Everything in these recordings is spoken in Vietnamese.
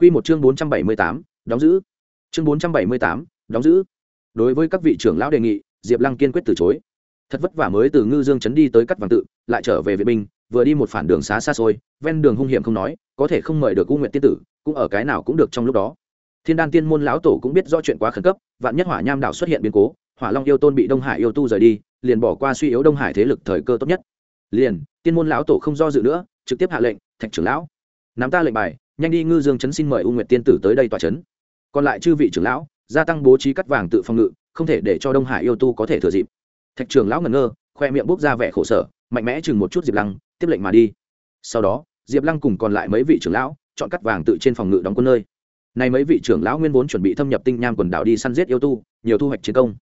Quy một chương 478, đóng giữ. Chương 478, đóng giữ. Đối với các vị trưởng lão đề nghị, Diệp Lăng kiên quyết từ chối. Thật vất vả mới từ Ngư Dương trấn đi tới cắt vàng tự, lại trở về Việt Bình, vừa đi một phản đường xá xa xôi, ven đường hung hiểm không nói, có thể không mời được U Nguyệt tiên tử, cũng ở cái nào cũng được trong lúc đó. Thiên Đan Tiên môn lão tổ cũng biết rõ chuyện quá khẩn cấp, vạn nhất Hỏa Nham đảo xuất hiện biến cố, Hỏa Long yêu tôn bị Đông Hải yêu tu rời đi, liền bỏ qua suy yếu Đông Hải thế lực thời cơ tốt nhất. Liền, Tiên môn lão tổ không do dự nữa, trực tiếp hạ lệnh, Thạch trưởng lão, nắm ta lệnh bài, nhanh đi, ngư dương chấn xin mời u nguyệt tiên tử tới đây tòa chấn. Còn lại chư vị trưởng lão, gia tăng bố trí cắt vàng tự phòng ngự, không thể để cho đông hải yêu tu có thể thừa dịp. Thạch trưởng lão ngẩn ngơ, khoe miệng bốc ra vẻ khổ sở, mạnh mẽ chừng một chút diệp lăng, tiếp lệnh mà đi. Sau đó, diệp lăng cùng còn lại mấy vị trưởng lão, chọn cắt vàng tự trên phòng ngự đóng quân nơi. Nay mấy vị trưởng lão nguyên vốn chuẩn bị thâm nhập tinh nham quần đảo đi săn giết yêu tu, nhiều thu hoạch chiến công.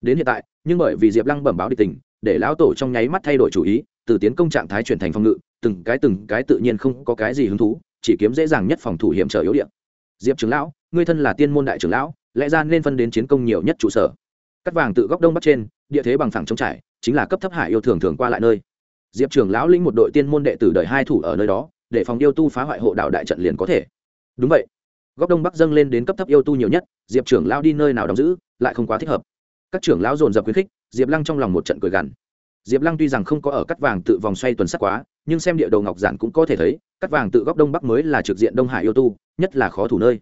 Đến hiện tại, nhưng bởi vì diệp lăng bẩm báo địch tình, để lão tổ trong nháy mắt thay đổi chủ ý, từ tiến công trạng thái chuyển thành phòng ngự, từng cái từng cái tự nhiên không có cái gì hứng thú chỉ kiếm dễ dàng nhất phòng thủ hiểm trở yếu điện diệp trưởng lão, ngươi thân là tiên môn đại trưởng lão, lẽ ra nên phân đến chiến công nhiều nhất trụ sở. Cắt vàng tự góc đông bắc trên, địa thế bằng phẳng trống trải, chính là cấp thấp hải yêu thường thường qua lại nơi. Diệp trưởng lão lĩnh một đội tiên môn đệ tử đợi hai thủ ở nơi đó, để phòng yêu tu phá hoại hộ đạo đại trận liền có thể. Đúng vậy. Góc đông bắc dâng lên đến cấp thấp yêu tu nhiều nhất, diệp trưởng lão đi nơi nào đóng giữ, lại không quá thích hợp. Các trưởng lão dồn dập khuyến khích, diệp lăng trong lòng một trận cười gằn. Diệp lăng tuy rằng không có ở cắt vàng tự vòng xoay tuần sắc quá nhưng xem địa đồ ngọc giản cũng có thể thấy, cắt vàng tự góc đông bắc mới là trực diện đông hải yêu tu, nhất là khó thủ nơi.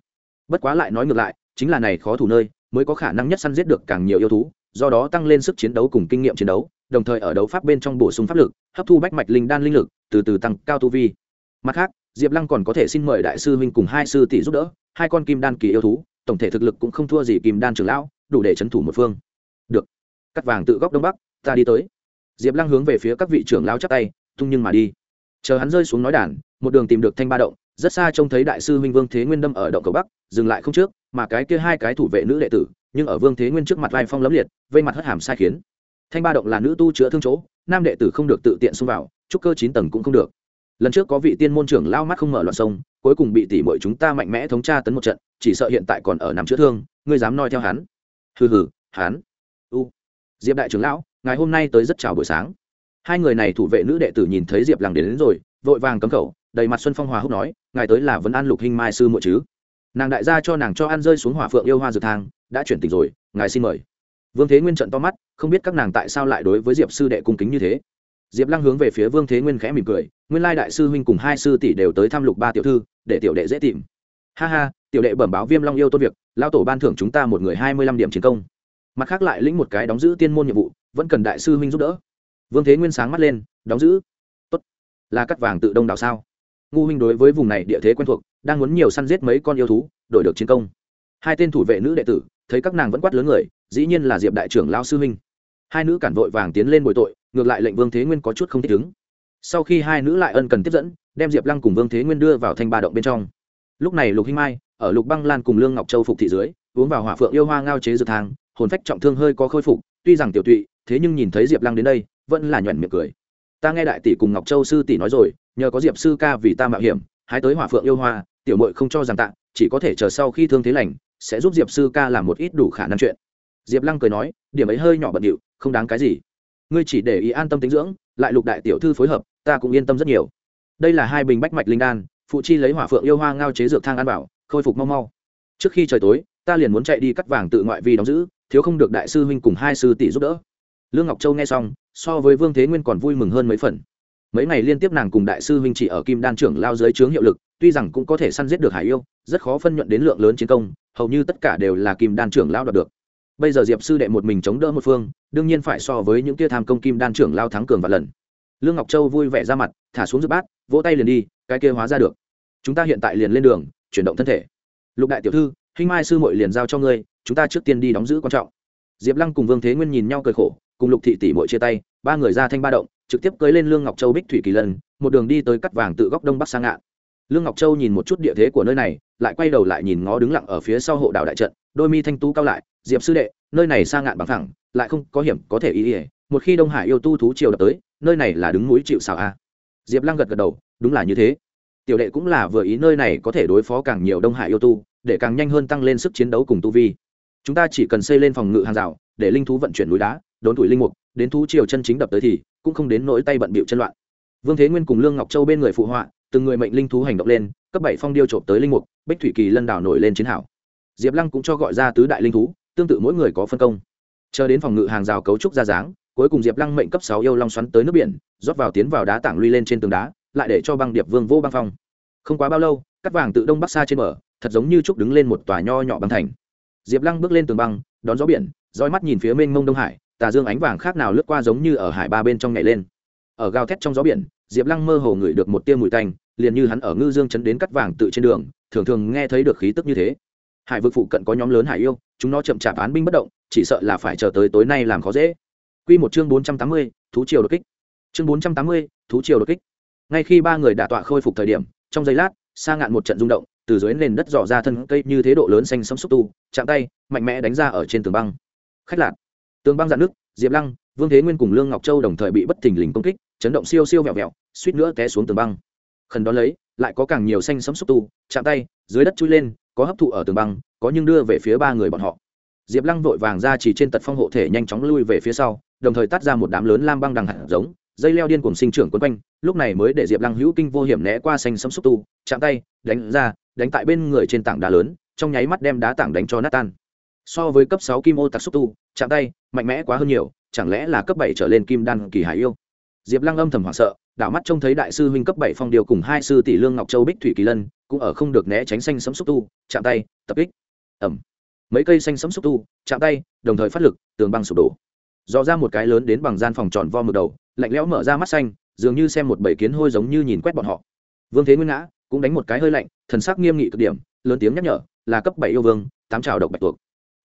Bất quá lại nói ngược lại, chính là này khó thủ nơi mới có khả năng nhất săn giết được càng nhiều yêu thú, do đó tăng lên sức chiến đấu cùng kinh nghiệm chiến đấu, đồng thời ở đấu pháp bên trong bổ sung pháp lực, hấp thu bách mạch linh đan linh lực, từ từ tăng cao tu vi. Mặt khác, diệp lăng còn có thể xin mời đại sư huynh cùng hai sư tỷ giúp đỡ, hai con kim đan kỳ yêu thú, tổng thể thực lực cũng không thua gì kim đan trưởng lão, đủ để c thủ một phương. Được. Cắt vàng tự góc đông bắc, ta đi tới. Diệp lăng hướng về phía các vị trưởng lão chắp tay tung nhưng mà đi. Chờ hắn rơi xuống nói đàn, một đường tìm được thanh ba động, rất xa trông thấy đại sư huynh vương thế nguyên đâm ở động cầu bắc, dừng lại không trước, mà cái kia hai cái thủ vệ nữ đệ tử, nhưng ở vương thế nguyên trước mặt vai phong lấm liệt, vây mặt hất hàm sai khiến. Thanh ba động là nữ tu chữa thương chỗ, nam đệ tử không được tự tiện xông vào, trúc cơ chín tầng cũng không được. Lần trước có vị tiên môn trưởng lao mắt không mở loạn sông, cuối cùng bị tỉ mội chúng ta mạnh mẽ thống tra tấn một trận, chỉ sợ hiện tại còn ở nằm chữa thương, ngươi dám noi theo hắn. Hừ hừ, hắn. U. Diệp đại trưởng lão, ngày hôm nay tới rất chào buổi sáng hai người này thủ vệ nữ đệ tử nhìn thấy diệp lăng đến, đến rồi vội vàng cấm khẩu đầy mặt xuân phong hòa húc nói ngài tới là vấn an lục hình mai sư muội chứ? Nàng đại gia cho nàng cho ăn rơi xuống hỏa phượng yêu hoa dược thang đã chuyển tình rồi ngài xin mời. Vương thế nguyên trận to mắt không biết các nàng tại sao lại đối với diệp sư đệ cung kính như thế. Diệp lăng hướng về phía vương thế nguyên khẽ mỉm cười nguyên lai đại sư huynh cùng hai sư tỷ đều tới thăm lục ba tiểu thư để tiểu đệ dễ tìm. Ha ha tiểu đệ bẩm báo viêm long yêu tốt việc lao tổ ban thưởng chúng ta một người hai mươi lăm điểm chiến công. Mặt khác lại lĩnh một cái đóng giữ tiên môn nhiệm vụ vẫn cần đại sư huynh giúp đỡ vương thế nguyên sáng mắt lên, đóng giữ. Tốt. Là cắt vàng tự đông đảo sao? Ngu huynh đối với vùng này địa thế quen thuộc, đang muốn nhiều săn giết mấy con yêu thú, đổi được chiến công. Hai tên thủ vệ nữ đệ tử, thấy các nàng vẫn quát lớn người, dĩ nhiên là diệp đại trưởng lao sư huynh. Hai nữ cản vội vàng tiến lên bồi tội, ngược lại lệnh vương thế nguyên có chút không thích ứng. Sau khi hai nữ lại ân cần tiếp dẫn, đem diệp lăng cùng vương thế nguyên đưa vào thanh ba động bên trong. Lúc này lục hinh mai, ở lục băng lan cùng lương ngọc châu phục thị dưới, uống vào hỏa phượng yêu hoa ngao chế dược thang, hồn phách trọng thương hơi có khôi phục, tuy rằng tiểu tụy, thế nhưng nhìn thấy diệp lăng đến đây vẫn là nhuận miệng cười. Ta nghe đại tỷ cùng ngọc châu sư tỷ nói rồi, nhờ có diệp sư ca vì ta mạo hiểm, hái tới hỏa phượng yêu hoa, tiểu mội không cho rằng tạ, chỉ có thể chờ sau khi thương thế lành, sẽ giúp diệp sư ca làm một ít đủ khả năng chuyện. Diệp lăng cười nói, điểm ấy hơi nhỏ bận điệu, không đáng cái gì. Ngươi chỉ để ý an tâm tính dưỡng, lại lục đại tiểu thư phối hợp, ta cũng yên tâm rất nhiều. Đây là hai bình bách mạch linh đan, phụ chi lấy hỏa phượng yêu hoa ngao chế dược thang an bảo, khôi phục mau mau. Trước khi trời tối, ta liền muốn chạy đi cắt vàng tự ngoại vi đóng giữ, thiếu không được đại sư huynh cùng hai sư tỷ giúp đỡ. Lương ngọc châu nghe xong so với vương thế nguyên còn vui mừng hơn mấy phần. Mấy ngày liên tiếp nàng cùng đại sư huynh chỉ ở kim đan trưởng lao dưới trướng hiệu lực, tuy rằng cũng có thể săn giết được hải yêu, rất khó phân nhuận đến lượng lớn chiến công, hầu như tất cả đều là kim đan trưởng lao đoạt được. Bây giờ diệp sư đệ một mình chống đỡ một phương, đương nhiên phải so với những tia tham công kim đan trưởng lao thắng cường và lần. Lương ngọc châu vui vẻ ra mặt, thả xuống giữa bát, vỗ tay liền đi, cái kia hóa ra được. Chúng ta hiện tại liền lên đường, chuyển động thân thể. Lục đại tiểu thư huynh mai sư muội liền giao cho ngươi, chúng ta trước tiên đi đóng giữ quan trọng. Diệp lăng cùng vương thế nguyên nhìn nhau cười khổ cùng lục thị tỷ mội chia tay, ba người ra thanh ba động, trực tiếp cưới lên lương ngọc châu bích thủy kỳ lân, một đường đi tới cắt vàng tự góc đông bắc sang ngạn. Lương ngọc châu nhìn một chút địa thế của nơi này, lại quay đầu lại nhìn ngó đứng lặng ở phía sau hộ đảo đại trận, đôi mi thanh tú cao lại, diệp sư đệ, nơi này sang ngạn bằng thẳng lại không có hiểm có thể ý ỉa một khi đông hải yêu tu thú triều đập tới, nơi này là đứng núi chịu xào a. Diệp lăng gật gật đầu, đúng là như thế. Tiểu đệ cũng là vừa ý nơi này có thể đối phó càng nhiều đông hải yêu tu, để càng nhanh hơn tăng lên sức chiến đấu cùng tu vi. Chúng ta chỉ cần xây lên phòng ngự hàng rào, để linh thú vận chuyển núi đá đốn tuổi linh mục, đến thú triều chân chính đập tới thì cũng không đến nỗi tay bận bịu chân loạn. Vương thế nguyên cùng lương ngọc châu bên người phụ họa, từng người mệnh linh thú hành động lên, cấp bảy phong điêu trộm tới linh mục, bích thủy kỳ lân đảo nổi lên chiến hảo diệp lăng cũng cho gọi ra tứ đại linh thú, tương tự mỗi người có phân công. Chờ đến phòng ngự hàng rào cấu trúc ra dáng, cuối cùng diệp lăng mệnh cấp sáu yêu long xoắn tới nước biển, rót vào tiến vào đá tảng luy lên trên tường đá, lại để cho băng điệp vương vô băng phong. Không quá bao lâu, cắt vàng tự đông bắc xa trên bờ, thật giống như trúc đứng lên một tòa nho nhỏ băng thành. Diệp lăng bước lên tường băng, đón gió biển, roi mắt nhìn phía mênh mông đông hải tà dương ánh vàng khác nào lướt qua giống như ở hải ba bên trong nhảy lên ở gào thét trong gió biển diệp lăng mơ hồ ngửi được một tia mùi tanh liền như hắn ở ngư dương chấn đến cắt vàng tự trên đường thường thường nghe thấy được khí tức như thế hải vực phụ cận có nhóm lớn hải yêu chúng nó chậm chạp án binh bất động chỉ sợ là phải chờ tới tối nay làm khó dễ Quy một chương bốn trăm tám mươi, thú triều đột kích. Chương bốn trăm tám mươi, thú triều đột kích. Ngay khi ba người đả tọa khôi phục thời điểm, trong giây lát, xa ngạn một trận rung động, từ dưới nền đất dò ra thân cây như thế độ lớn xanh sấm xúc tu, chạm tay, mạnh mẽ đánh ra ở trên tường băng. Khách lạc. Tường băng dạn nước, Diệp Lăng, Vương Thế Nguyên cùng Lương Ngọc Châu đồng thời bị bất thình lình công kích, chấn động siêu siêu vẹo vẹo, suýt nữa té xuống tường băng. Khẩn đó lấy, lại có càng nhiều xanh sấm xúc tu, chạm tay, dưới đất chui lên, có hấp thụ ở tường băng, có nhưng đưa về phía ba người bọn họ. Diệp Lăng vội vàng ra chỉ trên tật phong hộ thể nhanh chóng lui về phía sau, đồng thời tắt ra một đám lớn lam băng đằng hạt giống dây leo điên cùng sinh trưởng quấn quanh lúc này mới để diệp lăng hữu kinh vô hiểm né qua xanh sấm xúc tu chạm tay đánh ra đánh tại bên người trên tảng đá lớn trong nháy mắt đem đá tảng đánh cho nát tan so với cấp sáu kim ô tặc xúc tu, chạm tay, mạnh mẽ quá hơn nhiều, chẳng lẽ là cấp bảy trở lên kim đan kỳ hải yêu? Diệp lăng âm thầm hoảng sợ, đảo mắt trông thấy đại sư huynh cấp bảy phong điều cùng hai sư tỷ lương ngọc châu bích thủy kỳ lân, cũng ở không được né tránh xanh sấm xúc tu, chạm tay, tập kích. Ẩm mấy cây xanh sấm xúc tu, chạm tay, đồng thời phát lực, tường băng sụp đổ. Dò ra một cái lớn đến bằng gian phòng tròn vo mực đầu, lạnh lẽo mở ra mắt xanh, dường như xem một bầy kiến hôi giống như nhìn quét bọn họ. Vương thế nguyên ngã cũng đánh một cái hơi lạnh, thần sắc nghiêm nghị cực điểm, lớn tiếng nhắc nhở, là cấp bảy yêu vương, tám trào độc bạch tuộc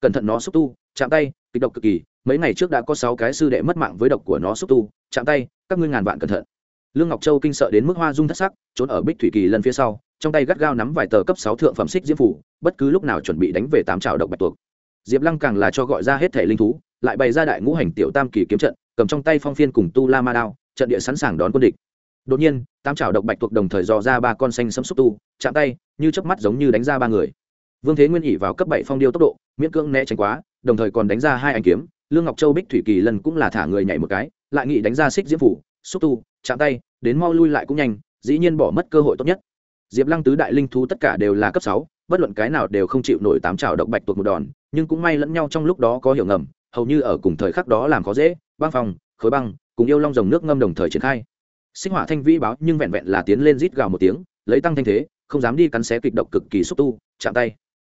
cẩn thận nó xúc tu, chạm tay, kịch độc cực kỳ, mấy ngày trước đã có sáu cái sư đệ mất mạng với độc của nó xúc tu, chạm tay, các ngươi ngàn vạn cẩn thận. Lương ngọc châu kinh sợ đến mức hoa dung thất sắc, trốn ở bích thủy kỳ lần phía sau, trong tay gắt gao nắm vài tờ cấp sáu thượng phẩm xích diễm phủ, bất cứ lúc nào chuẩn bị đánh về tám trào độc bạch tuộc. Diệp lăng càng là cho gọi ra hết thể linh thú, lại bày ra đại ngũ hành tiểu tam kỳ kiếm trận, cầm trong tay phong phiên cùng tu la ma đao, trận địa sẵn sàng đón quân địch. Đột nhiên, tám trào độc bạch tuộc đồng thời dò ra ba con xanh sấm xúc tu, chạm tay, như chớp mắt giống như đánh ra ba người. Vương thế nguyên ỉ vào cấp bảy phong điêu tốc độ miễn cưỡng né tránh quá, đồng thời còn đánh ra hai anh kiếm. Lương ngọc châu bích thủy kỳ lần cũng là thả người nhảy một cái, lại nghĩ đánh ra xích diễm phủ, xúc tu, chạm tay, đến mau lui lại cũng nhanh, dĩ nhiên bỏ mất cơ hội tốt nhất. Diệp lăng tứ đại linh thú tất cả đều là cấp sáu, bất luận cái nào đều không chịu nổi tám trào động bạch tuột một đòn, nhưng cũng may lẫn nhau trong lúc đó có hiểu ngầm, hầu như ở cùng thời khắc đó làm khó dễ băng phòng, khối băng, cùng yêu long dòng nước ngâm đồng thời triển khai. Sinh hỏa thanh vĩ báo nhưng vẹn vẹn là tiến lên rít gào một tiếng, lấy tăng thanh thế, không dám đi cắn xé kịch độc cực kỳ xúc tu, chạm tay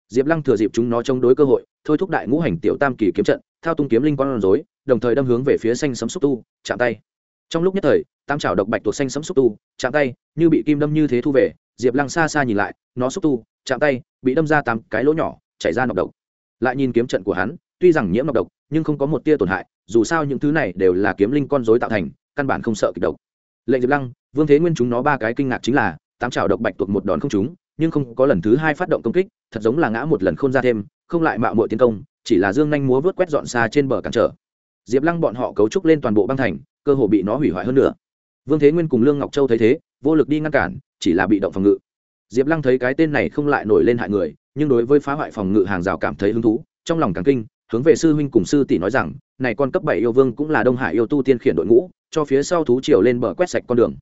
diệp lăng thừa dịp chúng nó chống đối cơ hội, thôi thúc đại ngũ hành tiểu tam kỳ kiếm trận, thao tung kiếm linh con rối, đồng thời đâm hướng về phía xanh sấm xúc tu, chạm tay. Trong lúc nhất thời tam trào độc bạch tuộc xanh sấm xúc tu, chạm tay, như bị kim đâm như thế thu về, diệp lăng xa xa nhìn lại, nó xúc tu, chạm tay, bị đâm ra tám cái lỗ nhỏ, chảy ra nọc độc. Lại nhìn kiếm trận của hắn, tuy rằng nhiễm nọc độc, nhưng không có một tia tổn hại, dù sao những thứ này đều là kiếm linh con dối tạo thành, căn bản không sợ kịch độc. Lệnh diệp lăng, vương thế nguyên chúng nó ba cái kinh ngạc chính là, tám trào độc bạch tuộc một đòn không chúng nhưng không có lần thứ hai phát động công kích, thật giống là ngã một lần không ra thêm, không lại mạo muội tiến công, chỉ là dương nhanh múa vớt quét dọn xa trên bờ cản trở. Diệp lăng bọn họ cấu trúc lên toàn bộ băng thành, cơ hồ bị nó hủy hoại hơn nữa. Vương thế nguyên cùng lương ngọc châu thấy thế, vô lực đi ngăn cản, chỉ là bị động phòng ngự. Diệp lăng thấy cái tên này không lại nổi lên hại người, nhưng đối với phá hoại phòng ngự hàng rào cảm thấy hứng thú, trong lòng càng kinh, hướng về sư huynh cùng sư tỷ nói rằng, này con cấp bảy yêu vương cũng là đông hải yêu tu tiên khiển đội ngũ, cho phía sau thú triều lên bờ quét sạch con đường.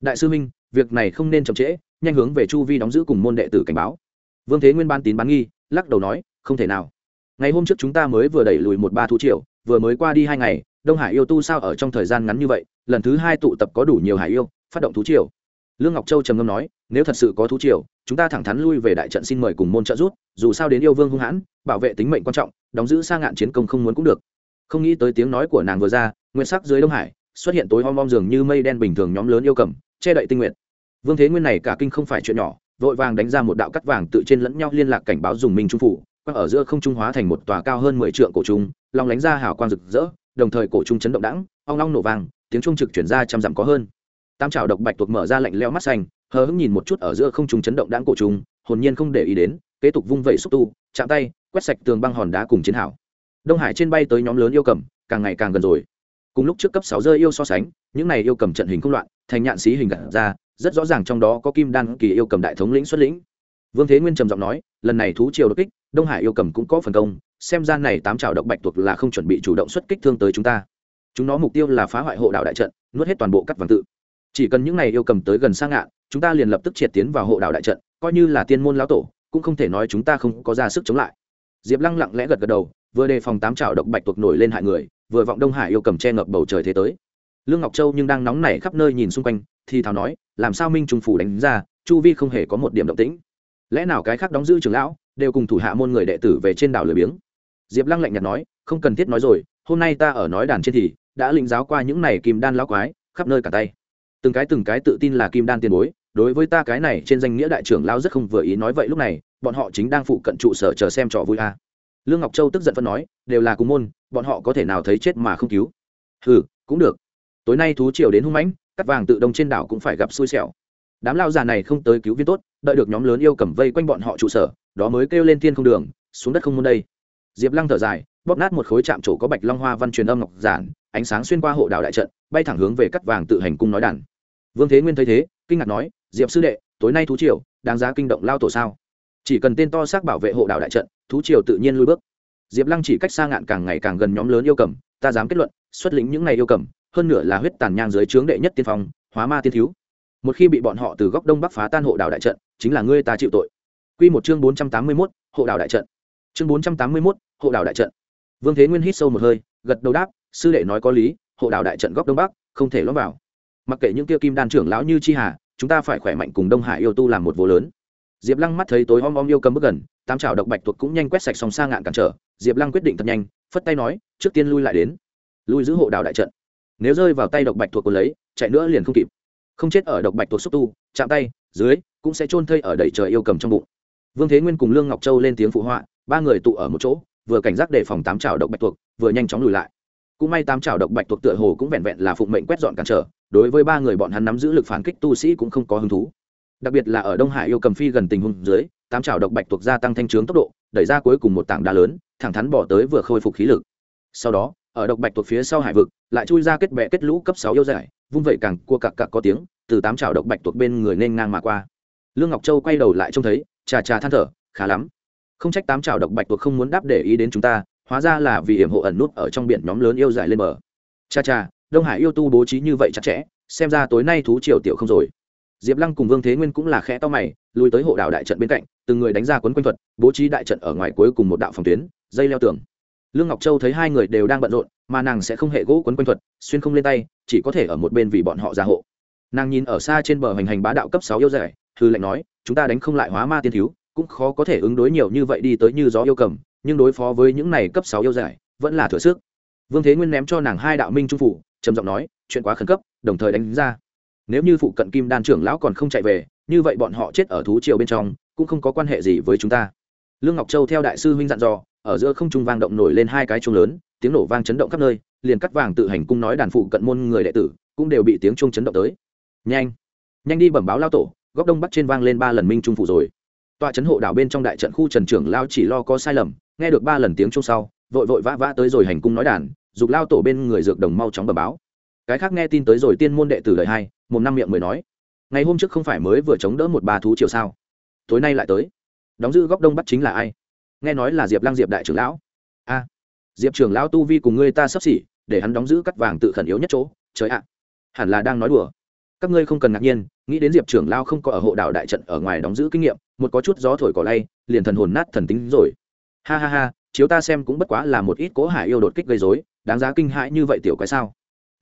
Đại sư huynh, việc này không nên chậm trễ nhanh hướng về chu vi đóng giữ cùng môn đệ tử cảnh báo. Vương thế nguyên ban tín bán nghi, lắc đầu nói, không thể nào. Ngày hôm trước chúng ta mới vừa đẩy lùi một ba thú triệu vừa mới qua đi hai ngày, đông hải yêu tu sao ở trong thời gian ngắn như vậy, lần thứ hai tụ tập có đủ nhiều hải yêu, phát động thú triều. Lương ngọc châu trầm ngâm nói, nếu thật sự có thú triều, chúng ta thẳng thắn lui về đại trận xin mời cùng môn trợ rút dù sao đến yêu vương hung hãn, bảo vệ tính mệnh quan trọng, đóng giữ xa ngạn chiến công không muốn cũng được. Không nghĩ tới tiếng nói của nàng vừa ra nguyên sắc dưới đông hải, xuất hiện tối om om dường như mây đen bình thường nhóm lớn yêu cầm, che đậy tinh nguyện vương thế nguyên này cả kinh không phải chuyện nhỏ, vội vàng đánh ra một đạo cắt vàng tự trên lẫn nhau liên lạc cảnh báo dùng minh trung phủ, quăng ở giữa không trung hóa thành một tòa cao hơn mười trượng cổ trung, long lánh ra hào quang rực rỡ, đồng thời cổ trung chấn động đãng, ong long nổ vàng tiếng trung trực chuyển ra trăm dặm có hơn. Tam trào độc bạch tuộc mở ra lạnh leo mắt xanh, hờ hững nhìn một chút ở giữa không trung chấn động đãng cổ trung, hồn nhiên không để ý đến, kế tục vung vẩy xúc tu, chạm tay, quét sạch tường băng hòn đá cùng chiến hảo đông hải trên bay tới nhóm lớn yêu cầm, càng ngày càng gần rồi. Cùng lúc trước cấp sáu rơi yêu so sánh, những này yêu cầm trận hình không loạn, thành nhạn xí hình gặt ra rất rõ ràng trong đó có kim đan kỳ yêu cầm đại thống lĩnh xuất lĩnh. Vương thế nguyên trầm giọng nói, lần này thú triều đột kích, đông hải yêu cầm cũng có phần công, xem ra này tám trào động bạch tuộc là không chuẩn bị chủ động xuất kích thương tới chúng ta. Chúng nó mục tiêu là phá hoại hộ đạo đại trận, nuốt hết toàn bộ cắt vàng tự. Chỉ cần những này yêu cầm tới gần sang ngạn, chúng ta liền lập tức triệt tiến vào hộ đảo đại trận, coi như là tiên môn lão tổ, cũng không thể nói chúng ta không có ra sức chống lại. Diệp lăng lặng lẽ gật gật đầu, vừa đề phòng tám trào độc bạch tuộc nổi lên hại người, vừa vọng đông hải yêu cầm che ngập bầu trời thế tới. Lương ngọc châu nhưng đang nóng nảy khắp nơi nhìn xung quanh thì thào nói, làm sao minh trung phủ đánh ra, chu vi không hề có một điểm động tĩnh? Lẽ nào cái khác đóng giữ trường lão đều cùng thủ hạ môn người đệ tử về trên đảo lười biếng? Diệp lăng lạnh nhạt nói, không cần thiết nói rồi, hôm nay ta ở nói đàn trên thì đã lĩnh giáo qua những này kim đan lão quái, khắp nơi cả tay. Từng cái từng cái tự tin là kim đan tiền bối, đối với ta cái này trên danh nghĩa đại trưởng lão rất không vừa ý nói vậy lúc này, bọn họ chính đang phụ cận trụ sở chờ xem trò vui a. Lương ngọc châu tức giận phân nói, đều là cùng môn, bọn họ có thể nào thấy chết mà không cứu? Ừ cũng được. Tối nay thú triều đến hung mãnh cắt vàng tự đông trên đảo cũng phải gặp xui xẻo. Đám lao già này không tới cứu viên tốt, đợi được nhóm lớn yêu cầm vây quanh bọn họ trụ sở, đó mới kêu lên thiên không đường, xuống đất không môn đây. Diệp lăng thở dài, bóp nát một khối chạm trổ có bạch long hoa văn truyền âm ngọc giản, ánh sáng xuyên qua hộ đảo đại trận, bay thẳng hướng về cắt vàng tự hành cung nói đàn. Vương thế nguyên thấy thế, kinh ngạc nói, diệp sư đệ, tối nay thú triều, đáng giá kinh động lao tổ sao? Chỉ cần tên to xác bảo vệ hộ đảo đại trận, thú triều tự nhiên lui bước. Diệp lăng chỉ cách xa ngạn càng ngày càng gần nhóm lớn yêu cầm, ta dám kết luận, xuất lĩnh những ngày yêu cầm hơn nửa là huyết tàn nhang dưới trướng đệ nhất tiên phong hóa ma tiên thiếu một khi bị bọn họ từ góc đông bắc phá tan hộ đảo đại trận chính là ngươi ta chịu tội Quy một chương bốn trăm tám mươi 481, hộ đảo đại trận. Chương bốn trăm tám mươi 481, hộ đảo đại trận. Vương Thế Nguyên hít sâu một hơi, gật đầu đáp, sư đệ nói có lý, hộ đảo đại trận góc đông bắc, không thể lọt vào. Mặc kệ những kia kim đan trưởng lão như chi hà, chúng ta phải khỏe mạnh cùng Đông Hải yêu tu làm một vô lớn. Diệp Lăng mắt thấy tối om om yêu cầm bước gần, tám chảo độc bạch tuộc cũng nhanh quét sạch sòng xa ngạn cản trở, Diệp Lăng quyết định thật nhanh, phất tay nói, trước tiên lui lại đến, lui giữ hộ đảo đại trận. Nếu rơi vào tay độc bạch thuộc của lấy, chạy nữa liền không kịp. Không chết ở độc bạch thuộc xúc tu chạm tay dưới cũng sẽ trôn thây ở đầy trời yêu cầm trong bụng. Vương thế nguyên cùng lương ngọc châu lên tiếng phụ họa ba người tụ ở một chỗ vừa cảnh giác đề phòng tám trào độc bạch thuộc vừa nhanh chóng lùi lại. Cũng may tám trào độc bạch thuộc tựa hồ cũng vẹn vẹn là phụng mệnh quét dọn cản trở đối với ba người bọn hắn nắm giữ lực phản kích tu sĩ cũng không có hứng thú. Đặc biệt là ở đông hải yêu cầm phi gần tình huống dưới tám trào độc bạch thuộc gia tăng thanh trướng tốc độ đẩy ra cuối cùng một tảng đá lớn thẳng thắn bỏ tới vừa khôi phục khí lực. Sau đó ở độc bạch thuộc phía sau hải vực, lại chui ra kết bẹ kết lũ cấp sáu yêu giải, vung vẩy càng cua cặc cặc có tiếng, từ tám chảo độc bạch thuộc bên người nên ngang mà qua. Lương ngọc châu quay đầu lại trông thấy, trà trà than thở, khá lắm. Không trách tám chảo độc bạch thuộc không muốn đáp để ý đến chúng ta, hóa ra là vì hiểm hộ ẩn nút ở trong biển nhóm lớn yêu dài lên bờ. Cha cha, đông hải yêu tu bố trí như vậy chặt chẽ, xem ra tối nay thú triều tiểu không rồi. Diệp lăng cùng vương thế nguyên cũng là khẽ to mày, lùi tới hộ đảo đại trận bên cạnh, từng người đánh ra quấn quanh thuật, bố trí đại trận ở ngoài cuối cùng một đạo phòng tuyến, dây leo tường lương ngọc châu thấy hai người đều đang bận rộn, mà nàng sẽ không hệ gỗ quấn quanh thuật, xuyên không lên tay, chỉ có thể ở một bên vì bọn họ ra hộ. Nàng nhìn ở xa trên bờ hành hành bá đạo cấp sáu yêu rẻ hư lệnh nói, chúng ta đánh không lại hóa ma tiên thiếu, cũng khó có thể ứng đối nhiều như vậy đi tới như gió yêu cầm, nhưng đối phó với những này cấp sáu yêu rẻ vẫn là thừa sức. Vương thế nguyên ném cho nàng hai đạo minh trung phủ, trầm giọng nói, chuyện quá khẩn cấp, đồng thời đánh ra. Nếu như phụ cận kim đan trưởng lão còn không chạy về, như vậy bọn họ chết ở thú triều bên trong, cũng không có quan hệ gì với chúng ta. Lương ngọc châu theo đại sư huynh dặn dò ở giữa không trung vang động nổi lên hai cái chuông lớn, tiếng nổ vang chấn động khắp nơi, liền cắt vàng tự hành cung nói đàn phụ cận môn người đệ tử cũng đều bị tiếng chuông chấn động tới. Nhanh nhanh đi bẩm báo lao tổ, góc đông bắc trên vang lên ba lần minh trung phủ rồi. Tọa chấn hộ đảo bên trong đại trận khu trần trưởng lao chỉ lo có sai lầm, nghe được ba lần tiếng chung sau, vội vội vã vã tới rồi hành cung nói đàn, dục lao tổ bên người dược đồng mau chóng bẩm báo. Cái khác nghe tin tới rồi tiên môn đệ tử đời hai một năm miệng mới nói. Ngày hôm trước không phải mới vừa chống đỡ một bà thú chiều sao? Tối nay lại tới. Đóng giữ góc đông bắc chính là ai? Nghe nói là diệp lăng diệp đại trưởng lão. A, diệp trưởng lão tu vi cùng ngươi ta sắp xỉ, để hắn đóng giữ cắt vàng tự khẩn yếu nhất chỗ. Trời ạ, hẳn là đang nói đùa. Các ngươi không cần ngạc nhiên, nghĩ đến diệp trưởng lao không có ở hộ đảo đại trận ở ngoài đóng giữ kinh nghiệm, một có chút gió thổi cỏ lay, liền thần hồn nát thần tính rồi. Ha ha ha, chiếu ta xem cũng bất quá là một ít cố hải yêu đột kích gây dối đáng giá kinh hãi như vậy tiểu cái sao?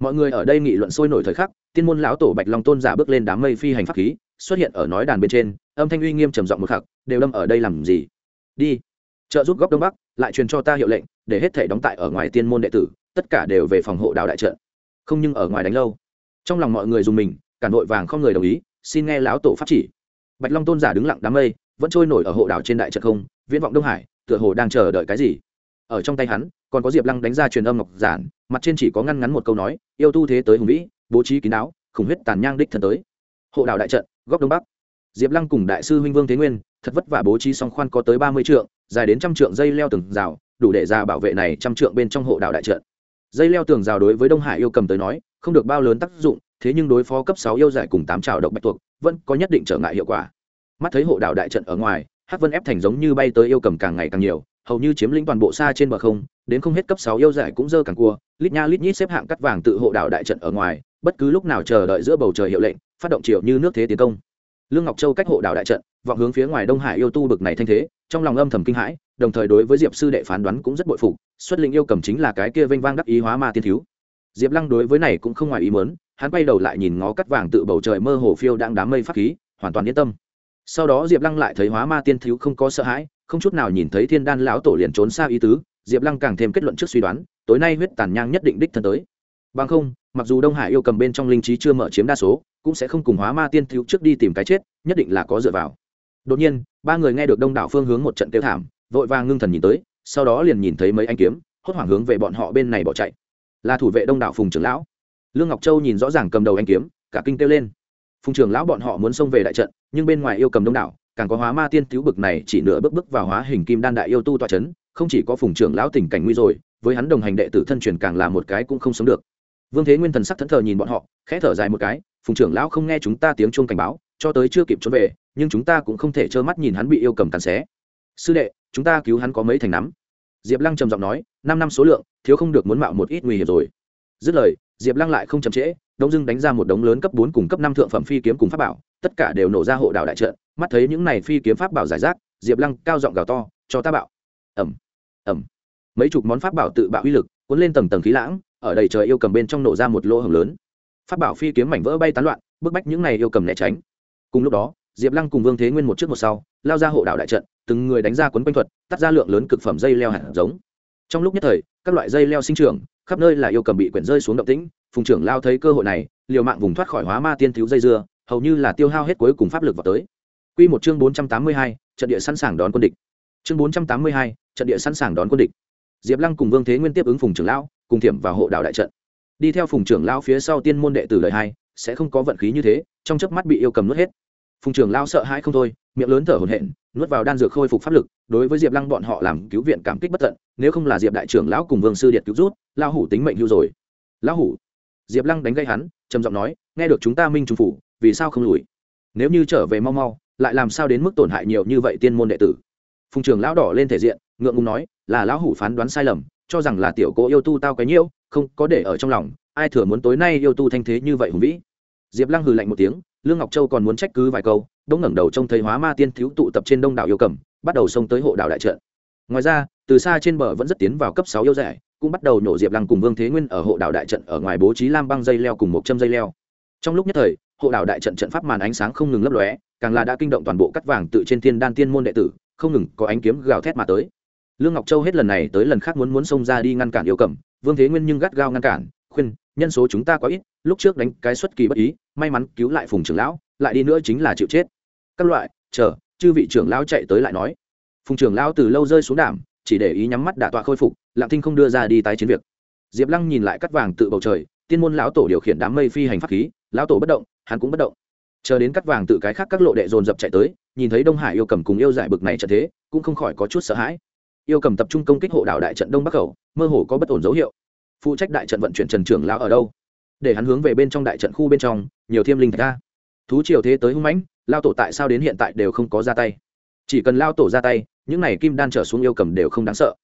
Mọi người ở đây nghị luận sôi nổi thời khắc, tiên môn lão tổ bạch long tôn giả bước lên đám mây phi hành pháp khí, xuất hiện ở nói đàn bên trên, âm thanh uy nghiêm trầm giọng một khắc, đều đâm ở đây làm gì? Đi trợ giúp góc đông bắc, lại truyền cho ta hiệu lệnh, để hết thể đóng tại ở ngoài tiên môn đệ tử, tất cả đều về phòng hộ đảo đại trận. Không nhưng ở ngoài đánh lâu. Trong lòng mọi người dùng mình cản vội vàng không người đồng ý, xin nghe lão tổ pháp chỉ. Bạch long tôn giả đứng lặng đám mây, vẫn trôi nổi ở hộ đảo trên đại trận không, viễn vọng đông hải, tựa hồ đang chờ đợi cái gì. Ở trong tay hắn, còn có diệp lăng đánh ra truyền âm ngọc giản, mặt trên chỉ có ngăn ngắn một câu nói, yêu tu thế tới hùng vĩ, bố trí kín đáo, khủng huyết tàn nhang đích thần tới. Hộ đảo đại trận, góc đông bắc. Diệp lăng cùng đại sư huynh vương thế nguyên thật vất vả bố trí song khoan có tới ba mươi trượng, dài đến trăm trượng dây leo từng rào, đủ để ra bảo vệ này trăm trượng bên trong hộ đảo đại trận. Dây leo tường rào đối với đông hải yêu cầm tới nói, không được bao lớn tác dụng, thế nhưng đối phó cấp sáu yêu giải cùng tám trào độc bạch tuộc, vẫn có nhất định trở ngại hiệu quả. Mắt thấy hộ đảo đại trận ở ngoài, hắc vân ép thành giống như bay tới yêu cầm càng ngày càng nhiều, hầu như chiếm lĩnh toàn bộ xa trên bờ không, đến không hết cấp sáu yêu giải cũng dơ càng cua, lít nha lít nhít xếp hạng cắt vàng tự hộ đảo đại trận ở ngoài, bất cứ lúc nào chờ đợi giữa bầu trời hiệu lệnh, phát động chiều như nước thế tiến công lương ngọc châu cách hộ đảo đại trận, vọng hướng phía ngoài đông hải yêu tu bực này thanh thế, trong lòng âm thầm kinh hãi, đồng thời đối với diệp sư đệ phán đoán cũng rất bội phục, xuất linh yêu cầm chính là cái kia vênh vang đắc ý hóa ma tiên thiếu. Diệp lăng đối với này cũng không ngoài ý mớn hắn quay đầu lại nhìn ngó cắt vàng tự bầu trời mơ hồ phiêu đang đám mây pháp khí, hoàn toàn yên tâm. Sau đó diệp lăng lại thấy hóa ma tiên thiếu không có sợ hãi, không chút nào nhìn thấy thiên đan lão tổ liền trốn xa ý tứ, diệp lăng càng thêm kết luận trước suy đoán, tối nay huyết tàn nhang nhất định đích thân tới. Bằng không, mặc dù đông hải yêu cầm bên trong linh trí chưa mở chiếm đa số cũng sẽ không cùng hóa ma tiên thiếu trước đi tìm cái chết, nhất định là có dựa vào. Đột nhiên, ba người nghe được đông đảo phương hướng một trận kêu thảm, vội vàng ngưng thần nhìn tới, sau đó liền nhìn thấy mấy anh kiếm, hốt hoảng hướng về bọn họ bên này bỏ chạy. Là thủ vệ đông đảo phùng trưởng lão. Lương ngọc châu nhìn rõ ràng cầm đầu anh kiếm, cả kinh kêu lên. Phùng trưởng lão bọn họ muốn xông về đại trận, nhưng bên ngoài yêu cầm đông đảo, càng có hóa ma tiên cứu bực này chỉ nửa bước bước vào hóa hình kim đan đại yêu tu toa c h ấ n không chỉ có phùng trưởng lão tình cảnh nguy rồi, với hắn đồng hành đệ tử thân truyền càng là một cái cũng không sống được. Vương thế nguyên thần sắc thẫn thờ nhìn bọn họ, khẽ thở dài một cái phùng trưởng lão không nghe chúng ta tiếng chuông cảnh báo, cho tới chưa kịp trốn về, nhưng chúng ta cũng không thể trơ mắt nhìn hắn bị yêu cầm tàn xé. Sư đệ, chúng ta cứu hắn có mấy thành nắm? Diệp lăng trầm giọng nói, năm năm số lượng, thiếu không được muốn mạo một ít nguy hiểm rồi. Dứt lời, diệp lăng lại không chậm trễ, đông dưng đánh ra một đống lớn cấp bốn cùng cấp năm thượng phẩm phi kiếm cùng pháp bảo, tất cả đều nổ ra hộ đảo đại trận, mắt thấy những này phi kiếm pháp bảo giải rác, diệp lăng cao giọng gào to, cho ta bạo. Ẩm ẩm mấy chục món pháp bảo tự bạo uy lực, cuốn lên tầng tầng khí lãng, ở đầy trời yêu cầm bên trong nổ ra một lỗ hồng lớn pháp bảo phi kiếm mảnh vỡ bay tán loạn bức bách những này yêu cầm né tránh cùng lúc đó diệp lăng cùng vương thế nguyên một trước một sau lao ra hộ đảo đại trận từng người đánh ra quấn quanh thuật tắt ra lượng lớn cực phẩm dây leo hạt giống trong lúc nhất thời các loại dây leo sinh trưởng khắp nơi là yêu cầm bị quyển rơi xuống động tĩnh phùng trưởng lao thấy cơ hội này liều mạng vùng thoát khỏi hóa ma tiên thiếu dây dưa hầu như là tiêu hao hết cuối cùng pháp lực vào tới Quy một chương bốn trăm tám mươi hai, trận địa sẵn sàng đón quân địch. Chương bốn trăm tám mươi hai, trận địa sẵn sàng đón quân địch. Diệp Lăng cùng Vương Thế Nguyên tiếp ứng Phùng trưởng lão, cùng thiểm vào hộ đạo đại trận. Đi theo Phùng trưởng lão phía sau tiên môn đệ tử lời hai, sẽ không có vận khí như thế, trong chớp mắt bị yêu cầm nuốt hết. Phùng trưởng lão sợ hãi không thôi, miệng lớn thở hổn hển, nuốt vào đan dược khôi phục pháp lực, đối với Diệp Lăng bọn họ làm cứu viện cảm kích bất tận, nếu không là Diệp đại trưởng lão cùng Vương sư điện cứu rút, lão hủ tính mệnh hưu rồi. Lão hủ. Diệp Lăng đánh gây hắn, trầm giọng nói, nghe được chúng ta minh trung phủ, vì sao không lùi? Nếu như trở về mau mau, lại làm sao đến mức tổn hại nhiều như vậy tiên môn đệ tử phùng trường lão đỏ lên thể diện ngượng ngùng nói là lão hủ phán đoán sai lầm cho rằng là tiểu cố yêu tu tao cái nhiễu không có để ở trong lòng, ai thừa muốn tối nay yêu tu thanh thế như vậy hùng vĩ. Diệp lăng hừ lạnh một tiếng, lương ngọc châu còn muốn trách cứ vài câu đống ngẩng đầu trông thấy hóa ma tiên thiếu tụ tập trên đông đảo yêu cầm, bắt đầu xông tới hộ đảo đại trận. Ngoài ra, từ xa trên bờ vẫn rất tiến vào cấp sáu yêu rẻ cũng bắt đầu nổ diệp lăng cùng vương thế nguyên ở hộ đảo đại trận ở ngoài bố trí lam băng dây leo cùng một châm dây leo. Trong lúc nhất thời, hộ đảo đại trận trận pháp màn ánh sáng không ngừng lấp lóe, càng là đã kinh động toàn bộ cắt vàng tự trên thiên đan tiên môn đệ tử, không ngừng có ánh kiếm gào thét mà tới. Lương ngọc châu hết lần này tới lần khác muốn muốn xông ra đi ngăn cản yêu cầm vương thế nguyên nhưng gắt gao ngăn cản, khuyên, nhân số chúng ta quá ít, lúc trước đánh cái xuất kỳ bất ý, may mắn cứu lại phùng trưởng lão, lại đi nữa chính là chịu chết. Các loại, chờ, chư vị trưởng lão chạy tới lại nói. Phùng trưởng lão từ lâu rơi xuống đảm chỉ để ý nhắm mắt đả tọa khôi phục, lạng thinh không đưa ra đi tái chiến việc. Diệp lăng nhìn lại cắt vàng tự bầu trời, tiên môn lão tổ điều khiển đám mây phi hành pháp khí, lão tổ bất động, hắn cũng bất động. Chờ đến cắt vàng tự cái khác các lộ đệ dồn dập chạy tới, nhìn thấy đông hải yêu cầm cùng yêu giải bực này trở thế, cũng không khỏi có chút sợ hãi yêu cầm tập trung công kích hộ đảo đại trận đông bắc khẩu, mơ hồ có bất ổn dấu hiệu. Phụ trách đại trận vận chuyển trần trưởng lão ở đâu? Để hắn hướng về bên trong đại trận khu bên trong, nhiều thiêm linh thạch ra. Thú triều thế tới hung mãnh lao tổ tại sao đến hiện tại đều không có ra tay? Chỉ cần lao tổ ra tay, những này kim đan trở xuống yêu cầm đều không đáng sợ.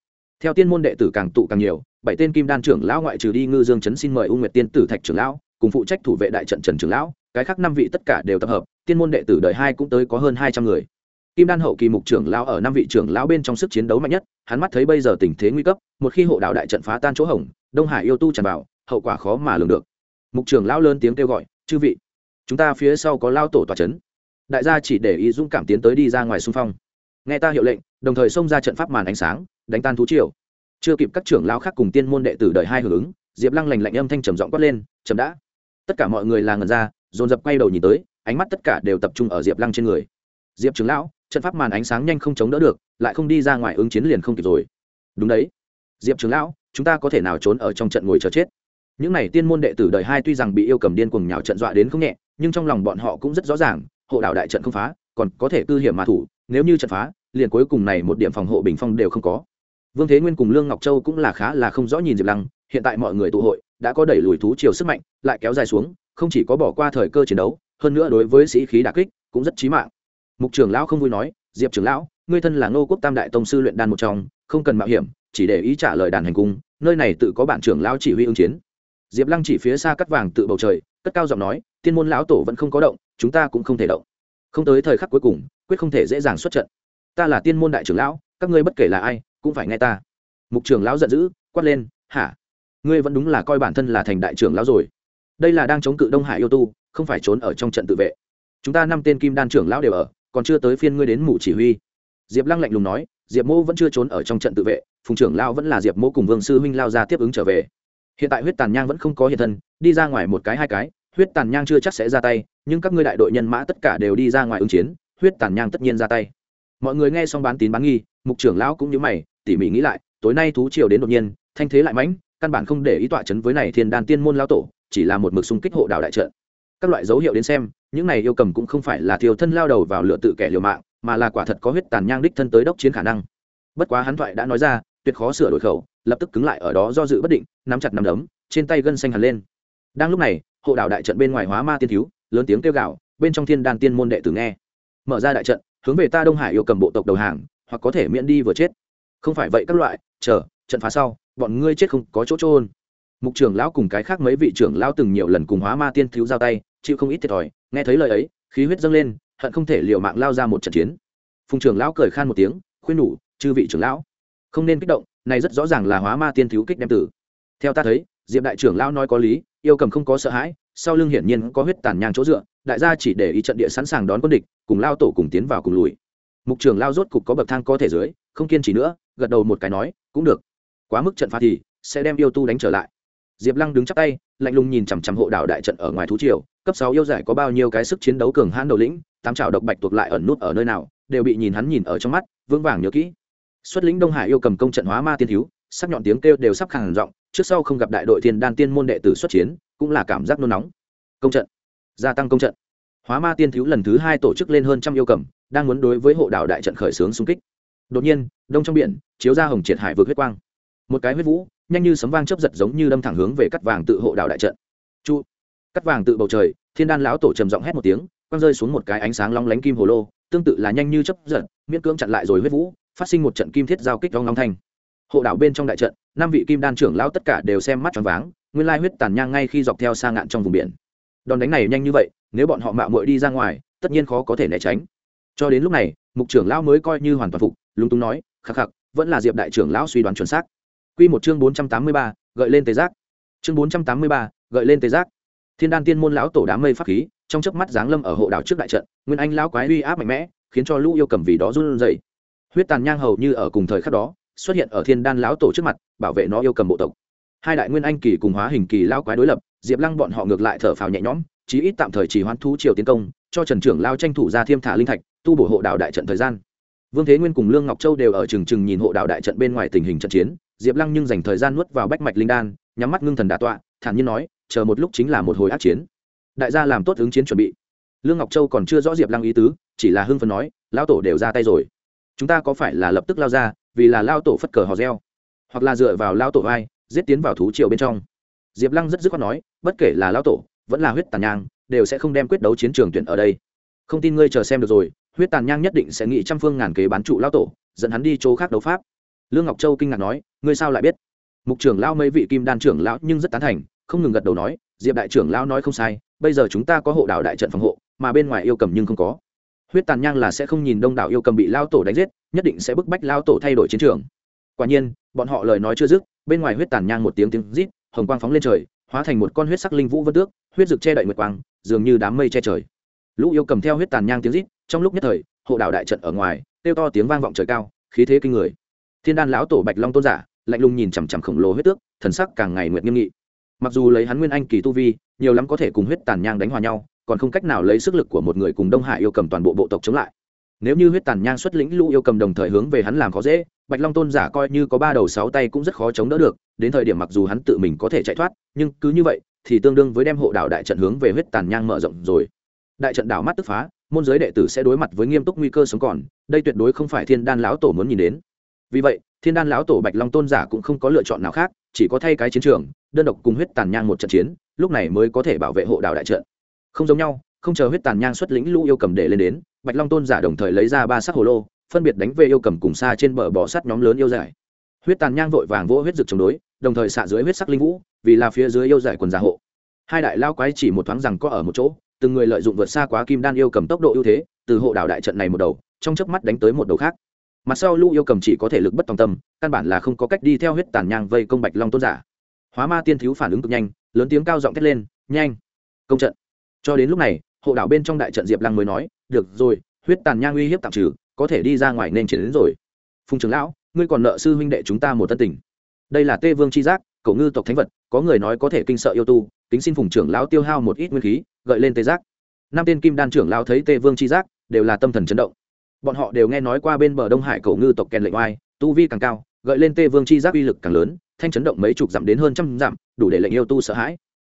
Theo tiên môn đệ tử càng tụ càng nhiều, bảy tên kim đan trưởng lão ngoại trừ đi ngư dương chấn xin mời u nguyệt tiên tử thạch trưởng lão, cùng phụ trách thủ vệ đại trận trần trưởng lão, cái khác năm vị tất cả đều tập hợp, tiên môn đệ tử đời hai cũng tới có hơn hai trăm người kim đan hậu kỳ mục trưởng lão ở năm vị trưởng lão bên trong sức chiến đấu mạnh nhất, hắn mắt thấy bây giờ tình thế nguy cấp, một khi hộ đạo đại trận phá tan chỗ hỏng đông hải yêu tu tràn vào, hậu quả khó mà lường được. Mục trưởng lão lớn tiếng kêu gọi, chư vị, chúng ta phía sau có lao tổ tòa trấn đại gia chỉ để ý dũng cảm tiến tới đi ra ngoài xung phong. Nghe ta hiệu lệnh, đồng thời xông ra trận pháp màn ánh sáng, đánh tan thú triều. Chưa kịp các trưởng lão khác cùng tiên môn đệ tử đời hai hưởng ứng, diệp lăng lành lạnh âm thanh trầm giọng quát lên, chậm đã. Tất cả mọi người là ngần ra, dồn dập quay đầu nhìn tới, ánh mắt tất cả đều tập trung ở diệp lăng trên người. Diệp trưởng lão trận pháp màn ánh sáng nhanh không chống đỡ được, lại không đi ra ngoài ứng chiến liền không kịp rồi. Đúng đấy. Diệp trưởng lão, chúng ta có thể nào trốn ở trong trận ngồi chờ chết? Những n à y tiên môn đệ tử đời hai tuy rằng bị yêu cầm điên cuồng nhào trận dọa đến không nhẹ, nhưng trong lòng bọn họ cũng rất rõ ràng, hộ đạo đại trận không phá, còn có thể cư hiểm mà thủ, nếu như trận phá, liền cuối cùng này một điểm phòng hộ bình phong đều không có. Vương thế nguyên cùng lương ngọc châu cũng là khá là không rõ nhìn diệp lăng, hiện tại mọi người tụ hội, đã có đẩy lùi thú chiều sức mạnh, lại kéo dài xuống, không chỉ có bỏ qua thời cơ chiến đấu, hơn nữa đối với sĩ khí đà kích, cũng rất chí mạng mục trưởng lão không vui nói, diệp trưởng lão, ngươi thân là ngô quốc tam đại tông sư luyện đan một trong, không cần mạo hiểm, chỉ để ý trả lời đàn hành cung, nơi này tự có bản trưởng lão chỉ huy ứng chiến. Diệp lăng chỉ phía xa cắt vàng tự bầu trời, cất cao giọng nói, tiên môn lão tổ vẫn không có động, chúng ta cũng không thể động. Không tới thời khắc cuối cùng, quyết không thể dễ dàng xuất trận. Ta là tiên môn đại trưởng lão, các ngươi bất kể là ai, cũng phải nghe ta. Mục trưởng lão giận dữ, quát lên, hả? Ngươi vẫn đúng là coi bản thân là thành đại trưởng lão rồi. Đây là đang chống cự đông hải yêu tu, không phải trốn ở trong trận tự vệ. Chúng ta năm tên kim đan trưởng lão đều ở còn chưa tới phiên ngươi đến mụ chỉ huy. Diệp lăng lạnh lùng nói, diệp mô vẫn chưa trốn ở trong trận tự vệ, phùng trưởng lão vẫn là diệp mô cùng vương sư huynh lao ra tiếp ứng trở về. Hiện tại huyết tàn nhang vẫn không có hiện thân, đi ra ngoài một cái hai cái, huyết tàn nhang chưa chắc sẽ ra tay, nhưng các ngươi đại đội nhân mã tất cả đều đi ra ngoài ứng chiến, huyết tàn nhang tất nhiên ra tay. Mọi người nghe xong bán tín bán nghi, mục trưởng lão cũng như mày, tỉ mỉ nghĩ lại, tối nay thú triều đến đột nhiên, thanh thế lại mãnh, căn bản không để ý tọa chấn với này thiên đàn tiên môn lao tổ, chỉ là một mực xung kích hộ đảo đại trận. Các loại dấu hiệu đến xem những này yêu cầm cũng không phải là thiêu thân lao đầu vào lựa tự kẻ liều mạng, mà là quả thật có huyết tàn nhang đích thân tới đốc chiến khả năng. Bất quá hắn thoại đã nói ra, tuyệt khó sửa đổi khẩu, lập tức cứng lại ở đó do dự bất định, nắm chặt nắm đấm, trên tay gân xanh hẳn lên. Đang lúc này, hộ đạo đại trận bên ngoài hóa ma tiên thiếu, lớn tiếng kêu gào, bên trong thiên đan tiên môn đệ tử nghe. Mở ra đại trận, hướng về ta đông hải yêu cầm bộ tộc đầu hàng, hoặc có thể miễn đi vừa chết. Không phải vậy các loại, chờ, trận phá sau, bọn ngươi chết không có chỗ trôn mục trưởng lão cùng cái khác mấy vị trưởng lão từng nhiều lần cùng hóa ma tiên thiếu giao tay, chịu không ít thiệt thòi nghe thấy lời ấy, khí huyết dâng lên, hận không thể liều mạng lao ra một trận chiến. Phùng trưởng lão cười khan một tiếng, khuyên nhủ, chư vị trưởng lão, không nên kích động, này rất rõ ràng là hóa ma tiên thiếu kích đem tử. Theo ta thấy, diệp đại trưởng lão nói có lý, yêu cầm không có sợ hãi, sau lưng hiển nhiên có huyết tàn nhang chỗ dựa, đại gia chỉ để ý trận địa sẵn sàng đón quân địch, cùng lao tổ cùng tiến vào cùng lùi. Mục trường lao rốt cục có bậc thang có thể dưới, không kiên trì nữa, gật đầu một cái nói, cũng được, quá mức trận phá thì sẽ đem yêu tu đánh trở lại diệp lăng đứng chắp tay, lạnh lùng nhìn chằm chằm hộ đảo đại trận ở ngoài thú triều, cấp sáu yêu giải có bao nhiêu cái sức chiến đấu cường hãn đầu lĩnh, tám trào độc bạch tuộc lại ẩn nút ở nơi nào, đều bị nhìn hắn nhìn ở trong mắt, vững vàng nhớ kỹ. Xuất lĩnh đông hải yêu cầm công trận hóa ma tiên thiếu, sắc nhọn tiếng kêu đều sắp khàn giọng, trước sau không gặp đại đội thiên đan tiên môn đệ tử xuất chiến, cũng là cảm giác nôn nóng. Công trận, gia tăng công trận. Hóa ma tiên thiếu lần thứ hai tổ chức lên hơn trăm yêu cầm, đang muốn đối với hộ đảo đại trận khởi xướng xung kích. Đột nhiên, đông trong biển, chiếu ra hồng triệt hải vượt huyết quang một cái huyết vũ, nhanh như sấm vang chấp giật giống như đâm thẳng hướng về cắt vàng tự hộ đảo đại trận. Chu, cắt vàng tự bầu trời, thiên đan lão tổ trầm giọng hét một tiếng, quăng rơi xuống một cái ánh sáng long lánh kim hồ lô, tương tự là nhanh như chấp giật, miễn cưỡng chặn lại rồi huyết vũ, phát sinh một trận kim thiết giao kích long long thanh. Hộ đảo bên trong đại trận, năm vị kim đan trưởng lão tất cả đều xem mắt tròn váng, nguyên lai huyết tàn nhang ngay khi dọc theo xa ngạn trong vùng biển. Đòn đánh này nhanh như vậy, nếu bọn họ mạo muội đi ra ngoài, tất nhiên khó có thể né tránh. Cho đến lúc này, mục trưởng lão mới coi như hoàn toàn phục, lúng túng nói, khắc khắc, vẫn là diệp đại trưởng lão suy đoán chuẩn xác. Quy một chương bốn trăm tám mươi ba, gợi lên tê giác. Chương bốn trăm tám mươi ba, gợi lên tê giác. Thiên đan tiên môn lão tổ đám mây pháp khí, trong chớp mắt giáng lâm ở hộ đảo trước đại trận, nguyên anh lão quái uy áp mạnh mẽ, khiến cho lũ yêu cầm vì đó run rẩy. Huyết tàn nhang hầu như ở cùng thời khắc đó, xuất hiện ở thiên đan lão tổ trước mặt, bảo vệ nó yêu cầm bộ tộc. Hai đại nguyên anh kỳ cùng hóa hình kỳ lão quái đối lập, Diệp Lăng bọn họ ngược lại thở phào nhẹ nhõm, chí ít tạm thời chỉ hoãn thú triều tiến công, cho Trần trưởng lao tranh thủ ra thiêm thả linh thạch, tu bổ hộ đạo đại trận thời gian. Vương Thế Nguyên cùng Lương Ngọc Châu đều ở chừng chừng nhìn hộ đạo đại trận bên ngoài tình hình trận chiến, Diệp Lăng nhưng dành thời gian nuốt vào bách mạch linh đan, nhắm mắt ngưng thần đả tọa, thản nhiên nói, chờ một lúc chính là một hồi ác chiến. Đại gia làm tốt ứng chiến chuẩn bị. Lương Ngọc Châu còn chưa rõ Diệp Lăng ý tứ, chỉ là hưng phấn nói, lão tổ đều ra tay rồi, chúng ta có phải là lập tức lao ra, vì là lao tổ phất cờ hò reo, hoặc là dựa vào lao tổ vai, giết tiến vào thú triều bên trong. Diệp Lăng rất dứt khoát nói, bất kể là lão tổ, vẫn là huyết tàn nhang, đều sẽ không đem quyết đấu chiến trường tuyển ở đây. Không tin ngươi chờ xem được rồi, huyết tàn nhang nhất định sẽ nghĩ trăm phương ngàn kế bán trụ lão tổ, dẫn hắn đi chỗ khác đấu pháp. Lương Ngọc Châu kinh ngạc nói, ngươi sao lại biết? Mục trưởng lão mấy vị kim đan trưởng lão nhưng rất tán thành, không ngừng gật đầu nói, Diệp đại trưởng lão nói không sai, bây giờ chúng ta có hộ đảo đại trận phòng hộ, mà bên ngoài yêu cầm nhưng không có. Huyết tàn nhang là sẽ không nhìn đông đảo yêu cầm bị lao tổ đánh giết, nhất định sẽ bức bách lao tổ thay đổi chiến trường. Quả nhiên, bọn họ lời nói chưa dứt, bên ngoài huyết tàn nhang một tiếng tiếng rít, hồng quang phóng lên trời, hóa thành một con huyết sắc linh vũ vân tước, huyết rực che đậy nguyệt quang, dường như đám mây che trời. Lũ yêu cầm theo huyết tàn nhang tiếng rít, trong lúc nhất thời, hộ đảo đại trận ở ngoài, kêu to tiếng vang vọng trời cao, khí thế kinh người. Thiên đan lão tổ Bạch Long tôn giả, lạnh lùng nhìn chằm chằm khổng lồ huyết tước, thần sắc càng ngày nguyệt nghiêm nghị. Mặc dù lấy hắn nguyên anh kỳ tu vi, nhiều lắm có thể cùng huyết tàn nhang đánh hòa nhau, còn không cách nào lấy sức lực của một người cùng Đông Hải yêu cầm toàn bộ bộ tộc chống lại. Nếu như huyết tàn nhang xuất lĩnh lũ yêu cầm đồng thời hướng về hắn làm khó dễ, Bạch Long tôn giả coi như có ba đầu sáu tay cũng rất khó chống đỡ được, đến thời điểm mặc dù hắn tự mình có thể chạy thoát, nhưng cứ như vậy, thì tương đương với đem hộ đảo đại trận hướng về huyết tàn nhang mở rộng rồi. Đại trận đảo mắt tức phá, môn giới đệ tử sẽ đối mặt với nghiêm túc nguy cơ sống còn, đây tuyệt đối không phải Thiên Đan lão tổ muốn nhìn đến. Vì vậy, Thiên Đan lão tổ Bạch Long tôn giả cũng không có lựa chọn nào khác, chỉ có thay cái chiến trường, đơn độc cùng huyết tàn nhang một trận chiến, lúc này mới có thể bảo vệ hộ đạo đại trận. Không giống nhau, không chờ huyết tàn nhang xuất lĩnh lũ yêu cầm để lên đến, Bạch Long tôn giả đồng thời lấy ra ba sắc hồ lô, phân biệt đánh về yêu cầm cùng xa trên bờ bò sắt nhóm lớn yêu giải. Huyết tàn nhang vội vàng vỗ huyết rực chống đối, đồng thời xạ dưới huyết sắc linh vũ, vì là phía dưới yêu giải quần giả hộ hai đại lao quái chỉ một thoáng rằng có ở một chỗ từng người lợi dụng vượt xa quá kim đan yêu cầm tốc độ ưu thế từ hộ đảo đại trận này một đầu trong chớp mắt đánh tới một đầu khác mặt sau lũ yêu cầm chỉ có thể lực bất tòng tâm, căn bản là không có cách đi theo huyết tàn nhang vây công bạch long tôn giả. Hóa ma tiên thiếu phản ứng cực nhanh, lớn tiếng cao giọng thét lên, nhanh, công trận. Cho đến lúc này, hộ đảo bên trong đại trận diệp lăng mới nói, được rồi, huyết tàn nhang uy hiếp tạm trừ, có thể đi ra ngoài nên triển đến rồi. Phùng trưởng lão, ngươi còn nợ sư huynh đệ chúng ta một tân tình. Đây là tê vương c h i giác, cậu ngư tộc thánh vật, có người nói có thể kinh sợ yêu tu tính xin phùng trưởng lão tiêu hao một ít nguyên khí, gợi lên tê giác. Năm tên kim đan trưởng lão thấy tê vương c h i giác, đều là tâm thần chấn động bọn họ đều nghe nói qua bên bờ đông hải cổ ngư tộc kèn lệnh oai, tu vi càng cao, gợi lên tê vương c h i giác uy lực càng lớn, thanh chấn động mấy chục dặm đến hơn trăm dặm, đủ để lệnh yêu tu sợ hãi.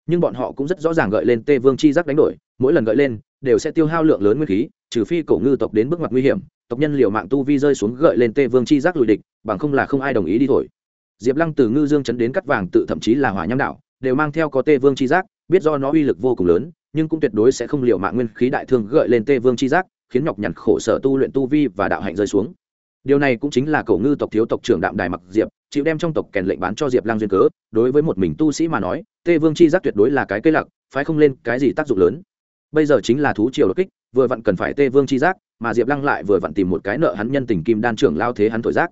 Nhưng bọn họ cũng rất rõ ràng gợi lên tê vương chi giác đánh đổi, mỗi lần gợi lên, đều sẽ tiêu hao lượng lớn nguyên khí, trừ phi cổ ngư tộc đến bước ngoặt nguy hiểm, tộc nhân liều mạng tu vi rơi xuống gợi lên tê vương chi giác lùi địch, bằng không là không ai đồng ý đi thổi. Diệp lăng từ ngư dương chấn đến cắt vàng tự thậm chí là hỏa nham đạo đều mang theo có tê vương chi giác, biết do nó uy lực vô cùng lớn, nhưng cũng tuyệt đối sẽ không liều mạng nguyên khí đại thương gợi lên tê vương chi giác khiến nhọc nhằn khổ sở tu luyện tu vi và đạo hạnh rơi xuống. Điều này cũng chính là cổ ngư tộc thiếu tộc trưởng đạm đài mặc diệp, chịu đem trong tộc kèn lệnh bán cho diệp lang duyên cớ. Đối với một mình tu sĩ mà nói, tê vương chi giác tuyệt đối là cái cây lặc, phái không lên cái gì tác dụng lớn. Bây giờ chính là thú triều đột kích, vừa vặn cần phải tê vương chi giác, mà diệp lăng lại vừa vặn tìm một cái nợ hắn nhân tình kim đan trưởng lao thế hắn thổi giác.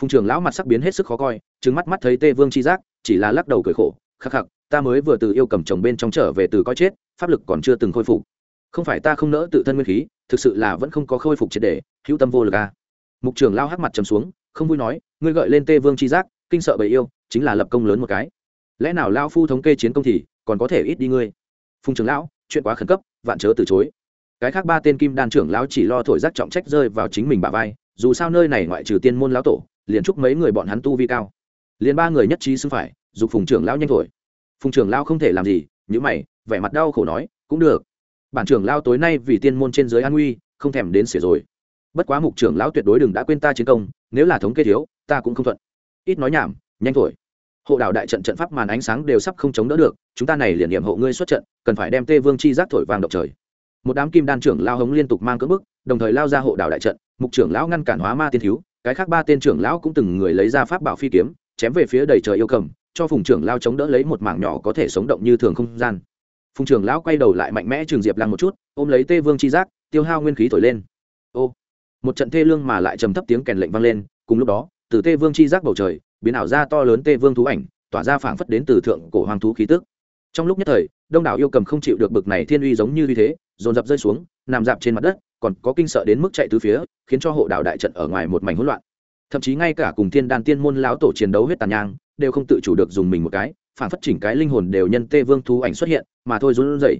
Phùng trưởng lão mặt sắc biến hết sức khó coi trứng mắt mắt thấy tê vương chi giác, chỉ là lắc đầu cười khổ, khắc khắc, ta mới vừa từ yêu cầm chồng bên trong trở về từ coi chết, pháp lực còn chưa từng khôi phục. Không phải ta không nỡ tự thân nguyên khí thực sự là vẫn không có khôi phục triệt đề hữu tâm vô lực a à. mục trưởng lao hắc mặt trầm xuống, không vui nói, ngươi gợi lên tê vương chi giác, kinh sợ bầy yêu, chính là lập công lớn một cái. Lẽ nào lao phu thống kê chiến công thì, còn có thể ít đi ngươi? Phùng trưởng lão, chuyện quá khẩn cấp, vạn chớ từ chối. Cái khác ba tên kim đan trưởng lão chỉ lo thổi giác trọng trách rơi vào chính mình bà vai, dù sao nơi này ngoại trừ tiên môn lão tổ, liền chúc mấy người bọn hắn tu vi cao. Liền ba người nhất trí xưng phải, dục phùng trưởng lão nhanh thổi. Phùng trưởng lão không thể làm gì nhữ mày, vẻ mặt đau khổ nói, cũng được bản trưởng lao tối nay vì tiên môn trên giới an nguy, không thèm đến xỉa rồi. Bất quá mục trưởng lão tuyệt đối đừng đã quên ta chiến công, nếu là thống kê thiếu, ta cũng không thuận. Ít nói nhảm, nhanh thổi. Hộ đảo đại trận trận pháp màn ánh sáng đều sắp không chống đỡ được, chúng ta này liền nghiệm hộ ngươi xuất trận, cần phải đem tê vương chi giác thổi vàng động trời. Một đám kim đan trưởng lao hống liên tục mang cưỡng bức, đồng thời lao ra hộ đảo đại trận, mục trưởng lão ngăn cản hóa ma tiên thiếu, cái khác ba tên trưởng lão cũng từng người lấy ra pháp bảo phi kiếm, chém về phía đầy trời yêu cầm, cho phùng trưởng lao chống đỡ lấy một mảng nhỏ có thể sống động như thường không gian phùng trưởng lão quay đầu lại mạnh mẽ trường diệp lăng một chút, ôm lấy tê vương chi giác, tiêu hao nguyên khí thổi lên. Ô, một trận thê lương mà lại trầm thấp tiếng kèn lệnh vang lên, cùng lúc đó, từ tê vương chi giác bầu trời, biến ảo ra to lớn tê vương thú ảnh, tỏa ra phảng phất đến từ thượng cổ hoàng thú khí tức. Trong lúc nhất thời, đông đảo yêu cầm không chịu được bực này thiên uy giống như uy thế, dồn dập rơi xuống, nằm dạp trên mặt đất, còn có kinh sợ đến mức chạy từ phía, khiến cho hộ đạo đại trận ở ngoài một mảnh hỗn loạn. Thậm chí ngay cả cùng thiên đan tiên môn lão tổ chiến đấu huyết tàn nhang, đều không tự chủ được dùng mình một cái phản phất chỉnh cái linh hồn đều nhân tê vương thú ảnh xuất hiện, mà thôi run rẩy.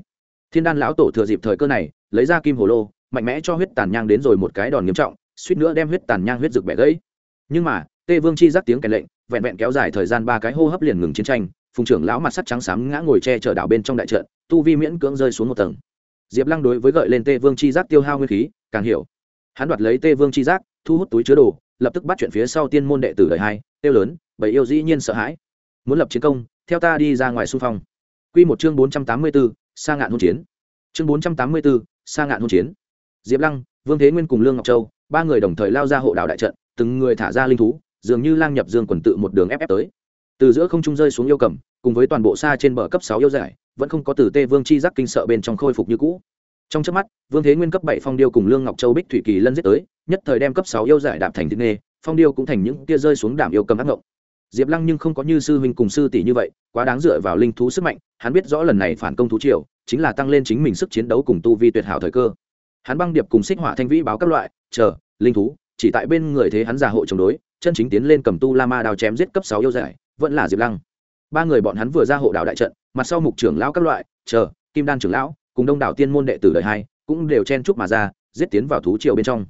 Thiên đan lão tổ thừa dịp thời cơ này, lấy ra kim hồ lô, mạnh mẽ cho huyết tàn nhang đến rồi một cái đòn nghiêm trọng, suýt nữa đem huyết tàn nhang huyết rực bẻ gãy. Nhưng mà, tê vương chi giác tiếng kèn lệnh, vẹn vẹn kéo dài thời gian ba cái hô hấp liền ngừng chiến tranh, phùng trưởng lão mặt sắt trắng xám ngã ngồi che chở đảo bên trong đại trận, tu vi miễn cưỡng rơi xuống một tầng. Diệp lăng đối với gợi lên tê vương chi giác tiêu hao nguyên khí, càng hiểu. Hắn đoạt lấy tê vương chi giác, thu hút túi chứa đồ, lập tức bắt chuyện phía sau tiên môn đệ tử đời hai, tiêu lớn bởi yêu dĩ nhiên sợ hãi. Muốn lập chiến công theo ta đi ra ngoài xung phong. Q một chương bốn trăm tám mươi bốn sa ngạn hôn chiến. Chương bốn trăm tám mươi bốn sa ngạn hôn chiến. Diệp lăng, vương thế nguyên cùng lương ngọc châu, ba người đồng thời lao ra hộ đảo đại trận, từng người thả ra linh thú, dường như lang nhập dương quần tự một đường ép ép tới. Từ giữa không trung rơi xuống yêu cầm, cùng với toàn bộ xa trên bờ cấp sáu yêu giải, vẫn không có từ tê vương chi giác kinh sợ bên trong khôi phục như cũ. Trong trước mắt, vương thế nguyên cấp bảy phong điêu cùng lương ngọc châu bích thủy kỳ lân giết tới, nhất thời đem cấp sáu yêu giải đạp thành thịt nghề phong điêu cũng thành những tia rơi xuống đảm yêu cầm ác ngộng diệp lăng nhưng không có như sư huynh cùng sư tỷ như vậy, quá đáng dựa vào linh thú sức mạnh, hắn biết rõ lần này phản công thú triều chính là tăng lên chính mình sức chiến đấu cùng tu vi tuyệt hảo thời cơ. Hắn băng điệp cùng xích hỏa thanh vĩ báo các loại, chờ, linh thú, chỉ tại bên người thế hắn già hộ chống đối, chân chính tiến lên cầm tu la ma đào chém giết cấp sáu yêu giải, vẫn là diệp lăng. Ba người bọn hắn vừa ra hộ đảo đại trận, mặt sau mục trưởng lão các loại, chờ, kim đan trưởng lão, cùng đông đảo tiên môn đệ tử đời hai, cũng đều chen chúc mà ra, giết tiến vào thú triều bên trong.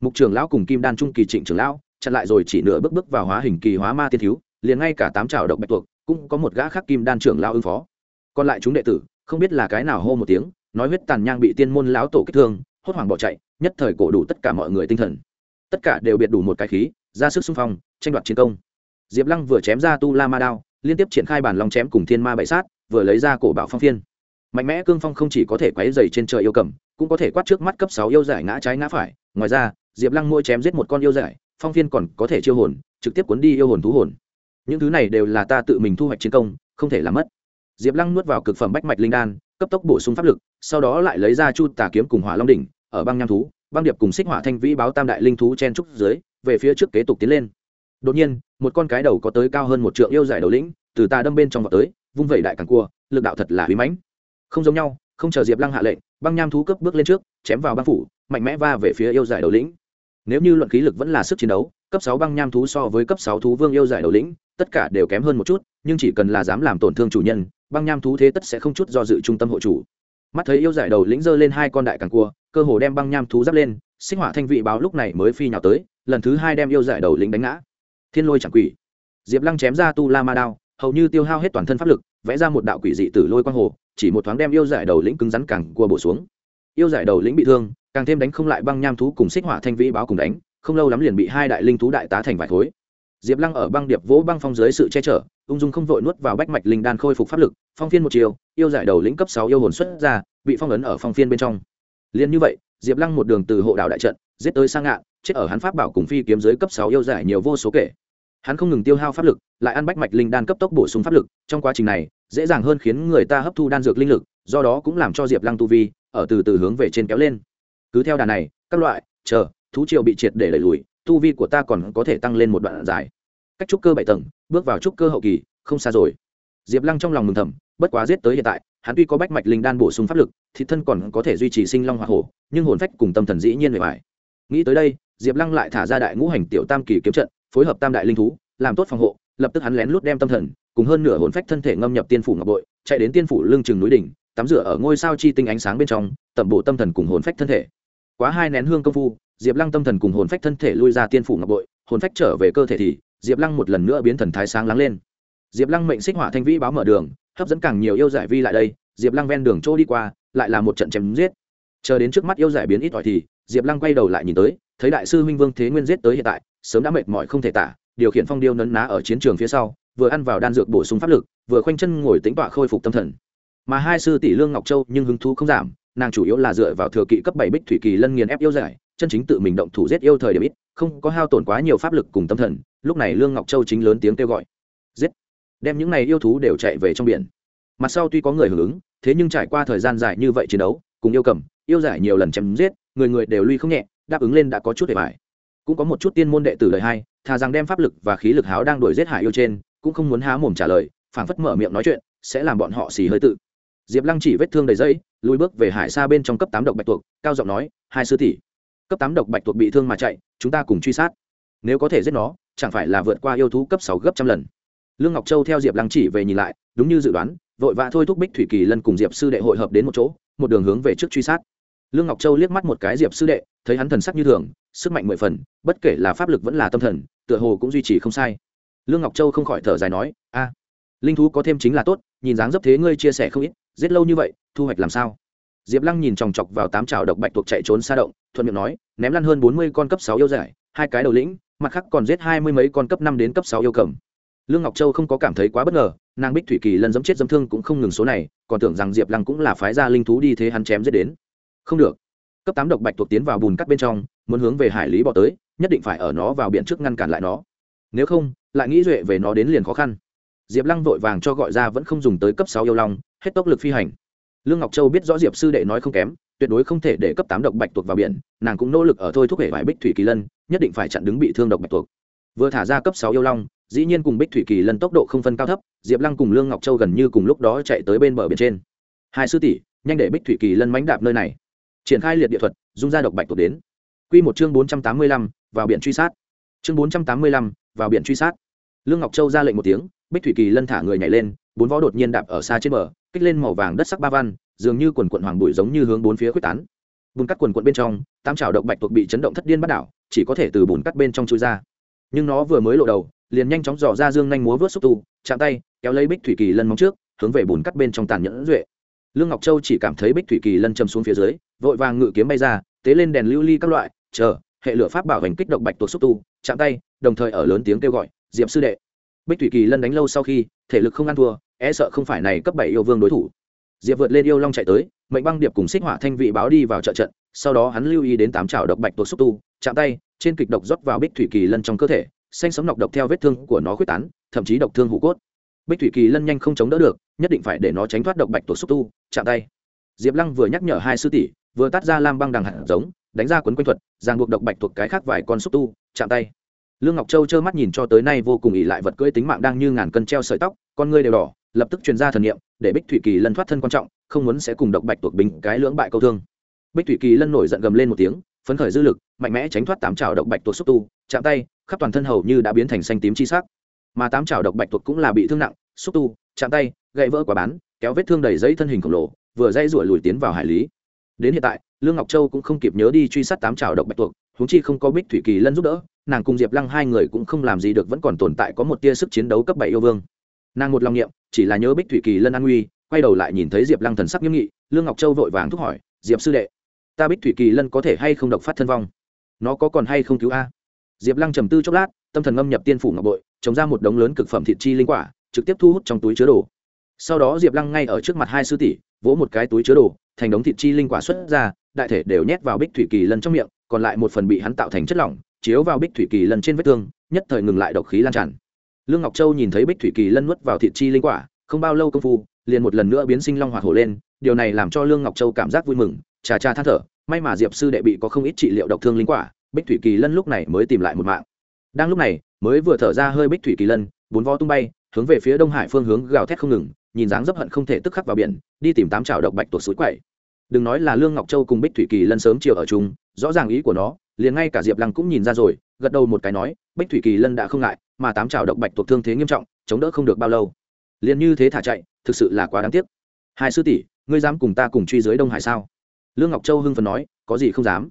Mục trưởng lão cùng kim đan trung kỳ trịnh trưởng lão chặn lại rồi chỉ nửa bước bước vào hóa hình kỳ hóa ma tiên thiếu, liền ngay cả tám trào độc bạch tuộc cũng có một gã khác kim đan trưởng lão ứng phó. Còn lại chúng đệ tử, không biết là cái nào hô một tiếng, nói huyết tàn nhang bị tiên môn lão tổ kích thương, hốt hoảng bỏ chạy, nhất thời cổ đủ tất cả mọi người tinh thần. Tất cả đều biệt đủ một cái khí, ra sức xung phong, tranh đoạt chiến công. Diệp lăng vừa chém ra tu la ma đao, liên tiếp triển khai bản lòng chém cùng thiên ma bậy sát, vừa lấy ra cổ bảo phong phiên. Mạnh mẽ cương phong không chỉ có thể quáy dày trên trời yêu cầm, cũng có thể quát trước mắt cấp sáu yêu giải ngã trái ngã phải. Ngoài ra, diệp lăng mỗi chém giết một con yêu giải phong phiên còn có thể chiêu hồn, trực tiếp cuốn đi yêu hồn thú hồn. Những thứ này đều là ta tự mình thu hoạch chiến công, không thể làm mất. Diệp lăng nuốt vào cực phẩm bách mạch linh đan, cấp tốc bổ sung pháp lực, sau đó lại lấy ra chu tà kiếm cùng hỏa long đỉnh, ở băng nham thú, băng điệp cùng xích hỏa thanh vĩ báo tam đại linh thú chen trúc dưới, về phía trước kế tục tiến lên. Đột nhiên, một con cái đầu có tới cao hơn một trượng yêu giải đầu lĩnh, từ ta đâm bên trong vào tới, vung vẩy đại càng cua, lực đạo thật là huy mãnh. Không giống nhau, không chờ diệp lăng hạ lệnh, băng nham thú cấp bước lên trước, chém vào băng phủ, mạnh mẽ va về phía yêu giải đầu lĩnh nếu như luận khí lực vẫn là sức chiến đấu, cấp sáu băng nham thú so với cấp sáu thú vương yêu giải đầu lĩnh, tất cả đều kém hơn một chút, nhưng chỉ cần là dám làm tổn thương chủ nhân, băng nham thú thế tất sẽ không chút do dự trung tâm hộ chủ. Mắt thấy yêu giải đầu lĩnh giơ lên hai con đại càng cua, cơ hồ đem băng nham thú giáp lên, sinh hỏa thanh vị báo lúc này mới phi nhào tới, lần thứ hai đem yêu giải đầu lĩnh đánh ngã. Thiên lôi chẳng quỷ. Diệp lăng chém ra tu la ma đao, hầu như tiêu hao hết toàn thân pháp lực, vẽ ra một đạo quỷ dị tử lôi quang hồ, chỉ một thoáng đem yêu giải đầu lĩnh cứng rắn càng cua bổ xuống. Yêu giải đầu lĩnh bị thương càng thêm đánh không lại băng nham thú cùng xích hỏa thanh vĩ báo cùng đánh, không lâu lắm liền bị hai đại linh thú đại tá thành vài khối. Diệp lăng ở băng điệp vỗ băng phong dưới sự che chở, ung dung không vội nuốt vào bách mạch linh đan khôi phục pháp lực, phong phiên một chiều, yêu giải đầu lĩnh cấp sáu yêu hồn xuất ra, bị phong ấn ở phong phiên bên trong. Liền như vậy, diệp lăng một đường từ hộ đạo đại trận, giết tới sang ngạn, chết ở hắn pháp bảo cùng phi kiếm giới cấp sáu yêu giải nhiều vô số kể. Hắn không ngừng tiêu hao pháp lực, lại ăn bách mạch linh đan cấp tốc bổ sung pháp lực, trong quá trình này, dễ dàng hơn khiến người ta hấp thu đan dược linh lực, do đó cũng làm cho diệp lăng tu vi, ở từ từ hướng về trên kéo lên cứ theo đà này, các loại, chờ, thú triều bị triệt để đẩy lùi, tu vi của ta còn có thể tăng lên một đoạn dài. Cách trúc cơ bảy tầng, bước vào trúc cơ hậu kỳ, không xa rồi. Diệp lăng trong lòng mừng thầm, bất quá giết tới hiện tại, hắn tuy có bách mạch linh đan bổ sung pháp lực, thì thân còn có thể duy trì sinh long hoa hổ, nhưng hồn phách cùng tâm thần dĩ nhiên bề bài nghĩ tới đây, diệp lăng lại thả ra đại ngũ hành tiểu tam kỳ kiếm trận, phối hợp tam đại linh thú, làm tốt phòng hộ, lập tức hắn lén lút đem tâm thần, cùng hơn nửa hồn phách thân thể ngâm nhập tiên phủ ngọc bội, chạy đến tiên phủ lưng chừng núi đỉnh, tắm rửa ở ngôi sao chi tinh ánh sáng bên trong, tẩm bộ tâm thần cùng hồn phách thân thể quá hai nén hương công phu, diệp lăng tâm thần cùng hồn phách thân thể lui ra tiên phủ ngọc bội, hồn phách trở về cơ thể thì, diệp lăng một lần nữa biến thần thái sáng lắng lên. Diệp lăng mệnh xích hỏa thanh vĩ báo mở đường, hấp dẫn càng nhiều yêu giải vi lại đây, diệp lăng ven đường chỗ đi qua, lại là một trận chém giết. Chờ đến trước mắt yêu giải biến ít ỏi thì, diệp lăng quay đầu lại nhìn tới, thấy đại sư huynh vương thế nguyên giết tới hiện tại, sớm đã mệt mỏi không thể tả, điều khiển phong điêu nấn ná ở chiến trường phía sau, vừa ăn vào đan dược bổ sung pháp lực, vừa khoanh chân ngồi tính tọa khôi phục tâm thần. Mà hai sư tỷ lương ngọc châu nhưng hứng thú không giảm nàng chủ yếu là dựa vào thừa kỵ cấp bảy bích thủy kỳ lân nghiền ép yêu giải, chân chính tự mình động thủ giết yêu thời điểm ít, không có hao tổn quá nhiều pháp lực cùng tâm thần, lúc này lương ngọc châu chính lớn tiếng kêu gọi. Giết! Đem những này yêu thú đều chạy về trong biển. Mặt sau tuy có người hưởng ứng, thế nhưng trải qua thời gian dài như vậy chiến đấu, cùng yêu cầm, yêu giải nhiều lần chém giết, người người đều lui không nhẹ, đáp ứng lên đã có chút để bài cũng có một chút tiên môn đệ tử lời hai thà rằng đem pháp lực và khí lực háo đang đuổi giết hải yêu trên, cũng không muốn há mồm trả lời, phảng phất mở miệng nói chuyện, sẽ làm bọn họ xì hơi tự diệp lăng chỉ vết thương đầy dẫy lùi bước về hải xa bên trong cấp tám độc bạch tuộc, cao giọng nói, hai sư tỷ, cấp tám độc bạch tuộc bị thương mà chạy, chúng ta cùng truy sát. Nếu có thể giết nó, chẳng phải là vượt qua yêu thú cấp sáu gấp trăm lần. Lương ngọc châu theo diệp lăng chỉ về nhìn lại, đúng như dự đoán, vội vã thôi thúc bích thủy kỳ lân cùng diệp sư đệ hội hợp đến một chỗ, một đường hướng về trước truy sát. Lương ngọc châu liếc mắt một cái diệp sư đệ, thấy hắn thần sắc như thường, sức mạnh mười phần, bất kể là pháp lực vẫn là tâm thần, tựa hồ cũng duy trì không sai. Lương ngọc châu không khỏi thở dài nói, a, linh thú có thêm chính là tốt, nhìn dáng dấp thế ngươi chia sẻ không ít giết lâu như vậy, thu hoạch làm sao? Diệp lăng nhìn chòng chọc vào tám trào độc bạch thuộc chạy trốn xa động, thuận miệng nói, ném lăn hơn bốn mươi con cấp sáu yêu giải, hai cái đầu lĩnh, mặt khác còn giết hai mươi mấy con cấp năm đến cấp sáu yêu cầm. Lương ngọc châu không có cảm thấy quá bất ngờ, nàng bích thủy kỳ lần dẫm chết dẫm thương cũng không ngừng số này, còn tưởng rằng diệp lăng cũng là phái gia linh thú đi thế hắn chém giết đến. Không được. Cấp tám độc bạch thuộc tiến vào bùn cắt bên trong, muốn hướng về hải lý bỏ tới, nhất định phải ở nó vào biển trước ngăn cản lại nó. Nếu không, lại nghĩ duệ về nó đến liền khó khăn. Diệp lăng vội vàng cho gọi ra vẫn không dùng tới cấp sáu yêu long hết tốc lực phi hành. Lương ngọc châu biết rõ diệp sư đệ nói không kém, tuyệt đối không thể để cấp tám độc bạch tuộc vào biển, nàng cũng nỗ lực ở thôi thúc hệ vải bích thủy kỳ lân, nhất định phải chặn đứng bị thương độc bạch tuộc. Vừa thả ra cấp sáu yêu long, dĩ nhiên cùng bích thủy kỳ lân tốc độ không phân cao thấp, diệp lăng cùng lương ngọc châu gần như cùng lúc đó chạy tới bên bờ biển trên. Hai sư tỷ, nhanh để bích thủy kỳ lân mánh đạp nơi này. Triển khai liệt địa thuật, dung ra độc bạch tuộc đến. Q một chương bốn trăm tám mươi lăm, vào biển truy sát. Chương bốn trăm tám mươi lăm, vào biển truy sát. Lương ngọc châu ra lệnh một tiếng, bích thủy kỳ lân thả người nhảy lên bốn vó đột nhiên đạp ở xa trên bờ, kích lên màu vàng đất sắc ba văn, dường như quần quận hoàng bụi giống như hướng bốn phía quyết tán. Bùn cắt quần quận bên trong tam trào động bạch thuộc bị chấn động thất điên bắt đảo, chỉ có thể từ bùn cắt bên trong chui ra. Nhưng nó vừa mới lộ đầu, liền nhanh chóng dò ra dương nhanh múa vớt xúc tu, chạm tay, kéo lấy bích thủy kỳ lân móng trước, hướng về bùn cắt bên trong tàn nhẫn duệ. Lương ngọc châu chỉ cảm thấy bích thủy kỳ lân chầm xuống phía dưới, vội vàng ngự kiếm bay ra, tế lên đèn lưu ly các loại, chờ, hệ lửa pháp bảo hành kích động bạch tuộc xúc tu, chạm tay, đồng thời ở lớn tiếng kêu gọi, diệp sư đệ bích thủy kỳ lân đánh lâu sau khi, thể lực không ăn thua e sợ không phải này cấp bảy yêu vương đối thủ. Diệp vượt lên yêu long chạy tới, mệnh băng điệp cùng xích hỏa thanh vị báo đi vào trợ trận, sau đó hắn lưu ý đến tám trào độc bạch tuộc xúc tu, chạm tay, trên kịch độc rót vào bích thủy kỳ lân trong cơ thể, xanh sống nọc độc theo vết thương của nó quyết tán, thậm chí độc thương hủ cốt. Bích thủy kỳ lân nhanh không chống đỡ được, nhất định phải để nó tránh thoát độc bạch tuộc xúc tu, chạm tay. Diệp lăng vừa nhắc nhở hai sư tỷ, vừa tắt ra lam băng đằng hạt giống, đánh ra quấn quanh thuật, ràng buộc độc bạch thuộc cái khác vài con xúc tu, chạm tay lương ngọc châu trơ mắt nhìn cho tới nay vô cùng ỉ lại vật cưỡi tính mạng đang như ngàn cân treo sợi tóc, con ngươi đều đỏ, lập tức truyền ra thần nghiệm để bích thủy kỳ lân thoát thân quan trọng, không muốn sẽ cùng độc bạch tuộc bình cái lưỡng bại câu thương. Bích thủy kỳ lân nổi giận gầm lên một tiếng, phấn khởi dư lực, mạnh mẽ tránh thoát tám trào độc bạch tuộc xúc tu, chạm tay, khắp toàn thân hầu như đã biến thành xanh tím chi sắc. Mà tám trào độc bạch tuộc cũng là bị thương nặng, xúc tu, chạm tay gậy vỡ quả bán kéo vết thương đầy dây thân hình khổng lồ, vừa dây rủa lùi tiến vào hải lý. Đến hiện tại, lương ngọc châu cũng không kịp nhớ đi truy sát tám trào độc bạch tuộc, huống chi không có bích thủy kỳ lân giúp đỡ nàng cùng diệp lăng hai người cũng không làm gì được, vẫn còn tồn tại có một tia sức chiến đấu cấp bảy yêu vương. Nàng một lòng niệm, chỉ là nhớ bích thủy kỳ lân an nguy, quay đầu lại nhìn thấy diệp lăng thần sắc nghiêm nghị, lương ngọc châu vội vàng thúc hỏi, diệp sư đệ, ta bích thủy kỳ lân có thể hay không độc phát thân vong? Nó có còn hay không cứu a? Diệp lăng trầm tư chốc lát, tâm thần ngâm nhập tiên phủ ngọc bội chống ra một đống lớn cực phẩm thịt chi linh quả, trực tiếp thu hút trong túi chứa đồ. Sau đó diệp lăng ngay ở trước mặt hai sư tỷ, vỗ một cái túi chứa đồ, thành đống thịt chi linh quả xuất ra, đại thể đều nhét vào bích thủy kỳ lân trong miệng, còn lại một phần bị hắn tạo thành chất lỏng chiếu vào bích thủy kỳ lân trên vết thương, nhất thời ngừng lại độc khí lan tràn. Lương ngọc châu nhìn thấy bích thủy kỳ lân nuốt vào thịt chi linh quả, không bao lâu công phu, liền một lần nữa biến sinh long hoạt hổ lên, điều này làm cho lương ngọc châu cảm giác vui mừng chà chà than thở, may mà diệp sư đệ bị có không ít trị liệu độc thương linh quả, bích thủy kỳ lân lúc này mới tìm lại một mạng. Đang lúc này, mới vừa thở ra hơi bích thủy kỳ lân, bốn vo tung bay, hướng về phía đông hải phương hướng gào thét không ngừng, nhìn dáng dấp hận không thể tức khắc vào biển, đi tìm tám chảo độc bạch tuột suối quậy. Đừng nói là lương ngọc châu cùng bích thủy kỳ lân sớm chiều ở chung, rõ ràng ý của nó liền ngay cả diệp lăng cũng nhìn ra rồi, gật đầu một cái nói bích thủy kỳ lân đã không ngại, mà tám trào độc bạch thuộc thương thế nghiêm trọng, chống đỡ không được bao lâu. Liền như thế thả chạy, thực sự là quá đáng tiếc. Hai sư tỷ, ngươi dám cùng ta cùng truy dưới đông hải sao? Lương ngọc châu hưng phần nói, có gì không dám.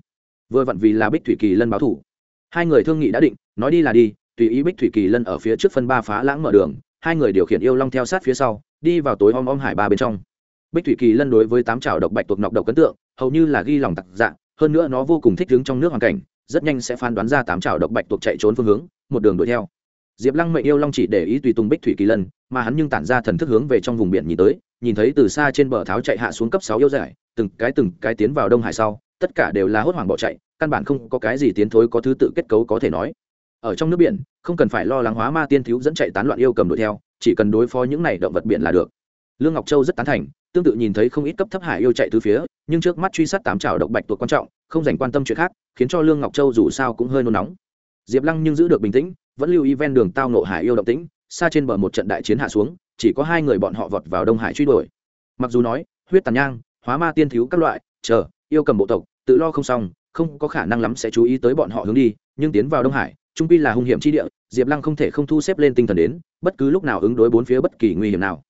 Vừa vặn vì là bích thủy kỳ lân báo thủ. Hai người thương nghị đã định, nói đi là đi, tùy ý bích thủy kỳ lân ở phía trước phân ba phá lãng mở đường, hai người điều khiển yêu long theo sát phía sau, đi vào tối om om hải ba bên trong. Bích thủy kỳ lân đối với tám trào độc bạch tuộc nọc độc ấn tượng, hầu như là ghi lòng tặc dạng hơn nữa nó vô cùng thích đứng trong nước hoàn cảnh, rất nhanh sẽ phán đoán ra tám trào độc bạch tuộc chạy trốn phương hướng, một đường đuổi theo. Diệp lăng mệnh yêu long chỉ để ý tùy tùng bích thủy kỳ lân, mà hắn nhưng tản ra thần thức hướng về trong vùng biển nhìn tới, nhìn thấy từ xa trên bờ tháo chạy hạ xuống cấp sáu yêu giải, từng cái từng cái tiến vào đông hải sau, tất cả đều là hốt hoảng bỏ chạy, căn bản không có cái gì tiến thối có thứ tự kết cấu có thể nói. Ở trong nước biển, không cần phải lo lắng hóa ma tiên thiếu dẫn chạy tán loạn yêu cầm đuổi theo, chỉ cần đối phó những này động vật biển là được. Lương ngọc châu rất tán thành, tương tự nhìn thấy không ít cấp thấp hải yêu chạy từ phía nhưng trước mắt truy sát tám trào động bạch tuộc quan trọng, không dành quan tâm chuyện khác, khiến cho lương ngọc châu dù sao cũng hơi nôn nóng. Diệp lăng nhưng giữ được bình tĩnh, vẫn lưu ý ven đường tao nộ hải yêu động tĩnh, xa trên bờ một trận đại chiến hạ xuống, chỉ có hai người bọn họ vọt vào đông hải truy đuổi. Mặc dù nói, huyết tàn nhang, hóa ma tiên thiếu các loại, chờ, yêu cầm bộ tộc, tự lo không xong, không có khả năng lắm sẽ chú ý tới bọn họ hướng đi, nhưng tiến vào đông hải, trung pi là hung hiểm chi địa, diệp lăng không thể không thu xếp lên tinh thần đến, bất cứ lúc nào ứng đối bốn phía bất kỳ nguy hiểm nào.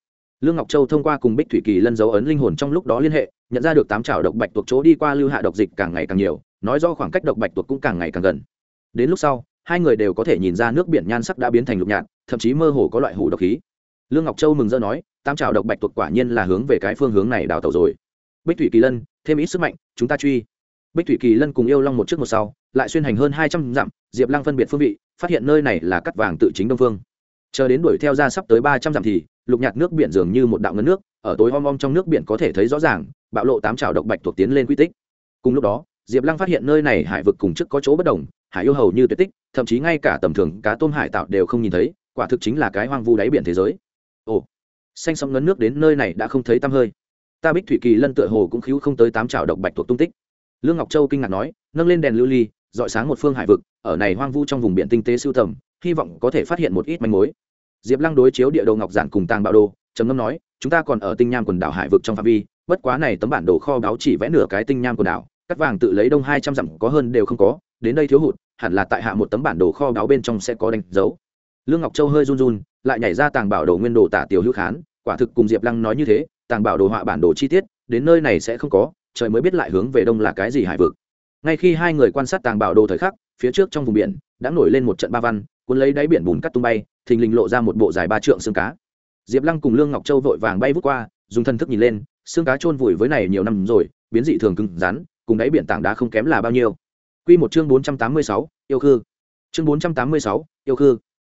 Lương ngọc châu thông qua cùng bích thủy kỳ lân dấu ấn linh hồn trong lúc đó liên hệ nhận ra được tám trảo độc bạch tuộc chỗ đi qua lưu hạ độc dịch càng ngày càng nhiều, nói do khoảng cách độc bạch tuộc cũng càng ngày càng gần. Đến lúc sau, hai người đều có thể nhìn ra nước biển nhan sắc đã biến thành lục nhạt, thậm chí mơ hồ có loại hủ độc khí. Lương ngọc châu mừng rỡ nói, tám trào độc bạch tuộc quả nhiên là hướng về cái phương hướng này đào tàu rồi. Bích thủy kỳ lân, thêm ít sức mạnh, chúng ta truy. Bích thủy kỳ lân cùng yêu long một trước một sau, lại xuyên hành hơn hai trăm dặm, diệp lăng phân biệt phương vị, phát hiện nơi này là cắt vàng tự chính đông phương chờ đến đuổi theo ra sắp tới ba trăm dặm thì, lục nhạt nước biển dường như một đạo ngân nước, ở tối om om trong nước biển có thể thấy rõ ràng, bạo lộ tám trào độc bạch thuộc tiến lên quy tích. Cùng lúc đó, diệp lăng phát hiện nơi này hải vực cùng chức có chỗ bất đồng, hải yêu hầu như tuyệt tích, thậm chí ngay cả tầm thường cá tôm hải tạo đều không nhìn thấy, quả thực chính là cái hoang vu đáy biển thế giới. Ồ, xanh sóng ngấn nước đến nơi này đã không thấy tăm hơi. Ta bích thủy kỳ lân tựa hồ cũng cứu không tới tám trào độc bạch thuộc tung tích. Lương ngọc châu kinh ngạc nói, nâng lên đèn lưu ly, dọi sáng một phương hải vực, ở này hoang vu trong vùng biển tinh tế sưu tầm hy vọng có thể phát hiện một ít manh mối. Diệp lăng đối chiếu địa đồ ngọc giản cùng tàng bạo đồ, trầm ngâm nói, chúng ta còn ở tinh nham quần đảo hải vực trong phạm vi, bất quá này tấm bản đồ kho báo chỉ vẽ nửa cái tinh nham quần đảo, cắt vàng tự lấy đông hai trăm dặm, có hơn đều không có, đến đây thiếu hụt, hẳn là tại hạ một tấm bản đồ kho báo bên trong sẽ có đánh dấu. Lương ngọc châu hơi run run, lại nhảy ra tàng bảo đồ nguyên đồ tả tiểu hữu khán, quả thực cùng diệp lăng nói như thế, tàng bảo đồ họa bản đồ chi tiết, đến nơi này sẽ không có, trời mới biết lại hướng về đông là cái gì hải vực. Ngay khi hai người quan sát tàng bảo đồ thời khắc, phía trước trong vùng biển, đã nổi lên một trận ba văn cuốn lấy đáy biển bùn cắt tung bay thình lình lộ ra một bộ dài ba trượng xương cá diệp lăng cùng lương ngọc châu vội vàng bay vút qua dùng thân thức nhìn lên xương cá trôn vùi với này nhiều năm rồi biến dị thường cứng rắn cùng đáy biển tảng đá không kém là bao nhiêu Quy một chương bốn trăm tám mươi sáu, yêu khư. Chương bốn trăm tám mươi sáu, yêu khư.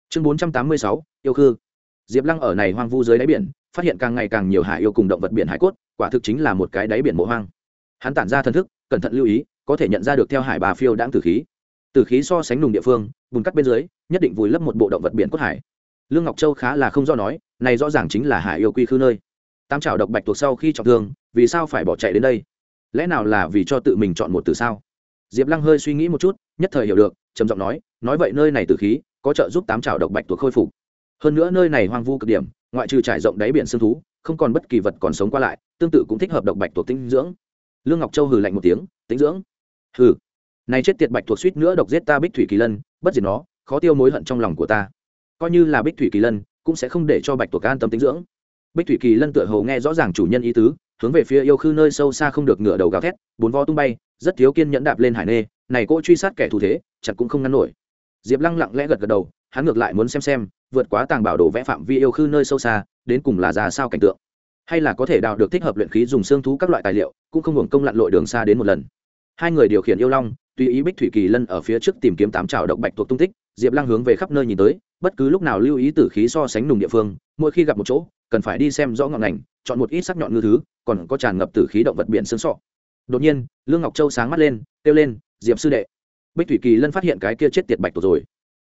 Chương bốn trăm tám mươi sáu, yêu khư. Diệp Lăng ở này hoang vu dưới đáy biển, phát hiện càng ngày càng nhiều hải yêu cùng động vật biển hải cốt, quả thực chính là một cái đáy biển mộ hoang. Hắn tản ra thân thức, cẩn thận lưu ý, có thể nhận ra được theo hải bà phiêu đãng tử khí từ khí so sánh nùng địa phương, bùn cắt bên dưới, nhất định vùi lấp một bộ động vật biển cốt hải. Lương Ngọc Châu khá là không do nói, này rõ ràng chính là hải yêu quy khư nơi. Tám chảo độc bạch tuộc sau khi trọng thương, vì sao phải bỏ chạy đến đây? lẽ nào là vì cho tự mình chọn một từ sao diệp lăng hơi suy nghĩ một chút nhất thời hiểu được trầm giọng nói nói vậy nơi này từ khí có trợ giúp tám trào độc bạch tuộc khôi phục hơn nữa nơi này hoang vu cực điểm ngoại trừ trải rộng đáy biển sương thú không còn bất kỳ vật còn sống qua lại tương tự cũng thích hợp độc bạch tuộc tinh dưỡng lương ngọc châu hừ lạnh một tiếng tinh dưỡng hừ này chết tiệt bạch thuộc suýt nữa độc giết ta bích thủy kỳ lân, bất diệt nó, khó tiêu mối hận trong lòng của ta. Coi như là bích thủy kỳ lân, cũng sẽ không để cho bạch thuộc an tâm tinh dưỡng. Bích thủy kỳ lân tựa hồ nghe rõ ràng chủ nhân ý tứ, hướng về phía yêu khư nơi sâu xa không được ngửa đầu gào thét, bốn vo tung bay, rất thiếu kiên nhẫn đạp lên hải nê, này cỗ truy sát kẻ thù thế, chặt cũng không ngăn nổi. Diệp lăng lặng lẽ gật gật đầu, hắn ngược lại muốn xem xem, vượt quá tàng bảo đồ vẽ phạm vi yêu khư nơi sâu xa, đến cùng là ra sao cảnh tượng. Hay là có thể đào được thích hợp luyện khí dùng xương thú các loại tài liệu, cũng không hưởng công lặn lội đường xa đến một lần hai người điều khiển yêu long, tùy ý bích thủy kỳ lân ở phía trước tìm kiếm tám trào động bạch thuộc tung tích, diệp lăng hướng về khắp nơi nhìn tới, bất cứ lúc nào lưu ý tử khí so sánh nùng địa phương, mỗi khi gặp một chỗ, cần phải đi xem rõ ngọn ngành, chọn một ít sắc nhọn ngư thứ, còn có tràn ngập tử khí động vật biển xương sọ. Đột nhiên, lương ngọc châu sáng mắt lên, kêu lên, diệp sư đệ. Bích thủy kỳ lân phát hiện cái kia chết tiệt bạch tuộc rồi.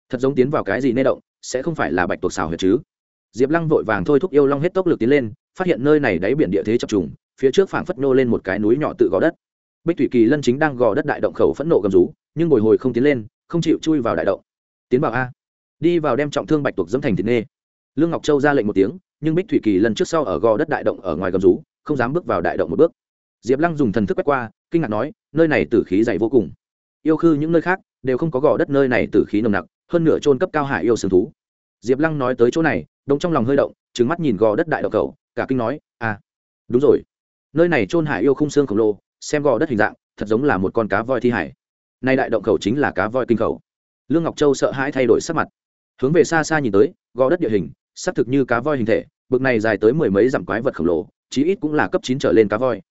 Thật giống tiến vào cái gì nê động, sẽ không phải là bạch tuộc xào huyệt chứ. Diệp lăng vội vàng thôi thúc yêu long hết tốc lực tiến lên, phát hiện nơi này đáy biển địa thế chập trùng, phía trước phảng phất nô lên một cái núi nhỏ tự gò đất bích thủy kỳ lân chính đang gò đất đại động khẩu phẫn nộ gầm rú, nhưng bồi hồi không tiến lên, không chịu chui vào đại động. Tiến vào a. Đi vào đem trọng thương bạch tuộc dẫm thành thịt nê. Lương ngọc châu ra lệnh một tiếng, nhưng bích thủy kỳ lần trước sau ở gò đất đại động ở ngoài gầm rú, không dám bước vào đại động một bước. Diệp lăng dùng thần thức quét qua, kinh ngạc nói, nơi này tử khí dày vô cùng. Yêu khư những nơi khác đều không có gò đất nơi này tử khí nồng nặc, hơn nửa trôn cấp cao hải yêu sừng thú. Diệp lăng nói tới chỗ này đông trong lòng hơi động trứng mắt nhìn gò đất đại động cầu cả kinh nói à đúng rồi. Nơi này trôn hải yêu không xương khổng lồ xem gò đất hình dạng, thật giống là một con cá voi thi hải. Nay đại động khẩu chính là cá voi kinh khẩu. Lương ngọc châu sợ hãi thay đổi sắc mặt. Hướng về xa xa nhìn tới, gò đất địa hình, xác thực như cá voi hình thể, bực này dài tới mười mấy dặm quái vật khổng lồ, chí ít cũng là cấp chín trở lên cá voi.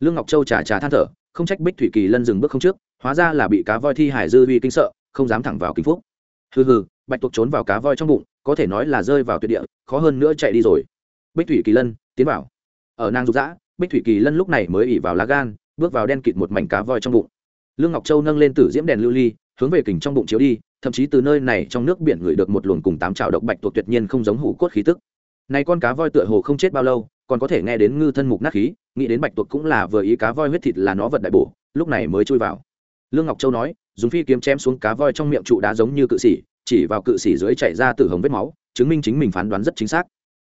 Lương ngọc châu trà trà than thở, không trách bích thủy kỳ lân dừng bước không trước, hóa ra là bị cá voi thi hải dư uy kinh sợ, không dám thẳng vào kính phúc. Hừ hừ, bạch tuộc trốn vào cá voi trong bụng, có thể nói là rơi vào tuyệt địa, khó hơn nữa chạy đi rồi. Bích thủy kỳ lân, tiến vào. Ở nang dục dã, bích thủy kỳ lân lúc này mới ỉ vào lá gan bước vào đen kịt một mảnh cá voi trong bụng. Lương ngọc châu nâng lên tử diễm đèn lưu ly, hướng về kình trong bụng chiếu đi, thậm chí từ nơi này trong nước biển ngửi được một luồng cùng tám trào độc bạch tuộc tuyệt nhiên không giống hủ cốt khí tức. Này con cá voi tựa hồ không chết bao lâu, còn có thể nghe đến ngư thân mục nát khí, nghĩ đến bạch tuộc cũng là vừa ý cá voi huyết thịt là nó vật đại bổ, lúc này mới chui vào. Lương ngọc châu nói, dùng phi kiếm chém xuống cá voi trong miệng trụ đá giống như cự sĩ, chỉ vào cự sĩ dưới chạy ra từ hồng vết máu, chứng minh chính mình phán đoán rất chính xác.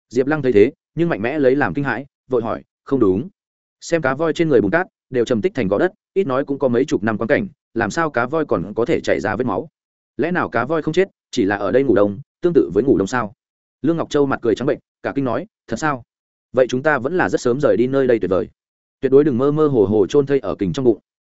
Diệp lăng thấy thế, nhưng mạnh mẽ lấy làm kinh hãi, vội hỏi, không đúng. Xem cá voi trên người bùn cát đều trầm tích thành gò đất, ít nói cũng có mấy chục năm quan cảnh, làm sao cá voi còn có thể chảy ra vết máu? Lẽ nào cá voi không chết, chỉ là ở đây ngủ đông, tương tự với ngủ đông sao? Lương ngọc châu mặt cười trắng bệnh, cả kinh nói, thật sao? Vậy chúng ta vẫn là rất sớm rời đi nơi đây tuyệt vời. Tuyệt đối đừng mơ mơ hồ hồ trôn thây ở kình trong bụng.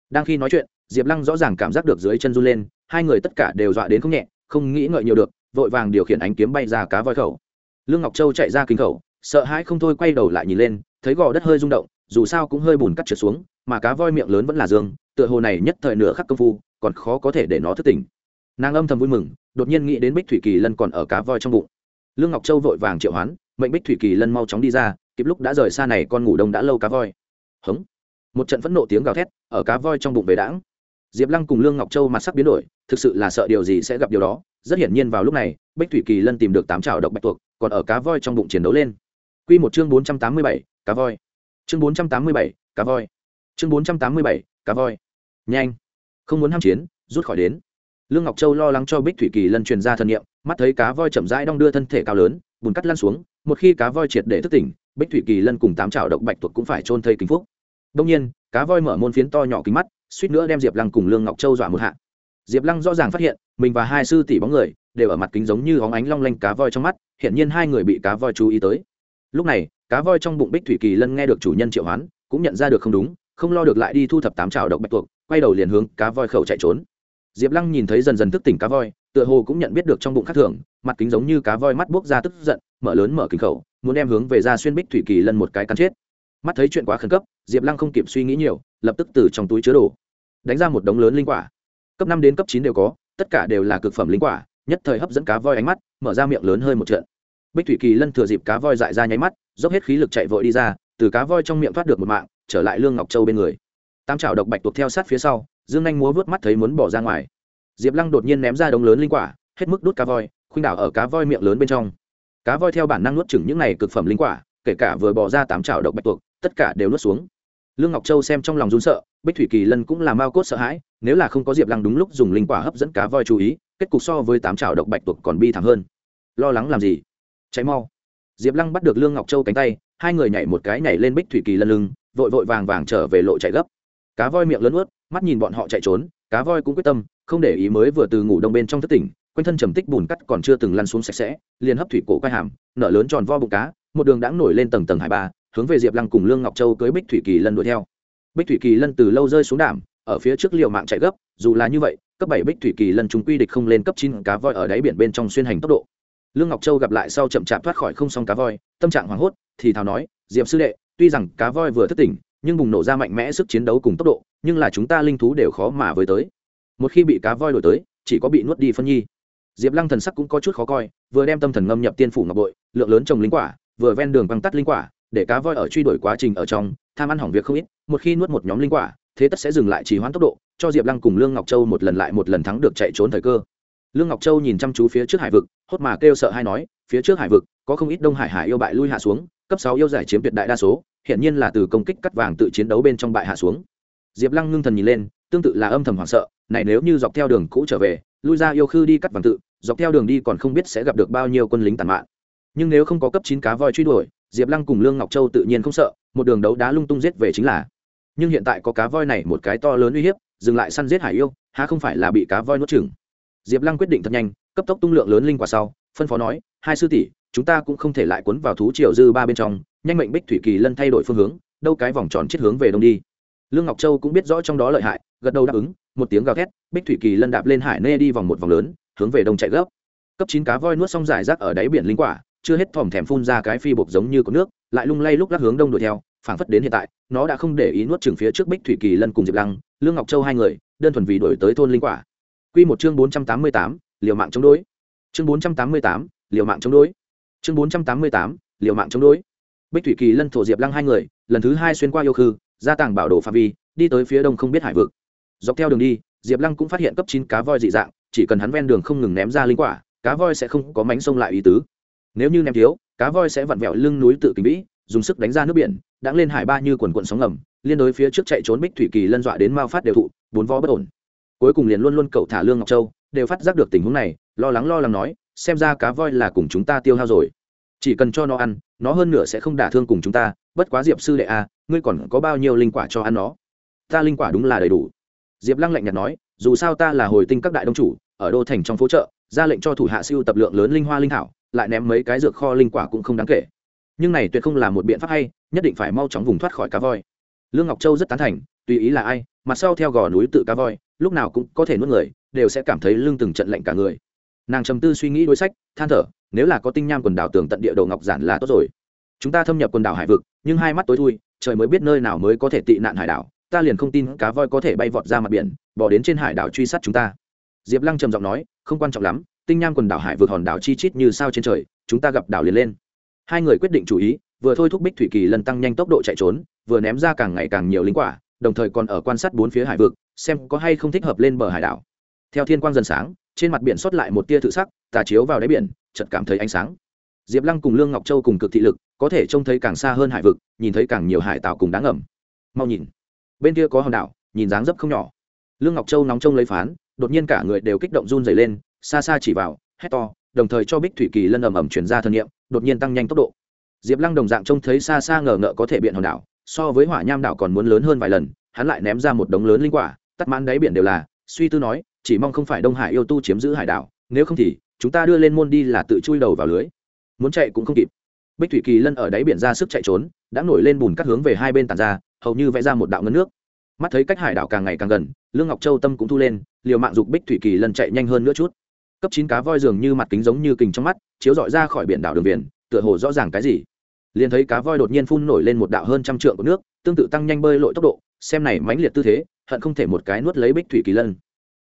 Đang khi nói chuyện, diệp lăng rõ ràng cảm giác được dưới chân run lên, hai người tất cả đều dọa đến không nhẹ, không nghĩ ngợi nhiều được, vội vàng điều khiển ánh kiếm bay ra cá voi khẩu. Lương ngọc châu chạy ra kính khẩu, sợ hãi không thôi quay đầu lại nhìn lên, thấy gò đất hơi rung động, dù sao cũng hơi bùn cắt trượt xuống mà cá voi miệng lớn vẫn là dương, tựa hồ này nhất thời nửa khắc công phu, còn khó có thể để nó thức tỉnh. Nàng âm thầm vui mừng, đột nhiên nghĩ đến bích thủy kỳ lân còn ở cá voi trong bụng. Lương ngọc châu vội vàng triệu hoán, mệnh bích thủy kỳ lân mau chóng đi ra, kịp lúc đã rời xa này con ngủ đông đã lâu cá voi. Hống! Một trận phẫn nộ tiếng gào thét, ở cá voi trong bụng về đãng. Diệp lăng cùng lương ngọc châu mặt sắc biến đổi, thực sự là sợ điều gì sẽ gặp điều đó. Rất hiển nhiên vào lúc này, bích thủy kỳ lân tìm được tám trào độc bạch tuộc, còn ở cá voi trong bụng chiến đấu lên. Q một chương bốn trăm tám mươi bảy, cá voi. Chương bốn trăm tám mươi bảy, cá voi chương bốn trăm tám mươi bảy, cá voi. Nhanh. Không muốn h a m chiến, rút khỏi đến. Lương ngọc châu lo lắng cho bích thủy kỳ lân truyền ra thân nhiệm mắt thấy cá voi chậm rãi đong đưa thân thể cao lớn, bùn cắt lăn xuống, một khi cá voi triệt để thức tỉnh, bích thủy kỳ lân cùng tám trào động bạch tuộc cũng phải trôn thây kính phúc. Đông nhiên, cá voi mở môn phiến to nhỏ kính mắt, suýt nữa đem diệp lăng cùng lương ngọc châu dọa một hạ. Diệp lăng rõ ràng phát hiện, mình và hai sư tỷ bóng người đều ở mặt kính giống như hóng ánh long lanh cá voi trong mắt hiện nhiên hai người bị cá voi chú ý tới. Lúc này, cá voi trong bụng bích thủy kỳ lân nghe được chủ nhân triệu hoán, cũng nhận ra được không đúng không lo được lại đi thu thập tám trào độc bạch tuộc, quay đầu liền hướng cá voi khẩu chạy trốn. Diệp lăng nhìn thấy dần dần thức tỉnh cá voi, tựa hồ cũng nhận biết được trong bụng khắc thường, mặt kính giống như cá voi mắt buốc ra tức giận, mở lớn mở kính khẩu, muốn đem hướng về ra xuyên bích thủy kỳ lân một cái cắn chết. Mắt thấy chuyện quá khẩn cấp, diệp lăng không kịp suy nghĩ nhiều, lập tức từ trong túi chứa đồ, đánh ra một đống lớn linh quả. Cấp năm đến cấp chín đều có, tất cả đều là cực phẩm linh quả, nhất thời hấp dẫn cá voi ánh mắt, mở ra miệng lớn hơi một trận. Bích thủy kỳ lân thừa dịp cá voi dại ra nháy mắt, dốc hết khí lực chạy vội đi ra, từ cá voi trong miệng thoát được một mạng trở lại lương ngọc châu bên người. Tam trào độc bạch tuộc theo sát phía sau, dương anh múa vớt mắt thấy muốn bỏ ra ngoài. Diệp lăng đột nhiên ném ra đống lớn linh quả, hết mức đút cá voi, khuynh đảo ở cá voi miệng lớn bên trong. Cá voi theo bản năng nuốt chừng những này cực phẩm linh quả, kể cả vừa bỏ ra tám trào độc bạch tuộc, tất cả đều nuốt xuống. Lương ngọc châu xem trong lòng run sợ, bích thủy kỳ lân cũng là mau cốt sợ hãi, nếu là không có diệp lăng đúng lúc dùng linh quả hấp dẫn cá voi chú ý, kết cục so với tám trào độc bạch tuộc còn bi thảm hơn. Lo lắng làm gì? Cháy mau. Diệp lăng bắt được lương ngọc châu cánh tay, hai người nhảy một cái nhảy lên bích thủy kỳ lân lưng vội vội vàng vàng trở về lộ chạy gấp. Cá voi miệng lớn ướt mắt nhìn bọn họ chạy trốn, cá voi cũng quyết tâm, không để ý mới vừa từ ngủ đông bên trong thất tỉnh, quanh thân trầm tích bùn cắt còn chưa từng lăn xuống sạch sẽ, liền hấp thủy cổ quai hàm, nở lớn tròn vo bụng cá, một đường đãng nổi lên tầng tầng hải ba, hướng về diệp lăng cùng lương ngọc châu cưới bích thủy kỳ lân đuổi theo. Bích thủy kỳ lân từ lâu rơi xuống đảm ở phía trước liều mạng chạy gấp, dù là như vậy, cấp bảy bích thủy kỳ lân chúng quy địch không lên cấp chín cá voi ở đáy biển bên trong xuyên hành tốc độ. Lương ngọc châu gặp lại sau chậm chạp thoát khỏi không xong cá voi, tâm trạng hoảng hốt, thì thào nói, diệp sư đệ tuy rằng cá voi vừa thất tỉnh, nhưng bùng nổ ra mạnh mẽ sức chiến đấu cùng tốc độ, nhưng là chúng ta linh thú đều khó mà với tới. Một khi bị cá voi đổi tới, chỉ có bị nuốt đi phân nhi. Diệp lăng thần sắc cũng có chút khó coi, vừa đem tâm thần ngâm nhập tiên phủ ngọc bội, lượng lớn trồng linh quả, vừa ven đường băng tắt linh quả, để cá voi ở truy đuổi quá trình ở trong, tham ăn hỏng việc không ít, một khi nuốt một nhóm linh quả, thế tất sẽ dừng lại trì hoãn tốc độ, cho diệp lăng cùng lương ngọc châu một lần lại một lần thắng được chạy trốn thời cơ. Lương ngọc châu nhìn chăm chú phía trước hải vực, hốt mà kêu sợ hay nói, phía trước hải vực, có không ít đông hải hải yêu bại lui hạ xuống, cấp sáu yêu giải chiếm tuyệt đại đa số hiện nhiên là từ công kích cắt vàng tự chiến đấu bên trong bại hạ xuống. Diệp lăng ngưng thần nhìn lên, tương tự là âm thầm hoảng sợ, này nếu như dọc theo đường cũ trở về, lui ra yêu khư đi cắt vàng tự, dọc theo đường đi còn không biết sẽ gặp được bao nhiêu quân lính tàn mạng nhưng nếu không có cấp chín cá voi truy đuổi, diệp lăng cùng lương ngọc châu tự nhiên không sợ, một đường đấu đá lung tung giết về chính là. Nhưng hiện tại có cá voi này một cái to lớn uy hiếp, dừng lại săn giết hải yêu, há không phải là bị cá voi nuốt chừng diệp lăng quyết định thật nhanh, cấp tốc tung lượng lớn linh quả sau, phân phó nói, hai sư tỷ, chúng ta cũng không thể lại cuốn vào thú triều dư ba bên trong nhanh mệnh bích thủy kỳ lân thay đổi phương hướng, đâu cái vòng tròn chết hướng về đông đi. Lương ngọc châu cũng biết rõ trong đó lợi hại, gật đầu đáp ứng, một tiếng gào thét, bích thủy kỳ lân đạp lên hải nê đi vòng một vòng lớn, hướng về đông chạy gấp. Cấp chín cá voi nuốt xong giải rác ở đáy biển linh quả, chưa hết thòm thèm phun ra cái phi bột giống như có nước, lại lung lay lúc lắc hướng đông đuổi theo, phảng phất đến hiện tại, nó đã không để ý nuốt chừng phía trước bích thủy kỳ lân cùng diệp lăng, lương ngọc châu hai người, đơn thuần vì đổi tới thôn linh quả. Q một chương bốn trăm tám mươi tám, liều mạng chống đối. Chương bốn trăm tám mươi tám, liều mạng chống đối. Chương bốn trăm tám mươi tám, liều mạng chống đối bích thủy kỳ, lân thổ diệp lăng hai người, lần thứ hai xuyên qua yêu khư gia tàng bảo đồ phạm vi, đi tới phía đông không biết hải vực. Dọc theo đường đi, diệp lăng cũng phát hiện cấp chín cá voi dị dạng, chỉ cần hắn ven đường không ngừng ném ra linh quả, cá voi sẽ không có mánh sông lại ý tứ. Nếu như ném thiếu, cá voi sẽ vặn vẹo lưng núi tự kính vĩ, dùng sức đánh ra nước biển đãng lên hải ba như quần quận sóng ngầm, liên đối phía trước chạy trốn bích thủy kỳ, lân dọa đến mao phát đều thụ, bốn vó bất ổn. Cuối cùng liền luôn luôn cậu thả lương ngọc châu, đều phát giác được tình huống này, lo lắng lo lắng nói, xem ra cá voi là cùng chúng ta tiêu hao rồi chỉ cần cho nó ăn, nó hơn nửa sẽ không đả thương cùng chúng ta, bất quá diệp sư đệ a ngươi còn có bao nhiêu linh quả cho ăn nó? Ta linh quả đúng là đầy đủ. Diệp lăng lạnh nhạt nói, dù sao ta là hồi tinh các đại đông chủ, ở đô thành trong phố chợ, ra lệnh cho thủ hạ siêu tập lượng lớn linh hoa linh thảo, lại ném mấy cái dược kho linh quả cũng không đáng kể. Nhưng này tuyệt không là một biện pháp hay, nhất định phải mau chóng vùng thoát khỏi cá voi. Lương ngọc châu rất tán thành, tùy ý là ai mặt sau theo gò núi tự cá voi, lúc nào cũng có thể nuốt người, đều sẽ cảm thấy lưng từng trận lạnh cả người. Nàng trầm tư suy nghĩ đối sách, than thở nếu là có tinh nham quần đảo tường tận địa đồ ngọc giản là tốt rồi. Chúng ta thâm nhập quần đảo hải vực, nhưng hai mắt tối thui, trời mới biết nơi nào mới có thể tị nạn hải đảo, ta liền không tin cá voi có thể bay vọt ra mặt biển, bỏ đến trên hải đảo truy sát chúng ta. Diệp lăng trầm giọng nói, không quan trọng lắm, tinh nham quần đảo hải vượt hòn đảo chi chít như sao trên trời, chúng ta gặp đảo liền lên. Hai người quyết định chủ ý, vừa thôi thúc bích thủy kỳ lần tăng nhanh tốc độ chạy trốn, vừa ném ra càng ngày càng nhiều lính quả, đồng thời còn ở quan sát bốn phía hải vực, xem có hay không thích hợp lên bờ hải đảo. Theo thiên quang dần sáng, trên mặt biển xuất lại một tia tự sắc, tà chiếu vào đáy biển chợt cảm thấy ánh sáng. Diệp lăng cùng lương ngọc châu cùng cực thị lực, có thể trông thấy càng xa hơn hải vực, nhìn thấy càng nhiều hải tạo cùng đáng ngầm. mau nhìn. Bên kia có hòn đảo, nhìn dáng dấp không nhỏ. Lương ngọc châu nóng trông lấy phán, đột nhiên cả người đều kích động run dày lên, xa xa chỉ vào, hét to, đồng thời cho bích thủy kỳ lân ầm ầm chuyển ra thân nhiệm đột nhiên tăng nhanh tốc độ. Diệp lăng đồng dạng trông thấy xa xa ngờ ngợ có thể biện hòn đảo, so với hỏa nham đảo còn muốn lớn hơn vài lần, hắn lại ném ra một đống lớn linh quả, tắt mãn đáy biển đều là, suy tư nói, chỉ mong không phải đông hải yêu tu chiếm giữ hải đảo, nếu không thì chúng ta đưa lên môn đi là tự chui đầu vào lưới. Muốn chạy cũng không kịp. Bích thủy kỳ lân ở đáy biển ra sức chạy trốn, đã nổi lên bùn cắt hướng về hai bên tàn ra, hầu như vẽ ra một đạo ngân nước. Mắt thấy cách hải đảo càng ngày càng gần, lương ngọc châu tâm cũng thu lên, liều mạng dục bích thủy kỳ lân chạy nhanh hơn nữa chút. Cấp chín cá voi dường như mặt kính giống như kình trong mắt, chiếu dọi ra khỏi biển đảo đường viền tựa hồ rõ ràng cái gì. Liền thấy cá voi đột nhiên phun nổi lên một đạo hơn trăm trượng của nước, tương tự tăng nhanh bơi lội tốc độ, xem này mãnh liệt tư thế, hận không thể một cái nuốt lấy bích thủy kỳ lân.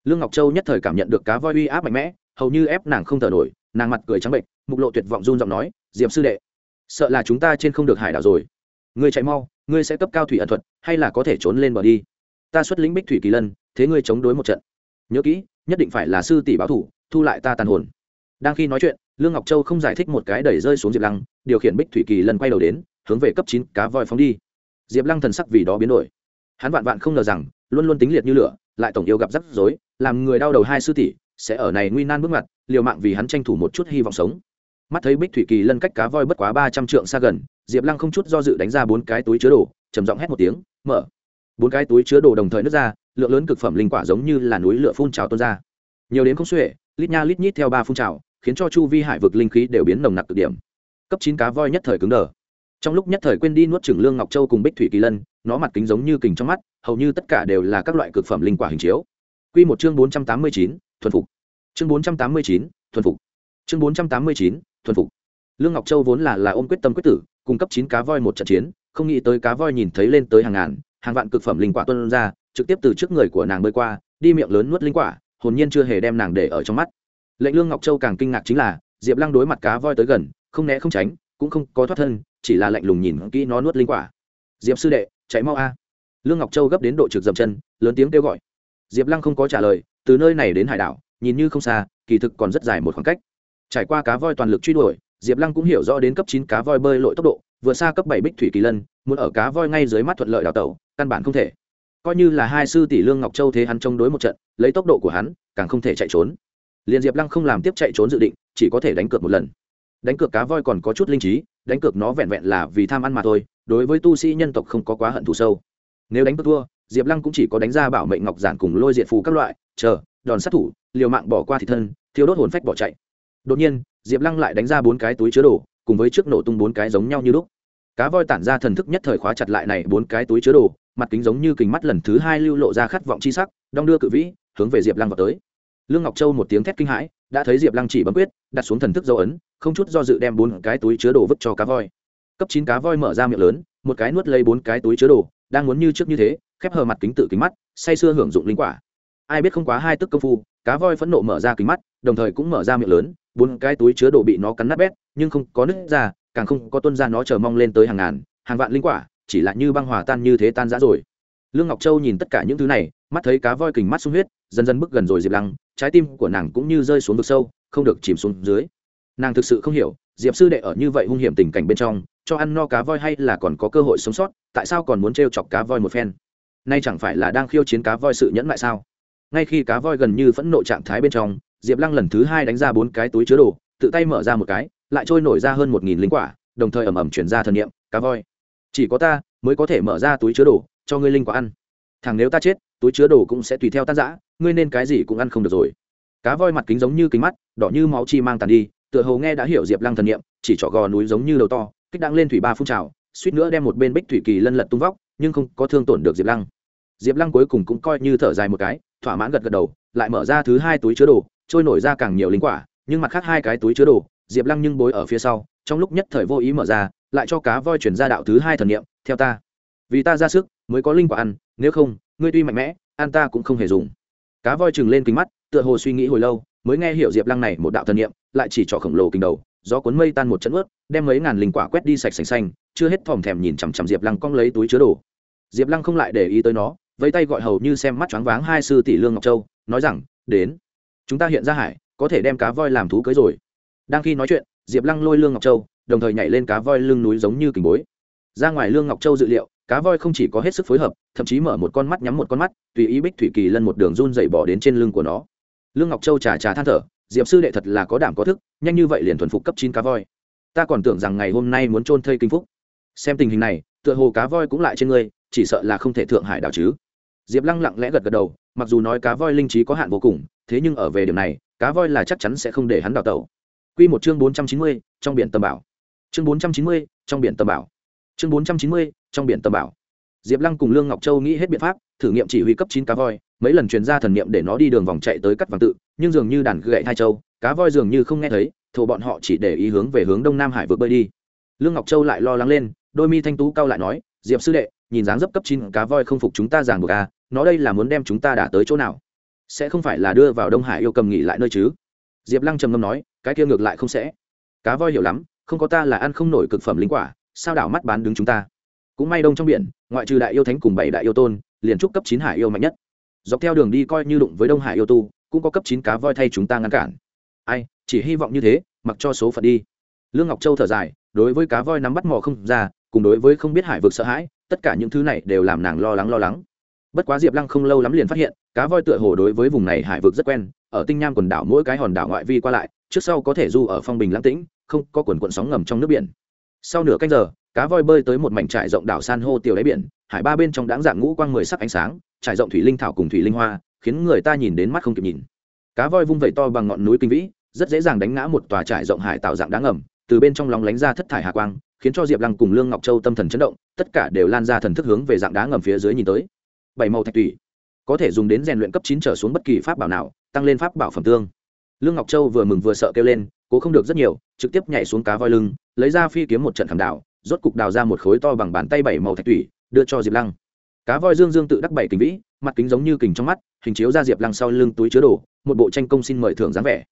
Lương ngọc châu nhất thời cảm nhận được cá voi uy áp mạnh mẽ hầu như ép nàng không thở nổi, nàng mặt cười trắng bệnh, mục lộ tuyệt vọng run giọng nói diệm sư đệ, sợ là chúng ta trên không được hải đảo rồi. Ngươi chạy mau, ngươi sẽ cấp cao thủy ẩn thuật, hay là có thể trốn lên bờ đi? Ta xuất lĩnh bích thủy kỳ lân, thế ngươi chống đối một trận. Nhớ kỹ, nhất định phải là sư tỷ báo thủ, thu lại ta tàn hồn. Đang khi nói chuyện, lương ngọc châu không giải thích một cái đẩy rơi xuống diệp lăng, điều khiển bích thủy kỳ lân quay đầu đến, hướng về cấp chín cá voi phóng đi. Diệp lăng thần sắc vì đó biến đổi. Hắn vạn vạn không ngờ rằng, luôn luôn tính liệt như lửa, lại tổng yêu gặp rắc rối, làm người đau đầu hai sư tỷ sẽ ở này nguy nan bước mặt liều mạng vì hắn tranh thủ một chút hy vọng sống. Mắt thấy bích thủy kỳ lân cách cá voi bất quá ba trăm trượng xa gần, diệp lăng không chút do dự đánh ra bốn cái túi chứa đồ, trầm giọng hét một tiếng, mở. Bốn cái túi chứa đồ đồng thời nứt ra, lượng lớn cực phẩm linh quả giống như là núi lửa phun trào tuôn ra. Nhiều đến không xuể, lít nha lít nhít theo ba phun trào, khiến cho chu vi hải vực linh khí đều biến nồng nặc cực điểm. Cấp chín cá voi nhất thời cứng đờ. Trong lúc nhất thời quên đi nuốt trưởng lương ngọc châu cùng bích thủy kỳ lân, nó mặt kính giống như kình trong mắt, hầu như tất cả đều là các loại cực phẩm linh quả hình chiếu. Quy một chương bốn trăm tám mươi chín thuần phục. Chương bốn trăm tám mươi chín, thuần phục. Chương bốn trăm tám mươi chín, thuần phục. Lương ngọc châu vốn là là ôm quyết tâm quyết tử, cung cấp chín cá voi một trận chiến, không nghĩ tới cá voi nhìn thấy lên tới hàng ngàn, hàng vạn cực phẩm linh quả tuân ra, trực tiếp từ trước người của nàng bơi qua, đi miệng lớn nuốt linh quả, hồn nhiên chưa hề đem nàng để ở trong mắt. Lệnh lương ngọc châu càng kinh ngạc chính là, diệp lăng đối mặt cá voi tới gần, không né không tránh, cũng không có thoát thân, chỉ là lạnh lùng nhìn kỹ nó nuốt linh quả. Diệp sư đệ, chạy mau a. Lương ngọc châu gấp đến độ trực dậm chân, lớn tiếng kêu gọi. Diệp lăng không có trả lời từ nơi này đến hải đảo, nhìn như không xa, kỳ thực còn rất dài một khoảng cách. Trải qua cá voi toàn lực truy đuổi, diệp lăng cũng hiểu rõ đến cấp chín cá voi bơi lội tốc độ, vượt xa cấp bảy bích thủy kỳ lân, muốn ở cá voi ngay dưới mắt thuận lợi đào tẩu, căn bản không thể. Coi như là hai sư tỷ lương ngọc châu thế hắn chống đối một trận, lấy tốc độ của hắn, càng không thể chạy trốn. Liền diệp lăng không làm tiếp chạy trốn dự định, chỉ có thể đánh cược một lần. Đánh cược cá voi còn có chút linh trí, đánh cược nó vẹn vẹn là vì tham ăn mà thôi, đối với tu sĩ nhân tộc không có quá hận thù sâu. Nếu đánh cược thua, diệp lăng cũng chỉ có đánh ra bảo mệnh ngọc giản cùng lôi diệt phù các loại chờ, đòn sát thủ, liều mạng bỏ qua thị thân thiếu đốt hồn phách bỏ chạy. Đột nhiên, diệp lăng lại đánh ra bốn cái túi chứa đồ, cùng với trước nổ tung bốn cái giống nhau như lúc. Cá voi tản ra thần thức nhất thời khóa chặt lại này bốn cái túi chứa đồ, mặt kính giống như kính mắt lần thứ hai lưu lộ ra khát vọng chi sắc, đong đưa cự vĩ, hướng về diệp lăng vào tới. Lương ngọc châu một tiếng thét kinh hãi, đã thấy diệp lăng chỉ bấm quyết, đặt xuống thần thức dấu ấn, không chút do dự đem bốn cái túi chứa đồ vứt cho cá voi. Cấp chín cá voi mở ra miệng lớn, một cái nuốt lấy bốn cái túi chứa đồ, đang muốn như trước như thế, khép hờ mặt kính tự kính mắt, say sưa hưởng dụng linh quả ai biết không quá hai tức công phu, cá voi phẫn nộ mở ra kính mắt, đồng thời cũng mở ra miệng lớn, bốn cái túi chứa đồ bị nó cắn nát bét, nhưng không có nứt ra, càng không có tuân ra nó chờ mong lên tới hàng ngàn, hàng vạn linh quả, chỉ là như băng hòa tan như thế tan rã rồi. Lương ngọc châu nhìn tất cả những thứ này, mắt thấy cá voi kình mắt sung huyết, dần dần bước gần rồi diệp lăng, trái tim của nàng cũng như rơi xuống vực sâu, không được chìm xuống dưới. Nàng thực sự không hiểu, diệp sư đệ ở như vậy hung hiểm tình cảnh bên trong, cho ăn no cá voi hay là còn có cơ hội sống sót, tại sao còn muốn t chọc cá voi một phen? Nay chẳng phải là đang khiêu chiến cá voi sự nhẫn mại sao? Ngay khi cá voi gần như phẫn nộ trạng thái bên trong, diệp lăng lần thứ hai đánh ra bốn cái túi chứa đồ, tự tay mở ra một cái, lại trôi nổi ra hơn một nghìn lính quả, đồng thời ẩm ẩm chuyển ra thần niệm, cá voi, chỉ có ta mới có thể mở ra túi chứa đồ, cho ngươi linh quả ăn. Thằng nếu ta chết, túi chứa đồ cũng sẽ tùy theo tan giã ngươi nên cái gì cũng ăn không được rồi. Cá voi mặt kính giống như kính mắt, đỏ như máu chi mang tàn đi, tựa hồ nghe đã hiểu diệp lăng thần niệm, chỉ trỏ gò núi giống như đầu to, kích đang lên thủy ba phun trào, suýt nữa đem một bên bích thủy kỳ lân lật tung vóc, nhưng không có thương tổn được diệp lăng. Diệp lăng cuối cùng cũng coi như thở dài một cái thỏa mãn gật gật đầu, lại mở ra thứ hai túi chứa đồ, trôi nổi ra càng nhiều linh quả, nhưng mặt khác hai cái túi chứa đồ, diệp lăng nhưng bối ở phía sau, trong lúc nhất thời vô ý mở ra, lại cho cá voi chuyển ra đạo thứ hai thần niệm, theo ta. Vì ta ra sức, mới có linh quả ăn, nếu không, ngươi tuy mạnh mẽ, ăn ta cũng không hề dùng. Cá voi chừng lên kính mắt, tựa hồ suy nghĩ hồi lâu, mới nghe hiểu diệp lăng này một đạo thần niệm, lại chỉ cho khổng lồ kinh đầu do cuốn mây tan một trận ướt, đem mấy ngàn linh quả quét đi sạch sành xanh, chưa hết thòm thèm nhìn chằm chằm diệp lăng cong lấy túi chứa đồ. Diệp lăng không lại để ý tới nó vẫy tay gọi hầu như xem mắt choáng váng hai sư tỷ lương ngọc châu, nói rằng, đến. Chúng ta hiện ra hải, có thể đem cá voi làm thú cưới rồi. Đang khi nói chuyện, diệp lăng lôi lương ngọc châu, đồng thời nhảy lên cá voi lưng núi giống như kình bối. Ra ngoài lương ngọc châu dự liệu, cá voi không chỉ có hết sức phối hợp, thậm chí mở một con mắt nhắm một con mắt, tùy ý bích thủy kỳ lân một đường run dày bỏ đến trên lưng của nó. Lương ngọc châu trà trà than thở, diệp sư đệ thật là có đảm có thức, nhanh như vậy liền thuần phục cấp chín cá voi. Ta còn tưởng rằng ngày hôm nay muốn trôn thây kinh phúc. Xem tình hình này, tựa hồ cá voi cũng lại trên ngươi, chỉ sợ là không thể thượng hải đảo chứ diệp lăng lặng lẽ gật gật đầu, mặc dù nói cá voi linh trí có hạn vô cùng, thế nhưng ở về điểm này, cá voi là chắc chắn sẽ không để hắn đào tẩu. Q một chương bốn trăm chín mươi, trong biển tầm bảo chương bốn trăm chín mươi, trong biển tầm bảo chương bốn trăm chín mươi, trong biển tầm bảo diệp lăng cùng lương ngọc châu nghĩ hết biện pháp, thử nghiệm chỉ huy cấp chín cá voi, mấy lần truyền ra thần niệm để nó đi đường vòng chạy tới cắt vàng tự, nhưng dường như đàn gậy hai châu, cá voi dường như không nghe thấy, thổ bọn họ chỉ để ý hướng về hướng đông nam hải vượt bơi đi. Lương ngọc châu lại lo lắng lên, đôi mi thanh tú cao lại nói, diệp sư đệ nhìn dáng dấp cấp chín cá voi không phục chúng ta giảng buộc à nó đây là muốn đem chúng ta đả tới chỗ nào? Sẽ không phải là đưa vào đông hải yêu cầm nghỉ lại nơi chứ? Diệp lăng trầm ngâm nói, cái kia ngược lại không sẽ. Cá voi hiểu lắm, không có ta là ăn không nổi cực phẩm linh quả, sao đảo mắt bán đứng chúng ta? Cũng may đông trong biển, ngoại trừ đại yêu thánh cùng bảy đại yêu tôn, liền trúc cấp chín hải yêu mạnh nhất. Dọc theo đường đi coi như đụng với đông hải yêu tu, cũng có cấp chín cá voi thay chúng ta ngăn cản. Ai, chỉ hy vọng như thế, mặc cho số phận đi. Lương ngọc châu thở dài, đối với cá voi nắm bắt mò không ra, cùng đối với không biết hải vực sợ hãi tất cả những thứ này đều làm nàng lo lắng lo lắng. Bất quá diệp lăng không lâu lắm liền phát hiện, cá voi tựa hồ đối với vùng này hải vực rất quen, ở tinh nham quần đảo mỗi cái hòn đảo ngoại vi qua lại, trước sau có thể du ở phong bình lãng tĩnh, không có quần quận sóng ngầm trong nước biển. Sau nửa canh giờ, cá voi bơi tới một mảnh trải rộng đảo san hô tiểu đáy biển, hải ba bên trong đáng dạng ngũ quang mười sắc ánh sáng, trải rộng thủy linh thảo cùng thủy linh hoa, khiến người ta nhìn đến mắt không kịp nhìn. Cá voi vung vẩy to bằng ngọn núi kinh vĩ, rất dễ dàng đánh ngã một tòa trải rộng hải tạo dạng đáng ngầm từ bên trong lòng lánh ra thất thải hà quang, khiến cho diệp lăng cùng lương ngọc châu tâm thần chấn động, tất cả đều lan ra thần thức hướng về dạng đá ngầm phía dưới nhìn tới. Bảy màu thạch tủy, có thể dùng đến rèn luyện cấp chín trở xuống bất kỳ pháp bảo nào, tăng lên pháp bảo phẩm tương. Lương ngọc châu vừa mừng vừa sợ kêu lên, cố không được rất nhiều, trực tiếp nhảy xuống cá voi lưng, lấy ra phi kiếm một trận khảm đảo, rốt cục đào ra một khối to bằng bàn tay bảy màu thạch tủy, đưa cho diệp lăng. Cá voi dương dương tự đắc bảy kính vĩ, mặt kính giống như kính trong mắt, hình chiếu ra diệp lăng sau lưng túi chứa đồ, một bộ tranh công xin mời thưởng dáng vẻ.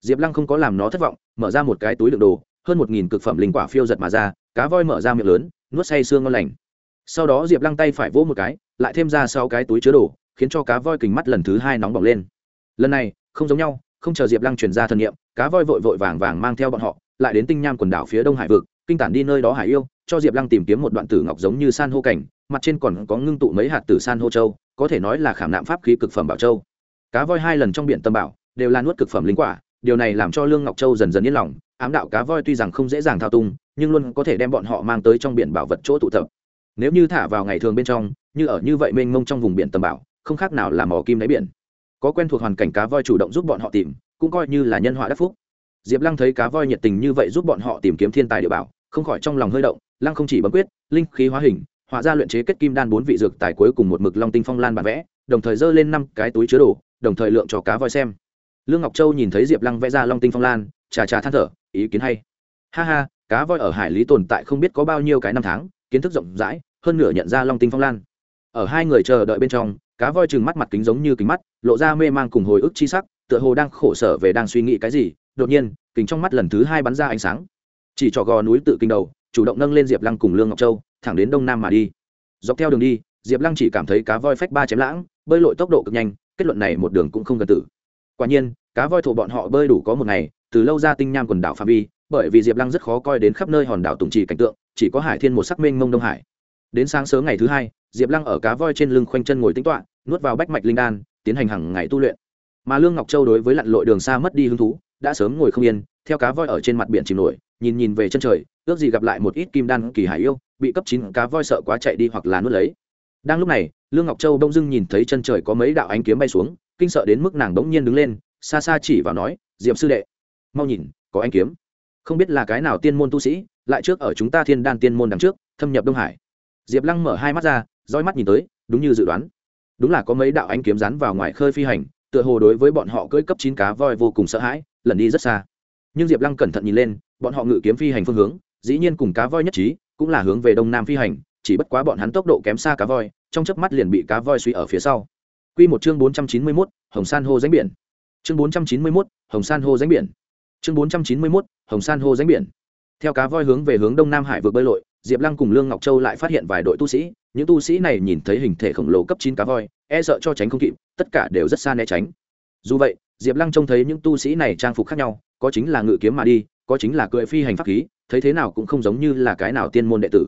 Diệp lăng không có làm nó thất vọng, mở ra một cái túi đựng đồ hơn một nghìn cực phẩm linh quả phiêu giật mà ra, cá voi mở ra miệng lớn, nuốt say xương ngon lành. Sau đó diệp lăng tay phải vỗ một cái, lại thêm ra sau cái túi chứa đồ, khiến cho cá voi kình mắt lần thứ hai nóng bỏng lên. Lần này, không giống nhau, không chờ diệp lăng chuyển ra thần nghiệm cá voi vội vội vàng vàng mang theo bọn họ, lại đến tinh nham quần đảo phía đông hải vực, kinh tản đi nơi đó hải yêu, cho diệp lăng tìm kiếm một đoạn tử ngọc giống như san hô cảnh, mặt trên còn có ngưng tụ mấy hạt tử san hô châu, có thể nói là khảm nạm pháp khí cực phẩm bảo châu. Cá voi hai lần trong biển tâm bảo, đều là nuốt cực phẩm linh quả, điều này làm cho lương ngọc châu dần dần yên lòng ám đạo cá voi tuy rằng không dễ dàng thao tung nhưng luôn có thể đem bọn họ mang tới trong biển bảo vật chỗ tụ tập. Nếu như thả vào ngày thường bên trong, như ở như vậy mênh mông trong vùng biển tầm bảo, không khác nào là mỏ kim đáy biển. Có quen thuộc hoàn cảnh cá voi chủ động giúp bọn họ tìm, cũng coi như là nhân họa đắc phúc. Diệp lăng thấy cá voi nhiệt tình như vậy giúp bọn họ tìm kiếm thiên tài địa bảo, không khỏi trong lòng hơi động, lăng không chỉ bấm quyết, linh khí hóa hình họa ra luyện chế kết kim đan bốn vị dược tài cuối cùng một mực long tinh phong lan bản vẽ, đồng thời dơ lên năm cái túi chứa đồ, đồng thời lượng cho cá voi xem. Lương ngọc châu nhìn thấy diệp lăng vẽ ra long tinh phong lan, chà chà than thở ý kiến hay. Ha ha, cá voi ở hải lý tồn tại không biết có bao nhiêu cái năm tháng, kiến thức rộng rãi, hơn nửa nhận ra long tinh phong lan. Ở hai người chờ đợi bên trong, cá voi chừng mắt mặt kính giống như kính mắt, lộ ra mê mang cùng hồi ức chi sắc, tựa hồ đang khổ sở về đang suy nghĩ cái gì, đột nhiên, kính trong mắt lần thứ hai bắn ra ánh sáng. Chỉ trò gò núi tự kinh đầu, chủ động nâng lên diệp lăng cùng lương ngọc châu, thẳng đến đông nam mà đi. Dọc theo đường đi, diệp lăng chỉ cảm thấy cá voi phách ba chém lãng, bơi lội tốc độ cực nhanh, kết luận này một đường cũng không gần tử. Quả nhiên, cá voi thổ bọn họ bơi đủ có một ngày từ lâu ra tinh nham quần đảo phạm vi, bởi vì diệp lăng rất khó coi đến khắp nơi hòn đảo tùng trì cảnh tượng, chỉ có hải thiên một sắc mênh mông đông hải. Đến sáng sớm ngày thứ hai, diệp lăng ở cá voi trên lưng khoanh chân ngồi tính toạ nuốt vào bách mạch linh đan, tiến hành hàng ngày tu luyện. Mà lương ngọc châu đối với lặn lội đường xa mất đi hứng thú, đã sớm ngồi không yên, theo cá voi ở trên mặt biển chìm nổi, nhìn nhìn về chân trời, ước gì gặp lại một ít kim đan kỳ hải yêu, bị cấp chín, cá voi sợ quá chạy đi hoặc là nuốt lấy. Đang lúc này, lương ngọc châu đông dưng nhìn thấy chân trời có mấy đạo ánh kiếm bay xuống, kinh sợ đến mức nàng bỗng nhiên đứng lên, xa xa chỉ vào nói, diệp sư đệ mau nhìn, có ánh kiếm. Không biết là cái nào tiên môn tu sĩ, lại trước ở chúng ta thiên đan tiên môn đằng trước, thâm nhập đông hải. Diệp lăng mở hai mắt ra, roi mắt nhìn tới, đúng như dự đoán. Đúng là có mấy đạo ánh kiếm rắn vào ngoài khơi phi hành, tựa hồ đối với bọn họ cưỡi cấp chín cá voi vô cùng sợ hãi lần đi rất xa. Nhưng diệp lăng cẩn thận nhìn lên, bọn họ ngự kiếm phi hành phương hướng, dĩ nhiên cùng cá voi nhất trí, cũng là hướng về đông nam phi hành, chỉ bất quá bọn hắn tốc độ kém xa cá voi, trong chớp mắt liền bị cá voi suy ở phía sau. Quy một chương bốn trăm chín mươi mốt, Hồng San hô ránh biển. Chương bốn trăm chín mươi mốt, Hồng San hô ránh biển. Chương bốn trăm chín mươi 491, Hồng San hô danh biển. Theo cá voi hướng về hướng đông nam hải vượt bơi lội, Diệp Lăng cùng Lương Ngọc Châu lại phát hiện vài đội tu sĩ, những tu sĩ này nhìn thấy hình thể khổng lồ cấp chín cá voi, e sợ cho tránh không kịp, tất cả đều rất xa né tránh. Dù vậy, Diệp Lăng trông thấy những tu sĩ này trang phục khác nhau, có chính là ngự kiếm mà đi, có chính là cưỡi phi hành pháp khí, thấy thế nào cũng không giống như là cái nào tiên môn đệ tử.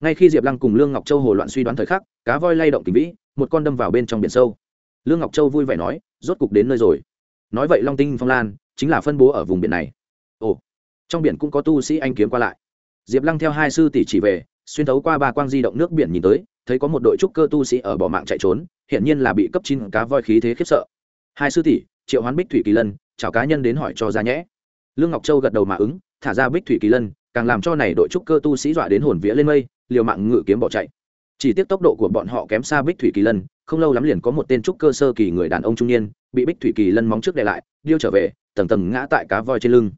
Ngay khi Diệp Lăng cùng Lương Ngọc Châu hồ loạn suy đoán thời khắc, cá voi lay động tình vĩ, một con đâm vào bên trong biển sâu. Lương Ngọc Châu vui vẻ nói, rốt cục đến nơi rồi. Nói vậy Long Tinh Phong Lan chính là phân bố ở vùng biển này. Ồ, trong biển cũng có tu sĩ anh kiếm qua lại. Diệp Lăng theo hai sư tỷ chỉ về, xuyên thấu qua ba quang di động nước biển nhìn tới thấy có một đội trúc cơ tu sĩ ở bỏ mạng chạy trốn hiện nhiên là bị cấp chín cá voi khí thế khiếp sợ hai sư tỷ triệu hoán bích thủy kỳ lân chào cá nhân đến hỏi cho ra nhẽ lương ngọc châu gật đầu mà ứng thả ra bích thủy kỳ lân càng làm cho này đội trúc cơ tu sĩ dọa đến hồn vía lên mây liều mạng ngự kiếm bỏ chạy chỉ tiếc tốc độ của bọn họ kém xa bích thủy kỳ lân không lâu lắm liền có một tên trúc cơ sơ kỳ người đàn ông trung niên bị bích thủy kỳ lân móng trước đè lại, điêu trở về, tầng tầng ngã tại cá voi trên lưng.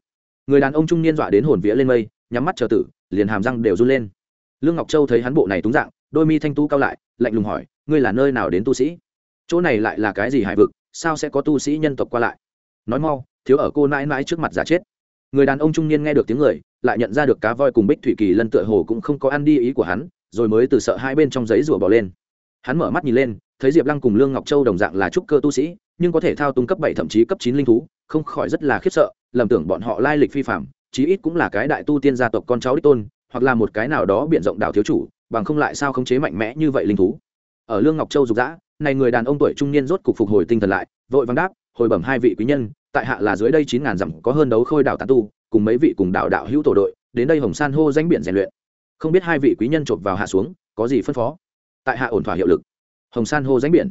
Người đàn ông trung niên dọa đến hồn vía lên mây, nhắm mắt chờ tử, liền hàm răng đều run lên. Lương ngọc châu thấy hắn bộ này túng dạng, đôi mi thanh tú cao lại, lạnh lùng hỏi, ngươi là nơi nào đến tu sĩ? Chỗ này lại là cái gì hải vực, sao sẽ có tu sĩ nhân tộc qua lại? Nói mau, thiếu ở cô nãi nãi trước mặt giả chết. Người đàn ông trung niên nghe được tiếng người, lại nhận ra được cá voi cùng bích thủy kỳ lân tựa hồ cũng không có ăn đi ý của hắn, rồi mới từ sợ hai bên trong giấy rùa bỏ lên. Hắn mở mắt nhìn lên thấy diệp lăng cùng lương ngọc châu đồng dạng là trúc cơ tu sĩ, nhưng có thể thao túng cấp bảy thậm chí cấp chín linh thú, không khỏi rất là khiếp sợ, lầm tưởng bọn họ lai lịch phi phạm chí ít cũng là cái đại tu tiên gia tộc con cháu đích tôn, hoặc là một cái nào đó biện rộng đảo thiếu chủ, bằng không lại sao khống chế mạnh mẽ như vậy linh thú. Ở lương ngọc châu dục dã, này người đàn ông tuổi trung niên rốt cục phục hồi tinh thần lại, vội vàng đáp, hồi bẩm hai vị quý nhân, tại hạ là dưới đây chín ngàn dặm có hơn đấu khôi đảo tán tu, cùng mấy vị cùng đạo đạo hữu tổ đội, đến đây hồng san hô danh biển rèn luyện. Không biết hai vị quý nhân chộp vào hạ xuống, có gì phân phó? Tại hạ ổn thỏa hiệu lực hồng san hô ránh biển.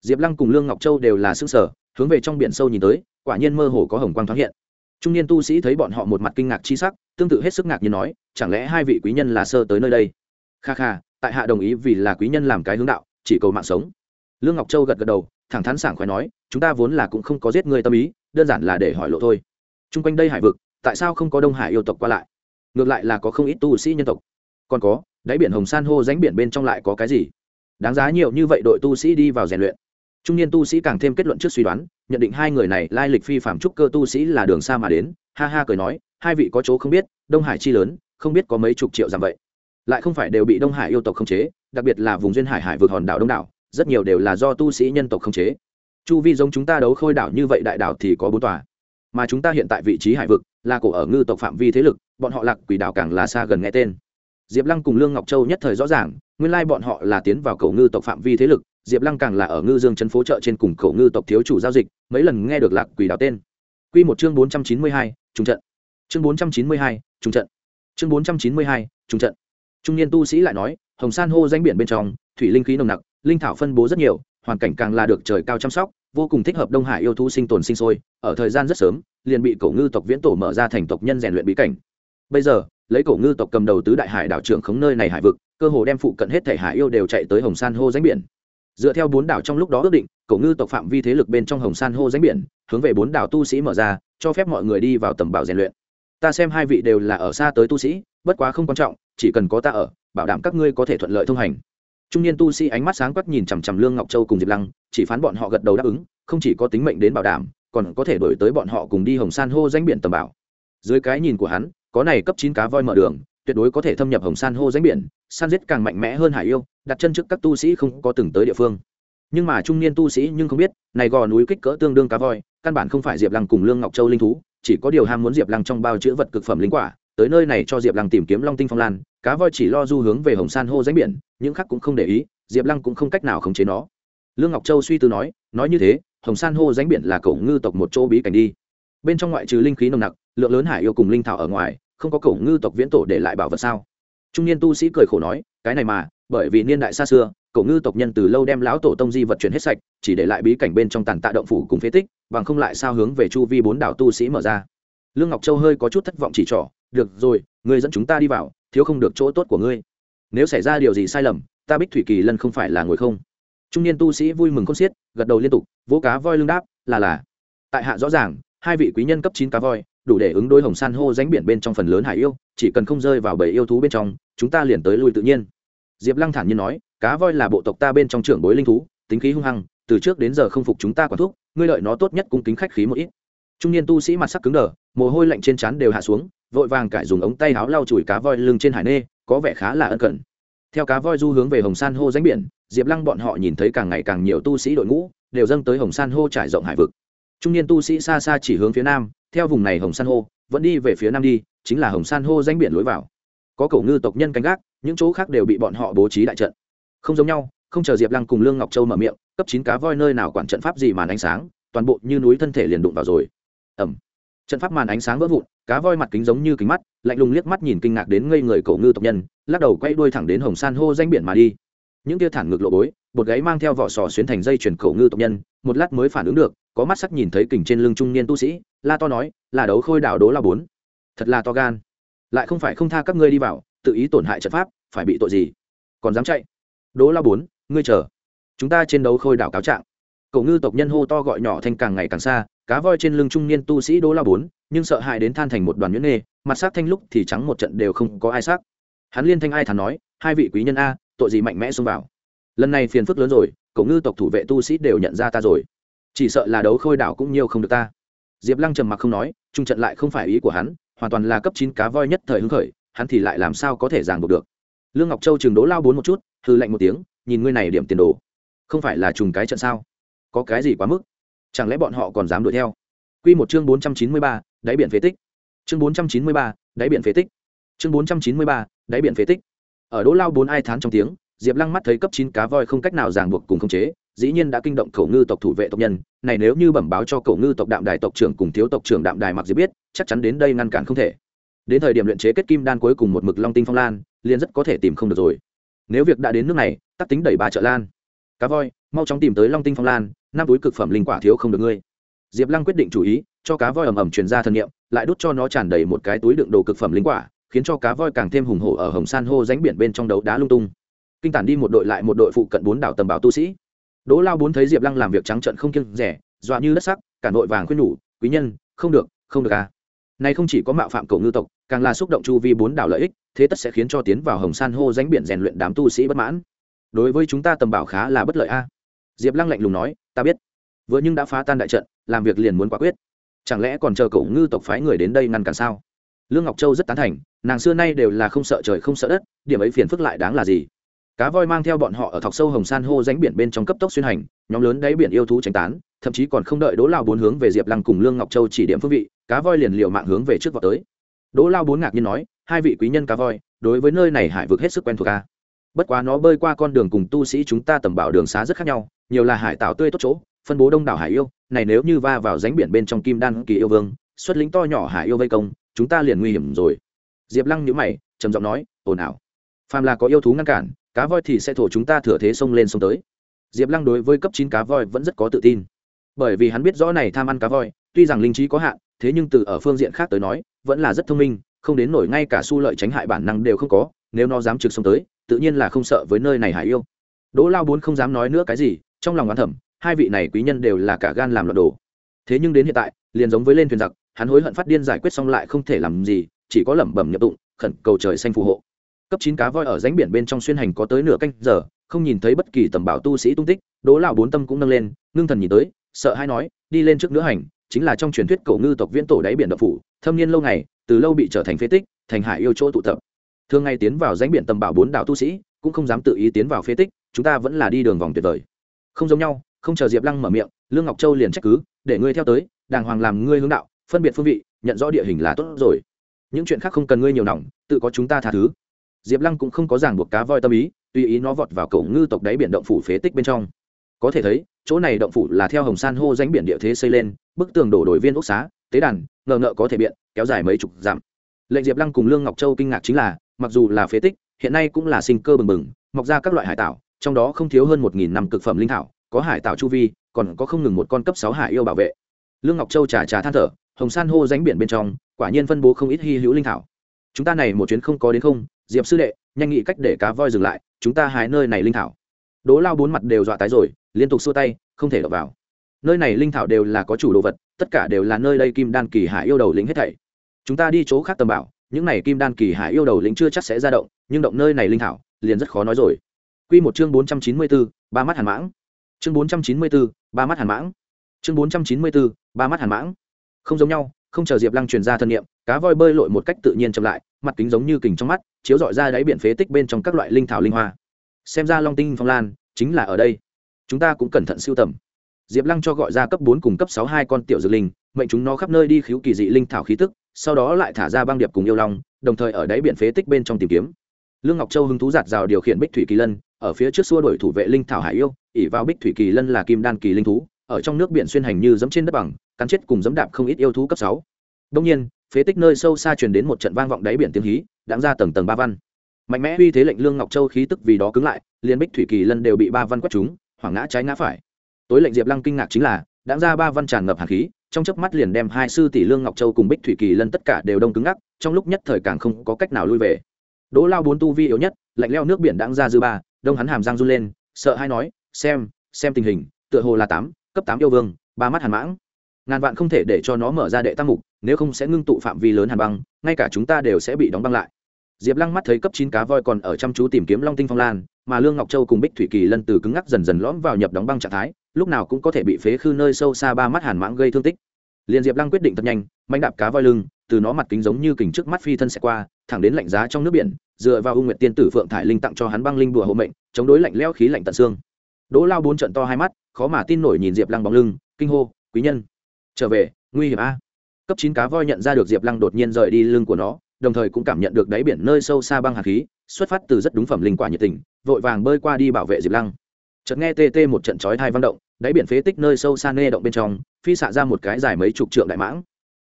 Diệp lăng cùng lương ngọc châu đều là xương sở hướng về trong biển sâu nhìn tới, quả nhiên mơ hồ có hồng quang thoáng hiện. Trung niên tu sĩ thấy bọn họ một mặt kinh ngạc chi sắc, tương tự hết sức ngạc như nói, chẳng lẽ hai vị quý nhân là sơ tới nơi đây? Kha kha, tại hạ đồng ý vì là quý nhân làm cái hướng đạo, chỉ cầu mạng sống. Lương ngọc châu gật gật đầu, thẳng thắn sảng khoái nói, chúng ta vốn là cũng không có giết người tâm ý, đơn giản là để hỏi lộ thôi. T r u n g quanh đây hải vực, tại sao không có đông hải yêu tộc qua lại? Ngược lại là có không ít tu sĩ nhân tộc. Còn có, đáy biển hồng san hô ránh biển bên trong lại có cái gì? Đáng giá nhiều như vậy đội tu sĩ đi vào rèn luyện. Trung niên tu sĩ càng thêm kết luận trước suy đoán, nhận định hai người này lai lịch phi phạm trúc cơ tu sĩ là đường xa mà đến, ha ha cười nói, hai vị có chỗ không biết, đông hải chi lớn, không biết có mấy chục triệu giảm vậy. Lại không phải đều bị đông hải yêu tộc khống chế, đặc biệt là vùng duyên hải hải vực hòn đảo đông đảo, rất nhiều đều là do tu sĩ nhân tộc khống chế. Chu vi giống chúng ta đấu khôi đảo như vậy đại đảo thì có bốn tòa. Mà chúng ta hiện tại vị trí hải vực, là cổ ở ngư tộc phạm vi thế lực, bọn họ lạc quỷ đảo càng là xa gần nghe tên. Diệp lăng cùng lương ngọc châu nhất thời rõ ràng nguyên lai bọn họ là tiến vào cầu ngư tộc phạm vi thế lực, diệp lăng càng là ở ngư dương chân phố chợ trên cùng cầu ngư tộc thiếu chủ giao dịch, mấy lần nghe được lạc quỷ đạo tên. Q một chương bốn trăm chín mươi hai trung trận. Chương bốn trăm chín mươi hai trung trận. Chương bốn trăm chín mươi hai trung trận. Trung niên tu sĩ lại nói, hồng san hô danh biển bên trong, thủy linh khí nồng nặc, linh thảo phân bố rất nhiều, hoàn cảnh càng là được trời cao chăm sóc, vô cùng thích hợp đông hải yêu thú sinh tồn sinh sôi, ở thời gian rất sớm, liền bị cổ ngư tộc viễn tổ mở ra thành tộc nhân rèn luyện bí cảnh. Bây giờ lấy cổ ngư tộc cầm đầu tứ đại hải đảo trưởng khống nơi này hải vực, cơ hồ đem phụ cận hết thể hải yêu đều chạy tới hồng san hô ránh biển. Dựa theo bốn đảo trong lúc đó ước định, cổ ngư tộc phạm vi thế lực bên trong hồng san hô ránh biển, hướng về bốn đảo tu sĩ mở ra, cho phép mọi người đi vào tầm bảo rèn luyện. Ta xem hai vị đều là ở xa tới tu sĩ, bất quá không quan trọng, chỉ cần có ta ở, bảo đảm các ngươi có thể thuận lợi thông hành. Trung niên tu sĩ ánh mắt sáng quắc nhìn chằm chằm lương ngọc châu cùng diệp lăng, chỉ phán bọn họ gật đầu đáp ứng, không chỉ có tính mệnh đến bảo đảm, còn có thể đổi tới bọn họ cùng đi hồng san hô danh biển tầm bảo. Dưới cái nhìn của hắn có này cấp chín cá voi mở đường, tuyệt đối có thể thâm nhập hồng san hô danh biển, san giết càng mạnh mẽ hơn hải yêu, đặt chân trước các tu sĩ không có từng tới địa phương. Nhưng mà trung niên tu sĩ nhưng không biết, này gò núi kích cỡ tương đương cá voi, căn bản không phải diệp lăng cùng lương ngọc châu linh thú, chỉ có điều ham muốn diệp lăng trong bao chữ vật cực phẩm linh quả, tới nơi này cho diệp lăng tìm kiếm long tinh phong lan, cá voi chỉ lo du hướng về hồng san hô danh biển, những khác cũng không để ý, diệp lăng cũng không cách nào khống chế nó. Lương ngọc châu suy tư nói nói như thế, hồng san hô danh biển là cổ ngư tộc một chỗ bí cảnh đi. Bên trong ngoại trừ linh khí nồng nặc lượng lớn hải yêu cùng linh thảo ở ngoài, không có cổ ngư tộc viễn tổ để lại bảo vật sao? Trung niên tu sĩ cười khổ nói, cái này mà, bởi vì niên đại xa xưa, cổ ngư tộc nhân từ lâu đem lão tổ tông di vật chuyển hết sạch, chỉ để lại bí cảnh bên trong tàn tạ động phủ cùng phế tích, bằng không lại sao hướng về chu vi bốn đảo tu sĩ mở ra. Lương ngọc châu hơi có chút thất vọng chỉ trỏ, được rồi người dẫn chúng ta đi vào, thiếu không được chỗ tốt của ngươi. Nếu xảy ra điều gì sai lầm, ta bích thủy kỳ lân không phải là ngồi không? Trung niên tu sĩ vui mừng con xiết, gật đầu liên tục, vỗ cá voi lưng đáp, là là. Tại hạ rõ ràng, hai vị quý nhân cấp chín cá voi đủ để ứng đối hồng san hô ránh biển bên trong phần lớn hải yêu, chỉ cần không rơi vào bầy yêu thú bên trong, chúng ta liền tới lui tự nhiên. Diệp lăng thản nhiên nói, cá voi là bộ tộc ta bên trong trưởng bối linh thú, tính khí hung hăng, từ trước đến giờ không phục chúng ta quản thúc, ngươi lợi nó tốt nhất cung kính khách khí một ít. Trung niên tu sĩ mặt sắc cứng đờ, mồ hôi lạnh trên trán đều hạ xuống, vội vàng cải dùng ống tay áo lau chùi cá voi lưng trên hải nê, có vẻ khá là ân cần. Theo cá voi du hướng về hồng san hô danh biển, diệp lăng bọn họ nhìn thấy càng ngày càng nhiều tu sĩ đội ngũ, đều dâng tới hồng san hô trải rộng hải vực trung niên tu sĩ xa xa chỉ hướng phía nam, theo vùng này hồng san hô, vẫn đi về phía nam đi, chính là hồng san hô danh biển lối vào. Có cầu ngư tộc nhân canh gác, những chỗ khác đều bị bọn họ bố trí đại trận. Không giống nhau, không chờ diệp lăng cùng lương ngọc châu mở miệng, cấp chín cá voi nơi nào quản trận pháp gì màn ánh sáng, toàn bộ như núi thân thể liền đụng vào rồi. Ẩm trận pháp màn ánh sáng vỡ vụn, cá voi mặt kính giống như kính mắt, lạnh lùng liếc mắt nhìn kinh ngạc đến ngây người cổ ngư tộc nhân, lắc đầu quay đuôi thẳng đến hồng san hô danh biển mà đi. Những tia thản ngực lộ bối, bột gáy mang theo vỏ sò xuyến thành dây chuyển cổ ngư tộc nhân, một lát mới phản ứng được có mắt sắc nhìn thấy kình trên lưng trung niên tu sĩ, la to nói, là đấu khôi đảo đố la bốn. Thật là to gan. Lại không phải không tha các ngươi đi vào, tự ý tổn hại trận pháp, phải bị tội gì? Còn dám chạy? Đố la bốn, ngươi chờ. Chúng ta trên đấu khôi đảo cáo trạng. Cổ ngư tộc nhân hô to gọi nhỏ thanh càng ngày càng xa, cá voi trên lưng trung niên tu sĩ đố la bốn, nhưng sợ hãi đến than thành một đoàn nhuyễn nghề mặt sắc thanh lúc thì trắng một trận đều không có ai sắc. Hắn liên thanh ai thản nói, hai vị quý nhân a, tội gì mạnh mẽ xông vào? Lần này phiền phức lớn rồi cậu ngư tộc thủ vệ tu sĩ đều nhận ra ta rồi chỉ sợ là đấu khôi đảo cũng nhiều không được ta diệp lăng trầm mặc không nói trung trận lại không phải ý của hắn hoàn toàn là cấp chín cá voi nhất thời hứng khởi hắn thì lại làm sao có thể giảng buộc được lương ngọc châu chừng đố lao bốn một chút hư lạnh một tiếng nhìn ngươi này điểm tiền đồ không phải là trùng cái trận sao có cái gì quá mức chẳng lẽ bọn họ còn dám đuổi theo Quy một chương 493, đáy biển phế tích. Chương 493, đáy biển phế tích. Chương 493, đáy biển phế tích. ở đỗ lao bốn ai thán trong tiếng diệp lăng mắt thấy cấp chín cá voi không cách nào ràng buộc cùng khống chế dĩ nhiên đã kinh động cổ ngư tộc thủ vệ tộc nhân, này nếu như bẩm báo cho cổ ngư tộc đạm đài tộc trưởng cùng thiếu tộc trưởng đạm đài mặc diệp biết, chắc chắn đến đây ngăn cản không thể. Đến thời điểm luyện chế kết kim đan cuối cùng một mực long tinh phong lan, liền rất có thể tìm không được rồi. Nếu việc đã đến nước này, tắc tính đẩy bà trợ lan. Cá voi, mau chóng tìm tới long tinh phong lan, năm túi cực phẩm linh quả thiếu không được ngươi. Diệp lăng quyết định chủ ý, cho cá voi ầm ầm truyền ra thân nhiệm lại đút cho nó tràn đầy một cái túi đựng đồ cực phẩm linh quả, khiến cho cá voi càng thêm hùng hổ ở hồng san hô ránh biển bên trong đấu đá lung tung. Kinh tản đi một đội lại một đội phụ cận bốn đảo tầm bảo tu sĩ đỗ lao bốn thấy diệp lăng làm việc trắng trận không kiêng rẻ, dọa như đất sắc, cả nội vàng khuyên nhủ, quý nhân, không được không được à. Này không chỉ có mạo phạm cầu ngư tộc, càng là xúc động chu vi bốn đảo lợi ích, thế tất sẽ khiến cho tiến vào hồng san hô ránh biển rèn luyện đám tu sĩ bất mãn. Đối với chúng ta tầm bảo khá là bất lợi a. Diệp lăng lạnh lùng nói, ta biết. Vừa nhưng đã phá tan đại trận, làm việc liền muốn quả quyết. Chẳng lẽ còn chờ cậu ngư tộc phái người đến đây ngăn cản sao? Lương ngọc châu rất tán thành, nàng xưa nay đều là không sợ trời không sợ đất, điểm ấy phiền phức lại đáng là gì? Cá voi mang theo bọn họ ở thọc sâu hồng san hô ránh biển bên trong cấp tốc xuyên hành, nhóm lớn đáy biển yêu thú tránh tán, thậm chí còn không đợi đỗ lao bốn hướng về diệp lăng cùng lương ngọc châu chỉ điểm phương vị, cá voi liền liều mạng hướng về trước vào tới. Đỗ lao bốn ngạc nhiên nói, hai vị quý nhân cá voi, đối với nơi này hải vực hết sức quen thuộc ca bất quá nó bơi qua con đường cùng tu sĩ chúng ta tầm bảo đường xá rất khác nhau, nhiều là hải tạo tươi tốt chỗ, phân bố đông đảo hải yêu, này nếu như va vào ránh biển bên trong kim đan kỳ yêu vương, xuất lính to nhỏ hải yêu vây công, chúng ta liền nguy hiểm rồi. Diệp lăng nhữ mày, trầm giọng nói, ồn ào. Phàm là có yêu thú ngăn cản cá voi thì sẽ thổ chúng ta thừa thế xông lên xông tới. Diệp lăng đối với cấp chín cá voi vẫn rất có tự tin. Bởi vì hắn biết rõ này tham ăn cá voi, tuy rằng linh trí có hạn, thế nhưng từ ở phương diện khác tới nói, vẫn là rất thông minh, không đến nổi ngay cả su lợi tránh hại bản năng đều không có, nếu nó dám trực xông tới, tự nhiên là không sợ với nơi này hải yêu. Đỗ lao bốn không dám nói nữa cái gì, trong lòng oán thẩm hai vị này quý nhân đều là cả gan làm loạn đồ. Thế nhưng đến hiện tại, liền giống với lên thuyền giặc, hắn hối hận phát điên giải quyết xong lại không thể làm gì, chỉ có lẩm bẩm nhập tụng, khẩn cầu trời xanh phù hộ cấp chín cá voi ở ránh biển bên trong xuyên hành có tới nửa canh giờ, không nhìn thấy bất kỳ tầm bảo tu sĩ tung tích, đỗ lão bốn tâm cũng nâng lên, ngưng thần nhìn tới, sợ hay nói, đi lên trước nữa hành, chính là trong truyền thuyết cổ ngư tộc viễn tổ đáy biển đậu phủ, thâm niên lâu ngày, từ lâu bị trở thành phế tích, thành hải yêu chỗ tụ tập. Thường ngày tiến vào ránh biển tầm bảo bốn đạo tu sĩ, cũng không dám tự ý tiến vào phế tích, chúng ta vẫn là đi đường vòng tuyệt vời. Không giống nhau, không chờ diệp lăng mở miệng, lương ngọc châu liền trách cứ, để ngươi theo tới, đàng hoàng làm ngươi hướng đạo, phân biệt phương vị, nhận rõ địa hình là tốt rồi. Những chuyện khác không cần ngươi nhiều nỏng tự có chúng ta tha thứ diệp lăng cũng không có ràng buộc cá voi tâm ý, tùy ý nó vọt vào cổng ngư tộc đáy biển động phủ phế tích bên trong. Có thể thấy, chỗ này động phủ là theo hồng san hô danh biển địa thế xây lên, bức tường đổ đổi viên ốc xá, tế đàn, ngờ ngợ có thể biện, kéo dài mấy chục dặm. Lệnh diệp lăng cùng lương ngọc châu kinh ngạc chính là, mặc dù là phế tích, hiện nay cũng là sinh cơ bừng bừng, mọc ra các loại hải tảo, trong đó không thiếu hơn một nghìn năm cực phẩm linh thảo, có hải tảo chu vi, còn có không ngừng một con cấp sáu hải yêu bảo vệ. Lương ngọc châu trà trà than thở, hồng san hô ránh biển bên trong, quả nhiên phân bố không ít hy hữu linh thảo. Chúng ta này một chuyến không có đến không diệp sư đệ nhanh nghĩ cách để cá voi dừng lại chúng ta hái nơi này linh thảo đố lao bốn mặt đều dọa tái rồi liên tục xua tay không thể đập vào nơi này linh thảo đều là có chủ đồ vật tất cả đều là nơi đây kim đan kỳ hải yêu đầu lĩnh hết thảy chúng ta đi chỗ khác tầm bảo những này kim đan kỳ hải yêu đầu lĩnh chưa chắc sẽ ra động nhưng động nơi này linh thảo liền rất khó nói rồi Quy một chương bốn trăm chín mươi 494, ba mắt hàn mãng. Chương bốn trăm chín mươi 494, ba mắt hàn mãng. Chương bốn trăm chín mươi 494, ba mắt hàn mãng. Không giống nhau, không chờ Diệp Lăng truyền ra thân niệm, cá voi bơi lội một cách tự nhiên chậm lại, mặt kính giống như kình trong mắt, chiếu rọi ra đáy biển phế tích bên trong các loại linh thảo linh hoa. Xem ra Long Tinh Phong Lan chính là ở đây. Chúng ta cũng cẩn thận sưu tầm. Diệp Lăng cho gọi ra cấp bốn cùng cấp sáu hai con tiểu dược linh, mệnh chúng nó khắp nơi đi khiếu kỳ dị linh thảo khí tức, sau đó lại thả ra băng điệp cùng yêu long, đồng thời ở đáy biển phế tích bên trong tìm kiếm. Lương Ngọc Châu hứng thú giạt rào điều khiển Bích Thủy Kỳ Lân, ở phía trước xua đuổi thủ vệ linh thảo hải yêu, ỷ vào Bích Thủy Kỳ Lân là kim đan kỳ linh thú, ở trong nước biển xuyên hành như giẫm trên đất bằng, cắn chết cùng giẫm đạp không ít yêu thú cấp sáu. Đương nhiên, phế tích nơi sâu xa truyền đến một trận vang vọng đáy biển tiếng hí, đáng ra tầng tầng ba văn. Mạnh mẽ uy thế lệnh Lương Ngọc Châu khí tức vì đó cứng lại, liên Bích Thủy Kỳ Lân đều bị ba văn quét trúng, hoảng ngã trái ngã phải. Tối lệnh Diệp Lăng kinh ngạc chính là, đáng ra ba văn tràn ngập hàn khí, trong chớp mắt liền đem hai sư tỷ Lương Ngọc Châu cùng Bích Thủy Kỳ Lân tất cả đều đông cứng ngắc, trong lúc nhất thời càng không có cách nào lui về. Đỗ Lao bốn tu vi yếu nhất, lạnh leo nước biển đáng ra dư ba, đông hắn hàm răng run lên, sợ hai nói, xem, xem tình hình, tựa hồ là tám, cấp tám yêu vương, ba mắt hàn mãng ngàn vạn không thể để cho nó mở ra đệ tam mục, nếu không sẽ ngưng tụ phạm vi lớn hàn băng, ngay cả chúng ta đều sẽ bị đóng băng lại. Diệp lăng mắt thấy cấp chín cá voi còn ở chăm chú tìm kiếm long tinh phong lan, mà lương ngọc châu cùng bích thủy kỳ lân từ cứng ngắc dần dần lõm vào nhập đóng băng trạng thái, lúc nào cũng có thể bị phế khư nơi sâu xa ba mắt hàn mãng gây thương tích. Liền diệp lăng quyết định thật nhanh, mạnh đạp cá voi lưng, từ nó mặt kính giống như kình trước mắt phi thân sẽ qua, thẳng đến lạnh giá trong nước biển, dựa vào ung nguyện tiên tử phượng thải linh tặng cho hắn băng linh bùa hộ mệnh, chống đối lạnh leo khí lạnh tận xương. Đỗ lao bốn trận to hai mắt, khó mà tin nổi nhìn diệp lăng bóng lưng, kinh hô, quý nhân! Trở về, nguy hiểm a. Cấp chín cá voi nhận ra được diệp lăng đột nhiên rời đi lưng của nó, đồng thời cũng cảm nhận được đáy biển nơi sâu xa băng hạt khí, xuất phát từ rất đúng phẩm linh quả nhiệt tình, vội vàng bơi qua đi bảo vệ diệp lăng. Chợt nghe tê tê một trận chói thai vang động, đáy biển phế tích nơi sâu xa nê động bên trong, phi xạ ra một cái dài mấy chục trượng đại mãng.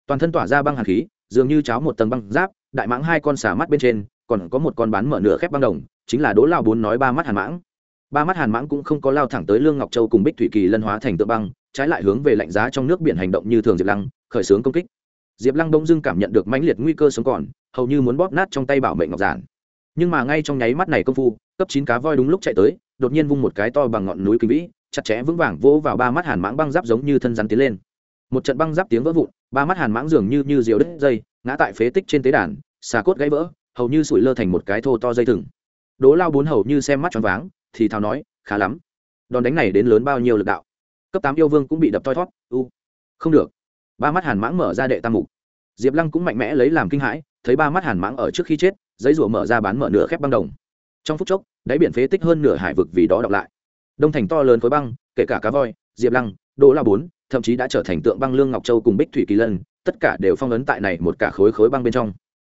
Toàn thân tỏa ra băng hạt khí, dường như cháo một tầng băng giáp, đại mãng hai con xà mắt bên trên, còn có một con bán mở nửa khép băng đồng, chính là đố lao bốn nói ba mắt hàn mãng. Ba mắt hàn mãng cũng không có lao thẳng tới lương ngọc châu cùng bích thủy kỳ lân hóa thành tượng băng trái lại hướng về lạnh giá trong nước biển hành động như thường diệp lăng, khởi xướng công kích. Diệp lăng đông dưng cảm nhận được mãnh liệt nguy cơ sống còn, hầu như muốn bóp nát trong tay bảo mệnh ngọc giản. Nhưng mà ngay trong nháy mắt này công phu, cấp chín cá voi đúng lúc chạy tới, đột nhiên vung một cái to bằng ngọn núi kinh vĩ, chặt chẽ vững vàng vỗ vào ba mắt hàn mãng băng giáp giống như thân rắn tiến lên. Một trận băng giáp tiếng vỡ vụn, ba mắt hàn mãng dường như như diều đứt dây, ngã tại phế tích trên tế đàn, xà cốt gãy vỡ, hầu như sủi lơ thành một cái thô to dây thừng. Đố lao bốn hầu như xem mắt tròn váng, thì thào nói, khá lắm. Đòn đánh này đến lớn bao nhiêu lực đạo? Cấp tám yêu vương cũng bị đập toi thót, u, không được. Ba mắt hàn mãng mở ra đệ tam mục. Diệp lăng cũng mạnh mẽ lấy làm kinh hãi, thấy ba mắt hàn mãng ở trước khi chết, giấy rủa mở ra bán mở nửa khép băng đồng. Trong phút chốc, đáy biển phế tích hơn nửa hải vực vì đó đọc lại. Đông thành to lớn khối băng, kể cả cá voi, diệp lăng, đỗ la bốn, thậm chí đã trở thành tượng băng lương ngọc châu cùng bích thủy kỳ lân, tất cả đều phong ấn tại này một cả khối khối băng bên trong.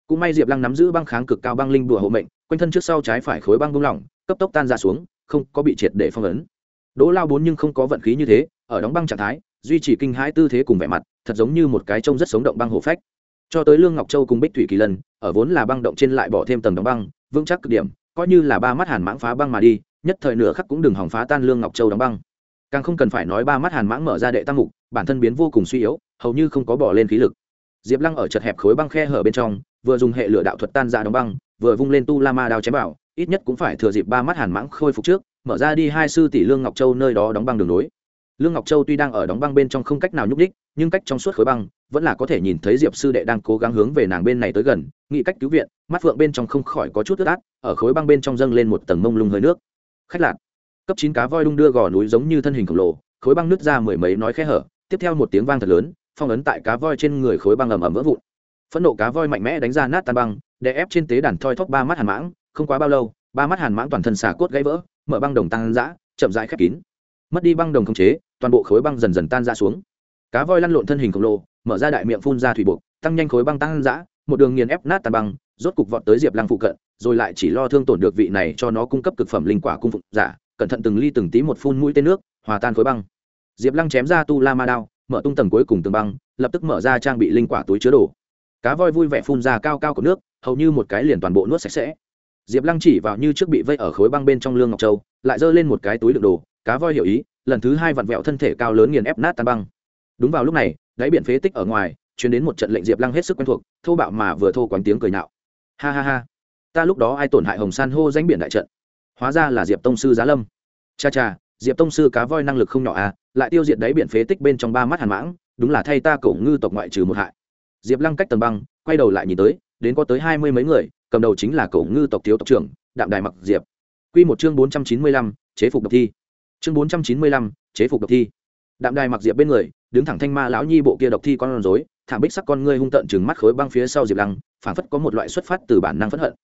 Cũng may diệp lăng nắm giữ băng kháng cực cao băng linh đùa hộ mệnh, quanh thân trước sau trái phải khối băng bung lỏng, cấp tốc tan ra xuống, không có bị triệt để phong ấn đỗ lao bốn nhưng không có vận khí như thế, ở đóng băng trạng thái, duy trì kinh hãi tư thế cùng vẻ mặt, thật giống như một cái trông rất sống động băng hồ phách. Cho tới lương ngọc châu cùng bích thủy kỳ lân, ở vốn là băng động trên lại bỏ thêm tầng đóng băng, vững chắc cực điểm, coi như là ba mắt hàn mãng phá băng mà đi, nhất thời nửa khắc cũng đừng hỏng phá tan lương ngọc châu đóng băng. Càng không cần phải nói ba mắt hàn mãng mở ra đệ tam mục, bản thân biến vô cùng suy yếu, hầu như không có bỏ lên khí lực. Diệp lăng ở chật hẹp khối băng khe hở bên trong, vừa dùng hệ lửa đạo thuật tan ra đóng băng, vừa vung lên tu la ma đao chém vào, ít nhất cũng phải thừa dịp ba mắt hàn mãng khôi phục trước mở ra đi hai sư tỷ lương ngọc châu nơi đó đóng băng đường nối. Lương ngọc châu tuy đang ở đóng băng bên trong không cách nào nhúc đích nhưng cách trong suốt khối băng vẫn là có thể nhìn thấy diệp sư đệ đang cố gắng hướng về nàng bên này tới gần, nghĩ cách cứu viện, mắt phượng bên trong không khỏi có chút ướt át, ở khối băng bên trong dâng lên một tầng mông lung hơi nước. Khách lạc cấp chín cá voi đung đưa gò núi giống như thân hình khổng lồ, khối băng nứt ra mười mấy nói khẽ hở, tiếp theo một tiếng vang thật lớn, phong ấn tại cá voi trên người khối băng ầm ầm vỡ vụn. Phẫn nộ cá voi mạnh mẽ đánh ra nát tan băng, đè ép trên tế đàn thoi thóp ba mắt hàn mãng, không quá bao lâu, ba mắt hàn mãng toàn thân xà cốt gãy vỡ mở băng đồng tăng dã chậm rãi khép kín. Mất đi băng đồng khống chế, toàn bộ khối băng dần dần tan ra xuống. Cá voi lăn lộn thân hình khổng lồ, mở ra đại miệng phun ra thủy buộc, tăng nhanh khối băng tăng dã một đường nghiền ép nát tàn băng, rốt cục vọt tới diệp lăng phụ cận, rồi lại chỉ lo thương tổn được vị này cho nó cung cấp cực phẩm linh quả cung phục giả, cẩn thận từng ly từng tí một phun mũi tên nước, hòa tan khối băng. Diệp lăng chém ra tu la ma đao, mở tung tầng cuối cùng tường băng, lập tức mở ra trang bị linh quả túi chứa đồ. Cá voi vui vẻ phun ra cao cao của nước, hầu như một cái liền toàn bộ nuốt sạch sẽ diệp lăng chỉ vào như trước bị vây ở khối băng bên trong lương ngọc châu, lại giơ lên một cái túi đựng đồ, cá voi hiểu ý, lần thứ hai vặn vẹo thân thể cao lớn nghiền ép nát tan băng. Đúng vào lúc này, đáy biển phế tích ở ngoài chuyển đến một trận lệnh diệp lăng hết sức quen thuộc, thô bạo mà vừa thô quán tiếng cười nạo. Ha ha ha, ta lúc đó ai tổn hại hồng san hô danh biển đại trận? Hóa ra là diệp tông sư giá lâm. Cha cha, diệp tông sư cá voi năng lực không nhỏ à lại tiêu diệt đáy biển phế tích bên trong ba mắt hàn mãng, đúng là thay ta cổ ngư tộc ngoại trừ một hại. Diệp lăng cách tầng băng, quay đầu lại nhìn tới, đến có tới hai mươi mấy người cầm đầu chính là cổ ngư tộc thiếu tộc trưởng, đạm đài mặc diệp. Q một chương bốn trăm chín mươi lăm, chế phục độc thi. Chương bốn trăm chín mươi lăm, chế phục độc thi. Đạm đài mặc diệp bên người, đứng thẳng thanh ma lão nhi bộ kia độc thi con rối, thảm bích sắc con ngươi hung tợn chừng mắt khối băng phía sau diệp lăng, phảng phất có một loại xuất phát từ bản năng phẫn hận.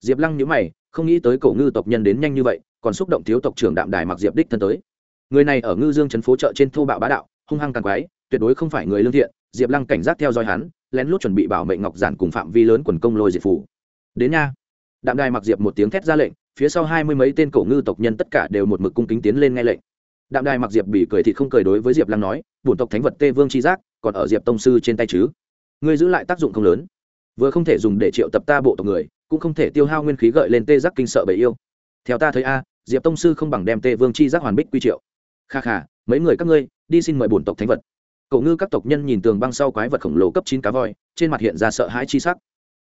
Diệp lăng nhíu mày, không nghĩ tới cổ ngư tộc nhân đến nhanh như vậy, còn xúc động thiếu tộc trưởng đạm đài mặc diệp đích thân tới. Người này ở ngư dương trấn phố chợ trên thô bạo bá đạo, hung hăng càng quái, tuyệt đối không phải người lương thiện, diệp lăng cảnh giác theo dõi hắn, lén lút chuẩn bị bảo mệnh ngọc giản cùng phạm vi lớn quần công lôi diệp phủ đến nha. Đạm đài mặc diệp một tiếng thét ra lệnh, phía sau hai mươi mấy tên cổ ngư tộc nhân tất cả đều một mực cung kính tiến lên nghe lệnh. Đạm đài mặc diệp bị cười thì không cười đối với diệp lăng nói, bổn tộc thánh vật tê vương chi giác, còn ở diệp tông sư trên tay chứ? Ngươi giữ lại tác dụng không lớn. Vừa không thể dùng để triệu tập ta bộ tộc người, cũng không thể tiêu hao nguyên khí gợi lên tê giác kinh sợ bầy yêu. Theo ta thấy a, diệp tông sư không bằng đem tê vương chi giác hoàn bích quy triệu. Kha kha, mấy người các ngươi, đi xin mời bổn tộc thánh vật. Cậu ngư các tộc nhân nhìn tường băng sau quái vật khổng lồ cấp chín cá voi, trên mặt hiện ra sợ hãi chi sắc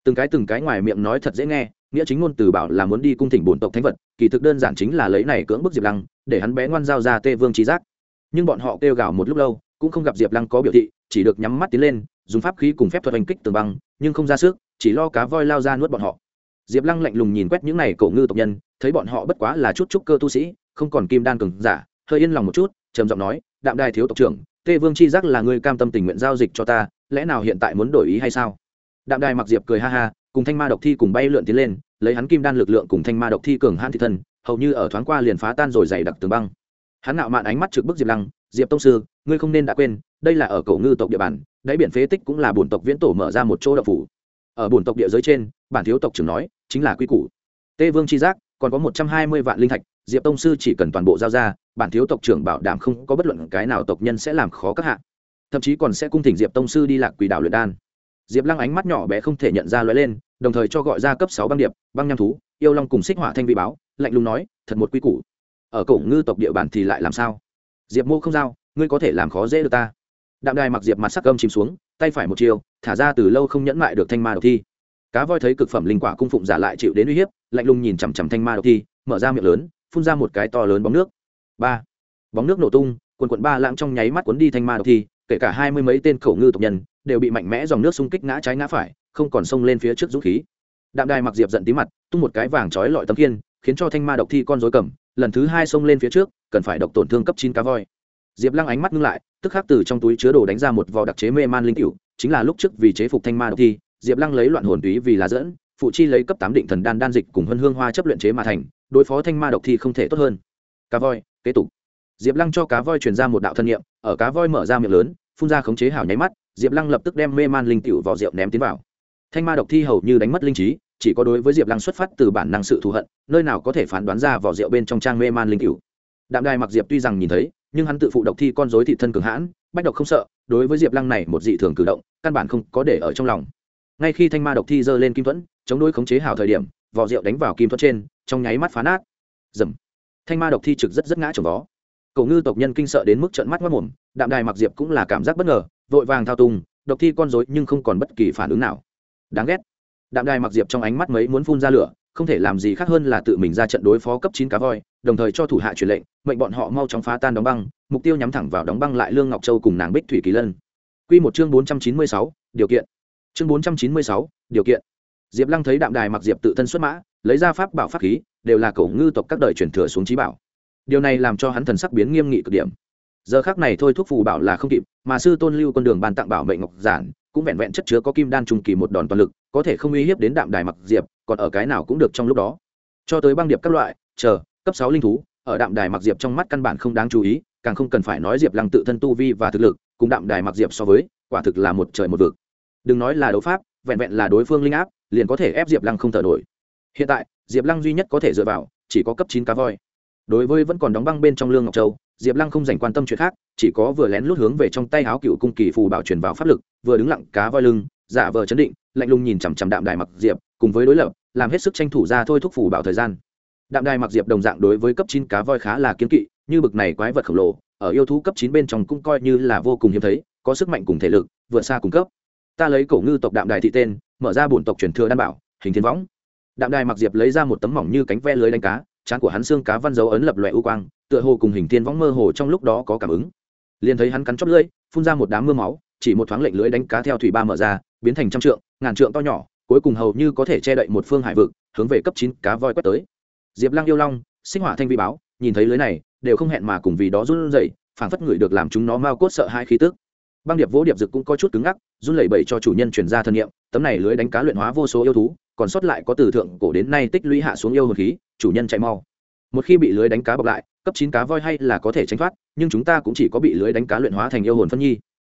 từng cái từng cái ngoài miệng nói thật dễ nghe, nghĩa chính ngôn từ bảo là muốn đi cung thỉnh bổn tộc thánh vật, kỳ thực đơn giản chính là lấy này cưỡng bức diệp lăng, để hắn bé ngoan giao ra tê vương trí giác. Nhưng bọn họ kêu gào một lúc lâu, cũng không gặp diệp lăng có biểu thị, chỉ được nhắm mắt tiến lên, dùng pháp khí cùng phép thuật hành kích tường băng, nhưng không ra sức, chỉ lo cá voi lao ra nuốt bọn họ. Diệp lăng lạnh lùng nhìn quét những n à y cổ ngư tộc nhân, thấy bọn họ bất quá là chút trúc cơ tu sĩ, không còn kim đan cường giả, hơi yên lòng một chút, trầm giọng nói, đạm đài thiếu tộc trưởng, tê vương chi giác là người cam tâm tình nguyện giao dịch cho ta, lẽ nào hiện tại muốn đổi ý hay sao? Đạm đài mặc diệp cười ha ha, cùng thanh ma độc thi cùng bay lượn tiến lên, lấy hắn kim đan lực lượng cùng thanh ma độc thi cường hãn thị thân, hầu như ở thoáng qua liền phá tan rồi dày đặc tường băng. Hắn nạo mạn ánh mắt trực bức diệp lăng, diệp tông sư, ngươi không nên đã quên, đây là ở cổ ngư tộc địa bàn, đáy biển phế tích cũng là bổn tộc viễn tổ mở ra một chỗ đậu phủ. Ở bổn tộc địa giới trên, bản thiếu tộc trưởng nói, chính là quy củ. Tê vương chi giác, còn có một trăm hai mươi vạn linh thạch, diệp tông sư chỉ cần toàn bộ giao ra, bản thiếu tộc trưởng bảo đảm không có bất luận cái nào tộc nhân sẽ làm khó các hạ. Thậm chí còn sẽ cung thỉnh diệp tông sư đi lạc quỷ đảo luyện đan diệp lăng ánh mắt nhỏ bé không thể nhận ra lóe lên, đồng thời cho gọi ra cấp sáu băng điệp, băng nham thú, yêu long cùng xích hỏa thanh vi báo, lạnh lùng nói, thật một quy củ. Ở cổ ngư tộc địa bàn thì lại làm sao? Diệp mô không giao, ngươi có thể làm khó dễ được ta. Đạm đài mặc diệp mặt sắc gâm chìm xuống, tay phải một chiều thả ra từ lâu không nhẫn mại được thanh ma độc thi. Cá voi thấy cực phẩm linh quả cung phụng giả lại chịu đến uy hiếp, lạnh lùng nhìn chằm chằm thanh ma độc thi, mở ra miệng lớn, phun ra một cái to lớn bóng nước. Ba. Bóng nước nổ tung, quần quận ba lãng trong nháy mắt cuốn đi thanh ma độc thi, kể cả hai mươi mấy tên khẩu ngư tộc nhân đều bị mạnh mẽ dòng nước xung kích ngã trái ngã phải, không còn xông lên phía trước dũng khí. Đạm đài mặc diệp giận tí mặt, tung một cái vàng trói lọi tấm kiên khiến cho thanh ma độc thi con dối cầm, lần thứ hai xông lên phía trước, cần phải độc tổn thương cấp chín cá voi. Diệp lăng ánh mắt ngưng lại, tức khắc từ trong túi chứa đồ đánh ra một vò đặc chế mê man linh cựu chính là lúc trước vì chế phục thanh ma độc thi, diệp lăng lấy loạn hồn túy vì là dẫn, phụ chi lấy cấp tám định thần đan đan dịch cùng hân hương hoa chấp luyện chế mà thành, đối phó thanh ma độc thi không thể tốt hơn. Cá voi, kế tục. Diệp lăng cho cá voi truyền ra một đạo thân nhiệm ở cá voi mở ra miệng lớn, phun ra khống chế hảo nháy mắt diệp lăng lập tức đem mê man linh tiểu vào rượu ném tiến vào. Thanh ma độc thi hầu như đánh mất linh trí, chỉ có đối với diệp lăng xuất phát từ bản năng sự thù hận, nơi nào có thể phán đoán ra vỏ rượu bên trong trang mê man linh cựu đạm đài mặc diệp tuy rằng nhìn thấy, nhưng hắn tự phụ độc thi con dối thị thân cường hãn, bách độc không sợ, đối với diệp lăng này một dị thường cử động, căn bản không có để ở trong lòng. Ngay khi thanh ma độc thi giơ lên kim thuẫn, chống đối khống chế hảo thời điểm, vỏ rượu đánh vào kim thuẫn trên, trong nháy mắt phá nát. Dầm. Thanh ma độc thi trực rất rất ngã trồng vó. Cầu ngư tộc nhân kinh sợ đến mức trợn mắt mất mồm, đạm đài mặc diệp cũng là cảm giác bất ngờ vội vàng thao tùng độc thi con dối nhưng không còn bất kỳ phản ứng nào. Đáng ghét. Đạm đài mặc diệp trong ánh mắt mấy muốn phun ra lửa, không thể làm gì khác hơn là tự mình ra trận đối phó cấp chín cá voi, đồng thời cho thủ hạ truyền lệnh, mệnh bọn họ mau chóng phá tan đóng băng, mục tiêu nhắm thẳng vào đóng băng lại lương ngọc châu cùng nàng bích thủy kỳ lân. Quy một chương bốn trăm chín mươi sáu, điều kiện. Chương bốn trăm chín mươi sáu, điều kiện. Diệp lăng thấy đạm đài mặc diệp tự thân xuất mã, lấy ra pháp bảo pháp khí, đều là cổ ngư tộc các đời truyền thừa xuống trí bảo. Điều này làm cho hắn thần sắc biến nghiêm nghị cực điểm giờ khác này thôi thuốc phù bảo là không kịp, mà sư tôn lưu con đường ban tặng bảo mệnh ngọc giản, cũng vẹn vẹn chất chứa có kim đan trung kỳ một đòn toàn lực, có thể không uy hiếp đến đạm đài mặc diệp, còn ở cái nào cũng được trong lúc đó. Cho tới băng điệp các loại, chờ, cấp sáu linh thú, ở đạm đài mặc diệp trong mắt căn bản không đáng chú ý, càng không cần phải nói diệp lăng tự thân tu vi và thực lực, cùng đạm đài mặc diệp so với, quả thực là một trời một vực. Đừng nói là đấu pháp, vẹn vẹn là đối phương linh áp, liền có thể ép diệp lăng không thở nổi. Hiện tại, diệp lăng duy nhất có thể dựa vào, chỉ có cấp chín cá voi. Đối với vẫn còn đóng băng bên trong lương ngọc châu diệp lăng không dành quan tâm chuyện khác, chỉ có vừa lén lút hướng về trong tay áo cựu cung kỳ phù bảo truyền vào pháp lực, vừa đứng lặng cá voi lưng, giả vờ chấn định, lạnh lùng nhìn chằm chằm đạm đài mặc diệp, cùng với đối lập, làm hết sức tranh thủ ra thôi thúc phù bảo thời gian. Đạm đài mặc diệp đồng dạng đối với cấp chín cá voi khá là kiếm kỵ, như bực này quái vật khổng lồ, ở yêu thú cấp chín bên trong cũng coi như là vô cùng hiếm thấy, có sức mạnh cùng thể lực, vượt xa cung cấp. Ta lấy cổ ngư tộc đạm đài thị tên, mở ra bổn tộc truyền thừa đan bảo, hình thiên võng. Đạm đài mặc diệp lấy ra một tấm mỏng như cánh ve lưới đánh cá trán của hắn xương cá văn dấu ấn lập loè u quang, tựa hồ cùng hình thiên võng mơ hồ trong lúc đó có cảm ứng. Liền thấy hắn cắn chót lưỡi, phun ra một đám mưa máu, chỉ một thoáng lệnh lưỡi đánh cá theo thủy ba mở ra, biến thành trăm trượng, ngàn trượng to nhỏ, cuối cùng hầu như có thể che đậy một phương hải vực, hướng về cấp chín cá voi quét tới. Diệp lăng yêu long, sinh hỏa thanh vi báo, nhìn thấy lưới này, đều không hẹn mà cùng vì đó run rẩy, phảng phất người được làm chúng nó mau cốt sợ hai khí tức băng điệp vỗ điệp dực cũng có chút cứng ngắc, run lẩy bẩy cho chủ nhân chuyển ra thân nhiệm tấm này lưới đánh cá luyện hóa vô số yêu thú, còn sót lại có từ thượng cổ đến nay tích lũy hạ xuống yêu hồn khí, chủ nhân chạy mau. Một khi bị lưới đánh cá bọc lại, cấp chín cá voi hay là có thể tránh thoát, nhưng chúng ta cũng chỉ có bị lưới đánh cá luyện hóa thành yêu hồn phân nhi.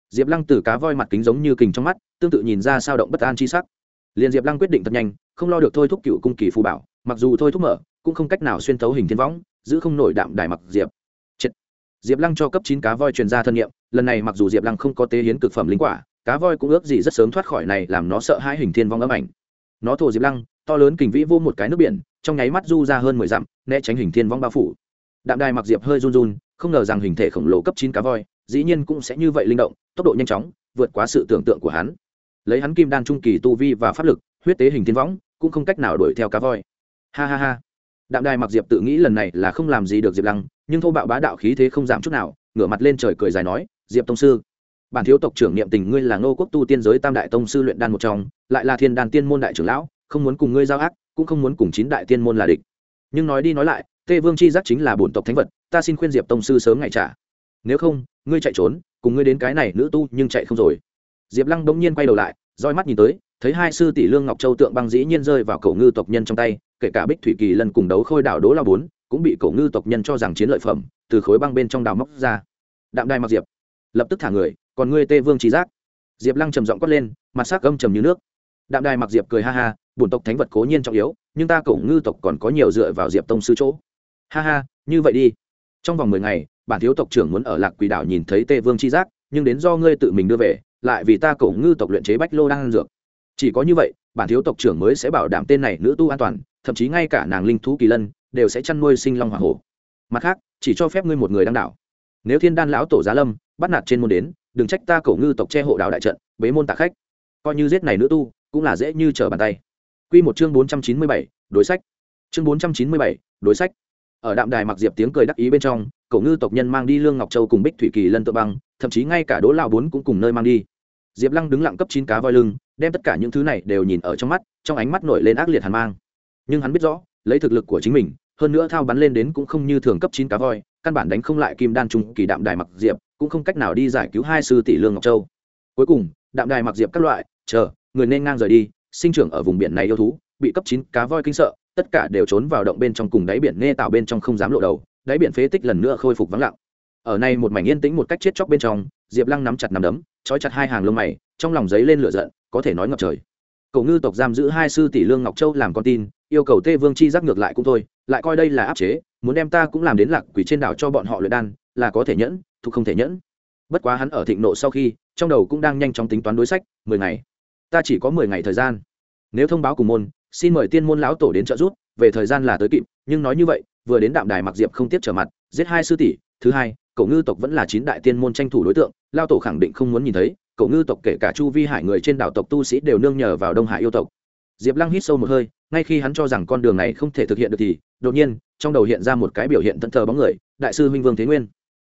Diệp lăng từ cá voi mặt kính giống như kình trong mắt, tương tự nhìn ra sao động bất an chi sắc. Liền diệp lăng quyết định thật nhanh, không lo được thôi thúc cựu cung kỳ phù bảo, mặc dù thôi thúc mở, cũng không cách nào xuyên thấu hình thiên võng, giữ không nổi đạm đài mặc diệp diệp lăng cho cấp chín cá voi truyền ra thân nhiệm, lần này mặc dù diệp lăng không có tế hiến cực phẩm linh quả, cá voi cũng ước gì rất sớm thoát khỏi này làm nó sợ hãi hình thiên vong âm ảnh. Nó thổ diệp lăng, to lớn kình vĩ vô một cái nước biển, trong nháy mắt du ra hơn mười dặm, né tránh hình thiên vong bao phủ. Đạm đài mặc diệp hơi run run, không ngờ rằng hình thể khổng lồ cấp chín cá voi, dĩ nhiên cũng sẽ như vậy linh động, tốc độ nhanh chóng, vượt quá sự tưởng tượng của hắn. Lấy hắn kim đan trung kỳ tu vi và pháp lực, huyết tế hình thiên võng cũng không cách nào đuổi theo cá voi. Ha ha ha. Đạm đài mặc diệp tự nghĩ lần này là không làm gì được diệp lăng nhưng thô bạo bá đạo khí thế không giảm chút nào, ngửa mặt lên trời cười dài nói, diệp tông sư, bản thiếu tộc trưởng niệm tình ngươi là ngô quốc tu tiên giới tam đại tông sư luyện đan một trong, lại là thiên đan tiên môn đại trưởng lão, không muốn cùng ngươi giao ác, cũng không muốn cùng chín đại tiên môn là địch. Nhưng nói đi nói lại, tê vương chi giác chính là bổn tộc thánh vật, ta xin khuyên diệp tông sư sớm ngày trả. Nếu không, ngươi chạy trốn, cùng ngươi đến cái này nữ tu nhưng chạy không rồi. Diệp lăng bỗng nhiên quay đầu lại, roi mắt nhìn tới, thấy hai sư tỷ lương ngọc châu tượng băng dĩ nhiên rơi vào cổ ngư tộc nhân trong tay, kể cả bích thủy kỳ lần cùng đấu khôi đảo đố la bốn cũng bị cổ ngư tộc nhân cho rằng chiến lợi phẩm, từ khối băng bên trong đào móc ra. Đạm đai mặc diệp, lập tức thả người, còn ngươi tê vương trí giác? Diệp lăng trầm giọng quát lên, mặt sắc gâm trầm như nước. Đạm đai mặc diệp cười ha ha, bổn tộc thánh vật cố nhiên trọng yếu, nhưng ta cổ ngư tộc còn có nhiều dựa vào diệp tông sư chỗ. Ha ha, như vậy đi. Trong vòng mười ngày, bản thiếu tộc trưởng muốn ở lạc quỷ đảo nhìn thấy tê vương chi giác, nhưng đến do ngươi tự mình đưa về, lại vì ta cổ ngư tộc luyện chế bách lô đang ăn dược. Chỉ có như vậy, bản thiếu tộc trưởng mới sẽ bảo đảm tên này nữ tu an toàn, thậm chí ngay cả nàng linh thú kỳ lân đều sẽ chăn nuôi sinh long hỏa hổ mặt khác chỉ cho phép ngươi một người đăng đảo nếu thiên đan lão tổ giá lâm bắt nạt trên môn đến đừng trách ta cổ ngư tộc che hộ đạo đại trận bế môn tạ khách coi như giết này nữ tu cũng là dễ như trở bàn tay Quy một chương bốn trăm chín mươi bảy, đối sách. Chương bốn trăm chín mươi bảy, đối sách. Ở đạm đài mặc diệp tiếng cười đắc ý bên trong, cổ ngư tộc nhân mang đi lương ngọc châu cùng bích thủy kỳ lân tự băng, thậm chí ngay cả đỗ lão bốn cũng cùng nơi mang đi. Diệp Lăng đứng lặng cấp chín cá voi lưng, đem tất cả những thứ này đều nhìn ở trong mắt, trong ánh mắt nổi lên ác liệt hàn mang. Nhưng hắn biết rõ, lấy thực lực của chính mình, hơn nữa thao bắn lên đến cũng không như thường cấp chín cá voi, căn bản đánh không lại kim đan trung kỳ đạm đài mặc diệp, cũng không cách nào đi giải cứu hai sư tỷ lương ngọc châu. Cuối cùng, đạm đài mặc diệp các loại, chờ, người nên ngang rời đi, sinh trưởng ở vùng biển này yêu thú bị cấp chín cá voi kinh sợ tất cả đều trốn vào động bên trong cùng đáy biển nghe tạo bên trong không dám lộ đầu đáy biển phế tích lần nữa khôi phục vắng lặng ở này một mảnh yên tĩnh một cách chết chóc bên trong diệp lăng nắm chặt nắm đấm trói chặt hai hàng lông mày trong lòng giấy lên lửa giận có thể nói ngập trời cậu ngư tộc giam giữ hai sư tỷ lương ngọc châu làm con tin yêu cầu tê vương chi giác ngược lại cũng thôi, lại coi đây là áp chế, muốn đem ta cũng làm đến lạc quỷ trên đảo cho bọn họ luyện đan, là có thể nhẫn thuộc không thể nhẫn. Bất quá hắn ở thịnh nộ sau khi, trong đầu cũng đang nhanh chóng tính toán đối sách, mười ngày. Ta chỉ có mười ngày thời gian. Nếu thông báo cùng môn, xin mời tiên môn lão tổ đến trợ giúp, về thời gian là tới kịp, nhưng nói như vậy, vừa đến đạm đài mặc diệp không tiếp trở mặt, giết hai sư tỷ, thứ hai, cậu ngư tộc vẫn là chín đại tiên môn tranh thủ đối tượng lao tổ khẳng định không muốn nhìn thấy, cậu ngư tộc kể cả chu vi hải người trên đảo tộc tu sĩ đều nương nhờ vào đông hải yêu tộc. Diệp lăng hít sâu một hơi ngay khi hắn cho rằng con đường này không thể thực hiện được thì, đột nhiên, trong đầu hiện ra một cái biểu hiện thân thờ bóng người, đại sư huynh vương thế nguyên.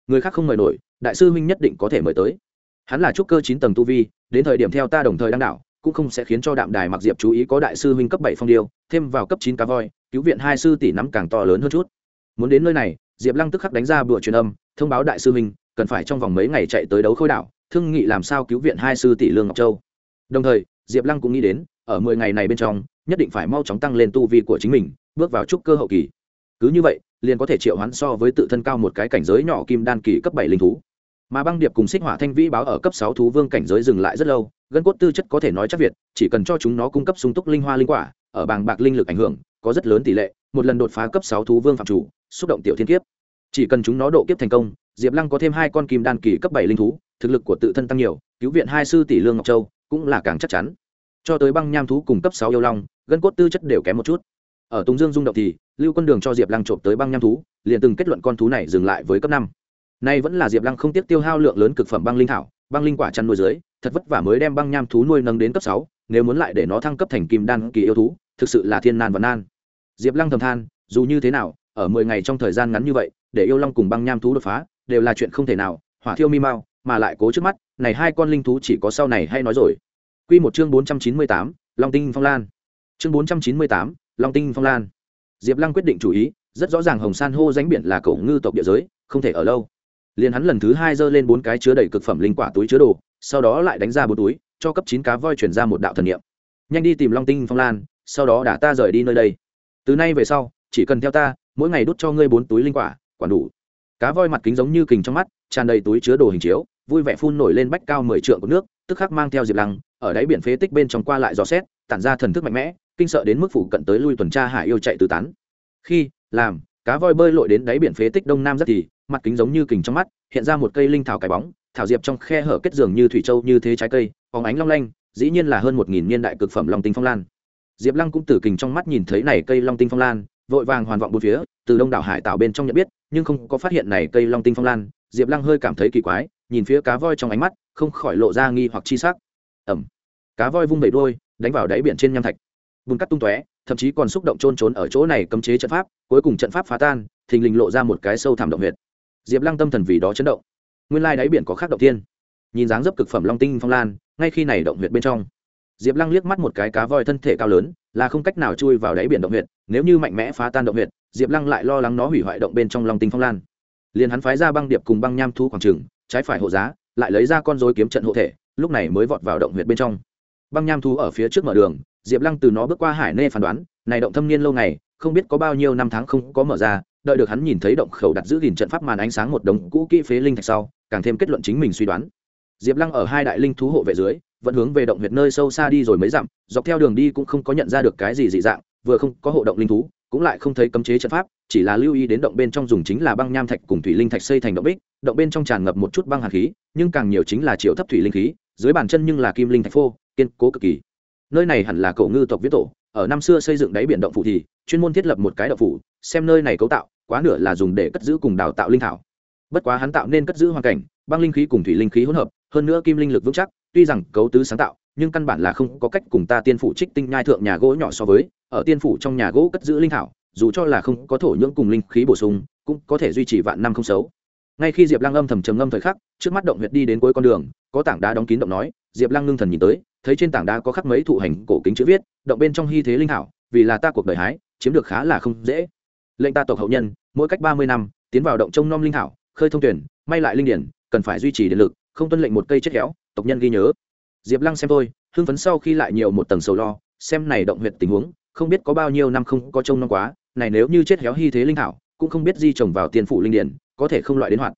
Người khác không mời nổi, đại sư huynh nhất định có thể mời tới. Hắn là trúc cơ chín tầng tu vi, đến thời điểm theo ta đồng thời đăng đảo cũng không sẽ khiến cho đạm đài mặc diệp chú ý có đại sư huynh cấp bảy phong điêu, thêm vào cấp chín cá voi, cứu viện hai sư tỷ nắm càng to lớn hơn chút. Muốn đến nơi này, diệp lăng tức khắc đánh ra bữa truyền âm, thông báo đại sư huynh, cần phải trong vòng mấy ngày chạy tới đấu khôi đảo thương nghị làm sao cứu viện hai sư tỷ lương ngọc châu. Đồng thời, diệp lăng cũng nghĩ đến, ở mười ngày này bên trong nhất định phải mau chóng tăng lên tu vi của chính mình, bước vào trúc cơ hậu kỳ. Cứ như vậy, liền có thể triệu hoán so với tự thân cao một cái cảnh giới nhỏ kim đan kỳ cấp bảy linh thú. Mà băng điệp cùng xích hỏa thanh vĩ báo ở cấp sáu thú vương cảnh giới dừng lại rất lâu, gân cốt tư chất có thể nói chắc việt, chỉ cần cho chúng nó cung cấp sung túc linh hoa linh quả, ở bàng bạc linh lực ảnh hưởng, có rất lớn tỷ lệ, một lần đột phá cấp sáu thú vương phạm chủ, xúc động tiểu thiên kiếp. Chỉ cần chúng nó độ kiếp thành công, diệp lăng có thêm hai con kim đan kỳ cấp bảy linh thú, thực lực của tự thân tăng nhiều, cứu viện hai sư tỷ lương ngọc châu cũng là càng chắc chắn cho tới băng nham thú cùng cấp sáu yêu long, gân cốt tư chất đều kém một chút. Ở tùng dương dung động thì, lưu quân đường cho diệp lăng trộm tới băng nham thú, liền từng kết luận con thú này dừng lại với cấp năm. Nay vẫn là diệp lăng không tiếc tiêu hao lượng lớn cực phẩm băng linh thảo, băng linh quả chăn nuôi dưới, thật vất vả mới đem băng nham thú nuôi nâng đến cấp sáu, nếu muốn lại để nó thăng cấp thành kim đan kỳ yêu thú, thực sự là thiên nan và nan. Diệp lăng thầm than, dù như thế nào, ở mười ngày trong thời gian ngắn như vậy, để yêu long cùng băng nham thú đột phá, đều là chuyện không thể nào, hỏa thiêu mi mau, mà lại cố trước mắt, này hai con linh thú chỉ có sau này hay nói rồi. Quy một chương bốn trăm chín mươi tám, long tinh phong lan. Chương bốn trăm chín mươi tám, long tinh phong lan. Diệp lăng quyết định chủ ý, rất rõ ràng hồng san hô dánh biển là cổ ngư tộc địa giới, không thể ở lâu. Liền hắn lần thứ hai giơ lên bốn cái chứa đầy cực phẩm linh quả túi chứa đồ, sau đó lại đánh ra bốn túi, cho cấp chín cá voi truyền ra một đạo thần niệm. Nhanh đi tìm long tinh phong lan, sau đó đã ta rời đi nơi đây. Từ nay về sau, chỉ cần theo ta, mỗi ngày đút cho ngươi bốn túi linh quả quản đủ. Cá voi mặt kính giống như kình trong mắt, tràn đầy túi chứa đồ hình chiếu, vui vẻ phun nổi lên bách cao mười trượng của nước, tức khắc mang theo diệp lăng ở đáy biển phế tích bên trong qua lại dò xét, tản ra thần thức mạnh mẽ, kinh sợ đến mức phủ cận tới lui tuần tra hải yêu chạy tứ tán. Khi, làm, cá voi bơi lội đến đáy biển phế tích đông nam rất thì, mặt kính giống như kình trong mắt, hiện ra một cây linh thảo cái bóng, thảo diệp trong khe hở kết giường như thủy châu như thế trái cây, phóng ánh long lanh, dĩ nhiên là hơn một nghìn niên đại cực phẩm long tinh phong lan. Diệp lăng cũng từ kình trong mắt nhìn thấy này cây long tinh phong lan, vội vàng hoàn vọng bốn phía, từ đông đảo hải tạo bên trong nhận biết, nhưng không có phát hiện này cây long tinh phong lan. Diệp lăng hơi cảm thấy kỳ quái, nhìn phía cá voi trong ánh mắt, không khỏi lộ ra nghi hoặc chi sắc ẩm. Cá voi vung bầy đôi đánh vào đáy biển trên nham thạch. Bùn cắt tung tóe, thậm chí còn xúc động trôn trốn ở chỗ này cấm chế trận pháp, cuối cùng trận pháp phá tan, thình lình lộ ra một cái sâu thẳm động huyệt. Diệp lăng tâm thần vì đó chấn động. Nguyên lai đáy biển có khác động tiên nhìn dáng dấp cực phẩm long tinh phong lan, ngay khi này động huyệt bên trong, diệp lăng liếc mắt một cái cá voi thân thể cao lớn, là không cách nào chui vào đáy biển động huyệt, nếu như mạnh mẽ phá tan động huyệt, diệp lăng lại lo lắng nó hủy hoại động bên trong long tinh phong lan. Liền hắn phái ra băng điệp cùng băng nham thu khoảng trừng trái phải hộ giá, lại lấy ra con dối kiếm trận hộ thể lúc này mới vọt vào động huyệt bên trong. Băng nham thú ở phía trước mở đường, diệp lăng từ nó bước qua hải nê phán đoán, này động thâm niên lâu ngày, không biết có bao nhiêu năm tháng không có mở ra, đợi được hắn nhìn thấy động khẩu đặt giữ gìn trận pháp màn ánh sáng một đống cũ kỹ phế linh thạch sau, càng thêm kết luận chính mình suy đoán. Diệp lăng ở hai đại linh thú hộ vệ dưới, vẫn hướng về động huyệt nơi sâu xa đi rồi mới dặm, dọc theo đường đi cũng không có nhận ra được cái gì dị dạng, vừa không có hộ động linh thú cũng lại không thấy cấm chế trận pháp, chỉ là lưu ý đến động bên trong dùng chính là băng nham thạch cùng thủy linh thạch xây thành động bích, động bên trong tràn ngập một chút băng hàn khí, nhưng càng nhiều chính là chiều thấp thủy linh khí, dưới bàn chân nhưng là kim linh thạch phô, kiên cố cực kỳ. Nơi này hẳn là cổ ngư tộc viết tổ, ở năm xưa xây dựng đáy biển động phủ thì, chuyên môn thiết lập một cái động phủ, xem nơi này cấu tạo, quá nửa là dùng để cất giữ cùng đào tạo linh thảo. Bất quá hắn tạo nên cất giữ hoàn cảnh, băng linh khí cùng thủy linh khí hỗn hợp, hơn nữa kim linh lực vững chắc tuy rằng cấu tứ sáng tạo, nhưng căn bản là không có cách cùng ta tiên phủ trích tinh nhai thượng nhà gỗ nhỏ so với, ở tiên phủ trong nhà gỗ cất giữ linh thảo, dù cho là không có thổ nhưỡng cùng linh khí bổ sung, cũng có thể duy trì vạn năm không xấu. Ngay khi diệp lăng âm thầm trầm ngâm thời khắc, trước mắt động huyệt đi đến cuối con đường, có tảng đá đóng kín động nói, diệp lăng ngưng thần nhìn tới, thấy trên tảng đá có khắc mấy thụ hành cổ kính chữ viết, động bên trong hy thế linh thảo, vì là ta cuộc đời hái, chiếm được khá là không dễ. Lệnh ta tộc hậu nhân, mỗi cách ba mươi năm, tiến vào động trông nom linh thảo, khơi thông tuyển, may lại linh điển, cần phải duy trì điện lực, không tuân lệnh một cây chết khéo tộc nhân ghi nhớ. Diệp lăng xem tôi hưng phấn sau khi lại nhiều một tầng sầu lo, xem này động huyệt tình huống, không biết có bao nhiêu năm không có trông nom quá, này nếu như chết héo hy thế linh thảo, cũng không biết di trồng vào tiền phủ linh điển, có thể không loại đến hoạt.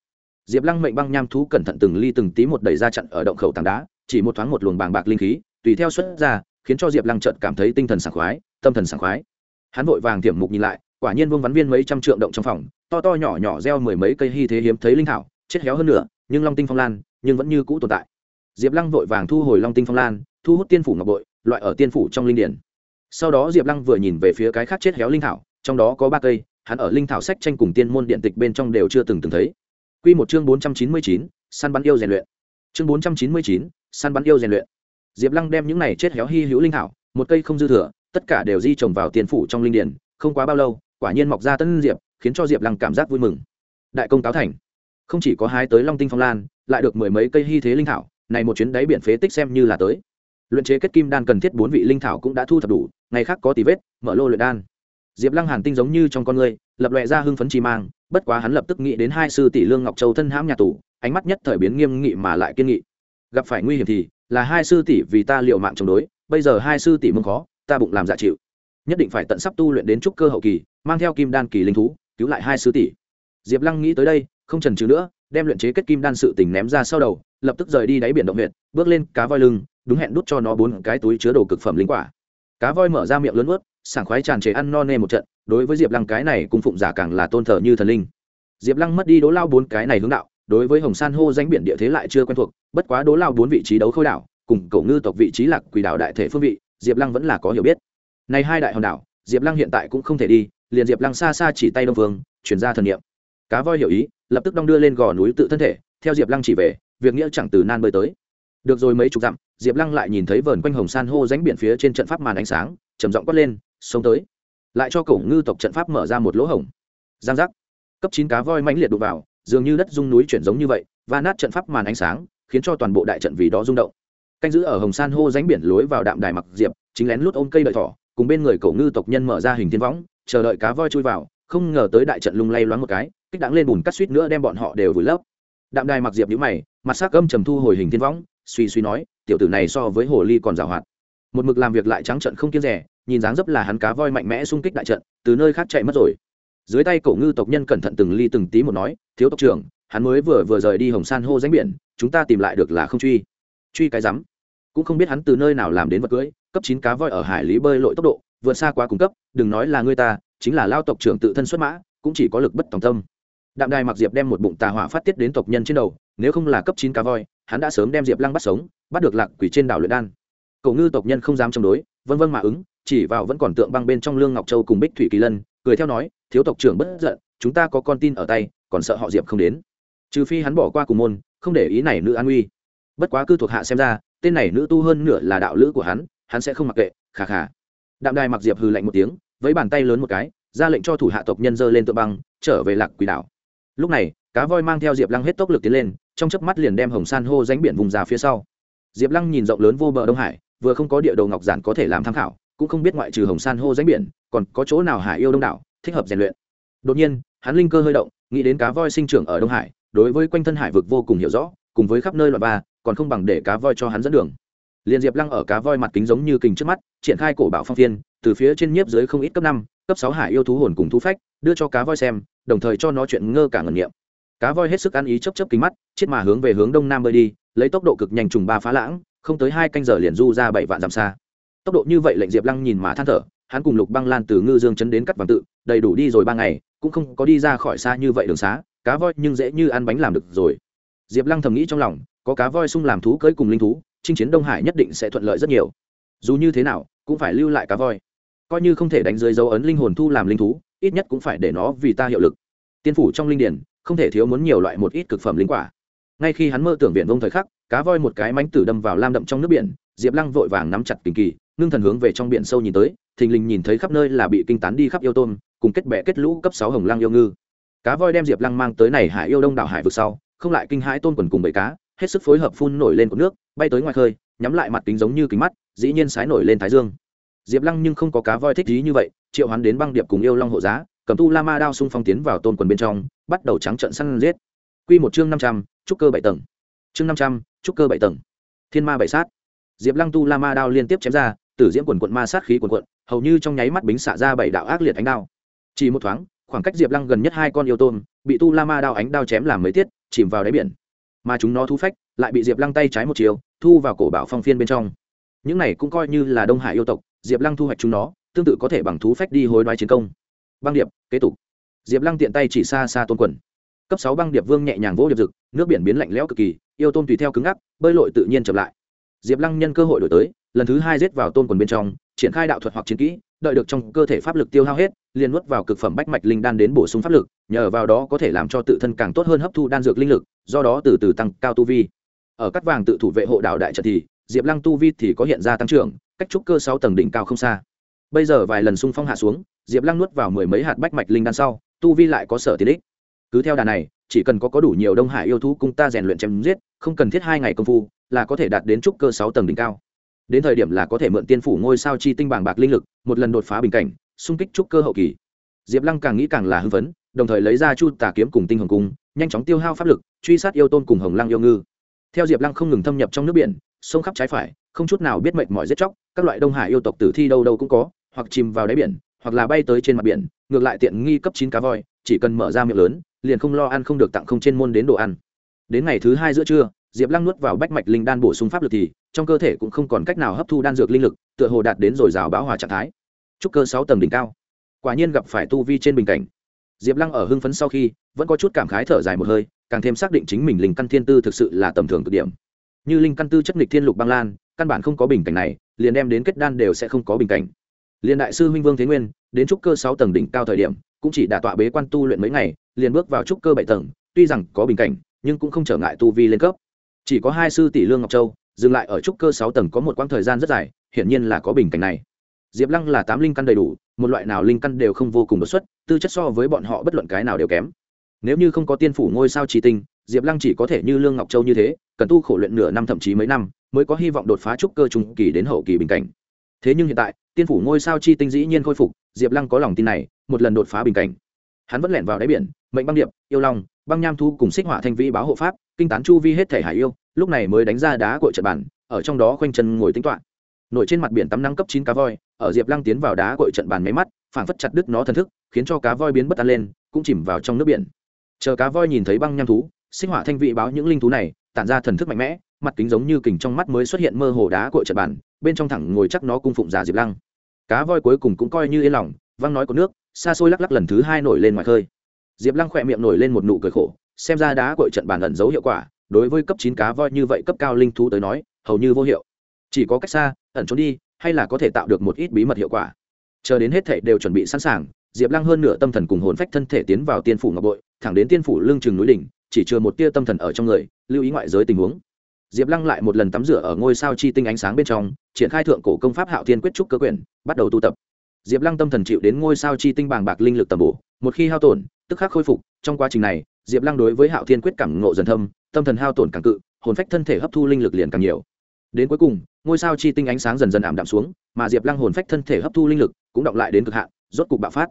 Diệp lăng mệnh băng nham thú cẩn thận từng ly từng tí một đẩy ra trận ở động khẩu tảng đá, chỉ một thoáng một luồng bàng bạc linh khí, tùy theo xuất ra, khiến cho diệp lăng chợt cảm thấy tinh thần sảng khoái, tâm thần sảng khoái. Hắn vội vàng tiềm mục nhìn lại, quả nhiên vương vắn viên mấy trăm trượng động trong phòng, to to nhỏ nhỏ gieo mười mấy cây hy thế hiếm thấy linh thảo, chết héo hơn nữa nhưng long tinh phong lan, nhưng vẫn như cũ tồn tại diệp lăng vội vàng thu hồi long tinh phong lan, thu hút tiên phủ ngọc bội, loại ở tiên phủ trong linh điển. Sau đó diệp lăng vừa nhìn về phía cái khác chết héo linh thảo, trong đó có ba cây, hắn ở linh thảo sách tranh cùng tiên môn điện tịch bên trong đều chưa từng từng thấy. Q một chương bốn trăm chín mươi chín, săn bắn yêu rèn luyện. Chương bốn trăm chín mươi chín, săn bắn yêu rèn luyện. Diệp lăng đem những này chết héo hy hữu linh thảo, một cây không dư thừa, tất cả đều di trồng vào tiền phủ trong linh điển, không quá bao lâu, quả nhiên mọc ra tân diệp, khiến cho diệp lăng cảm giác vui mừng. Đại công cáo thành. Không chỉ có hai tới long tinh phong lan, lại được mười mấy cây hy thế linh thảo này một chuyến đáy biển phế tích xem như là tới. Luyện chế kết kim đan cần thiết bốn vị linh thảo cũng đã thu thập đủ, ngày khác có tí vết, mở lô luyện đan. Diệp lăng hàn tinh giống như trong con người, lập lòe ra hưng phấn chi mang, bất quá hắn lập tức nghĩ đến hai sư tỷ lương ngọc châu thân hãm nhà tù, ánh mắt nhất thời biến nghiêm nghị mà lại kiên nghị. Gặp phải nguy hiểm thì, là hai sư tỷ vì ta liệu mạng chống đối, bây giờ hai sư tỷ mương khó, ta bụng làm dạ chịu. Nhất định phải tận sắp tu luyện đến trúc cơ hậu kỳ, mang theo kim đan kỳ linh thú, cứu lại hai sư tỷ. Diệp lăng nghĩ tới đây, không trần trừ nữa, đem luyện chế kết kim đan sự tình ném ra sau đầu lập tức rời đi đáy biển động huyện bước lên cá voi lưng, đúng hẹn đút cho nó bốn cái túi chứa đồ cực phẩm linh quả. Cá voi mở ra miệng lớn ướt sảng khoái tràn trề ăn no nê một trận, đối với diệp lăng cái này cung phụng giả càng là tôn thờ như thần linh. Diệp lăng mất đi đố lao bốn cái này hướng đạo, đối với hồng san hô danh biển địa thế lại chưa quen thuộc, bất quá đố lao bốn vị trí đấu khôi đảo, cùng cổ ngư tộc vị trí lạc quỷ đảo đại thể phương vị, diệp lăng vẫn là có hiểu biết. Này hai đại hòn đảo, diệp lăng hiện tại cũng không thể đi, liền diệp lăng xa xa chỉ tay đông vương chuyển ra thần niệm. Cá voi hiểu ý, lập tức đong đưa lên gò núi tự thân thể, theo diệp lăng chỉ về việc nghĩa chẳng từ nan bơi tới. Được rồi mấy chục dặm, diệp lăng lại nhìn thấy vờn quanh hồng san hô ránh biển phía trên trận pháp màn ánh sáng, trầm giọng quát lên sống tới. Lại cho cổng ngư tộc trận pháp mở ra một lỗ hổng. Giang giác. Cấp chín cá voi mãnh liệt đụng vào, dường như đất rung núi chuyển giống như vậy và nát trận pháp màn ánh sáng, khiến cho toàn bộ đại trận vì đó rung động. Canh giữ ở hồng san hô ránh biển lối vào đạm đài mặc diệp, chính lén lút ôm cây đợi thỏ, cùng bên người cổ ngư tộc nhân mở ra hình thiên võng, chờ đợi cá voi chui vào, không ngờ tới đại trận lung lay loáng một cái, kích đáng lên bùn cắt suýt nữa đem bọn họ đều vùi lấp. Đạm đài mặc diệp nhíu mày mặt sắc gâm trầm thu hồi hình thiên võng, suy suy nói, tiểu tử này so với hồ ly còn giàu hoạt. Một mực làm việc lại trắng trận không kiêng rẻ, nhìn dáng dấp là hắn cá voi mạnh mẽ xung kích đại trận, từ nơi khác chạy mất rồi. Dưới tay cổ ngư tộc nhân cẩn thận từng ly từng tí một nói, thiếu tộc trưởng, hắn mới vừa vừa rời đi hồng san hô danh biển, chúng ta tìm lại được là không truy. Truy cái rắm. Cũng không biết hắn từ nơi nào làm đến vật cưới, cấp chín cá voi ở hải lý bơi lội tốc độ, vượt xa quá cung cấp, đừng nói là người ta, chính là lao tộc trưởng tự thân xuất mã, cũng chỉ có lực bất tòng tâm đạm đài mặc diệp đem một bụng tà hỏa phát tiết đến tộc nhân trên đầu, nếu không là cấp chín cá voi, hắn đã sớm đem diệp lăng bắt sống, bắt được lạc quỷ trên đảo luyện đan. Cậu ngư tộc nhân không dám chống đối vân vân mà ứng, chỉ vào vẫn còn tượng băng bên trong lương ngọc châu cùng bích thủy kỳ lân, cười theo nói, thiếu tộc trưởng bất giận, chúng ta có con tin ở tay, còn sợ họ diệp không đến. Trừ phi hắn bỏ qua cùng môn, không để ý này nữ an uy. Bất quá cư thuộc hạ xem ra, tên này nữ tu hơn nửa là đạo lữ của hắn hắn sẽ không mặc kệ khà khà đạm đài mặc diệp hừ lạnh một tiếng với bàn tay lớn một cái, ra lệnh cho thủ hạ tộc nhân dơ lên tượng băng, trở về lạc quỷ đảo lúc này, cá voi mang theo diệp lăng hết tốc lực tiến lên, trong chớp mắt liền đem hồng san hô ránh biển vùng ra phía sau. Diệp lăng nhìn rộng lớn vô bờ đông hải, vừa không có địa đồ ngọc giản có thể làm tham khảo, cũng không biết ngoại trừ hồng san hô ránh biển, còn có chỗ nào hải yêu đông đảo, thích hợp rèn luyện. Đột nhiên, hắn linh cơ hơi động, nghĩ đến cá voi sinh trưởng ở đông hải, đối với quanh thân hải vực vô cùng hiểu rõ, cùng với khắp nơi loại ba còn không bằng để cá voi cho hắn dẫn đường. Liền diệp lăng ở cá voi mặt kính giống như kình trước mắt, triển khai cổ bảo phong phiên, từ phía trên nhiếp dưới không ít cấp năm, cấp sáu hải yêu thú hồn cùng thú phách đưa cho cá voi xem, đồng thời cho nó chuyện ngơ cả ngẩn nghiệm cá voi hết sức ăn ý chấp chấp kính mắt, chết mà hướng về hướng đông nam bơi đi, lấy tốc độ cực nhanh trùng ba phá lãng, không tới hai canh giờ liền du ra bảy vạn dặm xa. Tốc độ như vậy lệnh diệp lăng nhìn mà than thở, hắn cùng lục băng lan từ ngư dương chấn đến cắt vàng tự, đầy đủ đi rồi ba ngày, cũng không có đi ra khỏi xa như vậy đường xá, cá voi nhưng dễ như ăn bánh làm được rồi. Diệp lăng thầm nghĩ trong lòng, có cá voi sung làm thú cưới cùng linh thú, chinh chiến đông hải nhất định sẽ thuận lợi rất nhiều. Dù như thế nào, cũng phải lưu lại cá voi coi như không thể đánh dưới dấu ấn linh hồn thu làm linh thú, ít nhất cũng phải để nó vì ta hiệu lực. Tiên phủ trong linh điển, không thể thiếu muốn nhiều loại một ít cực phẩm linh quả. Ngay khi hắn mơ tưởng viện vông thời khắc, cá voi một cái mánh tử đâm vào lam đậm trong nước biển, diệp lăng vội vàng nắm chặt kinh kỳ, ngưng thần hướng về trong biển sâu nhìn tới, thình lình nhìn thấy khắp nơi là bị kinh tán đi khắp yêu tôm, cùng kết bệ kết lũ cấp sáu hồng lăng yêu ngư. Cá voi đem diệp lăng mang tới này hải yêu đông đảo hải vực sau, không lại kinh hãi tôn quần cùng bầy cá, hết sức phối hợp phun nổi lên cột nước, bay tới ngoài khơi, nhắm lại mặt kính giống như kính mắt, dĩ nhiên sái nổi lên thái dương diệp lăng nhưng không có cá voi thích gì như vậy, triệu hắn đến băng điệp cùng yêu long hộ giá, cầm tu la ma đao xung phong tiến vào tôn quần bên trong, bắt đầu trắng trận săn giết. Q một chương năm trăm, trúc cơ bảy tầng. Chương năm trăm, trúc cơ bảy tầng. Thiên ma bảy sát. Diệp lăng tu la ma đao liên tiếp chém ra, tử diễm quần quận ma sát khí quần quận, hầu như trong nháy mắt bính xạ ra bảy đạo ác liệt ánh đao. Chỉ một thoáng, khoảng cách diệp lăng gần nhất hai con yêu tôm bị tu la ma đao ánh đao chém làm mấy tiết, chìm vào đáy biển. Mà chúng nó thu phách, lại bị diệp lăng tay trái một chiều, thu vào cổ bảo phong phiên bên trong những này cũng coi như là đông hải yêu tộc, diệp lăng thu hoạch chúng nó, tương tự có thể bằng thú phách đi hối đoái chiến công. Băng điệp, kế tục. Diệp lăng tiện tay chỉ xa xa tôn quần. Cấp sáu băng điệp vương nhẹ nhàng vỗ điệp rực, nước biển biến lạnh lẽo cực kỳ, yêu tôm tùy theo cứng ngắc, bơi lội tự nhiên chậm lại. Diệp lăng nhân cơ hội đổi tới, lần thứ hai rết vào tôn quần bên trong, triển khai đạo thuật hoặc chiến kỹ, đợi được trong cơ thể pháp lực tiêu hao hết, liền nuốt vào cực phẩm bách mạch linh đan đến bổ sung pháp lực, nhờ vào đó có thể làm cho tự thân càng tốt hơn hấp thu đan dược linh lực, do đó từ từ tăng cao tu vi. Ở các vàng tự thủ vệ hộ đạo đại trận thì diệp lăng tu vi thì có hiện ra tăng trưởng, cách trúc cơ sáu tầng đỉnh cao không xa. Bây giờ vài lần xung phong hạ xuống, diệp lăng nuốt vào mười mấy hạt bách mạch linh đan sau, tu vi lại có sở tiến ích. Cứ theo đà này, chỉ cần có có đủ nhiều đông hải yêu thú cung ta rèn luyện chém giết, không cần thiết hai ngày công phu, là có thể đạt đến trúc cơ sáu tầng đỉnh cao. Đến thời điểm là có thể mượn tiên phủ ngôi sao chi tinh bảng bạc linh lực, một lần đột phá bình cảnh, xung kích trúc cơ hậu kỳ. Diệp lăng càng nghĩ càng là hưng phấn, đồng thời lấy ra chu tà kiếm cùng tinh hồng cung, nhanh chóng tiêu hao pháp lực, truy sát yêu tôn cùng hồng lăng yêu ngư. Theo diệp lăng không ngừng thâm nhập trong nước biển sông khắp trái phải, không chút nào biết mệnh mỏi giết chóc, các loại đông hải yêu tộc tử thi đâu đâu cũng có, hoặc chìm vào đáy biển, hoặc là bay tới trên mặt biển, ngược lại tiện nghi cấp chín cá voi, chỉ cần mở ra miệng lớn, liền không lo ăn không được tặng không trên môn đến đồ ăn. Đến ngày thứ hai giữa trưa, diệp lăng nuốt vào bách mạch linh đan bổ sung pháp lực thì, trong cơ thể cũng không còn cách nào hấp thu đan dược linh lực, tựa hồ đạt đến rồi rào bão hòa trạng thái. Trúc cơ sáu tầng đỉnh cao. Quả nhiên gặp phải tu vi trên bình cảnh. Diệp lăng ở hưng phấn sau khi, vẫn có chút cảm khái thở dài một hơi, càng thêm xác định chính mình linh căn thiên tư thực sự là tầm thường cực điểm như linh căn tư chất nghịch thiên lục băng lan, căn bản không có bình cảnh này, liền đem đến kết đan đều sẽ không có bình cảnh. Liền đại sư huynh vương thế nguyên, đến trúc cơ sáu tầng đỉnh cao thời điểm, cũng chỉ đả tọa bế quan tu luyện mấy ngày, liền bước vào trúc cơ bảy tầng, tuy rằng có bình cảnh, nhưng cũng không trở ngại tu vi lên cấp. Chỉ có hai sư tỷ lương ngọc châu, dừng lại ở trúc cơ sáu tầng có một quãng thời gian rất dài, hiển nhiên là có bình cảnh này. Diệp lăng là tám linh căn đầy đủ, một loại nào linh căn đều không vô cùng đột xuất, tư chất so với bọn họ bất luận cái nào đều kém. Nếu như không có tiên phủ ngôi sao trì tinh diệp lăng chỉ có thể như lương ngọc châu như thế, cần tu khổ luyện nửa năm thậm chí mấy năm mới có hy vọng đột phá trúc cơ trung kỳ đến hậu kỳ bình cảnh. Thế nhưng hiện tại, tiên phủ ngôi sao chi tinh dĩ nhiên khôi phục, diệp lăng có lòng tin này, một lần đột phá bình cảnh. Hắn vẫn lẻn vào đáy biển, mệnh băng điệp, yêu long, băng nham thu cùng xích hỏa thanh vĩ báo hộ pháp, kinh tán chu vi hết thể hải yêu, lúc này mới đánh ra đá cội trận bản, ở trong đó khoanh chân ngồi tính toán. Nổi trên mặt biển tắm năng cấp chín cá voi, ở diệp lăng tiến vào đá cội trận bàn máy mắt, phảng phất chặt đứt nó thần thức, khiến cho cá voi biến bất an lên, cũng chìm vào trong nước biển. Chờ cá voi nhìn thấy băng nham thú sinh hỏa thanh vị báo những linh thú này, tản ra thần thức mạnh mẽ, mặt kính giống như kình trong mắt mới xuất hiện mơ hồ đá cội trận bàn, bên trong thẳng ngồi chắc nó cung phụng giả diệp lăng. Cá voi cuối cùng cũng coi như yên lòng, văng nói có nước, xa xôi lắc lắc lần thứ hai nổi lên ngoài khơi. Diệp lăng khỏe miệng nổi lên một nụ cười khổ, xem ra đá cội trận bàn ẩn giấu hiệu quả, đối với cấp chín cá voi như vậy cấp cao linh thú tới nói, hầu như vô hiệu. Chỉ có cách xa, ẩn trốn đi, hay là có thể tạo được một ít bí mật hiệu quả. Chờ đến hết thể đều chuẩn bị sẵn sàng, diệp lăng hơn nửa tâm thần cùng hồn phách thân thể tiến vào tiên phủ ngọc bội, thẳng đến tiên phủ lương trường núi đỉnh chỉ chừa một tia tâm thần ở trong người, lưu ý ngoại giới tình huống. Diệp lăng lại một lần tắm rửa ở ngôi sao chi tinh ánh sáng bên trong, triển khai thượng cổ công pháp hạo thiên quyết trúc cơ quyển bắt đầu tu tập. Diệp lăng tâm thần chịu đến ngôi sao chi tinh bàng bạc linh lực tầm bổ, một khi hao tổn, tức khắc khôi phục. Trong quá trình này, diệp lăng đối với hạo thiên quyết cảm ngộ dần thâm, tâm thần hao tổn càng cự, hồn phách thân thể hấp thu linh lực liền càng nhiều. Đến cuối cùng, ngôi sao chi tinh ánh sáng dần dần ảm đạm xuống, mà diệp lăng hồn phách thân thể hấp thu linh lực cũng động lại đến cực hạn, rốt cục bạo phát.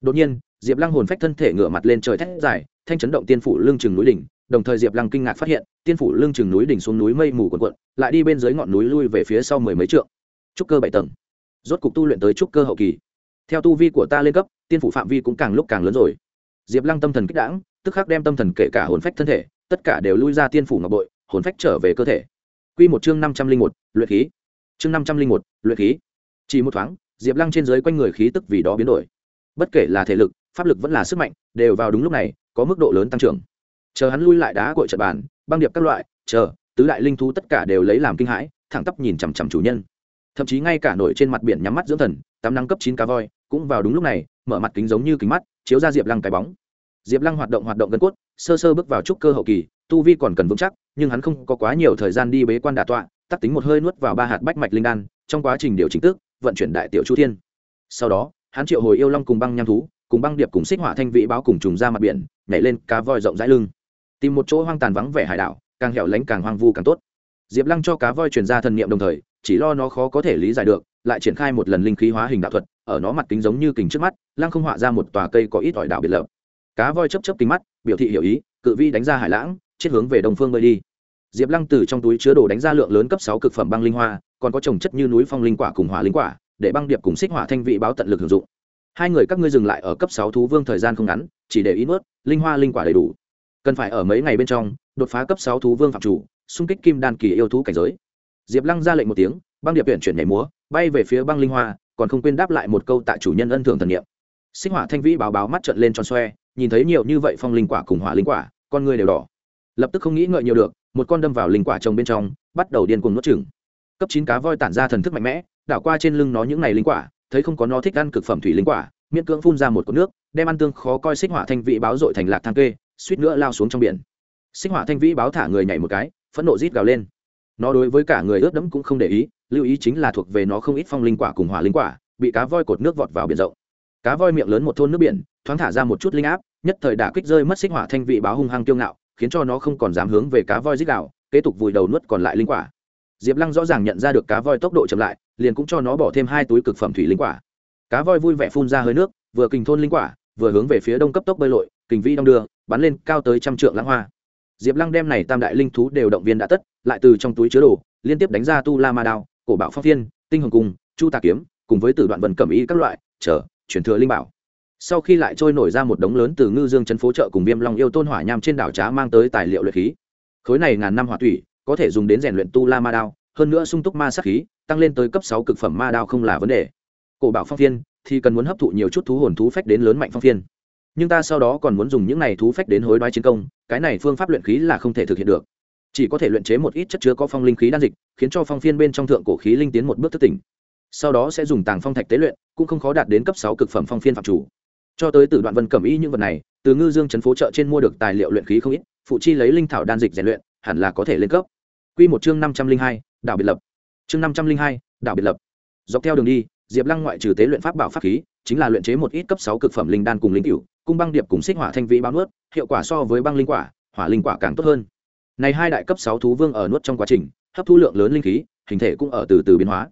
Đột nhiên diệp lăng hồn phách thân thể ngửa mặt lên trời thét dài, thanh chấn động tiên phủ lương chừng núi đỉnh, đồng thời diệp lăng kinh ngạc phát hiện, tiên phủ lương chừng núi đỉnh xuống núi mây mù quần quận lại đi bên dưới ngọn núi lui về phía sau mười mấy trượng. Trúc cơ bảy tầng. Rốt cục tu luyện tới trúc cơ hậu kỳ. Theo tu vi của ta lên cấp, tiên phủ phạm vi cũng càng lúc càng lớn rồi. Diệp lăng tâm thần kích đãng, tức khắc đem tâm thần kể cả hồn phách thân thể, tất cả đều lui ra tiên phủ ngọc bội, hồn phách trở về cơ thể. Quy một chương năm trăm linh một, luyện khí. Chương năm trăm linh một, luyện khí. Chỉ một thoáng, diệp lăng trên dưới quanh người khí tức vì đó biến đổi. Bất kể là thể lực pháp lực vẫn là sức mạnh, đều vào đúng lúc này, có mức độ lớn tăng trưởng. Chờ hắn lui lại đá cội trận bàn, băng điệp các loại, chờ, tứ đại linh thú tất cả đều lấy làm kinh hãi, thẳng tắp nhìn chằm chằm chủ nhân. Thậm chí ngay cả nổi trên mặt biển nhắm mắt dưỡng thần tắm năng cấp chín cá voi, cũng vào đúng lúc này, mở mặt kính giống như kính mắt, chiếu ra diệp lăng cái bóng. Diệp lăng hoạt động hoạt động gân cốt, sơ sơ bước vào trúc cơ hậu kỳ, tu vi còn cần vững chắc, nhưng hắn không có quá nhiều thời gian đi bế quan đà tọa, tắc tính một hơi nuốt vào ba hạt bách mạch linh đan, trong quá trình điều chỉnh tức, vận chuyển đại tiểu chu thiên. Sau đó, hắn triệu hồi yêu long cùng băng nham thú cùng băng điệp cùng xích hỏa thanh vị báo cùng trùng ra mặt biển, nhảy lên cá voi rộng rãi lưng. Tìm một chỗ hoang tàn vắng vẻ hải đảo, càng hẻo lánh càng hoang vu càng tốt. Diệp lăng cho cá voi truyền ra thần niệm đồng thời, chỉ lo nó khó có thể lý giải được, lại triển khai một lần linh khí hóa hình đạo thuật, ở nó mặt kính giống như kính trước mắt, lăng không họa ra một tòa cây có ít ỏi đảo biệt lập. Cá voi chấp chấp kính mắt, biểu thị hiểu ý, cự vi đánh ra hải lãng, chết hướng về đông phương bơi đi. Diệp lăng từ trong túi chứa đồ đánh ra lượng lớn cấp sáu cực phẩm băng linh hoa, còn có trồng chất như núi phong linh quả cùng hỏa linh quả, để băng điệp cùng xích hỏa thanh vị báo tận lực hưởng dụng hai người các ngươi dừng lại ở cấp sáu thú vương thời gian không ngắn, chỉ để ý nuốt, linh hoa linh quả đầy đủ. Cần phải ở mấy ngày bên trong, đột phá cấp sáu thú vương phạm chủ, xung kích kim đan kỳ yêu thú cảnh giới. Diệp lăng ra lệnh một tiếng, băng điệp huyện chuyển nhảy múa, bay về phía băng linh hoa, còn không quên đáp lại một câu tại chủ nhân ân thường thần niệm. Sinh hỏa thanh vĩ báo báo mắt trận lên tròn xoe, nhìn thấy nhiều như vậy phong linh quả cùng hỏa linh quả, con người đều đỏ. Lập tức không nghĩ ngợi nhiều được, một con đâm vào linh quả trồng bên trong, bắt đầu điên cuồng nuốt chừng cấp chín cá voi tản ra thần thức mạnh mẽ, đảo qua trên lưng nó những ngày linh quả thấy không có nó thích ăn cực phẩm thủy linh quả, miễn cưỡng phun ra một cột nước, đem ăn tương khó coi xích hỏa thanh vị báo dội thành lạc thang kê, suýt nữa lao xuống trong biển. Xích hỏa thanh vĩ báo thả người nhảy một cái, phẫn nộ rít gào lên. Nó đối với cả người ướt đẫm cũng không để ý, lưu ý chính là thuộc về nó không ít phong linh quả cùng hỏa linh quả, bị cá voi cột nước vọt vào biển rộng. Cá voi miệng lớn một thôn nước biển, thoáng thả ra một chút linh áp, nhất thời đả kích rơi mất xích hỏa thanh vị báo hung hăng kiêu ngạo, khiến cho nó không còn dám hướng về cá voi rít gào, kế tục vùi đầu nuốt còn lại linh quả diệp lăng rõ ràng nhận ra được cá voi tốc độ chậm lại, liền cũng cho nó bỏ thêm hai túi cực phẩm thủy linh quả. Cá voi vui vẻ phun ra hơi nước, vừa kình thôn linh quả, vừa hướng về phía đông cấp tốc bơi lội, kình vi đong đưa, bắn lên cao tới trăm trượng lãng hoa. Diệp lăng đem này tam đại linh thú đều động viên đã tất, lại từ trong túi chứa đồ, liên tiếp đánh ra tu la ma đao, cổ bảo phong thiên tinh hồng cung chu tà kiếm, cùng với tử đoạn vận cẩm ý các loại trở chuyển thừa linh bảo. Sau khi lại trôi nổi ra một đống lớn từ ngư dương chân phố chợ cùng viêm long yêu tôn hỏa nham trên đảo trá mang tới tài liệu luyện khí. Khối này ngàn năm hỏa thủy có thể dùng đến rèn luyện tu la ma đao, hơn nữa sung túc ma sát khí, tăng lên tới cấp sáu cực phẩm ma đao không là vấn đề. Cổ bảo phong phiên, thì cần muốn hấp thụ nhiều chút thú hồn thú phách đến lớn mạnh phong phiên. Nhưng ta sau đó còn muốn dùng những này thú phách đến hối đoái chiến công, cái này phương pháp luyện khí là không thể thực hiện được. Chỉ có thể luyện chế một ít chất chứa có phong linh khí đan dịch, khiến cho phong phiên bên trong thượng cổ khí linh tiến một bước thức tỉnh. Sau đó sẽ dùng tàng phong thạch tế luyện, cũng không khó đạt đến cấp sáu cực phẩm phong phiên phạm chủ. Cho tới từ đoạn vân cẩm y những vật này, từ ngư dương trấn phố chợ trên mua được tài liệu luyện khí không ít, phụ chi lấy linh thảo đan dịch rèn luyện hẳn là có thể lên cấp. Quy một chương năm trăm linh hai, đảo biệt lập. Chương năm trăm linh hai, đảo biệt lập. Dọc theo đường đi, diệp lăng ngoại trừ tế luyện pháp bảo pháp khí, chính là luyện chế một ít cấp sáu cực phẩm linh đan cùng linh cựu cung băng điệp cùng xích hỏa thanh vĩ báo nuốt, hiệu quả so với băng linh quả, hỏa linh quả càng tốt hơn. Này hai đại cấp sáu thú vương ở nuốt trong quá trình, hấp thu lượng lớn linh khí, hình thể cũng ở từ từ biến hóa.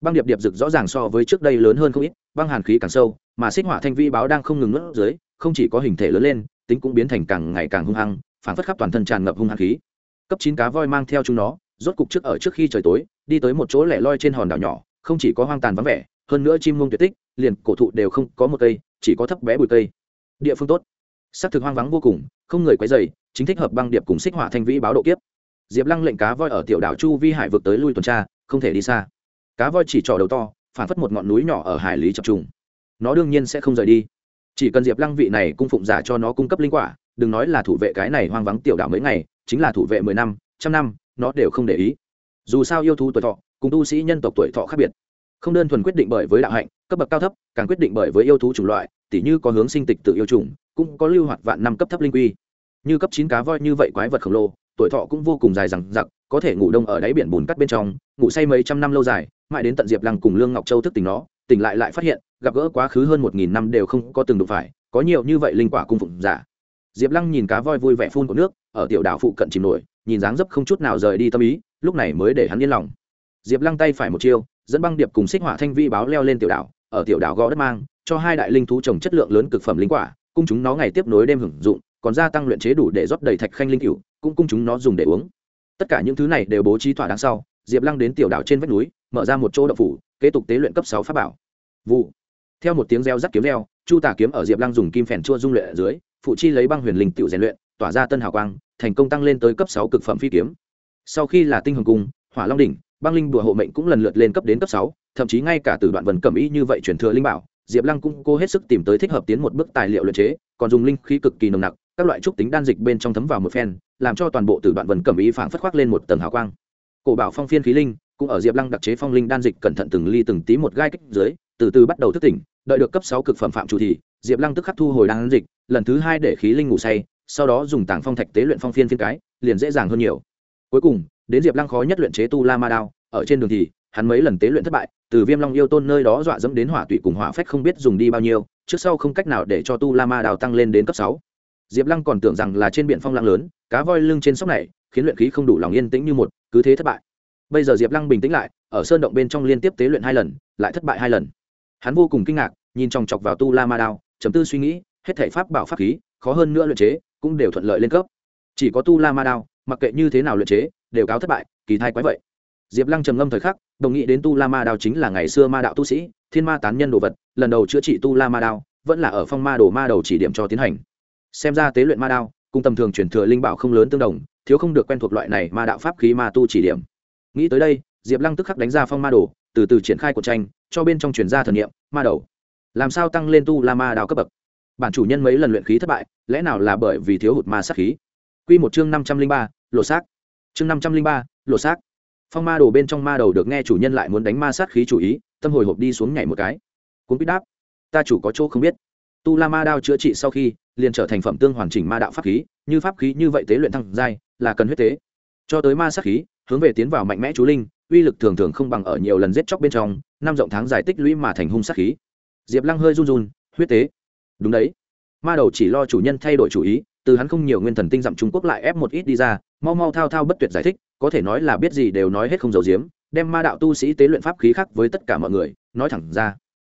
Băng điệp điệp rực rõ ràng so với trước đây lớn hơn không ít, băng hàn khí càng sâu, mà xích hỏa thanh vi báo đang không ngừng nuốt dưới, không chỉ có hình thể lớn lên, tính cũng biến thành càng ngày càng hung hăng, phản phất khắp toàn thân tràn ngập hung hăng khí cấp chín cá voi mang theo chúng nó, rốt cục trước ở trước khi trời tối, đi tới một chỗ lẻ loi trên hòn đảo nhỏ, không chỉ có hoang tàn vắng vẻ, hơn nữa chim mông tuyệt tích, liền cổ thụ đều không có một cây, chỉ có thấp bé bụi cây. Địa phương tốt. S ắ c thực hoang vắng vô cùng, không người quấy dày chính thích hợp băng điệp cùng xích hỏa thanh vĩ báo độ kiếp. Diệp lăng lệnh cá voi ở tiểu đảo chu vi hải vực tới lui tuần tra, không thể đi xa. Cá voi chỉ trỏ đầu to, phản phất một ngọn núi nhỏ ở hải lý chập trùng. Nó đương nhiên sẽ không rời đi. Chỉ cần diệp lăng vị này cung phụng giả cho nó cung cấp linh quả, đừng nói là thủ vệ cái này hoang vắng tiểu đảo mấy ngày chính là thủ vệ mười năm, trăm năm, nó đều không để ý. Dù sao yêu thú tuổi thọ cùng tu sĩ nhân tộc tuổi thọ khác biệt. Không đơn thuần quyết định bởi với đạo hạnh, cấp bậc cao thấp, càng quyết định bởi với yêu thú chủng loại, tỉ như có hướng sinh tịch tự yêu chủng, cũng có lưu hoạt vạn năm cấp thấp linh quy. Như cấp chín cá voi như vậy quái vật khổng lồ, tuổi thọ cũng vô cùng dài rằng giặc có thể ngủ đông ở đáy biển bùn cắt bên trong, ngủ say mấy trăm năm lâu dài, mãi đến tận diệp lăng cùng lương ngọc châu thức tỉnh nó, tỉnh lại lại phát hiện, gặp gỡ quá khứ hơn một nghìn năm đều không có từng đụng phải, có nhiều như vậy linh quả cung phụng giả. Diệp lăng nhìn cá voi vui vẻ phun của nước ở tiểu đảo phụ cận chìm nổi, nhìn dáng dấp không chút nào rời đi tâm ý, lúc này mới để hắn yên lòng. Diệp lăng tay phải một chiêu, dẫn băng điệp cùng xích hỏa thanh vi báo leo lên tiểu đảo, ở tiểu đảo gõ đất mang, cho hai đại linh thú trồng chất lượng lớn cực phẩm linh quả, cung chúng nó ngày tiếp nối đêm hưởng dụng, còn gia tăng luyện chế đủ để rót đầy thạch khanh linh cựu cũng cung chúng nó dùng để uống. Tất cả những thứ này đều bố trí thỏa đáng sau, diệp lăng đến tiểu đảo trên vách núi, mở ra một chỗ đậu phủ, kế tục tế luyện cấp sáu pháp bảo. Vụ. Theo một tiếng reo rắc kiếm reo, chu tả kiếm ở diệp lăng dùng kim phèn chua dung luyện ở dưới, phụ chi lấy băng huyền linh tiểu rèn luyện, tỏa ra tân hào quang thành công tăng lên tới cấp sáu cực phẩm phi kiếm. Sau khi là tinh hồng cung, hỏa long đỉnh, băng linh bùa hộ mệnh cũng lần lượt lên cấp đến cấp sáu, thậm chí ngay cả từ đoạn vần cẩm ý như vậy chuyển thừa linh bảo, diệp lăng cũng cố hết sức tìm tới thích hợp tiến một bước tài liệu luyện chế, còn dùng linh khí cực kỳ nồng nặc, các loại trúc tính đan dịch bên trong thấm vào một phen, làm cho toàn bộ từ đoạn vần cẩm ý phảng phất khoác lên một tầng hào quang. Cổ bảo phong phiên khí linh, cũng ở diệp lăng đặc chế phong linh đan dịch cẩn thận từng ly từng tí một gai kích dưới, từ từ bắt đầu thức tỉnh, đợi được cấp sáu cực phẩm phạm chủ thì, diệp lăng tức khắc thu hồi đan dịch, lần thứ hai để khí linh ngủ say sau đó dùng tảng phong thạch tế luyện phong phiên phiên cái, liền dễ dàng hơn nhiều. Cuối cùng, đến diệp lăng khó nhất luyện chế tu la ma đao, ở trên đường thì, hắn mấy lần tế luyện thất bại, từ viêm long yêu tôn nơi đó dọa dẫm đến hỏa tụy cùng hỏa phách không biết dùng đi bao nhiêu, trước sau không cách nào để cho tu la ma đào tăng lên đến cấp sáu. Diệp lăng còn tưởng rằng là trên biển phong lăng lớn, cá voi lưng trên sóc này, khiến luyện khí không đủ lòng yên tĩnh như một, cứ thế thất bại. Bây giờ diệp lăng bình tĩnh lại, ở sơn động bên trong liên tiếp tế luyện hai lần, lại thất bại hai lần. Hắn vô cùng kinh ngạc, nhìn chòng chọc vào tu la ma đao chấm tư suy nghĩ, hết thể pháp bảo pháp khí, khó hơn nữa luyện chế cũng đều thuận lợi lên cấp. Chỉ có tu la ma đao, mặc kệ như thế nào luyện chế, đều cáo thất bại, kỳ thai quái vậy. Diệp lăng trầm ngâm thời khắc, đồng nghĩ đến tu la ma đao chính là ngày xưa ma đạo tu sĩ, thiên ma tán nhân đồ vật, lần đầu chữa trị tu la ma đao, vẫn là ở phong ma đồ ma đầu chỉ điểm cho tiến hành. Xem ra tế luyện ma đao, cùng tầm thường chuyển thừa linh bảo không lớn tương đồng, thiếu không được quen thuộc loại này ma đạo pháp khí ma tu chỉ điểm. Nghĩ tới đây, diệp lăng tức khắc đánh ra phong ma đồ, từ từ triển khai cuộc tranh, cho bên trong chuyển gia thần nghiệm ma đầu. Làm sao tăng lên tu la ma đao cấp bậc? Bản chủ nhân mấy lần luyện khí thất bại, lẽ nào là bởi vì thiếu hụt ma sát khí? Q một chương năm trăm linh ba lộ xác. Chương năm trăm linh ba lộ xác. Phong ma đồ bên trong ma đầu được nghe chủ nhân lại muốn đánh ma sát khí chủ ý, tâm hồi hộp đi xuống nhảy một cái. Cũng biết đáp. Ta chủ có chỗ không biết. Tu la ma đao chữa trị sau khi, liền trở thành phẩm tương hoàn chỉnh ma đạo pháp khí, như pháp khí như vậy tế luyện thăng giai, là cần huyết tế. Cho tới ma sát khí, hướng về tiến vào mạnh mẽ chú linh, uy lực thường thường không bằng ở nhiều lần giết chóc bên trong, năm rộng tháng dài tích lũy mà thành hung sát khí. Diệp lăng hơi run run, huyết tế đúng đấy. Ma đầu chỉ lo chủ nhân thay đổi chủ ý, từ hắn không nhiều nguyên thần tinh dặm trung quốc lại ép một ít đi ra, mau mau thao thao bất tuyệt giải thích, có thể nói là biết gì đều nói hết không giấu giếm, đem ma đạo tu sĩ tế luyện pháp khí khác với tất cả mọi người, nói thẳng ra.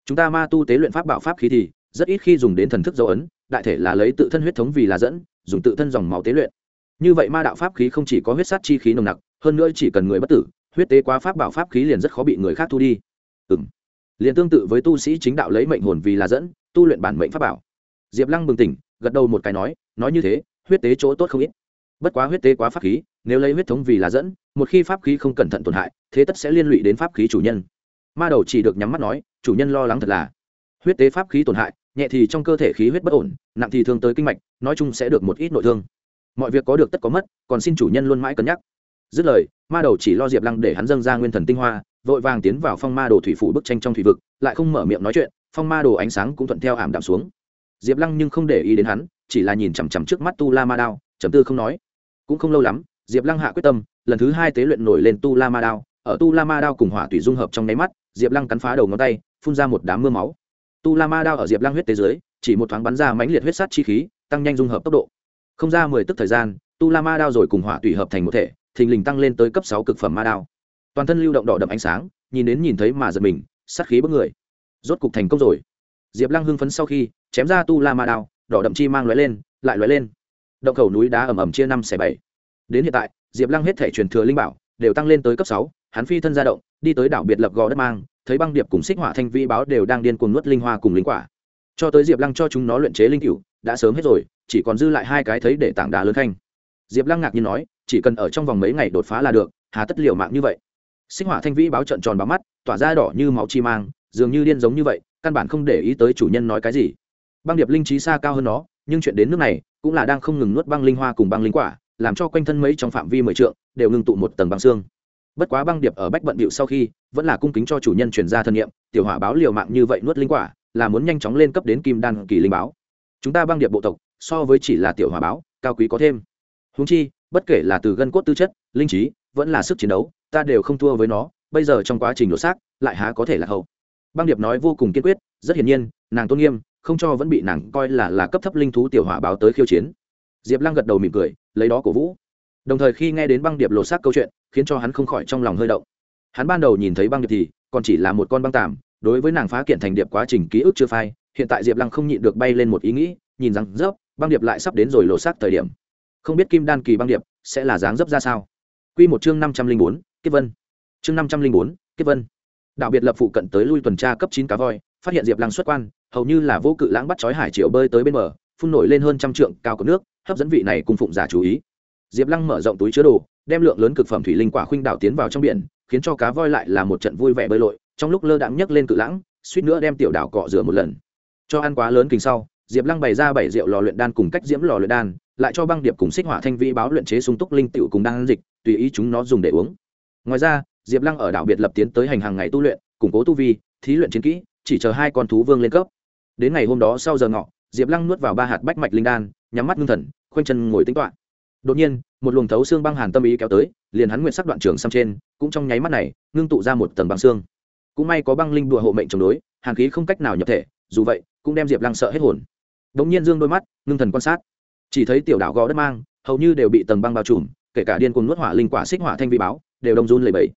Chúng ta ma tu tế luyện pháp bảo pháp khí thì, rất ít khi dùng đến thần thức dấu ấn, đại thể là lấy tự thân huyết thống vì là dẫn, dùng tự thân dòng máu tế luyện. Như vậy ma đạo pháp khí không chỉ có huyết sát chi khí nồng nặc, hơn nữa chỉ cần người bất tử, huyết tế quá pháp bảo pháp khí liền rất khó bị người khác thu đi. Ừ m liền tương tự với tu sĩ chính đạo lấy mệnh hồn vì là dẫn tu luyện bản mệnh pháp bảo. Diệp lăng bừng tỉnh, gật đầu một cái nói nói như thế, huyết tế chỗ tốt không ít. Bất quá huyết tế quá pháp khí, nếu lấy huyết thống vì là dẫn, một khi pháp khí không cẩn thận tổn hại, thế tất sẽ liên lụy đến pháp khí chủ nhân. Ma đầu chỉ được nhắm mắt nói, chủ nhân lo lắng thật là. Huyết tế pháp khí tổn hại, nhẹ thì trong cơ thể khí huyết bất ổn, nặng thì thương tới kinh mạch, nói chung sẽ được một ít nội thương. Mọi việc có được tất có mất, còn xin chủ nhân luôn mãi cân nhắc. Dứt lời, ma đầu chỉ lo diệp lăng để hắn dâng ra nguyên thần tinh hoa, vội vàng tiến vào phong ma đồ thủy phủ bức tranh trong thủy vực, lại không mở miệng nói chuyện phong ma đồ ánh sáng cũng thuận theo ảm đạm xuống. Diệp lăng nhưng không để ý đến hắn, chỉ là nhìn chằm chằm trước mắt tu la ma đao chấm tư không nói. Cũng không lâu lắm, diệp lăng hạ quyết tâm, lần thứ hai tế luyện nổi lên tu la ma đao. Ở tu la ma đao cùng hỏa tùy dung hợp trong nháy mắt, diệp lăng cắn phá đầu ngón tay, phun ra một đám mưa máu. Tu la ma đao ở diệp lăng huyết tế dưới, chỉ một thoáng bắn ra mãnh liệt huyết sát chi khí, tăng nhanh dung hợp tốc độ. Không ra mười tức thời gian, tu la ma đao rồi cùng hỏa tùy hợp thành một thể, thình lình tăng lên tới cấp sáu cực phẩm ma đao. Toàn thân lưu động đỏ đậm ánh sáng, nhìn đến nhìn thấy mà giật mình, sát khí bất người rốt cục thành công rồi. Diệp lăng hưng phấn sau khi, chém ra tu la ma đao, đỏ đậm chi mang lóe lên, lại lóe lên. Động khẩu núi đá ẩm ẩm chia năm xẻ bảy. Đến hiện tại, diệp lăng hết thể truyền thừa linh bảo đều tăng lên tới cấp sáu, hắn phi thân ra động, đi tới đảo biệt lập gò đất mang, thấy băng điệp cùng xích hỏa thanh vi báo đều đang điên cuồng nuốt linh hoa cùng linh quả. Cho tới diệp lăng cho chúng nó luyện chế linh cựu đã sớm hết rồi, chỉ còn dư lại hai cái thấy để tảng đá lớn khanh. Diệp lăng ngạc nhiên nói, chỉ cần ở trong vòng mấy ngày đột phá là được, hà tất liều mạng như vậy. Xích hỏa thanh vĩ báo trận tròn báo mắt, tỏa ra đỏ như máu chi mang dường như điên giống như vậy, căn bản không để ý tới chủ nhân nói cái gì. Băng điệp linh trí xa cao hơn nó, nhưng chuyện đến nước này cũng là đang không ngừng nuốt băng linh hoa cùng băng linh quả, làm cho quanh thân mấy trong phạm vi mười trượng đều ngưng tụ một tầng băng xương. Bất quá băng điệp ở bách bận bịu sau khi vẫn là cung kính cho chủ nhân chuyển ra thân nhiệm tiểu hỏa báo liều mạng như vậy nuốt linh quả, là muốn nhanh chóng lên cấp đến kim đan kỳ linh báo. Chúng ta băng điệp bộ tộc, so với chỉ là tiểu hỏa báo, cao quý có thêm. Húng chi, bất kể là từ gân cốt tư chất, linh trí, vẫn là sức chiến đấu, ta đều không thua với nó, bây giờ trong quá trình đổ xác, lại há có thể là hậu băng điệp nói vô cùng kiên quyết, rất hiển nhiên, nàng tôn nghiêm, không cho vẫn bị nàng coi là là cấp thấp linh thú tiểu hỏa báo tới khiêu chiến. Diệp lăng gật đầu mỉm cười, lấy đó cổ vũ. Đồng thời khi nghe đến băng điệp lột xác câu chuyện, khiến cho hắn không khỏi trong lòng hơi động. Hắn ban đầu nhìn thấy băng điệp thì, còn chỉ là một con băng tàm, đối với nàng phá kiện thành điệp quá trình ký ức chưa phai, hiện tại diệp lăng không nhịn được bay lên một ý nghĩ, nhìn rằng, dốc, băng điệp lại sắp đến rồi lột xác thời điểm. Không biết kim đan kỳ băng điệp sẽ là dáng dấp ra sao? Q một chương năm trăm linh bốn, kiếp vân. Chương năm trăm linh bốn, kiếp vân đạo biệt lập phụ cận tới lui tuần tra cấp chín cá voi, phát hiện diệp lăng xuất quan, hầu như là vô cự lãng bắt chói hải triệu bơi tới bên bờ, phun nổi lên hơn trăm trượng cao của nước, hấp dẫn vị này cùng phụng giả chú ý. Diệp lăng mở rộng túi chứa đồ, đem lượng lớn cực phẩm thủy linh quả khuynh đảo tiến vào trong biển, khiến cho cá voi lại là một trận vui vẻ bơi lội, trong lúc lơ đãng nhấc lên cự lãng, suýt nữa đem tiểu đảo cọ rửa một lần. Cho ăn quá lớn kinh sau, diệp lăng bày ra bảy rượu lò luyện đan cùng cách diễm lò luyện đan, lại cho băng điệp cùng xích hỏa thanh vĩ báo luyện chế sung túc linh tiểu cùng đan dịch, tùy ý chúng nó dùng để uống. Ngoài ra diệp lăng ở đảo biệt lập tiến tới hành hàng ngày tu luyện, củng cố tu vi, thí luyện chiến kỹ, chỉ chờ hai con thú vương lên cấp. Đến ngày hôm đó sau giờ ngọ, diệp lăng nuốt vào ba hạt bách mạch linh đan, nhắm mắt ngưng thần, khoanh chân ngồi tính toạ đột nhiên, một luồng thấu xương băng hàn tâm ý kéo tới, liền hắn nguyện sắc đoạn trường xăm trên, cũng trong nháy mắt này, ngưng tụ ra một tầng băng xương. Cũng may có băng linh đùa hộ mệnh chống đối, hàn khí không cách nào nhập thể, dù vậy, cũng đem diệp lăng sợ hết hồn. Đột nhiên dương đôi mắt, ngưng thần quan sát. Chỉ thấy tiểu đảo gò đất mang, hầu như đều bị tầng băng bao trùm, kể cả điên cuồng nuốt hỏa linh quả xích hỏa thanh vi báo, đều đông run lầy bẫy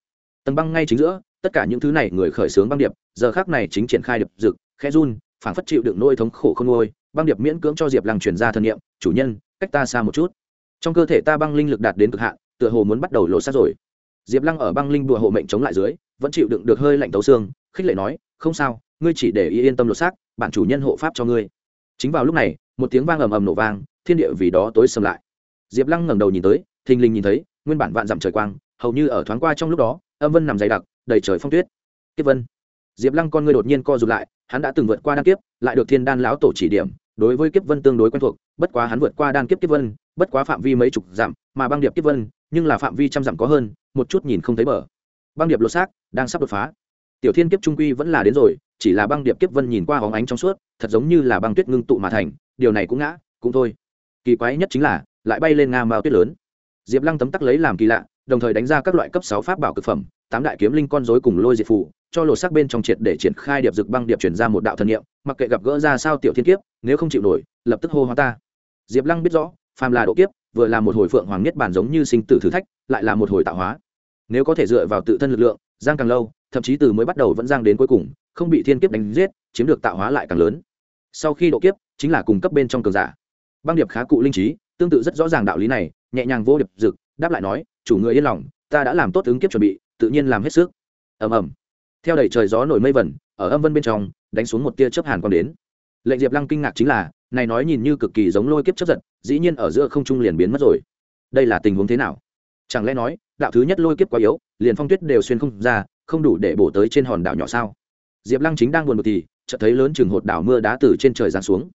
tầng băng ngay chính giữa, tất cả những thứ này người khởi xướng băng điệp, giờ khác này chính triển khai điệp rực khe run phản phất chịu đựng nỗi thống khổ không nuôi băng điệp miễn cưỡng cho diệp lăng truyền ra thân nhiệm chủ nhân, cách ta xa một chút. Trong cơ thể ta băng linh lực đạt đến cực hạn, tựa hồ muốn bắt đầu lộ sát rồi. Diệp lăng ở băng linh đùa hộ mệnh chống lại dưới, vẫn chịu đựng được hơi lạnh tấu xương, khích lệ nói, không sao, ngươi chỉ để ý yên tâm lột xác, bản chủ nhân hộ pháp cho ngươi. Chính vào lúc này, một tiếng vang ầm ầm nổ vang, thiên địa vì đó tối sầm lại. Diệp lăng ngẩng đầu nhìn tới, thình lình nhìn thấy, nguyên bản vạn dặm trời quang, hầu như ở thoáng qua trong lúc đó âm vân nằm dày đặc, đầy trời phong tuyết. Kiếp vân. Diệp lăng con ngươi đột nhiên co rụt lại, hắn đã từng vượt qua đan kiếp, lại được thiên đan lão tổ chỉ điểm, đối với kiếp vân tương đối quen thuộc, bất quá hắn vượt qua đan kiếp kiếp vân, bất quá phạm vi mấy chục dặm, mà băng điệp kiếp vân, nhưng là phạm vi trăm dặm có hơn, một chút nhìn không thấy bờ. Băng điệp lột xác, đang sắp đột phá. Tiểu thiên kiếp trung quy vẫn là đến rồi, chỉ là băng điệp kiếp vân nhìn qua hóng ánh trong suốt, thật giống như là băng tuyết ngưng tụ mà thành, điều này cũng ngã, cũng thôi. Kỳ quái nhất chính là, lại bay lên nga mao tuyết lớn. Diệp lăng tấm tắc lấy làm kỳ lạ đồng thời đánh ra các loại cấp sáu pháp bảo cực phẩm tám đại kiếm linh con rối cùng lôi diệt phù cho lột sắc bên trong triệt để triển khai điệp dực băng điệp chuyển ra một đạo thần niệm, mặc kệ gặp gỡ ra sao tiểu thiên kiếp nếu không chịu nổi lập tức hô hóa ta. Diệp lăng biết rõ phàm là độ kiếp vừa là một hồi phượng hoàng nhất bản giống như sinh tử thử thách lại là một hồi tạo hóa. Nếu có thể dựa vào tự thân lực lượng giang càng lâu thậm chí từ mới bắt đầu vẫn giang đến cuối cùng không bị thiên kiếp đánh giết chiếm được tạo hóa lại càng lớn. Sau khi độ kiếp chính là cùng cấp bên trong cường giả. Băng điệp khá cụ linh trí tương tự rất rõ ràng đạo lý này nhẹ nhàng vô điệp dực đáp lại nói chủ người yên lòng, ta đã làm tốt ứng kiếp chuẩn bị, tự nhiên làm hết sức. Ầm ầm. Theo đầy trời gió nổi mây vẩn, ở âm vân bên trong, đánh xuống một tia chớp hàn quang đến. Lệnh diệp lăng kinh ngạc chính là, này nói nhìn như cực kỳ giống lôi kiếp chấp giật, dĩ nhiên ở giữa không trung liền biến mất rồi. Đây là tình huống thế nào? Chẳng lẽ nói, đạo thứ nhất lôi kiếp quá yếu, liền phong tuyết đều xuyên không ra, không đủ để bổ tới trên hòn đảo nhỏ sao? Diệp lăng chính đang buồn một thì, chợt thấy lớn chừng hột đảo mưa đá từ trên trời giáng xuống.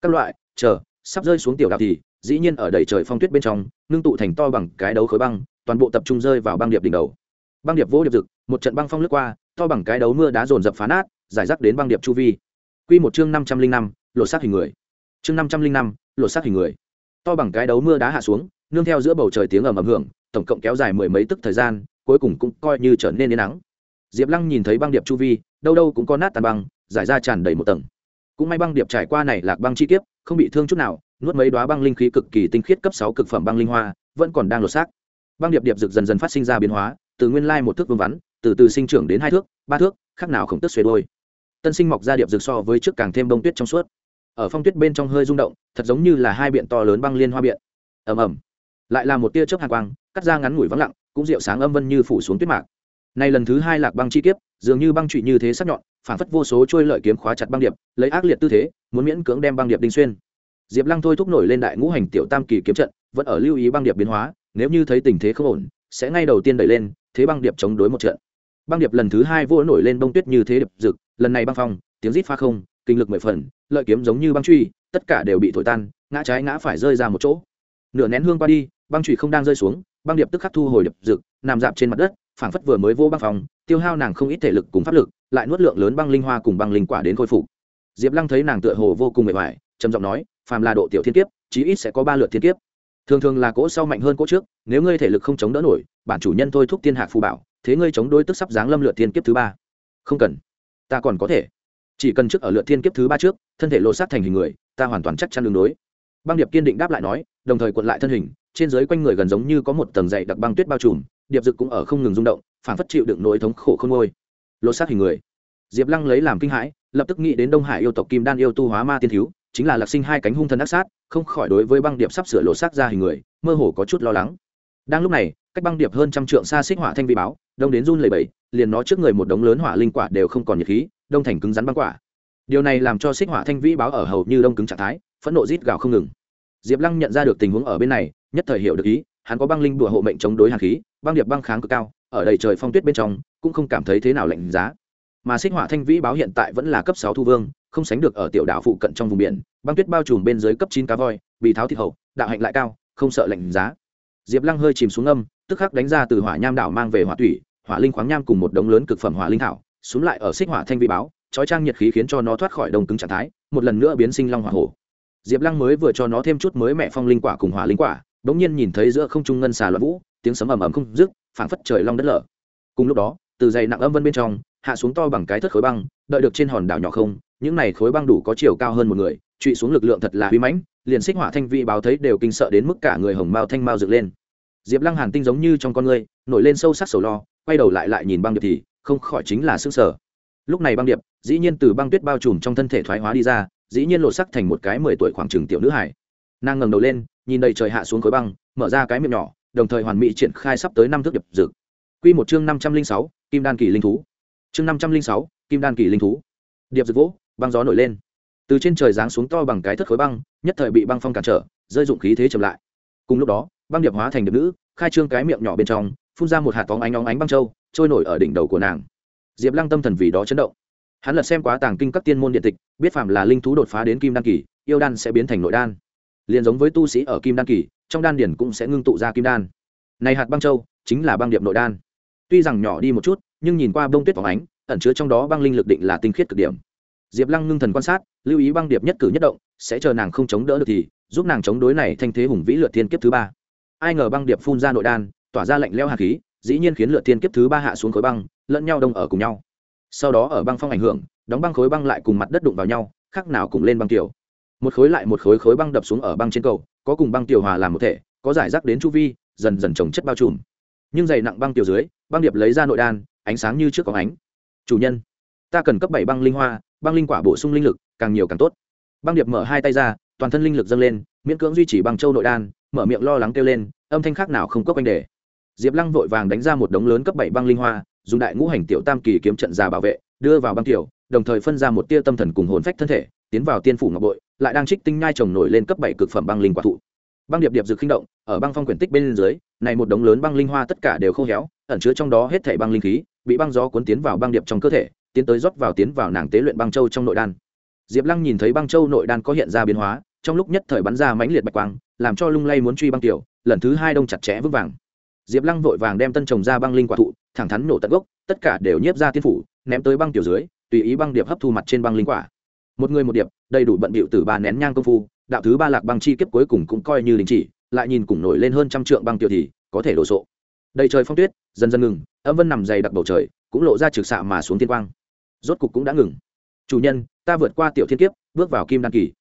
Các loại, chờ, sắp rơi xuống tiểu đảo thì, dĩ nhiên ở đầy trời phong tuyết bên trong nương tụ thành to bằng cái đấu khối băng toàn bộ tập trung rơi vào băng điệp đỉnh đầu. Băng điệp vỗ điệp rực, một trận băng phong lướt qua, to bằng cái đấu mưa đá dồn dập phá nát, giải rác đến băng điệp chu vi. Q một chương năm trăm linh năm, lột xác hình người. Chương năm trăm linh năm, lột xác hình người. To bằng cái đấu mưa đá hạ xuống, nương theo giữa bầu trời tiếng ầm ầm hưởng, tổng cộng kéo dài mười mấy tức thời gian, cuối cùng cũng coi như trở nên yên nắng. Diệp lăng nhìn thấy băng điệp chu vi, đâu đâu cũng có nát tàn băng, giải ra tràn đầy một tầng. Cũng may băng điệp trải qua này lạc băng chi kiếp, không bị thương chút nào, nuốt mấy đoá băng linh khí cực kỳ tinh khiết cấp sáu cực phẩm băng linh hoa, vẫn còn đang lột xác băng điệp điệp rực dần dần phát sinh ra biến hóa, từ nguyên lai một thước vương vắn, từ từ sinh trưởng đến hai thước, ba thước, khác nào khổng tức xuề đôi. Tân sinh mọc ra điệp rực so với trước càng thêm bông tuyết trong suốt. Ở phong tuyết bên trong hơi rung động, thật giống như là hai biện to lớn băng liên hoa biện. Ầm ầm. Lại là một tia chớp hàn quang, cắt ra ngắn ngủi vắng lặng, cũng rượu sáng âm vân như phủ xuống tuyết mạc. Này lần thứ hai lạc băng chi kiếp, dường như băng trụy như thế sắc nhọn phản phất vô số trôi lợi kiếm khóa chặt băng điệp, lấy ác liệt tư thế, muốn miễn cưỡng đem băng điệp đinh xuyên. Diệp lăng thôi thúc nổi lên đại ngũ hành tiểu tam kỳ kiếm trận, vẫn ở lưu ý băng điệp biến hóa nếu như thấy tình thế không ổn, sẽ ngay đầu tiên đẩy lên, thế băng điệp chống đối một trận. Băng điệp lần thứ hai vỗ nổi lên bông tuyết như thế điệp rực, lần này băng phong, tiếng rít pha không, kinh lực mười phần, lợi kiếm giống như băng truy, tất cả đều bị thổi tan, ngã trái ngã phải rơi ra một chỗ. Nửa nén hương qua đi, băng truy không đang rơi xuống, băng điệp tức khắc thu hồi điệp rực, nằm dạp trên mặt đất, phảng phất vừa mới vô băng phòng tiêu hao nàng không ít thể lực cùng pháp lực, lại nuốt lượng lớn băng linh hoa cùng băng linh quả đến khôi phục. Diệp lăng thấy nàng tựa hồ vô cùng mệt mỏi, trầm giọng nói, phàm là độ tiểu thiên kiếp, chí ít sẽ có ba lượt thiên kiếp thường thường là cỗ sau mạnh hơn cỗ trước, nếu ngươi thể lực không chống đỡ nổi, bản chủ nhân thôi thúc tiên hạc phù bảo, thế ngươi chống đối tức sắp dáng lâm lượt thiên kiếp thứ ba. Không cần. Ta còn có thể. Chỉ cần trước ở lượt thiên kiếp thứ ba trước, thân thể lộ sát thành hình người, ta hoàn toàn chắc chắn đường đối. Băng điệp kiên định đáp lại nói, đồng thời cuộn lại thân hình, trên dưới quanh người gần giống như có một tầng dày đặc băng tuyết bao trùm, điệp dực cũng ở không ngừng rung động phản phất chịu đựng nỗi thống khổ không ngôi lộ sát hình người. Diệp lăng lấy làm kinh hãi, lập tức nghĩ đến đông hải yêu tộc kim đan yêu tu hóa ma tiên thiếu chính là lạc sinh hai cánh hung thần ác sát, không khỏi đối với băng điệp sắp sửa lộ xác ra hình người, mơ hồ có chút lo lắng. Đang lúc này, cách băng điệp hơn trăm trượng xa xích hỏa thanh vi báo, đông đến run lầy bẫy liền nó trước người một đống lớn hỏa linh quả đều không còn nhiệt khí, đông thành cứng rắn băng quả. Điều này làm cho xích hỏa thanh vĩ báo ở hầu như đông cứng trạng thái, phẫn nộ rít gào không ngừng. Diệp lăng nhận ra được tình huống ở bên này, nhất thời hiểu được ý, hắn có băng linh đùa hộ mệnh chống đối hàn khí, băng điệp băng kháng cực cao, ở đầy trời phong tuyết bên trong, cũng không cảm thấy thế nào lạnh giá. Mà xích hỏa thanh vĩ báo hiện tại vẫn là cấp sáu thu vương không sánh được ở tiểu đảo phụ cận trong vùng biển, băng tuyết bao trùm bên dưới cấp chín cá voi bị tháo thịt hậu, đạo hạnh lại cao, không sợ lạnh giá. Diệp lăng hơi chìm xuống âm, tức khắc đánh ra từ hỏa nham đảo mang về hỏa thủy, hỏa linh khoáng nham cùng một đống lớn cực phẩm hỏa linh thảo, xuống lại ở xích hỏa thanh vị báo, trói trang nhiệt khí khiến cho nó thoát khỏi đông cứng trạng thái, một lần nữa biến sinh long hỏa hổ. Diệp lăng mới vừa cho nó thêm chút mới mẹ phong linh quả cùng hỏa linh quả đ ỗ n g nhiên nhìn thấy giữa không trung ngân xà loạn vũ, tiếng sấm ầm ầm không dứt, phảng phất trời long đất lở. Cùng lúc đó, từ dày nặng âm vân bên trong, hạ xuống to bằng cái thất khối băng, đợi được trên hòn đảo nhỏ không những này khối băng đủ có chiều cao hơn một người, trụy xuống lực lượng thật là huy mãnh, liền xích hỏa thanh vị báo thấy đều kinh sợ đến mức cả người hồng mao thanh mao dựng lên. Diệp lăng hàn tinh giống như trong con người nổi lên sâu sắc sầu lo, quay đầu lại lại nhìn băng điệp thì không khỏi chính là sức sở lúc này băng điệp, dĩ nhiên từ băng tuyết bao trùm trong thân thể thoái hóa đi ra, dĩ nhiên lộ sắc thành một cái mười tuổi khoảng trừng tiểu nữ hải nàng ngẩng đầu lên, nhìn đầy trời hạ xuống khối băng, mở ra cái miệng nhỏ, đồng thời hoàn mỹ triển khai sắp tới năm thước điệp dực quy một chương năm trăm linh sáu, kim đan kỳ linh thú. Chương năm trăm linh sáu, kim đan kỳ linh thú. Điệp dực vỗ băng gió nổi lên. Từ trên trời giáng xuống to bằng cái thất khối băng, nhất thời bị băng phong cản trở, rơi dụng khí thế chậm lại. Cùng lúc đó, băng điệp hóa thành điệp nữ, khai trương cái miệng nhỏ bên trong, phun ra một hạt phóng ánh óng ánh băng trâu trôi nổi ở đỉnh đầu của nàng. Diệp lăng tâm thần vì đó chấn động. Hắn lật xem quá tàng kinh các tiên môn điện tịch, biết phạm là linh thú đột phá đến kim đan kỳ, yêu đan sẽ biến thành nội đan. Liền giống với tu sĩ ở kim đan kỳ, trong đan điển cũng sẽ ngưng tụ ra kim đan. Này hạt băng châu chính là băng điệp nội đan. Tuy rằng nhỏ đi một chút, nhưng nhìn qua bông tuyết phóng ánh, ẩn chứa trong đó băng linh lực định là tinh khiết cực điểm diệp lăng ngưng thần quan sát, lưu ý băng điệp nhất cử nhất động, sẽ chờ nàng không chống đỡ được thì, giúp nàng chống đối này thanh thế hùng vĩ lượt thiên kiếp thứ ba. Ai ngờ băng điệp phun ra nội đan, tỏa ra lạnh leo hạt khí, dĩ nhiên khiến lượt thiên kiếp thứ ba hạ xuống khối băng, lẫn nhau đông ở cùng nhau. Sau đó ở băng phong ảnh hưởng, đóng băng khối băng lại cùng mặt đất đụng vào nhau, khác nào cùng lên băng tiểu. Một khối lại một khối khối băng đập xuống ở băng trên cầu, có cùng băng tiểu hòa làm một thể, có giải rác đến chu vi, dần dần trồng chất bao trùm. Nhưng dày nặng băng tiểu dưới, băng điệp lấy ra nội đan, ánh sáng như trước có ánh. Chủ nhân ta cần cấp bảy băng linh hoa, băng linh quả bổ sung linh lực, càng nhiều càng tốt. Băng điệp mở hai tay ra, toàn thân linh lực dâng lên, miễn cưỡng duy trì băng châu nội đan, mở miệng lo lắng kêu lên, âm thanh khác nào không có quanh đề. Diệp lăng vội vàng đánh ra một đống lớn cấp bảy băng linh hoa, dùng đại ngũ hành tiểu tam kỳ kiếm trận già bảo vệ, đưa vào băng tiểu, đồng thời phân ra một tia tâm thần cùng hồn phách thân thể, tiến vào tiên phủ ngọc bội, lại đang trích tinh nhai trồng nổi lên cấp bảy cực phẩm băng linh quả thụ. Băng điệp điệp dược khinh động, ở băng phong quyển tích bên dưới, này một đống lớn băng linh hoa tất cả đều khô héo, ẩn chứa trong đó hết thảy băng linh khí, bị băng gió cuốn tiến vào băng điệp trong cơ thể tiến tới rót vào tiến vào nàng tế luyện băng châu trong nội đan. Diệp lăng nhìn thấy băng châu nội đan có hiện ra biến hóa, trong lúc nhất thời bắn ra mãnh liệt bạch quang, làm cho lung lay muốn truy băng tiểu, lần thứ hai đông chặt chẽ vững vàng. Diệp lăng vội vàng đem tân trồng ra băng linh quả thụ, thẳng thắn nổ tận gốc, tất cả đều nhiếp ra tiên phủ, ném tới băng tiểu dưới, tùy ý băng điệp hấp thu mặt trên băng linh quả. Một người một điệp, đầy đủ bận bịu từ ba nén nhang công phu, đạo thứ ba lạc băng chi kiếp cuối cùng cũng coi như đình chỉ, lại nhìn cùng nổi lên hơn trăm trượng băng tiểu thì có thể đổ sộ. Đầy trời phong tuyết, dần dần ngừng, âm vân nằm dày đặc bầu trời, cũng lộ ra trực xạ mà xuống tiên quang rốt cục cũng đã ngừng. Chủ nhân, ta vượt qua tiểu thiên kiếp, bước vào kim đan kỳ.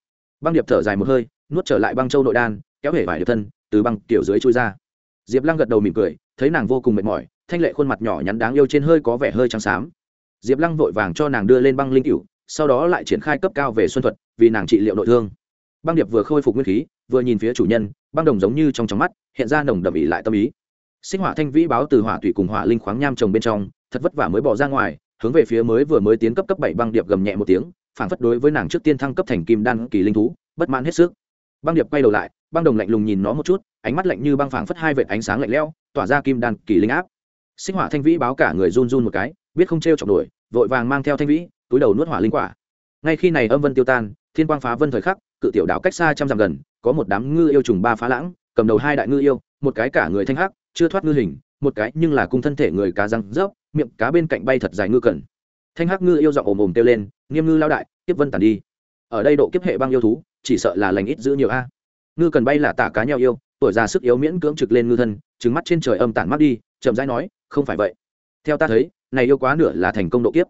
Băng điệp thở dài một hơi, nuốt trở lại băng châu nội đan, kéo hể vải điệp thân, từ băng tiểu dưới chui ra. Diệp lăng gật đầu mỉm cười, thấy nàng vô cùng mệt mỏi, thanh lệ khuôn mặt nhỏ nhắn đáng yêu trên hơi có vẻ hơi trắng xám. Diệp lăng vội vàng cho nàng đưa lên băng linh cựu sau đó lại triển khai cấp cao về xuân thuật, vì nàng trị liệu nội thương. Băng điệp vừa khôi phục nguyên khí, vừa nhìn phía chủ nhân, băng đồng giống như trong trong mắt, hiện ra nồng đậm ỉ lại tâm ý. Sinh hỏa thanh vĩ báo từ hỏa thủy cùng hỏa linh khoáng nham trồng bên trong, thật vất vả mới bỏ ra ngoài hướng về phía mới vừa mới tiến cấp cấp bảy băng điệp gầm nhẹ một tiếng, phản phất đối với nàng trước tiên thăng cấp thành kim đan kỳ linh thú, bất mãn hết sức. Băng điệp quay đầu lại, băng đồng lạnh lùng nhìn nó một chút, ánh mắt lạnh như băng phảng phất hai vệt ánh sáng lạnh lẽo, tỏa ra kim đan kỳ linh áp. Sinh hỏa thanh vĩ báo cả người run run một cái, biết không t r e o chọc nổi, vội vàng mang theo thanh vĩ, túi đầu nuốt hỏa linh quả. Ngay khi này âm vân tiêu tan, thiên quang phá vân thời khắc, cự tiểu đảo cách xa trăm dặm gần, có một đám ngư yêu trùng ba phá lãng, cầm đầu hai đại ngư yêu, một cái cả người thanh hắc, chưa thoát ngư hình một cái nhưng là cung thân thể người cá răng rớp, miệng cá bên cạnh bay thật dài ngư cần thanh hắc ngư yêu giọng ồm ồm kêu lên, nghiêm ngư lao đại, kiếp vân tàn đi. Ở đây độ kiếp hệ băng yêu thú, chỉ sợ là lành ít giữ nhiều a. Ngư cần bay là tả cá nhau yêu, tuổi già sức yếu miễn cưỡng trực lên ngư thân trứng mắt trên trời âm tản mắt đi, chậm rãi nói, không phải vậy. Theo ta thấy, này yêu quá nửa là thành công độ kiếp.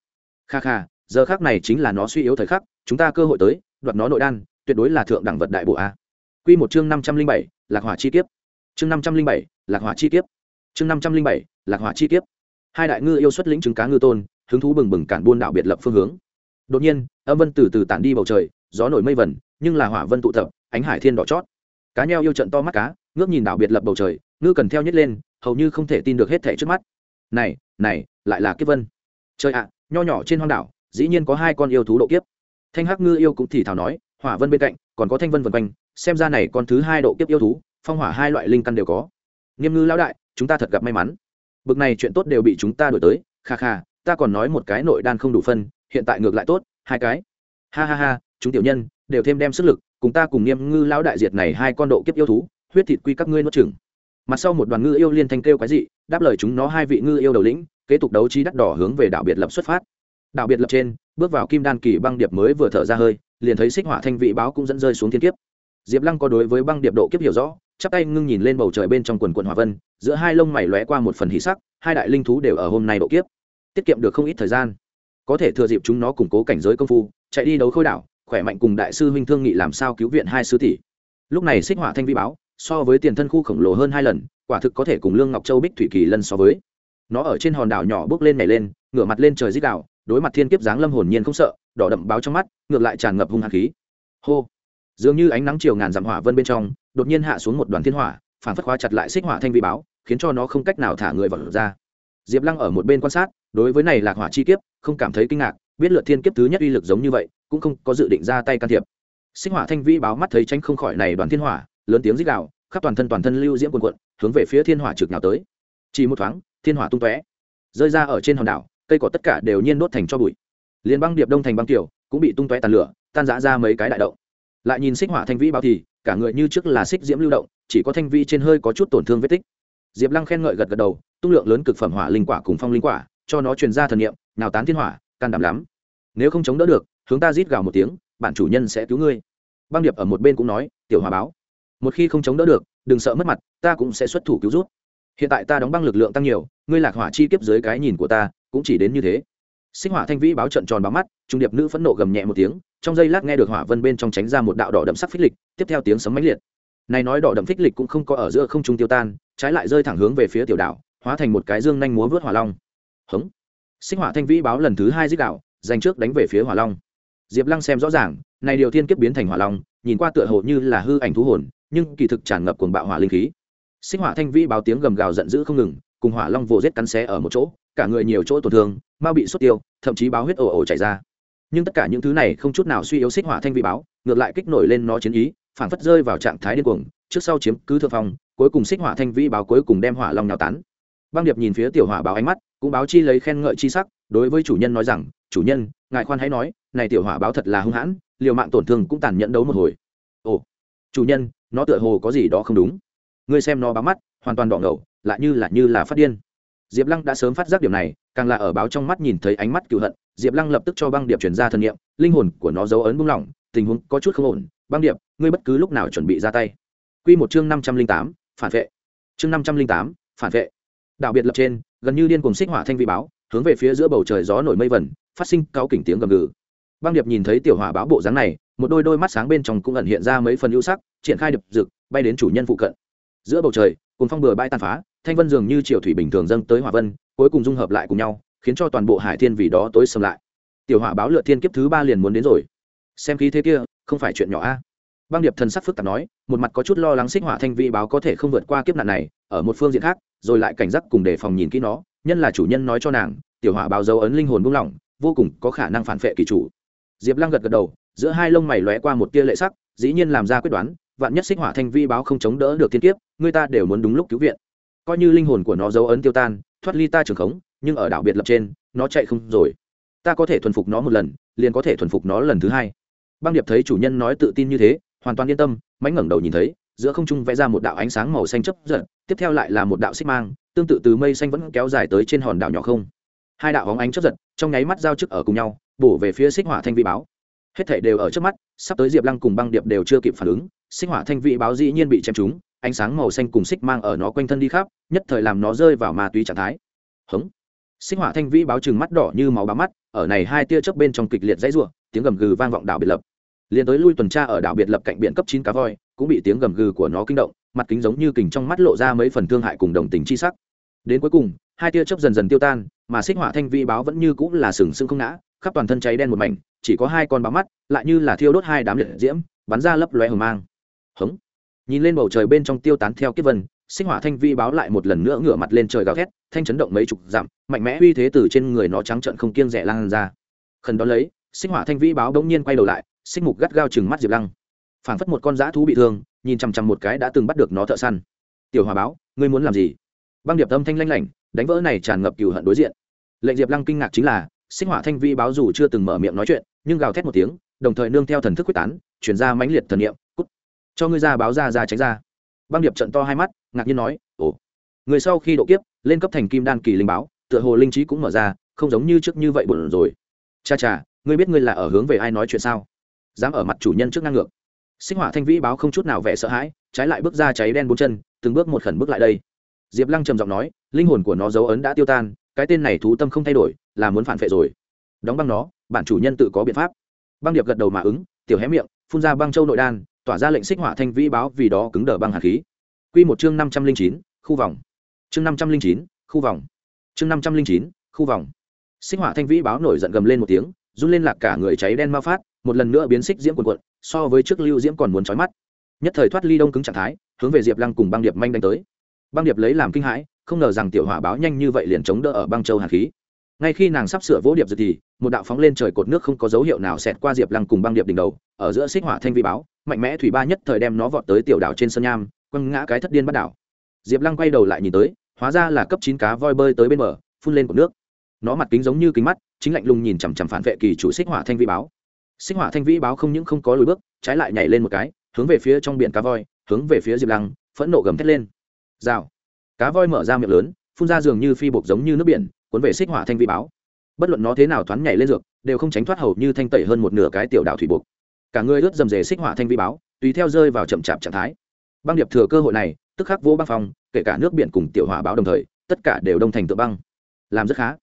Kha kha, giờ khác này chính là nó suy yếu thời khắc, chúng ta cơ hội tới, đoạt nó nội đan, tuyệt đối là thượng đẳng vật đại bộ a. Quy một chương năm trăm linh bảy, lạc hỏa chi kiếp. Chương năm trăm linh bảy, lạc hỏa chi kiếp chương năm trăm linh bảy, lạc hỏa chi kiếp. Hai đại ngư yêu xuất lĩnh trứng cá ngư tôn, hứng thú bừng bừng cản buôn đảo biệt lập phương hướng. Đột nhiên, âm vân từ từ tản đi bầu trời, gió nổi mây vẩn nhưng là hỏa vân tụ tập, ánh hải thiên đỏ chót. Cá nheo yêu trận to mắt cá, ngước nhìn đảo biệt lập bầu trời, ngư cần theo nhất lên, hầu như không thể tin được hết thẻ trước mắt. Này này, lại là kiếp vân. Trời ạ, nho nhỏ trên hoang đảo, dĩ nhiên có hai con yêu thú độ kiếp. Thanh hắc ngư yêu cũng thì thào nói, hỏa vân bên cạnh, còn có thanh vân vân quanh, xem ra này con thứ hai độ kiếp yêu thú, phong hỏa hai loại linh căn đều có. Nghiêm ngư lão đại chúng ta thật gặp may mắn. Bực này chuyện tốt đều bị chúng ta đổi tới, kha kha, ta còn nói một cái nội đan không đủ phân, hiện tại ngược lại tốt, hai cái. Ha ha ha, chúng tiểu nhân, đều thêm đem sức lực, cùng ta cùng nghiêm ngư lão đại diệt này hai con độ kiếp yêu thú, huyết thịt quy các ngươi nuốt chừng mặt sau một đoàn ngư yêu liên thanh kêu cái gì đáp lời chúng nó hai vị ngư yêu đầu lĩnh, kế tục đấu trí đắt đỏ hướng về đảo biệt lập xuất phát. Đảo biệt lập trên, bước vào kim đan kỳ băng điệp mới vừa thở ra hơi, liền thấy xích hỏa thanh vị báo cũng dẫn rơi xuống thiên kiếp. Diệp lăng có đối với băng điệp độ kiếp hiểu rõ chắp tay ngưng nhìn lên bầu trời bên trong quần quần hỏa vân, giữa hai lông mày lóe qua một phần hí sắc, hai đại linh thú đều ở hôm nay độ kiếp. Tiết kiệm được không ít thời gian. Có thể thừa dịp chúng nó củng cố cảnh giới công phu, chạy đi đấu khôi đảo, khỏe mạnh cùng đại sư huynh thương nghị làm sao cứu viện hai sư tỷ. Lúc này xích hỏa thanh vi báo, so với tiền thân khu khổng lồ hơn hai lần, quả thực có thể cùng lương ngọc châu bích thủy kỳ lân so với. Nó ở trên hòn đảo nhỏ bước lên nhảy lên, ngửa mặt lên trời dích đảo đối mặt thiên kiếp dáng lâm hồn nhiên không sợ, đỏ đậm báo trong mắt, ngược lại tràn ngập hung hạt khí. Hô. Dường như ánh nắng chiều ngàn dặm hỏa vân bên trong đột nhiên hạ xuống một đoàn thiên hỏa phản phất khóa chặt lại xích hỏa thanh vi báo, khiến cho nó không cách nào thả người vào ra. Diệp lăng ở một bên quan sát, đối với này lạc hỏa chi kiếp, không cảm thấy kinh ngạc, biết lượt thiên kiếp thứ nhất uy lực giống như vậy, cũng không có dự định ra tay can thiệp. Xích hỏa thanh vi báo mắt thấy tránh không khỏi này đoàn thiên hỏa, lớn tiếng rít gào, khắp toàn thân toàn thân lưu diễm quần quận hướng về phía thiên hỏa trực nào tới. Chỉ một thoáng, thiên hỏa tung tóe, rơi ra ở trên hòn đảo, cây cỏ tất cả đều nhiên đốt thành cho bụi. Liền băng điệp đông thành băng tiểu, cũng bị tung tóe tàn lửa, tan rã ra mấy cái đại động. Lại nhìn xích hỏa thanh vĩ báo thì cả người như trước là xích diễm lưu động, chỉ có thanh vi trên hơi có chút tổn thương vết tích. Diệp lăng khen ngợi gật gật đầu, tung lượng lớn cực phẩm hỏa linh quả cùng phong linh quả, cho nó truyền ra thần nghiệm nào tán thiên hỏa, can đảm lắm. Nếu không chống đỡ được, hướng ta rít gào một tiếng, bạn chủ nhân sẽ cứu ngươi. Băng điệp ở một bên cũng nói, tiểu hòa báo, một khi không chống đỡ được, đừng sợ mất mặt, ta cũng sẽ xuất thủ cứu rút hiện tại ta đóng băng lực lượng tăng nhiều, ngươi lạc hỏa chi kiếp dưới cái nhìn của ta, cũng chỉ đến như thế. Sinh hỏa thanh vĩ báo trận tròn báo mắt, trung điệp nữ phẫn nộ gầm nhẹ một tiếng trong giây lát nghe được hỏa vân bên trong tránh ra một đạo đỏ đậm sắc phích lịch, tiếp theo tiếng sấm mãnh liệt. Này nói đỏ đậm phích lịch cũng không có ở giữa không trung tiêu tan, trái lại rơi thẳng hướng về phía tiểu đảo, hóa thành một cái dương nhanh múa vớt hỏa long. Hống! Sinh hỏa thanh vĩ báo lần thứ hai dích đạo dành trước đánh về phía hỏa long. Diệp lăng xem rõ ràng, này điều thiên kiếp biến thành hỏa long, nhìn qua tựa hồ như là hư ảnh thú hồn, nhưng kỳ thực tràn ngập cuồng bạo hỏa linh khí. Sinh hỏa thanh vĩ báo tiếng gầm gào giận dữ không ngừng, cùng hỏa long vồ giết cắn xé ở một chỗ, cả người nhiều chỗ tổn thương, mau bị xuất tiêu, thậm chí báo huyết ồ ồ chảy ra nhưng tất cả những thứ này không chút nào suy yếu xích hỏa thanh vi báo, ngược lại kích nổi lên nó chiến ý phản phất rơi vào trạng thái điên cuồng, trước sau chiếm cứ thượng phong, cuối cùng xích hỏa thanh vi báo cuối cùng đem hỏa long nhào tán. Băng điệp nhìn phía tiểu hỏa báo ánh mắt, cũng báo chi lấy khen ngợi chi sắc, đối với chủ nhân nói rằng, chủ nhân, ngài khoan hãy nói, này tiểu hỏa báo thật là hung hãn, liều mạng tổn thương cũng tàn nhẫn đấu một hồi. Ồ, chủ nhân, nó tựa hồ có gì đó không đúng. Ngươi xem nó báo mắt, hoàn toàn đỏ ngầu, lại như là như là phát điên. Diệp lăng đã sớm phát giác điểm này, càng là ở báo trong mắt nhìn thấy ánh mắt cựu hận diệp lăng lập tức cho băng điệp chuyển ra thân nhiệm linh hồn của nó dấu ấn buông lỏng, tình huống có chút không ổn. Băng điệp, ngươi bất cứ lúc nào chuẩn bị ra tay. Q một chương năm trăm linh tám, phản vệ. Chương năm trăm linh tám, phản vệ. Đạo biệt lập trên, gần như điên cùng xích hỏa thanh vị báo, hướng về phía giữa bầu trời gió nổi mây vẩn phát sinh cao kỉnh tiếng gầm gừ. Băng điệp nhìn thấy tiểu hỏa báo bộ dáng này, một đôi đôi mắt sáng bên trong cũng ẩn hiện ra mấy phần ưu sắc, triển khai đập rực bay đến chủ nhân phụ cận. Giữa bầu trời cùng phong bừa bãi tàn phá, thanh vân dường như triều thủy bình thường dâng tới hỏa vân, cuối cùng dung hợp lại cùng nhau khiến cho toàn bộ hải thiên vì đó tối sầm lại. Tiểu hỏa báo lựa thiên kiếp thứ ba liền muốn đến rồi. Xem khí thế kia, không phải chuyện nhỏ a. Băng điệp thần sắc phức tạp nói, một mặt có chút lo lắng xích hỏa thanh vị báo có thể không vượt qua kiếp nạn này, ở một phương diện khác, rồi lại cảnh giác cùng đề phòng nhìn kỹ nó, nhân là chủ nhân nói cho nàng, tiểu hỏa báo dấu ấn linh hồn buông lỏng, vô cùng có khả năng phản vệ kỳ chủ. Diệp lăng gật gật đầu, giữa hai lông mày lóe qua một tia lệ sắc, dĩ nhiên làm ra quyết đoán, vạn nhất xích hỏa thanh vi báo không chống đỡ được thiên kiếp, người ta đều muốn đúng lúc cứu viện. Coi như linh hồn của nó dấu ấn tiêu tan, thoát ly ta trường khống nhưng ở đảo biệt lập trên, nó chạy không rồi. Ta có thể thuần phục nó một lần, liền có thể thuần phục nó lần thứ hai. Băng điệp thấy chủ nhân nói tự tin như thế, hoàn toàn yên tâm mánh ngẩng đầu nhìn thấy, giữa không trung vẽ ra một đạo ánh sáng màu xanh chấp giật, tiếp theo lại là một đạo xích mang, tương tự từ mây xanh vẫn kéo dài tới trên hòn đảo nhỏ không. Hai đạo hóng ánh chấp giật, trong nháy mắt giao chức ở cùng nhau, bổ về phía xích hỏa thanh vị báo. Hết thể đều ở trước mắt, sắp tới diệp lăng cùng băng điệp đều chưa kịp phản ứng, xích hỏa thanh vị báo dĩ nhiên bị chém trúng, ánh sáng màu xanh cùng xích mang ở nó quanh thân đi khắp, nhất thời làm nó rơi vào ma túy trạng thái. Hống xích hỏa thanh vĩ báo chừng mắt đỏ như máu bá mắt, ở này hai tia chớp bên trong kịch liệt dãy ruộng tiếng gầm gừ vang vọng đảo biệt lập. Liền tới lui tuần tra ở đảo biệt lập cạnh biển cấp chín cá voi, cũng bị tiếng gầm gừ của nó kinh động, mặt kính giống như kình trong mắt lộ ra mấy phần thương hại cùng đồng tình chi sắc. Đến cuối cùng, hai tia chớp dần dần tiêu tan, mà xích hỏa thanh vĩ báo vẫn như cũng là sừng sững không ngã, khắp toàn thân cháy đen một mảnh, chỉ có hai con bá mắt, lại như là thiêu đốt hai đám liệt diễm, bắn ra lấp loe hờ mang. Hống. Nhìn lên bầu trời bên trong tiêu tán theo kiếp vân sinh hỏa thanh vi báo lại một lần nữa ngửa mặt lên trời gào thét, thanh chấn động mấy chục dặm, mạnh mẽ uy thế từ trên người nó trắng trận không kiêng rẻ lan ra. Khẩn đó lấy, sinh hỏa thanh vi báo đống nhiên quay đầu lại sinh mục gắt gao chừng mắt diệp lăng. Phảng phất một con dã thú bị thương, nhìn chằm chằm một cái đã từng bắt được nó thợ săn. Tiểu hòa báo, ngươi muốn làm gì? Băng điệp âm thanh lanh lảnh, đánh vỡ này tràn ngập cừu hận đối diện. Lệnh diệp lăng kinh ngạc chính là, sinh hỏa thanh vi báo dù chưa từng mở miệng nói chuyện, nhưng gào thét một tiếng, đồng thời nương theo thần thức quyết tán chuyển ra mãnh liệt thần niệm, cút, cho ngươi ra báo ra ra tránh ra. Băng điệp trận to hai mắt ngạc nhiên nói, ồ, người sau khi độ kiếp, lên cấp thành kim đan kỳ linh báo, tựa hồ linh trí cũng mở ra, không giống như trước như vậy buồn rồi. Cha cha, ngươi biết ngươi là ở hướng về ai nói chuyện sao? Dám ở mặt chủ nhân trước ngang ngược. Sinh hỏa thanh vĩ báo không chút nào vẻ sợ hãi, trái lại bước ra cháy đen bốn chân, từng bước một khẩn bước lại đây. Diệp lăng trầm giọng nói, linh hồn của nó dấu ấn đã tiêu tan, cái tên này thú tâm không thay đổi, là muốn phản vệ rồi. Đóng băng nó, bản chủ nhân tự có biện pháp. Băng điệp gật đầu mà ứng, tiểu hé miệng, phun ra băng châu nội đan, tỏa ra lệnh xích hỏa thanh vĩ báo vì đó cứng đờ băng hạt khí quy một chương năm trăm linh chín khu vòng. Chương năm trăm linh chín khu vòng. Chương năm trăm linh chín khu vòng. Xích hỏa thanh vĩ báo nổi giận gầm lên một tiếng run lên lạc cả người cháy đen ma phát một lần nữa biến xích diễm cuộn cuộn, so với trước lưu diễm còn muốn chói mắt. Nhất thời thoát ly đông cứng trạng thái hướng về diệp lăng cùng băng điệp manh đánh tới. Băng điệp lấy làm kinh hãi không ngờ rằng tiểu hỏa báo nhanh như vậy liền chống đỡ ở băng châu hàn khí. Ngay khi nàng sắp sửa vỗ điệp giật thì một đạo phóng lên trời cột nước không có dấu hiệu nào xẹt qua diệp lăng cùng băng điệp đỉnh đầu ở giữa xích hỏa thanh vi báo mạnh mẽ thủy ba nhất thời đem nó vọt tới tiểu đảo trên sân nham quăng ngã cái thất điên bắt đảo. Diệp lăng quay đầu lại nhìn tới, hóa ra là cấp chín cá voi bơi tới bên bờ, phun lên cột nước. Nó mặt kính giống như kính mắt, chính lạnh lùng nhìn chằm chằm phản vệ kỳ chủ xích hỏa thanh vĩ báo. Xích hỏa thanh vĩ báo không những không có lùi bước, trái lại nhảy lên một cái, hướng về phía trong biển cá voi, hướng về phía diệp lăng, phẫn nộ gầm thét lên. Rào. Cá voi mở ra miệng lớn, phun ra dường như phi bột giống như nước biển, cuốn về xích hỏa thanh vĩ báo. Bất luận nó thế nào thoáng nhảy lên dược, đều không tránh thoát hầu như thanh tẩy hơn một nửa cái tiểu đạo thủy buộc cả người ướt dầm dề xích hỏa thanh vĩ báo, tùy theo rơi vào chậm chạp trạng thái băng điệp thừa cơ hội này, tức khắc vô băng phong, kể cả nước biển cùng tiểu hỏa báo đồng thời, tất cả đều đông thành tượng băng. Làm rất khá.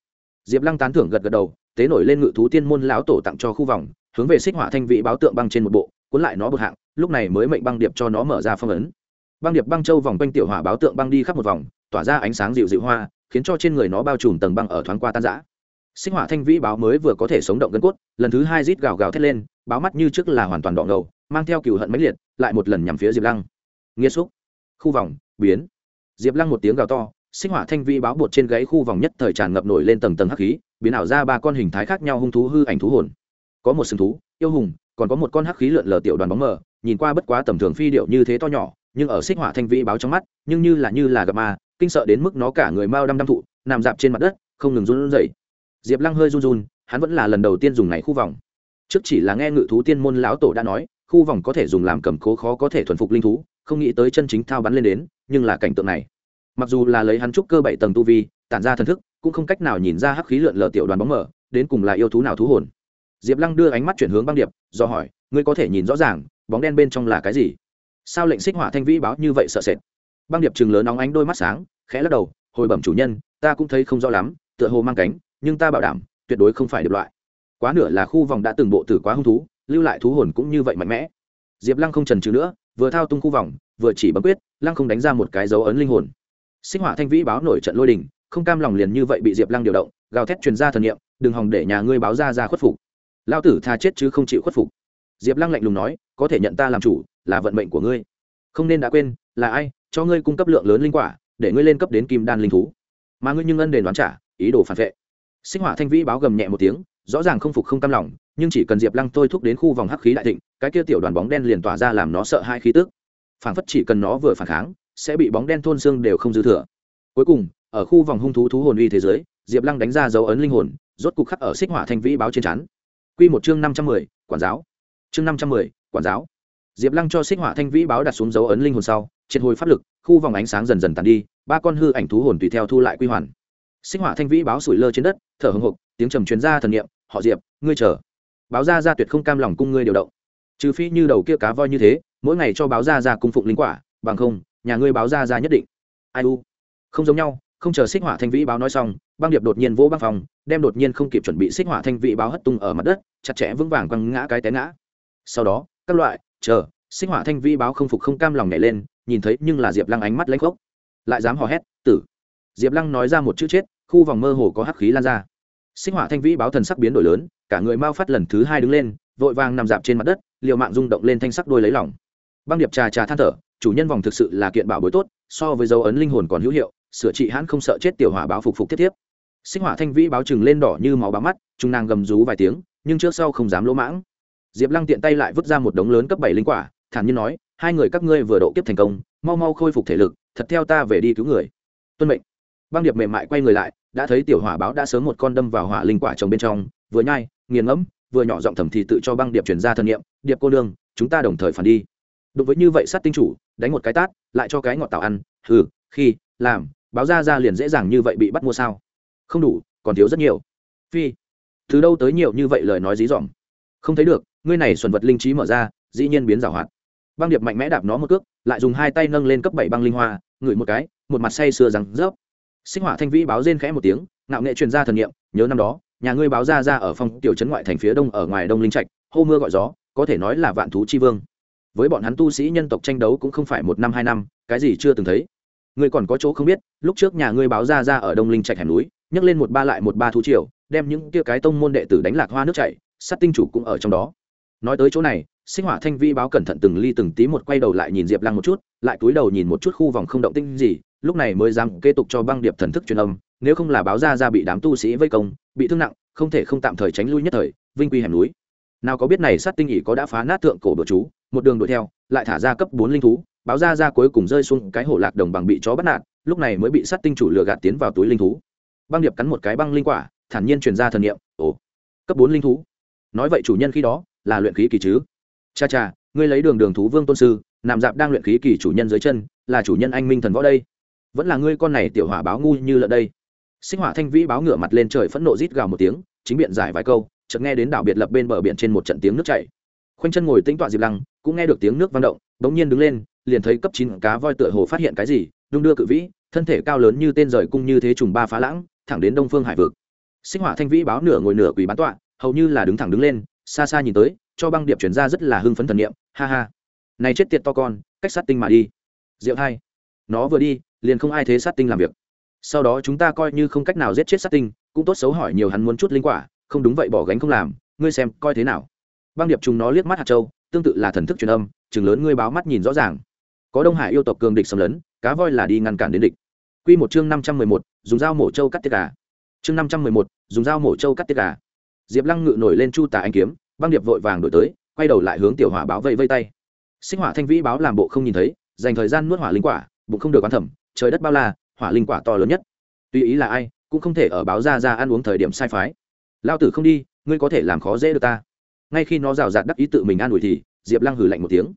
Diệp lăng tán thưởng gật gật đầu, tế nổi lên ngự thú tiên môn lão tổ tặng cho khu vòng, hướng về xích hỏa thanh vị báo tượng băng trên một bộ, cuốn lại nó bậc hạng, lúc này mới mệnh băng điệp cho nó mở ra phong ấn. Băng điệp băng châu vòng quanh tiểu hỏa báo tượng băng đi khắp một vòng, tỏa ra ánh sáng dịu dịu hoa, khiến cho trên người nó bao trùm tầng băng ở thoáng qua tan giã sinh hỏa thanh vĩ báo mới vừa có thể sống động gân cốt, lần thứ hai rít gào gào thét lên, báo mắt như trước là hoàn toàn đỏ ngầu, mang theo cừu hận mãnh liệt, lại một lần nhằm phía diệp lăng nghĩa xúc. Khu vòng, biến. Diệp lăng một tiếng gào to sinh hỏa thanh vi báo bột trên gáy khu vòng nhất thời tràn ngập nổi lên tầng tầng hắc khí, biến ảo ra ba con hình thái khác nhau hung thú hư ảnh thú hồn. Có một sừng thú, yêu hùng, còn có một con hắc khí lượn lờ tiểu đoàn bóng mờ, nhìn qua bất quá tầm thường phi điệu như thế to nhỏ, nhưng ở xích hỏa thanh vi báo trong mắt, nhưng như là như là gặp ma, kinh sợ đến mức nó cả người mau đăm đăm thụ, nằm dạp trên mặt đất, không ngừng run rẩy. Diệp lăng hơi run run, hắn vẫn là lần đầu tiên dùng này khu vòng. Trước chỉ là nghe ngự thú tiên môn lão tổ đã nói, khu vòng có thể dùng làm cầm cố khó có thể thuần phục linh thú không nghĩ tới chân chính thao bắn lên đến, nhưng là cảnh tượng này. Mặc dù là lấy hắn trúc cơ bảy tầng tu vi, tản ra thần thức, cũng không cách nào nhìn ra hắc khí lượn lờ tiểu đoàn bóng mở, đến cùng là yêu thú nào thú hồn. Diệp lăng đưa ánh mắt chuyển hướng băng điệp, do hỏi, ngươi có thể nhìn rõ ràng, bóng đen bên trong là cái gì? Sao lệnh xích hỏa thanh vĩ báo như vậy sợ sệt? Băng điệp chừng lớn nóng ánh đôi mắt sáng, khẽ lắc đầu, hồi bẩm chủ nhân, ta cũng thấy không rõ lắm, tựa hồ mang cánh, nhưng ta bảo đảm, tuyệt đối không phải điệp loại. Quá nửa là khu vòng đã từng bộ tử quá hung thú, lưu lại thú hồn cũng như vậy mạnh mẽ. Diệp lăng không trần trừ nữa vừa thao tung khu vòng, vừa chỉ bấm quyết, lăng không đánh ra một cái dấu ấn linh hồn. Sinh hỏa thanh vĩ báo nổi trận lôi đình, không cam lòng liền như vậy bị diệp lăng điều động, gào thét truyền ra thần nghiệm đừng hòng để nhà ngươi báo ra ra khuất phục. Lao tử tha chết chứ không chịu khuất phục. Diệp lăng lạnh lùng nói, có thể nhận ta làm chủ, là vận mệnh của ngươi. Không nên đã quên, là ai, cho ngươi cung cấp lượng lớn linh quả, để ngươi lên cấp đến kim đan linh thú. Mà ngươi nhưng ân đền đoán trả, ý đồ phản vệ. Sinh hỏa thanh vĩ báo gầm nhẹ một tiếng rõ ràng không phục không cam lòng, nhưng chỉ cần diệp lăng thôi thúc đến khu vòng hắc khí đại thịnh, cái kia tiểu đoàn bóng đen liền tỏa ra làm nó sợ hai khí tức. Phản phất chỉ cần nó vừa phản kháng, sẽ bị bóng đen thôn xương đều không dư thừa. Cuối cùng, ở khu vòng hung thú thú hồn uy thế giới, diệp lăng đánh ra dấu ấn linh hồn, rốt cục khắc ở xích hỏa thanh vĩ báo trên chắn q một chương năm trăm mười, quản giáo. Chương năm trăm mười, quản giáo. Diệp lăng cho xích hỏa thanh vĩ báo đặt xuống dấu ấn linh hồn sau, triệt hồi pháp lực, khu vòng ánh sáng dần dần tàn đi, ba con hư ảnh thú hồn tùy theo thu lại quy hoàn. Xích hỏa thanh vĩ báo sủi lơ trên đất, thở hồng hộc, tiếng trầm truyền ra thần niệm họ diệp, ngươi chờ. Báo ra ra tuyệt không cam lòng cung ngươi điều động. Trừ phi như đầu kia cá voi như thế, mỗi ngày cho báo ra ra cung phụng linh quả, bằng không, nhà ngươi báo ra ra nhất định. Ai u? Không giống nhau, không chờ xích hỏa thanh vĩ báo nói xong, băng điệp đột nhiên vỗ băng phòng, đem đột nhiên không kịp chuẩn bị xích hỏa thanh vĩ báo hất tung ở mặt đất, chặt chẽ vững vàng quăng ngã cái té ngã. Sau đó, các loại, chờ, xích hỏa thanh vĩ báo không phục không cam lòng nhảy lên, nhìn thấy nhưng là diệp lăng ánh mắt lãnh khốc. Lại dám hò hét, tử! Diệp lăng nói ra một chữ chết, khu vòng mơ hồ có hắc khí lan ra. Sinh hỏa thanh vĩ báo thần sắc biến đổi lớn, cả người mau phát lần thứ hai đứng lên, vội vàng nằm dạp trên mặt đất, liều mạng rung động lên thanh sắc đôi lấy lỏng băng điệp trà trà than thở, chủ nhân vòng thực sự là kiện bảo bối tốt, so với dấu ấn linh hồn còn hữu hiệu, sửa trị hãn không sợ chết tiểu hỏa báo phục phục tiếp tiếp. Sinh hỏa thanh vĩ báo chừng lên đỏ như máu bám mắt trung nàng gầm rú vài tiếng, nhưng trước sau không dám lỗ mãng. Diệp lăng tiện tay lại vứt ra một đống lớn cấp bảy linh quả, thản nhiên nói, hai người các ngươi vừa độ kiếp thành công, mau mau khôi phục thể lực, thật theo ta về đi cứu người. Tuân mệnh. Băng điệp mềm mại quay người lại đã thấy tiểu hỏa báo đã sớm một con đâm vào hỏa linh quả trồng bên trong, vừa nhai, nghiền ngẫm, vừa nhỏ giọng thầm thì tự cho băng điệp chuyển ra thân nhiệm điệp cô lương chúng ta đồng thời phản đi. Đối với như vậy sát tinh chủ, đánh một cái tát, lại cho cái ngọt tạo ăn, hừ, khi, làm, báo ra ra liền dễ dàng như vậy bị bắt mua sao? Không đủ, còn thiếu rất nhiều. Phi, từ đâu tới nhiều như vậy lời nói dí dỏm? Không thấy được, ngươi này xuẩn vật linh trí mở ra, dĩ nhiên biến giảo hoạt. Băng điệp mạnh mẽ đạp nó một cước, lại dùng hai tay nâng lên cấp bảy băng linh hoa, ngửi một cái, một mặt say sưa rằng rớp sinh hỏa thanh vĩ báo rên khẽ một tiếng, ngạo nghệ truyền ra thần nghiệm nhớ năm đó, nhà ngươi báo ra ra ở phong tiểu trấn ngoại thành phía đông ở ngoài đông linh trạch, hô mưa gọi gió, có thể nói là vạn thú chi vương. Với bọn hắn tu sĩ nhân tộc tranh đấu cũng không phải một năm, hai năm, cái gì chưa từng thấy. Ngươi còn có chỗ không biết, lúc trước nhà ngươi báo ra ra ở đông linh trạch hẻm núi, nhấc lên một ba lại một ba thú triều, đem những kia cái tông môn đệ tử đánh lạc hoa nước chảy, sát tinh chủ cũng ở trong đó. Nói tới chỗ này, sinh hỏa thanh vi báo cẩn thận từng ly từng tí một quay đầu lại nhìn diệp lăng một chút, lại cúi đầu nhìn một chút khu vòng không động tinh gì lúc này mới dám kế tục cho băng điệp thần thức truyền âm, nếu không là báo ra ra bị đám tu sĩ vây công, bị thương nặng, không thể không tạm thời tránh lui nhất thời, vinh quy hẻm núi. Nào có biết này sát tinh ỉ có đã phá nát tượng cổ đồ chú, một đường đuổi theo, lại thả ra cấp bốn linh thú, báo ra ra cuối cùng rơi xuống cái hổ lạc đồng bằng bị chó bắt nạt, lúc này mới bị sát tinh chủ lừa gạt tiến vào túi linh thú. Băng điệp cắn một cái băng linh quả, thản nhiên truyền ra thần niệm, ồ, cấp bốn linh thú. Nói vậy chủ nhân khi đó là luyện khí kỳ chứ? Cha cha, ngươi lấy đường đường thú vương tôn sư, nằm dạp đang luyện khí kỳ chủ nhân dưới chân, là chủ nhân anh minh thần võ đây vẫn là ngươi con này tiểu hỏa báo ngu như lợn đây. Sinh hỏa thanh vĩ báo ngửa mặt lên trời phẫn nộ rít gào một tiếng, chính biện giải vài câu, chợt nghe đến đảo biệt lập bên bờ biển trên một trận tiếng nước chảy. Khoanh chân ngồi tĩnh tọa diệp lăng, cũng nghe được tiếng nước vang động bỗng nhiên đứng lên, liền thấy cấp chín cá voi tựa hồ phát hiện cái gì, đung đưa cự vĩ, thân thể cao lớn như tên rời cung như thế trùng ba phá lãng, thẳng đến đông phương hải vực. Sinh hỏa thanh vĩ báo nửa ngồi nửa quỳ bán tọa, hầu như là đứng thẳng đứng lên, xa xa nhìn tới, cho băng điệp chuyển ra rất là hưng phấn thần niệm, ha ha. Này chết tiệt to con, cách sát tinh mà đi. Diệu hai nó vừa đi liền không ai thế sát tinh làm việc. Sau đó chúng ta coi như không cách nào giết chết sát tinh, cũng tốt xấu hỏi nhiều hắn muốn chút linh quả, không đúng vậy bỏ gánh không làm, ngươi xem coi thế nào. Băng điệp chúng nó liếc mắt hạt châu, tương tự là thần thức truyền âm, chừng lớn ngươi báo mắt nhìn rõ ràng. Có đông hải yêu tộc cường địch xâm lấn, cá voi là đi ngăn cản đến địch. Quy một chương năm trăm mười một, dùng dao mổ trâu cắt tiết gà. Chương năm trăm mười một, dùng dao mổ trâu cắt tiết gà. Diệp lăng ngự nổi lên chu tà anh kiếm, băng điệp vội vàng đổi tới, quay đầu lại hướng tiểu hỏa báo vây vây tay. Sinh hỏa thanh vĩ báo làm bộ không nhìn thấy, dành thời gian nuốt hỏa linh quả, bụng không được quán thẩm trời đất bao la, hỏa linh quả to lớn nhất. Tuy ý là ai, cũng không thể ở báo ra ra ăn uống thời điểm sai phái. Lao tử không đi, ngươi có thể làm khó dễ được ta. Ngay khi nó rào rạt đắc ý tự mình an ủi thì, diệp lăng hử lạnh một tiếng.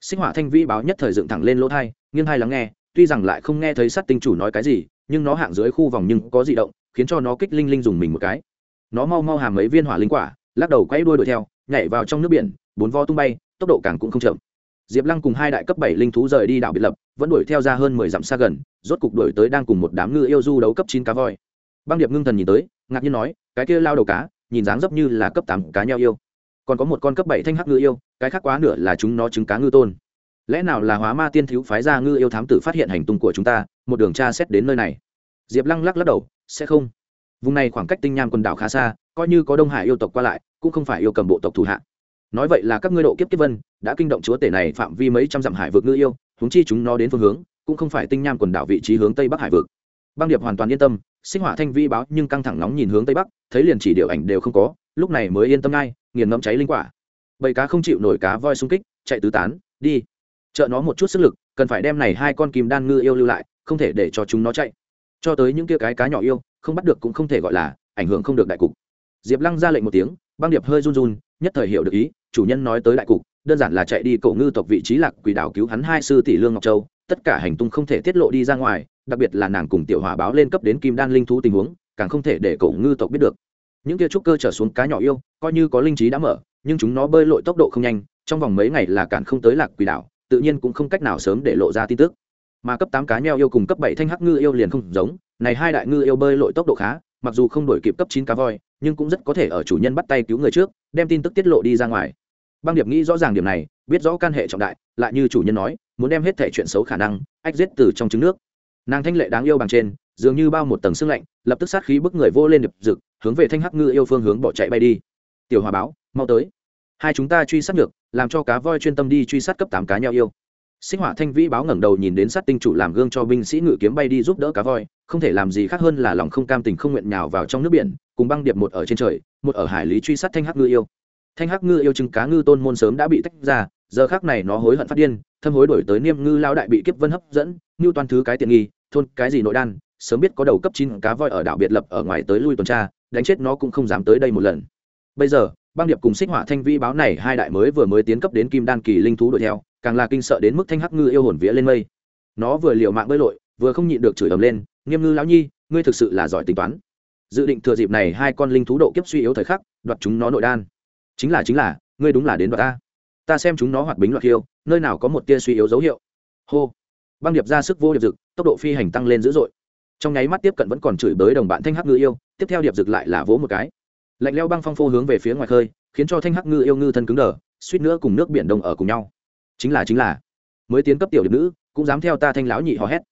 Sinh hỏa thanh vĩ báo nhất thời dựng thẳng lên lỗ thai, nghiêng hai lắng nghe, tuy rằng lại không nghe thấy sát tinh chủ nói cái gì, nhưng nó hạng dưới khu vòng nhưng có di động, khiến cho nó kích linh linh dùng mình một cái. Nó mau mau hàm mấy viên hỏa linh quả, lắc đầu quay đuôi đuổi theo, nhảy vào trong nước biển, bốn vo tung bay, tốc độ càng cũng không chậm diệp lăng cùng hai đại cấp bảy linh thú rời đi đảo biệt lập, vẫn đuổi theo ra hơn mười dặm xa gần, rốt cục đuổi tới đang cùng một đám ngư yêu du đấu cấp chín cá voi. Băng điệp ngưng thần nhìn tới, ngạc nhiên nói, cái kia lao đầu cá, nhìn dáng dấp như là cấp tám cá nheo yêu. Còn có một con cấp bảy thanh hắc ngư yêu, cái khác quá nửa là chúng nó trứng cá ngư tôn. Lẽ nào là hóa ma tiên thiếu phái ra ngư yêu thám tử phát hiện hành tung của chúng ta, một đường tra xét đến nơi này? Diệp lăng lắc lắc đầu, sẽ không. Vùng này khoảng cách tinh nham quần đảo khá xa, coi như có đông hải yêu tộc qua lại, cũng không phải yêu cầm bộ tộc thủ hạ nói vậy là các ngươi độ kiếp kiếp vân, đã kinh động chúa tể này phạm vi mấy trăm dặm hải vực ngư yêu húng chi chúng nó đến phương hướng, cũng không phải tinh nham quần đảo vị trí hướng tây bắc hải vực. Băng điệp hoàn toàn yên tâm, sinh hỏa thanh vi báo nhưng căng thẳng nóng nhìn hướng tây bắc, thấy liền chỉ điều ảnh đều không có, lúc này mới yên tâm ngay, nghiền ngẫm cháy linh quả. Bầy cá không chịu nổi cá voi xung kích, chạy tứ tán, đi. Trợ nó một chút sức lực, cần phải đem này hai con kim đan ngư yêu lưu lại, không thể để cho chúng nó chạy. Cho tới những kia cái cá nhỏ yêu, không bắt được cũng không thể gọi là, ảnh hưởng không được đại cục. Diệp lăng ra lệnh một tiếng băng điệp hơi run run, nhất thời hiểu được ý, chủ nhân nói tới đại cục, đơn giản là chạy đi cổ ngư tộc vị trí lạc quỷ đảo cứu hắn hai sư tỷ lương ngọc châu, tất cả hành tung không thể tiết lộ đi ra ngoài, đặc biệt là nàng cùng tiểu hỏa báo lên cấp đến kim đan linh thú tình huống, càng không thể để cổ ngư tộc biết được. Những kia trúc cơ trở xuống cá nhỏ yêu, coi như có linh trí đã mở, nhưng chúng nó bơi lội tốc độ không nhanh, trong vòng mấy ngày là cản không tới lạc quỷ đảo, tự nhiên cũng không cách nào sớm để lộ ra tin tức. Mà cấp tám cá nheo yêu cùng cấp bảy thanh hắc ngư yêu liền không giống, này hai đại ngư yêu bơi lội tốc độ khá, mặc dù không đổi kịp cấp chín cá voi nhưng cũng rất có thể ở chủ nhân bắt tay cứu người trước, đem tin tức tiết lộ đi ra ngoài. Băng điệp nghĩ rõ ràng điểm này, biết rõ can hệ trọng đại, lại như chủ nhân nói, muốn đem hết thể chuyện xấu khả năng, ách giết từ trong trứng nước. Nàng thanh lệ đáng yêu bằng trên, dường như bao một tầng sưng lạnh, lập tức sát khí bức người vô lên điệp rực, hướng về thanh hắc ngư yêu phương hướng bỏ chạy bay đi. Tiểu hòa báo, mau tới. Hai chúng ta truy sát được, làm cho cá voi chuyên tâm đi truy sát cấp tám cá nhau yêu. Sinh hỏa thanh vĩ báo ngẩng đầu nhìn đến sát tinh chủ làm gương cho binh sĩ ngự kiếm bay đi giúp đỡ cá voi, không thể làm gì khác hơn là lòng không cam tình không nguyện nhào vào trong nước biển cùng băng điệp một ở trên trời, một ở hải lý truy sát thanh hắc ngư yêu. Thanh hắc ngư yêu chứng cá ngư tôn môn sớm đã bị tách ra, giờ khác này nó hối hận phát điên, thâm hối đổi tới niêm ngư lao đại bị kiếp vân hấp dẫn như toàn thứ cái tiện nghi, thôn cái gì nội đan, sớm biết có đầu cấp chín cá voi ở đảo biệt lập ở ngoài tới lui tuần tra, đánh chết nó cũng không dám tới đây một lần. Bây giờ, băng điệp cùng xích hỏa thanh vi báo này hai đại mới vừa mới tiến cấp đến kim đan kỳ linh thú đuổi theo, càng là kinh sợ đến mức thanh hắc ngư yêu hồn vía lên mây. Nó vừa liều mạng bơi lội, vừa không nhịn được chửi ầm lên nghiêm ngư lão nhi, ngươi thực sự là giỏi tính toán dự định thừa dịp này hai con linh thú độ kiếp suy yếu thời khắc đoạt chúng nó nội đan. Chính là chính là ngươi đúng là đến đoạt ta. Ta xem chúng nó hoạt bính loạt hiêu, nơi nào có một tia suy yếu dấu hiệu. Hô. Băng điệp ra sức vô điệp dực tốc độ phi hành tăng lên dữ dội. Trong nháy mắt tiếp cận vẫn còn chửi bới đồng bạn thanh hắc ngư yêu tiếp theo điệp dực lại là vỗ một cái. Lạnh leo băng phong phô hướng về phía ngoài khơi khiến cho thanh hắc ngư yêu ngư thân cứng đờ suýt nữa cùng nước biển đông ở cùng nhau. Chính là chính là. Mới tiến cấp tiểu điệp nữ cũng dám theo ta thanh lão nhị hò hét.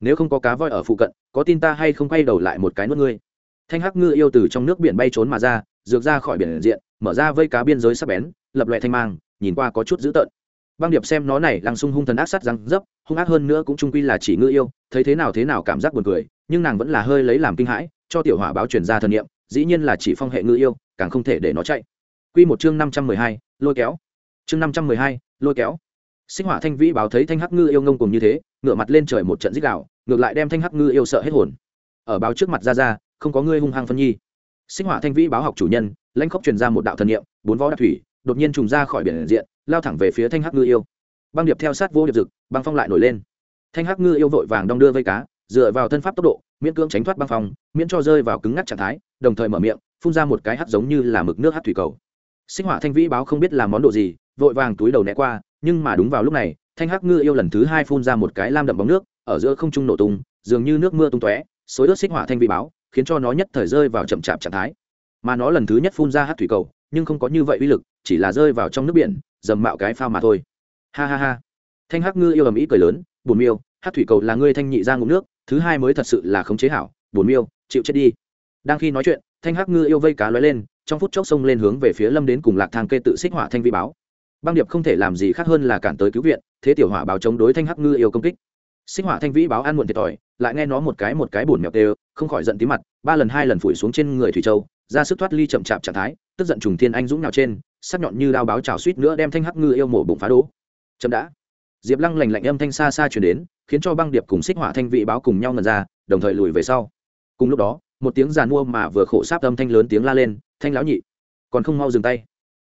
Nếu không có cá voi ở phụ cận có tin ta hay không quay đầu lại một cái nuốt ngươi? Thanh hắc ngư yêu từ trong nước biển bay trốn mà ra, dược ra khỏi biển diện, mở ra vây cá biên giới sắp bén, lập loại thanh mang, nhìn qua có chút dữ tợn. Băng điệp xem nó này, lăng sung hung thần ác sát răng dấp, hung ác hơn nữa cũng trung quy là chỉ ngư yêu, thấy thế nào thế nào cảm giác buồn cười, nhưng nàng vẫn là hơi lấy làm kinh hãi, cho tiểu hỏa báo truyền ra thần niệm, dĩ nhiên là chỉ phong hệ ngư yêu, càng không thể để nó chạy. Quy một chương năm trăm mười hai, lôi kéo. Chương năm trăm mười hai, lôi kéo. Sinh hỏa thanh vĩ báo thấy thanh hắc ngư yêu ngông cùng như thế, ngửa mặt lên trời một trận dích đạo ngược lại đem thanh hắc ngư yêu sợ hết hồn. Ở báo trước mặt ra ra không có ngươi hung hăng phân nhi. Sinh hỏa thanh vĩ báo học chủ nhân, lãnh khốc truyền ra một đạo thần niệm, bốn võ đạp thủy, đột nhiên trùng ra khỏi biển diện, lao thẳng về phía thanh hắc ngư yêu. Băng điệp theo sát vô điệp dực băng phong lại nổi lên. Thanh hắc ngư yêu vội vàng đong đưa vây cá, dựa vào thân pháp tốc độ, miễn cưỡng tránh thoát băng phong, miễn cho rơi vào cứng ngắc trạng thái, đồng thời mở miệng, phun ra một cái hắt giống như là mực nước hắt thủy cầu. Sinh hỏa thanh vĩ báo không biết làm món đồ gì, vội vàng túi đầu né qua, nhưng mà đúng vào lúc này, thanh hắc ngư yêu lần thứ hai phun ra một cái lam đậm bóng nước, ở giữa không trung nổ tung, dường như nước mưa tung tóe, xối ướt xích hỏa thanh vĩ báo khiến cho nó nhất thời rơi vào chậm chạp trạng thái. Mà nó lần thứ nhất phun ra hát thủy cầu, nhưng không có như vậy uy lực, chỉ là rơi vào trong nước biển, dầm mạo cái phao mà thôi. Ha ha ha. Thanh hắc ngư yêu ầm ĩ cười lớn buồn miêu, hát thủy cầu là ngươi thanh nhị ra ngụm nước, thứ hai mới thật sự là khống chế hảo buồn miêu, chịu chết đi. Đang khi nói chuyện, thanh hắc ngư yêu vây cá lói lên, trong phút chốc sông lên hướng về phía lâm đến cùng lạc thang kê tự xích hỏa thanh vi báo. Băng điệp không thể làm gì khác hơn là cản tới cứu viện, thế tiểu hỏa báo chống đối thanh hắc ngư yêu công kích. Xích hỏa thanh vĩ báo ăn muộn thiệt thòi lại nghe nó một cái một cái bổn mèo tê không khỏi giận tí mặt, ba lần hai lần phủi xuống trên người thủy châu, ra sức thoát ly chậm chạp trạng thái, tức giận trùng thiên anh dũng nào trên, sắc nhọn như đao báo trào suýt nữa đem thanh hắc ngư yêu mổ bụng phá đố chậm đã. Diệp lăng lành lạnh âm thanh xa xa chuyển đến, khiến cho băng điệp cùng xích hỏa thanh vị báo cùng nhau ngần ra, đồng thời lùi về sau. Cùng lúc đó, một tiếng giàn mua mà vừa khổ sáp âm thanh lớn tiếng la lên, thanh lão nhị, còn không mau dừng tay.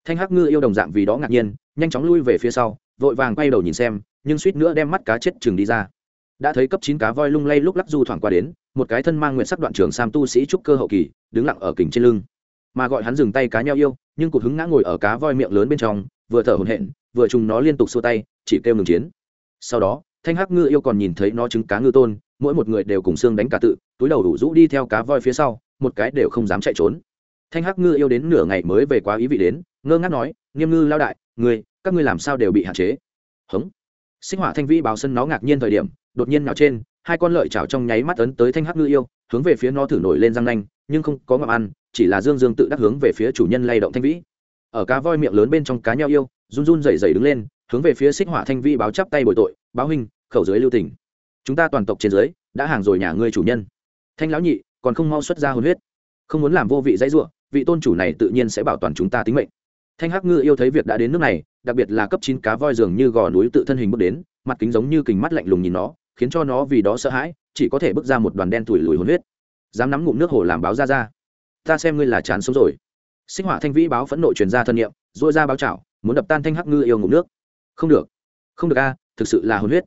Thanh hắc ngư yêu đồng dạng vì đó ngạc nhiên, nhanh chóng lui về phía sau, vội vàng quay đầu nhìn xem, nhưng suýt nữa đem mắt cá chết chừng đi ra đã thấy cấp chín cá voi lung lay lúc lắc du thoảng qua đến, một cái thân mang nguyện sắc đoạn trường sam tu sĩ trúc cơ hậu kỳ, đứng lặng ở kình trên lưng. Mà gọi hắn dừng tay cá nhau yêu, nhưng cụt hứng ngã ngồi ở cá voi miệng lớn bên trong, vừa thở hổn hển, vừa trùng nó liên tục xua tay, chỉ kêu ngừng chiến. Sau đó, thanh hắc ngư yêu còn nhìn thấy nó trứng cá ngư tôn, mỗi một người đều cùng xương đánh cả tự, túi đầu đủ rũ đi theo cá voi phía sau, một cái đều không dám chạy trốn. Thanh hắc ngư yêu đến nửa ngày mới về quá ý vị đến, ngơ ngác nói, nghiêm ngư lao đại người các ngươi làm sao đều bị hạn chế? Hống sinh hỏa thanh vĩ báo sân nó ngạc nhiên thời điểm, đột nhiên nào trên, hai con lợi chảo trong nháy mắt ấn tới thanh hắc ngư yêu, hướng về phía nó thử nổi lên răng nanh, nhưng không có ngậm ăn, chỉ là dương dương tự đắc hướng về phía chủ nhân lay động thanh vĩ. Ở cá voi miệng lớn bên trong cá nheo yêu, run run rẩy rẩy đứng lên, hướng về phía xích hỏa thanh vĩ báo chắp tay bồi tội, báo huynh, khẩu dưới lưu tỉnh chúng ta toàn tộc trên dưới đã hàng rồi nhà ngươi chủ nhân. Thanh lão nhị, còn không mau xuất ra hồn huyết. Không muốn làm vô vị dãy ruộng vị tôn chủ này tự nhiên sẽ bảo toàn chúng ta tính mệnh. Thanh hắc ngư yêu thấy việc đã đến nước này đặc biệt là cấp chín cá voi dường như gò núi tự thân hình bước đến mặt kính giống như kính mắt lạnh lùng nhìn nó khiến cho nó vì đó sợ hãi chỉ có thể bước ra một đoàn đen tủi lùi hồn huyết. Dám nắm ngụm nước hồ làm báo ra ra. Ta xem ngươi là chán sống rồi. Sinh hỏa thanh vĩ báo phẫn nộ truyền ra thân nhiệm dội ra báo chảo muốn đập tan thanh hắc ngư yêu ngụm nước. Không được. Không được a thực sự là hồn huyết.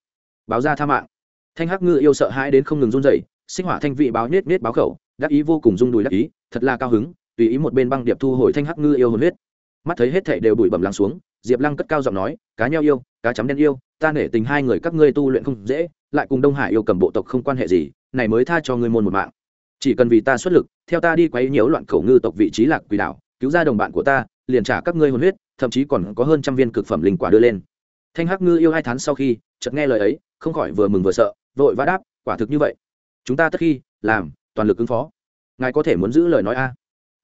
Báo ra tha mạng. Thanh hắc ngư yêu sợ hãi đến không ngừng run rẩy, sinh hỏa thanh vị báo nết nết báo khẩu đắc ý vô cùng rung đùi đắc ý thật là cao hứng tùy ý một bên băng điệp thu hồi thanh hắc ngư yêu hồn huyết. Mắt thấy hết thảy đều bụi bẩm lắng xuống diệp lăng cất cao giọng nói, cá nheo yêu, cá chấm đen yêu, ta nể tình hai người các ngươi tu luyện không dễ, lại cùng đông hải yêu cầm bộ tộc không quan hệ gì, này mới tha cho ngươi môn một mạng. Chỉ cần vì ta xuất lực, theo ta đi quấy nhiễu loạn khẩu ngư tộc vị trí lạc quỷ đảo cứu ra đồng bạn của ta, liền trả các ngươi hồn huyết, thậm chí còn có hơn trăm viên cực phẩm linh quả đưa lên. Thanh hắc ngư yêu hai tháng sau khi, chợt nghe lời ấy, không khỏi vừa mừng vừa sợ, vội vã đáp, quả thực như vậy. Chúng ta tất khi, làm, toàn lực ứng phó. Ngài có thể muốn giữ lời nói a.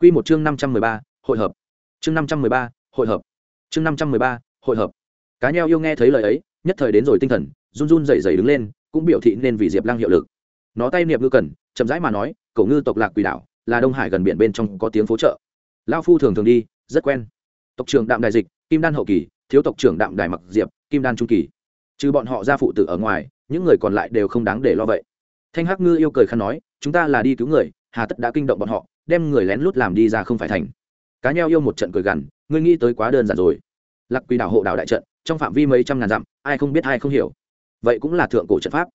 Quy một chương năm trăm mười ba, hội hợp. Chương năm trăm mười ba, hội hợp chương năm trăm mười ba, hội hợp. Cá nheo yêu nghe thấy lời ấy, nhất thời đến rồi tinh thần, run run rẩy rẩy đứng lên, cũng biểu thị nên vì diệp lăng hiệu lực. Nó tay niệm ngư cần, chậm rãi mà nói cậu ngư tộc lạc quỷ đảo, là đông hải gần biển bên trong có tiếng phố trợ lao phu thường thường đi, rất quen. Tộc trưởng đạm đại dịch, kim đan hậu kỳ, thiếu tộc trưởng đạm đài mặc diệp, kim đan trung kỳ. Trừ bọn họ ra phụ tử ở ngoài, những người còn lại đều không đáng để lo vậy. Thanh hắc ngư yêu cười khăn nói, chúng ta là đi cứu người, hà tất đã kinh động bọn họ, đem người lén lút làm đi ra không phải thành. Cá nheo yêu một trận cười gằn ngươi nghĩ tới quá đơn giản rồi. Lạc quỳ đảo hộ đảo đại trận, trong phạm vi mấy trăm ngàn dặm, ai không biết ai không hiểu. Vậy cũng là thượng cổ trận pháp.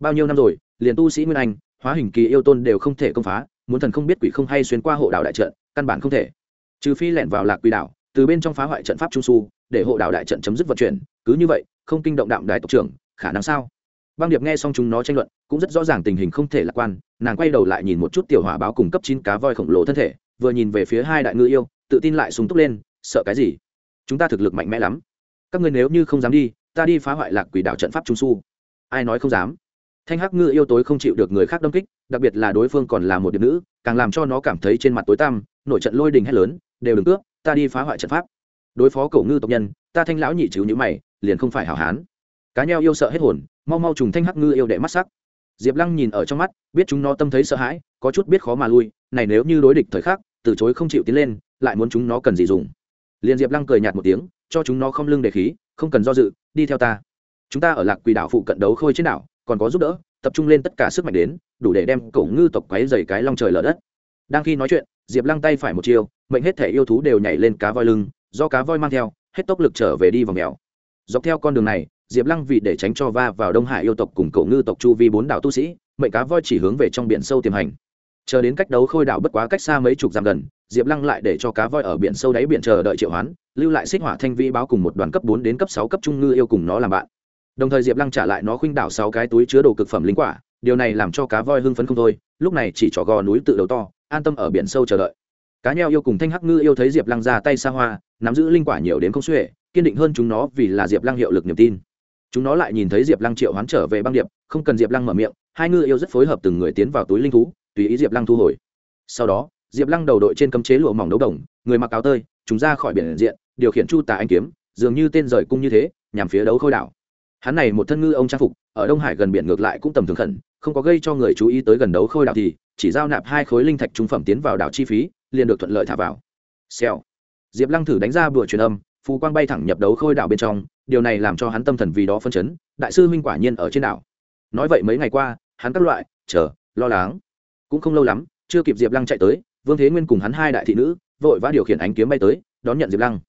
Bao nhiêu năm rồi, liền tu sĩ nguyên anh, hóa hình kỳ yêu tôn đều không thể công phá, muốn thần không biết quỷ không hay xuyên qua hộ đảo đại trận, căn bản không thể. Trừ phi lẻn vào lạc quỷ đảo, từ bên trong phá hoại trận pháp trung su, để hộ đảo đại trận chấm dứt vận chuyển. Cứ như vậy, không kinh động đạm đại tộc trưởng, khả năng sao? Băng điệp nghe xong chúng nó tranh luận, cũng rất rõ ràng tình hình không thể lạc quan, nàng quay đầu lại nhìn một chút tiểu hỏa báo cùng cấp chín cá voi khổng lồ thân thể, vừa nhìn về phía hai đại ngư yêu, tự tin lại súng túc lên sợ cái gì? Chúng ta thực lực mạnh mẽ lắm. Các ngươi nếu như không dám đi, ta đi phá hoại lạc quỷ đạo trận pháp trung su. Ai nói không dám? Thanh hắc ngư yêu tối không chịu được người khác đâm kích, đặc biệt là đối phương còn là một điệp nữ, càng làm cho nó cảm thấy trên mặt tối tăm nổi trận lôi đình hét lớn, đều đừng cướp, ta đi phá hoại trận pháp. Đối phó cổ ngư tộc nhân, ta thanh lão nhị chịu như mày, liền không phải hảo hán. Cá nheo yêu sợ hết hồn, mau mau trùng thanh hắc ngư yêu đệ mắt sắc. Diệp lăng nhìn ở trong mắt, biết chúng nó tâm thấy sợ hãi, có chút biết khó mà lui, này nếu như đối địch thời khắc, từ chối không chịu tiến lên, lại muốn chúng nó cần gì dùng liền diệp lăng cười nhạt một tiếng, cho chúng nó không lưng để khí, không cần do dự, đi theo ta. Chúng ta ở lạc quỳ đảo phụ cận đấu khôi trên đảo, còn có giúp đỡ, tập trung lên tất cả sức mạnh đến, đủ để đem cổ ngư tộc quáy dày cái long trời lở đất. Đang khi nói chuyện, diệp lăng tay phải một chiều mệnh hết thể yêu thú đều nhảy lên cá voi lưng, do cá voi mang theo, hết tốc lực trở về đi vào mèo. Dọc theo con đường này, diệp lăng vì để tránh cho va vào đông hải yêu tộc cùng cổ ngư tộc chu vi bốn đảo tu sĩ, mệnh cá voi chỉ hướng về trong biển sâu tiềm hành. Chờ đến cách đấu khôi đảo bất quá cách xa mấy chục dặm gần diệp lăng lại để cho cá voi ở biển sâu đáy biển chờ đợi triệu hoán, lưu lại xích hỏa thanh vĩ báo cùng một đoàn cấp bốn đến cấp sáu cấp trung ngư yêu cùng nó làm bạn. Đồng thời diệp lăng trả lại nó khuynh đảo sáu cái túi chứa đồ cực phẩm linh quả, điều này làm cho cá voi hưng phấn không thôi, lúc này chỉ trỏ gò núi tự đầu to, an tâm ở biển sâu chờ đợi. Cá nheo yêu cùng thanh hắc ngư yêu thấy diệp lăng ra tay xa hoa, nắm giữ linh quả nhiều đến không xuể, kiên định hơn chúng nó vì là diệp lăng hiệu lực niềm tin. Chúng nó lại nhìn thấy diệp lăng triệu hoán trở về băng điệp, không cần diệp lăng mở miệng, hai ngư yêu rất phối hợp từng người tiến vào túi linh thú, tùy ý diệp lăng thu hồi. Sau đó diệp lăng đầu đội trên cấm chế lụa mỏng đấu đồng, người mặc áo tơi chúng ra khỏi biển diện, điều khiển chu tà anh kiếm, dường như tên rời cung như thế, nhằm phía đấu khôi đảo. Hắn này một thân ngư ông trang phục, ở đông hải gần biển ngược lại cũng tầm thường khẩn, không có gây cho người chú ý tới gần đấu khôi đảo thì, chỉ giao nạp hai khối linh thạch trung phẩm tiến vào đảo chi phí, liền được thuận lợi thả vào. Xèo. Diệp lăng thử đánh ra bữa truyền âm, phù quang bay thẳng nhập đấu khôi đảo bên trong, điều này làm cho hắn tâm thần vì đó phân chấn, đại sư huynh quả nhiên ở trên đảo. Nói vậy mấy ngày qua, hắn các loại, chờ, lo lắng. Cũng không lâu lắm, chưa kịp diệp lăng chạy tới vương thế nguyên cùng hắn hai đại thị nữ, vội vã điều khiển ánh kiếm bay tới, đón nhận diệp lăng.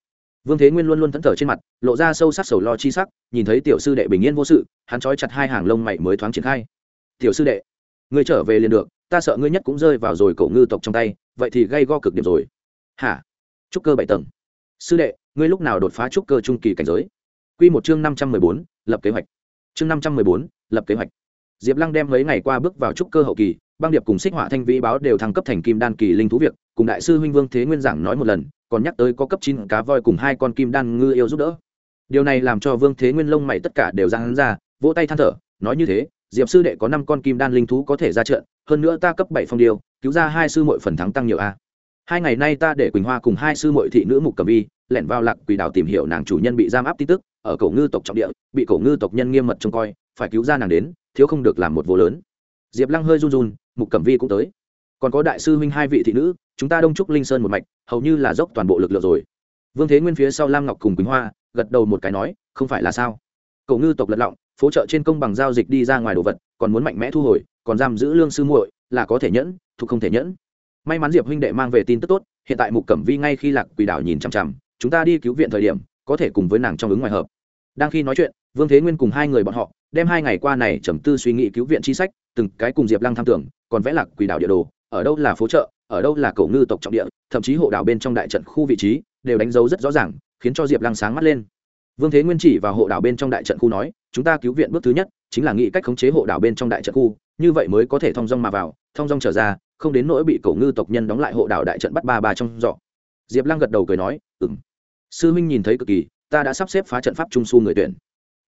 Vương thế nguyên luôn luôn thẫn thờ trên mặt, lộ ra sâu sắc sầu lo chi sắc, nhìn thấy tiểu sư đệ bình yên vô sự, hắn trói chặt hai hàng lông mày mới thoáng triển khai. Tiểu sư đệ, ngươi trở về liền được, ta sợ ngươi nhất cũng rơi vào rồi cổ ngư tộc trong tay, vậy thì gây go cực điểm rồi. Hả? Trúc cơ bảy tầng. Sư đệ, ngươi lúc nào đột phá trúc cơ trung kỳ cảnh giới? Quy một chương năm trăm mười bốn, lập kế hoạch. Chương năm trăm mười bốn, lập kế hoạch. Diệp lăng đem mấy ngày qua bước vào trúc cơ hậu kỳ băng điệp cùng xích họa thanh vĩ báo đều thăng cấp thành kim đan kỳ linh thú việc, cùng đại sư huynh vương thế nguyên giảng nói một lần, còn nhắc tới có cấp chín cá voi cùng hai con kim đan ngư yêu giúp đỡ. Điều này làm cho vương thế nguyên lông mày tất cả đều ra hắn ra, vỗ tay than thở, nói như thế, diệp sư đệ có năm con kim đan linh thú có thể ra trận, hơn nữa ta cấp bảy phong điều cứu ra hai sư mội phần thắng tăng nhiều a. Hai ngày nay ta để quỳnh hoa cùng hai sư mội thị nữ mục cẩm vi, lẻn vào lạc quỷ đảo tìm hiểu nàng chủ nhân bị giam áp tin tức, ở cổ ngư tộc trọng địa, bị cổ ngư tộc nhân nghiêm mật trông coi, phải cứu ra nàng đến, thiếu không được làm một vô lớn. Diệp lăng hơi run run mục cẩm vi cũng tới. Còn có đại sư huynh hai vị thị nữ, chúng ta đông trúc linh sơn một mạch, hầu như là dốc toàn bộ lực lượng rồi. Vương thế nguyên phía sau lam ngọc cùng quỳnh hoa, gật đầu một cái nói, không phải là sao? Cậu ngư tộc lật lọng, phố trợ trên công bằng giao dịch đi ra ngoài đồ vật, còn muốn mạnh mẽ thu hồi, còn giam giữ lương sư muội, là có thể nhẫn, thuộc không thể nhẫn. May mắn diệp huynh đệ mang về tin tức tốt, hiện tại mục cẩm vi ngay khi lạc quỷ đảo nhìn chằm chằm, chúng ta đi cứu viện thời điểm, có thể cùng với nàng trong ứng ngoài hợp. Đang khi nói chuyện vương thế nguyên cùng hai người bọn họ, đem hai ngày qua này trầm tư suy nghĩ cứu viện chi sách, từng cái cùng diệp lăng tham tưởng, còn vẽ lạc quỷ đảo địa đồ, ở đâu là phố chợ, ở đâu là cổ ngư tộc trọng địa, thậm chí hộ đảo bên trong đại trận khu vị trí, đều đánh dấu rất rõ ràng, khiến cho diệp lăng sáng mắt lên. Vương thế nguyên chỉ vào hộ đảo bên trong đại trận khu nói, chúng ta cứu viện bước thứ nhất, chính là nghĩ cách khống chế hộ đảo bên trong đại trận khu, như vậy mới có thể thong dong mà vào thong dong trở ra, không đến nỗi bị cổ ngư tộc nhân đóng lại hộ đảo đại trận bắt ba ba trong dọ diệp lăng gật đầu cười nói ừng sư minh nhìn thấy cực kỳ, ta đã sắp xếp phá trận pháp trung su người tuyển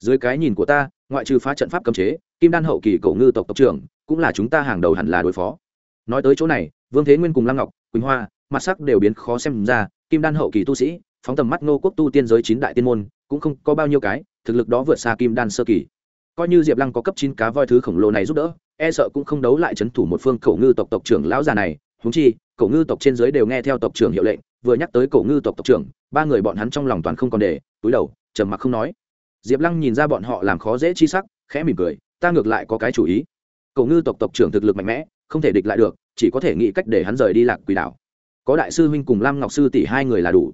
dưới cái nhìn của ta, ngoại trừ phá trận pháp cấm chế, kim đan hậu kỳ cổ ngư tộc tộc trưởng, cũng là chúng ta hàng đầu hẳn là đối phó. Nói tới chỗ này, vương thế nguyên cùng lăng ngọc, quỳnh hoa, mặt sắc đều biến khó xem ra, kim đan hậu kỳ tu sĩ, phóng tầm mắt ngô quốc tu tiên giới chín đại tiên môn, cũng không có bao nhiêu cái, thực lực đó vượt xa kim đan sơ kỳ. Coi như diệp lăng có cấp chín cá voi thứ khổng lồ này giúp đỡ e sợ cũng không đấu lại c h ấ n thủ một phương cổ ngư tộc tộc trưởng lão già này. Húng chi, cổ ngư tộc trên giới đều nghe theo tộc trưởng hiệu lệnh, vừa nhắc tới cổ ngư tộc tộc trưởng, ba người bọn hắn trong lòng toàn không còn để, túi đầu, trầm mặc không nói diệp lăng nhìn ra bọn họ làm khó dễ chi sắc, khẽ mỉm cười, ta ngược lại có cái chủ ý. Cậu ngư tộc tộc trưởng thực lực mạnh mẽ, không thể địch lại được, chỉ có thể nghĩ cách để hắn rời đi lạc quỷ đảo. Có đại sư huynh cùng lam ngọc sư tỷ hai người là đủ.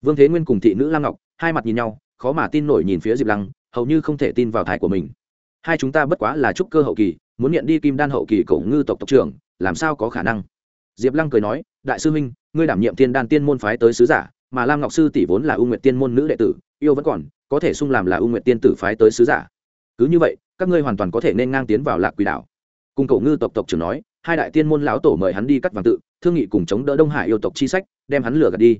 Vương thế nguyên cùng thị nữ lam ngọc, hai mặt nhìn nhau, khó mà tin nổi nhìn phía diệp lăng, hầu như không thể tin vào thai của mình. Hai chúng ta bất quá là trúc cơ hậu kỳ, muốn nhận đi kim đan hậu kỳ cậu ngư tộc tộc trưởng, làm sao có khả năng? Diệp lăng cười nói, đại sư huynh, ngươi đảm nhiệm tiên đan tiên môn phái tới sứ giả mà lam ngọc sư tỷ vốn là u nguyện tiên môn nữ đệ tử, yêu vẫn còn, có thể sung làm là u nguyện tiên tử phái tới sứ giả. Cứ như vậy, các ngươi hoàn toàn có thể nên ngang tiến vào lạc quỷ đảo. Cùng cậu ngư tộc tộc trưởng nói, hai đại tiên môn lão tổ mời hắn đi cắt vàng tự, thương nghị cùng chống đỡ đông hải yêu tộc chi sách, đem hắn lừa gạt đi.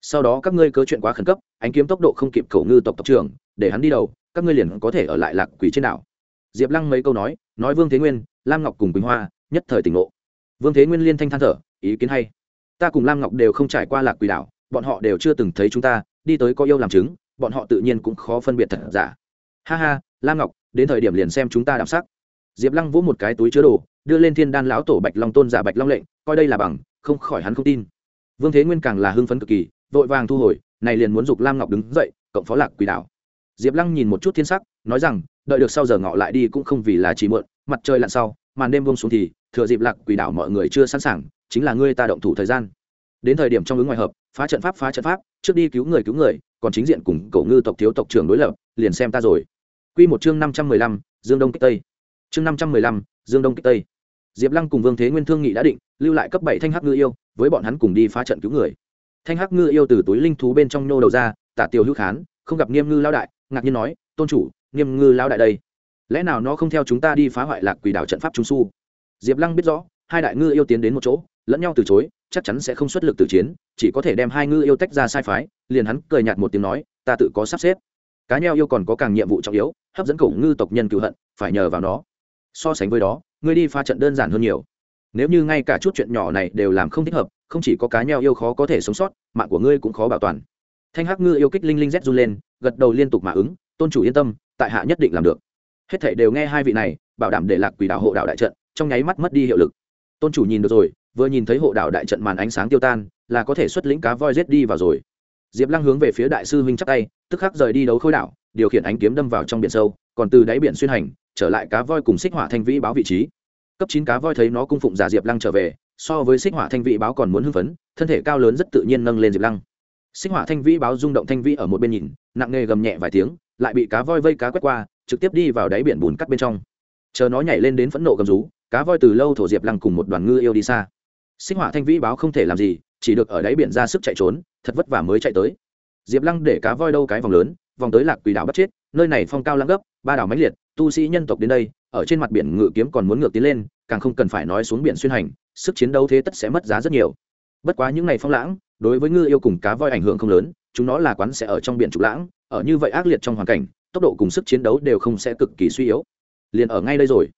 Sau đó các ngươi cớ chuyện quá khẩn cấp, ánh kiếm tốc độ không kịp cậu ngư tộc tộc trưởng, để hắn đi đầu, các ngươi liền có thể ở lại lạc quỷ trên đảo. Diệp lăng mấy câu nói nói vương thế nguyên, lam ngọc cùng quỳnh hoa, nhất thời tỉnh ngộ. Vương thế nguyên liên thanh than thở, ý kiến hay. Ta cùng lam ngọc đều không trải qua lạc quỷ đảo bọn họ đều chưa từng thấy chúng ta, đi tới có yêu làm chứng, bọn họ tự nhiên cũng khó phân biệt thật giả. Ha ha, lam ngọc, đến thời điểm liền xem chúng ta đảm sắc. Diệp lăng vỗ một cái túi chứa đồ, đưa lên thiên đan lão tổ bạch long tôn giả bạch long lệnh, coi đây là bằng, không khỏi hắn không tin. Vương thế nguyên càng là hưng phấn cực kỳ, vội vàng thu hồi, này liền muốn giục lam ngọc đứng dậy, cộng phó lạc quỷ đảo. Diệp lăng nhìn một chút thiên sắc, nói rằng, đợi được sau giờ ngọ lại đi cũng không vì là chỉ muộn, mặt trời lặn sau, màn đêm buông xuống thì, thừa dịp lạc quỷ đảo mọi người chưa sẵn sàng, chính là ngươi ta động thủ thời gian. Đến thời điểm trong ứng ngoài hợp phá trận pháp, phá trận pháp, trước đi cứu người cứu người, còn chính diện cùng cổ ngư tộc thiếu tộc trưởng đối lập, liền xem ta rồi. Quy một chương năm trăm mười lăm, dương đông kích tây. Chương năm trăm mười lăm, dương đông kích tây. Diệp lăng cùng vương thế nguyên thương nghị đã định, lưu lại cấp bảy thanh hắc ngư yêu, với bọn hắn cùng đi phá trận cứu người. Thanh hắc ngư yêu từ túi linh thú bên trong nhô đầu ra, tả tiểu hữu khán, không gặp nghiêm ngư lao đại, ngạc nhiên nói, tôn chủ, nghiêm ngư lao đại đây. Lẽ nào nó không theo chúng ta đi phá hoại lạc quỷ đảo trận pháp trung su diệp lăng biết rõ, hai đại ngư yêu tiến đến một chỗ, lẫn nhau từ chối chắc chắn sẽ không xuất lực từ chiến, chỉ có thể đem hai ngư yêu tách ra sai phái. Liền hắn cười nhạt một tiếng nói, ta tự có sắp xếp. Cá nheo yêu còn có càng nhiệm vụ trọng yếu, hấp dẫn cổ ngư tộc nhân cựu hận, phải nhờ vào nó. So sánh với đó, ngươi đi pha trận đơn giản hơn nhiều. Nếu như ngay cả chút chuyện nhỏ này đều làm không thích hợp, không chỉ có cá nheo yêu khó có thể sống sót, mạng của ngươi cũng khó bảo toàn. Thanh hắc ngư yêu kích linh linh rét run lên, gật đầu liên tục mà ứng, tôn chủ yên tâm, tại hạ nhất định làm được. Hết thảy đều nghe hai vị này, bảo đảm để lạc quỷ đạo hộ đạo đại trận, trong nháy mắt mất đi hiệu lực. Tôn chủ nhìn được rồi vừa nhìn thấy hộ đạo đại trận màn ánh sáng tiêu tan, là có thể xuất lĩnh cá voi rết đi vào rồi. Diệp lăng hướng về phía đại sư huynh chắc tay, tức khắc rời đi đấu khối đảo, điều khiển ánh kiếm đâm vào trong biển sâu, còn từ đáy biển xuyên hành, trở lại cá voi cùng xích hỏa thanh vĩ báo vị trí. Cấp chín cá voi thấy nó cung phụng giả diệp lăng trở về, so với xích hỏa thanh vĩ báo còn muốn hưng phấn, thân thể cao lớn rất tự nhiên nâng lên diệp lăng. Xích hỏa thanh vĩ báo rung động thanh vĩ ở một bên nhìn, nặng nề gầm nhẹ vài tiếng, lại bị cá voi vây cá quét qua, trực tiếp đi vào đáy biển bùn cắt bên trong. Chờ nó nhảy lên đến phẫn nộ gầm rú, cá voi từ lâu thổ diệp lăng cùng một đoàn ngư yêu đi xa sinh hỏa thanh vĩ báo không thể làm gì, chỉ được ở đáy biển ra sức chạy trốn, thật vất vả mới chạy tới. Diệp lăng để cá voi đâu cái vòng lớn, vòng tới lạc quỷ đảo bắt chết, nơi này phong cao lăng gấp, ba đảo mãnh liệt, tu sĩ nhân tộc đến đây, ở trên mặt biển ngự kiếm còn muốn ngược tiến lên, càng không cần phải nói xuống biển xuyên hành, sức chiến đấu thế tất sẽ mất giá rất nhiều. Bất quá những ngày phong lãng, đối với ngư yêu cùng cá voi ảnh hưởng không lớn, chúng nó là quán sẽ ở trong biển trục lãng, ở như vậy ác liệt trong hoàn cảnh, tốc độ cùng sức chiến đấu đều không sẽ cực kỳ suy yếu. Liền ở ngay đây rồi.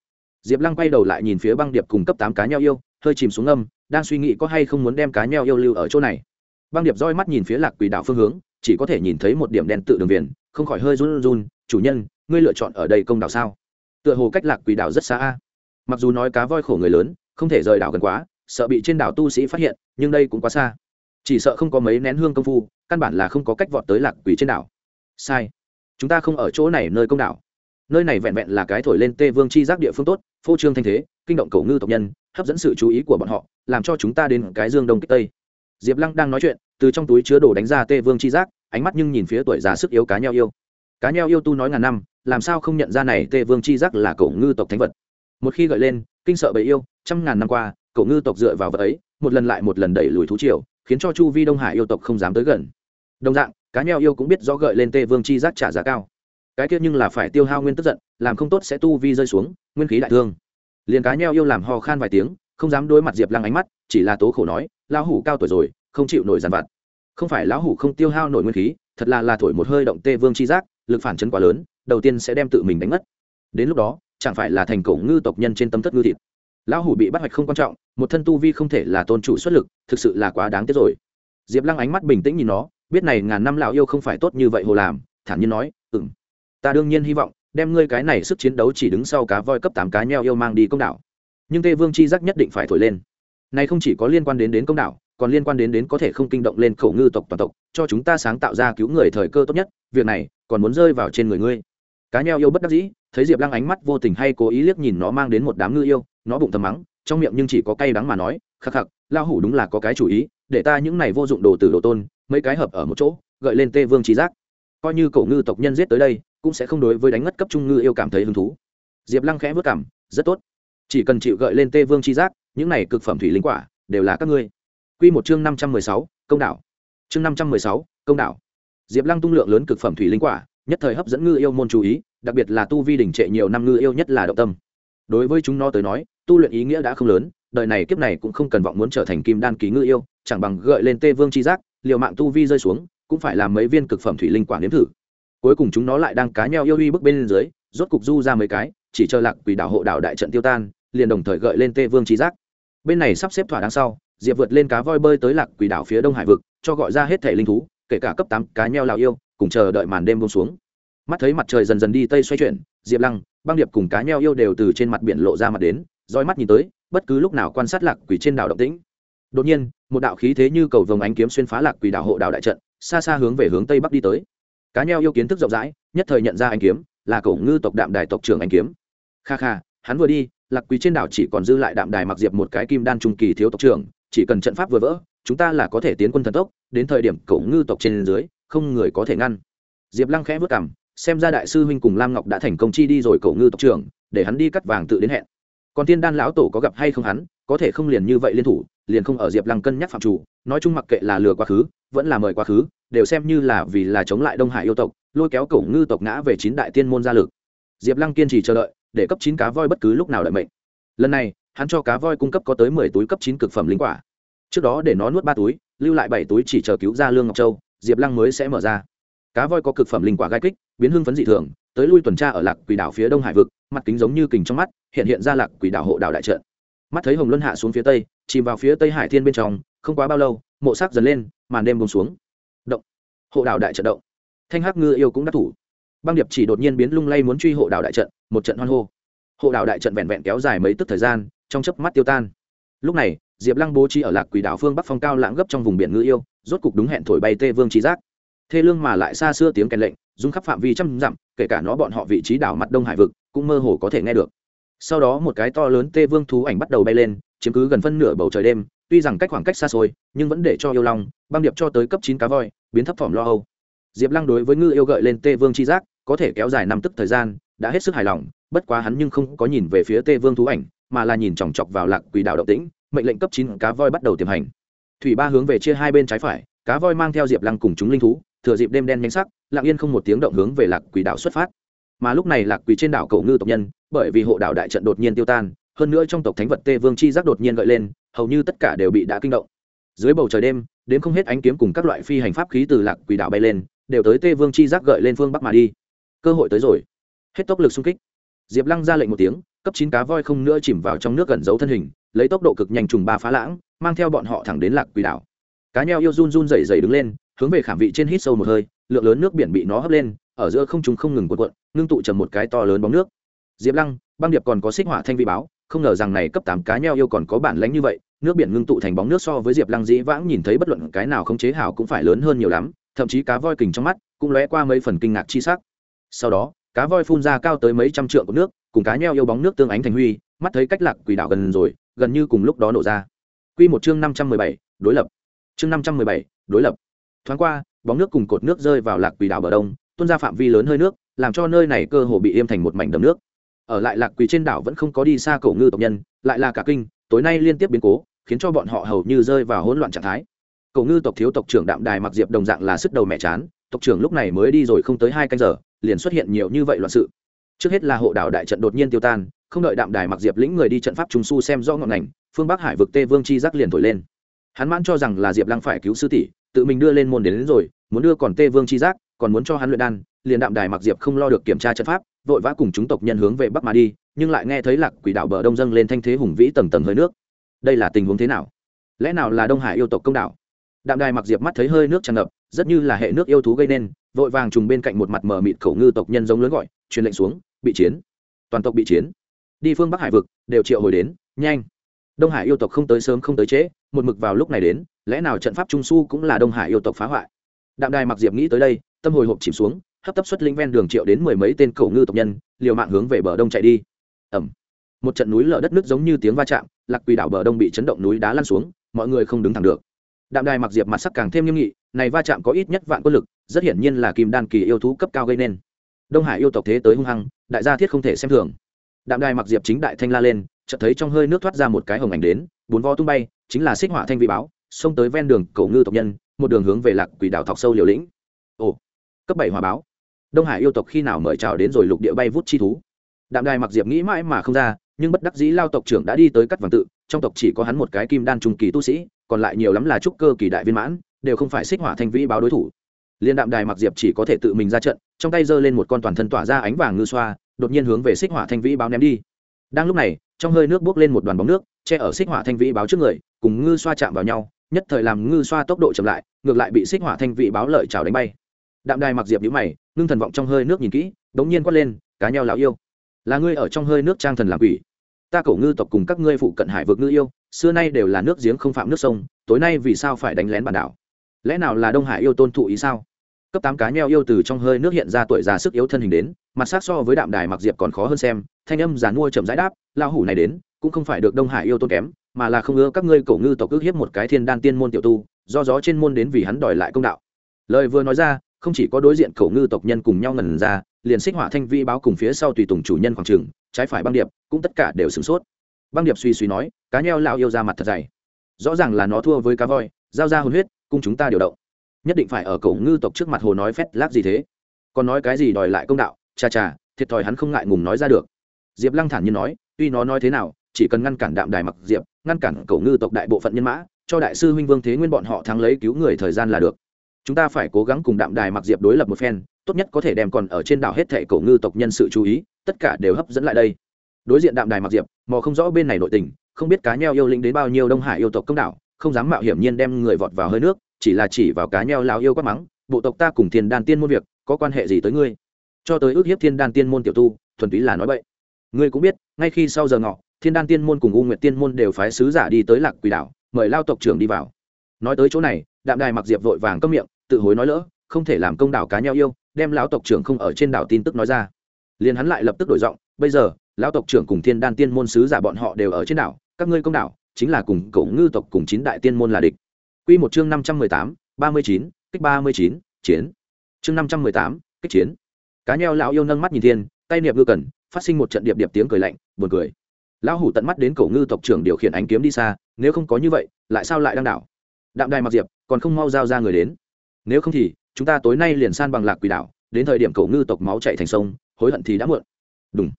Diệp lăng quay đầu lại nhìn phía băng điệp cùng cấp tám cá nhau yêu hơi chìm xuống âm đang suy nghĩ có hay không muốn đem cá nheo yêu lưu ở chỗ này. Băng điệp roi mắt nhìn phía lạc quỷ đảo phương hướng, chỉ có thể nhìn thấy một điểm đen tự đường viền, không khỏi hơi run run, chủ nhân, ngươi lựa chọn ở đây công đảo sao? Tựa hồ cách lạc quỷ đảo rất xa mặc dù nói cá voi khổ người lớn, không thể rời đảo gần quá, sợ bị trên đảo tu sĩ phát hiện, nhưng đây cũng quá xa. Chỉ sợ không có mấy nén hương công phu, căn bản là không có cách vọt tới lạc quỷ trên đảo. Sai. Chúng ta không ở chỗ này nơi công đảo nơi này vẹn vẹn là cái thổi lên tê vương chi giác địa phương tốt, phô trương thanh thế, kinh động cầu ngư tộc nhân, hấp dẫn sự chú ý của bọn họ, làm cho chúng ta đến cái dương đông kích tây. Diệp lăng đang nói chuyện, từ trong túi chứa đồ đánh ra tê vương chi giác, ánh mắt nhưng nhìn phía tuổi già sức yếu cá nheo yêu. Cá nheo yêu tu nói ngàn năm, làm sao không nhận ra này tê vương chi giác là cổ ngư tộc thánh vật? Một khi gợi lên, kinh sợ bầy yêu, trăm ngàn năm qua, cổ ngư tộc dựa vào vật ấy, một lần lại một lần đẩy lùi thú triều, khiến cho chu vi đông hải yêu tộc không dám tới gần. Đồng dạng, cá nheo yêu cũng biết rõ gợi lên tê vương chi giác trả giá cao cái kia nhưng là phải tiêu hao nguyên tức giận, làm không tốt sẽ tu vi rơi xuống, nguyên khí đại thương. Liền cá nheo yêu làm hò khan vài tiếng, không dám đối mặt diệp lăng ánh mắt, chỉ là tố khổ nói, lão hủ cao tuổi rồi, không chịu nổi giàn vặt. Không phải lão hủ không tiêu hao nổi nguyên khí, thật là là thổi một hơi động tê vương chi giác, lực phản chấn quá lớn, đầu tiên sẽ đem tự mình đánh mất đến lúc đó, chẳng phải là thành cổ ngư tộc nhân trên tâm thất ngư thịt. Lão hủ bị bắt hoạch không quan trọng, một thân tu vi không thể là tôn chủ xuất lực, thực sự là quá đáng tiếc rồi. Diệp lăng ánh mắt bình tĩnh nhìn nó, biết này ngàn năm lão yêu không phải tốt như vậy hồ làm, thản nhiên nói ta đương nhiên hy vọng, đem ngươi cái này sức chiến đấu chỉ đứng sau cá voi cấp tám cá nheo yêu mang đi công đảo. Nhưng tê vương chi giác nhất định phải thổi lên. Này không chỉ có liên quan đến đến công đảo, còn liên quan đến đến có thể không kinh động lên khẩu ngư tộc toàn tộc, cho chúng ta sáng tạo ra cứu người thời cơ tốt nhất, việc này còn muốn rơi vào trên người ngươi. Cá nheo yêu bất đắc dĩ, thấy diệp lăng ánh mắt vô tình hay cố ý liếc nhìn nó mang đến một đám ngư yêu, nó bụng thầm mắng, trong miệng nhưng chỉ có cay đắng mà nói, khắc khắc lao hủ đúng là có cái chủ ý, để ta những này vô dụng đồ từ đồ tôn, mấy cái hợp ở một chỗ, gợi lên tê vương trí giác. Coi như cậu ngư tộc nhân giết tới đây cũng sẽ không đối với đánh ngất cấp trung ngư yêu cảm thấy hứng thú. Diệp lăng khẽ vất cảm, rất tốt. Chỉ cần chịu gợi lên tê vương chi giác, những này cực phẩm thủy linh quả đều là các ngươi. Q một chương năm trăm mười sáu, công đảo chương năm trăm mười sáu, công đảo diệp lăng tung lượng lớn cực phẩm thủy linh quả, nhất thời hấp dẫn ngư yêu môn chú ý, đặc biệt là tu vi đỉnh trệ nhiều năm ngư yêu nhất là động tâm. Đối với chúng nó tới nói, tu luyện ý nghĩa đã không lớn, đời này kiếp này cũng không cần vọng muốn trở thành kim đan ký ngư yêu, chẳng bằng gợi lên tê vương chi giác, liều mạng tu vi rơi xuống, cũng phải làm mấy viên cực phẩm thủy linh quả nếm thử cuối cùng chúng nó lại đang cá nheo yêu uy bức bên dưới, rốt cục du ra mấy cái, chỉ chờ lạc quỷ đảo hộ đảo đại trận tiêu tan, liền đồng thời gợi lên tê vương trí giác. Bên này sắp xếp thỏa đáng sau, diệp vượt lên cá voi bơi tới lạc quỷ đảo phía đông hải vực, cho gọi ra hết thể linh thú, kể cả cấp tám cá nheo lào yêu, cùng chờ đợi màn đêm bông xuống. Mắt thấy mặt trời dần dần đi tây xoay chuyển, diệp lăng, băng điệp cùng cá nheo yêu đều từ trên mặt biển lộ ra mặt đến, roi mắt nhìn tới, bất cứ lúc nào quan sát lạc quỷ trên đảo động tĩnh. Đột nhiên, một đạo khí thế như cầu vồng ánh kiếm xuyên phá lạc quỷ đảo hộ đảo đại trận, xa xa hướng về hướng tây bắc đi tới cá nheo yêu kiến thức rộng rãi, nhất thời nhận ra anh kiếm, là cổ ngư tộc đạm đài tộc trưởng anh kiếm. Kha kha, hắn vừa đi, lạc quý trên đảo chỉ còn dư lại đạm đài mặc diệp một cái kim đan trung kỳ thiếu tộc trưởng, chỉ cần trận pháp vừa vỡ, chúng ta là có thể tiến quân thần tốc, đến thời điểm cổ ngư tộc trên dưới, không người có thể ngăn. Diệp lăng khẽ vất cảm xem ra đại sư huynh cùng lam ngọc đã thành công chi đi rồi cổ ngư tộc trưởng, để hắn đi cắt vàng tự đến hẹn. Còn tiên đan lão tổ có gặp hay không hắn, có thể không liền như vậy liên thủ liền không ở diệp lăng cân nhắc phạm chủ, nói chung mặc kệ là lừa quá khứ, vẫn là mời quá khứ, đều xem như là vì là chống lại đông hải yêu tộc, lôi kéo cổ ngư tộc ngã về chín đại tiên môn gia lực. Diệp lăng kiên trì chờ đợi, để cấp chín cá voi bất cứ lúc nào đợi mệnh. Lần này, hắn cho cá voi cung cấp có tới mười túi cấp chín cực phẩm linh quả. Trước đó để nó nuốt ba túi, lưu lại bảy túi chỉ chờ cứu ra lương ngọc châu, diệp lăng mới sẽ mở ra. Cá voi có cực phẩm linh quả gai kích, biến hưng phấn dị thường, tới lui tuần tra ở lạc quỷ đảo phía đông hải vực, mặt kính giống như kình trong mắt, hiện hiện ra lạc quỷ đảo hộ đảo đại trận mắt thấy hồng luân hạ xuống phía tây, chìm vào phía tây hải thiên bên trong, không quá bao lâu, mộ sắc dần lên, màn đêm bông xuống. Động. Hộ đảo đại trận động. Thanh hắc ngư yêu cũng đắc thủ. Băng điệp chỉ đột nhiên biến lung lay muốn truy hộ đảo đại trận, một trận hoan hô. Hộ đảo đại trận vẹn vẹn kéo dài mấy tức thời gian, trong chớp mắt tiêu tan. Lúc này, diệp lăng bố trí ở lạc quỷ đảo phương bắc phong cao lãng gấp trong vùng biển ngư yêu, rốt cục đúng hẹn thổi bay tê vương trí giác. Thê lương mà lại xa xưa tiếng kèn lệnh dung khắp phạm vi trăm dặm, kể cả nó bọn họ vị trí đảo mặt đông hải vực, cũng mơ hồ có thể nghe được sau đó một cái to lớn tê vương thú ảnh bắt đầu bay lên, chiếm cứ gần phân nửa bầu trời đêm, tuy rằng cách khoảng cách xa xôi, nhưng vẫn để cho yêu long, băng điệp cho tới cấp chín cá voi, biến thấp thỏm lo âu. Diệp lăng đối với ngư yêu gợi lên tê vương chi giác, có thể kéo dài năm tức thời gian, đã hết sức hài lòng, bất quá hắn nhưng không có nhìn về phía tê vương thú ảnh, mà là nhìn chòng chọc vào lạc quỷ đảo động tĩnh, mệnh lệnh cấp chín cá voi bắt đầu tiềm hành. Thủy ba hướng về chia hai bên trái phải, cá voi mang theo diệp lăng cùng chúng linh thú, thừa dịp đêm đen nhánh sắc, lặng yên không một tiếng động hướng về lạc quỷ đảo xuất phát. Mà lúc này lạc quỷ trên đảo cầu ngư tộc nhân bởi vì hộ đạo đại trận đột nhiên tiêu tan, hơn nữa trong tộc thánh vật tê vương chi giác đột nhiên gợi lên, hầu như tất cả đều bị đã kinh động. Dưới bầu trời đêm, đến không hết ánh kiếm cùng các loại phi hành pháp khí từ lạc quỷ đảo bay lên, đều tới tê vương chi giác gợi lên phương bắc mà đi. Cơ hội tới rồi. Hết tốc lực xung kích. Diệp lăng ra lệnh một tiếng, cấp chín cá voi không nữa chìm vào trong nước gần giấu thân hình, lấy tốc độ cực nhanh trùng ba phá lãng, mang theo bọn họ thẳng đến lạc quỷ đảo. Cá nheo yêu run run dày dày đứng lên, hướng về khảm vị trên hít sâu một hơi, lượng lớn nước biển bị nó hấp lên, ở giữa không chúng không ngừng cuộn cuộn, ngưng tụ trầm một cái to lớn bóng nước diệp lăng, băng điệp còn có xích hỏa thanh vi báo, không ngờ rằng này cấp tám cá nheo yêu còn có bản lánh như vậy, nước biển ngưng tụ thành bóng nước so với diệp lăng dĩ vãng nhìn thấy bất luận cái nào không chế hào cũng phải lớn hơn nhiều lắm, thậm chí cá voi kình trong mắt cũng lóe qua mấy phần kinh ngạc chi sắc. Sau đó, cá voi phun ra cao tới mấy trăm trượng của nước, cùng cá nheo yêu bóng nước tương ánh thành huy, mắt thấy cách lạc quỷ đảo gần rồi, gần như cùng lúc đó nổ ra. Q một chương năm trăm mười bảy, đối lập. Chương năm trăm mười bảy, đối lập. Thoáng qua, bóng nước cùng cột nước rơi vào lạc quỷ đảo bờ đông, tuôn ra phạm vi lớn hơi nước, làm cho nơi này cơ hồ bị im thành một mảnh đầm nước ở lại lạc quỷ trên đảo vẫn không có đi xa cổ ngư tộc nhân lại là cả kinh tối nay liên tiếp biến cố khiến cho bọn họ hầu như rơi vào hỗn loạn trạng thái. Cổ ngư tộc thiếu tộc trưởng đạm đài mặc diệp đồng dạng là sức đầu mẹ chán tộc trưởng lúc này mới đi rồi không tới hai canh giờ liền xuất hiện nhiều như vậy loạn sự. Trước hết là hộ đảo đại trận đột nhiên tiêu tan không đợi đạm đài mặc diệp lĩnh người đi trận pháp trung su xem rõ ngọn ngành phương bắc hải vực tê vương chi giác liền thổi lên. Hắn mãn cho rằng là diệp lăng phải cứu sư tỷ tự mình đưa lên môn đến, đến rồi muốn đưa còn tê vương chi giác còn muốn cho hắn luyện đan, liền đạm đài mặc diệp không lo được kiểm tra trận pháp, vội vã cùng chúng tộc nhân hướng về bắc mà đi, nhưng lại nghe thấy lạc quỷ đảo bờ đông dâng lên thanh thế hùng vĩ tầng tầng hơi nước. Đây là tình huống thế nào? Lẽ nào là đông hải yêu tộc công đảo đạm đài mặc diệp mắt thấy hơi nước tràn ngập, rất như là hệ nước yêu thú gây nên, vội vàng trùng bên cạnh một mặt mờ mịt khẩu ngư tộc nhân giống lớn gọi, truyền lệnh xuống, bị chiến. Toàn tộc bị chiến. Đi phương bắc hải vực, đều triệu hồi đến, nhanh. Đông hải yêu tộc không tới sớm không tới trễ, một mực vào lúc này đến, lẽ nào trận pháp trung su cũng là đông hải yêu tộc phá hoại? Đạm đài mặc diệp nghĩ tới đây tâm hồi hộp chìm xuống, hấp tấp xuất linh ven đường triệu đến mười mấy tên cầu ngư tộc nhân, liều mạng hướng về bờ đông chạy đi. Ẩm. Một trận núi lở đất nước giống như tiếng va chạm, lạc quỳ đảo bờ đông bị chấn động núi đá lăn xuống, mọi người không đứng thẳng được. Đạm đài mặc diệp mặt sắc càng thêm nghiêm nghị, này va chạm có ít nhất vạn quân lực, rất hiển nhiên là kim đan kỳ yêu thú cấp cao gây nên. Đông hải yêu tộc thế tới hung hăng, đại gia thiết không thể xem thường. Đạm đài mặc diệp chính đại thanh la lên, chợt thấy trong hơi nước thoát ra một cái hồng ảnh đến, bốn vo tung bay, chính là xích hỏa thanh vị báo, xông tới ven đường cổ ngư tộc nhân, một đường hướng về lạc quỷ đảo thọc sâu liều lĩnh. Ồ cấp bảy hòa báo. Đông hải yêu tộc khi nào mời chào đến rồi lục địa bay vút chi thú? Đạm đài mặc diệp nghĩ mãi mà không ra, nhưng bất đắc dĩ lao tộc trưởng đã đi tới cắt vàng tự, trong tộc chỉ có hắn một cái kim đan trung kỳ tu sĩ, còn lại nhiều lắm là trúc cơ kỳ đại viên mãn, đều không phải xích hỏa thanh vĩ báo đối thủ. Liên đạm đài mặc diệp chỉ có thể tự mình ra trận, trong tay giơ lên một con toàn thân tỏa ra ánh vàng ngư xoa, đột nhiên hướng về xích hỏa thanh vĩ báo ném đi. Đang lúc này, trong hơi nước bốc lên một đoàn bóng nước, che ở xích hỏa thanh vĩ báo trước người, cùng ngư xoa chạm vào nhau, nhất thời làm ngư xoa tốc độ chậm lại, ngược lại bị xích hỏa thanh vĩ báo lợi chảo đánh bay đạm đài mặc diệp nhữ mày, ngưng thần vọng trong hơi nước nhìn kỹ, đống nhiên quát lên, cá nhau lão yêu, là ngươi ở trong hơi nước trang thần làm quỷ. Ta cổ ngư tộc cùng các ngươi phụ cận hải vực ngư yêu, xưa nay đều là nước giếng không phạm nước sông, tối nay vì sao phải đánh lén bản đảo? Lẽ nào là đông hải yêu tôn thụ ý sao? Cấp tám cá nheo yêu từ trong hơi nước hiện ra tuổi già sức yếu thân hình đến, mặt sắc so với đạm đài mặc diệp còn khó hơn xem, thanh âm giàn mua chậm rãi đáp lao hủ này đến, cũng không phải được đông hải yêu tôn kém, mà là không ưa các ngươi cổ ngư tộc ước hiếp một cái thiên đan tiên môn tiểu tu, do gió trên môn đến vì hắn đòi lại công đạo. Lời vừa nói ra không chỉ có đối diện cổ ngư tộc nhân cùng nhau ngần ra, liền xích hỏa thanh vi báo cùng phía sau tùy tùng chủ nhân khoảng trường, trái phải băng điệp, cũng tất cả đều sửng sốt. Băng điệp suy suy nói, cá nheo lao yêu ra mặt thật dày. Rõ ràng là nó thua với cá voi, giao ra hồn huyết, cùng chúng ta điều động. Nhất định phải ở cổ ngư tộc trước mặt hồ nói phét lác gì thế? Còn nói cái gì đòi lại công đạo? Cha cha thiệt thòi hắn không ngại ngùng nói ra được. Diệp lăng thản như nói, tuy nó nói thế nào, chỉ cần ngăn cản đạm đài mặc diệp, ngăn cản cổ ngư tộc đại bộ phận nhân mã, cho đại sư huynh vương thế nguyên bọn họ thắng lấy cứu người thời gian là được chúng ta phải cố gắng cùng đạm đài mặc diệp đối lập một phen, tốt nhất có thể đem còn ở trên đảo hết thệ cổ ngư tộc nhân sự chú ý, tất cả đều hấp dẫn lại đây. Đối diện đạm đài mặc diệp, mò không rõ bên này nội tình, không biết cá nheo yêu linh đến bao nhiêu đông hải yêu tộc công đảo, không dám mạo hiểm nhiên đem người vọt vào hơi nước, chỉ là chỉ vào cá nheo lao yêu quát mắng, bộ tộc ta cùng thiên đan tiên môn việc, có quan hệ gì tới ngươi? Cho tới ước hiếp thiên đan tiên môn tiểu tu, thuần túy là nói vậy ngươi cũng biết, ngay khi sau giờ ngọ, thiên đan tiên môn cùng u nguyệt tiên môn đều phái sứ giả đi tới lạc quỷ đảo, mời lao tộc trưởng đi vào. Nói tới chỗ này, đạm đài mặc diệp vội vàng câm miệng tự hối nói lỡ, không thể làm công đảo cá nheo yêu, đem lão tộc trưởng không ở trên đảo tin tức nói ra. Liền hắn lại lập tức đổi giọng, bây giờ, lão tộc trưởng cùng thiên đan tiên môn sứ giả bọn họ đều ở trên đảo, các ngươi công đảo, chính là cùng cậu ngư tộc cùng chín đại tiên môn là địch. Quy một chương năm trăm mười tám, ba mươi chín, kích ba mươi chín, chiến. Chương năm trăm mười tám, kích chiến. Cá nheo lão yêu nâng mắt nhìn thiên, tay niệm ngư cần, phát sinh một trận điệp điệp tiếng cười lạnh, buồn cười. Lão hủ tận mắt đến cổ ngư tộc trưởng điều khiển ánh kiếm đi xa, nếu không có như vậy, lại sao lại đang đảo? Đạm đài mặc diệp, còn không mau giao ra người đến nếu không thì, chúng ta tối nay liền san bằng lạc quỷ đảo, đến thời điểm cầu ngư tộc máu chạy thành sông, hối hận thì đã muộn. Đúng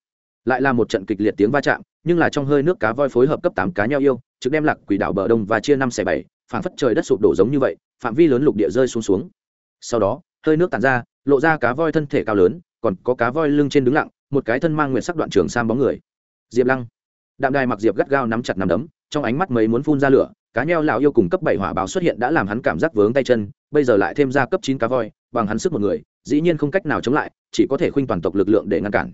lại là một trận kịch liệt tiếng va chạm, nhưng là trong hơi nước cá voi phối hợp cấp tám cá nheo yêu, trực đem lạc quỷ đảo bờ đông và chia năm xẻ bảy, phảng phất trời đất sụp đổ giống như vậy, phạm vi lớn lục địa rơi xuống xuống. Sau đó, hơi nước tàn ra, lộ ra cá voi thân thể cao lớn, còn có cá voi lưng trên đứng lặng, một cái thân mang nguyện sắc đoạn trường sam bóng người. Diệp lăng. Đạm đài mặc diệp gắt gao nắm chặt nắm đấm, trong ánh mắt mấy muốn phun ra lửa cá nheo lão yêu cùng cấp bảy hỏa báo xuất hiện đã làm hắn cảm giác vướng tay chân, bây giờ lại thêm ra cấp chín cá voi, bằng hắn sức một người, dĩ nhiên không cách nào chống lại, chỉ có thể khuynh toàn tộc lực lượng để ngăn cản.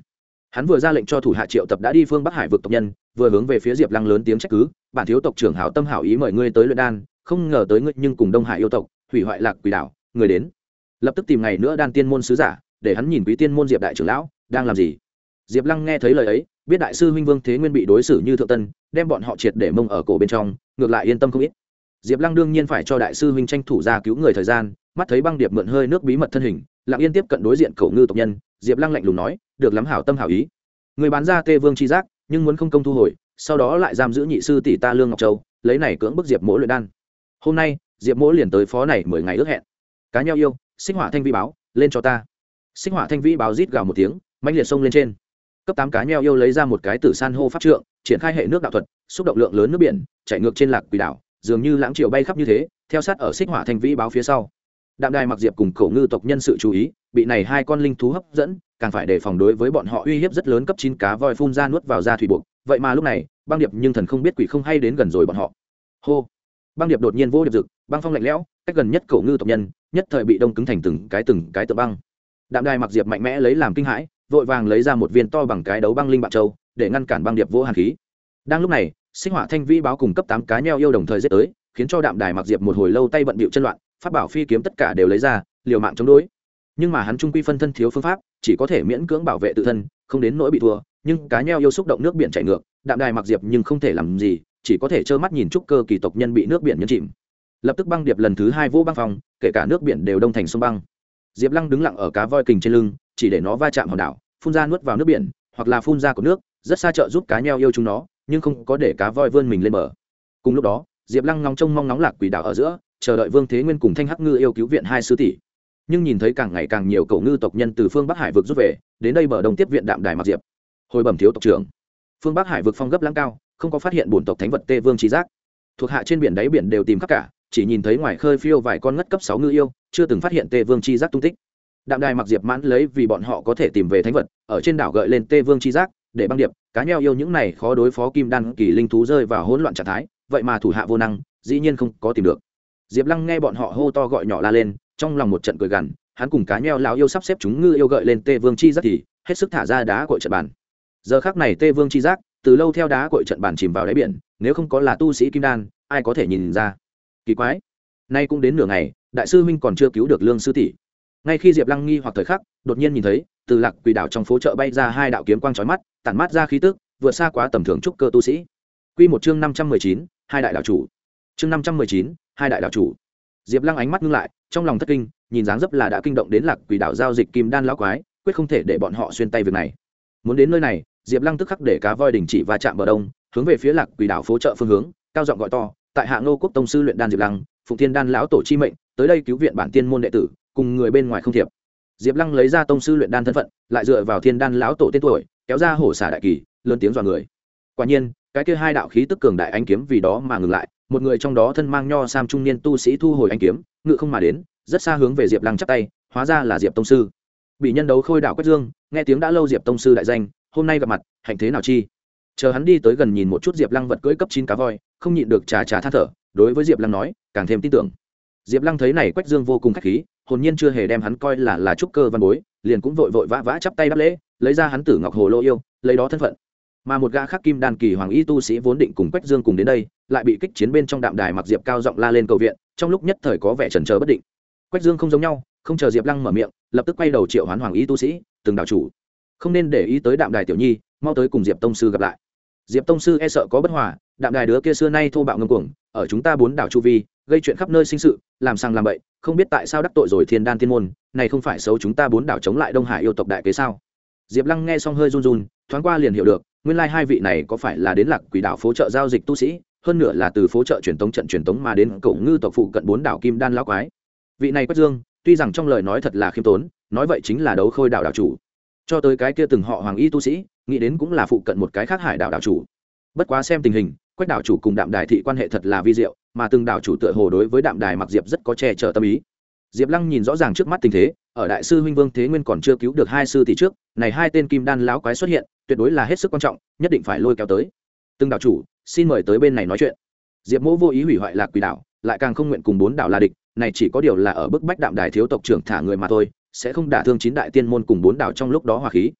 Hắn vừa ra lệnh cho thủ hạ triệu tập đã đi phương bắc hải vực tộc nhân, vừa hướng về phía diệp lăng lớn tiếng trách cứ, bản thiếu tộc trưởng hảo tâm hảo ý mời ngươi tới luyện đan, không ngờ tới ngươi nhưng cùng đông hải yêu tộc, hủy hoại lạc quỷ đảo, người đến. Lập tức tìm ngày nữa đan tiên môn sứ giả, để hắn nhìn quý tiên môn diệp đại trưởng lão, đang làm gì? Diệp lăng nghe thấy lời ấy, biết đại sư huynh vương thế nguyên bị đối xử như thượng tân, đem bọn họ triệt để mông ở cổ bên trong ngược lại yên tâm không ít. Diệp lăng đương nhiên phải cho đại sư huynh tranh thủ ra cứu người thời gian, mắt thấy băng điệp mượn hơi nước bí mật thân hình, lặng yên tiếp cận đối diện cầu ngư tộc nhân, diệp lăng lạnh lùng nói, được lắm, hảo tâm hảo ý. Người bán ra tê vương chi giác, nhưng muốn không công thu hồi, sau đó lại giam giữ nhị sư tỷ ta lương ngọc châu, lấy này cưỡng bức diệp mỗ luyện đan. Hôm nay, diệp mỗ liền tới phó này mười ngày ước hẹn. Cá nhau yêu sinh hỏa thanh vi báo, lên cho ta. Sinh hỏa thanh vi báo rít gào một tiếng mạnh liệt sông lên trên. Cấp tám cá nheo yêu lấy ra một cái tử san hô pháp trượng, triển khai hệ nước đạo thuật xúc động lượng lớn nước biển chạy ngược trên lạc quỷ đảo, dường như lãng triều bay khắp như thế, theo sát ở xích hỏa thanh vĩ báo phía sau. Đạm đài mặc diệp cùng cổ ngư tộc nhân sự chú ý, bị này hai con linh thú hấp dẫn, càng phải đề phòng đối với bọn họ uy hiếp rất lớn cấp chín cá voi phun ra nuốt vào ra thủy buộc. Vậy mà lúc này, băng điệp nhưng thần không biết quỷ không hay đến gần rồi bọn họ. Hô! Băng điệp đột nhiên vô điệp rực, băng phong lạnh lẽo, cách gần nhất cổ ngư tộc nhân, nhất thời bị đông cứng thành từng cái từng cái tờ băng. Đạm đài mặc diệp mạnh mẽ lấy làm kinh hãi, vội vàng lấy ra một viên to bằng cái đấu băng linh bạc châu, để ngăn cản băng điệp vô hàn khí. Đang lúc này sinh hỏa thanh vĩ báo cùng cấp tám cá nheo yêu đồng thời giết tới, khiến cho đạm đài mặc diệp một hồi lâu tay bận bịu chân loạn phát bảo phi kiếm tất cả đều lấy ra, liều mạng chống đối. Nhưng mà hắn trung quy phân thân thiếu phương pháp, chỉ có thể miễn cưỡng bảo vệ tự thân, không đến nỗi bị thua, nhưng cá nheo yêu xúc động nước biển chảy ngược, đạm đài mặc diệp nhưng không thể làm gì, chỉ có thể trơ mắt nhìn trúc cơ kỳ tộc nhân bị nước biển nhấn chìm. Lập tức băng điệp lần thứ hai vô băng phòng kể cả nước biển đều đông thành sông băng. Diệp lăng đứng lặng ở cá voi kình trên lưng, chỉ để nó va chạm hòn đảo, phun ra nuốt vào nước biển, hoặc là phun ra của nước, rất xa trợ giúp cá nheo yêu chúng nó nhưng không có để cá voi vươn mình lên bờ. Cùng lúc đó, diệp lăng ngóng trông mong nóng lạc quỷ đảo ở giữa, chờ đợi vương thế nguyên cùng thanh hắc ngư yêu cứu viện hai sư tỷ. Nhưng nhìn thấy càng ngày càng nhiều cậu ngư tộc nhân từ phương bắc hải vực rút về, đến đây bờ đông tiếp viện đạm đài mặc diệp. Hồi bẩm thiếu tộc trưởng. Phương bắc hải vực phong gấp lãng cao, không có phát hiện bổn tộc thánh vật tê vương trí giác. Thuộc hạ trên biển đáy biển đều tìm khắp cả, chỉ nhìn thấy ngoài khơi phiêu vài con ngất cấp sáu ngư yêu, chưa từng phát hiện tê vương chi giác tung tích. Đạm đài mặc diệp mãn lấy vì bọn họ có thể tìm về thánh vật, ở trên đảo gợi lên tê vương chi giác để băng điệp, cá nheo yêu những này khó đối phó kim đan kỳ linh thú rơi vào hỗn loạn trạng thái, vậy mà thủ hạ vô năng, dĩ nhiên không có tìm được. Diệp lăng nghe bọn họ hô to gọi nhỏ la lên, trong lòng một trận cười gằn, hắn cùng cá nheo lão yêu sắp xếp chúng ngư yêu gợi lên tê vương chi giác thì hết sức thả ra đá cội trận bàn. Giờ khác này tê vương chi giác, từ lâu theo đá cội trận bàn chìm vào đáy biển, nếu không có là tu sĩ kim đan, ai có thể nhìn ra? Kỳ quái. Nay cũng đến nửa ngày, đại sư huynh còn chưa cứu được lương sư tỷ. Ngay khi diệp lăng nghi hoặc thời khắc, đột nhiên nhìn thấy từ lạc quỷ đảo trong phố chợ bay ra hai đạo kiếm quang chói mắt, tản mát ra khí tức, vượt xa quá tầm thường trúc cơ tu sĩ. Quy một chương năm trăm mười chín, hai đại đạo chủ. Chương năm trăm mười chín, hai đại đạo chủ. Diệp lăng ánh mắt ngưng lại, trong lòng thất kinh, nhìn dáng dấp là đã kinh động đến lạc quỷ đảo giao dịch kim đan lão quái, quyết không thể để bọn họ xuyên tay việc này. Muốn đến nơi này, diệp lăng tức khắc để cá voi đình chỉ va chạm bờ đông, hướng về phía lạc quỷ đảo phố chợ phương hướng, cao giọng gọi to, tại hạ ngô quốc tông sư luyện đan diệp lăng, phụng thiên đan lão tổ chi mệnh, tới đây cứu viện bản tiên môn đệ tử, cùng người bên ngoài không thiệp diệp lăng lấy ra tông sư luyện đan thân phận, lại dựa vào thiên đan lão tổ tên tuổi, kéo ra hổ xả đại kỳ, lớn tiếng dọa người. Quả nhiên, cái kia hai đạo khí tức cường đại anh kiếm vì đó mà ngừng lại, một người trong đó thân mang nho sam trung niên tu sĩ thu hồi anh kiếm, ngự không mà đến, rất xa hướng về diệp lăng chắp tay, hóa ra là diệp tông sư. Bị nhân đấu khôi đạo quách dương, nghe tiếng đã lâu diệp tông sư đại danh, hôm nay gặp mặt, hạnh thế nào chi? Chờ hắn đi tới gần nhìn một chút diệp lăng vật cưỡi cấp chín cá voi, không nhịn được trà trà than thở, đối với diệp lăng nói, càng thêm tin tưởng. Diệp lăng thấy này quách dương vô cùng k h á c h khí hồn nhiên chưa hề đem hắn coi là là trúc cơ văn bối, liền cũng vội vội vã vã chắp tay đáp lễ, lấy ra hắn tử ngọc hồ lô yêu, lấy đó thân phận. Mà một gã khác kim đàn kỳ hoàng y tu sĩ vốn định cùng quách dương cùng đến đây, lại bị kích chiến bên trong đạm đài mặc diệp cao giọng la lên cầu viện, trong lúc nhất thời có vẻ trần trờ bất định. Quách dương không giống nhau, không chờ diệp lăng mở miệng, lập tức quay đầu triệu hoán hoàng y tu sĩ, từng đạo chủ, không nên để ý tới đạm đài tiểu nhi, mau tới cùng diệp tông sư gặp lại. Diệp tông sư e sợ có bất hòa, đạm đài đứa kia xưa nay thô bạo ngâm cuồng, ở chúng ta bốn đảo chu vi, gây chuyện khắp nơi sinh sự, làm sang làm bậy không biết tại sao đắc tội rồi thiên đan thiên môn, này không phải xấu chúng ta bốn đảo chống lại đông hải yêu tộc đại kế sao? Diệp lăng nghe xong hơi run run, thoáng qua liền hiểu được, nguyên lai hai vị này có phải là đến lạc quỷ đảo phố trợ giao dịch tu sĩ, hơn nữa là từ phố trợ truyền tống trận truyền tống mà đến cậu ngư tộc phụ cận bốn đảo kim đan lão quái. Vị này quách dương, tuy rằng trong lời nói thật là khiêm tốn, nói vậy chính là đấu khôi đảo đảo chủ. Cho tới cái kia từng họ hoàng y tu sĩ, nghĩ đến cũng là phụ cận một cái khác hải đảo đảo chủ. Bất quá xem tình hình quách đảo chủ cùng đạm đài thị quan hệ thật là vi diệu, mà từng đảo chủ tựa hồ đối với đạm đài mặc diệp rất có che chở tâm ý. Diệp lăng nhìn rõ ràng trước mắt tình thế, ở đại sư huynh vương thế nguyên còn chưa cứu được hai sư thì trước, này hai tên kim đan lão quái xuất hiện, tuyệt đối là hết sức quan trọng, nhất định phải lôi kéo tới. Từng đảo chủ, xin mời tới bên này nói chuyện. Diệp mỗ vô ý hủy hoại lạc quỷ đảo, lại càng không nguyện cùng bốn đảo là địch, này chỉ có điều là ở bức bách đạm đài thiếu tộc trưởng thả người mà thôi, sẽ không đả thương chín đại tiên môn cùng bốn đảo trong lúc đó hòa khí.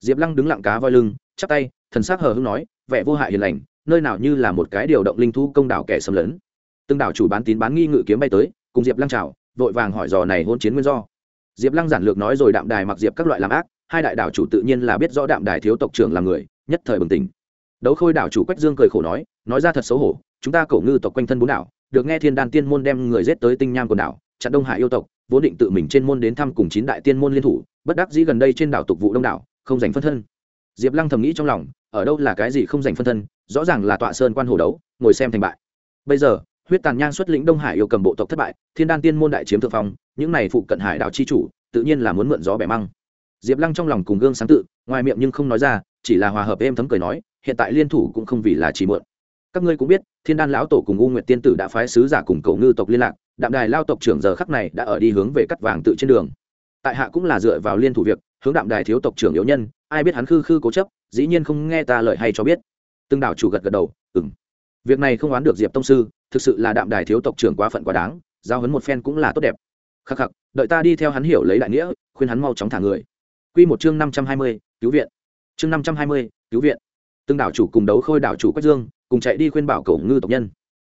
Diệp lăng đứng lặng cá voi lưng, chắp tay, thần s á c hờ hưng nói, vẻ vô hại hiền lành nơi nào như là một cái điều động linh thu công đảo kẻ xâm lấn. Từng đảo chủ bán tín bán nghi ngự kiếm bay tới, cùng diệp lăng chào, vội vàng hỏi dò này hôn chiến nguyên do. Diệp lăng giản lược nói rồi đạm đài mặc diệp các loại làm ác, hai đại đảo chủ tự nhiên là biết rõ đạm đài thiếu tộc trưởng là người, nhất thời bừng tỉnh. Đấu khôi đảo chủ quách dương cười khổ nói nói ra thật xấu hổ, chúng ta cổ ngư tộc quanh thân bốn đảo, được nghe thiên đan tiên môn đem người giết tới tinh nham quần đảo, chặn đông hải yêu tộc, vốn định tự mình trên môn đến thăm cùng chín đại tiên môn liên thủ, bất đắc dĩ gần đây trên đảo tục vụ đông đảo, không giành phân thân. Diệp lăng thầm nghĩ trong lòng, ở đâu là cái gì không giành phân thân rõ ràng là tọa sơn quan hồ đấu, ngồi xem thành bại. Bây giờ, huyết tàn nhang xuất lĩnh đông hải yêu cầm bộ tộc thất bại, thiên đan tiên môn đại chiếm thượng phong, những này phụ cận hải đảo chi chủ, tự nhiên là muốn mượn gió bẻ măng. Diệp lăng trong lòng cùng gương sáng tự, ngoài miệng nhưng không nói ra, chỉ là hòa hợp êm thấm cười nói, hiện tại liên thủ cũng không vì là chỉ mượn. Các ngươi cũng biết, thiên đan lão tổ cùng u nguyệt tiên tử đã phái sứ giả cùng cầu ngư tộc liên lạc, đạm đài lao tộc trưởng giờ khắc này đã ở đi hướng về cắt vàng tự trên đường. Tại hạ cũng là dựa vào liên thủ việc, hướng đạm đài thiếu tộc trưởng yếu nhân, ai biết hắn khư khư cố chấp, dĩ nhiên không nghe ta lời hay cho biết từng đảo chủ gật gật đầu ừng việc này không oán được diệp tông sư, thực sự là đạm đài thiếu tộc trưởng quá phận quá đáng, giao hấn một phen cũng là tốt đẹp. Khắc khắc, đợi ta đi theo hắn hiểu lấy đại nghĩa, khuyên hắn mau chóng thả người. Q một chương năm trăm hai mươi, cứu viện. Chương năm trăm hai mươi, cứu viện. Từng đảo chủ cùng đấu khôi đảo chủ quách dương, cùng chạy đi khuyên bảo cầu ngư tộc nhân.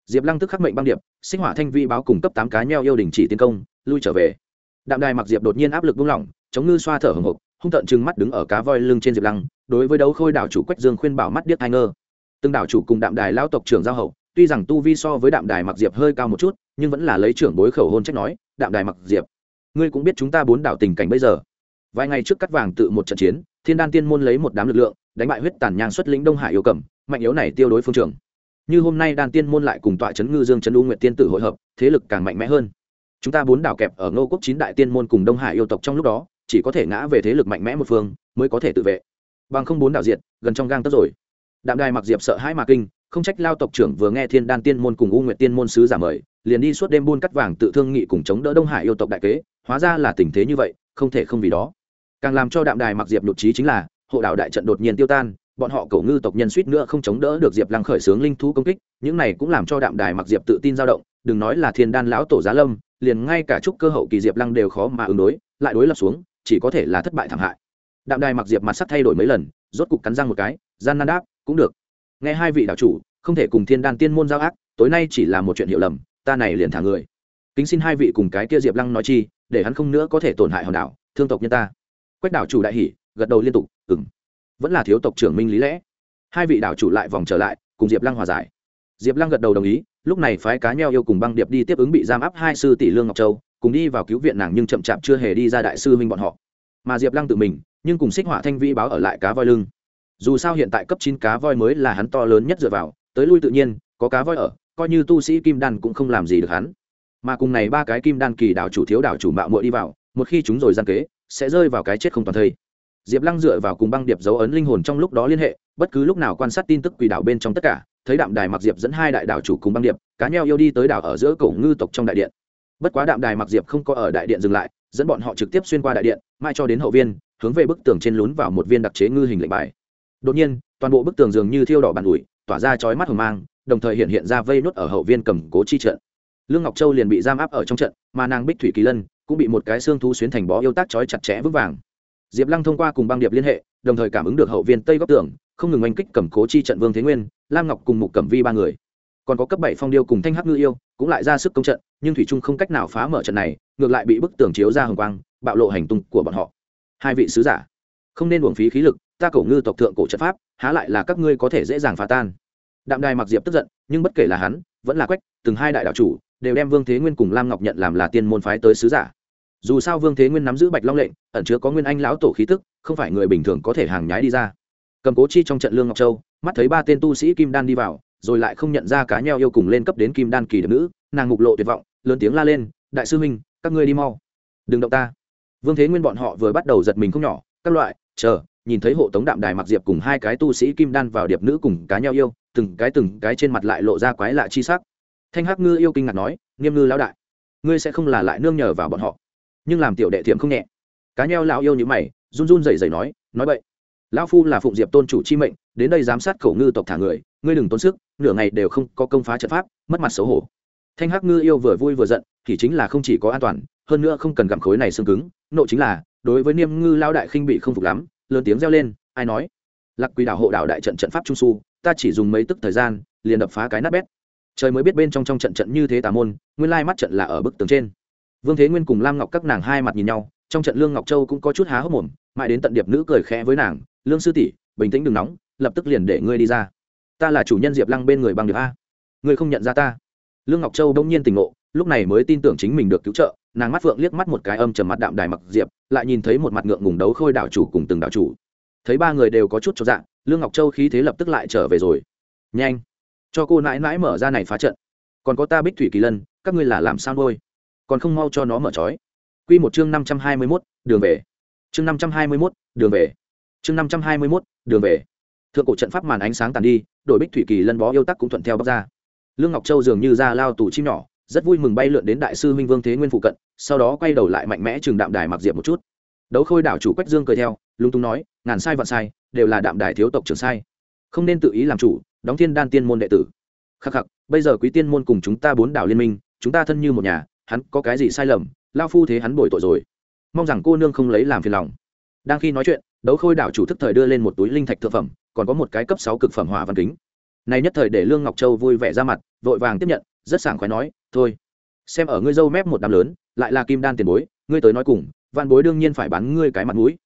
Diệp lăng tức khắc mệnh băng điệp, sinh hỏa thanh vi báo cùng cấp tám cá nheo yêu đình chỉ tiến công, lui trở về. Đạm đài mặc diệp đột nhiên áp lực buông lỏng, chống ngư xoa thở hồng hộc, hung tợn chừng mắt đứng ở cá voi lưng trên diệp lăng, đối với đấu khôi đảo chủ quách dương khuyên bảo mắt điếc hai ngơ từng đảo chủ cùng đạm đài lao tộc trưởng giao hậu, tuy rằng tu vi so với đạm đài mặc diệp hơi cao một chút, nhưng vẫn là lấy trưởng bối khẩu hôn trách nói, đạm đài mặc diệp, ngươi cũng biết chúng ta bốn đảo tình cảnh bây giờ. Vài ngày trước cắt vàng tự một trận chiến, thiên đan tiên môn lấy một đám lực lượng, đánh bại huyết tàn nhang xuất lĩnh đông hải yêu cầm, mạnh yếu này tiêu đối phương trường như hôm nay đan tiên môn lại cùng tọa trấn ngư dương trấn u nguyệt tiên tử hội hợp, thế lực càng mạnh mẽ hơn. Chúng ta bốn đảo kẹp ở ngô quốc chín đại tiên môn cùng đông hải yêu tộc trong lúc đó, chỉ có thể ngã về thế lực mạnh mẽ một phương, mới có thể tự vệ. Bằng không bốn đảo diệt, gần trong gang tất rồi đạm đài mặc diệp sợ hãi mà kinh, không trách lao tộc trưởng vừa nghe thiên đan tiên môn cùng u nguyệt tiên môn sứ giả mời, liền đi suốt đêm buôn cắt vàng tự thương nghị cùng chống đỡ đông hải yêu tộc đại kế, hóa ra là tình thế như vậy, không thể không vì đó. Càng làm cho đạm đài mặc diệp nhục trí chính là, hộ đạo đại trận đột nhiên tiêu tan, bọn họ cổ ngư tộc nhân suýt nữa không chống đỡ được diệp lăng khởi xướng linh thú công kích, những này cũng làm cho đạm đài mặc diệp tự tin dao động, đừng nói là thiên đan lão tổ giá lâm, liền ngay cả chúc cơ hậu kỳ diệp lăng đều khó mà ứng đối, lại đối lập xuống, chỉ có thể là thất bại thảm hại. Đạm đài mặc diệp mặt sắc thay đổi mấy lần, rốt cục cắn răng một cái, gian nan đáp cũng được. Nghe hai vị đạo chủ, không thể cùng thiên đan tiên môn giao ác, tối nay chỉ là một chuyện hiểu lầm, ta này liền thả người. Kính xin hai vị cùng cái kia diệp lăng nói chi, để hắn không nữa có thể tổn hại hòn đảo, thương tộc nhân ta. Quách đảo chủ đại hỉ, gật đầu liên tục ừng vẫn là thiếu tộc trưởng minh lý lẽ. Hai vị đảo chủ lại vòng trở lại, cùng diệp lăng hòa giải. Diệp lăng gật đầu đồng ý, lúc này phái cá nheo yêu cùng băng điệp đi tiếp ứng bị giam áp hai sư tỷ lương ngọc châu, cùng đi vào cứu viện nàng nhưng chậm chạp chưa hề đi ra đại sư huynh bọn họ. Mà diệp lăng tự mình, nhưng cùng xích họa thanh vi báo ở lại cá voi lưng dù sao hiện tại cấp chín cá voi mới là hắn to lớn nhất dựa vào, tới lui tự nhiên, có cá voi ở, coi như tu sĩ kim đan cũng không làm gì được hắn. Mà cùng này ba cái kim đan kỳ đảo chủ thiếu đảo chủ mạo muội đi vào, một khi chúng rồi gian kế, sẽ rơi vào cái chết không toàn thây. Diệp lăng dựa vào cùng băng điệp dấu ấn linh hồn trong lúc đó liên hệ, bất cứ lúc nào quan sát tin tức quỷ đảo bên trong tất cả, thấy đạm đài mặc diệp dẫn hai đại đảo chủ cùng băng điệp, cá nheo yêu đi tới đảo ở giữa cổ ngư tộc trong đại điện. Bất quá đạm đài mặc diệp không có ở đại điện dừng lại, dẫn bọn họ trực tiếp xuyên qua đại điện mai cho đến hậu viên, hướng về bức tường trên lún vào một viên đặc chế ngư hình lệnh bài đột nhiên, toàn bộ bức tường dường như thiêu đỏ bàn ủi, tỏa ra chói mắt hồng mang, đồng thời hiện hiện ra vây nốt ở hậu viên cầm cố chi trận. Lương ngọc châu liền bị giam áp ở trong trận, mà nàng bích thủy kỳ lân cũng bị một cái xương thú xuyến thành bó yêu tác chói chặt chẽ vững vàng. Diệp lăng thông qua cùng băng điệp liên hệ, đồng thời cảm ứng được hậu viên tây góc tường, không ngừng oanh kích cầm cố chi trận vương thế nguyên, lam ngọc cùng mục cẩm vi ba người. Còn có cấp bảy phong điêu cùng thanh hắc ngư yêu, cũng lại ra sức công trận, nhưng thủy trung không cách nào phá mở trận này, ngược lại bị bức tường chiếu ra hồng quang, bạo lộ hành tung của bọn họ. Hai vị sứ giả, không nên uổng phí khí lực ta cổ ngư tộc thượng cổ trận pháp, há lại là các ngươi có thể dễ dàng phá tan. Đạm đài mặc diệp tức giận, nhưng bất kể là hắn, vẫn là quách, từng hai đại đạo chủ, đều đem vương thế nguyên cùng lam ngọc nhận làm là tiên môn phái tới sứ giả. Dù sao vương thế nguyên nắm giữ bạch long lệnh, ẩn chứa có nguyên anh lão tổ khí tức, không phải người bình thường có thể hàng nhái đi ra. Cầm cố chi trong trận lương ngọc châu, mắt thấy ba tên tu sĩ kim đan đi vào, rồi lại không nhận ra cá nheo yêu cùng lên cấp đến kim đan kỳ được nữ, nàng ngục lộ tuyệt vọng, lớn tiếng la lên, đại sư huynh, các ngươi đi mau, đừng động ta. Vương thế nguyên bọn họ vừa bắt đầu giật mình không nhỏ, các loại, chờ nhìn thấy hộ tống đạm đài mặc diệp cùng hai cái tu sĩ kim đan vào điệp nữ cùng cá nhau yêu, từng cái từng cái trên mặt lại lộ ra quái lạ chi sắc. Thanh hắc ngư yêu kinh ngạc nói, nghiêm ngư lão đại, ngươi sẽ không là lại nương nhờ vào bọn họ, nhưng làm tiểu đệ thiệm không nhẹ. Cá nheo lão yêu như mày, run run rẩy rẩy nói nói vậy, lão phu là phụng diệp tôn chủ chi mệnh, đến đây giám sát khẩu ngư tộc thả người, ngươi đừng tốn sức, nửa ngày đều không có công phá trận pháp, mất mặt xấu hổ. Thanh hắc ngư yêu vừa vui vừa giận, thì chính là không chỉ có an toàn, hơn nữa không cần gặm khối này xương cứng nộ chính là, đối với niêm ngư lao đại khinh bị không phục lắm lớn tiếng reo lên, ai nói? Lạc quỷ đảo hộ đảo đại trận trận pháp trung su, ta chỉ dùng mấy tức thời gian, liền đập phá cái nát bét. Trời mới biết bên trong trong trận trận như thế tà môn, nguyên lai mắt trận là ở bức tường trên. Vương thế nguyên cùng lam ngọc các nàng hai mặt nhìn nhau, trong trận lương ngọc châu cũng có chút há hốc mồm, mãi đến tận điệp nữ cười khẽ với nàng, lương sư tỷ, bình tĩnh đừng nóng, lập tức liền để ngươi đi ra. Ta là chủ nhân diệp lăng bên người bằng điệp a. Ngươi không nhận ra ta. Lương ngọc châu đông nhiên tỉnh ngộ, lúc này mới tin tưởng chính mình được cứu trợ nàng mắt phượng liếc mắt một cái âm trầm mặt đạm đài mặc diệp, lại nhìn thấy một mặt ngượng ngùng đấu khôi đảo chủ cùng từng đảo chủ. Thấy ba người đều có chút cho dạng lương ngọc châu khí thế lập tức lại trở về rồi. Nhanh! Cho cô nãi nãi mở ra này phá trận. Còn có ta bích thủy kỳ lân, các ngươi là làm sao nuôi? Còn không mau cho nó mở trói. Q một chương năm trăm hai mươi mốt, đường về. Chương năm trăm hai mươi mốt, đường về. Chương năm trăm hai mươi mốt, đường về. Thượng cổ trận pháp màn ánh sáng tàn đi đội bích thủy kỳ lân bó yêu tắc cũng thuận theo bắc ra. Lương ngọc châu dường như ra lao tù chim nhỏ rất vui mừng bay lượn đến đại sư minh vương thế nguyên phụ cận, sau đó quay đầu lại mạnh mẽ chừng đạm đài mặc diệp một chút. Đấu khôi đảo chủ quách dương cười theo lung tung nói, ngàn sai vạn sai, đều là đạm đài thiếu tộc trưởng sai. Không nên tự ý làm chủ, đóng thiên đan tiên môn đệ tử. Khắc khắc, bây giờ quý tiên môn cùng chúng ta bốn đảo liên minh, chúng ta thân như một nhà, hắn có cái gì sai lầm lao phu thế hắn bồi tội rồi. Mong rằng cô nương không lấy làm phiền lòng. Đang khi nói chuyện, đấu khôi đảo chủ thức thời đưa lên một túi linh thạch thượng phẩm, còn có một cái cấp sáu cực phẩm hỏa văn kính. Này nhất thời để lương ngọc châu vui vẻ ra mặt, vội vàng tiếp nhận, rất sảng khoái nói thôi. Xem ở ngươi dâu mép một đám lớn, lại là kim đan tiền bối, ngươi tới nói cùng văn bối đương nhiên phải bán ngươi cái mặt mũi.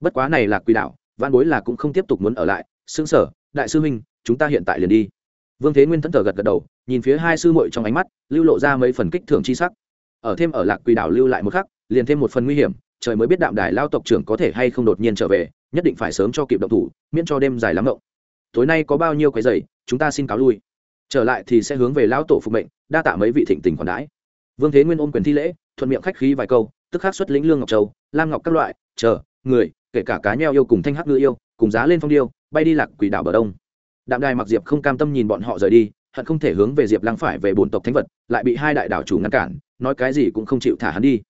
Bất quá này là quỷ đạo văn bối là cũng không tiếp tục muốn ở lại. Xứng sở đại sư huynh, chúng ta hiện tại liền đi. Vương thế nguyên thẫn thờ gật gật đầu, nhìn phía hai sư muội trong ánh mắt, lưu lộ ra mấy phần kích thường chi sắc. Ở thêm ở lạc quỷ đảo lưu lại một khắc, liền thêm một phần nguy hiểm, trời mới biết đạm đài lao tộc trưởng có thể hay không đột nhiên trở về, nhất định phải sớm cho kịp động thủ, miễn cho đêm dài lắm động. Tối nay có bao nhiêu cái giày chúng ta xin cáo lui trở lại thì sẽ hướng về lão tổ phục mệnh, đa tạ mấy vị thịnh tình còn đãi. Vương thế nguyên ôm quyền thi lễ, thuận miệng khách khí vài câu, tức khắc xuất lĩnh lương ngọc châu, lam ngọc các loại, chờ, người, kể cả cá nheo yêu cùng thanh hắc ngư yêu, cùng giá lên phong điêu, bay đi lạc quỷ đảo bờ đông. Đạm đài mặc diệp không cam tâm nhìn bọn họ rời đi, hận không thể hướng về diệp lăng phải về bồn tộc thánh vật, lại bị hai đại đảo chủ ngăn cản, nói cái gì cũng không chịu thả hắn đi.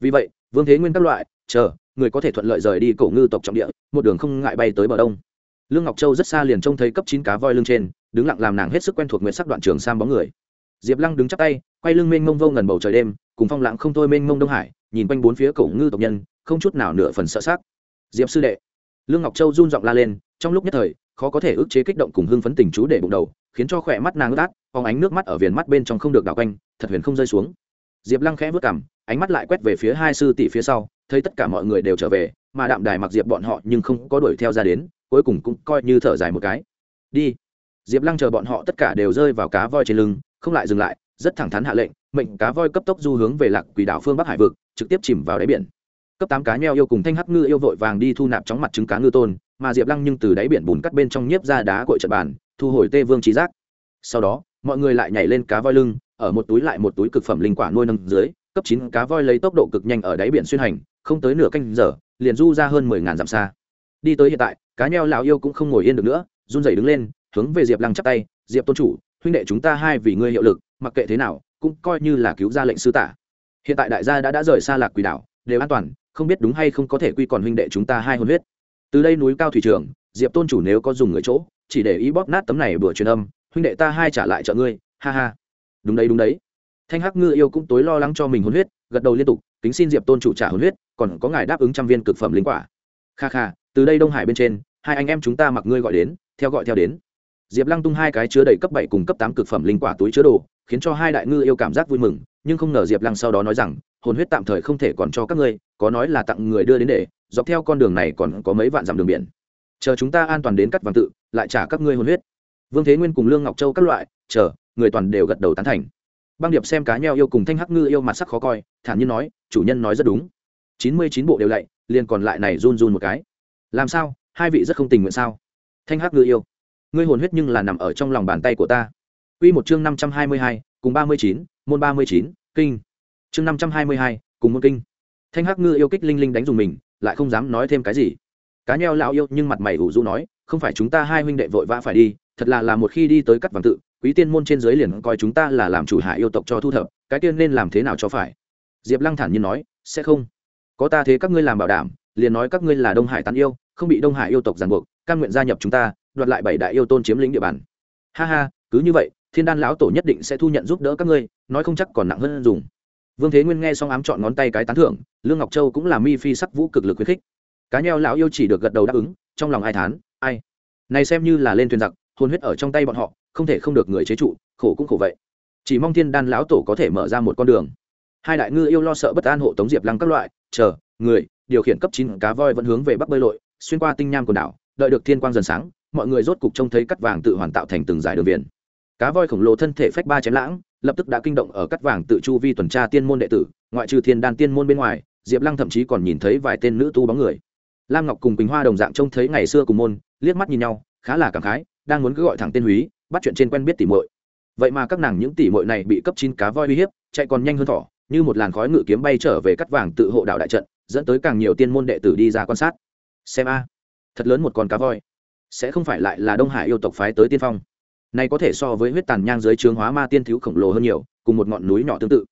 Vì vậy, vương thế nguyên các loại, chờ, người có thể thuận lợi rời đi cổ ngư tộc trọng địa, một đường không ngại bay tới bờ đông. Lương ngọc châu rất xa liền trông thấy cấp chín cá voi lưng trên đứng lặng làm nàng hết sức quen thuộc nguyện sắc đoạn trường sam bóng người. Diệp lăng đứng chắp tay, quay lưng mênh mông vô ngần bầu trời đêm, cùng phong lãng không thôi mênh mông đông hải, nhìn quanh bốn phía cổ ngư tộc nhân, không chút nào nửa phần sợ sắc. Diệp sư đệ, lương ngọc châu run giọng la lên, trong lúc nhất thời, khó có thể ức chế kích động cùng hưng phấn tình chú để bụng đầu, khiến cho khỏe mắt nàng ướt át, phóng ánh nước mắt ở viền mắt bên trong không được đảo quanh, thật huyền không rơi xuống. Diệp lăng khẽ vớt cảm ánh mắt lại quét về phía hai sư tỷ phía sau, thấy tất cả mọi người đều trở về, mà đạm đài mặc diệp bọn họ nhưng không có đuổi theo ra đến, cuối cùng cũng coi như thở dài một cái. Đi diệp lăng chờ bọn họ tất cả đều rơi vào cá voi trên lưng, không lại dừng lại, rất thẳng thắn hạ lệnh, mệnh cá voi cấp tốc du hướng về lạc quỷ đảo phương bắc hải vực, trực tiếp chìm vào đáy biển. Cấp tám cá nheo yêu cùng thanh hắc ngư yêu vội vàng đi thu nạp chóng mặt trứng cá ngư tôn, mà diệp lăng nhưng từ đáy biển bùn cắt bên trong nhiếp ra đá cội trận bàn, thu hồi tê vương trí giác. Sau đó, mọi người lại nhảy lên cá voi lưng, ở một túi lại một túi cực phẩm linh quả nuôi nâng dưới, cấp chín cá voi lấy tốc độ cực nhanh ở đáy biển xuyên hành, không tới nửa canh giờ, liền du ra hơn mười ngàn dặm xa. Đi tới hiện tại, cá nheo lão yêu cũng không ngồi yên được nữa, run rẩy đứng lên hướng về diệp lăng chắp tay, diệp tôn chủ, huynh đệ chúng ta hai vì ngươi hiệu lực, mặc kệ thế nào, cũng coi như là cứu ra lệnh sư tả. Hiện tại đại gia đã đã rời xa lạc quỷ đảo, đều an toàn, không biết đúng hay không có thể quy còn huynh đệ chúng ta hai hôn huyết. Từ đây núi cao thủy trường, diệp tôn chủ nếu có dùng người chỗ, chỉ để ý bóp nát tấm này bừa truyền âm, huynh đệ ta hai trả lại trợ ngươi, ha ha. Đúng đấy đúng đấy. Thanh hắc ngư yêu cũng tối lo lắng cho mình hôn huyết, gật đầu liên tục, kính xin diệp tôn chủ trả hôn huyết, còn có ngài đáp ứng trăm viên cực phẩm linh quả. Kha kha, từ đây đông hải bên trên, hai anh em chúng ta mặc ngươi gọi đến, theo gọi theo đến diệp lăng tung hai cái chứa đầy cấp bảy cùng cấp tám cực phẩm linh quả túi chứa đồ, khiến cho hai đại ngư yêu cảm giác vui mừng, nhưng không ngờ diệp lăng sau đó nói rằng, hồn huyết tạm thời không thể còn cho các ngươi, có nói là tặng người đưa đến để, dọc theo con đường này còn có mấy vạn dặm đường biển. Chờ chúng ta an toàn đến cắt vàng tự, lại trả các ngươi hồn huyết. Vương thế nguyên cùng lương ngọc châu các loại, chờ, người toàn đều gật đầu tán thành. Băng điệp xem cá nheo yêu cùng thanh hắc ngư yêu mặt sắc khó coi, thản nhiên nói, chủ nhân nói rất đúng. Chín mươi chín bộ đều lạy, liền còn lại này run run một cái. Làm sao? Hai vị rất không tình nguyện sao? Thanh hắc ngư yêu ngươi hồn huyết nhưng là nằm ở trong lòng bàn tay của ta Quy một chương năm trăm hai mươi hai, cùng ba mươi chín, môn ba mươi chín, kinh. Chương năm trăm hai mươi hai, cùng môn kinh. Thanh Hắc Ngư yêu kích linh linh đánh dùng mình, lại không dám nói thêm cái gì. Cá nheo lão yêu nhưng mặt mày ủ rũ nói, không phải chúng ta hai huynh đệ vội vã phải đi, thật là là một khi đi tới cắt vàng tự, quý tiên môn trên dưới liền coi chúng ta là làm chủ hạ yêu tộc cho thu thập, cái tiên nên làm thế nào cho phải. Diệp Lăng thản nhiên nói, sẽ không. Có ta thế các ngươi làm bảo đảm, liền nói các ngươi là Đông Hải tán yêu, không bị Đông Hải yêu tộc ràng buộc, cam nguyện gia nhập chúng ta, đoạt lại bảy đại yêu tôn chiếm lĩnh địa bàn. Ha ha, cứ như vậy, thiên đan lão tổ nhất định sẽ thu nhận giúp đỡ các ngươi nói không chắc còn nặng hơn dùng. Vương thế nguyên nghe xong ám chọn ngón tay cái tán thưởng lương ngọc châu cũng là mi phi sắc vũ cực lực khuyến khích. Cá nheo lão yêu chỉ được gật đầu đáp ứng trong lòng ai thán ai. Này xem như là lên thuyền giặc hôn huyết ở trong tay bọn họ không thể không được người chế trụ khổ cũng khổ vậy. Chỉ mong thiên đan lão tổ có thể mở ra một con đường. Hai đại ngư yêu lo sợ bất an hộ tống diệp lăng các loại chờ người điều khiển cấp chín cá voi vẫn hướng về bắc bơi lội xuyên qua tinh nham quần đảo đợi được thiên quang dần sáng, mọi người rốt cục trông thấy cắt vàng tự hoàn tạo thành từng giải đường viền. Cá voi khổng lồ thân thể phách ba chém lãng, lập tức đã kinh động ở cắt vàng tự chu vi tuần tra tiên môn đệ tử, ngoại trừ thiên đan tiên môn bên ngoài, diệp lăng thậm chí còn nhìn thấy vài tên nữ tu bóng người. Lam ngọc cùng quỳnh hoa đồng dạng trông thấy ngày xưa cùng môn, liếc mắt nhìn nhau, khá là cảm khái, đang muốn cứ gọi thẳng tên húy, bắt chuyện trên quen biết tỉ mội vậy mà các nàng những tỉ mội này bị cấp chín cá voi uy hiếp, chạy còn nhanh hơn thỏ, như một làn khói ngự kiếm bay trở về cắt vàng tự hộ đạo đại trận, dẫn tới càng nhiều tiên môn đệ tử đi ra quan sát. Xem a thật lớn một con cá voi. Sẽ không phải lại là đông hải yêu tộc phái tới tiên phong. Này có thể so với huyết tàn nhang dưới trướng hóa ma tiên thiếu khổng lồ hơn nhiều, cùng một ngọn núi nhỏ tương tự.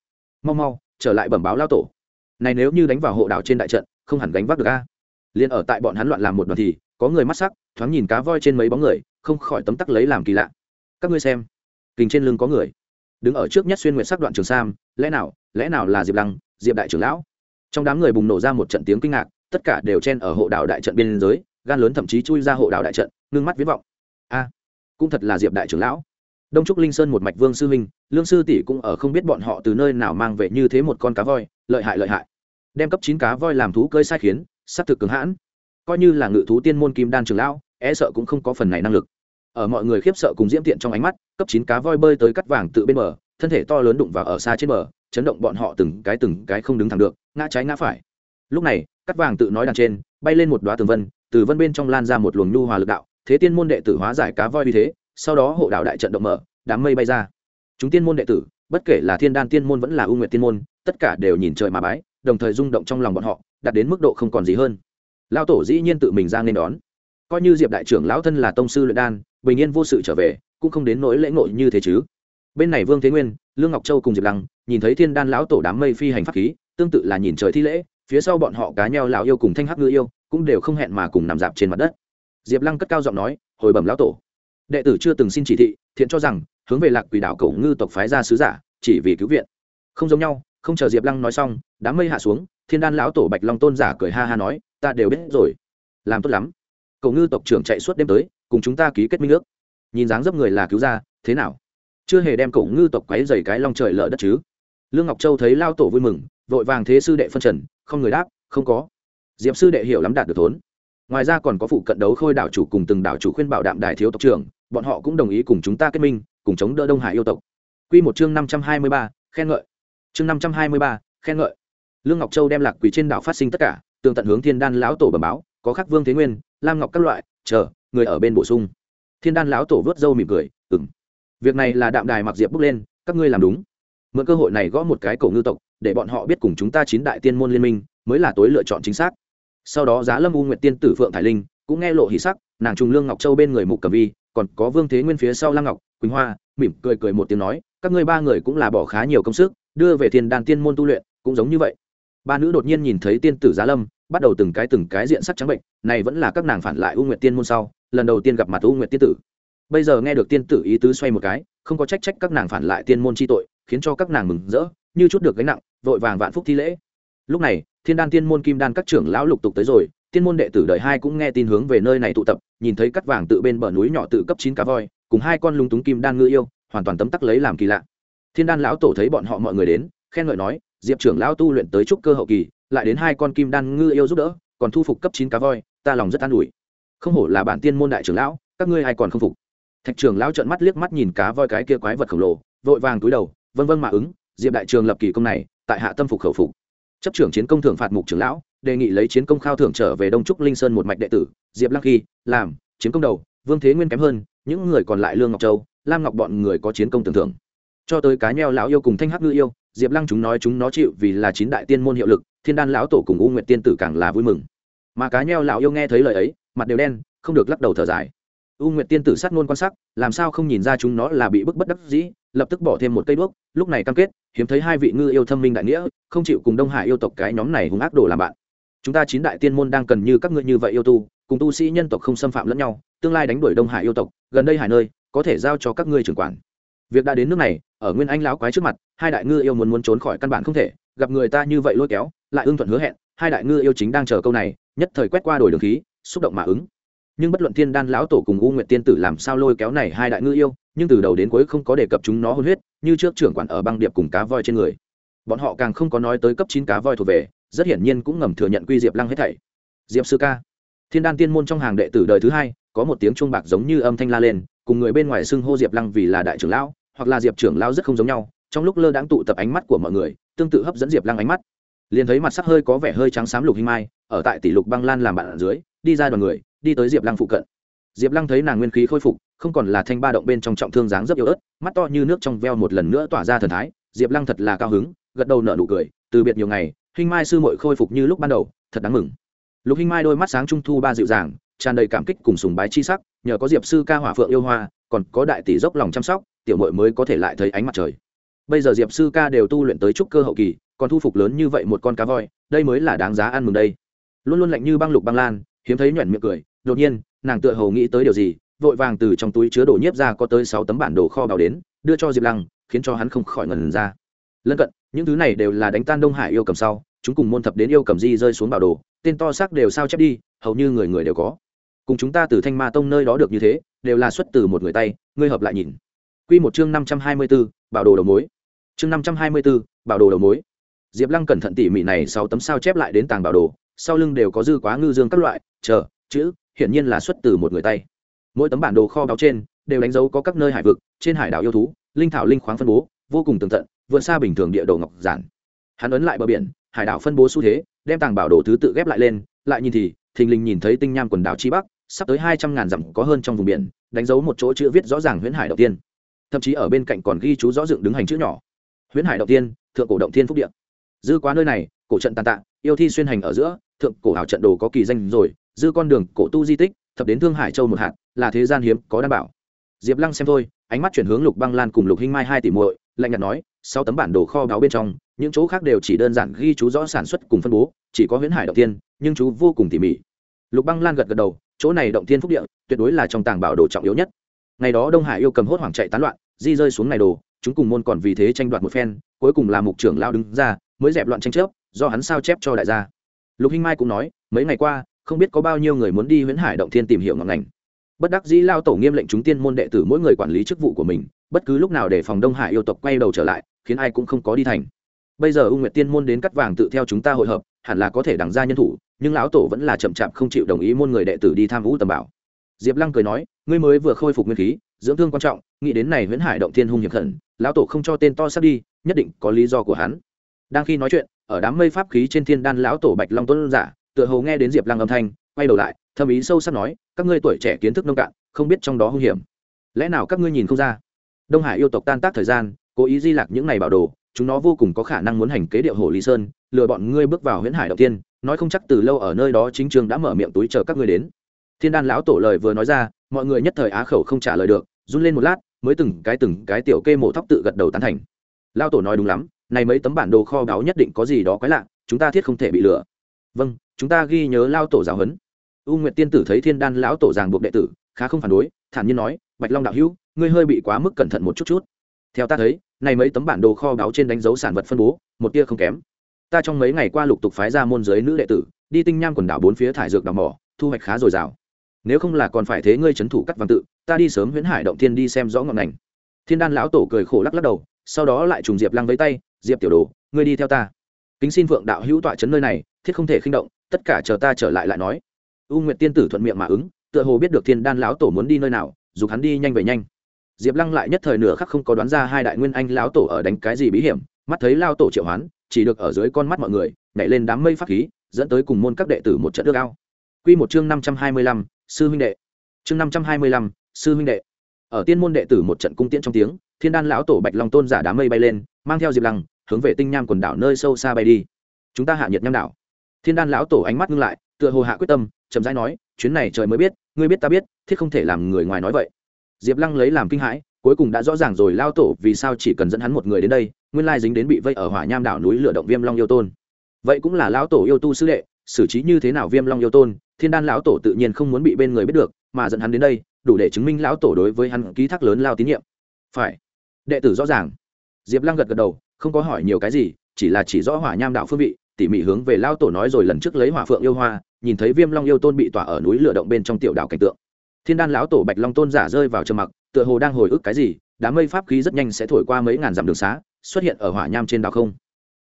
Mau mau, trở lại bẩm báo lao tổ. Này nếu như đánh vào hộ đảo trên đại trận, không hẳn gánh vác được a. Liền ở tại bọn hắn loạn làm một đoàn thì, có người mắt sắc, thoáng nhìn cá voi trên mấy bóng người, không khỏi tấm tắc lấy làm kỳ lạ. Các ngươi xem, kình trên lưng có người. Đứng ở trước nhất xuyên nguyện sắc đoạn trường sam, lẽ nào lẽ nào là diệp lăng, diệp đại trưởng lão? Trong đám người bùng nổ ra một trận tiếng kinh ngạc, tất cả đều chen ở hộ đảo đại trận biên giới gan lớn thậm chí chui ra hộ đảo đại trận, ngưng mắt viết vọng. A, cũng thật là diệp đại trưởng lão. Đông trúc linh sơn một mạch vương sư huynh, lương sư tỷ cũng ở không biết bọn họ từ nơi nào mang về như thế một con cá voi, lợi hại lợi hại. Đem cấp chín cá voi làm thú cơi sai khiến, sắp thực cường hãn. Coi như là ngự thú tiên môn kim đan trường lão e sợ cũng không có phần này năng lực. Ở mọi người khiếp sợ cùng diễm tiện trong ánh mắt, cấp chín cá voi bơi tới cắt vàng tự bên bờ, thân thể to lớn đụng vào ở xa trên bờ, chấn động bọn họ từng cái từng cái không đứng thẳng được, ngã trái ngã phải. Lúc này, cắt vàng tự nói đằng trên, bay lên một đoá tường vân từ vân bên trong lan ra một luồng nhu hòa lực đạo, thế tiên môn đệ tử hóa giải cá voi vì thế, sau đó hộ đạo đại trận động mở, đám mây bay ra. Chúng tiên môn đệ tử, bất kể là thiên đan tiên môn vẫn là ưu nguyệt tiên môn, tất cả đều nhìn trời mà bái, đồng thời rung động trong lòng bọn họ, đạt đến mức độ không còn gì hơn. Lao tổ dĩ nhiên tự mình ra nên đón. Coi như diệp đại trưởng lão thân là tông sư luyện đan, bình yên vô sự trở về, cũng không đến nỗi lễ ngộ như thế chứ. Bên này vương thế nguyên, lương ngọc châu cùng diệp lăng, nhìn thấy thiên đan lão tổ đám mây phi hành pháp khí, tương tự là nhìn trời thi lễ, phía sau bọn họ cá nheo lão yêu cùng thanh hắc ngư yêu cũng đều không hẹn mà cùng nằm dạp trên mặt đất. Diệp lăng cất cao giọng nói, hồi bẩm lão tổ. Đệ tử chưa từng xin chỉ thị, thiện cho rằng, hướng về lạc quỷ đảo cầu ngư tộc phái ra sứ giả, chỉ vì cứu viện. Không giống nhau, không chờ diệp lăng nói xong, đám mây hạ xuống, thiên đan lão tổ bạch long tôn giả cười ha ha nói, ta đều biết rồi. Làm tốt lắm. Cầu ngư tộc trưởng chạy suốt đêm tới, cùng chúng ta ký kết minh ước. Nhìn dáng dấp người là cứu ra thế nào? Chưa hề đem cổ ngư tộc quấy dày cái long trời lở đất chứ. Lương ngọc châu thấy lao tổ vui mừng, vội vàng thế sư đệ phân trần, không người đáp, không có diệp sư đệ hiểu lắm đạt được thốn. Ngoài ra còn có phụ cận đấu khôi đảo chủ cùng từng đảo chủ khuyên bảo đạm đài thiếu tộc trưởng, bọn họ cũng đồng ý cùng chúng ta kết minh, cùng chống đỡ đông hải yêu tộc. Q một chương năm trăm hai mươi ba, khen ngợi. Chương năm trăm hai mươi ba, khen ngợi. Lương ngọc châu đem lạc quỷ trên đảo phát sinh tất cả, tường tận hướng thiên đan lão tổ bẩm báo, có khắc vương thế nguyên, lam ngọc các loại, chờ, người ở bên bổ sung. Thiên đan lão tổ vớt râu mỉm cười ừng việc này là đạm đài mặc diệp bước lên, các ngươi làm đúng. Mượn cơ hội này gõ một cái cổ ngư tộc, để bọn họ biết cùng chúng ta chín đại tiên môn liên minh, mới là tối lựa chọn chính xác sau đó giá lâm u nguyệt tiên tử phượng thải linh cũng nghe lộ hỉ sắc, nàng trùng lương ngọc châu bên người mục cẩm vi, còn có vương thế nguyên phía sau lam ngọc, quỳnh hoa, mỉm cười cười một tiếng nói, các ngươi ba người cũng là bỏ khá nhiều công sức, đưa về thiên đàn tiên môn tu luyện, cũng giống như vậy. Ba nữ đột nhiên nhìn thấy tiên tử giá lâm, bắt đầu từng cái từng cái diện sắc trắng bệnh, này vẫn là các nàng phản lại u nguyệt tiên môn sau, lần đầu tiên gặp mặt u nguyệt tiên tử. Bây giờ nghe được tiên tử ý tứ xoay một cái, không có trách trách các nàng phản lại tiên môn chi tội, khiến cho các nàng mừng rỡ, như chút được gánh nặng, vội vàng vạn phúc thi lễ lúc này, thiên đan tiên môn kim đan các trưởng lão lục tục tới rồi, tiên môn đệ tử đời hai cũng nghe tin hướng về nơi này tụ tập, nhìn thấy cắt vàng tự bên bờ núi nhỏ tự cấp chín cá voi, cùng hai con lúng túng kim đan ngư yêu, hoàn toàn tấm tắc lấy làm kỳ lạ. Thiên đan lão tổ thấy bọn họ mọi người đến, khen ngợi nói, diệp trưởng lão tu luyện tới trúc cơ hậu kỳ, lại đến hai con kim đan ngư yêu giúp đỡ, còn thu phục cấp chín cá voi, ta lòng rất an ủi. Không hổ là bản tiên môn đại trưởng lão, các ngươi ai còn không phục? Thạch trưởng lão trợn mắt liếc mắt nhìn cá voi cái kia quái vật khổng lồ, vội vàng túi đầu vân vân mà ứng, diệp đại trường lập kỳ công này, tại hạ tâm phục khẩu phục chấp trưởng chiến công thưởng phạt mục trưởng lão, đề nghị lấy chiến công khao thưởng trở về đông trúc linh sơn một mạch đệ tử, diệp lăng khi, làm, chiến công đầu, vương thế nguyên kém hơn, những người còn lại lương ngọc châu, lam ngọc bọn người có chiến công tưởng thưởng. Cho tới cá nheo lão yêu cùng thanh hắc ngư yêu, diệp lăng chúng nói chúng nó chịu vì là chín đại tiên môn hiệu lực, thiên đan lão tổ cùng u nguyệt tiên tử càng là vui mừng. Mà cá nheo lão yêu nghe thấy lời ấy, mặt đều đen, không được lắc đầu thở dài. U nguyệt tiên tử sát ngôn quan sắc, làm sao không nhìn ra chúng nó là bị bức bất đắc dĩ lập tức bỏ thêm một cây đuốc, lúc này cam kết, hiếm thấy hai vị ngư yêu thâm minh đại nghĩa, không chịu cùng đông hải yêu tộc cái nhóm này hung ác đồ làm bạn. Chúng ta chín đại tiên môn đang cần như các ngươi như vậy yêu tu, cùng tu sĩ nhân tộc không xâm phạm lẫn nhau, tương lai đánh đuổi đông hải yêu tộc, gần đây hải nơi, có thể giao cho các ngươi trưởng quản. Việc đã đến nước này, ở nguyên anh lão quái trước mặt, hai đại ngư yêu muốn muốn trốn khỏi căn bản không thể, gặp người ta như vậy lôi kéo, lại ưng thuận hứa hẹn, hai đại ngư yêu chính đang chờ câu này, nhất thời quét qua đổi đường khí, xúc động mà ứng nhưng bất luận thiên đan lão tổ cùng u nguyệt tiên tử làm sao lôi kéo này hai đại ngư yêu, nhưng từ đầu đến cuối không có đề cập chúng nó hôn huyết, như trước trưởng quản ở băng điệp cùng cá voi trên người. Bọn họ càng không có nói tới cấp chín cá voi thuộc về, rất hiển nhiên cũng ngầm thừa nhận quy diệp lăng hết thảy. Diệp sư ca. Thiên đan tiên môn trong hàng đệ tử đời thứ hai, có một tiếng chuông bạc giống như âm thanh la lên, cùng người bên ngoài xưng hô diệp lăng vì là đại trưởng lão, hoặc là diệp trưởng lão rất không giống nhau, trong lúc lơ đãng tụ tập ánh mắt của mọi người, tương tự hấp dẫn diệp lăng ánh mắt. Liền thấy mặt sắc hơi có vẻ hơi trắng xám lục hình mai, ở tại tỷ lục băng lan làm bạn ở dưới, đi ra đoàn người đi tới diệp lăng phụ cận. Diệp lăng thấy nàng nguyên khí khôi phục, không còn là thanh ba động bên trong trọng thương dáng rất yếu ớt, mắt to như nước trong veo một lần nữa tỏa ra thần thái, diệp lăng thật là cao hứng, gật đầu nở nụ cười, từ biệt nhiều ngày, Hinh mai sư mội khôi phục như lúc ban đầu, thật đáng mừng. Lục Hinh mai đôi mắt sáng trung thu ba dịu dàng, tràn đầy cảm kích cùng sùng bái chi sắc, nhờ có diệp sư ca hỏa phượng yêu hoa, còn có đại tỷ dốc lòng chăm sóc, tiểu mội mới có thể lại thấy ánh mặt trời. Bây giờ diệp sư ca đều tu luyện tới trúc cơ hậu kỳ, còn thu phục lớn như vậy một con cá voi, đây mới là đáng giá ăn mừng đây. Luôn luôn lạnh như băng lục băng lan, hiếm thấy nhoẻn miệng cười đột nhiên, nàng tựa hồ nghĩ tới điều gì, vội vàng từ trong túi chứa đồ nhiếp ra có tới sáu tấm bản đồ kho bào đến, đưa cho diệp lăng, khiến cho hắn không khỏi ngần ra. Lân cận, những thứ này đều là đánh tan đông hải yêu cầm sau, chúng cùng môn thập đến yêu cầm di rơi xuống bảo đồ, tên to xác đều sao chép đi, hầu như người người đều có. Cùng chúng ta từ thanh ma tông nơi đó được như thế, đều là xuất từ một người tay, ngươi hợp lại nhìn. Q một chương năm trăm hai mươi b ố bảo đồ đầu mối. Chương năm trăm hai mươi b ố bảo đồ đầu mối. Diệp lăng cẩn thận tỉ mỉ này sáu tấm sao chép lại đến tàng bảo đồ, sau lưng đều có dư quá ngư dương các loại, chờ, chữ hiển nhiên là xuất từ một người tay. Mỗi tấm bản đồ kho báu trên đều đánh dấu có các nơi hải vực, trên hải đảo yêu thú, linh thảo linh khoáng phân bố, vô cùng tường tận, vượt xa bình thường địa đồ ngọc giản. Hắn ấn lại bờ biển, hải đảo phân bố xu thế, đem tàng bảo đồ thứ tự ghép lại lên, lại nhìn thì, thình lình nhìn thấy tinh nham quần đảo chi bắc, sắp tới hai trăm ngàn dặm có hơn trong vùng biển, đánh dấu một chỗ chữ viết rõ ràng huyễn hải đầu tiên. Thậm chí ở bên cạnh còn ghi chú rõ dựng đứng hành chữ nhỏ. Huyễn hải đầu tiên, thượng cổ động thiên phúc điện dư quá nơi này, cổ trận tàn tạ, yêu thi xuyên hành ở giữa, thượng cổ hảo trận đồ có kỳ danh rồi dư con đường cổ tu di tích, thập đến thương hải châu một hạt, là thế gian hiếm, có đảm bảo. Diệp lăng xem thôi, ánh mắt chuyển hướng lục băng lan cùng lục hinh mai hai tỷ muội, lạnh nhạt nói sau tấm bản đồ kho báu bên trong, những chỗ khác đều chỉ đơn giản ghi chú rõ sản xuất cùng phân bố, chỉ có huyễn hải động tiên nhưng chú vô cùng tỉ mỉ. Lục băng lan gật gật đầu, chỗ này động tiên phúc địa, tuyệt đối là trong tàng bảo đồ trọng yếu nhất. Ngày đó đông hải yêu cầm hốt hoảng chạy tán loạn, di rơi xuống này đồ, chúng cùng môn còn vì thế tranh đoạt một phen, cuối cùng là mục trưởng lao đứng ra, mới dẹp loạn tranh chấp, do hắn sao chép cho đại gia. Lục hinh mai cũng nói, mấy ngày qua không biết có bao nhiêu người muốn đi huyễn hải động thiên tìm hiểu ngọn ngành. Bất đắc dĩ lao tổ nghiêm lệnh chúng tiên môn đệ tử mỗi người quản lý chức vụ của mình, bất cứ lúc nào để phòng đông hải yêu tộc quay đầu trở lại, khiến ai cũng không có đi thành. Bây giờ u nguyệt tiên môn đến cắt vàng tự theo chúng ta hội hợp, hẳn là có thể đằng ra nhân thủ, nhưng lão tổ vẫn là chậm chạp không chịu đồng ý môn người đệ tử đi tham vũ tầm bảo. Diệp lăng cười nói, ngươi mới vừa khôi phục nguyên khí, dưỡng thương quan trọng, nghĩ đến này huyễn hải động thiên hung hiểm khẩn, lão tổ không cho tên to sắp đi, nhất định có lý do của hắn. Đang khi nói chuyện, ở đám mây pháp khí trên thiên đan lão tổ bạch long tuấn giả tựa hồ nghe đến diệp lăng âm thanh, quay đầu lại thâm ý sâu sắc nói, các ngươi tuổi trẻ kiến thức nông cạn, không biết trong đó hung hiểm. Lẽ nào các ngươi nhìn không ra? Đông hải yêu tộc tan tác thời gian, cố ý di lạc những này bảo đồ, chúng nó vô cùng có khả năng muốn hành kế điệu hồ lý sơn, lừa bọn ngươi bước vào huyễn hải đầu tiên, nói không chắc từ lâu ở nơi đó chính trường đã mở miệng túi chờ các ngươi đến. Thiên đan lão tổ lời vừa nói ra, mọi người nhất thời á khẩu không trả lời được, run lên một lát, mới từng cái từng cái tiểu kê mổ thóc tự gật đầu tán thành. Lao tổ nói đúng lắm, này mấy tấm bản đồ kho báu nhất định có gì đó quái lạ, chúng ta thiết không thể bị lừa. Vâng chúng ta ghi nhớ lao tổ giáo huấn. U nguyệt tiên tử thấy thiên đan lão tổ ràng buộc đệ tử, khá không phản đối, thản nhiên nói, bạch long đạo hữu, ngươi hơi bị quá mức cẩn thận một chút chút. Theo ta thấy, này mấy tấm bản đồ kho báu trên đánh dấu sản vật phân bố, một tia không kém. Ta trong mấy ngày qua lục tục phái ra môn giới nữ đệ tử, đi tinh nham quần đảo bốn phía thải dược đào mỏ, thu hoạch khá dồi dào. Nếu không là còn phải thế ngươi chấn thủ cắt văn tự, ta đi sớm huyễn hải động thiên đi xem rõ ngọn ngành. Thiên đan lão tổ cười khổ lắc lắc đầu, sau đó lại trùng diệp lăng với tay, diệp tiểu đồ, ngươi đi theo ta kính xin vượng đạo hữu tọa chấn nơi này, thiết không thể khinh động, tất cả chờ ta trở lại lại nói. U nguyệt tiên tử thuận miệng mà ứng, tựa hồ biết được thiên đan lão tổ muốn đi nơi nào dù hắn đi nhanh về nhanh. Diệp lăng lại nhất thời nửa khắc không có đoán ra hai đại nguyên anh lão tổ ở đánh cái gì bí hiểm, mắt thấy lao tổ triệu hoán, chỉ được ở dưới con mắt mọi người, nhảy lên đám mây pháp khí, dẫn tới cùng môn các đệ tử một trận ước ao. Q một chương năm trăm hai mươi lăm, sư huynh đệ. Chương năm trăm hai mươi lăm, sư huynh đệ. Ở tiên môn đệ tử một trận cung tiễn trong tiếng, thiên đan lão tổ bạch long tôn giả đám mây bay lên, mang theo diệp lăng hướng về tinh nham quần đảo nơi sâu xa bay đi. Chúng ta hạ nhiệt nham đảo. Thiên đan lão tổ ánh mắt ngưng lại, tựa hồ hạ quyết tâm, chậm rãi nói, chuyến này trời mới biết, ngươi biết ta biết, thiết không thể làm người ngoài nói vậy. Diệp lăng lấy làm kinh hãi, cuối cùng đã rõ ràng rồi lao tổ vì sao chỉ cần dẫn hắn một người đến đây, nguyên lai dính đến bị vây ở hỏa nham đảo núi lửa động viêm long yêu tôn. Vậy cũng là lão tổ yêu tu sư đệ, xử trí như thế nào viêm long yêu tôn, thiên đan lão tổ tự nhiên không muốn bị bên người biết được, mà dẫn hắn đến đây, đủ để chứng minh lão tổ đối với hắn ký thác lớn lao tín nhiệm. Phải. Đệ tử rõ ràng. Diệp lăng gật gật đầu không có hỏi nhiều cái gì, chỉ là chỉ rõ hỏa nham đạo phương vị, tỉ mỉ hướng về lao tổ nói rồi lần trước lấy hỏa phượng yêu hoa, nhìn thấy viêm long yêu tôn bị tỏa ở núi lửa động bên trong tiểu đảo cảnh tượng. Thiên đan lão tổ bạch long tôn giả rơi vào trầm mặc, tựa hồ đang hồi ức cái gì, đám mây pháp khí rất nhanh sẽ thổi qua mấy ngàn dặm đường xá, xuất hiện ở hỏa nham trên đảo không?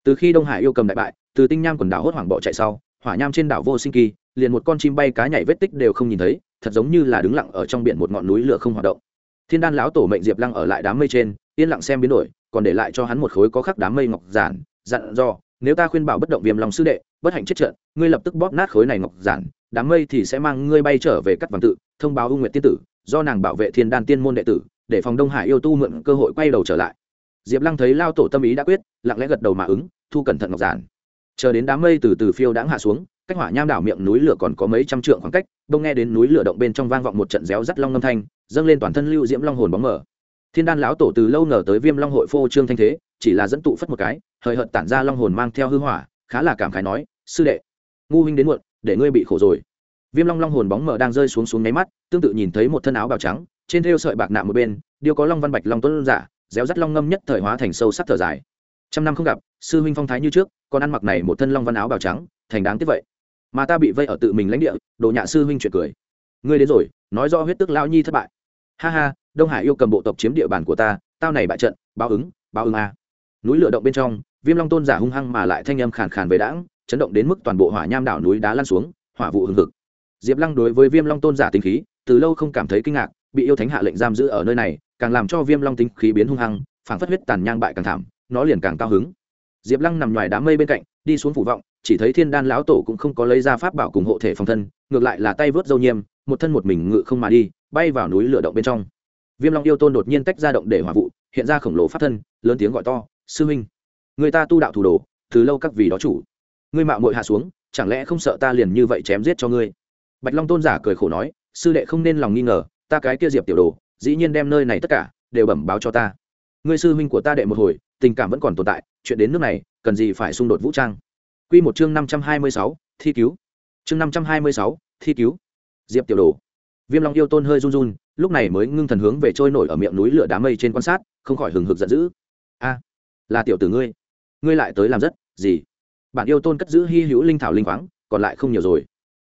Từ khi đông hải yêu cầm đại bại, từ tinh nham quần đảo hốt hoảng bỏ chạy sau, hỏa nham trên đảo vô sinh kỳ, liền một con chim bay cá nhảy vết tích đều không nhìn thấy, thật giống như là đứng lặng ở trong biển một ngọn núi lửa không hoạt động. Thiên đan lão tổ mệnh diệp lăng ở lại đám mây trên, yên lặng xem biến đổi còn để lại cho hắn một khối có khắc đám mây ngọc giản, dặn do nếu ta khuyên bảo bất động viêm lòng sư đệ, bất hạnh chết trận, ngươi lập tức bóp nát khối này ngọc giản, đám mây thì sẽ mang ngươi bay trở về cắt vàng tự, thông báo ưu nguyện tiên tử, do nàng bảo vệ thiên đan tiên môn đệ tử, để phòng đông hải yêu tu mượn cơ hội quay đầu trở lại. Diệp lăng thấy lao tổ tâm ý đã quyết, lặng lẽ gật đầu mà ứng, thu cẩn thận ngọc giản. Chờ đến đám mây từ từ phiêu đãng hạ xuống, cách hỏa nham đảo miệng núi lửa còn có mấy trăm trượng khoảng cách đông nghe đến núi lửa động bên trong vang vọng một trận réo rắt long ngâm thanh, dâng lên toàn thân lưu diễm long hồn bóng mở thiên đan lão tổ từ lâu ngờ tới viêm long hội phô trương thanh thế, chỉ là dẫn tụ phất một cái, hời hợt tản ra long hồn mang theo hư hỏa, khá là cảm khái nói, sư đệ, ngu huynh đến muộn, để ngươi bị khổ rồi. Viêm long long hồn bóng mở đang rơi xuống xuống nháy mắt, tương tự nhìn thấy một thân áo bào trắng, trên thêu sợi bạc nạm một bên, điêu có long văn bạch long tuấn giả, réo rắt long ngâm nhất thời hóa thành sâu sắc thở dài. Trăm năm không gặp, sư huynh phong thái như trước, còn ăn mặc này một thân long văn áo bào trắng, thành đáng tiếc vậy. Mà ta bị vây ở tự mình lãnh địa, đồ nhạ sư huynh chuyện cười. Ngươi đến rồi, nói do huyết tức lao nhi thất bại. Ha ha đông hải yêu cầm bộ tộc chiếm địa bàn của ta, tao này bại trận, báo ứng báo ứng a. Núi lửa động bên trong, viêm long tôn giả hung hăng mà lại thanh âm khàn khàn về đãng, chấn động đến mức toàn bộ hỏa nham đảo núi đá lăn xuống, hỏa vụ hừng hực. Diệp lăng đối với viêm long tôn giả tính khí, từ lâu không cảm thấy kinh ngạc, bị yêu thánh hạ lệnh giam giữ ở nơi này, càng làm cho viêm long tính khí biến hung hăng phản phất huyết tàn nhang bại càng thảm, nó liền càng cao hứng. Diệp lăng nằm ngoài đám mây bên cạnh, đi xuống phủ vọng, chỉ thấy thiên đan lão tổ cũng không có lấy ra pháp bảo cùng hộ thể phòng thân, ngược lại là tay vớt dâu nhiêm, một thân một mình ngự không mà đi, bay vào núi lửa động bên trong viêm long yêu tôn đột nhiên tách ra động để hỏa vụ hiện ra khổng lồ pháp thân lớn tiếng gọi to sư huynh người ta tu đạo thủ đồ từ lâu các vị đó chủ ngươi mạo muội hạ xuống chẳng lẽ không sợ ta liền như vậy chém giết cho ngươi bạch long tôn giả cười khổ nói sư đệ không nên lòng nghi ngờ ta cái kia diệp tiểu đồ dĩ nhiên đem nơi này tất cả đều bẩm báo cho ta ngươi sư huynh của ta đệ một hồi tình cảm vẫn còn tồn tại chuyện đến nước này cần gì phải xung đột vũ trang Quy một chương năm trăm hai mươi sáu, thi cứu. Chương năm trăm hai mươi sáu, thi cứu. Diệp Tiểu Đồ. Viêm Long yêu tôn hơi run run, lúc này mới ngưng thần hướng về trôi nổi ở miệng núi lửa đám mây trên quan sát, không khỏi hừng hực giận dữ. A, là tiểu tử ngươi, ngươi lại tới làm rất gì? Bản yêu tôn cất giữ hy hữu linh thảo linh khoáng, còn lại không nhiều rồi.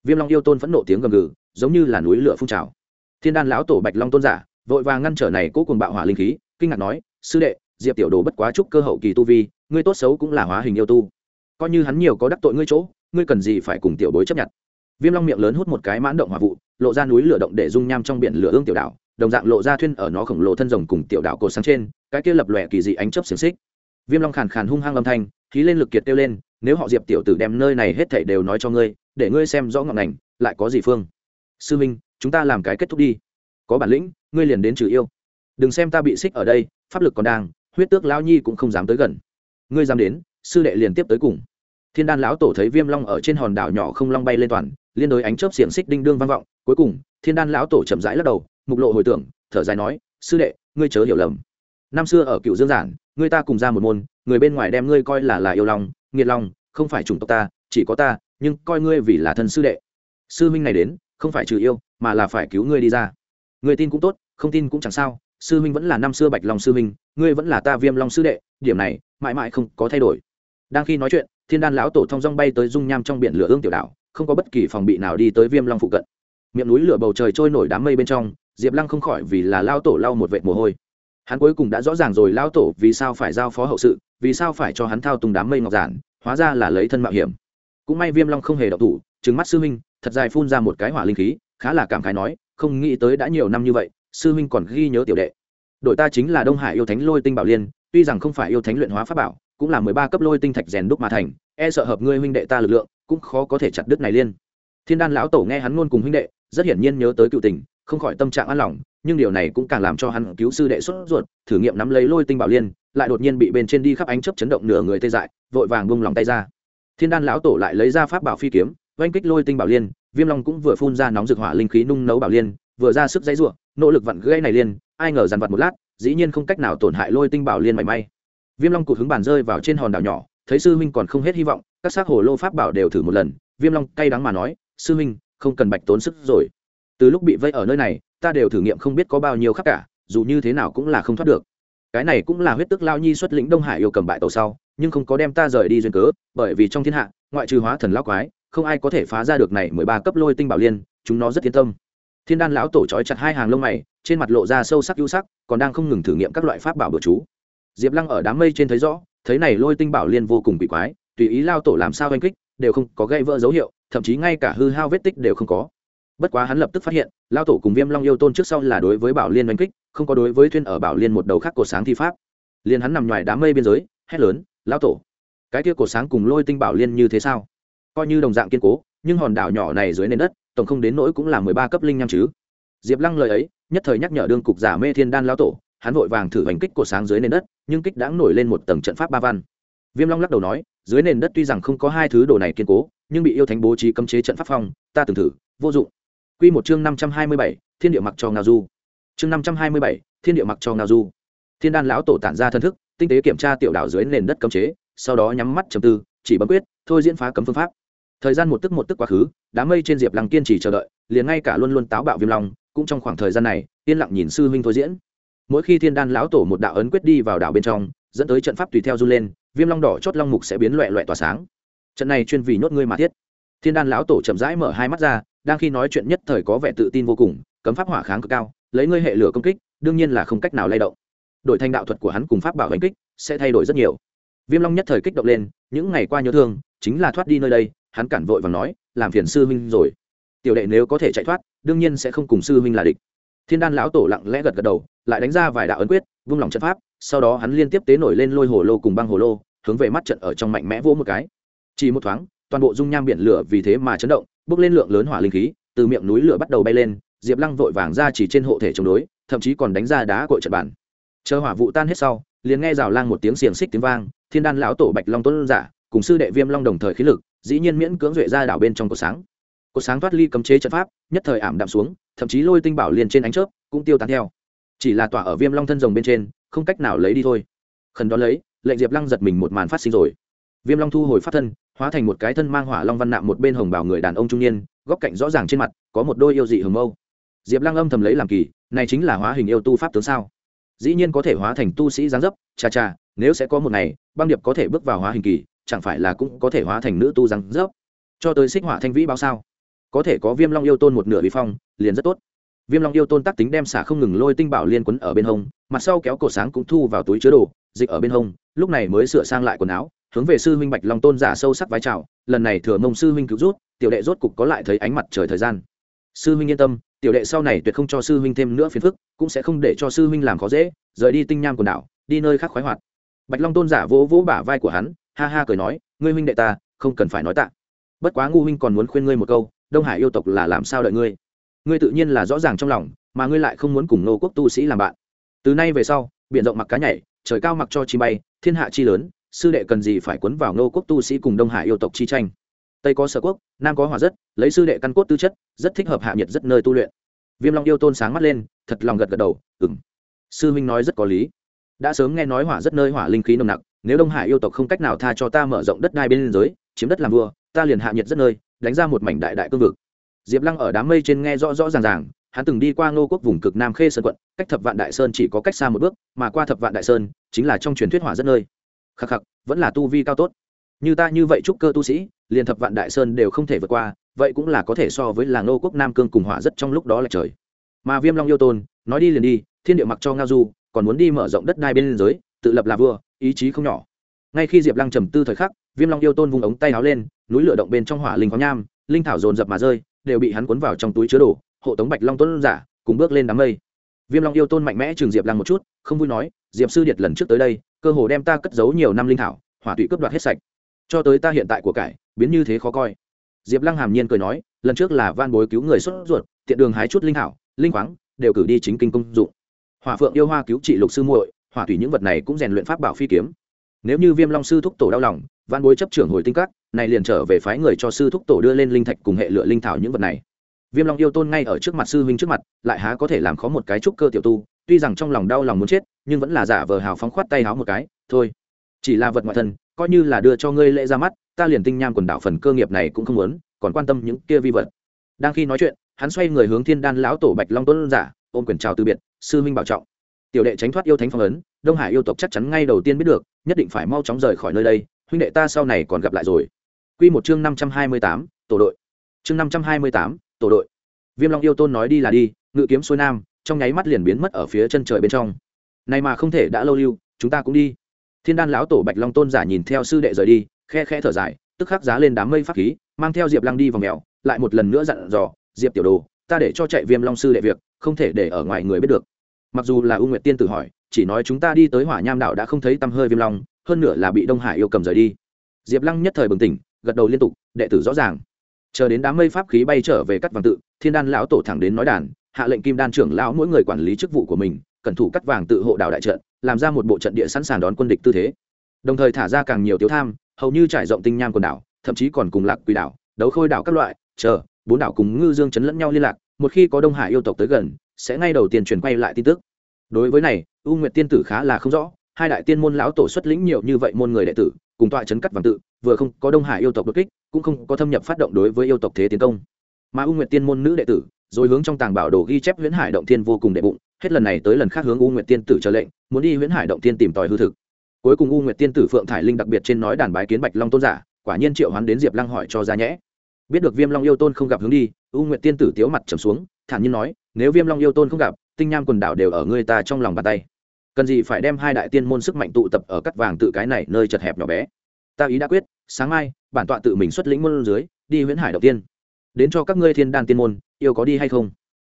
Viêm Long yêu tôn phẫn nộ tiếng gầm gừ, giống như là núi lửa phun trào. Thiên đan lão tổ Bạch Long tôn giả, vội vàng ngăn trở này cố cùng bạo hỏa linh khí, kinh ngạc nói, sư đệ, Diệp tiểu đồ bất quá chúc cơ hậu kỳ tu vi, ngươi tốt xấu cũng là hóa hình yêu tu coi như hắn nhiều có đắc tội ngươi chỗ ngươi cần gì phải cùng tiểu bối chấp nhận viêm long miệng lớn hút một cái mãn động hỏa vụ lộ ra núi lửa động để dung nham trong biển lửa ương tiểu đảo, đồng dạng lộ ra thuyên ở nó khổng lồ thân rồng cùng tiểu đảo cột sáng trên, cái kia lập lòe kỳ dị ánh chớp xiềng xích. Viêm long khàn khàn hung hăng âm thanh, khí lên lực kiệt tiêu lên, nếu họ diệp tiểu tử đem nơi này hết thảy đều nói cho ngươi, để ngươi xem rõ ngọn ngành, lại có gì phương? Sư minh, chúng ta làm cái kết thúc đi. Có bản lĩnh, ngươi liền đến trừ yêu. Đừng xem ta bị xích ở đây, pháp lực còn đang, huyết tước lao nhi cũng không dám tới gần. Ngươi dám đến, sư đệ liền tiếp tới cùng thiên đan lão tổ thấy viêm long ở trên hòn đảo nhỏ không long bay lên toàn, liên đối ánh chớp xiềng xích đinh đương vang vọng. Cuối cùng, thiên đan lão tổ chậm rãi lắc đầu, mục lộ hồi tưởng, thở dài nói, sư đệ, ngươi chớ hiểu lầm. Năm xưa ở cựu dương giản, ngươi ta cùng ra một môn, người bên ngoài đem ngươi coi là là yêu long, nghiệt long, không phải chủng tộc ta, chỉ có ta, nhưng coi ngươi vì là thân sư đệ. Sư minh này đến, không phải trừ yêu, mà là phải cứu ngươi đi ra. Người tin cũng tốt, không tin cũng chẳng sao, sư minh vẫn là năm xưa bạch long sư minh ngươi vẫn là ta viêm long sư đệ, điểm này mãi mãi không có thay đổi. Đang khi nói chuyện thiên đan lão tổ thông dong bay tới dung nham trong biển lửa ương tiểu đảo, không có bất kỳ phòng bị nào đi tới viêm long phụ cận. Miệng núi lửa bầu trời trôi nổi đám mây bên trong, diệp lăng không khỏi vì là lao tổ lau một vệt mồ hôi. Hắn cuối cùng đã rõ ràng rồi lao tổ vì sao phải giao phó hậu sự, vì sao phải cho hắn thao tùng đám mây ngọc giản, hóa ra là lấy thân mạo hiểm. Cũng may viêm long không hề đậu thủ trứng mắt sư huynh, thật dài phun ra một cái hỏa linh khí, khá là cảm khái nói, không nghĩ tới đã nhiều năm như vậy, sư huynh còn ghi nhớ tiểu đệ. Đội ta chính là đông hải yêu thánh lôi tinh bảo liên, tuy rằng không phải yêu thánh luyện hóa pháp bảo cũng là mười ba cấp lôi tinh thạch rèn đúc mà thành e sợ hợp ngươi huynh đệ ta lực lượng, cũng khó có thể chặt đứt này liên. Thiên đan lão tổ nghe hắn luôn cùng huynh đệ, rất hiển nhiên nhớ tới cựu tình, không khỏi tâm trạng an lòng, nhưng điều này cũng càng làm cho hắn cứu sư đệ xuất ruột, thử nghiệm nắm lấy lôi tinh bảo liên, lại đột nhiên bị bên trên đi khắp ánh chớp chấn động nửa người tê dại, vội vàng bung lòng tay ra. Thiên đan lão tổ lại lấy ra pháp bảo phi kiếm, oanh kích lôi tinh bảo liên, viêm long cũng vừa phun ra nóng dược hỏa linh khí nung nấu bảo liên, vừa ra sức dãy ruộng nỗ lực vặn gãy này liên, ai ngờ dàn vặt một lát, dĩ nhiên không cách nào tổn hại lôi tinh bảo liên mảy may viêm long cụt hứng bàn rơi vào trên hòn đảo nhỏ, thấy sư huynh còn không hết hy vọng, các xác hồ lô pháp bảo đều thử một lần. Viêm long cay đắng mà nói, sư huynh, không cần bạch tốn sức rồi. Từ lúc bị vây ở nơi này, ta đều thử nghiệm không biết có bao nhiêu khắc cả, dù như thế nào cũng là không thoát được. Cái này cũng là huyết tức lao nhi xuất lĩnh đông hải yêu cầm bại tàu sau, nhưng không có đem ta rời đi duyên cớ, bởi vì trong thiên hạ, ngoại trừ hóa thần lao quái, không ai có thể phá ra được này mười ba cấp lôi tinh bảo liên, chúng nó rất thiên tâm. Thiên đan lão tổ trói chặt hai hàng lông mày, trên mặt lộ ra sâu sắc ưu sắc, còn đang không ngừng thử nghiệm các loại pháp bảo bừa chú diệp lăng ở đám mây trên thấy rõ, thấy này lôi tinh bảo liên vô cùng bị quái, tùy ý lao tổ làm sao oanh kích, đều không có gây vỡ dấu hiệu, thậm chí ngay cả hư hao vết tích đều không có. Bất quá hắn lập tức phát hiện, lao tổ cùng viêm long yêu tôn trước sau là đối với bảo liên oanh kích, không có đối với thuyên ở bảo liên một đầu khác cột sáng thi pháp. Liền hắn nằm ngoài đám mây biên giới, hét lớn, lao tổ, cái kia cột sáng cùng lôi tinh bảo liên như thế sao? Coi như đồng dạng kiên cố, nhưng hòn đảo nhỏ này dưới nền đất, tổng không đến nỗi cũng là mười ba cấp linh nham chứ. Diệp lăng lời ấy, nhất thời nhắc nhở đương cục giả mê thiên đan lao tổ hắn vội vàng thử hành kích của sáng dưới nền đất, nhưng kích đã nổi lên một tầng trận pháp ba văn. Viêm long lắc đầu nói, dưới nền đất tuy rằng không có hai thứ đồ này kiên cố, nhưng bị yêu thánh bố trí cấm chế trận pháp phong, ta từng thử, vô dụng. Quy một chương năm trăm hai mươi bảy, thiên địa mặc cho ngao du. Chương năm trăm hai mươi bảy, thiên địa mặc cho ngao du. Thiên đan lão tổ tản ra thân thức, tinh tế kiểm tra tiểu đảo dưới nền đất cấm chế, sau đó nhắm mắt trầm tư, chỉ bấm quyết, thôi diễn phá cấm phương pháp. Thời gian một tức một tức quá khứ, đám mây trên diệp lăng kiên trì chờ đợi, liền ngay cả luôn luôn táo bạo viêm long, cũng trong khoảng thời gian này, yên lặng nhìn sư huynh thôi diễn mỗi khi thiên đan lão tổ một đạo ấn quyết đi vào đảo bên trong, dẫn tới trận pháp tùy theo du lên, viêm long đỏ chót long mục sẽ biến loẹ loẹ tỏa sáng. Trận này chuyên vì nhốt ngươi mà thiết. Thiên đan lão tổ chậm rãi mở hai mắt ra, đang khi nói chuyện nhất thời có vẻ tự tin vô cùng, cấm pháp hỏa kháng cực cao, lấy ngươi hệ lửa công kích, đương nhiên là không cách nào lay động. Đổi thành đạo thuật của hắn cùng pháp bảo đánh kích, sẽ thay đổi rất nhiều. Viêm long nhất thời kích động lên, những ngày qua nhớ thương, chính là thoát đi nơi đây, hắn cản vội và nói, làm phiền sư huynh rồi. Tiểu đệ nếu có thể chạy thoát, đương nhiên sẽ không cùng sư huynh là địch thiên đan lão tổ lặng lẽ gật gật đầu, lại đánh ra vài đạo ấn quyết, vung lòng trận pháp, sau đó hắn liên tiếp tế nổi lên lôi hồ lô cùng băng hồ lô, hướng về mắt trận ở trong mạnh mẽ vỗ một cái. Chỉ một thoáng, toàn bộ dung nham biển lửa vì thế mà chấn động bước lên lượng lớn hỏa linh khí, từ miệng núi lửa bắt đầu bay lên, diệp lăng vội vàng ra chỉ trên hộ thể chống đối, thậm chí còn đánh ra đá cội trận bản chờ hỏa vụ tan hết sau, liền nghe rào lang một tiếng xiềng xích tiếng vang, thiên đan lão tổ bạch long tuấn giả, cùng sư đệ viêm long đồng thời khí lực, dĩ nhiên miễn cưỡng duệ ra đảo bên trong cổ sáng cột sáng thoát ly cấm chế trận pháp, nhất thời ảm đạm xuống, thậm chí lôi tinh bảo liền trên ánh chớp cũng tiêu tán theo. Chỉ là tỏa ở viêm long thân rồng bên trên, không cách nào lấy đi thôi. Khẩn đó lấy, lệnh diệp lăng giật mình một màn phát sinh rồi. Viêm long thu hồi phát thân, hóa thành một cái thân mang hỏa long văn nạm một bên hồng bảo người đàn ông trung niên, góc cạnh rõ ràng trên mặt, có một đôi yêu dị hồng mâu. Diệp lăng âm thầm lấy làm kỳ, này chính là hóa hình yêu tu pháp tướng sao? Dĩ nhiên có thể hóa thành tu sĩ giáng dấp cha cha nếu sẽ có một ngày, băng điệp có thể bước vào hóa hình kỳ, chẳng phải là cũng có thể hóa thành nữ tu giáng dấp? Cho tới xích hỏa thanh vĩ bao sao? Có thể có viêm long yêu tôn một nửa bị phong, liền rất tốt. Viêm long yêu tôn tác tính đem xả không ngừng lôi tinh bảo liên quấn ở bên hông mặt sau kéo cổ sáng cũng thu vào túi chứa đồ, dịch ở bên hông, lúc này mới sửa sang lại quần áo, hướng về sư huynh bạch long tôn giả sâu sắc vái chào, lần này thừa mông sư huynh cứu rút, tiểu đệ rốt cục có lại thấy ánh mặt trời thời gian. Sư huynh yên tâm, tiểu đệ sau này tuyệt không cho sư huynh thêm nữa phiền phức, cũng sẽ không để cho sư huynh làm khó dễ, rời đi tinh nham quần đảo, đi nơi khác khoái hoạt. Bạch long tôn giả vỗ vỗ bả vai của hắn, ha ha cười nói, ngươi huynh đệ ta, không cần phải nói tạ. Bất quá ngu huynh còn muốn khuyên ngươi một câu đông hải yêu tộc là làm sao đợi ngươi? Ngươi tự nhiên là rõ ràng trong lòng, mà ngươi lại không muốn cùng nô quốc tu sĩ làm bạn. Từ nay về sau, biển rộng mặc cá nhảy, trời cao mặc cho chi bay, thiên hạ chi lớn, sư đệ cần gì phải cuốn vào nô quốc tu sĩ cùng đông hải yêu tộc chi tranh? Tây có sở quốc, nam có hòa rất, lấy sư đệ căn cốt tư chất, rất thích hợp hạ nhiệt rất nơi tu luyện. Viêm long yêu tôn sáng mắt lên, thật lòng gật gật đầu ừng sư minh nói rất có lý. Đã sớm nghe nói hỏa rất nơi hỏa linh khí nồng nặc, nếu đông hải yêu tộc không cách nào tha cho ta mở rộng đất đai bên giới chiếm đất làm vua, ta liền hạ nhiệt rất nơi đánh ra một mảnh đại đại cương vực. Diệp lăng ở đám mây trên nghe rõ rõ ràng ràng, hắn từng đi qua ngô quốc vùng cực nam khê sơn quận, cách thập vạn đại sơn chỉ có cách xa một bước, mà qua thập vạn đại sơn, chính là trong truyền thuyết hỏa rất nơi. Khắc khắc, vẫn là tu vi cao tốt. Như ta như vậy trúc cơ tu sĩ, liền thập vạn đại sơn đều không thể vượt qua, vậy cũng là có thể so với là ngô quốc nam cương cùng hỏa rất trong lúc đó là trời. Mà viêm long yêu tôn, nói đi liền đi, thiên địa mặc cho ngao du, còn muốn đi mở rộng đất đai bên liên giới tự lập là vua, ý chí không nhỏ. Ngay khi diệp lăng trầm tư thời khắc viêm long yêu tôn vung ống tay áo lên, núi lửa động bên trong hỏa linh khoáng nham, linh thảo dồn dập mà rơi, đều bị hắn cuốn vào trong túi chứa đồ, hộ tống bạch long tôn giả, cùng bước lên đám mây. Viêm long yêu tôn mạnh mẽ trường diệp lăng một chút, không vui nói, diệp sư điệt lần trước tới đây, cơ hồ đem ta cất giấu nhiều năm linh thảo, hỏa tụy cướp đoạt hết sạch. Cho tới ta hiện tại của cải, biến như thế khó coi. Diệp lăng hàm nhiên cười nói, lần trước là van bối cứu người xuất ruột, tiện đường hái chút linh thảo, linh khoáng, đều cử đi chính kinh công dụng. Hỏa phượng yêu hoa cứu trị lục sư muội, hỏa thủy những vật này cũng rèn luyện pháp bảo phi kiếm. Nếu như viêm long sư thúc tổ đau lòng văn bối chấp trưởng hồi tinh các, này liền trở về phái người cho sư thúc tổ đưa lên linh thạch cùng hệ lựa linh thảo những vật này. Viêm long yêu tôn ngay ở trước mặt sư huynh trước mặt, lại há có thể làm khó một cái trúc cơ tiểu tu, tuy rằng trong lòng đau lòng muốn chết, nhưng vẫn là giả vờ hào phóng khoát tay háo một cái, thôi, chỉ là vật ngoại thân, coi như là đưa cho ngươi lễ ra mắt, ta liền tinh nham quần đảo phần cơ nghiệp này cũng không muốn, còn quan tâm những kia vi vật. Đang khi nói chuyện, hắn xoay người hướng thiên đan lão tổ bạch long tôn giả, ôm quyền chào từ biệt, sư minh bảo trọng. Tiểu đệ tránh thoát yêu thánh phong ấn, đông hải yêu tộc chắc chắn ngay đầu tiên biết được, nhất định phải mau chóng rời khỏi nơi đây huynh đệ ta sau này còn gặp lại rồi. Quy một chương năm trăm hai mươi tám, tổ đội. Chương năm trăm hai mươi tám, tổ đội. Viêm long yêu tôn nói đi là đi, ngự kiếm xuôi nam, trong nháy mắt liền biến mất ở phía chân trời bên trong. Này mà không thể đã lâu lưu, chúng ta cũng đi. Thiên đan lão tổ bạch long tôn giả nhìn theo sư đệ rời đi, khe khe thở dài, tức khắc giá lên đám mây pháp khí, mang theo diệp lăng đi vào mèo, lại một lần nữa dặn dò, diệp tiểu đồ, ta để cho chạy viêm long sư đệ việc, không thể để ở ngoài người biết được. Mặc dù là u nguyệt tiên tử hỏi, chỉ nói chúng ta đi tới hỏa nham đảo đã không thấy tăm hơi viêm long hơn nữa là bị đông hải yêu cầm rời đi. Diệp lăng nhất thời bừng tỉnh, gật đầu liên tục, đệ tử rõ ràng. Chờ đến đám mây pháp khí bay trở về cắt vàng tự, thiên đan lão tổ thẳng đến nói đàn, hạ lệnh kim đan trưởng lão mỗi người quản lý chức vụ của mình, cẩn thủ cắt vàng tự hộ đảo đại trận, làm ra một bộ trận địa sẵn sàng đón quân địch tư thế. Đồng thời thả ra càng nhiều tiếu tham, hầu như trải rộng tinh nham quần đảo, thậm chí còn cùng lạc quỷ đảo, đấu khôi đảo các loại, chờ, bốn đảo cùng ngư dương chấn lẫn nhau liên lạc, một khi có đông hải yêu tộc tới gần, sẽ ngay đầu tiên truyền quay lại tin tức. Đối với này, u nguyệt tiên tử khá là không rõ hai đại tiên môn lão tổ xuất lĩnh nhiều như vậy môn người đệ tử, cùng tọa chấn cắt vàng tự, vừa không có đông hải yêu tộc đột kích, cũng không có thâm nhập phát động đối với yêu tộc thế tiến công. Mà u nguyệt tiên môn nữ đệ tử, rồi hướng trong tàng bảo đồ ghi chép huyễn hải động thiên vô cùng đệ bụng, hết lần này tới lần khác hướng u nguyệt tiên tử trở lệnh, muốn đi huyễn hải động thiên tìm tòi hư thực. Cuối cùng u nguyệt tiên tử phượng thải linh đặc biệt trên nói đàn bái kiến bạch long tôn giả, quả nhiên triệu hoán đến diệp lăng hỏi cho ra nhẽ. Biết được viêm long yêu tôn không gặp hướng đi, u nguyệt tiên tử tiếu mặt trầm xuống, thản nhiên nói, nếu viêm long yêu tôn không gặp, tinh nham quần đảo đều ở người ta trong lòng bàn tay cần gì phải đem hai đại tiên môn sức mạnh tụ tập ở cắt vàng tự cái này nơi chật hẹp nhỏ bé. Ta ý đã quyết, sáng mai, bản tọa tự mình xuất lĩnh môn dưới, đi huyễn hải đầu tiên. Đến cho các ngươi thiên đan tiên môn, yêu có đi hay không?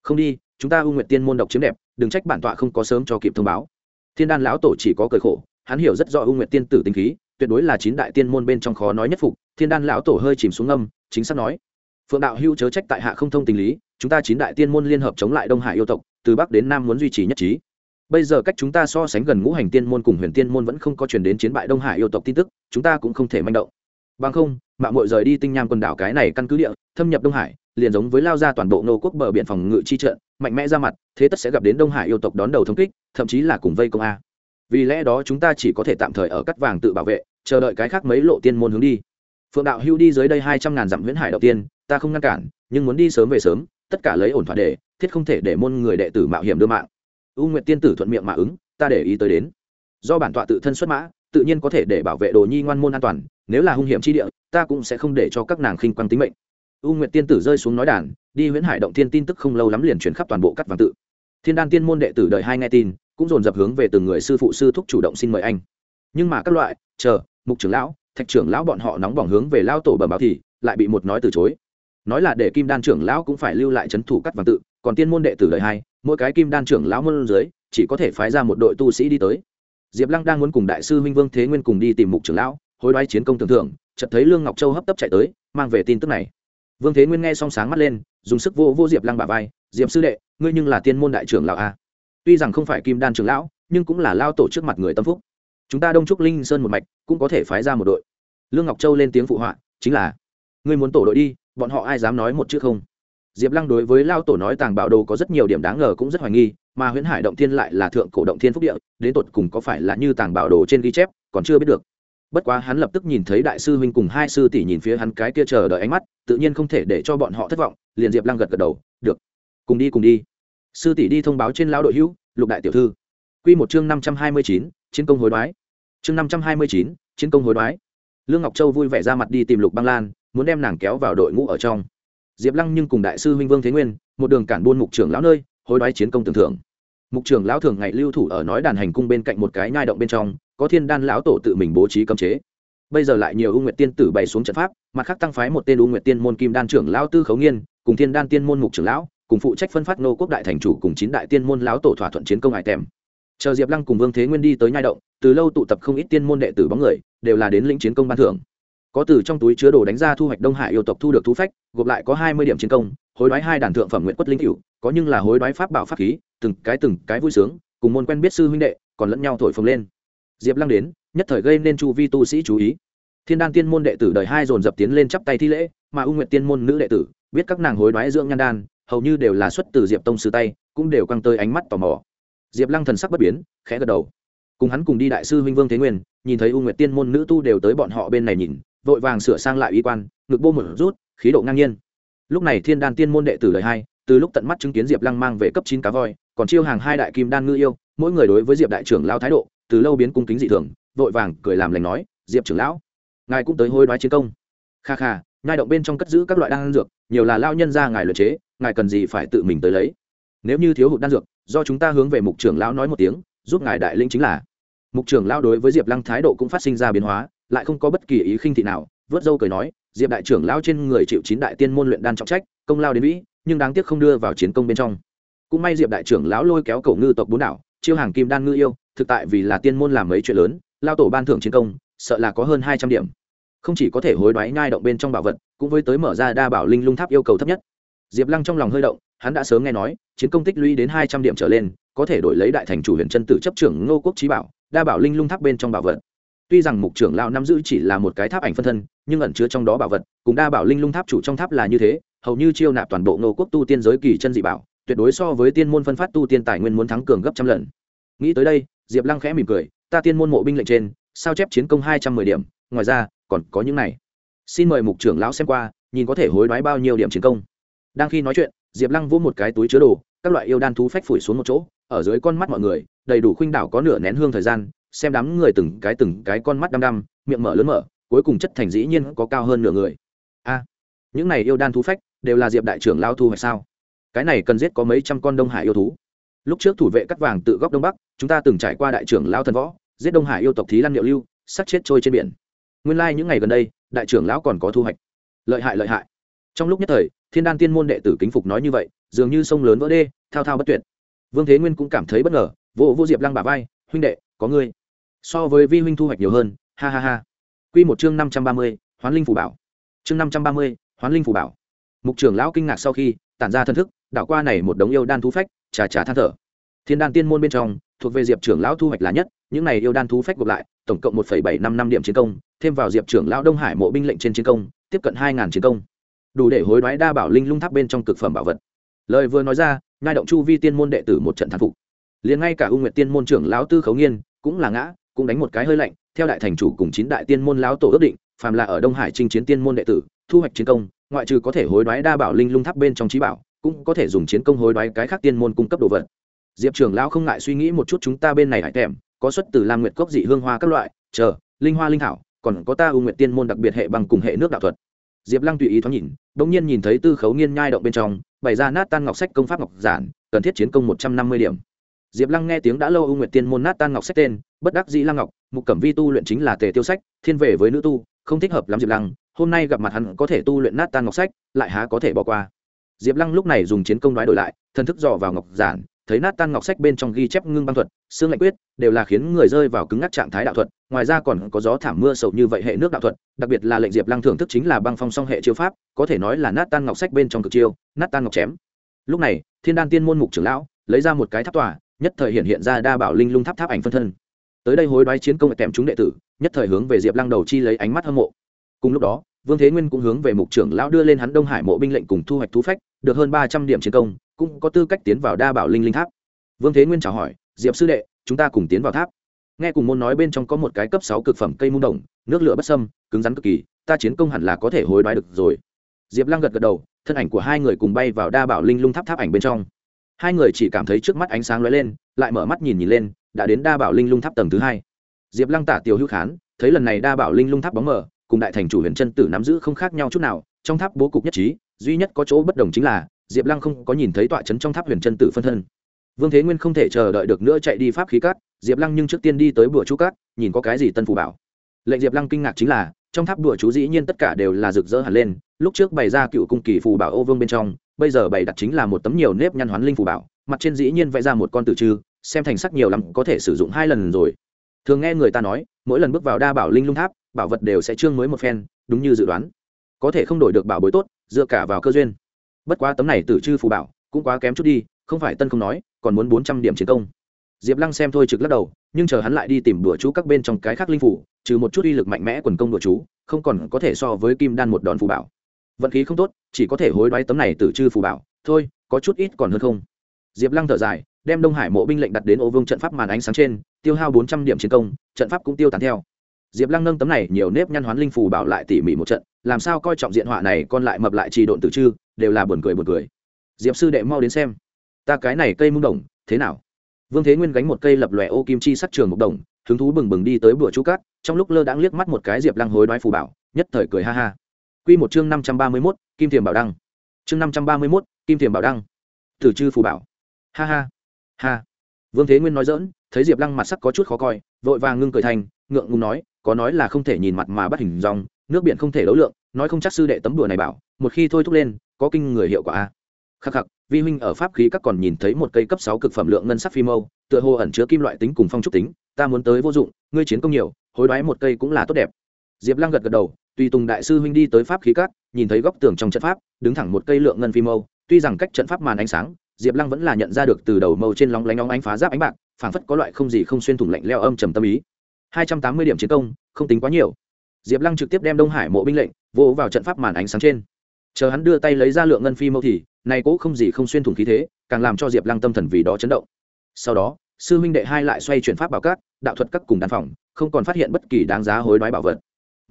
Không đi, chúng ta ưu nguyện tiên môn độc chiếm đẹp, đừng trách bản tọa không có sớm cho kịp thông báo. Thiên đan lão tổ chỉ có cười khổ, hắn hiểu rất rõ ưu nguyện tiên tử tinh khí, tuyệt đối là chín đại tiên môn bên trong khó nói nhất phục, thiên đan lão tổ hơi chìm xuống âm chính xác nói. Phượng đạo hưu chớ trách tại hạ không thông tình lý, chúng ta chín đại tiên môn liên hợp chống lại đông hải yêu tộc, từ bắc đến nam muốn duy trì nhất trí bây giờ cách chúng ta so sánh gần ngũ hành tiên môn cùng huyền tiên môn vẫn không có chuyển đến chiến bại đông hải yêu tộc tin tức, chúng ta cũng không thể manh động. Bằng không mạng mội rời đi tinh nham quần đảo cái này căn cứ địa, thâm nhập đông hải, liền giống với lao ra toàn bộ nô quốc bờ biển phòng ngự chi trận, mạnh mẽ ra mặt, thế tất sẽ gặp đến đông hải yêu tộc đón đầu thống kích, thậm chí là cùng vây công a. Vì lẽ đó chúng ta chỉ có thể tạm thời ở cắt vàng tự bảo vệ, chờ đợi cái khác mấy lộ tiên môn hướng đi. Phượng đạo hưu đi dưới đây hai trăm ngàn dặm huyễn hải đầu tiên, ta không ngăn cản, nhưng muốn đi sớm về sớm, tất cả lấy ổn thỏa để, thiết không thể để môn người đệ tử mạo hiểm đưa mạng u nguyệt tiên tử thuận miệng mà ứng, ta để ý tới đến. Do bản tọa tự thân xuất mã, tự nhiên có thể để bảo vệ đồ nhi ngoan môn an toàn, nếu là hung hiểm chi địa, ta cũng sẽ không để cho các nàng khinh quang tính mệnh. U nguyệt tiên tử rơi xuống nói đàn, đi huyễn hải động thiên tin tức không lâu lắm liền chuyển khắp toàn bộ các vàng tự. Thiên đan tiên môn đệ tử đợi hai nghe tin, cũng dồn dập hướng về từng người sư phụ sư thúc chủ động xin mời anh. Nhưng mà các loại, chờ, mục trưởng lão, thạch trưởng lão bọn họ nóng bỏng hướng về lao tổ bẩm báo thì, lại bị một nói từ chối. Nói là để kim đan trưởng lão cũng phải lưu lại c h ấ n thủ cắt vàng tự, còn tiên môn đệ tử đời hai mỗi cái kim đan trưởng lão môn dưới, chỉ có thể phái ra một đội tu sĩ đi tới. Diệp lăng đang muốn cùng đại sư minh vương thế nguyên cùng đi tìm mục trưởng lão, hối đoái chiến công tưởng thưởng, chợt thấy lương ngọc châu hấp tấp chạy tới, mang về tin tức này. Vương thế nguyên nghe xong sáng mắt lên, dùng sức vô vô diệp lăng bà vai, diệp sư đệ, ngươi nhưng là tiên môn đại trưởng lão a tuy rằng không phải kim đan trưởng lão, nhưng cũng là lao tổ trước mặt người tâm phúc. Chúng ta đông trúc linh sơn một mạch, cũng có thể phái ra một đội. Lương ngọc châu lên tiếng phụ họa, chính là, ngươi muốn tổ đội đi, bọn họ ai dám nói một chữ không? Diệp lăng đối với lao tổ nói tàng bảo đồ có rất nhiều điểm đáng ngờ cũng rất hoài nghi, mà huyễn hải động thiên lại là thượng cổ động thiên phúc địa, đến tột cùng có phải là như tàng bảo đồ trên ghi chép, còn chưa biết được. Bất quá hắn lập tức nhìn thấy đại sư huynh cùng hai sư tỷ nhìn phía hắn cái kia chờ đợi ánh mắt, tự nhiên không thể để cho bọn họ thất vọng, liền diệp lăng gật gật đầu, được, cùng đi cùng đi. Sư tỷ đi thông báo trên lão đội hữu, lục đại tiểu thư. Q một chương năm trăm hai mươi chín, chiến công hối đoái. Chương năm trăm hai mươi chín, chiến công hối đoái. Lương ngọc châu vui vẻ ra mặt đi tìm lục băng lan, muốn đem nàng kéo vào đội ngũ ở trong diệp lăng nhưng cùng đại sư huynh vương thế nguyên, một đường cản buôn mục trưởng lão nơi, hối đoái chiến công tưởng thưởng mục trưởng lão thường ngày lưu thủ ở nói đàn hành cung bên cạnh một cái nhai động bên trong, có thiên đan lão tổ tự mình bố trí cấm chế. Bây giờ lại nhiều u nguyệt tiên tử bày xuống trận pháp, mặt khác tăng phái một tên u nguyệt tiên môn kim đan trưởng lão tư khấu nghiên, cùng thiên đan tiên môn mục trưởng lão, cùng phụ trách phân phát nô quốc đại thành chủ cùng chín đại tiên môn lão tổ thỏa thuận chiến công hải tèm. Chờ diệp lăng cùng vương thế nguyên đi tới nhai động, từ lâu tụ tập không ít tiên môn đệ tử bóng người, đều là đến lĩnh chiến công ban thưởng có từ trong túi chứa đồ đánh ra thu hoạch đông hải yêu tộc thu được thú phách, gộp lại có hai mươi điểm chiến công, hối đoái hai đàn thượng phẩm nguyện quất linh cựu có nhưng là hối đoái pháp bảo pháp khí, từng cái từng cái vui sướng, cùng môn quen biết sư huynh đệ, còn lẫn nhau thổi phồng lên. Diệp lăng đến, nhất thời gây nên chu vi tu sĩ chú ý. Thiên đan tiên môn đệ tử đời hai dồn dập tiến lên chắp tay thi lễ, mà ưu nguyện tiên môn nữ đệ tử, biết các nàng hối đoái dưỡng nhan đan, hầu như đều là xuất từ diệp tông sư tay, cũng đều căng tơi ánh mắt tò mò. Diệp lăng thần sắc bất biến, khẽ gật đầu. Cùng hắn cùng đi đại sư huynh vương thế nguyên, nhìn thấy u nguyệt tiên môn nữ tu đều tới bọn họ bên này nhìn vội vàng sửa sang lại y quan, ngực bô một rút, khí độ ngang nhiên. Lúc này thiên đan tiên môn đệ tử đời hai từ lúc tận mắt chứng kiến diệp lăng mang về cấp chín cá voi, còn chiêu hàng hai đại kim đan ngư yêu, mỗi người đối với diệp đại trưởng lao thái độ, từ lâu biến cung kính dị thường, vội vàng cười làm lành nói, diệp trưởng lão, ngài cũng tới hối đoái chiến công. Kha kha, nhai động bên trong cất giữ các loại đan dược, nhiều là lao nhân ra ngài luật chế, ngài cần gì phải tự mình tới lấy? Nếu như thiếu hụt đan dược, do chúng ta hướng về mục trưởng lão nói một tiếng, giúp ngài đại linh chính là. Mục trưởng lão đối với diệp lăng thái độ cũng phát sinh ra biến hóa lại không có bất kỳ ý khinh thị nào, vớt dâu cười nói, diệp đại trưởng lão trên người chịu chín đại tiên môn luyện đan trọng trách, công lao đến vĩ, nhưng đáng tiếc không đưa vào chiến công bên trong. Cũng may diệp đại trưởng lão lôi kéo cổ ngư tộc bốn đảo, chiêu hàng kim đan ngư yêu, thực tại vì là tiên môn làm mấy chuyện lớn, lao tổ ban thưởng chiến công, sợ là có hơn hai trăm điểm. Không chỉ có thể hối đoái nhai động bên trong bảo vật, cũng với tới mở ra đa bảo linh lung tháp yêu cầu thấp nhất. Diệp lăng trong lòng hơi động, hắn đã sớm nghe nói, chiến công tích lũy đến hai trăm điểm trở lên, có thể đổi lấy đại thành chủ huyền chân tử chấp trưởng ngô quốc trí bảo, đa bảo linh lung tháp bên trong bảo vật tuy rằng mục trưởng lão nắm giữ chỉ là một cái tháp ảnh phân thân, nhưng ẩn chứa trong đó bảo vật, cùng đa bảo linh lung tháp chủ trong tháp là như thế, hầu như chiêu nạp toàn bộ ngô quốc tu tiên giới kỳ chân dị bảo, tuyệt đối so với tiên môn phân phát tu tiên tài nguyên muốn thắng cường gấp trăm lần. Nghĩ tới đây, diệp lăng khẽ mỉm cười, ta tiên môn mộ binh lệnh trên, sao chép chiến công hai trăm mười điểm, ngoài ra, còn có những này. Xin mời mục trưởng lão xem qua, nhìn có thể hối đoái bao nhiêu điểm chiến công. Đang khi nói chuyện, diệp lăng vỗ một cái túi chứa đồ, các loại yêu đan thú phách phủi xuống một chỗ, ở dưới con mắt mọi người, đầy đủ khuynh đảo có nửa nén hương thời gian xem đám người từng cái từng cái con mắt đăm đăm, miệng mở lớn mở, cuối cùng chất thành dĩ nhiên có cao hơn nửa người. A, những này yêu đan thú phách, đều là diệp đại trưởng lao thu hoạch sao? Cái này cần giết có mấy trăm con đông hải yêu thú. Lúc trước thủ vệ cắt vàng tự góc đông bắc, chúng ta từng trải qua đại trưởng lao thần võ, giết đông hải yêu tộc thí lăn liệu lưu sắc chết trôi trên biển. Nguyên lai những ngày gần đây, đại trưởng lão còn có thu hoạch. Lợi hại lợi hại. Trong lúc nhất thời, thiên đan tiên môn đệ tử kính phục nói như vậy, dường như sông lớn vỡ đê, thao thao bất tuyệt. Vương thế nguyên cũng cảm thấy bất ngờ vô vô diệp lăng bà vai, huynh đệ, có ngươi so với vi huynh thu hoạch nhiều hơn, ha ha ha. Q một chương năm trăm ba mươi, hoán linh phủ bảo. Chương năm trăm ba mươi, hoán linh phủ bảo. Mục trưởng lão kinh ngạc sau khi, tản ra thân thức, đảo qua này một đống yêu đan thú phách trà trà than thở. Thiên đan tiên môn bên trong, thuộc về diệp trưởng lão thu hoạch là nhất, những này yêu đan thú phách gộp lại, tổng cộng một bảy năm năm điểm chiến công, thêm vào diệp trưởng lão đông hải mộ binh lệnh trên chiến công, tiếp cận hai chiến công. Đủ để hối đoái đa bảo linh lung tháp bên trong cực phẩm bảo vật. Lời vừa nói ra ngai động chu vi tiên môn đệ tử một trận thán phục. Liền ngay cả Ung nguyệt tiên môn trưởng lão tư khấu nghiên cũng là ngã cũng đánh một cái hơi lạnh, theo đại thành chủ cùng chín đại tiên môn lão tổ ước định, phàm là ở đông hải chinh chiến tiên môn đệ tử, thu hoạch chiến công, ngoại trừ có thể hối đoái đa bảo linh lung tháp bên trong trí bảo, cũng có thể dùng chiến công hối đoái cái khác tiên môn cung cấp đồ vật. Diệp trưởng lão không ngại suy nghĩ một chút chúng ta bên này hải tèm có xuất từ lam nguyệt cốc dị hương hoa các loại, chờ, linh hoa linh thảo, còn có ta ưu nguyệt tiên môn đặc biệt hệ bằng cùng hệ nước đạo thuật. Diệp lăng tùy ý thoáng nhìn đ ỗ n g nhiên nhìn thấy tư khấu nghiên nhai động bên trong, bày ra nát tan ngọc sách công pháp ngọc giản, cần thiết chiến công một trăm năm mươi điểm diệp lăng nghe tiếng đã lâu u nguyệt tiên môn nát tan ngọc sách tên, bất đắc dĩ lăng ngọc, mục cẩm vi tu luyện chính là tề tiêu sách, thiên về với nữ tu, không thích hợp lắm diệp lăng, hôm nay gặp mặt hắn có thể tu luyện nát tan ngọc sách, lại há có thể bỏ qua. Diệp lăng lúc này dùng chiến công đoái đổi lại, thần thức dò vào ngọc giản, thấy nát tan ngọc sách bên trong ghi chép ngưng băng thuật, xương lạnh quyết, đều là khiến người rơi vào cứng ngắc trạng thái đạo thuật, ngoài ra còn có gió thảm mưa sầu như vậy hệ nước đạo thuật, đặc biệt là lệnh diệp lăng thưởng thức chính là băng phong song hệ chiêu pháp, có thể nói là nát tan ngọc sách bên trong cực chiêu, nát tan ngọc chém. Lúc này, thiên đan tiên môn mục trưởng lão lấy ra một cái tháp tòa nhất thời hiện hiện ra đa bảo linh lung tháp tháp ảnh phân thân. Tới đây hối đoái chiến công kèm chúng đệ tử, nhất thời hướng về diệp lăng đầu chi lấy ánh mắt hâm mộ. Cùng lúc đó, vương thế nguyên cũng hướng về mục trưởng lão đưa lên hắn đông hải mộ binh lệnh cùng thu hoạch thú phách, được hơn ba trăm điểm chiến công, cũng có tư cách tiến vào đa bảo linh linh tháp. Vương thế nguyên chào hỏi, diệp sư đệ, chúng ta cùng tiến vào tháp. Nghe cùng môn nói bên trong có một cái cấp sáu cực phẩm cây mung đồng, nước lửa bất sâm cứng rắn cực kỳ, ta chiến công hẳn là có thể hối đoái được rồi. Diệp lăng gật gật đầu, thân ảnh của hai người cùng bay vào đa bảo linh lung tháp tháp ảnh bên trong hai người chỉ cảm thấy trước mắt ánh sáng lóe lên, lại mở mắt nhìn nhìn lên, đã đến đa bảo linh lung tháp tầng thứ hai. Diệp lăng tả tiêu hữu khán, thấy lần này đa bảo linh lung tháp bóng mở cùng đại thành chủ huyền chân tử nắm giữ không khác nhau chút nào, trong tháp bố cục nhất trí, duy nhất có chỗ bất đồng chính là, diệp lăng không có nhìn thấy tọa trấn trong tháp huyền chân tử phân thân. Vương thế nguyên không thể chờ đợi được nữa chạy đi pháp khí cát, diệp lăng nhưng trước tiên đi tới bữa chú cát, nhìn có cái gì tân phù bảo. Lệnh diệp lăng kinh ngạc chính là, trong tháp bữa chú dĩ nhiên tất cả đều là rực rỡ hẳn lên lúc trước bày ra cựu cung kỳ phù bảo ô vương bên trong, bây giờ bày đặt chính là một tấm nhiều nếp nhăn hoán linh phù bảo, mặt trên dĩ nhiên vẽ ra một con tử trư, xem thành sắc nhiều lắm, có thể sử dụng hai lần rồi. Thường nghe người ta nói, mỗi lần bước vào đa bảo linh lung tháp, bảo vật đều sẽ trương mới một phen, đúng như dự đoán. Có thể không đổi được bảo bối tốt, dựa cả vào cơ duyên. Bất quá tấm này tử chư phù bảo, cũng quá kém chút đi, không phải tân không nói, còn muốn bốn trăm điểm chiến công. Diệp lăng xem thôi trực lắc đầu, nhưng chờ hắn lại đi tìm đùa chú các bên trong cái khác linh phủ trừ một chút uy lực mạnh mẽ quần công đùa chú, không còn có thể so với kim đan một đòn phù bảo vận khí không tốt, chỉ có thể hối đoái tấm này tử chư phù bảo. Thôi, có chút ít còn hơn không. Diệp lăng thở dài, đem đông hải mộ binh lệnh đặt đến ô vương trận pháp màn ánh sáng trên, tiêu hao bốn trăm điểm chiến công, trận pháp cũng tiêu tán theo. Diệp lăng nâng tấm này nhiều nếp nhăn hoán linh phù bảo lại tỉ mỉ một trận, làm sao coi trọng diện họa này còn lại mập lại trì độn tử chư, đều là buồn cười buồn cười. Diệp sư đệ mau đến xem. Ta cái này cây mung đồng, thế nào? Vương thế nguyên gánh một cây lập lòe ô kim chi sắc trường một đồng, hứng thú bừng bừng đi tới bữa chú cát, trong lúc lơ đãng liếc mắt một cái diệp lăng hối đoái phù bảo, nhất thời cười ha ha. Quy một chương năm trăm ba mươi mốt kim thiềm bảo đăng. Chương năm trăm ba mươi mốt kim thiềm bảo đăng. Thử chư phù bảo. Ha ha ha. Vương thế nguyên nói dỡn thấy diệp lăng mặt sắc có chút khó coi vội vàng ngưng cười thành ngượng ngùng nói có nói là không thể nhìn mặt mà bắt hình dong, nước biển không thể đấu lượng nói không chắc sư đệ tấm đùa này bảo một khi thôi thúc lên có kinh người hiệu quả a. Khắc khắc vi huynh ở pháp khí các còn nhìn thấy một cây cấp sáu cực phẩm lượng ngân sắc phi mâu tựa hồ ẩn chứa kim loại tính cùng phong trúc tính ta muốn tới vô dụng ngươi chiến công nhiều hối đoái một cây cũng là tốt đẹp. Diệp lăng gật gật đầu tùy tùng đại sư huynh đi tới pháp khí cát, nhìn thấy góc tường trong trận pháp, đứng thẳng một cây lượng ngân phi mâu, tuy rằng cách trận pháp màn ánh sáng, diệp lăng vẫn là nhận ra được từ đầu mâu trên lóng lánh óng ánh phá giáp ánh bạc, phảng phất có loại không gì không xuyên thủng lạnh leo âm trầm tâm ý. Hai trăm tám mươi điểm chiến công, không tính quá nhiều. Diệp lăng trực tiếp đem đông hải mộ binh lệnh, vỗ vào trận pháp màn ánh sáng trên. Chờ hắn đưa tay lấy ra lượng ngân phi mâu thì, này cũng không gì không xuyên thủng khí thế, càng làm cho diệp lăng tâm thần vì đó chấn động. Sau đó, sư huynh đệ hai lại xoay chuyển pháp bảo cát, đạo thuật các cùng đàn phòng, không còn phát hiện bất kỳ đáng giá hối đoái bảo vật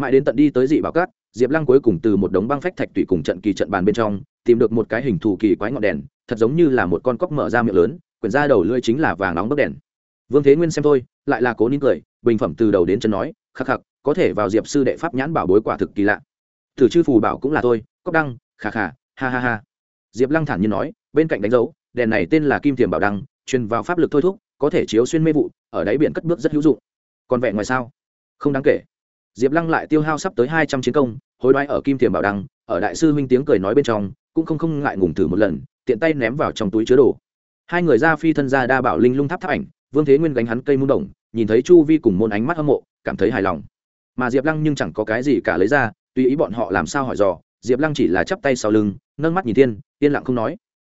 mãi đến tận đi tới dị bảo cát, diệp lăng cuối cùng từ một đống băng phách thạch tùy cùng trận kỳ trận bàn bên trong, tìm được một cái hình thù kỳ quái ngọn đèn, thật giống như là một con cóc mở ra miệng lớn, quyển ra đầu lưỡi chính là vàng nóng bấc đèn. Vương thế nguyên xem thôi, lại là cố nín cười, bình phẩm từ đầu đến chân nói, khắc khắc, có thể vào diệp sư đệ pháp nhãn bảo bối quả thực kỳ lạ. Thử chư phù bảo cũng là thôi cốc đăng, khà khà, ha ha ha. Diệp lăng thản nhiên nói, bên cạnh đánh dấu, đèn này tên là kim thiềm bảo đăng, truyền vào pháp lực thôi thúc, có thể chiếu xuyên mê vụ, ở đáy biển cất bước rất hữu dụng. Còn vẹn ngoài sao? Không đáng kể diệp lăng lại tiêu hao sắp tới hai trăm chiến công, hối đoái ở kim thiềm bảo đăng, ở đại sư huynh tiếng cười nói bên trong, cũng không không ngại ngùng thử một lần, tiện tay ném vào trong túi chứa đồ. Hai người ra phi thân ra đa bảo linh lung tháp tháp ảnh, vương thế nguyên gánh hắn cây mung đồng, nhìn thấy chu vi cùng môn ánh mắt hâm mộ, cảm thấy hài lòng. Mà diệp lăng nhưng chẳng có cái gì cả lấy ra, tùy ý bọn họ làm sao hỏi dò, diệp lăng chỉ là chắp tay sau lưng, nâng mắt nhìn thiên, yên lặng không nói.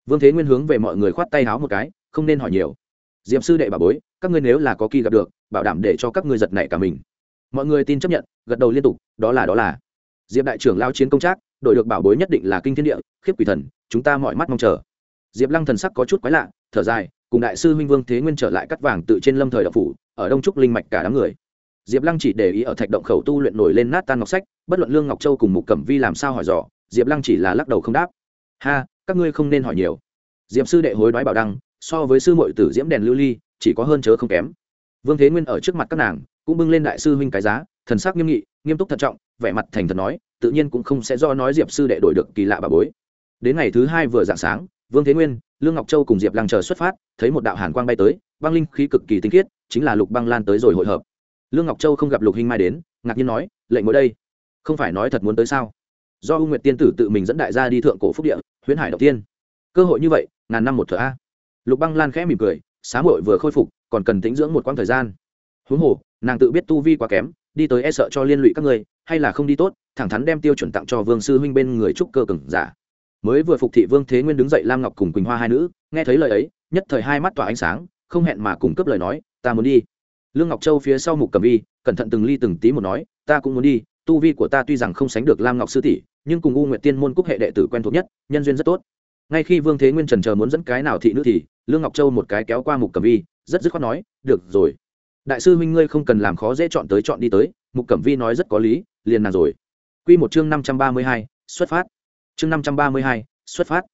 Vương thế nguyên hướng về mọi người khoát tay háo một cái, không nên hỏi nhiều. Diệp sư đệ bà bối, các ngươi nếu là có kỳ gặp được, bảo đảm để cho các ngươi giật nảy cả mình mọi người tin chấp nhận, gật đầu liên tục, đó là đó là. Diệp đại trưởng lao chiến công trác đội được bảo bối nhất định là kinh thiên địa, khiếp quỷ thần, chúng ta mọi mắt mong chờ. Diệp lăng thần sắc có chút quái lạ, thở dài, cùng đại sư huynh vương thế nguyên trở lại cắt vàng tự trên lâm thời đậu phủ, ở đông trúc linh mạch cả đám người. Diệp lăng chỉ để ý ở thạch động khẩu tu luyện nổi lên nát tan ngọc sách, bất luận lương ngọc châu cùng mục cẩm vi làm sao hỏi dò, diệp lăng chỉ là lắc đầu không đáp. Ha, các ngươi không nên hỏi nhiều. Diệp sư đệ hối đoái bảo đăng, so với sư mội tử diễm đèn lưu ly, chỉ có hơn chớ không kém. Vương thế nguyên ở trước mặt các nàng cũng bưng lên đại sư huynh cái giá, thần sắc nghiêm nghị, nghiêm túc thận trọng, vẻ mặt thành thật nói, tự nhiên cũng không sẽ do nói diệp sư đệ đổi được kỳ lạ bà bối. Đến ngày thứ hai vừa dạng sáng, vương thế nguyên, lương ngọc châu cùng diệp lăng chờ xuất phát, thấy một đạo hàn quang bay tới, băng linh khí cực kỳ tinh khiết, chính là lục băng lan tới rồi hội hợp. Lương ngọc châu không gặp lục hinh mai đến, ngạc nhiên nói, lệnh ngồi đây, không phải nói thật muốn tới sao? Do u nguyệt tiên tử tự mình dẫn đại gia đi thượng cổ phúc địa, huyễn hải đầu tiên. Cơ hội như vậy, ngàn năm một thửa a. Lục băng lan khẽ mỉm cười, xá hội vừa khôi phục, còn cần tĩnh dưỡng một quãng thời gian. Huống hồ nàng tự biết tu vi quá kém, đi tới e sợ cho liên lụy các người hay là không đi tốt, thẳng thắn đem tiêu chuẩn tặng cho vương sư huynh bên người trúc cơ cừng giả. Mới vừa phục thị vương thế nguyên đứng dậy lam ngọc cùng quỳnh hoa hai nữ, nghe thấy lời ấy, nhất thời hai mắt tỏa ánh sáng, không hẹn mà cùng cấp lời nói, ta muốn đi. Lương ngọc châu phía sau mục cầm vi, cẩn thận từng ly từng tí một nói, ta cũng muốn đi, tu vi của ta tuy rằng không sánh được lam ngọc sư tỷ, nhưng cùng u nguyệt tiên môn cúc hệ đệ tử quen thuộc nhất, nhân duyên rất tốt. Ngay khi vương thế nguyên trần chờ muốn dẫn cái nào thị nữ thì, lương ngọc châu một cái kéo qua mục cầm vi, rất dứt khoát nói, được rồi đại sư huynh ngươi không cần làm khó dễ chọn tới chọn đi tới, mục cẩm vi nói rất có lý, liền nàng rồi. Q một chương năm trăm ba mươi hai, xuất phát. Chương năm trăm ba mươi hai, xuất phát.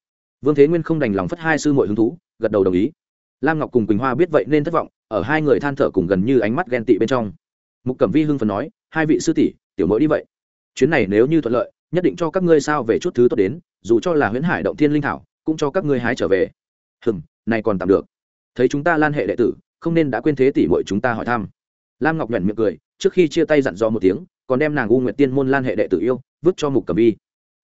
Vương thế nguyên không đành lòng phất hai sư mội hứng thú, gật đầu đồng ý. Lam ngọc cùng quỳnh hoa biết vậy nên thất vọng, ở hai người than thở cùng gần như ánh mắt ghen tị bên trong. Mục cẩm vi hưng phần nói, hai vị sư tỷ, tiểu mẫu đi vậy. Chuyến này nếu như thuận lợi, nhất định cho các ngươi sao về chút thứ tốt đến, dù cho là huyễn hải động thiên linh thảo, cũng cho các ngươi hái trở về. Hừng này còn tạm được. Thấy chúng ta lan hệ đệ tử không nên đã quên thế tỷ muội chúng ta hỏi thăm. Lam ngọc nhuận miệng cười, trước khi chia tay dặn dò một tiếng, còn đem nàng u nguyện tiên môn lan hệ đệ tử yêu, vứt cho mục cẩm vi.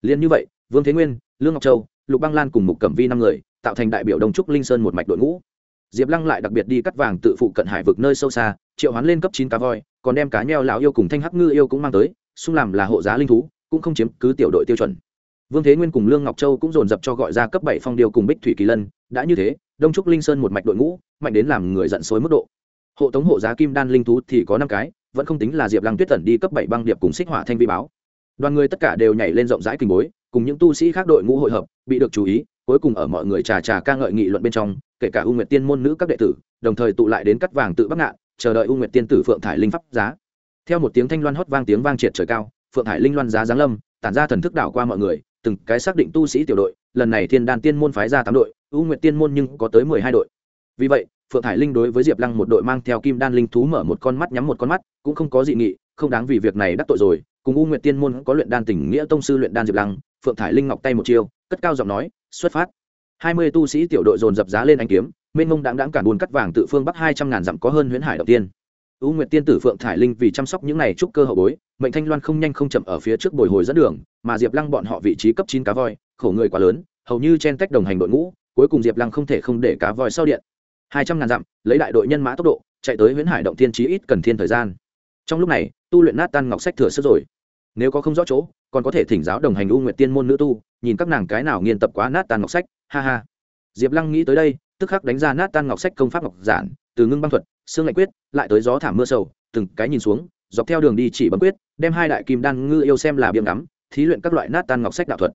Liền như vậy, vương thế nguyên, lương ngọc châu, lục băng lan cùng mục cẩm vi năm người, tạo thành đại biểu đông trúc linh sơn một mạch đội ngũ. Diệp lăng lại đặc biệt đi cắt vàng tự phụ cận hải vực nơi sâu xa, triệu hoán lên cấp chín cá voi, còn đem cá nheo lão yêu cùng thanh hắc ngư yêu cũng mang tới, xung làm là hộ giá linh thú, cũng không chiếm cứ tiểu đội tiêu chuẩn vương thế nguyên cùng lương ngọc châu cũng dồn dập cho gọi ra cấp bảy phong điều cùng bích thủy kỳ lân, đã như thế, đông trúc linh sơn một mạch đội ngũ, mạnh đến làm người giận xối mức độ. Hộ tống hộ giá kim đan linh thú thì có năm cái, vẫn không tính là diệp lăng tuyết tẩn đi cấp bảy băng điệp cùng xích hỏa thanh vi báo. Đoàn người tất cả đều nhảy lên rộng rãi kinh bối, cùng những tu sĩ khác đội ngũ hội hợp, bị được chú ý, cuối cùng ở mọi người trà trà ca ngợi nghị luận bên trong, kể cả u nguyệt tiên môn nữ các đệ tử, đồng thời tụ lại đến cắt vàng tự bắc ngạn, chờ đợi u nguyệt tiên tử phượng thải linh pháp giá. Theo một tiếng thanh loan hót vang tiếng vang triệt trời cao, phượng thải linh loan giá giáng lâm, tản ra thần thức đảo qua mọi người từng cái xác định tu sĩ tiểu đội, lần này thiên đan tiên môn phái ra tám đội, u nguyệt tiên môn nhưng có tới mười hai đội. Vì vậy, phượng thải linh đối với diệp lăng một đội mang theo kim đan linh thú mở một con mắt nhắm một con mắt, cũng không có dị nghị, không đáng vì việc này đắc tội rồi. Cùng u nguyệt tiên môn có luyện đan tỉnh nghĩa tông sư luyện đan diệp lăng, phượng thải linh ngọc tay một chiêu, cất cao giọng nói, xuất phát. Hai mươi tu sĩ tiểu đội dồn dập giá lên anh kiếm, mênh mông đáng đáng cản buồn cắt vàng tự phương bắc hai trăm ngàn dặm có hơn huyễn hải đầu tiên u nguyệt tiên tử phượng thải linh vì chăm sóc những này trúc cơ hậu bối, mệnh thanh loan không nhanh không chậm ở phía trước bồi hồi dẫn đường, mà diệp lăng bọn họ vị trí cấp chín cá voi, khổ người quá lớn, hầu như chen tách đồng hành đội ngũ, cuối cùng diệp lăng không thể không để cá voi sau điện. Hai trăm ngàn dặm, lấy đại đội nhân mã tốc độ, chạy tới huyễn hải động thiên chí ít cần thiên thời gian. Trong lúc này, tu luyện nát tan ngọc sách thừa sức rồi. Nếu có không rõ chỗ, còn có thể thỉnh giáo đồng hành u nguyệt tiên môn nữ tu, nhìn các nàng cái nào nghiên tập quá nát tan ngọc sách, ha ha. Diệp lăng nghĩ tới đây tức khắc đánh ra nát tan ngọc sách công pháp ngọc giản, từ ngưng băng thuật, xương lạnh quyết, lại tới gió thảm mưa sầu, từng cái nhìn xuống, dọc theo đường đi chỉ bấm quyết, đem hai đại kim đan ngư yêu xem là biếng ngắm, thí luyện các loại nát tan ngọc sách đạo thuật.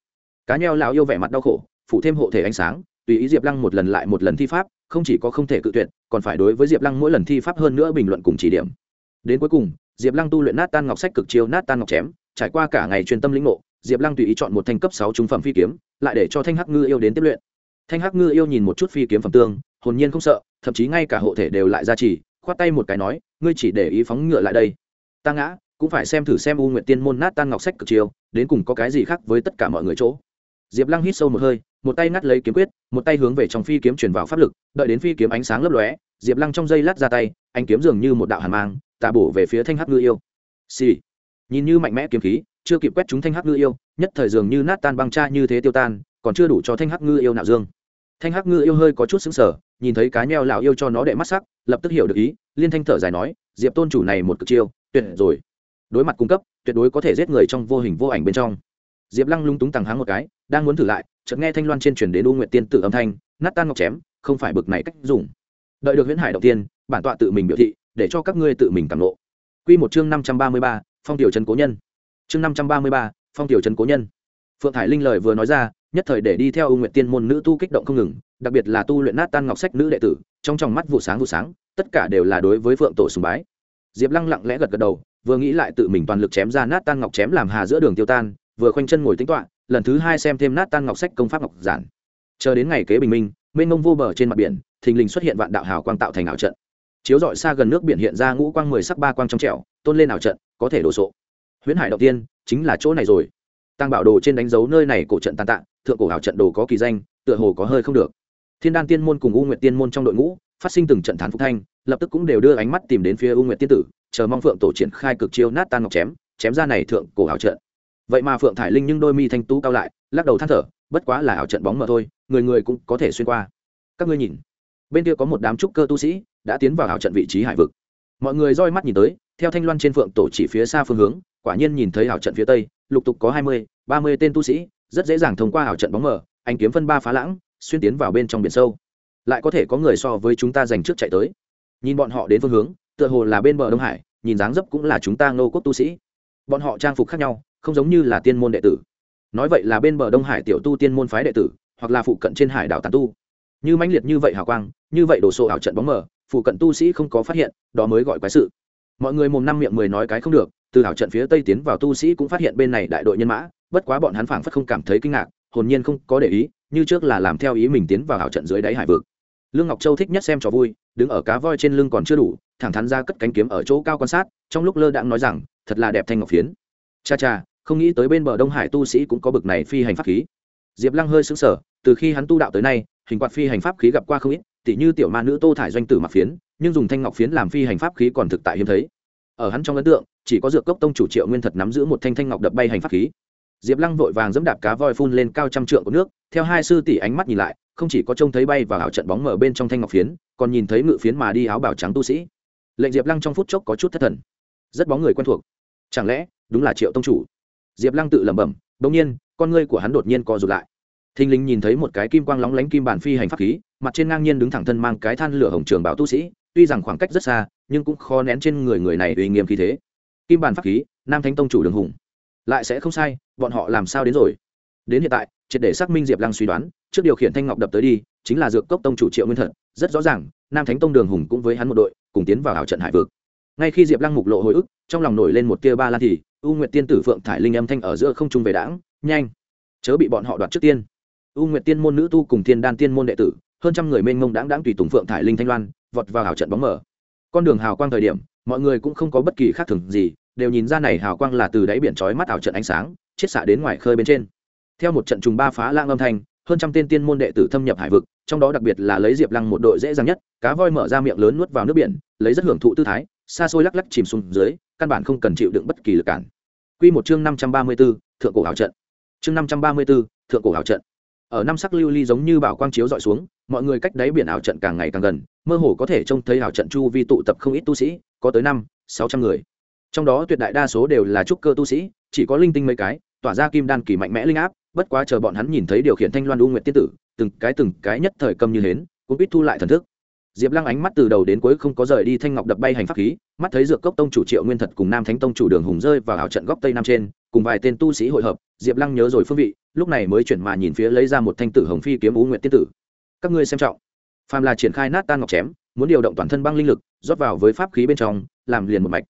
Cá nheo lão yêu vẻ mặt đau khổ phụ thêm hộ thể ánh sáng, tùy ý diệp lăng một lần lại một lần thi pháp, không chỉ có không thể cự tuyệt, còn phải đối với diệp lăng mỗi lần thi pháp hơn nữa bình luận cùng chỉ điểm. Đến cuối cùng, diệp lăng tu luyện nát tan ngọc sách cực chiêu nát tan ngọc chém, trải qua cả ngày chuyên tâm lĩnh ngộ, diệp lăng tùy ý chọn một thanh cấp sáu trung phẩm phi kiếm, lại để cho thanh hắc ngư yêu đến tiếp luyện thanh hắc ngư yêu nhìn một chút phi kiếm phẩm tương, hồn nhiên không sợ, thậm chí ngay cả hộ thể đều lại ra chỉ, khoát tay một cái nói, ngươi chỉ để ý phóng ngựa lại đây. Ta ngã, cũng phải xem thử xem u nguyện tiên môn nát tan ngọc sách cực chiều đến cùng có cái gì khác với tất cả mọi người chỗ. Diệp lăng hít sâu một hơi, một tay ngắt lấy kiếm quyết, một tay hướng về trong phi kiếm chuyển vào pháp lực, đợi đến phi kiếm ánh sáng lấp lóe, diệp lăng trong dây lát ra tay anh kiếm dường như một đạo hàn mang, tà bổ về phía thanh hắc ngư yêu. Xì、sì. nhìn như mạnh mẽ kiếm khí, chưa kịp quét chúng thanh hắc ngư yêu, nhất thời dường như nát tan băng cha như thế tiêu tan, còn chưa đủ cho thanh hắc ngư yêu nạo dương thanh hắc ngư yêu hơi có chút xứng sở nhìn thấy cá nheo lào yêu cho nó đệ mắt sắc, lập tức hiểu được ý, liên thanh thở dài nói, diệp tôn chủ này một cực chiêu, tuyệt rồi. Đối mặt cung cấp, tuyệt đối có thể giết người trong vô hình vô ảnh bên trong. Diệp lăng lung túng tằng háng một cái, đang muốn thử lại, chợt nghe thanh loan trên chuyển đến u nguyện tiên tử âm thanh, nát tan ngọc chém, không phải bực này cách dùng. Đợi được huyễn hải đầu tiên, bản tọa tự mình biểu thị, để cho các ngươi tự mình cảm lộ Quy một chương năm trăm ba mươi ba, phong tiểu trần cố nhân. Chương năm trăm ba mươi ba, phong tiểu trần cố nhân. Phượng thải linh lời vừa nói ra nhất thời để đi theo ưu nguyện tiên môn nữ tu kích động không ngừng, đặc biệt là tu luyện nát tan ngọc sách nữ đệ tử, trong tròng mắt vụ sáng vụ sáng, tất cả đều là đối với phượng tổ sùng bái. Diệp lăng lặng lẽ gật gật đầu, vừa nghĩ lại tự mình toàn lực chém ra nát tan ngọc chém làm hà giữa đường tiêu tan, vừa khoanh chân ngồi tính toạ lần thứ hai xem thêm nát tan ngọc sách công pháp ngọc giản. Chờ đến ngày kế bình minh, mênh mông vô bờ trên mặt biển, thình lình xuất hiện vạn đạo hào quang tạo thành ảo trận. Chiếu dọi xa gần nước biển hiện ra ngũ quang mười sắc ba quang trong trẻo, tôn lên ảo trận, có thể đổ sộ. Huyễn hải đầu tiên, chính là chỗ này rồi. Tăng bảo đồ trên đánh dấu nơi này cổ trận tàn tạ thượng cổ hảo trận đồ có kỳ danh, tựa hồ có hơi không được. Thiên đan tiên môn cùng u nguyệt tiên môn trong đội ngũ, phát sinh từng trận thán phục thanh, lập tức cũng đều đưa ánh mắt tìm đến phía u nguyệt tiên tử, chờ mong phượng tổ triển khai cực chiêu nát tan ngọc chém chém ra này thượng cổ hảo trận. Vậy mà phượng thải linh nhưng đôi mi thanh tú cao lại, lắc đầu than thở, bất quá là hảo trận bóng mờ thôi, người người cũng có thể xuyên qua. Các ngươi nhìn, bên kia có một đám trúc cơ tu sĩ, đã tiến vào hảo trận vị trí hải vực. Mọi người roi mắt nhìn tới, theo thanh loan trên phượng tổ chỉ phía xa phương hướng, quả nhiên nhìn thấy hảo trận phía tây, lục tục có hai mươi, ba mươi tên tu sĩ rất dễ dàng thông qua ảo trận bóng mờ, anh kiếm phân ba phá lãng, xuyên tiến vào bên trong biển sâu. Lại có thể có người so với chúng ta giành trước chạy tới. Nhìn bọn họ đến phương hướng, tựa hồ là bên bờ đông hải, nhìn dáng dấp cũng là chúng ta ngô quốc tu sĩ. Bọn họ trang phục khác nhau, không giống như là tiên môn đệ tử. Nói vậy là bên bờ đông hải tiểu tu tiên môn phái đệ tử, hoặc là phụ cận trên hải đảo tàn tu. Như mãnh liệt như vậy hào quang, như vậy đổ sộ ảo trận bóng mờ, phụ cận tu sĩ không có phát hiện, đó mới gọi quái sự. Mọi người mồm năm miệng mười nói cái không được, từ ảo trận phía tây tiến vào tu sĩ cũng phát hiện bên này đại đội nhân mã bất quá bọn hắn phảng phất không cảm thấy kinh ngạc, hồn nhiên không có để ý, như trước là làm theo ý mình tiến vào ảo trận dưới đáy hải vực. Lương ngọc châu thích nhất xem trò vui, đứng ở cá voi trên lưng còn chưa đủ, thẳng thắn ra cất cánh kiếm ở chỗ cao quan sát, trong lúc lơ đãng nói rằng, thật là đẹp thanh ngọc phiến. Cha cha, không nghĩ tới bên bờ đông hải tu sĩ cũng có bực này phi hành pháp khí. Diệp lăng hơi xứng sở từ khi hắn tu đạo tới nay, hình quạt phi hành pháp khí gặp qua không ít, tỉ như tiểu ma nữ tô thải doanh tử mặc phiến, nhưng dùng thanh ngọc phiến làm phi hành pháp khí còn thực tại hiếm thấy. Ở hắn trong ấn tượng, chỉ có dược cốc tông chủ triệu nguyên thật nắm giữ một thanh thanh ngọc đập bay hành pháp khí diệp lăng vội vàng dẫm đạp cá voi phun lên cao trăm trượng của nước, theo hai sư tỷ ánh mắt nhìn lại, không chỉ có trông thấy bay vào ảo trận bóng mở bên trong thanh ngọc phiến, còn nhìn thấy ngự phiến mà đi áo bảo trắng tu sĩ. Lệnh diệp lăng trong phút chốc có chút thất thần. Rất bóng người quen thuộc. Chẳng lẽ, đúng là triệu tông chủ? Diệp lăng tự lẩm bẩm bỗng nhiên, con ngươi của hắn đột nhiên co rụt lại. Thình lình nhìn thấy một cái kim quang lóng lánh kim bản phi hành pháp khí, mặt trên ngang nhiên đứng thẳng thân mang cái than lửa hồng trường bảo tu sĩ, tuy rằng khoảng cách rất xa, nhưng cũng khó nén trên người người này uy nghiêm khí thế. Kim bản pháp khí, nam thánh tông chủ đường hùng lại sẽ không sai bọn họ làm sao đến rồi? Đến hiện tại triệt để xác minh diệp lăng suy đoán trước điều khiển thanh ngọc đập tới đi chính là dược cốc tông chủ triệu nguyên thật rất rõ ràng nam thánh tông đường hùng cũng với hắn một đội cùng tiến vào hảo trận hải vực. Ngay khi diệp lăng mục lộ hồi ức trong lòng nổi lên một tia ba lan thì u nguyệt tiên tử phượng thải linh âm thanh ở giữa không trung về đảng, nhanh chớ bị bọn họ đoạt trước tiên. U nguyệt tiên môn nữ tu cùng thiên đan tiên môn đệ tử hơn trăm người mênh mông đãng đãng tùy tùng phượng thải linh thanh loan vọt vào hảo trận bóng mở con đường hào quang thời điểm mọi người cũng không có bất kỳ khác thường gì đều nhìn ra này hào quang là từ đáy biển trói mắt ảo trận ánh sáng chiết xạ đến ngoài khơi bên trên theo một trận trùng ba phá lang âm thanh hơn trăm tên tiên môn đệ tử thâm nhập hải vực trong đó đặc biệt là lấy diệp lăng một đội dễ dàng nhất cá voi mở ra miệng lớn nuốt vào nước biển lấy rất hưởng thụ tư thái xa xôi lắc lắc chìm xuống dưới căn bản không cần chịu đựng bất kỳ lực cản Quy một chương năm trăm ba mươi 534, thượng cổ ảo trận. Chương năm trăm ba mươi 534, thượng cổ ảo trận. Ở năm sắc lưu ly giống như bảo quang chiếu dọi xuống, mọi người cách đáy biển ảo trận càng ngày càng gần, mơ hồ có thể trông thấy ảo trận chu vi tụ tập không ít tu sĩ, có tới năm, sáu trăm người. Trong đó tuyệt đại đa số đều là trúc cơ tu sĩ, chỉ có linh tinh mấy cái, tỏa ra kim đan kỳ mạnh mẽ linh áp, bất quá chờ bọn hắn nhìn thấy điều khiển thanh loan u nguyệt tiên tử, từng cái từng cái nhất thời cầm như hến, cũng biết thu lại thần thức. Diệp Lăng ánh mắt từ đầu đến cuối không có rời đi thanh ngọc đập bay hành pháp khí, mắt thấy dược cốc tông chủ Triệu Nguyên Thật cùng Nam Thánh tông chủ Đường Hùng rơi vào ảo trận góc tây nam trên, cùng vài tên tu sĩ hội hợp, Diệp Lăng nhớ rồi phương vị, lúc này mới chuyển mà nhìn phía lấy ra một thanh tử hồng phi kiếm u nguyệt tiên tử. Các ngươi xem trọng. Phàm là triển khai nát tan ngọc chém, muốn điều động toàn thân băng linh lực, rót vào với pháp khí bên trong, làm liền một mạch.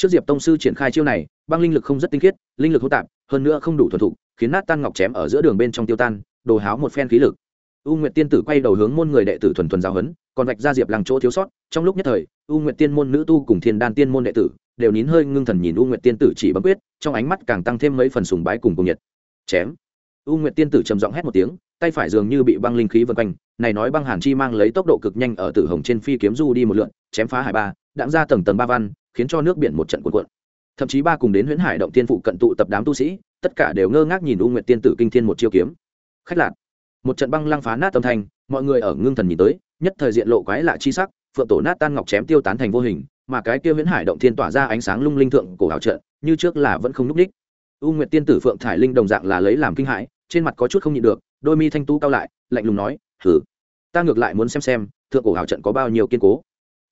Trước Diệp tông sư triển khai chiêu này, băng linh lực không rất tinh khiết, linh lực hô tạp, hơn nữa không đủ thuần thục, khiến nát tan ngọc chém ở giữa đường bên trong tiêu tan, đồ háo một phen khí lực. U Nguyệt Tiên tử quay đầu hướng môn người đệ tử thuần thuần giáo huấn, còn vạch ra diệp làng chỗ thiếu sót trong lúc nhất thời u nguyệt tiên môn nữ tu cùng thiên đan tiên môn đệ tử đều nín hơi ngưng thần nhìn u nguyệt tiên tử chỉ bấm quyết trong ánh mắt càng tăng thêm mấy phần sùng bái cùng cùng nhiệt chém u nguyệt tiên tử trầm giọng hét một tiếng tay phải dường như bị băng linh khí vân quanh này nói băng hàn chi mang lấy tốc độ cực nhanh ở tử hồng trên phi kiếm du đi một lượn chém phá hải ba đãng ra tầng tầng ba văn khiến cho nước biển một trận cuộn cuộn. Thậm chí ba cùng đến huyễn hải động tiên phụ cận tụ tập đám tu sĩ, tất cả đều ngơ ngác nhìn u nguyệt tiên tử kinh thiên một chiêu kiếm. Khách lạc một trận băng lăng phá nát âm thanh, mọi người ở ngưng thần nhìn tới, nhất thời diện lộ quái lạ chi sắc, phượng tổ nát tan ngọc chém tiêu tán thành vô hình, mà cái kia huyễn hải động thiên tỏa ra ánh sáng lung linh thượng cổ hào trận, như trước là vẫn không núc đích. U nguyệt tiên tử phượng thải linh đồng dạng là lấy làm kinh hãi, trên mặt có chút không nhịn được, đôi mi thanh tú cao lại, lạnh lùng nói thử ta ngược lại muốn xem xem, thượng cổ hào trận có bao nhiêu kiên cố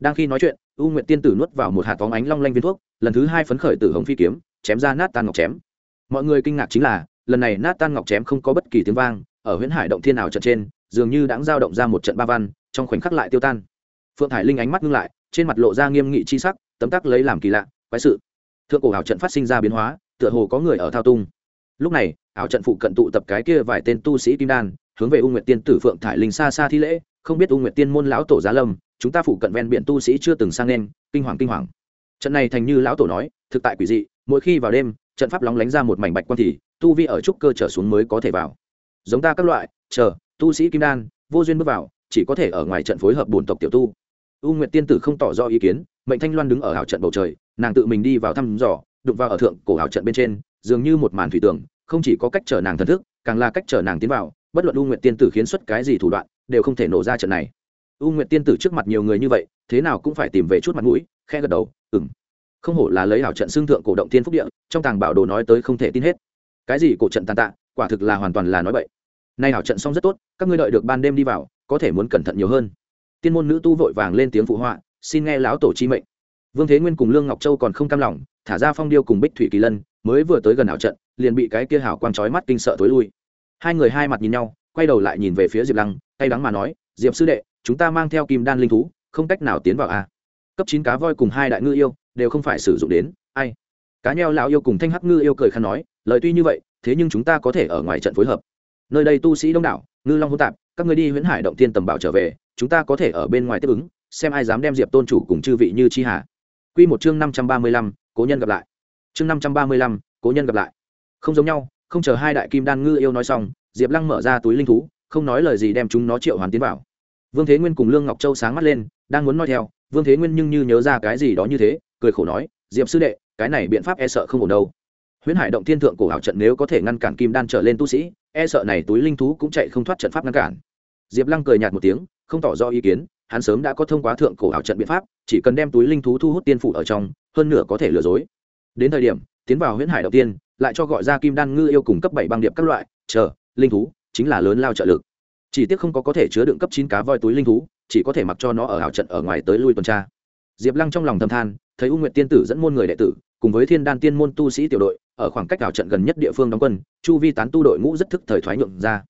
đang khi nói chuyện, u Nguyện tiên tử nuốt vào một hạt phóng ánh long lanh viên thuốc, lần thứ hai phấn khởi tử hồng phi kiếm, chém ra nát tan ngọc chém. Mọi người kinh ngạc chính là, lần này nát tan ngọc chém không có bất kỳ tiếng vang, ở huyễn hải động thiên nào trận trên, dường như đã giao động ra một trận ba văn, trong khoảnh khắc lại tiêu tan. Phượng thải linh ánh mắt ngưng lại, trên mặt lộ ra nghiêm nghị chi sắc, tấm tắc lấy làm kỳ lạ, quái sự. Thượng cổ ảo trận phát sinh ra biến hóa, tựa hồ có người ở thao tung lúc này, ảo trận phụ cận tụ tập cái kia vài tên tu sĩ kim đan, hướng về u nguyệt tiên tử phượng thải linh xa xa thi lễ không biết u nguyệt tiên môn lão tổ giá lâm, chúng ta phụ cận ven biển tu sĩ chưa từng sang nên, kinh hoàng kinh hoàng. Trận này thành như lão tổ nói, thực tại quỷ dị, mỗi khi vào đêm, trận pháp lóng lánh ra một mảnh bạch quan thì, tu vi ở trúc cơ trở xuống mới có thể vào. Giống ta các loại, chờ, tu sĩ kim đan, vô duyên bước vào, chỉ có thể ở ngoài trận phối hợp bổn tộc tiểu tu. U nguyệt tiên tử không tỏ rõ ý kiến, mệnh thanh loan đứng ở hảo trận bầu trời, nàng tự mình đi vào thăm dò, đụng vào ở thượng cổ hảo trận bên trên, dường như một màn thủy tưởng không chỉ có cách chở nàng thần thức, càng là cách chở nàng tiến vào, bất luận u nguyệt tiên tử khiến xuất cái gì thủ đoạn đều không thể nổ ra trận này. U nguyệt tiên tử trước mặt nhiều người như vậy, thế nào cũng phải tìm về chút mặt mũi khe gật đầu ừng không hổ là lấy hảo trận xương thượng cổ động tiên phúc địa, trong tàng bảo đồ nói tới không thể tin hết. Cái gì cổ trận tàn tạ, quả thực là hoàn toàn là nói bậy. Nay hảo trận xong rất tốt, các ngươi đợi được ban đêm đi vào, có thể muốn cẩn thận nhiều hơn. Tiên môn nữ tu vội vàng lên tiếng phụ họa, xin nghe lão tổ chi mệnh. Vương thế nguyên cùng lương ngọc châu còn không cam lòng, thả ra phong điêu cùng bích thủy kỳ lân, mới vừa tới gần ảo trận, liền bị cái kia hảo quang trói mắt kinh sợ tối lui. Hai người hai mặt nhìn nhau, quay đầu lại nhìn về phía diệp lăng tay đắng mà nói, diệp sư đệ, chúng ta mang theo kim đan linh thú, không cách nào tiến vào a. Cấp chín cá voi cùng hai đại ngư yêu, đều không phải sử dụng đến, ai? Cá nheo lão yêu cùng thanh hắc ngư yêu cười khăn nói, lời tuy như vậy, thế nhưng chúng ta có thể ở ngoài trận phối hợp. Nơi đây tu sĩ đông đảo, ngư long hỗn tạp, các người đi huyễn hải động tiên tầm bảo trở về, chúng ta có thể ở bên ngoài tiếp ứng, xem ai dám đem diệp tôn chủ cùng chư vị như chi hà quy một chương năm trăm ba mươi lăm, cố nhân gặp lại. Chương năm trăm ba mươi lăm, cố nhân gặp lại. Không giống nhau, không chờ hai đại kim đan ngư yêu nói xong, diệp lăng mở ra túi linh thú không nói lời gì đem chúng nó triệu hoàn tiến vào. Vương thế nguyên cùng lương ngọc châu sáng mắt lên, đang muốn nói theo, vương thế nguyên nhưng như nhớ ra cái gì đó như thế, cười khổ nói, diệp sư đệ, cái này biện pháp e sợ không ổn đâu. Huyễn hải động thiên thượng cổ ảo trận nếu có thể ngăn cản kim đan trở lên tu sĩ e sợ này túi linh thú cũng chạy không thoát trận pháp ngăn cản. Diệp lăng cười nhạt một tiếng, không tỏ rõ ý kiến, hắn sớm đã có thông qua thượng cổ ảo trận biện pháp, chỉ cần đem túi linh thú thu hút tiên phủ ở trong, hơn nửa có thể lừa dối. Đến thời điểm, tiến vào huyễn hải động tiên lại cho gọi ra kim đan ngư yêu cùng cấp bảy băng điệp các loại, chờ, linh thú chính là lớn lao trợ lực. Chỉ tiếc không có có thể chứa đựng cấp chín cá voi túi linh thú, chỉ có thể mặc cho nó ở ảo trận ở ngoài tới lui tuần tra. Diệp lăng trong lòng thâm than, thấy u nguyệt tiên tử dẫn môn người đệ tử, cùng với thiên đan tiên môn tu sĩ tiểu đội, ở khoảng cách ảo trận gần nhất địa phương đóng quân, chu vi tán tu đội ngũ rất thức thời thoái nhượng ra.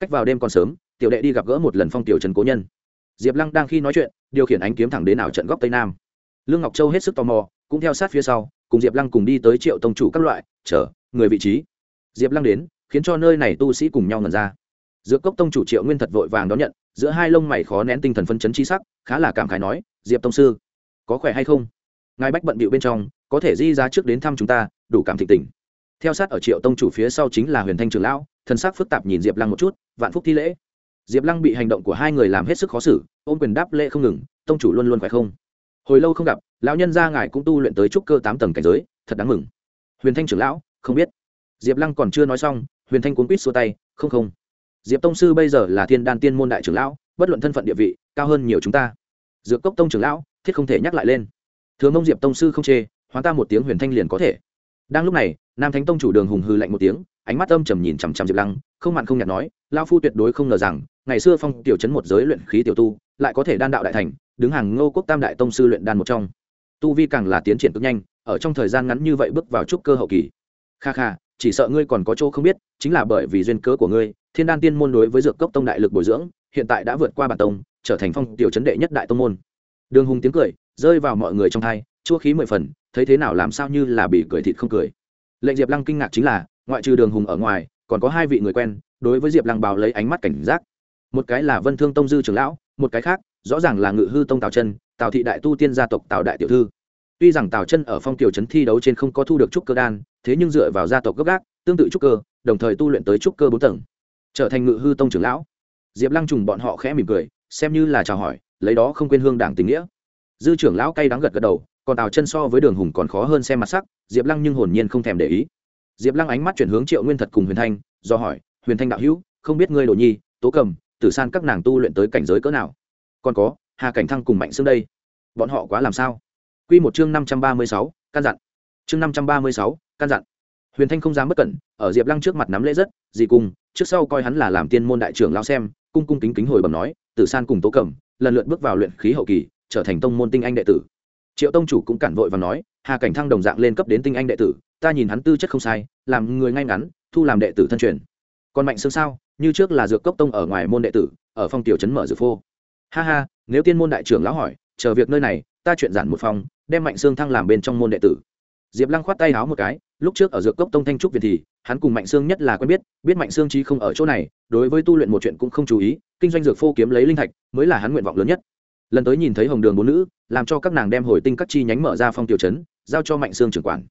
Cách vào đêm còn sớm, tiểu đệ đi gặp gỡ một lần phong tiểu trần cố nhân. Diệp lăng đang khi nói chuyện, điều khiển ánh kiếm thẳng đến ảo trận góc tây nam. Lương ngọc châu hết sức tò mò, cũng theo sát phía sau, cùng diệp lăng cùng đi tới triệu tông chủ các loại, chờ, người vị trí. Diệp lăng đến khiến cho nơi này tu sĩ cùng nhau ngẩn ra. Giữa cốc tông chủ triệu nguyên thật vội vàng đón nhận, giữa hai lông mày khó nén tinh thần phân chấn chi sắc, khá là cảm khái nói, diệp tông sư, có khỏe hay không? Ngài bách bận bịu bên trong, có thể di ra trước đến thăm chúng ta, đủ cảm thịnh tình. Theo sát ở triệu tông chủ phía sau chính là huyền thanh trường lão thân xác phức tạp nhìn diệp lăng một chút, vạn phúc thi lễ. Diệp lăng bị hành động của hai người làm hết sức khó xử, ôm quyền đáp lễ không ngừng, tông chủ luôn luôn phải không? Hồi lâu không gặp, lão nhân gia ngài cũng tu luyện tới trúc cơ tám tầng cảnh giới, thật đáng mừng. Huyền thanh trưởng lão, không biết. Diệp lăng còn chưa nói xong huyền thanh cuốn quýt xua tay, không không. Diệp tông sư bây giờ là thiên đan tiên môn đại trưởng lão, bất luận thân phận địa vị, cao hơn nhiều chúng ta. Dược cốc tông trưởng lão, thiết không thể nhắc lại lên. Thường mông diệp tông sư không chê hóa ta một tiếng huyền thanh liền có thể. Đang lúc này, nam thánh tông chủ đường hùng hư lạnh một tiếng, ánh mắt âm trầm nhìn chằm chằm diệp lăng, không mặn không nhạt nói lao phu tuyệt đối không ngờ rằng, ngày xưa phong tiểu chấn một giới luyện khí tiểu tu, lại có thể đan đạo đại thành, đứng hàng ngô quốc tam đại tông sư luyện đan một trong. Tu vi càng là tiến triển cực nhanh, ở trong thời gian ngắn như vậy bước vào trúc cơ hậu kỳ. Kha kha chỉ sợ ngươi còn có chỗ không biết, chính là bởi vì duyên cớ của ngươi, thiên đan tiên môn đối với dược cốc tông đại lực bồi dưỡng, hiện tại đã vượt qua bản tông, trở thành phong tiểu chấn đệ nhất đại tông môn. Đường hùng tiếng cười, rơi vào mọi người trong thai, chua khí mười phần, thấy thế nào làm sao như là bị cười thịt không cười. Lệnh diệp lăng kinh ngạc chính là, ngoại trừ đường hùng ở ngoài, còn có hai vị người quen, đối với diệp lăng bào lấy ánh mắt cảnh giác. Một cái là vân thương tông dư trưởng lão, một cái khác, rõ ràng là ngự hư tông tào chân, tào thị đại tu tiên gia tộc tào đại tiểu thư tuy rằng tào chân ở phong tiểu trấn thi đấu trên không có thu được trúc cơ đan, thế nhưng dựa vào gia tộc gấp gác, tương tự trúc cơ, đồng thời tu luyện tới trúc cơ bốn tầng. Trở thành ngự hư tông trưởng lão. Diệp lăng trùng bọn họ khẽ mỉm cười, xem như là chào hỏi, lấy đó không quên hương đảng tình nghĩa. Dư trưởng lão cay đắng gật gật đầu, còn tào chân so với đường hùng còn khó hơn xem mặt sắc, diệp lăng nhưng hồn nhiên không thèm để ý. Diệp lăng ánh mắt chuyển hướng triệu nguyên thật cùng huyền thanh, do hỏi, huyền thanh đạo hữu, không biết ngươi đồ nhi, tố cầm, tử san các nàng tu luyện tới cảnh giới cỡ nào? Còn có, hà cảnh thăng cùng mạnh xương đây, bọn họ quá làm sao? Quy một chương năm trăm ba mươi sáu, căn dặn. Chương năm trăm ba mươi sáu, căn dặn. Huyền thanh không dám bất cẩn, ở diệp lăng trước mặt nắm lễ rất, gì cùng, trước sau coi hắn là làm tiên môn đại trưởng lão xem, cung cung kính kính hồi bẩm nói, tử san cùng tố cẩm, lần lượt bước vào luyện khí hậu kỳ, trở thành tông môn tinh anh đệ tử. Triệu tông chủ cũng cản vội và nói, hà cảnh thăng đồng dạng lên cấp đến tinh anh đệ tử, ta nhìn hắn tư chất không sai, làm người ngay ngắn, thu làm đệ tử thân truyền. Còn mạnh xương sao, như trước là dược cốc tông ở ngoài môn đệ tử, ở phong tiểu trấn mở dược phô. Ha ha, nếu tiên môn đại trưởng lão hỏi, chờ việc nơi này ta chuyện giản một phòng, đem mạnh sương thăng làm bên trong môn đệ tử. Diệp lăng khoát tay háo một cái, lúc trước ở dược cốc tông thanh trúc việt thì, hắn cùng mạnh sương nhất là quen biết biết mạnh sương trí không ở chỗ này, đối với tu luyện một chuyện cũng không chú ý, kinh doanh dược phô kiếm lấy linh thạch, mới là hắn nguyện vọng lớn nhất. Lần tới nhìn thấy hồng đường bốn nữ, làm cho các nàng đem hồi tinh các chi nhánh mở ra phong tiểu trấn, giao cho mạnh sương trưởng quản.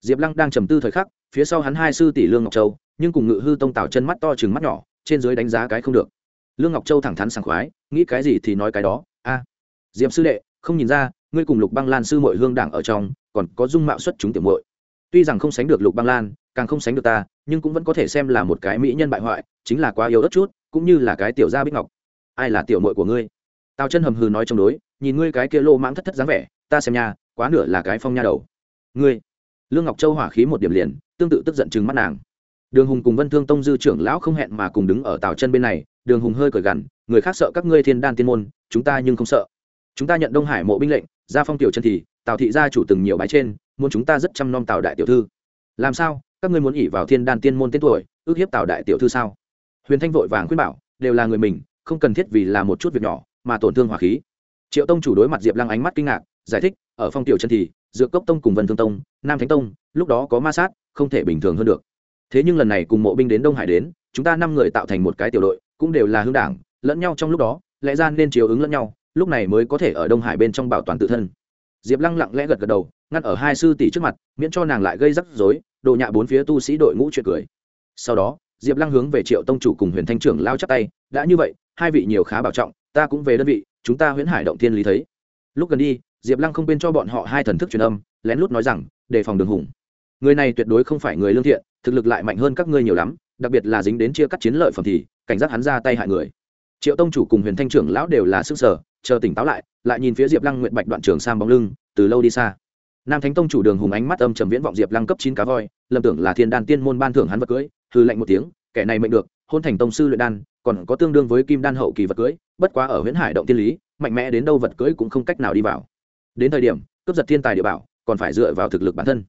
Diệp lăng đang trầm tư thời khắc, phía sau hắn hai sư tỷ lương ngọc châu, nhưng cùng ngự hư tông tạo chân mắt to chừng mắt nhỏ, trên dưới đánh giá cái không được. Lương ngọc châu thẳng thắn sảng khoái, nghĩ cái gì thì nói cái đó, a. Diệp sư đệ, không nhìn ra ngươi cùng lục băng lan sư mội hương đảng ở trong, còn có dung mạo xuất chúng tiểu muội. Tuy rằng không sánh được lục băng lan, càng không sánh được ta, nhưng cũng vẫn có thể xem là một cái mỹ nhân bại hoại, chính là quá yếu ớt chút, cũng như là cái tiểu gia bích ngọc. Ai là tiểu muội của ngươi? Tào chân hầm hừ nói trong đối, nhìn ngươi cái kia lô mãng thất thất dáng vẻ, ta xem nha, quá nửa là cái phong nha đầu. Ngươi, lương ngọc châu hỏa khí một điểm liền, tương tự tức giận chừng mắt nàng. Đường hùng cùng vân thương tông dư trưởng lão không hẹn mà cùng đứng ở tào chân bên này, đường hùng hơi cởi gằn, người khác sợ các ngươi thiên đan tiên môn, chúng ta nhưng không sợ. Chúng ta nhận đông hải mộ binh lệnh ra phong tiểu chân thì, tào thị gia chủ từng nhiều bái trên, muốn chúng ta rất chăm nom tào đại tiểu thư. Làm sao? Các ngươi muốn ỉ vào thiên đan tiên môn tên tuổi, ước hiếp tào đại tiểu thư sao? Huyền thanh vội vàng khuyên bảo, đều là người mình, không cần thiết vì là một chút việc nhỏ, mà tổn thương hỏa khí. Triệu tông chủ đối mặt diệp lăng ánh mắt kinh ngạc, giải thích, ở phong tiểu chân thì, dược cốc tông cùng vân thương tông, nam thánh tông, lúc đó có ma sát, không thể bình thường hơn được. Thế nhưng lần này cùng mộ binh đến đông hải đến, chúng ta năm người tạo thành một cái tiểu đội, cũng đều là hương đảng, lẫn nhau trong lúc đó, lẽ ra nên chiều ứng lẫn nhau lúc này mới có thể ở đông hải bên trong bảo toàn tự thân. Diệp lăng lặng lẽ gật gật đầu ngăn ở hai sư tỷ trước mặt, miễn cho nàng lại gây rắc rối, đồ nhạ bốn phía tu sĩ đội ngũ chuyện cười. Sau đó, diệp lăng hướng về triệu tông chủ cùng huyền thanh trưởng lao chắc tay, đã như vậy, hai vị nhiều khá bảo trọng, ta cũng về đơn vị, chúng ta huyễn hải động thiên lý thấy. Lúc gần đi, diệp lăng không quên cho bọn họ hai thần thức truyền âm, lén lút nói rằng, đề phòng đường hùng. Người này tuyệt đối không phải người lương thiện, thực lực lại mạnh hơn các ngươi nhiều lắm, đặc biệt là dính đến chia cắt chiến lợi phẩm thì, cảnh giác hắn ra tay hại người triệu tông chủ cùng huyền thanh trưởng lão đều là sức sở, chờ tỉnh táo lại lại nhìn phía diệp lăng nguyện bạch đoạn trường sang bóng lưng, từ lâu đi xa. Nam thánh tông chủ đường hùng ánh mắt âm trầm viễn vọng diệp lăng cấp chín cá voi, lầm tưởng là thiên đan tiên môn ban thưởng hắn vật cưới hư lạnh một tiếng, kẻ này mệnh được, hôn thành tông sư luyện đan, còn có tương đương với kim đan hậu kỳ vật cưới, bất quá ở huyễn hải động tiên lý, mạnh mẽ đến đâu vật cưới cũng không cách nào đi vào. Đến thời điểm, cướp giật thiên tài địa bảo, còn phải dựa vào thực lực bản thân.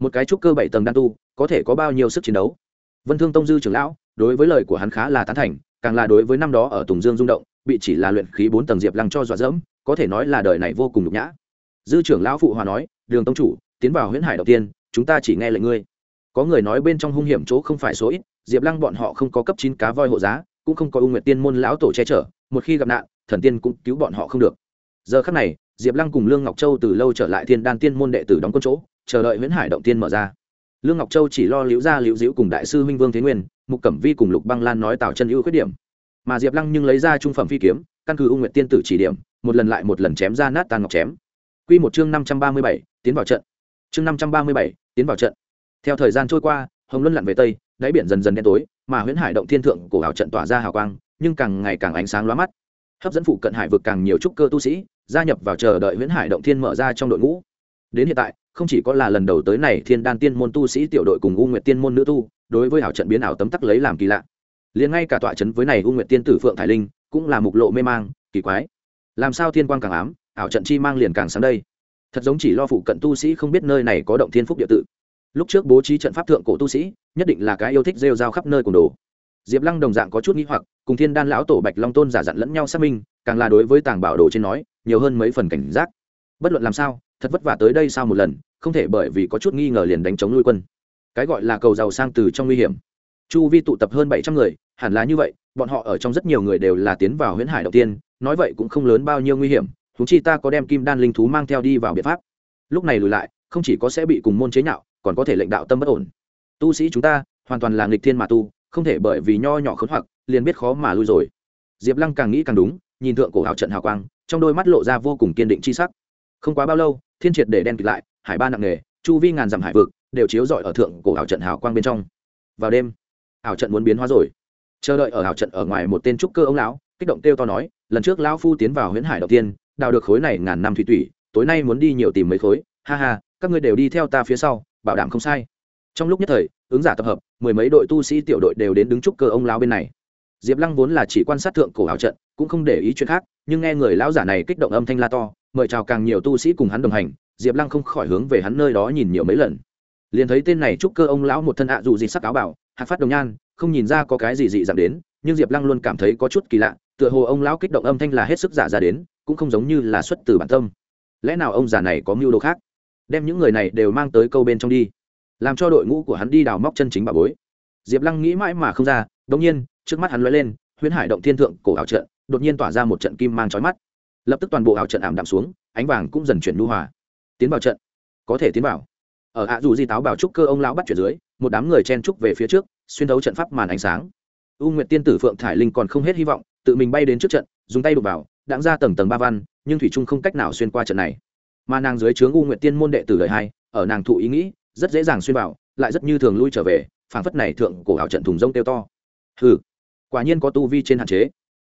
Một cái trúc cơ bảy tầng đan tu, có thể có bao nhiêu sức chiến đấu? Vân thương tông dư trưởng lão, đối với lời của hắn khá là tán thành càng là đối với năm đó ở tùng dương rung động, bị chỉ là luyện khí bốn tầng diệp lăng cho dọa dẫm, có thể nói là đời này vô cùng nhục nhã. Dư trưởng lão phụ hòa nói, đường tông chủ, tiến vào huyễn hải đầu tiên, chúng ta chỉ nghe lệnh ngươi. Có người nói bên trong hung hiểm chỗ không phải số ít, diệp lăng bọn họ không có cấp chín cá voi hộ giá, cũng không có ưu nguyệt tiên môn lão tổ che chở, một khi gặp nạn, thần tiên cũng cứu bọn họ không được. Giờ khắc này, diệp lăng cùng lương ngọc châu từ lâu trở lại thiên đan tiên môn đệ tử đóng quân chỗ, chờ đợi huyễn hải động tiên mở ra. Lương ngọc châu chỉ lo liễu ra liễu diễu cùng đại sư huynh vương thế nguyên mục cẩm vi cùng lục băng lan nói tào chân ưu khuyết điểm. Mà diệp lăng nhưng lấy ra trung phẩm phi kiếm, căn cứ u nguyện tiên tử chỉ điểm, một lần lại một lần chém ra nát tan ngọc chém. Q một chương năm trăm ba mươi bảy, tiến vào trận. Chương năm trăm ba mươi bảy, tiến vào trận. Theo thời gian trôi qua, hồng luân lặn về tây, đáy biển dần dần đen tối, mà huyễn hải động thiên thượng cổ hào trận tỏa ra hào quang, nhưng càng ngày càng ánh sáng lóa mắt. Hấp dẫn phụ cận hải vực càng nhiều trúc cơ tu sĩ, gia nhập vào chờ đợi huyễn hải động thiên mở ra trong đội ngũ. Đến hiện tại, không chỉ có là lần đầu tới này thiên đan tiên môn tu sĩ tiểu đội cùng u nguyệt tiên môn nữ tu đối với ảo trận biến ảo tấm tắc lấy làm kỳ lạ. Liền ngay cả tọa trấn với này u nguyệt tiên tử phượng thải linh cũng là mục lộ mê mang, kỳ quái. Làm sao thiên quang càng ám, ảo trận chi mang liền càng sáng đây? Thật giống chỉ lo phụ cận tu sĩ không biết nơi này có động thiên phúc địa tự. Lúc trước bố trí trận pháp thượng cổ tu sĩ, nhất định là cái yêu thích rêu rao khắp nơi cùng đồ. Diệp lăng đồng dạng có chút nghi hoặc, cùng thiên đan lão tổ bạch long tôn giả dặn lẫn nhau xác minh, càng là đối với tàng bảo đồ trên nói, nhiều hơn mấy phần cảnh giác. Bất luận làm sao, thật vất vả tới đây sau một lần, không thể bởi vì có chút nghi ngờ liền đánh chống nuôi quân cái gọi là cầu giàu sang từ trong nguy hiểm. Chu vi tụ tập hơn bảy trăm người, hẳn là như vậy, bọn họ ở trong rất nhiều người đều là tiến vào huyễn hải đầu tiên, nói vậy cũng không lớn bao nhiêu nguy hiểm thú chi ta có đem kim đan linh thú mang theo đi vào biện pháp. Lúc này lùi lại, không chỉ có sẽ bị cùng môn chế nhạo, còn có thể lệnh đạo tâm bất ổn. Tu sĩ chúng ta, hoàn toàn là nghịch thiên mà tu, không thể bởi vì nho nhỏ khốn hoặc, liền biết khó mà lui rồi. Diệp lăng càng nghĩ càng đúng, nhìn thượng cổ hào trận hào quang, trong đôi mắt lộ ra vô cùng kiên định c h i sắc. Không quá bao lâu, thiên triệt để đen kịt lại, hải ba nặng nề, chu vi ngàn dặm hải vực đều chiếu rọi ở thượng cổ ảo trận hào quang bên trong. Vào đêm, ảo trận muốn biến hóa rồi. Chờ đợi ở ảo trận ở ngoài một tên trúc cơ ông lão, kích động kêu to nói, lần trước lão phu tiến vào huyễn hải đầu tiên, đào được khối này ngàn năm thủy thủy tối nay muốn đi nhiều tìm mấy khối. Ha ha, các ngươi đều đi theo ta phía sau, bảo đảm không sai. Trong lúc nhất thời, ứng giả tập hợp, mười mấy đội tu sĩ tiểu đội đều đến đứng trúc cơ ông lão bên này. Diệp lăng vốn là chỉ quan sát thượng cổ ảo trận, cũng không để ý chuyện khác, nhưng nghe người lão giả này kích động âm thanh la to, mời chào càng nhiều tu sĩ cùng hắn đồng hành, diệp lăng không khỏi hướng về hắn nơi đó nhìn nhiều mấy lần liền thấy tên này trúc cơ ông lão một thân ạ dù gì sắc áo bảo hạt phát đồng nhan, không nhìn ra có cái gì dị dạng đến, nhưng diệp lăng luôn cảm thấy có chút kỳ lạ, tựa hồ ông lão kích động âm thanh là hết sức giả ra đến, cũng không giống như là xuất từ bản tâm. Lẽ nào ông già này có mưu đồ khác? Đem những người này đều mang tới câu bên trong đi, làm cho đội ngũ của hắn đi đào móc chân chính bà bối. Diệp lăng nghĩ mãi mà không ra đ ỗ n g nhiên, trước mắt hắn l lên, huyễn hải động thiên thượng cổ ảo trận, đột nhiên tỏa ra một trận kim mang trói mắt. Lập tức toàn bộ ảo trận ảm đạm xuống, ánh vàng cũng dần chuyển nu hòa. Tiến vào trận. Có thể tiến vào ở ạ dù di táo bảo trúc cơ ông lão bắt chuyển dưới, một đám người chen trúc về phía trước, xuyên thấu trận pháp màn ánh sáng. U nguyệt tiên tử phượng thải linh còn không hết hy vọng, tự mình bay đến trước trận, dùng tay đục vào đáng ra tầng tầng ba văn, nhưng thủy trung không cách nào xuyên qua trận này. Mà nàng dưới trướng u nguyệt tiên môn đệ tử đời hai, ở nàng thụ ý nghĩ, rất dễ dàng xuyên vào, lại rất như thường lui trở về, phảng phất này thượng cổ ảo trận thùng rông tiêu to. Hừ, quả nhiên có tu vi trên hạn chế.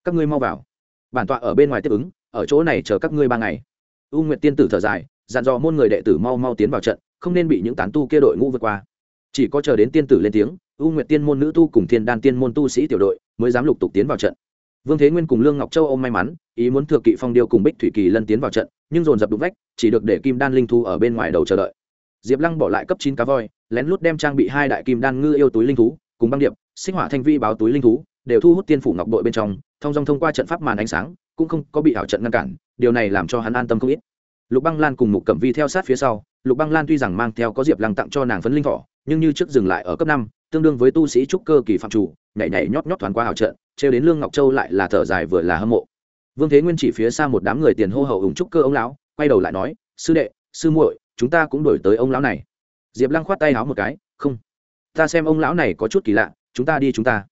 Các ngươi mau vào. Bản tọa ở bên ngoài tiếp ứng, ở chỗ này chờ các ngươi ba ngày. U nguyệt tiên tử thở dài, dặn dò môn người đệ tử mau mau tiến vào trận không nên bị những tán tu kia đội ngũ vượt qua. Chỉ có chờ đến tiên tử lên tiếng, u nguyệt tiên môn nữ tu cùng thiên đan tiên môn tu sĩ tiểu đội mới dám lục tục tiến vào trận. Vương thế nguyên cùng lương ngọc châu ôm may mắn, ý muốn thừa kỵ phong điêu cùng bích thủy kỳ lân tiến vào trận, nhưng dồn dập đục vách, chỉ được để kim đan linh thu ở bên ngoài đầu chờ đợi. Diệp lăng bỏ lại cấp chín cá voi, lén lút đem trang bị hai đại kim đan ngư yêu túi linh thú cùng băng điệp sinh hỏa thanh vi báo túi linh thú, đều thu hút tiên phủ ngọc đội bên trong, thông dong thông qua trận pháp màn ánh sáng, cũng không có bị ảo trận ngăn cản, điều này làm cho hắn an tâm không ít. Lục băng lan cùng mục cẩm vi theo sát phía sau lục băng lan tuy rằng mang theo có diệp lăng tặng cho nàng phấn linh thỏ nhưng như trước dừng lại ở cấp năm, tương đương với tu sĩ trúc cơ kỳ phạm chủ, nhảy nhảy nhót nhót thoáng qua hào trận, trêu đến lương ngọc châu lại là thở dài vừa là hâm mộ. Vương thế nguyên chỉ phía xa một đám người tiền hô hậu ủng trúc cơ ông lão, quay đầu lại nói, sư đệ, sư muội, chúng ta cũng đổi tới ông lão này. Diệp lăng khoát tay háo một cái, không, ta xem ông lão này có chút kỳ lạ, chúng ta đi chúng ta.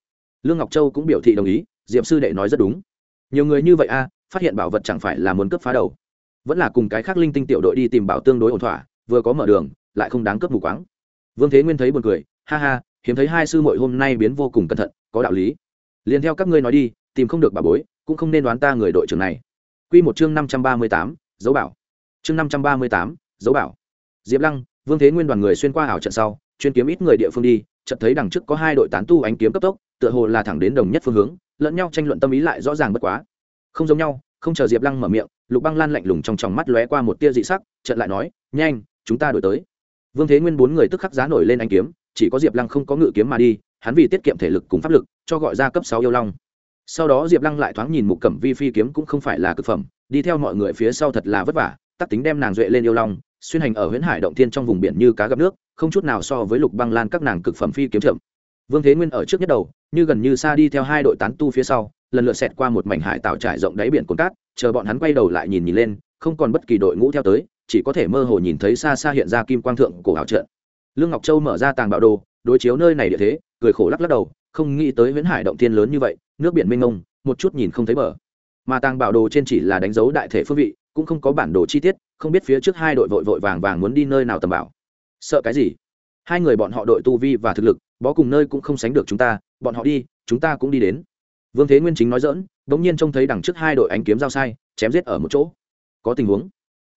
Lương ngọc châu cũng biểu thị đồng ý, diệp sư đệ nói rất đúng. Nhiều người như vậy a phát hiện bảo vật chẳng phải là muốn cướp phá đầu, vẫn là cùng cái khác linh tinh tiểu đội đi tìm bảo tương đối ổn thỏa vừa có mở đường, lại không đáng cướp mù quáng. Vương thế nguyên thấy buồn cười, ha ha, hiếm thấy hai sư muội hôm nay biến vô cùng cẩn thận, có đạo lý. Liền theo các ngươi nói đi, tìm không được bà bối, cũng không nên đoán ta người đội trưởng này. Quy một chương năm trăm ba mươi tám, dấu bảo. Chương năm trăm ba mươi tám, dấu bảo. Diệp lăng, vương thế nguyên đoàn người xuyên qua ảo trận sau, chuyên kiếm ít người địa phương đi, chợt thấy đằng trước có hai đội tán tu ánh kiếm cấp tốc, tựa hồ là thẳng đến đồng nhất phương hướng, lẫn nhau tranh luận tâm ý lại rõ ràng bất quá. Không giống nhau, không chờ diệp lăng mở miệng, lục băng lan lạnh lùng trong tròng mắt lóe qua một tia dị sắc trận lại nói, nhanh chúng ta đổi tới. Vương thế nguyên bốn người tức khắc giá nổi lên anh kiếm, chỉ có diệp lăng không có ngự kiếm mà đi, hắn vì tiết kiệm thể lực cùng pháp lực, cho gọi ra cấp sáu yêu long. Sau đó diệp lăng lại thoáng nhìn mục cẩm vi phi kiếm cũng không phải là cực phẩm, đi theo mọi người phía sau thật là vất vả, tắc tính đem nàng duệ lên yêu long, xuyên hành ở huyễn hải động thiên trong vùng biển như cá gặp nước, không chút nào so với lục băng lan các nàng cực phẩm phi kiếm chậm vương thế nguyên ở trước nhất đầu, như gần như xa đi theo hai đội tán tu phía sau, lần lượt xẹt qua một mảnh hải tạo trải rộng đáy biển cồn cát, chờ bọn hắn quay đầu lại nhìn nhìn lên, không còn bất kỳ đội ngũ theo tới chỉ có thể mơ hồ nhìn thấy xa xa hiện ra kim quang thượng cổ ảo trận. Lương ngọc châu mở ra tàng bạo đồ, đối chiếu nơi này địa thế, cười khổ lắc lắc đầu, không nghĩ tới huyễn hải động thiên lớn như vậy, nước biển mênh mông, một chút nhìn không thấy bờ. Mà tàng bảo đồ trên chỉ là đánh dấu đại thể phương vị, cũng không có bản đồ chi tiết, không biết phía trước hai đội vội vội vàng vàng muốn đi nơi nào tầm bảo. Sợ cái gì? Hai người bọn họ đội tu vi và thực lực, bó cùng nơi cũng không sánh được chúng ta, bọn họ đi, chúng ta cũng đi đến. Vương thế nguyên chính nói dỡn đ ỗ n g nhiên trông thấy đằng trước hai đội ánh kiếm giao sai, chém giết ở một chỗ. Có tình huống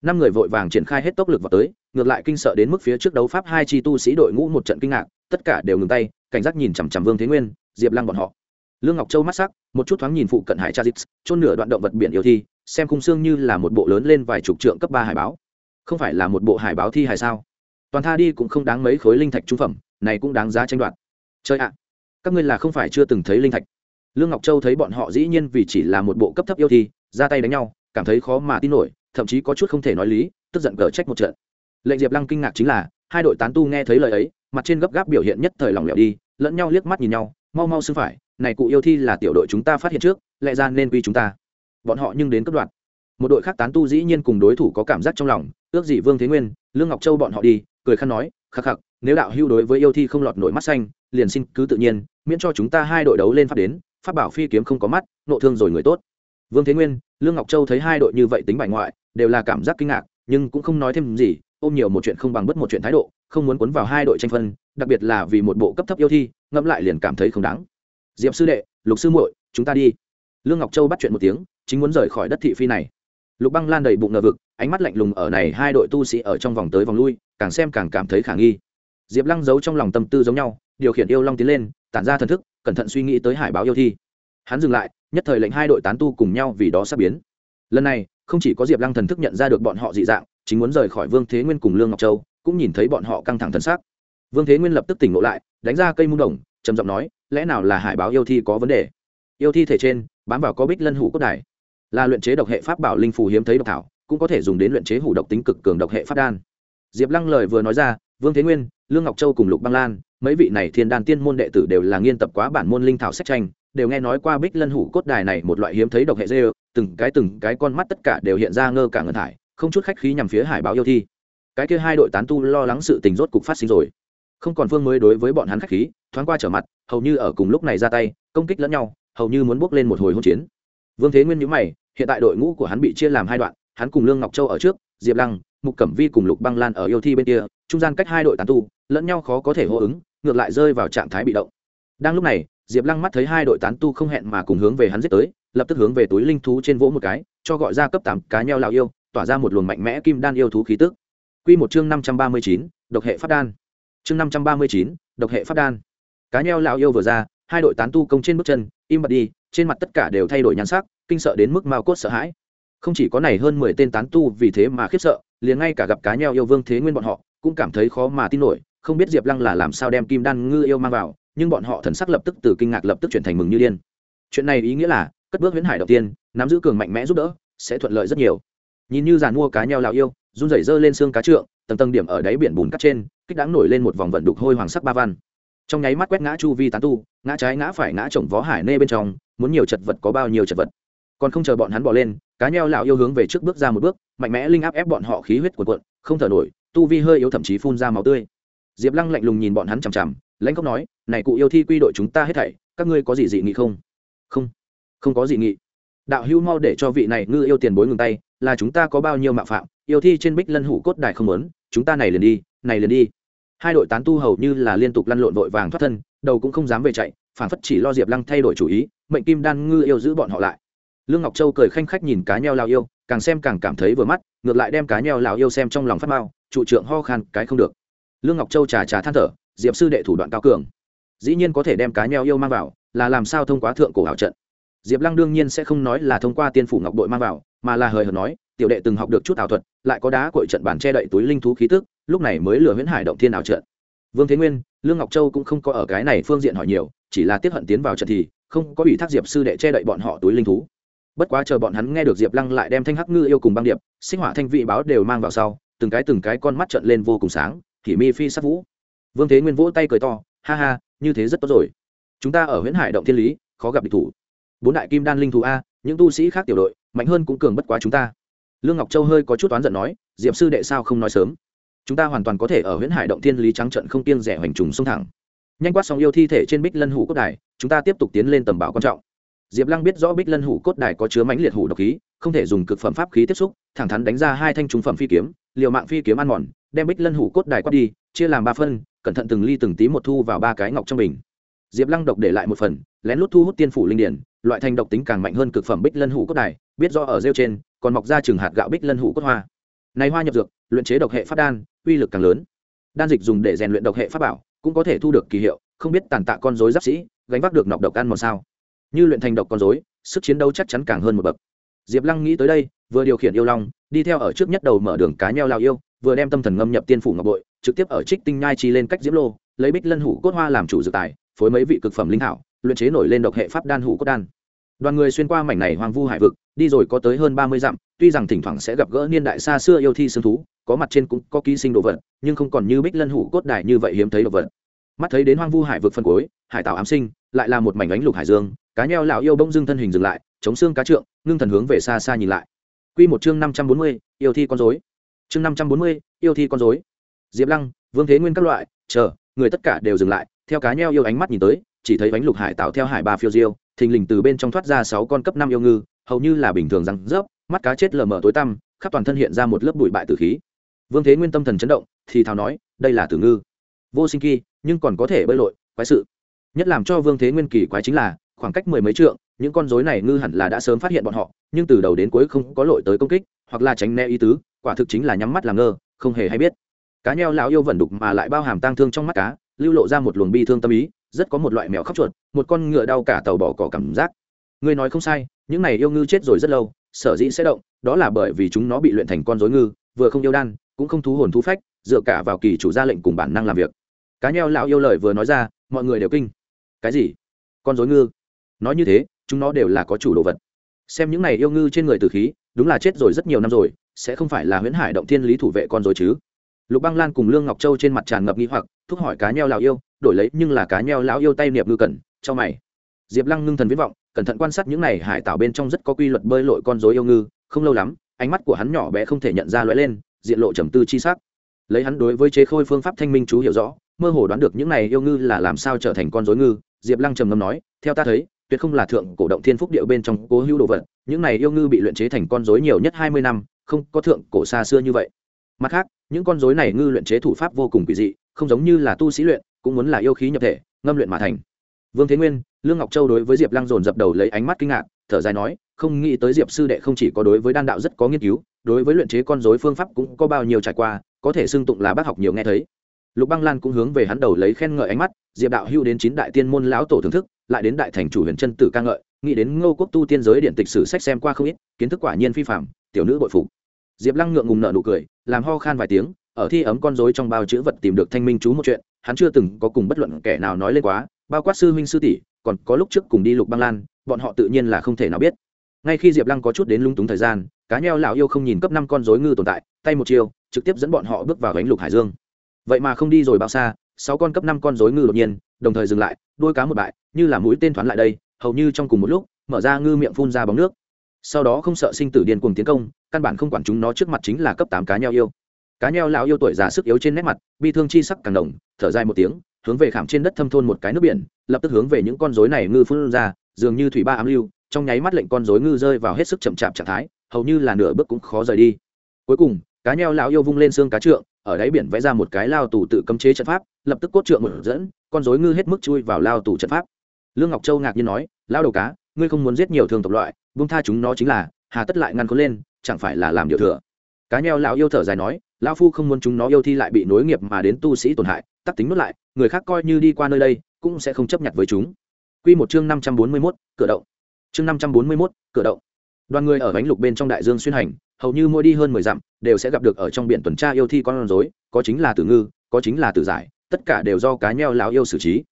năm người vội vàng triển khai hết tốc lực vào tới, ngược lại kinh sợ đến mức phía trước đấu pháp hai chi tu sĩ đội ngũ một trận kinh ngạc, tất cả đều ngừng tay, cảnh giác nhìn chằm chằm vương thế nguyên, diệp lăng bọn họ. Lương ngọc châu mắt sắc, một chút thoáng nhìn phụ cận hải cha dịp trôn nửa đoạn động vật biển yêu thi, xem khung xương như là một bộ lớn lên vài chục trượng cấp ba hải báo. Không phải là một bộ hải báo thi hải sao? Toàn tha đi cũng không đáng mấy khối linh thạch trung phẩm, này cũng đáng giá tranh đoạt. Chơi ạ, các ngươi là không phải chưa từng thấy linh thạch. Lương ngọc châu thấy bọn họ dĩ nhiên vì chỉ là một bộ cấp thấp yêu thi, ra tay đánh nhau, cảm thấy khó mà tin nổi thậm chí có chút không thể nói lý, tức giận cờ trách một trận. Lệnh diệp lăng kinh ngạc chính là, hai đội tán tu nghe thấy lời ấy, mặt trên gấp gáp biểu hiện nhất thời lòng lẻo đi, lẫn nhau liếc mắt nhìn nhau, mau mau xưng phải, này cụ yêu thi là tiểu đội chúng ta phát hiện trước, lẽ ra nên quy chúng ta. Bọn họ nhưng đến cấp đoạn. Một đội khác tán tu dĩ nhiên cùng đối thủ có cảm giác trong lòng, ước gì vương thế nguyên, lương ngọc châu bọn họ đi, cười khăn nói, khắc khắc, nếu đạo hưu đối với yêu thi không lọt nổi mắt xanh, liền xin cứ tự nhiên, miễn cho chúng ta hai đội đấu lên phát đến phát bảo phi kiếm không có mắt, nộ thương rồi người tốt vương thế nguyên, lương ngọc châu thấy hai đội như vậy tính bại ngoại, đều là cảm giác kinh ngạc, nhưng cũng không nói thêm gì, ôm nhiều một chuyện không bằng bất một chuyện thái độ, không muốn cuốn vào hai đội tranh phân, đặc biệt là vì một bộ cấp thấp yêu thi, ngẫm lại liền cảm thấy không đáng. Diệp sư đệ, lục sư muội, chúng ta đi. Lương ngọc châu bắt chuyện một tiếng, chính muốn rời khỏi đất thị phi này. Lục băng lan đầy bụng ngờ vực, ánh mắt lạnh lùng ở này hai đội tu sĩ ở trong vòng tới vòng lui, càng xem càng cảm thấy khả nghi. Diệp lăng giấu trong lòng tâm tư giống nhau, điều khiển yêu long tiến lên, tản ra thần thức, cẩn thận suy nghĩ tới hải báo yêu thi hắn dừng lại, nhất thời lệnh hai đội tán tu cùng nhau vì đó sắp biến. Lần này, không chỉ có diệp lăng thần thức nhận ra được bọn họ dị dạng, chính muốn rời khỏi vương thế nguyên cùng lương ngọc châu, cũng nhìn thấy bọn họ căng thẳng thân xác vương thế nguyên lập tức tỉnh ngộ lại, đánh ra cây mung đồng, trầm giọng nói, lẽ nào là hải báo yêu thi có vấn đề? Yêu thi thể trên, bám vào có bích lân hủ cốt đài. Là luyện chế độc hệ pháp bảo linh phù hiếm thấy độc thảo, cũng có thể dùng đến luyện chế hủ độc tính cực cường độc hệ pháp đan. Diệp lăng lời vừa nói ra, vương thế nguyên, lương ngọc châu cùng lục băng lan, mấy vị này thiên đan tiên môn đệ tử đều là nghiên tập quá bản môn linh thảo sách tranh đều nghe nói qua bích lân hủ cốt đài này một loại hiếm thấy độc hệ dê từng cái từng cái con mắt tất cả đều hiện ra ngơ cả ngân thải, không chút khách khí nhằm phía hải báo yêu thi. Cái kia hai đội tán tu lo lắng sự tình rốt cục phát sinh rồi. Không còn phương mới đối với bọn hắn khách khí, thoáng qua trở mặt, hầu như ở cùng lúc này ra tay, công kích lẫn nhau, hầu như muốn bước lên một hồi hỗn chiến. Vương thế nguyên nhíu mày, hiện tại đội ngũ của hắn bị chia làm hai đoạn, hắn cùng lương ngọc châu ở trước, diệp lăng, mục cẩm vi cùng lục băng lan ở yêu thi bên kia, trung gian cách hai đội tán tu, lẫn nhau khó có thể hô ứng, ngược lại rơi vào trạng thái bị động. Đang lúc này diệp lăng mắt thấy hai đội tán tu không hẹn mà cùng hướng về hắn giết tới, lập tức hướng về túi linh thú trên vỗ một cái, cho gọi ra cấp tám cá nheo lào yêu, tỏa ra một luồng mạnh mẽ kim đan yêu thú khí tức. Q một chương năm trăm ba mươi chín, độc hệ phát đan. Chương năm trăm ba mươi chín, độc hệ phát đan. Cá nheo lào yêu vừa ra, hai đội tán tu công trên bước chân, im bặt đi, trên mặt tất cả đều thay đổi nhan sắc, kinh sợ đến mức mao cốt sợ hãi. Không chỉ có này hơn mười tên tán tu vì thế mà khiếp sợ, liền ngay cả gặp cá nheo yêu vương thế nguyên bọn họ, cũng cảm thấy khó mà tin nổi, không biết diệp lăng là làm sao đem kim đan ngư yêu mang vào nhưng bọn họ thần sắc lập tức từ kinh ngạc lập tức chuyển thành mừng như điên. Chuyện này ý nghĩa là, cất bước huyễn hải đầu tiên, nắm giữ cường mạnh mẽ giúp đỡ, sẽ thuận lợi rất nhiều. Nhìn như giàn mua cá nheo lào yêu, run rẩy dơ lên xương cá trượng, tầng tầng điểm ở đáy biển bùn cắt trên, kích đáng nổi lên một vòng vận đục hôi hoàng sắc ba văn. Trong nháy mắt quét ngã chu vi tán tu, ngã trái ngã phải ngã chồng vó hải nê bên trong, muốn nhiều chật vật có bao nhiêu chật vật. Còn không chờ bọn hắn bỏ lên, cá nheo lão yêu hướng về trước bước ra một bước, mạnh mẽ linh áp ép bọn họ khí huyết cuộn cuộn, không thở nổi, tu vi hơi yếu thậm chí phun ra máu tươi. Diệp lăng lạnh lùng nhìn bọn hắn chằm chằm lãnh cốc nói, này cụ yêu thi quy đội chúng ta hết thảy, các ngươi có gì dị nghị không? Không không có dị nghị. Đạo hưu mau để cho vị này ngư yêu tiền bối ngừng tay, là chúng ta có bao nhiêu mạo phạm, yêu thi trên bích lân hủ cốt đài không lớn chúng ta này liền đi, này liền đi. Hai đội tán tu hầu như là liên tục lăn lộn vội vàng thoát thân, đầu cũng không dám về chạy, phản phất chỉ lo diệp lăng thay đổi chủ ý, mệnh kim đan ngư yêu giữ bọn họ lại. Lương ngọc châu cười khanh khách nhìn cá nheo lao yêu, càng xem càng cảm thấy vừa mắt, ngược lại đem cá nheo lao yêu xem trong lòng phát mao trụ trượng ho khan, cái không được. Lương ngọc châu trà trà than thở diệp sư đệ thủ đoạn cao cường. Dĩ nhiên có thể đem cá nheo yêu mang vào, là làm sao thông qua thượng cổ hảo trận. Diệp lăng đương nhiên sẽ không nói là thông qua tiên phủ ngọc đội mang vào, mà là hời hợt nói, tiểu đệ từng học được chút ảo thuật, lại có đá cội trận bản che đậy túi linh thú khí tức, lúc này mới lừa huyễn hải động thiên ảo trận. Vương thế nguyên, lương ngọc châu cũng không có ở cái này phương diện hỏi nhiều, chỉ là tiếp hận tiến vào trận thì, không có ủy thác diệp sư đệ che đậy bọn họ túi linh thú. Bất quá chờ bọn hắn nghe được diệp lăng lại đem thanh hắc ngư yêu cùng băng điệp, sinh hỏa thanh vị báo đều mang vào sau, từng cái từng cái con mắt trận lên vô cùng sáng thì mi phi sắc vũ vương thế nguyên vỗ tay cười to, ha ha, như thế rất tốt rồi. Chúng ta ở huyện hải động thiên lý, khó gặp địch thủ. Bốn đại kim đan linh thú a, những tu sĩ khác tiểu đội, mạnh hơn cũng cường bất quá chúng ta. Lương ngọc châu hơi có chút oán giận nói, diệp sư đệ sao không nói sớm? Chúng ta hoàn toàn có thể ở huyện hải động thiên lý trắng trận không tiên rẻ hoành trùng sông thẳng. Nhanh quát xong yêu thi thể trên bích lân hủ cốt đài, chúng ta tiếp tục tiến lên tầm bảo quan trọng. Diệp lăng biết rõ bích lân hủ cốt đài có chứa mãnh liệt hủ độc khí, không thể dùng cực phẩm pháp khí tiếp xúc, thẳng thắn đánh ra hai thanh trúng phẩm phi kiếm, liều mạng phi kiếm ăn mòn, đem bích lân hủ cốt đài quát đi, chia làm ba phân cẩn thận từng ly từng tí một thu vào ba cái ngọc trong bình. Diệp lăng độc để lại một phần, lén lút thu hút tiên phủ linh điển, loại thành độc tính càng mạnh hơn cực phẩm bích lân hủ cốt đài, biết do ở rêu trên, còn mọc ra chừng hạt gạo bích lân hủ cốt hoa. Này hoa nhập dược, luyện chế độc hệ pháp đan, uy lực càng lớn. Đan dịch dùng để rèn luyện độc hệ pháp bảo, cũng có thể thu được kỳ hiệu, không biết tàn tạ con dối giáp sĩ, gánh vác được nọc độc ăn một sao. Như luyện thành độc con dối sức chiến đấu chắc chắn càng hơn một bậc. Diệp lăng nghĩ tới đây, vừa điều khiển yêu long, đi theo ở trước nhất đầu mở đường cá nheo lao yêu vừa đem tâm thần ngâm nhập tiên phủ ngọc bội, trực tiếp ở trích tinh nhai chi lên cách diễm lô, lấy bích lân hủ cốt hoa làm chủ dự tài, phối mấy vị cực phẩm linh thảo, luyện chế nổi lên độc hệ pháp đan hủ cốt đan. Đoàn người xuyên qua mảnh này hoang vu hải vực, đi rồi có tới hơn ba mươi dặm, tuy rằng thỉnh thoảng sẽ gặp gỡ niên đại xa xưa yêu thi sương thú, có mặt trên cũng có ký sinh đồ vật, nhưng không còn như bích lân hủ cốt đài như vậy hiếm thấy đồ vật. Mắt thấy đến hoang vu hải vực phân cuối hải tảo ám sinh, lại là một mảnh ánh lục hải dương, cá nheo lão yêu bông dưng thân hình dừng lại, chống xương cá trượng, ngưng thần hướng về xa xa nhìn lại. Quy một chương năm trăm bốn mươi, yêu thi con rối chương năm trăm bốn mươi, yêu thi con rối. Diệp lăng, vương thế nguyên các loại, chờ, người tất cả đều dừng lại, theo cá nheo yêu ánh mắt nhìn tới, chỉ thấy bánh lục hải tạo theo hải ba phiêu diêu, thình lình từ bên trong thoát ra sáu con cấp năm yêu ngư, hầu như là bình thường răng rớp, mắt cá chết lờ mờ tối tăm, khắp toàn thân hiện ra một lớp bụi bại tử khí. Vương thế nguyên tâm thần chấn động, thì thào nói, đây là tử ngư. Vô sinh kỳ, nhưng còn có thể bơi lội, quái sự. Nhất làm cho vương thế nguyên kỳ quái chính là, khoảng cách mười mấy trượng, những con rối này ngư hẳn là đã sớm phát hiện bọn họ, nhưng từ đầu đến cuối không có lội tới công kích, hoặc là tránh né ý tứ quả thực chính là nhắm mắt làm ngơ, không hề hay biết. Cá nheo lão yêu vẩn đục mà lại bao hàm tang thương trong mắt cá, lưu lộ ra một luồng bi thương tâm ý, rất có một loại mèo khóc chuột, một con ngựa đau cả tàu bỏ cỏ cảm giác. Ngươi nói không sai, những này yêu ngư chết rồi rất lâu, sở dĩ sẽ động, đó là bởi vì chúng nó bị luyện thành con rối ngư, vừa không yêu đan, cũng không thú hồn thú phách, dựa cả vào kỳ chủ ra lệnh cùng bản năng làm việc. Cá nheo lão yêu lời vừa nói ra, mọi người đều kinh. Cái gì? Con rối ngư? Nói như thế, chúng nó đều là có chủ đồ vật. Xem những này yêu ngư trên người từ khí đúng là chết rồi rất nhiều năm rồi, sẽ không phải là huyễn hải động thiên lý thủ vệ con rồi chứ. Lục băng lan cùng lương ngọc châu trên mặt tràn ngập nghi hoặc, thúc hỏi cá nheo lão yêu, đổi lấy nhưng là cá nheo lão yêu tay niệm ngư cẩn cho mày. Diệp lăng ngưng thần viết vọng, cẩn thận quan sát những này hải tạo bên trong rất có quy luật bơi lội con dối yêu ngư, không lâu lắm, ánh mắt của hắn nhỏ bé không thể nhận ra lóe lên, diện lộ trầm tư chi sắc. Lấy hắn đối với chế khôi phương pháp thanh minh chú hiểu rõ, mơ hồ đoán được những này yêu ngư là làm sao trở thành con dối ngư, diệp lăng trầm ngâm nói, theo ta thấy tuyệt không là thượng cổ động thiên phúc điệu bên trong cố hữu đồ vật, những này yêu ngư bị luyện chế thành con dối nhiều nhất hai mươi năm, không có thượng cổ xa xưa như vậy. Mặt khác, những con dối này ngư luyện chế thủ pháp vô cùng quỷ dị, không giống như là tu sĩ luyện, cũng muốn là yêu khí nhập thể, ngâm luyện mà thành. Vương thế nguyên, lương ngọc châu đối với diệp lăng dồn dập đầu lấy ánh mắt kinh ngạc, thở dài nói, không nghĩ tới diệp sư đệ không chỉ có đối với đan đạo rất có nghiên cứu, đối với luyện chế con dối phương pháp cũng có bao nhiêu trải qua, có thể xưng tụng là bác học nhiều nghe thấy. Lục băng lan cũng hướng về hắn đầu lấy khen ngợi ánh mắt, diệp đạo hưu đến chín đại tiên môn lão tổ thưởng thức lại đến đại thành chủ huyền chân tử ca ngợi, nghĩ đến ngô quốc tu tiên giới điện tịch sử sách xem qua không ít, kiến thức quả nhiên phi phạm tiểu nữ bội phục. Diệp lăng ngượng ngùng nợ nụ cười, làm ho khan vài tiếng, ở thi ấm con dối trong bao chữ vật tìm được thanh minh chú một chuyện, hắn chưa từng có cùng bất luận kẻ nào nói lên quá, bao quát sư huynh sư tỷ, còn có lúc trước cùng đi lục băng lan, bọn họ tự nhiên là không thể nào biết. Ngay khi diệp lăng có chút đến lung túng thời gian, cá nheo lão yêu không nhìn cấp năm con dối ngư tồn tại, tay một chiều trực tiếp dẫn bọn họ bước vào gánh lục hải dương. Vậy mà không đi rồi bao xa, sáu con cấp năm con dối ngư đột nhiên đồng thời dừng lại, đôi cá một bại, như là mũi tên thoáng lại đây, hầu như trong cùng một lúc, mở ra ngư miệng phun ra bóng nước. Sau đó không sợ sinh tử điên cuồng tiến công, căn bản không quản chúng nó trước mặt chính là cấp tám cá nheo yêu. Cá nheo lão yêu tuổi già sức yếu trên nét mặt, bi thương chi sắc càng đồng thở dài một tiếng, hướng về khảm trên đất thâm thôn một cái nước biển, lập tức hướng về những con rối này ngư phun ra, dường như thủy ba ám lưu, trong nháy mắt lệnh con rối ngư rơi vào hết sức chậm chạp trạng thái, hầu như là nửa bước cũng khó rời đi. Cuối cùng, cá nheo lão yêu vung lên xương cá trượng ở đáy biển vẽ ra một cái lao tù tự cấm chế trận pháp lập tức cốt trượng một dẫn con rối ngư hết mức chui vào lao tù trận pháp lương ngọc châu ngạc nhiên nói lao đầu cá ngươi không muốn giết nhiều thường tộc loại bung tha chúng nó chính là hà tất lại ngăn có lên chẳng phải là làm điều thừa cá nheo lão yêu thở dài nói lão phu không muốn chúng nó yêu thi lại bị nối nghiệp mà đến tu sĩ tổn hại tắc tính nuốt lại người khác coi như đi qua nơi đây cũng sẽ không chấp nhận với chúng Quy một chương năm trăm bốn mươi 541, cửa động. Chương năm trăm bốn mươi 541, cửa động. Đoàn người ở bánh lục bên trong đại dương xuyên hành, hầu như mỗi đi hơn mười dặm, đều sẽ gặp được ở trong biển tuần tra yêu thi con rối, có chính là tử ngư, có chính là tử giải, tất cả đều do cá nheo lão yêu xử trí.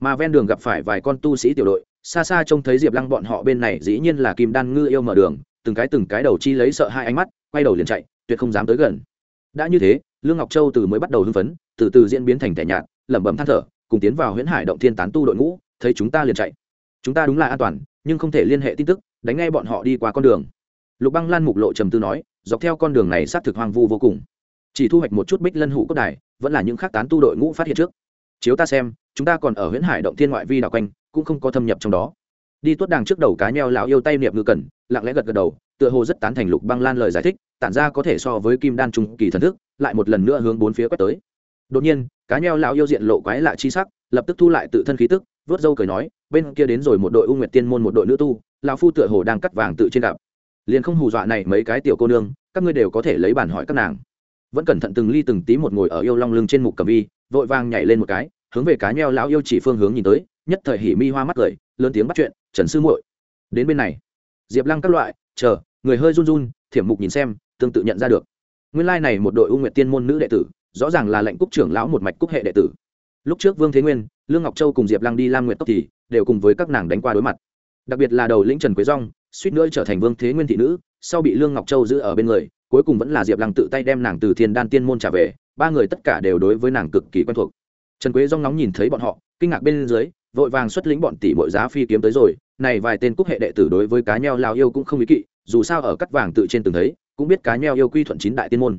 Mà ven đường gặp phải vài con tu sĩ tiểu đội, xa xa trông thấy Diệp Lăng bọn họ bên này dĩ nhiên là Kim Đan ngư yêu mở đường, từng cái từng cái đầu chi lấy sợ hai ánh mắt, quay đầu liền chạy, tuyệt không dám tới gần. Đã như thế, Lương Ngọc Châu từ mới bắt đầu hưng phấn, từ từ diễn biến thành tẻ nhạt, lẩm bẩm than thở, cùng tiến vào Huyễn Hải động thiên tán tu đội ngũ, thấy chúng ta liền chạy. Chúng ta đúng là an toàn, nhưng không thể liên hệ tin tức, đánh ngay bọn họ đi qua con đường. Lục Băng Lan mục lộ trầm tư nói, dọc theo con đường này xác thực hoang vu vô cùng. Chỉ thu hoạch một chút bích lân hụ cốt đài, vẫn là những khác tán tu đội ngũ phát hiện trước. Chiếu ta xem, chúng ta còn ở Huyễn Hải động thiên ngoại vi đảo quanh, cũng không có thâm nhập trong đó. Đi tuốt đàng trước đầu cá nheo lão yêu tay niệm ngư cẩn, lặng lẽ gật gật đầu, tựa hồ rất tán thành Lục Băng Lan lời giải thích, tản ra có thể so với kim đan trung kỳ thần thức, lại một lần nữa hướng bốn phía quét tới. Đột nhiên, cá nheo lão yêu diện lộ quái lạ chi sắc, lập tức thu lại tự thân khí tức, vớt râu cười nói, bên kia đến rồi một đội U Nguyệt Tiên môn một đội nữ tu, lão phu tựa hồ đang cắt vàng tự trên gặp. Liền không hù dọa này mấy cái tiểu cô nương, các ngươi đều có thể lấy bản hỏi các nàng. Vẫn cẩn thận từng ly từng tí một ngồi ở yêu long lưng trên mục cầm vi, vội vàng nhảy lên một cái, hướng về cá nheo lão yêu chỉ phương hướng nhìn tới, nhất thời hỉ mi hoa mắt cười, lớn tiếng bắt chuyện, "Trần sư muội, đến bên này." Diệp Lăng các loại, chờ, người hơi run run, thiểm mục nhìn xem, tương tự nhận ra được. Nguyên lai này một đội U nguyện Tiên môn nữ đệ tử, rõ ràng là lệnh cúc trưởng lão một mạch cúc hệ đệ tử lúc trước vương thế nguyên lương ngọc châu cùng diệp lăng đi lam nguyện tốc thì đều cùng với các nàng đánh qua đối mặt đặc biệt là đầu lĩnh trần quế dong suýt nữa trở thành vương thế nguyên thị nữ, sau bị lương ngọc châu giữ ở bên người, cuối cùng vẫn là diệp lăng tự tay đem nàng từ thiên đan tiên môn trả về, ba người tất cả đều đối với nàng cực kỳ quen thuộc. Trần quế dong nóng nhìn thấy bọn họ, kinh ngạc bên dưới, vội vàng xuất lĩnh bọn tỷ mọi giá phi kiếm tới rồi, này vài tên cúc hệ đệ tử đối với cá nheo lao yêu cũng không ý kỵ, dù sao ở cắt vàng tự trên từng thấy, cũng biết cá nheo yêu quy thuận chín đại tiên môn.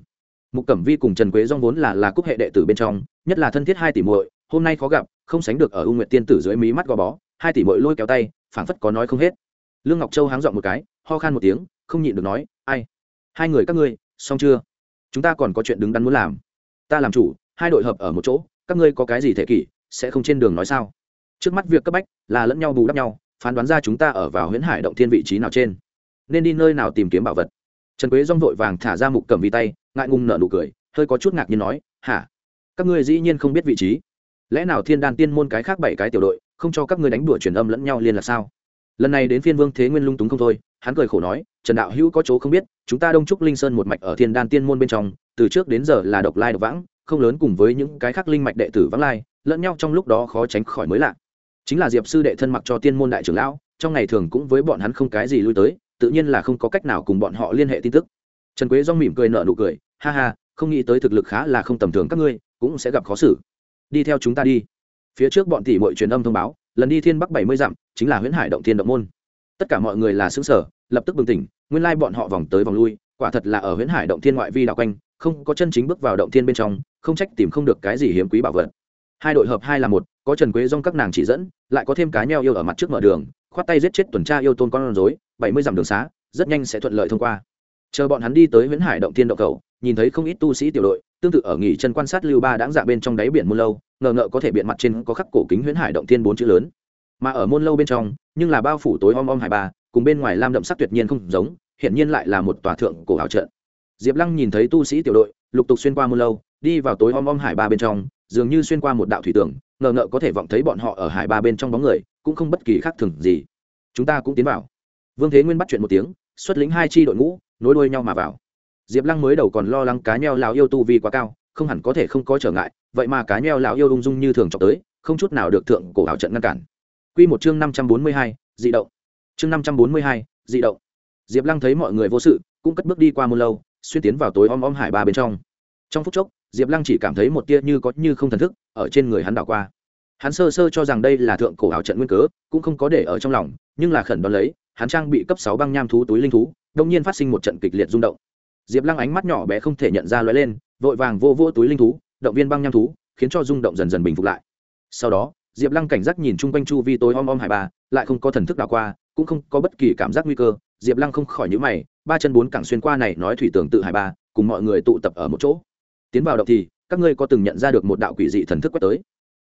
Mục cẩm vi cùng trần quế dong vốn là là cúc hệ đệ tử bên trong, nhất là thân thiết hai tỷ muội, hôm nay khó gặp, không sánh được ở u nguyệt tiên tử dưới mí mắt gò bó, hai tỷ mội lôi kéo tay, phảng phất có nói không hết lương ngọc châu háng dọn một cái, ho khan một tiếng, không nhịn được nói, ai? Hai người các ngươi, xong chưa? Chúng ta còn có chuyện đứng đắn muốn làm. Ta làm chủ, hai đội hợp ở một chỗ, các ngươi có cái gì thể kỷ, sẽ không trên đường nói sao? Trước mắt việc cấp bách là lẫn nhau bù đắp nhau, phán đoán ra chúng ta ở vào huyễn hải động thiên vị trí nào trên. Nên đi nơi nào tìm kiếm bảo vật? Trần quế rong vội vàng thả ra mục cầm vi tay, ngại ngùng nở nụ cười, hơi có chút ngạc nhiên nói, hả? Các ngươi dĩ nhiên không biết vị trí. Lẽ nào thiên đan tiên môn cái khác bảy cái tiểu đội, không cho các ngươi đánh đùa truyền âm lẫn nhau liên là sao? Lần này đến phiên vương thế nguyên lung túng không thôi, hắn cười khổ nói, trần đạo hữu có chỗ không biết, chúng ta đông trúc linh sơn một mạch ở thiên đan tiên môn bên trong, từ trước đến giờ là độc lai độc vãng, không lớn cùng với những cái khác linh mạch đệ tử vãng lai, lẫn nhau trong lúc đó khó tránh khỏi mới lạ. Chính là diệp sư đệ thân mặc cho tiên môn đại trưởng lão, trong ngày thường cũng với bọn hắn không cái gì lui tới, tự nhiên là không có cách nào cùng bọn họ liên hệ tin tức. Trần quế do mỉm cười nở nụ cười, ha ha, không nghĩ tới thực lực khá là không tầm thường các ngươi, cũng sẽ gặp khó xử. Đi theo chúng ta đi. Phía trước bọn tỷ muội truyền âm thông báo lần đi thiên bắc bảy mươi dặm, chính là huyễn hải động thiên động môn. Tất cả mọi người là xứng sở lập tức bừng tỉnh, nguyên lai bọn họ vòng tới vòng lui, quả thật là ở huyễn hải động thiên ngoại vi đạo quanh, không có chân chính bước vào động thiên bên trong, không trách tìm không được cái gì hiếm quý bảo vật. Hai đội hợp hai là một, có trần quế dong các nàng chỉ dẫn, lại có thêm cá nheo yêu ở mặt trước mở đường, khoát tay giết chết tuần tra yêu tôn con rối, bảy mươi dặm đường xá, rất nhanh sẽ thuận lợi thông qua. Chờ bọn hắn đi tới huyễn hải động thiên động cầu, nhìn thấy không ít tu sĩ tiểu đội, tương tự ở nghỉ chân quan sát lưu ba đáng dạ bên trong đáy biển muôn lâu ngờ ngợ có thể biện mặt trên có khắc cổ kính huyễn hải động thiên bốn chữ lớn. Mà ở môn lâu bên trong, nhưng là bao phủ tối om om hải ba cùng bên ngoài lam đậm sắc tuyệt nhiên không giống, hiển nhiên lại là một tòa thượng cổ ảo trận. Diệp lăng nhìn thấy tu sĩ tiểu đội, lục tục xuyên qua môn lâu, đi vào tối om om hải ba bên trong, dường như xuyên qua một đạo thủy tường, ngờ ngợ có thể vọng thấy bọn họ ở hải ba bên trong bóng người, cũng không bất kỳ khác thường gì. Chúng ta cũng tiến vào. Vương thế nguyên bắt chuyện một tiếng, xuất lĩnh hai chi đội ngũ, nối đuôi nhau mà vào. Diệp lăng mới đầu còn lo lắng cá nheo lào yêu tu vi quá cao, không hẳn có thể không có trở ngại vậy mà cá nheo lão yêu ung dung như thường chọc tới không chút nào được thượng cổ ảo trận ngăn cản Quy một chương năm trăm bốn mươi hai, dị động. Chương năm trăm bốn mươi hai, dị động. Diệp Lăng thấy mọi người vô sự, cũng cất bước đi qua môn lâu, xuyên tiến vào tối om om hải ba bên trong. Trong phút chốc, Diệp Lăng chỉ cảm thấy một tia như có như không thần thức ở trên người hắn đảo qua. Hắn sơ sơ cho rằng đây là thượng cổ ảo trận nguyên cớ, cũng không có để ở trong lòng, nhưng là khẩn đón lấy, hắn trang bị cấp sáu băng nham thú túi linh thú, đột nhiên phát sinh một trận kịch liệt rung động diệp lăng ánh mắt nhỏ bé không thể nhận ra lóe lên vội vàng vô vô túi linh thú động viên băng nham thú, khiến cho rung động dần dần bình phục lại. Sau đó, diệp lăng cảnh giác nhìn chung quanh chu vi tối om om hải ba lại không có thần thức nào qua, cũng không có bất kỳ cảm giác nguy cơ. Diệp lăng không khỏi nhíu mày, ba chân bốn cẳng xuyên qua này nói thủy tưởng tự hải ba cùng mọi người tụ tập ở một chỗ. Tiến vào động thì, các ngươi có từng nhận ra được một đạo quỷ dị thần thức quét tới?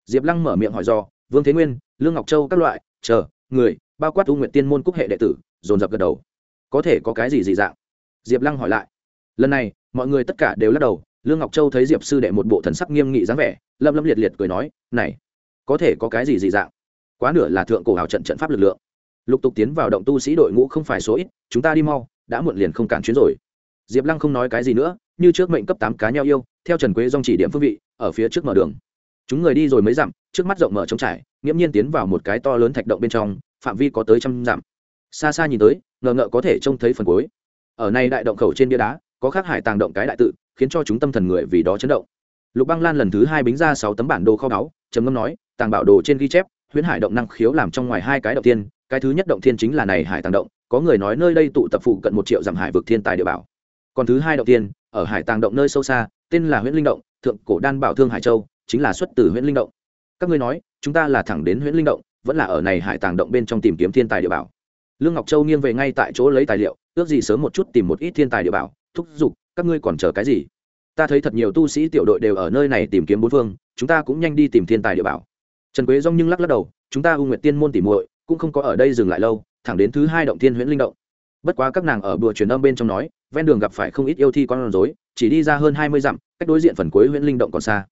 Diệp lăng mở miệng hỏi do, vương thế nguyên, lương ngọc châu các loại, chờ, người, bao quát u nguyện tiên môn cúc hệ đệ tử, dồn dập gật đầu. Có thể có cái gì dị dạng? Diệp lăng hỏi lại. Lần này, mọi người tất cả đều lắc đầu lương ngọc châu thấy diệp sư đệ một bộ thần sắc nghiêm nghị dáng vẻ, lâm lâm liệt liệt cười nói, này, có thể có cái gì dị dạng? Quá nửa là thượng cổ hào trận trận pháp lực lượng. Lục tục tiến vào động tu sĩ đội ngũ không phải số ít, chúng ta đi mau, đã muộn liền không cản chuyến rồi. Diệp lăng không nói cái gì nữa, như trước mệnh cấp tám cá nhau yêu, theo trần quế dong chỉ điểm phương vị, ở phía trước mở đường. Chúng người đi rồi mới dặm, trước mắt rộng mở trống trải, nghiễm nhiên tiến vào một cái to lớn thạch động bên trong, phạm vi có tới trăm dặm. Xa xa nhìn tới, ngờ ngợ có thể trông thấy phần cuối. Ở này đại động khẩu trên bia đá, có khắc hải tàng động cái đại tự khiến cho chúng tâm thần người vì đó chấn động. Lục băng lan lần thứ hai bính ra sáu tấm bản đồ kho báu, trầm ngâm nói, tàng bảo đồ trên ghi chép, huyễn hải động năng khiếu làm trong ngoài hai cái động tiên cái thứ nhất động thiên chính là này hải tàng động, có người nói nơi đây tụ tập phụ cận một triệu dặm hải vực thiên tài địa bảo. Còn thứ hai động tiên ở hải tàng động nơi sâu xa, tên là huyễn linh động, thượng cổ đan bảo thương hải châu, chính là xuất từ huyễn linh động. Các ngươi nói, chúng ta là thẳng đến huyễn linh động, vẫn là ở này hải tàng động bên trong tìm kiếm thiên tài địa bảo. Lương ngọc châu nghiêng về ngay tại chỗ lấy tài liệu, ước gì sớm một chút tìm một ít thiên tài địa bảo, thúc giục các ngươi còn chờ cái gì? Ta thấy thật nhiều tu sĩ tiểu đội đều ở nơi này tìm kiếm bốn phương, chúng ta cũng nhanh đi tìm thiên tài địa bảo. Trần quế dong nhưng lắc lắc đầu, chúng ta u nguyệt tiên môn tỉ muội, cũng không có ở đây dừng lại lâu, thẳng đến thứ hai động thiên huyễn linh động. Bất quá các nàng ở bùa truyền âm bên trong nói, ven đường gặp phải không ít yêu thi con rối, chỉ đi ra hơn hai mươi dặm, cách đối diện phần cuối huyễn linh động còn xa.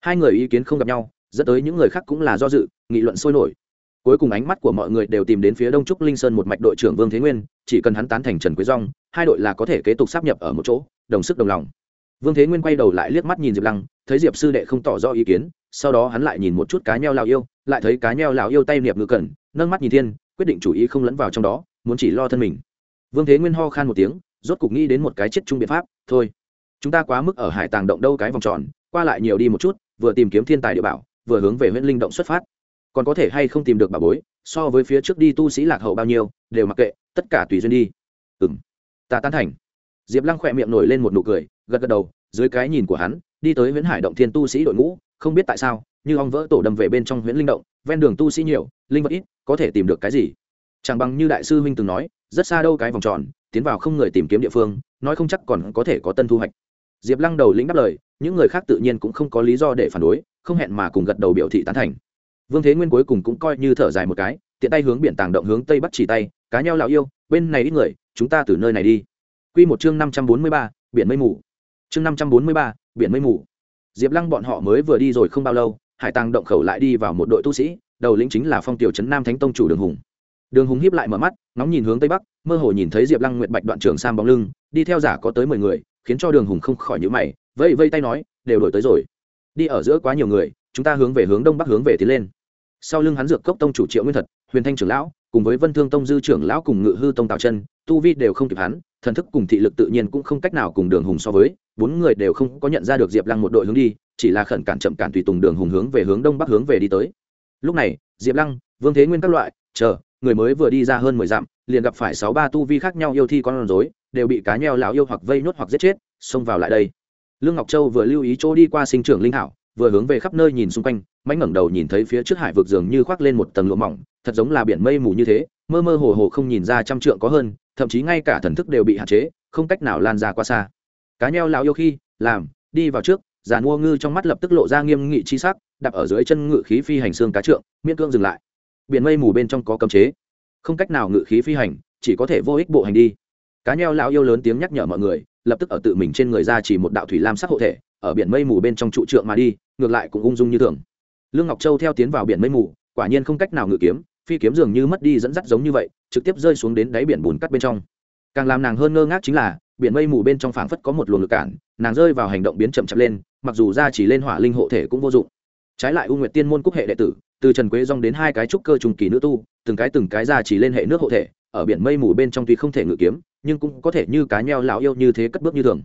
Hai người ý kiến không gặp nhau, dẫn tới những người khác cũng là do dự, nghị luận sôi nổi. Cuối cùng ánh mắt của mọi người đều tìm đến phía đông trúc linh sơn một mạch đội trưởng vương thế nguyên, chỉ cần hắn tán thành trần quế dong hai đội là có thể kế tục sắp nhập ở một chỗ đồng sức đồng lòng. Vương thế nguyên quay đầu lại liếc mắt nhìn diệp lăng, thấy diệp sư đệ không tỏ rõ ý kiến, sau đó hắn lại nhìn một chút cá nheo lào yêu, lại thấy cá nheo lào yêu tay niệm ngự cẩn, nâng mắt nhìn thiên, quyết định chủ ý không lẫn vào trong đó, muốn chỉ lo thân mình. Vương thế nguyên ho khan một tiếng, rốt cục nghĩ đến một cái chết chung biện pháp, thôi, chúng ta quá mức ở hải tàng động đâu cái vòng tròn, qua lại nhiều đi một chút, vừa tìm kiếm thiên tài địa bảo, vừa hướng về huyện linh động xuất phát. Còn có thể hay không tìm được bà bối, so với phía trước đi tu sĩ lạc hậu bao nhiêu, đều mặc kệ, tất cả tùy duyên đi. Ừ m ta tán thành diệp lăng khỏe miệng nổi lên một nụ cười, gật gật đầu, dưới cái nhìn của hắn, đi tới Huyễn hải động thiên tu sĩ đội ngũ, không biết tại sao, như ong vỡ tổ đâm về bên trong huyễn linh động, ven đường tu sĩ nhiều, linh vật ít, có thể tìm được cái gì? Chẳng bằng như đại sư huynh từng nói, rất xa đâu cái vòng tròn, tiến vào không người tìm kiếm địa phương, nói không chắc còn có thể có tân thu hoạch. Diệp lăng đầu lĩnh đáp lời, những người khác tự nhiên cũng không có lý do để phản đối, không hẹn mà cùng gật đầu biểu thị tán thành. Vương thế nguyên cuối cùng cũng coi như thở dài một cái, tiện tay hướng biển tàng động hướng tây bắc chỉ tay, cá nhau lão yêu, bên này ít người, chúng ta từ nơi này đi. Quy một chương năm trăm bốn mươi ba, biển mây mù. Chương năm trăm bốn mươi ba, biển mây mù. Diệp lăng bọn họ mới vừa đi rồi không bao lâu, hải tàng động khẩu lại đi vào một đội tu sĩ, đầu lĩnh chính là phong tiểu trấn nam thánh tông chủ đường hùng. Đường hùng hiếp lại mở mắt, ngóng nhìn hướng tây bắc, mơ hồ nhìn thấy diệp lăng nguyệt bạch đoạn trường sam bóng lưng, đi theo giả có tới mười người, khiến cho đường hùng không khỏi nhíu mày vây vây tay nói, đều đổi tới rồi. Đi ở giữa quá nhiều người, chúng ta hướng về hướng đông bắc hướng về tiến lên. Sau lưng hắn dược cốc tông chủ triệu nguyên thật, huyền thanh trưởng lão, cùng với vân thương tông dư trưởng lão cùng ngự hư tông tào chân tu vi đều không kịp hắn, thần thức cùng thị lực tự nhiên cũng không cách nào cùng đường hùng so với, bốn người đều không có nhận ra được diệp lăng một đội hướng đi, chỉ là khẩn cản chậm cản tùy tùng đường hùng hướng về hướng đông bắc hướng về đi tới. Lúc này, diệp lăng, vương thế nguyên các loại, chờ, người mới vừa đi ra hơn mười dặm, liền gặp phải sáu ba tu vi khác nhau yêu thi con rối, đều bị cá nheo lão yêu hoặc vây nhốt hoặc giết chết, xông vào lại đây. Lương ngọc châu vừa lưu ý chỗ đi qua sinh trưởng linh hảo, vừa hướng về khắp nơi nhìn xung quanh mãnh ngẩng đầu nhìn thấy phía trước hải vực dường như khoác lên một tầng lụa mỏng, thật giống là biển mây mù như thế, mơ mơ hồ hồ không nhìn ra trăm trượng có hơn, thậm chí ngay cả thần thức đều bị hạn chế, không cách nào lan ra qua xa. Cá nheo lão yêu khi, làm, đi vào trước, già mua ngư trong mắt lập tức lộ ra nghiêm nghị chi sắc, đạp ở dưới chân ngự khí phi hành xương cá trượng, miễn cưỡng dừng lại. Biển mây mù bên trong có cấm chế. Không cách nào ngự khí phi hành, chỉ có thể vô ích bộ hành đi. Cá nheo lão yêu lớn tiếng nhắc nhở mọi người, lập tức ở tự mình trên người ra chỉ một đạo thủy lam sắc hộ thể, ở biển mây mù bên trong trụ trượng mà đi, ngược lại cũng ung dung như thường lương ngọc châu theo tiến vào biển mây mù, quả nhiên không cách nào ngự kiếm, phi kiếm dường như mất đi dẫn dắt giống như vậy, trực tiếp rơi xuống đến đáy biển bùn cắt bên trong. Càng làm nàng hơn ngơ ngác chính là, biển mây mù bên trong phảng phất có một luồng lực cản, nàng rơi vào hành động biến chậm chậm lên, mặc dù ra chỉ lên hỏa linh hộ thể cũng vô dụng. Trái lại u nguyệt tiên môn cúc hệ đệ tử, từ trần quế dong đến hai cái trúc cơ trùng kỳ nữ tu, từng cái từng cái ra chỉ lên hệ nước hộ thể, ở biển mây mù bên trong tuy không thể ngự kiếm, nhưng cũng có thể như cá nheo lão yêu như thế cất bước như thường.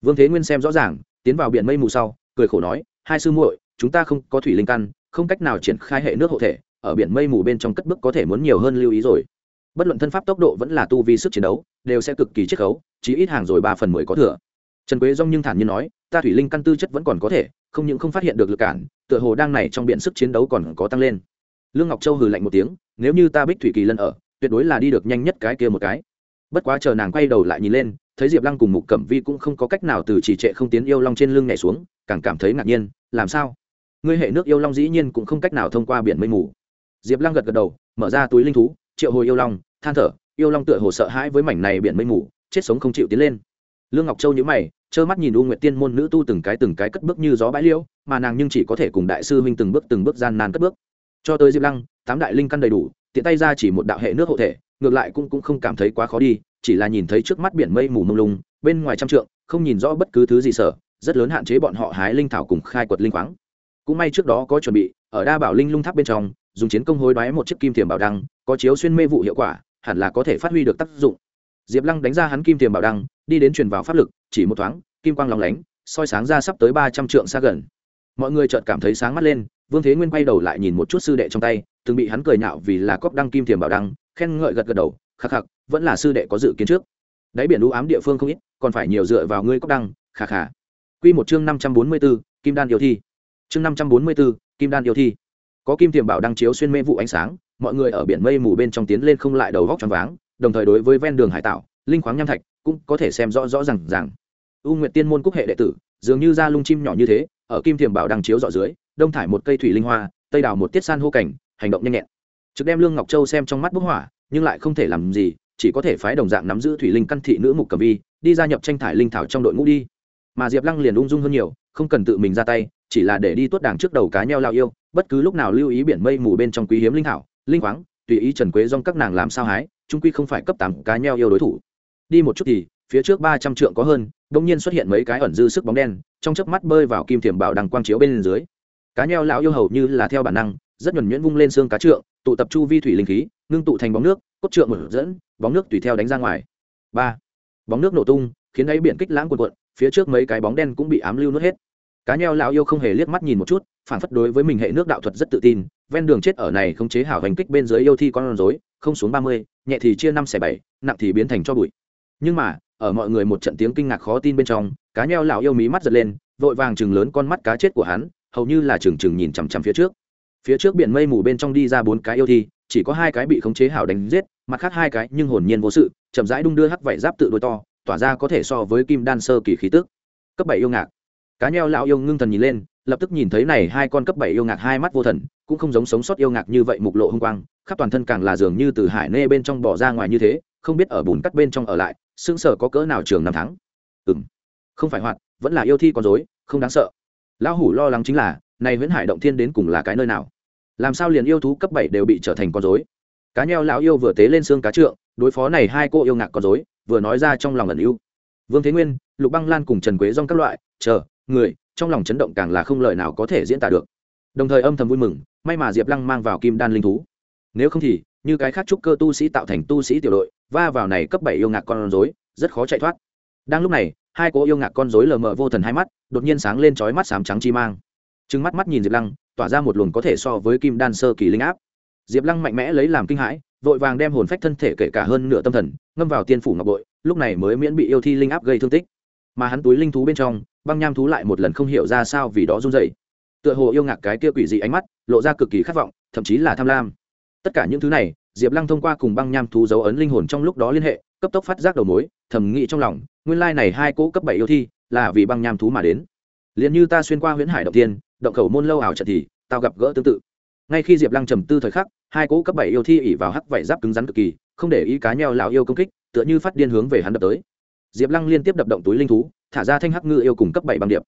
Vương thế nguyên xem rõ ràng, tiến vào biển mây mù sau, cười khổ nói, hai sư muội chúng ta không có thủy linh căn, không cách nào triển khai hệ nước hộ thể, ở biển mây mù bên trong cất bước có thể muốn nhiều hơn lưu ý rồi. Bất luận thân pháp tốc độ vẫn là tu vi sức chiến đấu, đều sẽ cực kỳ chiết khấu chỉ ít hàng rồi ba phần mười có thừa. Trần quế dong nhưng thản nhiên nói, ta thủy linh căn tư chất vẫn còn có thể, không những không phát hiện được lực cản, tựa hồ đang này trong biển sức chiến đấu còn có tăng lên. Lương ngọc châu hừ lạnh một tiếng, nếu như ta bích thủy kỳ lân ở, tuyệt đối là đi được nhanh nhất cái kia một cái. Bất quá chờ nàng quay đầu lại nhìn lên, thấy diệp lăng cùng mục cẩm vi cũng không có cách nào từ chỉ trệ không tiến yêu long trên lưng nhảy xuống, càng cảm thấy ngạc nhiên, làm sao? Ngươi hệ nước yêu long dĩ nhiên cũng không cách nào thông qua biển mây mù. Diệp lăng gật gật đầu mở ra túi linh thú triệu hồi yêu long than thở yêu long tựa hồ sợ hãi với mảnh này biển mây mù chết sống không chịu tiến lên. Lương ngọc châu nhữ mày trơ mắt nhìn u nguyệt tiên môn nữ tu từng cái từng cái cất bước như gió bãi liễu, mà nàng nhưng chỉ có thể cùng đại sư huynh từng bước từng bước gian nan cất bước. Cho tới diệp lăng tám đại linh căn đầy đủ tiện tay ra chỉ một đạo hệ nước hộ thể ngược lại cũng cũng không cảm thấy quá khó đi chỉ là nhìn thấy trước mắt biển mây mù mông lung bên ngoài trăm trượng không nhìn rõ bất cứ thứ gì sở rất lớn hạn chế bọn họ hái linh thảo cùng khai quật linh khoáng cũng may trước đó có chuẩn bị, ở đa bảo linh lung tháp bên trong, dùng chiến công hối đoái một chiếc kim tiềm bảo đăng, có chiếu xuyên mê vụ hiệu quả, hẳn là có thể phát huy được tác dụng. Diệp lăng đánh ra hắn kim tiềm bảo đăng, đi đến truyền vào pháp lực, chỉ một thoáng, kim quang lóng lánh, soi sáng ra sắp tới ba trăm trượng xa gần. Mọi người chợt cảm thấy sáng mắt lên, vương thế nguyên quay đầu lại nhìn một chút sư đệ trong tay, từng bị hắn cười nhạo vì là cóp đăng kim tiềm bảo đăng, khen ngợi gật gật đầu, khắc khắc, vẫn là sư đệ có dự kiến trước. Đáy biển lũ ám địa phương không ít, còn phải nhiều dựa vào ngươi cóp đăng khà khà q một chương năm trăm bốn mươi b ố kim đan yêu thi chương năm trăm bốn mươi b ố kim đan yêu thi. Có kim tiềm bảo đăng chiếu xuyên mê vụ ánh sáng, mọi người ở biển mây mù bên trong tiến lên không lại đầu góc t r váng, đồng thời đối với ven đường hải tạo, linh khoáng nham thạch cũng có thể xem rõ rõ r à n g rằng u nguyệt tiên môn cúc hệ đệ tử, dường như da lung chim nhỏ như thế, ở kim tiềm bảo đăng chiếu dọ dưới, đông thải một cây thủy linh hoa, tây đào một tiết san hô cảnh, hành động nhanh nhẹn. Trực đem lương ngọc châu xem trong mắt bức hỏa nhưng lại không thể làm gì, chỉ có thể phái đồng dạng nắm giữ thủy linh căn thị nữ mục cầm vi, đi gia nhập tranh thải linh thảo trong đội ngũ đi. Mà diệp lăng liền ung dung hơn nhiều, không cần tự mình ra tay chỉ là để đi tuốt đảng trước đầu cá nheo lao yêu, bất cứ lúc nào lưu ý biển mây mù bên trong quý hiếm linh thảo linh khoáng, tùy ý trần quế dong các nàng làm sao hái, trung quy không phải cấp tám cá nheo yêu đối thủ. Đi một chút thì, phía trước ba trăm trượng có hơn, đông nhiên xuất hiện mấy cái ẩn dư sức bóng đen, trong chớp mắt bơi vào kim thiểm bảo đằng quang chiếu bên dưới. Cá nheo lão yêu hầu như là theo bản năng, rất nhuẩn nhuyễn vung lên xương cá trượng, tụ tập chu vi thủy linh khí, ngưng tụ thành bóng nước, cốt trượng một dẫn, bóng nước tùy theo đánh ra ngoài. Ba. Bóng nước nổ tung, khiến đáy biển kích lãng cuộn cuộn, phía trước mấy cái bóng đen cũng bị ám lưu nuốt hết cá nheo lão yêu không hề liếc mắt nhìn một chút phản phất đối với mình hệ nước đạo thuật rất tự tin, ven đường chết ở này không chế hảo hành kích bên dưới yêu thi con rối, không xuống ba mươi, nhẹ thì chia năm xẻ bảy, nặng thì biến thành cho bụi. Nhưng mà, ở mọi người một trận tiếng kinh ngạc khó tin bên trong, cá nheo lão yêu mí mắt giật lên, vội vàng chừng lớn con mắt cá chết của hắn, hầu như là chừng chừng nhìn chằm chằm phía trước. Phía trước biển mây mù bên trong đi ra bốn cái yêu thi, chỉ có hai cái bị khống chế hảo đánh giết, mặt khác hai cái nhưng hồn nhiên vô sự, chậm rãi đung đưa hắc vảy giáp tự đôi to, tỏa ra có thể so với kim đan sơ kỳ khí tức. Cấp bảy yêu ngạc cá nheo lão yêu ngưng thần nhìn lên, lập tức nhìn thấy này hai con cấp bảy yêu ngạc hai mắt vô thần, cũng không giống sống sót yêu ngạc như vậy mục lộ hung quang, khắp toàn thân càng là dường như từ hải nê bên trong bỏ ra ngoài như thế, không biết ở bùn cắt bên trong ở lại xương sở có cỡ nào trường năm tháng. Ừ m không phải hoạt, vẫn là yêu thi con dối không đáng sợ. Lão hủ lo lắng chính là, này huyễn hải động thiên đến cùng là cái nơi nào? Làm sao liền yêu thú cấp bảy đều bị trở thành con dối cá nheo lão yêu vừa tế lên xương cá trượng, đối phó này hai cô yêu ngạc con dối vừa nói ra trong lòng ẩn yêu vương thế nguyên, lục băng lan cùng trần quế dong các loại, chờ người, trong lòng chấn động càng là không lời nào có thể diễn tả được. Đồng thời âm thầm vui mừng, may mà diệp lăng mang vào kim đan linh thú. Nếu không thì, như cái khác trúc cơ tu sĩ tạo thành tu sĩ tiểu đội, va vào này cấp bảy yêu ngạc con rối, rất khó chạy thoát. Đang lúc này, hai cô yêu ngạc con rối lờ mờ vô thần hai mắt, đột nhiên sáng lên trói mắt sám trắng chi mang. Trừng mắt mắt nhìn diệp lăng, tỏa ra một luồng có thể so với kim đan sơ kỳ linh áp. Diệp lăng mạnh mẽ lấy làm kinh hãi, vội vàng đem hồn phách thân thể kể cả hơn nửa tâm thần, ngâm vào tiên phủ ngọc bội, lúc này mới miễn bị yêu thi linh áp gây thương tích mà hắn túi linh thú bên trong, băng nham thú lại một lần không hiểu ra sao vì đó run dậy tựa hồ yêu ngạc cái kia quỷ dị ánh mắt, lộ ra cực kỳ khát vọng, thậm chí là tham lam. Tất cả những thứ này, diệp lăng thông qua cùng băng nham thú dấu ấn linh hồn trong lúc đó liên hệ, cấp tốc phát giác đầu mối, thầm nghĩ trong lòng, nguyên lai này hai cỗ cấp bảy yêu thi, là vì băng nham thú mà đến. Liền như ta xuyên qua huyễn hải động tiên động khẩu môn lâu ảo trận thì, tao gặp gỡ tương tự. Ngay khi diệp lăng trầm tư thời khắc, hai cỗ cấp bảy yêu thi ỉ vào hắc vảy giáp cứng rắn cực kỳ, không để ý cá nheo lão yêu công kích, tựa như phát điên hướng về hắn đập tới diệp lăng liên tiếp đập động túi linh thú, thả ra thanh hắc ngư yêu cùng cấp bảy băng điệp.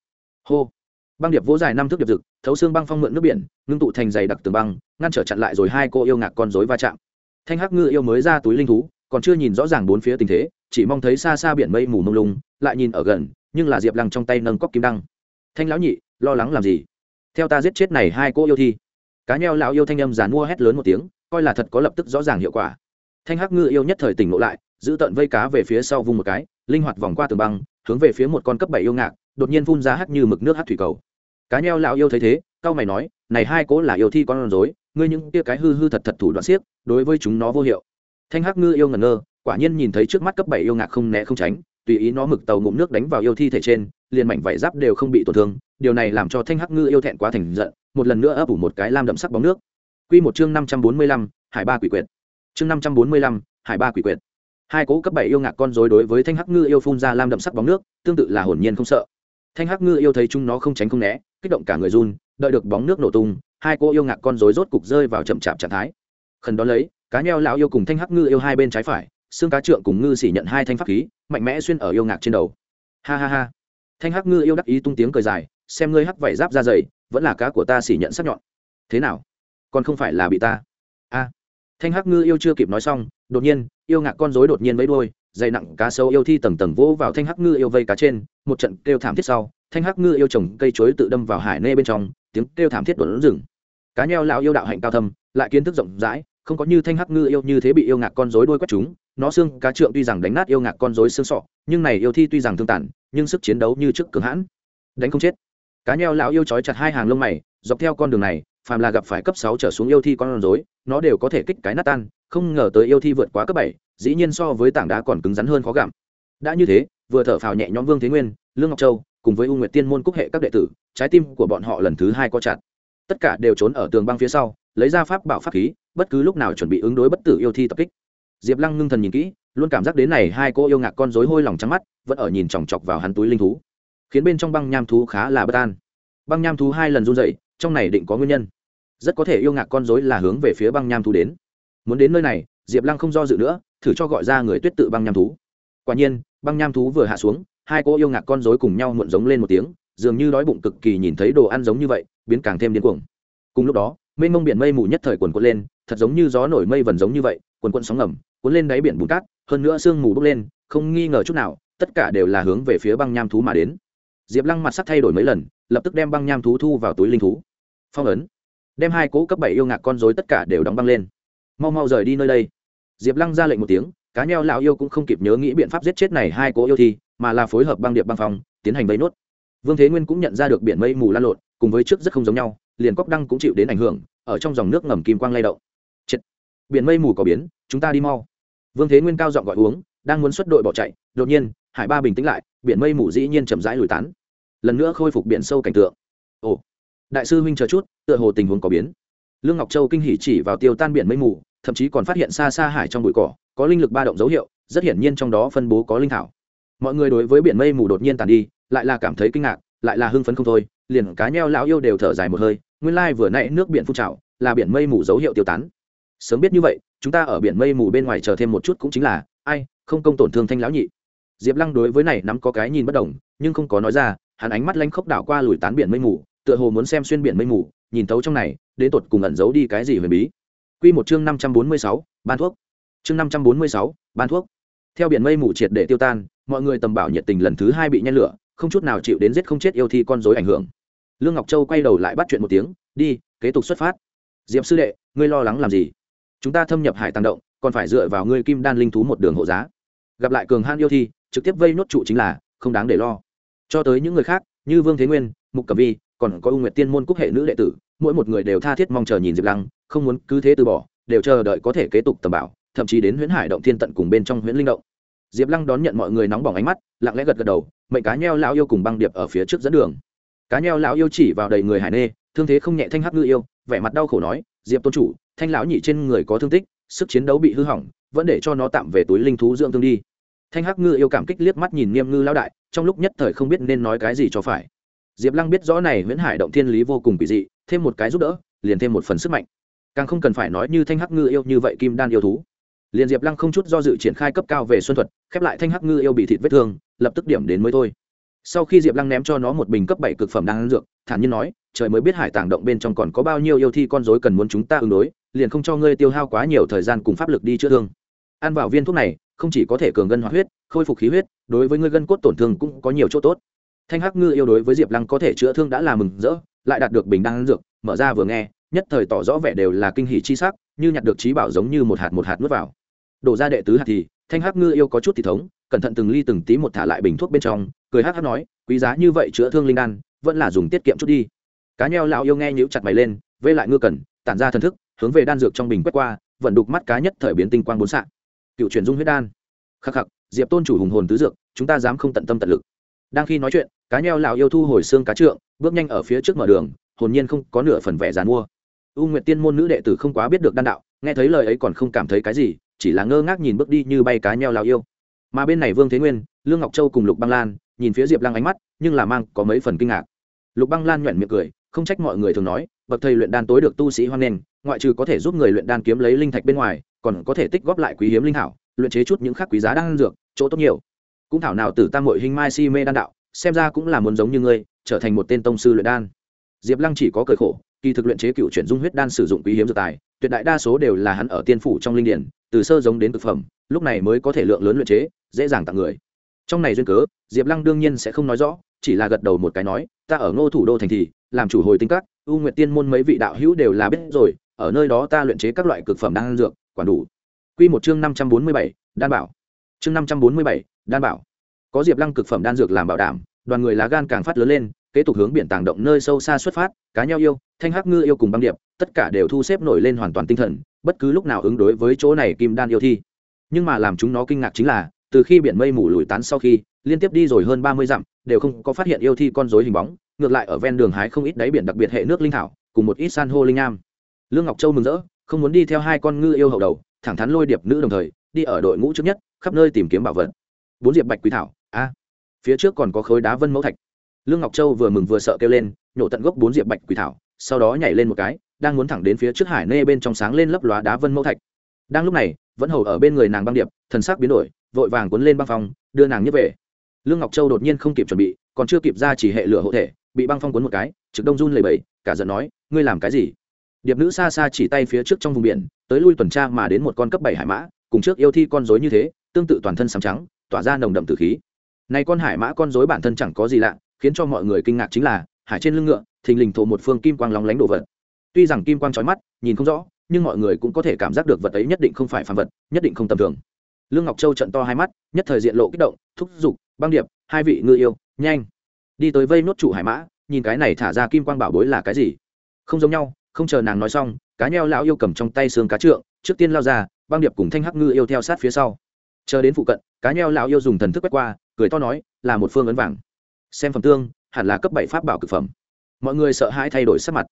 Hô! Băng điệp vỗ dài năm thước điệp rực, thấu xương băng phong mượn nước biển, ngưng tụ thành dày đặc tường băng, ngăn trở chặn lại rồi hai cô yêu ngạc con dối va chạm. Thanh hắc ngư yêu mới ra túi linh thú, còn chưa nhìn rõ ràng bốn phía tình thế, chỉ mong thấy xa xa biển mây mù mông lung, lại nhìn ở gần, nhưng là diệp lăng trong tay nâng cóc kim đăng. Thanh lão nhị, lo lắng làm gì? Theo ta giết chết này hai cô yêu thi cá nheo lão yêu thanh âm giàn mua hét lớn một tiếng, coi là thật có lập tức rõ ràng hiệu quả. Thanh hắc ngư yêu nhất thời tỉnh ngộ lại, giữ tận vây cá về phía sau vung một cái linh hoạt vòng qua tường băng, hướng về phía một con cấp bảy yêu ngạc, đột nhiên phun ra hắt như mực nước hắt thủy cầu. Cá nheo lão yêu thấy thế cao mày nói, này hai cố là yêu thi con rối, ngươi những tia cái hư hư thật thật thủ đoạn xiếc đối với chúng nó vô hiệu. Thanh hắc ngư yêu ngẩn ngơ, quả nhiên nhìn thấy trước mắt cấp bảy yêu ngạc không né không tránh, tùy ý nó mực tàu ngụm nước đánh vào yêu thi thể trên, liền mảnh vải giáp đều không bị tổn thương, điều này làm cho thanh hắc ngư yêu thẹn quá thành giận, một lần nữa ấp ủ một cái lam đậm sắc bóng nước. Quy một chương năm trăm bốn mươi lăm, hải ba quỷ quyệt. Chương năm trăm bốn mươi lăm, hải ba quỷ quyệt hai cỗ cấp bảy yêu ngạc con dối đối với thanh hắc ngư yêu phun ra lam đậm sắc bóng nước, tương tự là hồn nhiên không sợ. Thanh hắc ngư yêu thấy chúng nó không tránh không né, kích động cả người run, đợi được bóng nước nổ tung, hai cô yêu ngạc con dối rốt cục rơi vào chậm chạp trạng thái. Khẩn đó lấy, cá nheo lão yêu cùng thanh hắc ngư yêu hai bên trái phải, xương cá trượng cùng ngư xỉ nhận hai thanh pháp khí, mạnh mẽ xuyên ở yêu ngạc trên đầu. Ha ha ha. Thanh hắc ngư yêu đắc ý tung tiếng cười dài, xem ngươi hắc vảy giáp ra dày, vẫn là cá của ta xỉ nhận sắc nhọn. Thế nào? Còn không phải là bị ta? A. Thanh hắc ngư yêu chưa kịp nói xong, đột nhiên yêu ngạc con rối đột nhiên vẫy đuôi, dày nặng cá sấu yêu thi tầng tầng vỗ vào thanh hắc ngư yêu vây cá trên, một trận kêu thảm thiết sau, thanh hắc ngư yêu trồng cây chuối tự đâm vào hải nê bên trong, tiếng kêu thảm thiết đổ rừng cá nheo lão yêu đạo hạnh cao thâm, lại kiến thức rộng rãi, không có như thanh hắc ngư yêu như thế bị yêu ngạc con rối đuôi quét chúng, nó xương cá trượng tuy rằng đánh nát yêu ngạc con rối xương sọ, nhưng này yêu thi tuy rằng thương tàn, nhưng sức chiến đấu như trước cường hãn. Đánh không chết. Cá nheo lão yêu trói chặt hai hàng lông mày, dọc theo con đường này, phàm là gặp phải cấp sáu trở xuống yêu thi con rối, nó đều có thể kích cái nát tan không ngờ tới yêu thi vượt quá cấp bảy, dĩ nhiên so với tảng đá còn cứng rắn hơn khó gặm. Đã như thế, vừa thở phào nhẹ nhõm vương thế nguyên, lương ngọc châu, cùng với u nguyệt tiên môn cúc hệ các đệ tử, trái tim của bọn họ lần thứ hai co chặt. Tất cả đều trốn ở tường băng phía sau, lấy ra pháp bảo pháp khí, bất cứ lúc nào chuẩn bị ứng đối bất tử yêu thi tập kích. Diệp lăng ngưng thần nhìn kỹ, luôn cảm giác đến này hai cô yêu ngạc con rối hôi lòng trắng mắt, vẫn ở nhìn chòng chọc vào hắn túi linh thú. Khiến bên trong băng nham thú khá là bất an. Băng nham thú hai lần run dậy trong này định có nguyên nhân. Rất có thể yêu ngạc con rối là hướng về phía băng nham thú đến muốn đến nơi này, diệp lăng không do dự nữa, thử cho gọi ra người tuyết tự băng nham thú. Quả nhiên, băng nham thú vừa hạ xuống, hai cô yêu ngạc con rối cùng nhau muộn giống lên một tiếng, dường như đói bụng cực kỳ nhìn thấy đồ ăn giống như vậy, biến càng thêm điên cuồng. Cùng lúc đó, mênh mông biển mây mù nhất thời quần quật lên, thật giống như gió nổi mây vần giống như vậy quần quận sóng ngầm, cuốn lên đáy biển bùn cát, hơn nữa sương mù bốc lên, không nghi ngờ chút nào, tất cả đều là hướng về phía băng nham thú mà đến. Diệp lăng mặt sắc thay đổi mấy lần, lập tức đem băng nham thú thu vào túi linh thú. Phong ấn. Đem hai cỗ cấp bảy yêu ngạc con dối tất cả đều đóng băng lên mau mau rời đi nơi đây. Diệp lăng ra lệnh một tiếng, cá nheo lão yêu cũng không kịp nhớ nghĩ biện pháp giết chết này hai cỗ yêu thi, mà là phối hợp băng điệp băng phong, tiến hành vây nốt. Vương thế nguyên cũng nhận ra được biển mây mù lan lộn, cùng với trước rất không giống nhau, liền cóc đăng cũng chịu đến ảnh hưởng, ở trong dòng nước ngầm kim quang lay động. Chết. biển mây mù có biến, chúng ta đi mau. Vương thế nguyên cao giọng gọi uống, đang muốn xuất đội bỏ chạy, đột nhiên, hải ba bình tĩnh lại, biển mây mù dĩ nhiên chậm rãi lùi tán. Lần nữa khôi phục biển sâu cảnh tượng. Ồ! Đại sư huynh chờ chút, tựa hồ tình huống có biến lương ngọc châu kinh hỉ chỉ vào tiêu tan biển mây mù, thậm chí còn phát hiện xa xa hải trong bụi cỏ, có linh lực ba động dấu hiệu, rất hiển nhiên trong đó phân bố có linh thảo. Mọi người đối với biển mây mù đột nhiên tàn đi, lại là cảm thấy kinh ngạc, lại là hưng phấn không thôi, liền cá nheo lão yêu đều thở dài một hơi, nguyên lai vừa nãy nước biển phun trào, là biển mây mù dấu hiệu tiêu tán. Sớm biết như vậy, chúng ta ở biển mây mù bên ngoài chờ thêm một chút cũng chính là, ai, không công tổn thương thanh lão nhị. Diệp lăng đối với này nắm có cái nhìn bất đồng, nhưng không có nói ra, hắn ánh mắt lanh khốc đảo qua lùi tán biển mây mù, tựa hồ muốn xem xuyên biển mây mù, nhìn tấu trong này đến tột cùng ẩn giấu đi cái gì huyền bí. Quy một chương năm trăm bốn mươi sáu, ban thuốc. Chương năm trăm bốn mươi sáu, ban thuốc. Theo biển mây mù triệt để tiêu tan, mọi người tầm bảo nhiệt tình lần thứ hai bị nhen lửa, không chút nào chịu đến giết không chết yêu thi con rối ảnh hưởng. Lương ngọc châu quay đầu lại bắt chuyện một tiếng, đi, kế tục xuất phát. Diệp sư đệ, ngươi lo lắng làm gì? Chúng ta thâm nhập hải tàng động, còn phải dựa vào ngươi kim đan linh thú một đường hộ giá. Gặp lại cường han yêu thi, trực tiếp vây nốt trụ chính là, không đáng để lo. Cho tới những người khác, như vương thế nguyên, mục cẩm vi, còn có u nguyệt tiên môn cúc hệ nữ đệ tử mỗi một người đều tha thiết mong chờ nhìn diệp lăng, không muốn cứ thế từ bỏ, đều chờ đợi có thể kế tục tầm bảo, thậm chí đến huyễn hải động thiên tận cùng bên trong huyễn linh động. Diệp lăng đón nhận mọi người nóng bỏng ánh mắt, lặng lẽ gật gật đầu, mệnh cá nheo lão yêu cùng băng điệp ở phía trước dẫn đường. Cá nheo lão yêu chỉ vào đầy người hải nê, thương thế không nhẹ thanh hắc ngư yêu, vẻ mặt đau khổ nói, diệp tôn chủ, thanh lão nhị trên người có thương tích, sức chiến đấu bị hư hỏng, vẫn để cho nó tạm về túi linh thú dưỡng thương đi. Thanh hắc ngư yêu cảm kích liếc mắt nhìn nghiêm ngư lão đại, trong lúc nhất thời không biết nên nói cái gì cho phải diệp lăng biết rõ này nguyễn hải động thiên lý vô cùng kỳ dị, thêm một cái giúp đỡ, liền thêm một phần sức mạnh. Càng không cần phải nói như thanh hắc ngư yêu như vậy kim đan yêu thú. Liền diệp lăng không chút do dự triển khai cấp cao về xuân thuật, khép lại thanh hắc ngư yêu bị thịt vết thương, lập tức điểm đến mới thôi. Sau khi diệp lăng ném cho nó một bình cấp bảy cực phẩm đang ăn dược, thản nhiên nói, trời mới biết hải tàng động bên trong còn có bao nhiêu yêu thi con dối cần muốn chúng ta ứng đối, liền không cho ngươi tiêu hao quá nhiều thời gian cùng pháp lực đi chữa thương. Ăn vào viên thuốc này, không chỉ có thể cường gân hoạt huyết, khôi phục khí huyết, đối với ngươi gân cốt tổn thương cũng có nhiều chỗ tốt thanh hắc ngư yêu đối với diệp lăng có thể chữa thương đã là mừng rỡ, lại đạt được bình đan dược, mở ra vừa nghe, nhất thời tỏ rõ vẻ đều là kinh hỷ chi sắc, như nhặt được trí bảo giống như một hạt một hạt nuốt vào. Đổ ra đệ tứ hạt thì, thanh hắc ngư yêu có chút thì thống, cẩn thận từng ly từng tí một thả lại bình thuốc bên trong, cười hắc hắc nói, quý giá như vậy chữa thương linh đan, vẫn là dùng tiết kiệm chút đi. Cá nheo lão yêu nghe nhíu chặt mày lên, vê lại ngư cần, tản ra thần thức, hướng về đan dược trong bình quét qua vận đục mắt cá nhất thời biến tinh quang bốn sạng. Cựu truyền dung huyết đan. Khắc khắc, diệp tôn chủ hùng hồn tứ dược, chúng ta dám không tận tâm tận lực đang khi nói chuyện, cá nheo lào yêu thu hồi xương cá trượng, bước nhanh ở phía trước mở đường, hồn nhiên không có nửa phần vẻ dàn mua. U nguyệt tiên môn nữ đệ tử không quá biết được đan đạo, nghe thấy lời ấy còn không cảm thấy cái gì, chỉ là ngơ ngác nhìn bước đi như bay cá nheo lào yêu. Mà bên này vương thế nguyên, lương ngọc châu cùng lục băng lan, nhìn phía diệp lăng ánh mắt, nhưng là mang có mấy phần kinh ngạc. Lục băng lan nhoẹn miệng cười, không trách mọi người thường nói, bậc thầy luyện đan tối được tu sĩ hoan nghênh, ngoại trừ có thể giúp người luyện đan kiếm lấy linh thạch bên ngoài, còn có thể tích góp lại quý hiếm linh hảo, luyện chế chút những khác quý giá đang dược, chỗ tốt nhiều cũng thảo nào tử tam mội hình mai si mê đan đạo, xem ra cũng là muốn giống như ngươi, trở thành một tên tông sư luyện đan. Diệp lăng chỉ có cởi khổ, kỳ thực luyện chế cựu chuyển dung huyết đan sử dụng quý hiếm dược tài, tuyệt đại đa số đều là hắn ở tiên phủ trong linh điển, từ sơ giống đến thực phẩm, lúc này mới có thể lượng lớn luyện chế, dễ dàng tặng người. Trong này duyên cớ, diệp lăng đương nhiên sẽ không nói rõ, chỉ là gật đầu một cái nói, ta ở ngô thủ đô thành thị làm chủ hồi tinh các, u nguyện tiên môn mấy vị đạo hữu đều là biết rồi, ở nơi đó ta luyện chế các loại cực phẩm đan dược quản đủ. Quy một chương năm trăm bốn mươi bảy, đan bảo chương năm trăm bốn mươi bảy, đan bảo. Có diệp lăng cực phẩm đan dược làm bảo đảm, đoàn người lá gan càng phát lớn lên, kế tục hướng biển tàng động nơi sâu xa xuất phát, cá nhau yêu, thanh hắc ngư yêu cùng băng điệp, tất cả đều thu xếp nổi lên hoàn toàn tinh thần, bất cứ lúc nào ứng đối với chỗ này kim đan yêu thi. Nhưng mà làm chúng nó kinh ngạc chính là, từ khi biển mây mù lùi tán sau khi, liên tiếp đi rồi hơn ba mươi dặm, đều không có phát hiện yêu thi con rối hình bóng, ngược lại ở ven đường hái không ít đáy biển đặc biệt hệ nước linh thảo, cùng một ít san hô linh am. Lương ngọc châu mừng rỡ, không muốn đi theo hai con ngư yêu hậu đầu, thẳng thắn lôi điệp nữ đồng thời, đi ở đội ngũ trước nhất khắp nơi tìm kiếm bảo vật. Bốn diệp bạch quý thảo, a, phía trước còn có khối đá vân mẫu thạch. Lương ngọc châu vừa mừng vừa sợ kêu lên, nhổ tận gốc bốn diệp bạch quý thảo, sau đó nhảy lên một cái, đang muốn thẳng đến phía trước hải nê bên trong sáng lên lấp lóa đá vân mẫu thạch. Đang lúc này, vẫn hầu ở bên người nàng băng điệp, thần sắc biến đổi, vội vàng cuốn lên băng phong, đưa nàng nhấc về. Lương ngọc châu đột nhiên không kịp chuẩn bị, còn chưa kịp ra chỉ hệ lửa hộ thể, bị băng phong cuốn một cái, trực đông run lầy bẫy cả giận nói, ngươi làm cái gì? Điệp nữ xa xa chỉ tay phía trước trong vùng biển, tới lui tuần tra mà đến một con cấp bảy hải mã, cùng trước yêu thi con rối như thế tương tự toàn thân sáng trắng, tỏa ra nồng đậm tử khí. Nay con hải mã con rối bản thân chẳng có gì lạ, khiến cho mọi người kinh ngạc chính là, hải trên lưng ngựa, thình lình thổ một phương kim quang lóng lánh đồ vật. Tuy rằng kim quang trói mắt, nhìn không rõ, nhưng mọi người cũng có thể cảm giác được vật ấy nhất định không phải phàm vật, nhất định không tầm thường. Lương ngọc châu trận to hai mắt, nhất thời diện lộ kích động, thúc giục, băng điệp, hai vị ngư yêu, nhanh. Đi tới vây nốt chủ hải mã, nhìn cái này thả ra kim quang bảo bối là cái gì? Không giống nhau, không chờ nàng nói xong, cá nheo lão yêu cầm trong tay xương cá trượng, trước tiên lao ra, băng điệp cùng thanh hắc ngư yêu theo sát phía sau chờ đến phụ cận, cá nheo lão yêu dùng thần thức quét qua, cười to nói, là một phương ấn vàng. Xem phẩm tương, hẳn là cấp bảy pháp bảo cực phẩm. Mọi người sợ hãi thay đổi sắc mặt.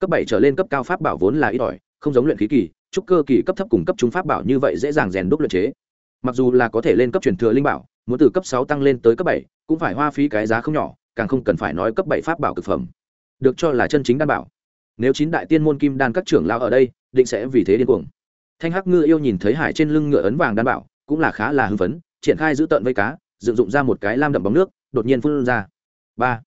Cấp bảy trở lên cấp cao pháp bảo vốn là ít ỏi, không giống luyện khí kỳ, trúc cơ kỳ cấp thấp cùng cấp trung pháp bảo như vậy dễ dàng rèn đúc luyện chế. Mặc dù là có thể lên cấp truyền thừa linh bảo, muốn từ cấp sáu tăng lên tới cấp bảy, cũng phải hoa phí cái giá không nhỏ, càng không cần phải nói cấp bảy pháp bảo cực phẩm. Được cho là chân chính đan bảo. Nếu chín đại tiên môn kim đan các trưởng lao ở đây, định sẽ vì thế điên cuồng. Thanh hắc ngư yêu nhìn thấy hải trên lưng ngựa ấn vàng đan bảo cũng là khá là hưng phấn, triển khai giữ tợn vây cá, dựng dụng ra một cái lam đậm bóng nước, đột nhiên phun ra. Ba.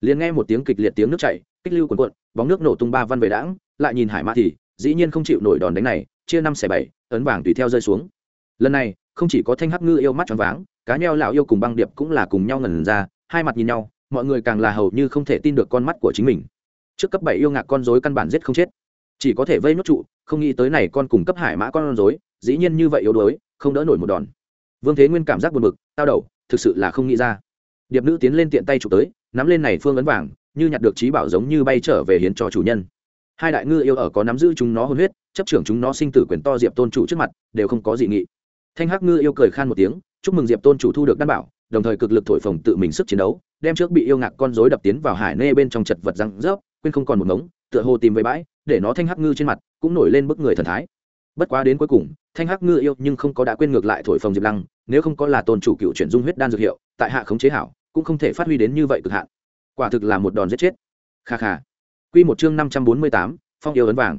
Liền nghe một tiếng kịch liệt tiếng nước chảy, kích lưu cuộn cuộn, bóng nước nổ tung ba văn về đãng lại nhìn hải mã thì, dĩ nhiên không chịu nổi đòn đánh này, chia năm xẻ bảy, ấn vàng tùy theo rơi xuống. Lần này, không chỉ có thanh hắc ngư yêu mắt tròn váng, cá nheo lão yêu cùng băng điệp cũng là cùng nhau ngần ra, hai mặt nhìn nhau, mọi người càng là hầu như không thể tin được con mắt của chính mình. Trước cấp bảy yêu ngạc con rối căn bản giết không chết. Chỉ có thể vây nốt trụ, không nghĩ tới này con cùng cấp hải mã con rối, dĩ nhiên như vậy yếu đuối không đỡ nổi một đòn. Vương thế nguyên cảm giác buồn bực, tao đầu, thực sự là không nghĩ ra. Điệp nữ tiến lên tiện tay chụp tới, nắm lên này phương ấn vàng, như nhặt được trí bảo giống như bay trở về hiến cho chủ nhân. Hai đại ngư yêu ở có nắm giữ chúng nó hôn huyết, chấp trưởng chúng nó sinh tử quyền to diệp tôn chủ trước mặt, đều không có dị nghị. Thanh hắc ngư yêu cười khan một tiếng, chúc mừng diệp tôn chủ thu được đan bảo, đồng thời cực lực thổi phồng tự mình sức chiến đấu, đem trước bị yêu ngạc con rối đập tiến vào hải nê bên trong chật vật răng rớp, quên không còn một ngống, tựa hồ tìm về bãi, để nó thanh hắc ngư trên mặt cũng nổi lên bức người thần thái bất quá đến cuối cùng, thanh hắc ngư yêu nhưng không có đã quên ngược lại thổi phồng diệp lăng, nếu không có là tôn chủ cựu chuyển dung huyết đan dược hiệu, tại hạ khống chế hảo, cũng không thể phát huy đến như vậy cực hạn. Quả thực là một đòn giết chết. Kha kha. Q một chương năm trăm bốn mươi tám, phong yêu ấn vàng.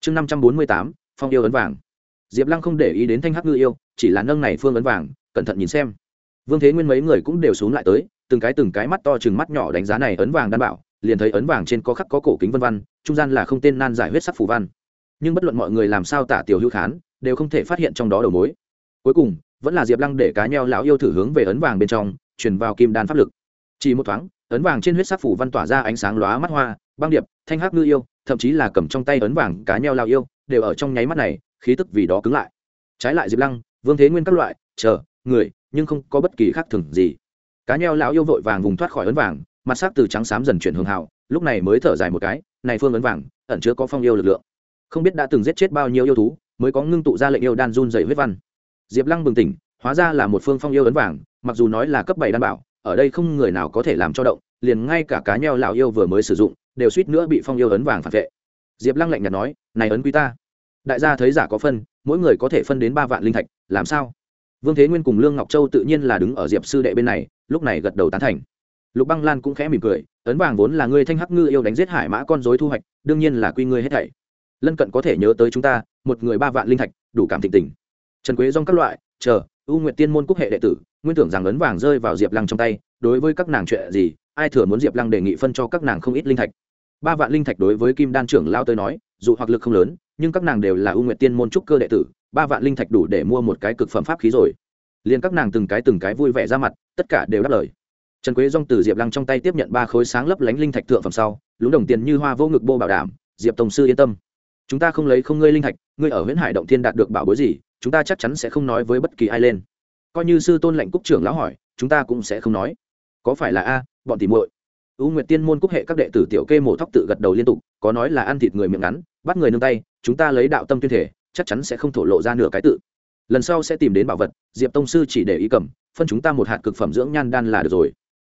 Chương năm trăm bốn mươi tám, phong yêu ấn vàng. Diệp lăng không để ý đến thanh hắc ngư yêu, chỉ là nâng này phương ấn vàng, cẩn thận nhìn xem. Vương thế nguyên mấy người cũng đều xuống lại tới, từng cái từng cái mắt to chừng mắt nhỏ đánh giá này ấn vàng đan bảo, liền thấy ấn vàng trên có khắc có cổ kính vân văn trung gian là không tên nan giải huyết sắc phù văn nhưng bất luận mọi người làm sao tả tiểu hữu khán, đều không thể phát hiện trong đó đầu mối. Cuối cùng, vẫn là diệp lăng để cá nheo lão yêu thử hướng về ấn vàng bên trong, truyền vào kim đan pháp lực. Chỉ một thoáng, ấn vàng trên huyết sắc phủ văn tỏa ra ánh sáng lóa mắt hoa, băng điệp, thanh hắc ngư yêu, thậm chí là cầm trong tay ấn vàng cá nheo lao yêu, đều ở trong nháy mắt này, khí tức vì đó cứng lại. Trái lại diệp lăng, vương thế nguyên các loại, chờ, người, nhưng không có bất kỳ khác thường gì. Cá nheo lão yêu vội vàng vùng thoát khỏi ấn vàng, mặt sắc từ trắng xám dần chuyển hường hào, lúc này mới thở dài một cái, này phương ấn vàng, ẩn chứa có phong yêu lực lượng không biết đã từng giết chết bao nhiêu yêu thú, mới có ngưng tụ ra lệnh yêu đan run dày huyết văn. Diệp lăng bừng tỉnh, hóa ra là một phương phong yêu ấn vàng, mặc dù nói là cấp bảy đan bảo, ở đây không người nào có thể làm cho động, liền ngay cả cá nheo lão yêu vừa mới sử dụng, đều suýt nữa bị phong yêu ấn vàng phản vệ. Diệp lăng lạnh nhạt nói, này ấn quý ta, đại gia thấy giả có phân, mỗi người có thể phân đến ba vạn linh thạch, làm sao? Vương thế nguyên cùng lương ngọc châu tự nhiên là đứng ở diệp sư đệ bên này, lúc này gật đầu tán thành. Lục băng lan cũng khẽ mỉm cười, ấn vàng vốn là ngươi thanh hắc ngư yêu đánh giết hải mã con dối thu hoạch, đương nhiên là quy ngươi hết thảy lân cận có thể nhớ tới chúng ta, một người ba vạn linh thạch, đủ cảm thịnh tình. Trần quế dong các loại, chờ ưu nguyện tiên môn quốc hệ đệ tử, nguyên tưởng rằng ấn vàng rơi vào diệp lăng trong tay, đối với các nàng chuyện gì, ai thừa muốn diệp lăng đề nghị phân cho các nàng không ít linh thạch. Ba vạn linh thạch đối với kim đan trưởng lao tới nói, dù hoặc lực không lớn, nhưng các nàng đều là ưu nguyện tiên môn trúc cơ đệ tử, ba vạn linh thạch đủ để mua một cái cực phẩm pháp khí rồi. Liền các nàng từng cái từng cái vui vẻ ra mặt, tất cả đều đáp lời. Trần quế dong từ diệp lăng trong tay tiếp nhận ba khối sáng lấp lánh linh thạch thượng phẩm sau, lúng đồng tiền như hoa vô ngực bô bảo đảm, diệp tổng sư yên tâm chúng ta không lấy không ngươi linh thạch, ngươi ở huyện hải động thiên đạt được bảo bối gì, chúng ta chắc chắn sẽ không nói với bất kỳ ai lên. Coi như sư tôn lệnh cúc trưởng lão hỏi, chúng ta cũng sẽ không nói. Có phải là a, bọn tìm muội? Ưu nguyệt tiên môn cúc hệ các đệ tử tiểu kê mổ thóc tự gật đầu liên tục, có nói là ăn thịt người miệng ngắn, bắt người nương tay, chúng ta lấy đạo tâm tuyên thể, chắc chắn sẽ không thổ lộ ra nửa cái tự. Lần sau sẽ tìm đến bảo vật, diệp tông sư chỉ để ý cầm, phân chúng ta một hạt cực phẩm dưỡng nhan đan là được rồi.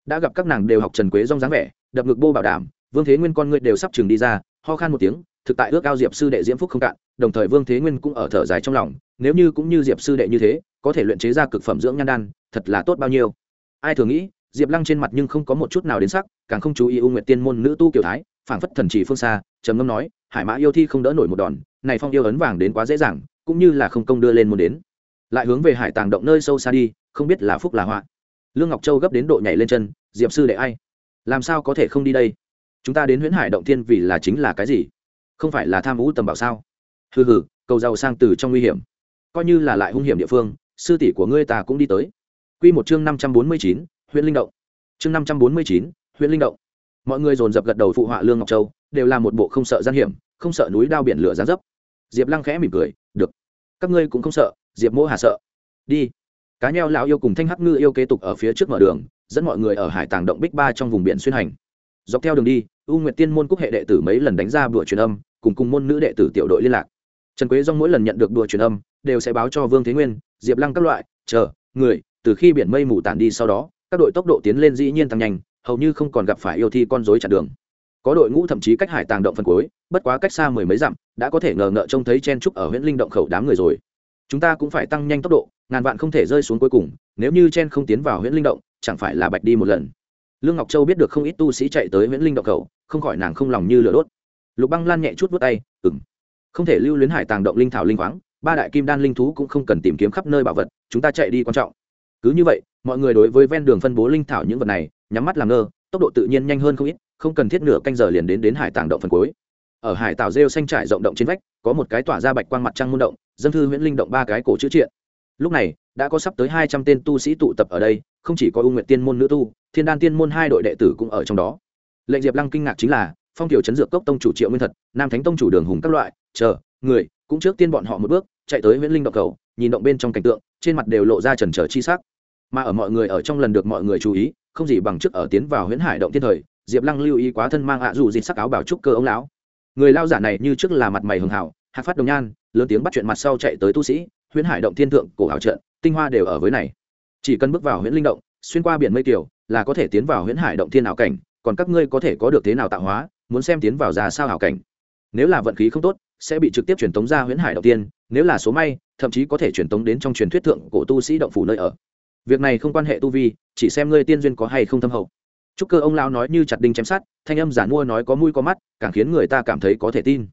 Đã gặp các nàng đều học trần quế rong dáng vẻ, đập ngực bô bảo đảm, vương thế nguyên con ngươi đều sắp trường đi ra, ho khan một tiếng thực tại ước ao diệp sư đệ diễm phúc không cạn, đồng thời vương thế nguyên cũng ở thở dài trong lòng, nếu như cũng như diệp sư đệ như thế, có thể luyện chế ra cực phẩm dưỡng nhan đan, thật là tốt bao nhiêu. Ai thường nghĩ, diệp lăng trên mặt nhưng không có một chút nào đến sắc, càng không chú ý ưu nguyệt tiên môn nữ tu kiểu thái, phảng phất thần chỉ phương xa, trầm ngâm nói, hải mã yêu thi không đỡ nổi một đòn, này phong yêu ấn vàng đến quá dễ dàng, cũng như là không công đưa lên muốn đến. Lại hướng về hải tàng động nơi sâu xa đi, không biết là phúc là họa. Lương ngọc châu gấp đến độ nhảy lên chân, diệp sư đệ ai? Làm sao có thể không đi đây? Chúng ta đến huyễn hải động thiên vì là chính là cái gì? Không phải là tham ú tầm bảo sao? Hừ hừ, cầu giàu sang từ trong nguy hiểm. Coi như là lại hung hiểm địa phương, sư tỷ của ngươi ta cũng đi tới. Quy một chương năm trăm bốn mươi chín, huyện linh động. Chương năm trăm bốn mươi chín, huyện linh động. Mọi người dồn dập gật đầu phụ họa lương ngọc châu, đều là một bộ không sợ gian hiểm, không sợ núi đao biển lửa gián dấp. Diệp lăng khẽ mỉm cười, được, các ngươi cũng không sợ, diệp mỗ hà sợ. Đi. Cá nheo lão yêu cùng thanh hắc ngư yêu kế tục ở phía trước mở đường, dẫn mọi người ở hải tàng động bích ba trong vùng biển xuyên hành. Dọc theo đường đi, u nguyệt tiên môn cúc hệ đệ tử mấy lần đánh ra bữa truyền âm cùng cùng môn nữ đệ tử tiểu đội liên lạc. Trần quế dong mỗi lần nhận được đùa truyền âm, đều sẽ báo cho vương thế nguyên, diệp lăng các loại, chờ, người, từ khi biển mây mù tản đi sau đó, các đội tốc độ tiến lên dĩ nhiên tăng nhanh, hầu như không còn gặp phải yêu thi con dối chặn đường. Có đội ngũ thậm chí cách hải tàng động phần cuối, bất quá cách xa mười mấy dặm, đã có thể ngờ ngợ trông thấy chen trúc ở huyện linh động khẩu đám người rồi. Chúng ta cũng phải tăng nhanh tốc độ, ngàn vạn không thể rơi xuống cuối cùng, nếu như chen không tiến vào huyện linh động, chẳng phải là bạch đi một lần. Lương ngọc châu biết được không ít tu sĩ chạy tới huyện linh động khẩu, không khỏi nàng không lòng như lửa đốt lục băng lan nhẹ chút vút tay ừng không thể lưu luyến hải tàng động linh thảo linh khoáng, ba đại kim đan linh thú cũng không cần tìm kiếm khắp nơi bảo vật, chúng ta chạy đi quan trọng. Cứ như vậy, mọi người đối với ven đường phân bố linh thảo những vật này, nhắm mắt làm ngơ, tốc độ tự nhiên nhanh hơn không ít, không cần thiết nửa canh giờ liền đến đến hải tàng động phần cuối. Ở hải tảo rêu xanh trải rộng động trên vách, có một cái tỏa ra bạch quang mặt trăng môn động, dân thư nguyễn linh động ba cái cổ chữ triện. Lúc này, đã có sắp tới hai trăm tên tu sĩ tụ tập ở đây, không chỉ có ưu nguyện tiên môn nữ tu, thiên đan tiên môn hai đội đệ tử cũng ở trong đó. Lệnh diệp lăng kinh ngạc chính là phong tiểu chấn dược cốc tông chủ triệu nguyên thật, nam thánh tông chủ đường hùng các loại, chờ, người, cũng trước tiên bọn họ một bước, chạy tới nguyễn linh động cầu, nhìn động bên trong cảnh tượng, trên mặt đều lộ ra trần trở chi sắc. Mà ở mọi người, ở trong lần được mọi người chú ý, không gì bằng trước ở tiến vào huyễn hải động thiên thời, diệp lăng lưu ý quá thân mang ạ dù dịt sắc áo bảo trúc cơ ông lão. Người lao giả này như trước là mặt mày hường hảo, hạc phát đồng nhan, lớn tiếng bắt chuyện mặt sau chạy tới tu sĩ, huyễn hải động thiên thượng, cổ ảo trận tinh hoa đều ở với này. Chỉ cần bước vào huyễn linh động, xuyên qua biển mây kiều là có thể tiến vào huyễn hải động thiên ảo cảnh, còn các ngươi có thể có được thế nào tạo hóa muốn xem tiến vào ra sao hảo cảnh. Nếu là vận khí không tốt, sẽ bị trực tiếp truyền tống ra huyễn hải đầu tiên, nếu là số may, thậm chí có thể truyền tống đến trong truyền thuyết thượng cổ tu sĩ động phủ nơi ở. Việc này không quan hệ tu vi, chỉ xem ngươi tiên duyên có hay không thâm hậu. Chúc cơ ông lão nói như chặt đinh chém sát thanh âm giản mua nói có mũi có mắt, càng khiến người ta cảm thấy có thể tin.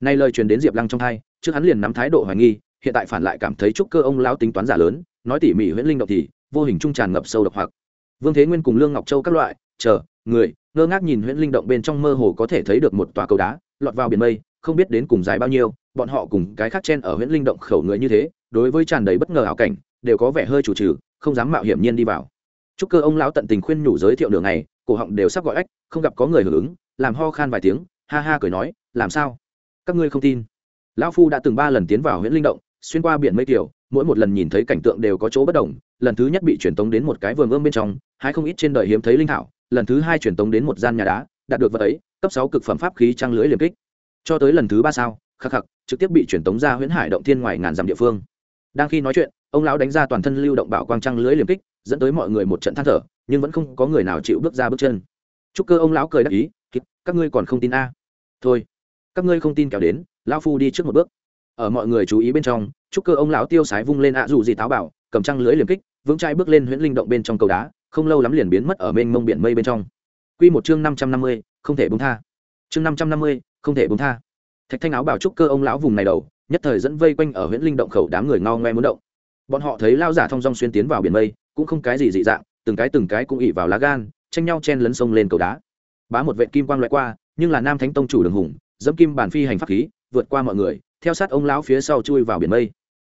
Nay lời truyền đến diệp lăng trong hai, trước hắn liền nắm thái độ hoài nghi, hiện tại phản lại cảm thấy chúc cơ ông lão tính toán giả lớn, nói tỉ mỉ huyễn linh động thì, vô hình trung tràn ngập sâu độc hoặc. Vương thế nguyên cùng lương ngọc châu các loại, chờ người, ngơ ngác nhìn huyễn linh động bên trong mơ hồ có thể thấy được một tòa cầu đá, lọt vào biển mây, không biết đến cùng dài bao nhiêu, bọn họ cùng cái khác chen ở huyễn linh động khẩu người như thế, đối với tràn đầy bất ngờ ảo cảnh, đều có vẻ hơi chủ trừ, không dám mạo hiểm nhiên đi vào. Chúc cơ ông lão tận tình khuyên nhủ giới thiệu đường này cổ họng đều sắp gọi ếch không gặp có người hưởng ứng, làm ho khan vài tiếng, ha ha cười nói, làm sao? Các ngươi không tin. Lão phu đã từng ba lần tiến vào huyện linh động, xuyên qua biển mây tiểu, mỗi một lần nhìn thấy cảnh tượng đều có chỗ bất đồng, lần thứ nhất bị truyền tống đến một cái vườn ươm bên trong hai không ít trên đời hiếm thấy linh thảo lần thứ hai truyền tống đến một gian nhà đá, đạt được vật ấy, cấp sáu cực phẩm pháp khí trang lưới liềm kích. Cho tới lần thứ ba sao, khắc khắc, trực tiếp bị truyền tống ra huyễn hải động thiên ngoài ngàn dặm địa phương. Đang khi nói chuyện, ông lão đánh ra toàn thân lưu động bảo quang trăng lưới liềm kích, dẫn tới mọi người một trận than thở, nhưng vẫn không có người nào chịu bước ra bước chân. Chúc cơ ông lão cười đáp ý các ngươi còn không tin a? Thôi, các ngươi không tin kéo đến, lão phu đi trước một bước. Ở mọi người chú ý bên trong, chúc cơ ông lão tiêu sái vung lên ạ dù gì táo bảo, cầm trăng lưới liềm kích, vững chai bước lên huyễn linh động bên trong cầu đá không lâu lắm liền biến mất ở bên mông biển mây bên trong Quy một chương năm trăm năm mươi, không thể buông tha. Chương năm trăm năm mươi, không thể buông tha. Thạch Thanh áo bảo trúc cơ ông lão vùng này đầu, nhất thời dẫn vây quanh ở huyện linh động khẩu đám người ngao ngoe muốn động. Bọn họ thấy lao giả thông dong xuyên tiến vào biển mây, cũng không cái gì dị dạng, từng cái từng cái cũng ỉ vào lá gan, tranh nhau chen lấn sông lên cầu đá. Bá một vệt kim quang loại qua, nhưng là Nam Thánh tông chủ Đường Hùng, dẫm kim bản phi hành pháp khí, vượt qua mọi người, theo sát ông lão phía sau chui vào biển mây.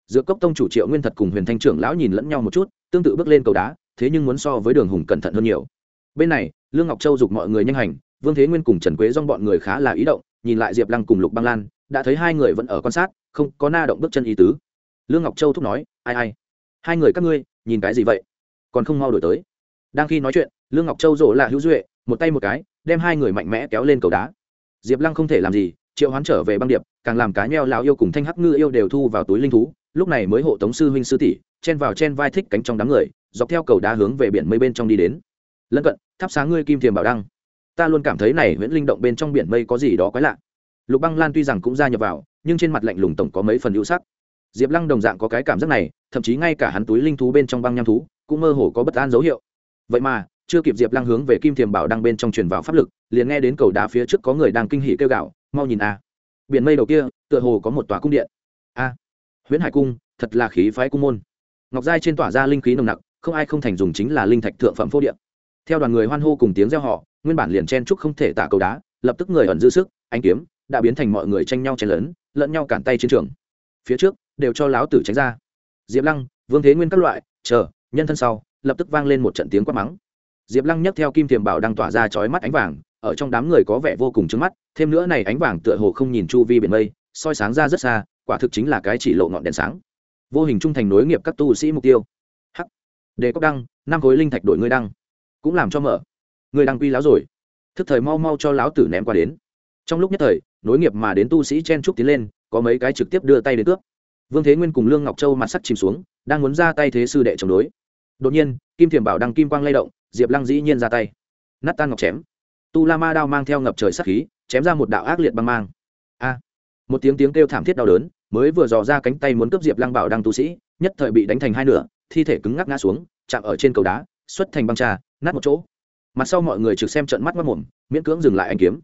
giữa cốc tông chủ Triệu Nguyên Thật cùng Huyền Thanh trưởng lão nhìn lẫn nhau một chút, tương tự bước lên cầu đá, thế nhưng muốn so với Đường Hùng cẩn thận hơn nhiều. Bên này, Lương Ngọc Châu giục mọi người nhanh hành, Vương Thế Nguyên cùng Trần Quế dong bọn người khá là ý động, nhìn lại Diệp Lăng cùng Lục Băng Lan, đã thấy hai người vẫn ở quan sát, không có na động bước chân ý tứ. Lương Ngọc Châu thúc nói, ai ai, hai người các ngươi, nhìn cái gì vậy? Còn không mau đổi tới. Đang khi nói chuyện, Lương Ngọc Châu rộ là hữu duệ, một tay một cái, đem hai người mạnh mẽ kéo lên cầu đá. Diệp Lăng không thể làm gì, triệu hoán trở về băng điệp, càng làm cá nheo lão yêu cùng thanh hắc ngư yêu đều thu vào túi linh thú, lúc này mới hộ tống sư huynh sư tỷ, chen vào chen vai thích cánh trong đám người, dọc theo cầu đá hướng về biển mây bên trong đi đến. Lân cận, thắp sáng ngươi kim thiềm bảo đăng. Ta luôn cảm thấy này nguyễn linh động bên trong biển mây có gì đó quái lạ. Lục băng lan tuy rằng cũng gia nhập vào nhưng trên mặt lạnh lùng tổng có mấy phần hữu sắc. Diệp lăng đồng dạng có cái cảm giác này thậm chí ngay cả hắn túi linh thú bên trong băng nham thú cũng mơ hồ có bất an dấu hiệu. Vậy mà chưa kịp diệp lăng hướng về kim thiềm bảo đăng bên trong truyền vào pháp lực liền nghe đến cầu đá phía trước có người đang kinh hỉ kêu gạo mau nhìn a. Biển mây đầu kia tựa hồ có một tòa cung điện. A à, huyễn hải cung thật là khí phái cung môn. Ngọc giai trên tỏa ra linh khí nồng nặc không ai không thành dùng chính là linh thạch thượng phẩm phô điện theo đoàn người hoan hô cùng tiếng reo họ nguyên bản liền chen trúc không thể tả cầu đá, lập tức người ẩn dư sức anh kiếm, đã biến thành mọi người tranh nhau chen lớn lẫn nhau cản tay chiến trường. Phía trước, đều cho láo tử tránh ra. Diệp lăng, vương thế nguyên các loại, chờ, nhân thân sau, lập tức vang lên một trận tiếng quát mắng. Diệp lăng nhấc theo kim tiềm bảo đang tỏa ra chói mắt ánh vàng, ở trong đám người có vẻ vô cùng trứng mắt, thêm nữa này ánh vàng tựa hồ không nhìn chu vi biển mây, soi sáng ra rất xa, quả thực chính là cái chỉ lộ ngọn đèn sáng. Vô hình trung thành nối nghiệp các tu sĩ mục tiêu đề cốc đăng, năm khối linh thạch đổi ngươi đăng. Cũng làm cho mở. Người đăng quy láo rồi. Thức thời mau mau cho lão tử ném qua đến. Trong lúc nhất thời, nối nghiệp mà đến tu sĩ chen trúc tiến lên, có mấy cái trực tiếp đưa tay đến cướp. Vương thế nguyên cùng lương ngọc châu mặt sắt chìm xuống, đang muốn ra tay thế sư đệ chống đối. Đột nhiên, kim thiềm bảo đăng kim quang lay động, diệp lăng dĩ nhiên ra tay. Nát tan ngọc chém. Tu la ma đao mang theo ngập trời sắc khí, chém ra một đạo ác liệt băng mang. A! Một tiếng tiếng kêu thảm thiết đau đớn, mới vừa dò ra cánh tay muốn cướp diệp lăng bảo đăng tu sĩ, nhất thời bị đánh thành hai nửa thi thể cứng ngắc ngã xuống, chạm ở trên cầu đá, xuất thành băng trà nát một chỗ. Mặt sau mọi người trực xem trận mắt mất mồm, miễn cưỡng dừng lại anh kiếm.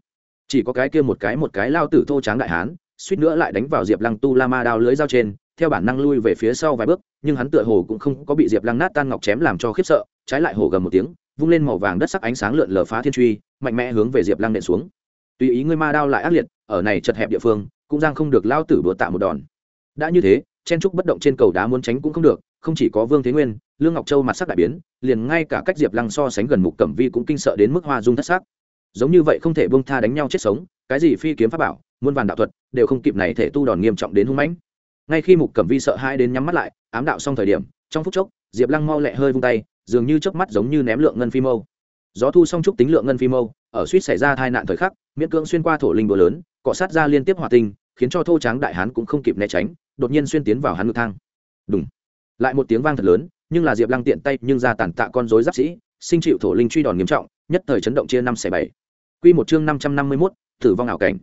Chỉ có cái kia một cái một cái lao tử thô tráng đại hán, suýt nữa lại đánh vào diệp lăng tu la ma đao lưới dao trên, theo bản năng lui về phía sau vài bước, nhưng hắn tựa hồ cũng không có bị diệp lăng nát tan ngọc chém làm cho khiếp sợ, trái lại hồ gầm một tiếng, vung lên màu vàng đất sắc ánh sáng lượn lờ phá thiên truy, mạnh mẽ hướng về diệp lăng nện xuống. Tùy ý ngươi ma đao lại ác liệt, ở này chật hẹp địa phương, cũng giang không được lao tử bừa tạ một đòn. Đã như thế, chen trúc bất động trên cầu đá muốn tránh cũng không được không chỉ có vương thế nguyên, lương ngọc châu mặt sắc đại biến, liền ngay cả cách diệp lăng so sánh gần mục cẩm vi cũng kinh sợ đến mức hoa dung thất sắc. Giống như vậy không thể bông tha đánh nhau chết sống, cái gì phi kiếm pháp bảo, muôn vàn đạo thuật, đều không kịp này thể tu đòn nghiêm trọng đến hung mãnh. Ngay khi mục cẩm vi sợ hai đến nhắm mắt lại, ám đạo xong thời điểm, trong phút chốc, diệp lăng mau lẹ hơi vung tay, dường như chớp mắt giống như ném lượng ngân phi mâu. Gió thu xong chúc tính lượng ngân phi mâu, ở suýt xảy ra tai nạn thời khắc, miễn cưỡng xuyên qua thổ linh búa lớn, cọ sát ra liên tiếp hòa tinh, khiến cho thô tráng đại hán cũng không kịp né tránh, đột nhiên xuyên tiến vào hắn ngực thang. Đúng lại một tiếng vang thật lớn, nhưng là diệp lăng tiện tay nhưng ra tàn tạ con rối giáp sĩ, sinh chịu thổ linh truy đòn nghiêm trọng, nhất thời chấn động chia năm xẻ bảy. Q một chương năm trăm năm mươi mốt, tử vong ảo cảnh.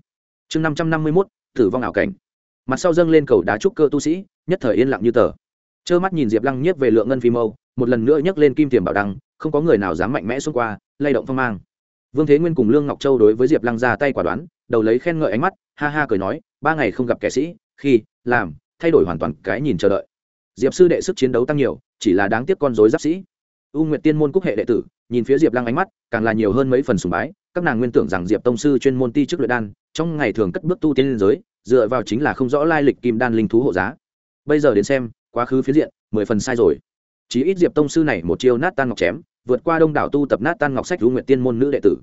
Chương năm trăm năm mươi mốt, tử vong ảo cảnh. Mặt sau dâng lên cầu đá trúc cơ tu sĩ, nhất thời yên lặng như tờ. Trơ mắt nhìn diệp lăng nhiếp về lượng ngân phi mâu, một lần nữa nhấc lên kim tiềm bảo đăng, không có người nào dám mạnh mẽ xông qua, lay động phong mang. Vương thế nguyên cùng lương ngọc châu đối với diệp lăng ra tay quả đoán, đầu lấy khen ngợi ánh mắt, ha ha cười nói, ba ngày không gặp kẻ sĩ, khi, làm, thay đổi hoàn toàn cái nhìn chờ đợi diệp sư đệ sức chiến đấu tăng nhiều, chỉ là đáng tiếc con dối giáp sĩ. U nguyệt tiên môn cúc hệ đệ tử, nhìn phía diệp lăng ánh mắt, càng là nhiều hơn mấy phần sùng bái, các nàng nguyên tưởng rằng diệp tông sư chuyên môn ti chức luyện đan, trong ngày thường cất bước tu tiên liên giới, dựa vào chính là không rõ lai lịch kim đan linh thú hộ giá. Bây giờ đến xem, quá khứ phía diện, mười phần sai rồi. Chí ít diệp tông sư này một chiêu nát tan ngọc chém, vượt qua đông đảo tu tập nát tan ngọc sách u nguyệt tiên môn nữ đệ tử.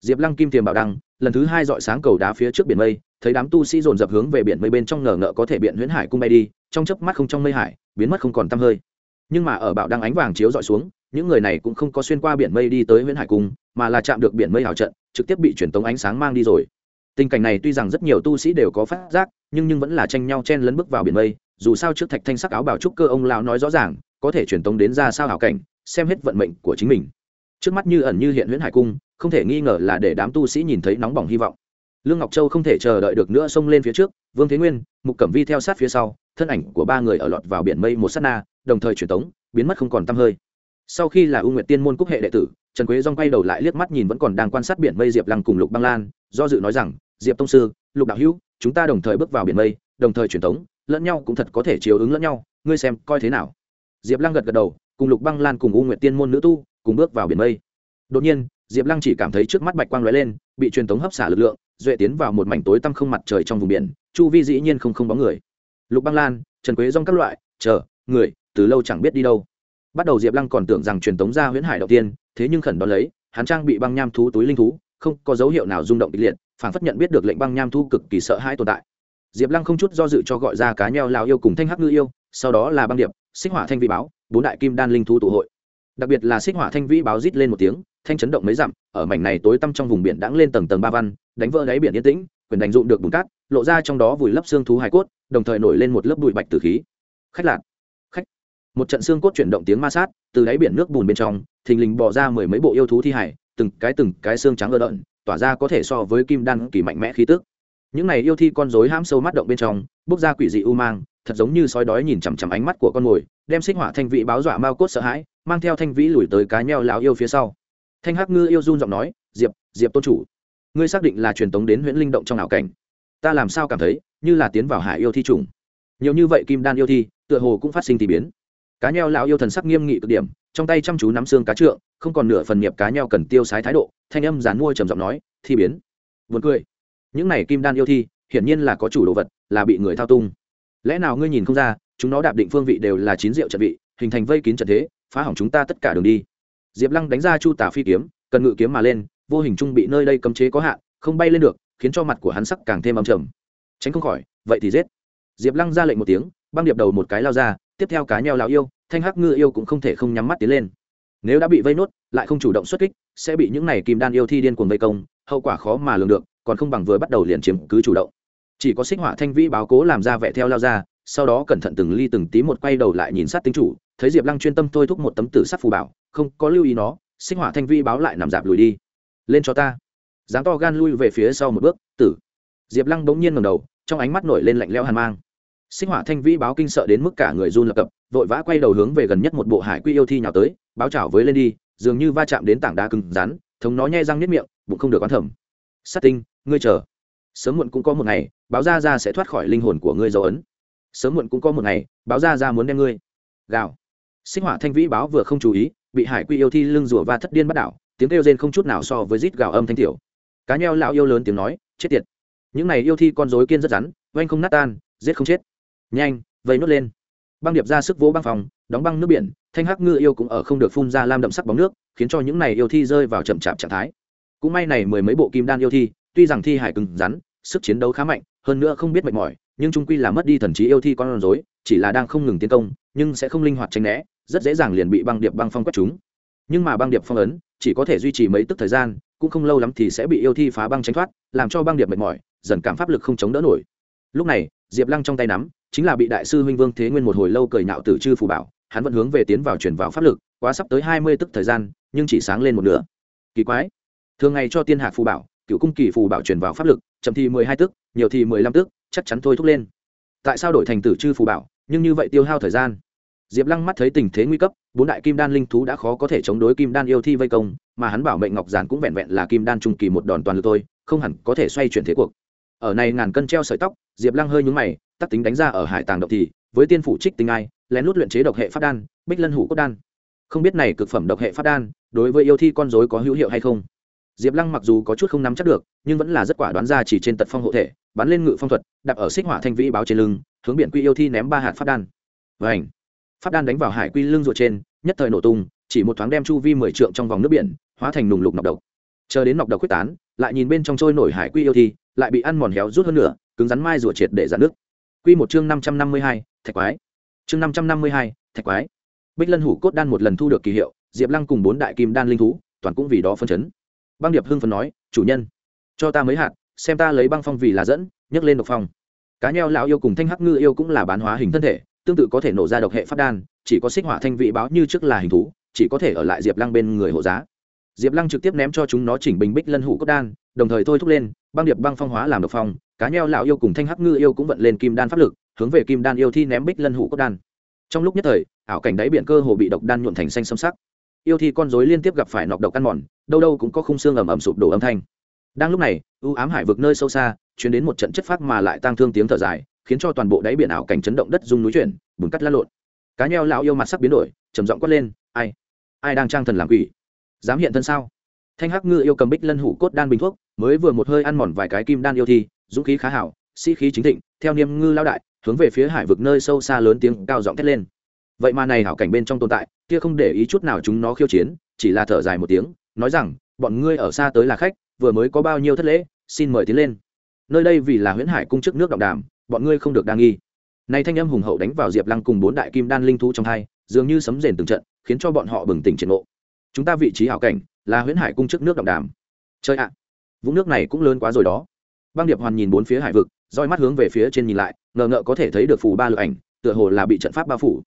Diệp lăng kim tiềm bảo đăng lần thứ hai dọi sáng cầu đá phía trước biển mây, thấy đám tu sĩ dồn dập hướng về biển mây bên trong ngờ ngợ có thể biện huyễn hải cung bay đi, trong chớp mắt không trong mây hải, biến mất không còn tăm hơi. Nhưng mà ở bảo đăng ánh vàng chiếu dọi xuống, những người này cũng không có xuyên qua biển mây đi tới huyễn hải cung, mà là chạm được biển mây hào trận, trực tiếp bị truyền tống ánh sáng mang đi rồi. Tình cảnh này tuy rằng rất nhiều tu sĩ đều có phát giác, nhưng nhưng vẫn là tranh nhau chen lấn bước vào biển mây, dù sao trước thạch thanh sắc áo bảo trúc cơ ông lão nói rõ ràng, có thể truyền tống đến ra sao hảo cảnh, xem hết vận mệnh của chính mình. Trước mắt như ẩn như hiện huyễn hải cung không thể nghi ngờ là để đám tu sĩ nhìn thấy nóng bỏng hy vọng. Lương ngọc châu không thể chờ đợi được nữa xông lên phía trước, vương thế nguyên, mục cẩm vi theo sát phía sau, thân ảnh của ba người ở lọt vào biển mây một s á t na, đồng thời truyền tống, biến mất không còn t hơi. Sau khi là u nguyệt tiên môn cúc hệ đệ tử, trần quế dong quay đầu lại liếc mắt nhìn vẫn còn đang quan sát biển mây diệp lăng cùng lục băng lan, do dự nói rằng, diệp tông sư, lục đạo hữu, chúng ta đồng thời bước vào biển mây, đồng thời truyền tống, lẫn nhau cũng thật có thể chiếu ứng lẫn nhau, ngươi xem coi thế nào? Diệp lăng gật gật đầu, cùng lục băng lan cùng u nguyệt tiên môn nữ tu cùng bước vào biển mây. Đột nhiên diệp lăng chỉ cảm thấy trước mắt bạch quang lóe lên, bị truyền tống hấp xả lực lượng, duệ tiến vào một mảnh tối tăm không mặt trời trong vùng biển, chu vi dĩ nhiên không không bóng người. Lục băng lan, trần quế rong các loại, chờ, người, từ lâu chẳng biết đi đâu. Bắt đầu diệp lăng còn tưởng rằng truyền tống ra huyễn hải đầu tiên, thế nhưng khẩn đón lấy, hắn trang bị băng nham thú, túi linh thú, không có dấu hiệu nào rung động kịch liệt phản phất nhận biết được lệnh băng nham thú cực kỳ sợ hãi tồn tại. Diệp lăng không chút do dự cho gọi ra cá nheo lào yêu cùng thanh hắc ngư yêu, sau đó là băng điệp, xích hỏa thanh vị báo, bốn đại kim đan linh thú tụ hội đặc biệt là xích hỏa thanh vĩ báo rít lên một tiếng, thanh chấn động mấy dặm, ở mảnh này tối tăm trong vùng biển đãng lên tầng tầng ba văn, đánh vỡ đáy biển yên tĩnh, quyền đánh dụng được bùn cát, lộ ra trong đó vùi lấp xương thú hải cốt, đồng thời nổi lên một lớp bụi bạch tử khí. Khách lạc khách. Một trận xương cốt chuyển động tiếng ma sát, từ đáy biển nước bùn bên trong, thình lình bỏ ra mười mấy bộ yêu thú thi hải, từng cái từng cái xương trắng ơ đợn tỏa ra có thể so với kim đan kỳ mạnh mẽ khí tức. Những này yêu thi con rối hãm sâu mắt động bên trong, bốc ra quỷ dị u mang, thật giống như sói đói nhìn chằm chằm ánh mắt của con mồi, đem xích hỏa thanh vị báo dọa mao cốt sợ hãi mang theo thanh vĩ lùi tới cá nheo lão yêu phía sau. Thanh hắc ngư yêu run giọng nói, diệp diệp tôn chủ, ngươi xác định là truyền tống đến huyễn linh động trong ảo cảnh. Ta làm sao cảm thấy như là tiến vào hải yêu thi trùng? Nhiều như vậy kim đan yêu thi, tựa hồ cũng phát sinh thì biến. Cá nheo lão yêu thần sắc nghiêm nghị cực điểm, trong tay chăm chú nắm xương cá trượng, không còn nửa phần nghiệp cá nheo cần tiêu sái thái độ, thanh âm dán mua trầm giọng nói, thi biến. Vượt cười. Những này kim đan yêu thi, hiển nhiên là có chủ đồ vật, là bị người thao tung lẽ nào ngươi nhìn không ra, chúng nó đạp định phương vị đều là chín rượu trận vị, hình thành vây kín trận thế phá hỏng chúng ta tất cả đường đi. Diệp lăng đánh ra chu tả phi kiếm, cần ngự kiếm mà lên, vô hình trung bị nơi đây cấm chế có hạn, không bay lên được, khiến cho mặt của hắn sắc càng thêm âm trầm. Tránh không khỏi, vậy thì giết. Diệp lăng ra lệnh một tiếng, băng điệp đầu một cái lao ra, tiếp theo cá nheo lão yêu, thanh hắc ngư yêu cũng không thể không nhắm mắt tiến lên. Nếu đã bị vây nốt, lại không chủ động xuất kích, sẽ bị những này kim đan yêu thi điên cuồng vây công, hậu quả khó mà lường được, còn không bằng vừa bắt đầu liền chiếm cứ chủ động. Chỉ có xích hỏa thanh vĩ báo cố làm ra vẻ theo lao ra sau đó cẩn thận từng ly từng tí một quay đầu lại nhìn sát tinh chủ, thấy diệp lăng chuyên tâm thôi thúc một tấm tử sắc phù bảo, không có lưu ý nó, sinh hỏa thanh vi báo lại nằm dạp lùi đi. Lên cho ta. Dám to gan lui về phía sau một bước, tử. Diệp lăng bỗng nhiên ngầm đầu, trong ánh mắt nổi lên lạnh leo hàn mang. Sinh hỏa thanh vi báo kinh sợ đến mức cả người run lập cập, vội vã quay đầu hướng về gần nhất một bộ hải quy yêu thi nhào tới, báo chảo với lên đi, dường như va chạm đến tảng đá cứng rắn, thống nó nhai răng nếp miệng, bụng không được oán thẩm sát tinh, ngươi chờ. Sớm muộn cũng có một ngày, báo ra ra sẽ thoát khỏi linh hồn của ngươi dấu ấn sớm muộn cũng có một ngày, báo ra ra muốn đem ngươi. Gào. Sinh hỏa thanh vĩ báo vừa không chú ý, bị hải quy yêu thi lưng rủa và thất điên bắt đảo, tiếng kêu rên không chút nào so với rít gào âm thanh tiểu. Cá nheo lão yêu lớn tiếng nói, chết tiệt. Những này yêu thi con rối kiên rất rắn, oanh không nát tan, giết không chết. Nhanh vây nốt lên. Băng điệp ra sức vỗ băng phòng, đóng băng nước biển, thanh hắc ngư yêu cũng ở không được phun ra lam đậm sắc bóng nước, khiến cho những này yêu thi rơi vào chậm chạp trạng thái. Cũng may này mười mấy bộ kim đan yêu thi, tuy rằng thi hải cứng rắn, sức chiến đấu khá mạnh hơn nữa không biết mệt mỏi, nhưng trung quy là mất đi thần trí yêu thi con rối, chỉ là đang không ngừng tiến công, nhưng sẽ không linh hoạt tránh né, rất dễ dàng liền bị băng điệp băng phong quét chúng nhưng mà băng điệp phong ấn, chỉ có thể duy trì mấy tức thời gian, cũng không lâu lắm thì sẽ bị yêu thi phá băng tránh thoát, làm cho băng điệp mệt mỏi, dần cảm pháp lực không chống đỡ nổi. Lúc này, diệp lăng trong tay nắm, chính là bị đại sư huynh vương thế nguyên một hồi lâu cười nhạo tử chư phù bảo, hắn vẫn hướng về tiến vào chuyển vào pháp lực, quá sắp tới hai mươi tức thời gian, nhưng chỉ sáng lên một nửa. Kỳ quái. Thường ngày cho tiên hạc phù bảo cựu cung kỳ phù bảo truyền vào pháp lực, chậm thì mười hai tức, nhiều thì mười lăm tức, chắc chắn thôi thúc lên. Tại sao đổi thành tử chư phù bảo, nhưng như vậy tiêu hao thời gian? Diệp lăng mắt thấy tình thế nguy cấp, bốn đại kim đan linh thú đã khó có thể chống đối kim đan yêu thi vây công, mà hắn bảo mệnh ngọc giản cũng vẹn vẹn là kim đan trung kỳ một đòn toàn lực thôi, không hẳn có thể xoay chuyển thế cuộc. Ở này ngàn cân treo sợi tóc, diệp lăng hơi nhúng mày tắc tính đánh ra ở hải tàng độc thì, với tiên phủ trích tinh ai, lén lút luyện chế độc hệ phát đan, bích lân hủ cốt đan. Không biết này cực phẩm độc hệ phát đan, đối với yêu thi con dối có hữu hiệu hay không? Diệp lăng mặc dù có chút không nắm chắc được, nhưng vẫn là rất quả đoán ra chỉ trên tật phong hộ thể, bắn lên ngự phong thuật đặt ở xích hỏa thanh vĩ báo trên lưng, hướng biển quy yêu thi ném ba hạt phát đan. Và ảnh phát đan đánh vào hải quy lưng ruột trên, nhất thời nổ tung, chỉ một thoáng đem chu vi mười trượng trong vòng nước biển, hóa thành nùng lục nọc độc. Chờ đến nọc độc quyết tán, lại nhìn bên trong trôi nổi hải quy yêu thi, lại bị ăn mòn héo rút hơn nữa cứng rắn mai rùa triệt để giãn nước. Quy một chương năm trăm năm mươi hai, thạch quái. Chương năm trăm năm mươi hai, thạch quái. Bích lân hủ cốt đan một lần thu được kỳ hiệu, diệp lăng cùng bốn đại kim đan linh thú, toàn cũng vì đó phân chấn băng điệp hưng phần nói, chủ nhân, cho ta mấy hạt, xem ta lấy băng phong vì là dẫn, nhấc lên độc phong. Cá nheo lão yêu cùng thanh hắc ngư yêu cũng là bán hóa hình thân thể, tương tự có thể nổ ra độc hệ phát đan, chỉ có xích hỏa thanh vị báo như trước là hình thú, chỉ có thể ở lại diệp lăng bên người hộ giá. Diệp lăng trực tiếp ném cho chúng nó chỉnh bình bích lân hủ cốt đan, đồng thời thôi thúc lên, băng điệp băng phong hóa làm độc phong, cá nheo lão yêu cùng thanh hắc ngư yêu cũng vận lên kim đan pháp lực, hướng về kim đan yêu thi ném bích lân hủ cốt đan. Trong lúc nhất thời, ảo cảnh đáy biển cơ hồ bị độc đan nhuộn thành xanh xâm sắc yêu thi con rối liên tiếp gặp phải nọc độc ăn mòn, đâu đâu cũng có khung xương ầm ầm sụp đổ âm thanh. Đang lúc này ưu ám hải vực nơi sâu xa chuyển đến một trận chất phát mà lại tăng thương tiếng thở dài, khiến cho toàn bộ đáy biển ảo cảnh chấn động đất dung núi chuyển, bùn cắt lăn lộn. Cá nheo lão yêu mặt sắc biến đổi, trầm giọng quát lên, ai? Ai đang trang thần làm quỷ? Dám hiện thân sao? Thanh hắc ngư yêu cầm bích lân hủ cốt đan bình thuốc, mới vừa một hơi ăn mòn vài cái kim đan yêu thi, dũng khí khá hảo, sĩ、si、khí chính thịnh, theo niêm ngư lao đại, hướng về phía hải vực nơi sâu xa lớn tiếng cao giọng thét lên. Vậy mà này hảo cảnh bên trong tồn tại kia không để ý chút nào chúng nó khiêu chiến chỉ là thở dài một tiếng nói rằng bọn ngươi ở xa tới là khách vừa mới có bao nhiêu thất lễ xin mời tiến lên. Nơi đây vì là huyễn hải cung chức nước động đàm bọn ngươi không được đa nghi. Nay thanh âm hùng hậu đánh vào diệp lăng cùng bốn đại kim đan linh thú trong hai dường như sấm rền từng trận khiến cho bọn họ bừng tỉnh triển ngộ. Chúng ta vị trí hảo cảnh là huyễn hải cung chức nước động đàm. Chơi ạ. À, vũng nước này cũng lớn quá rồi đó. Băng điệp hoàn nhìn bốn phía hải vực roi mắt hướng về phía trên nhìn lại ngờ ngợ có thể thấy được phù ba lựa ảnh tựa hồ là bị trận pháp bao phủ.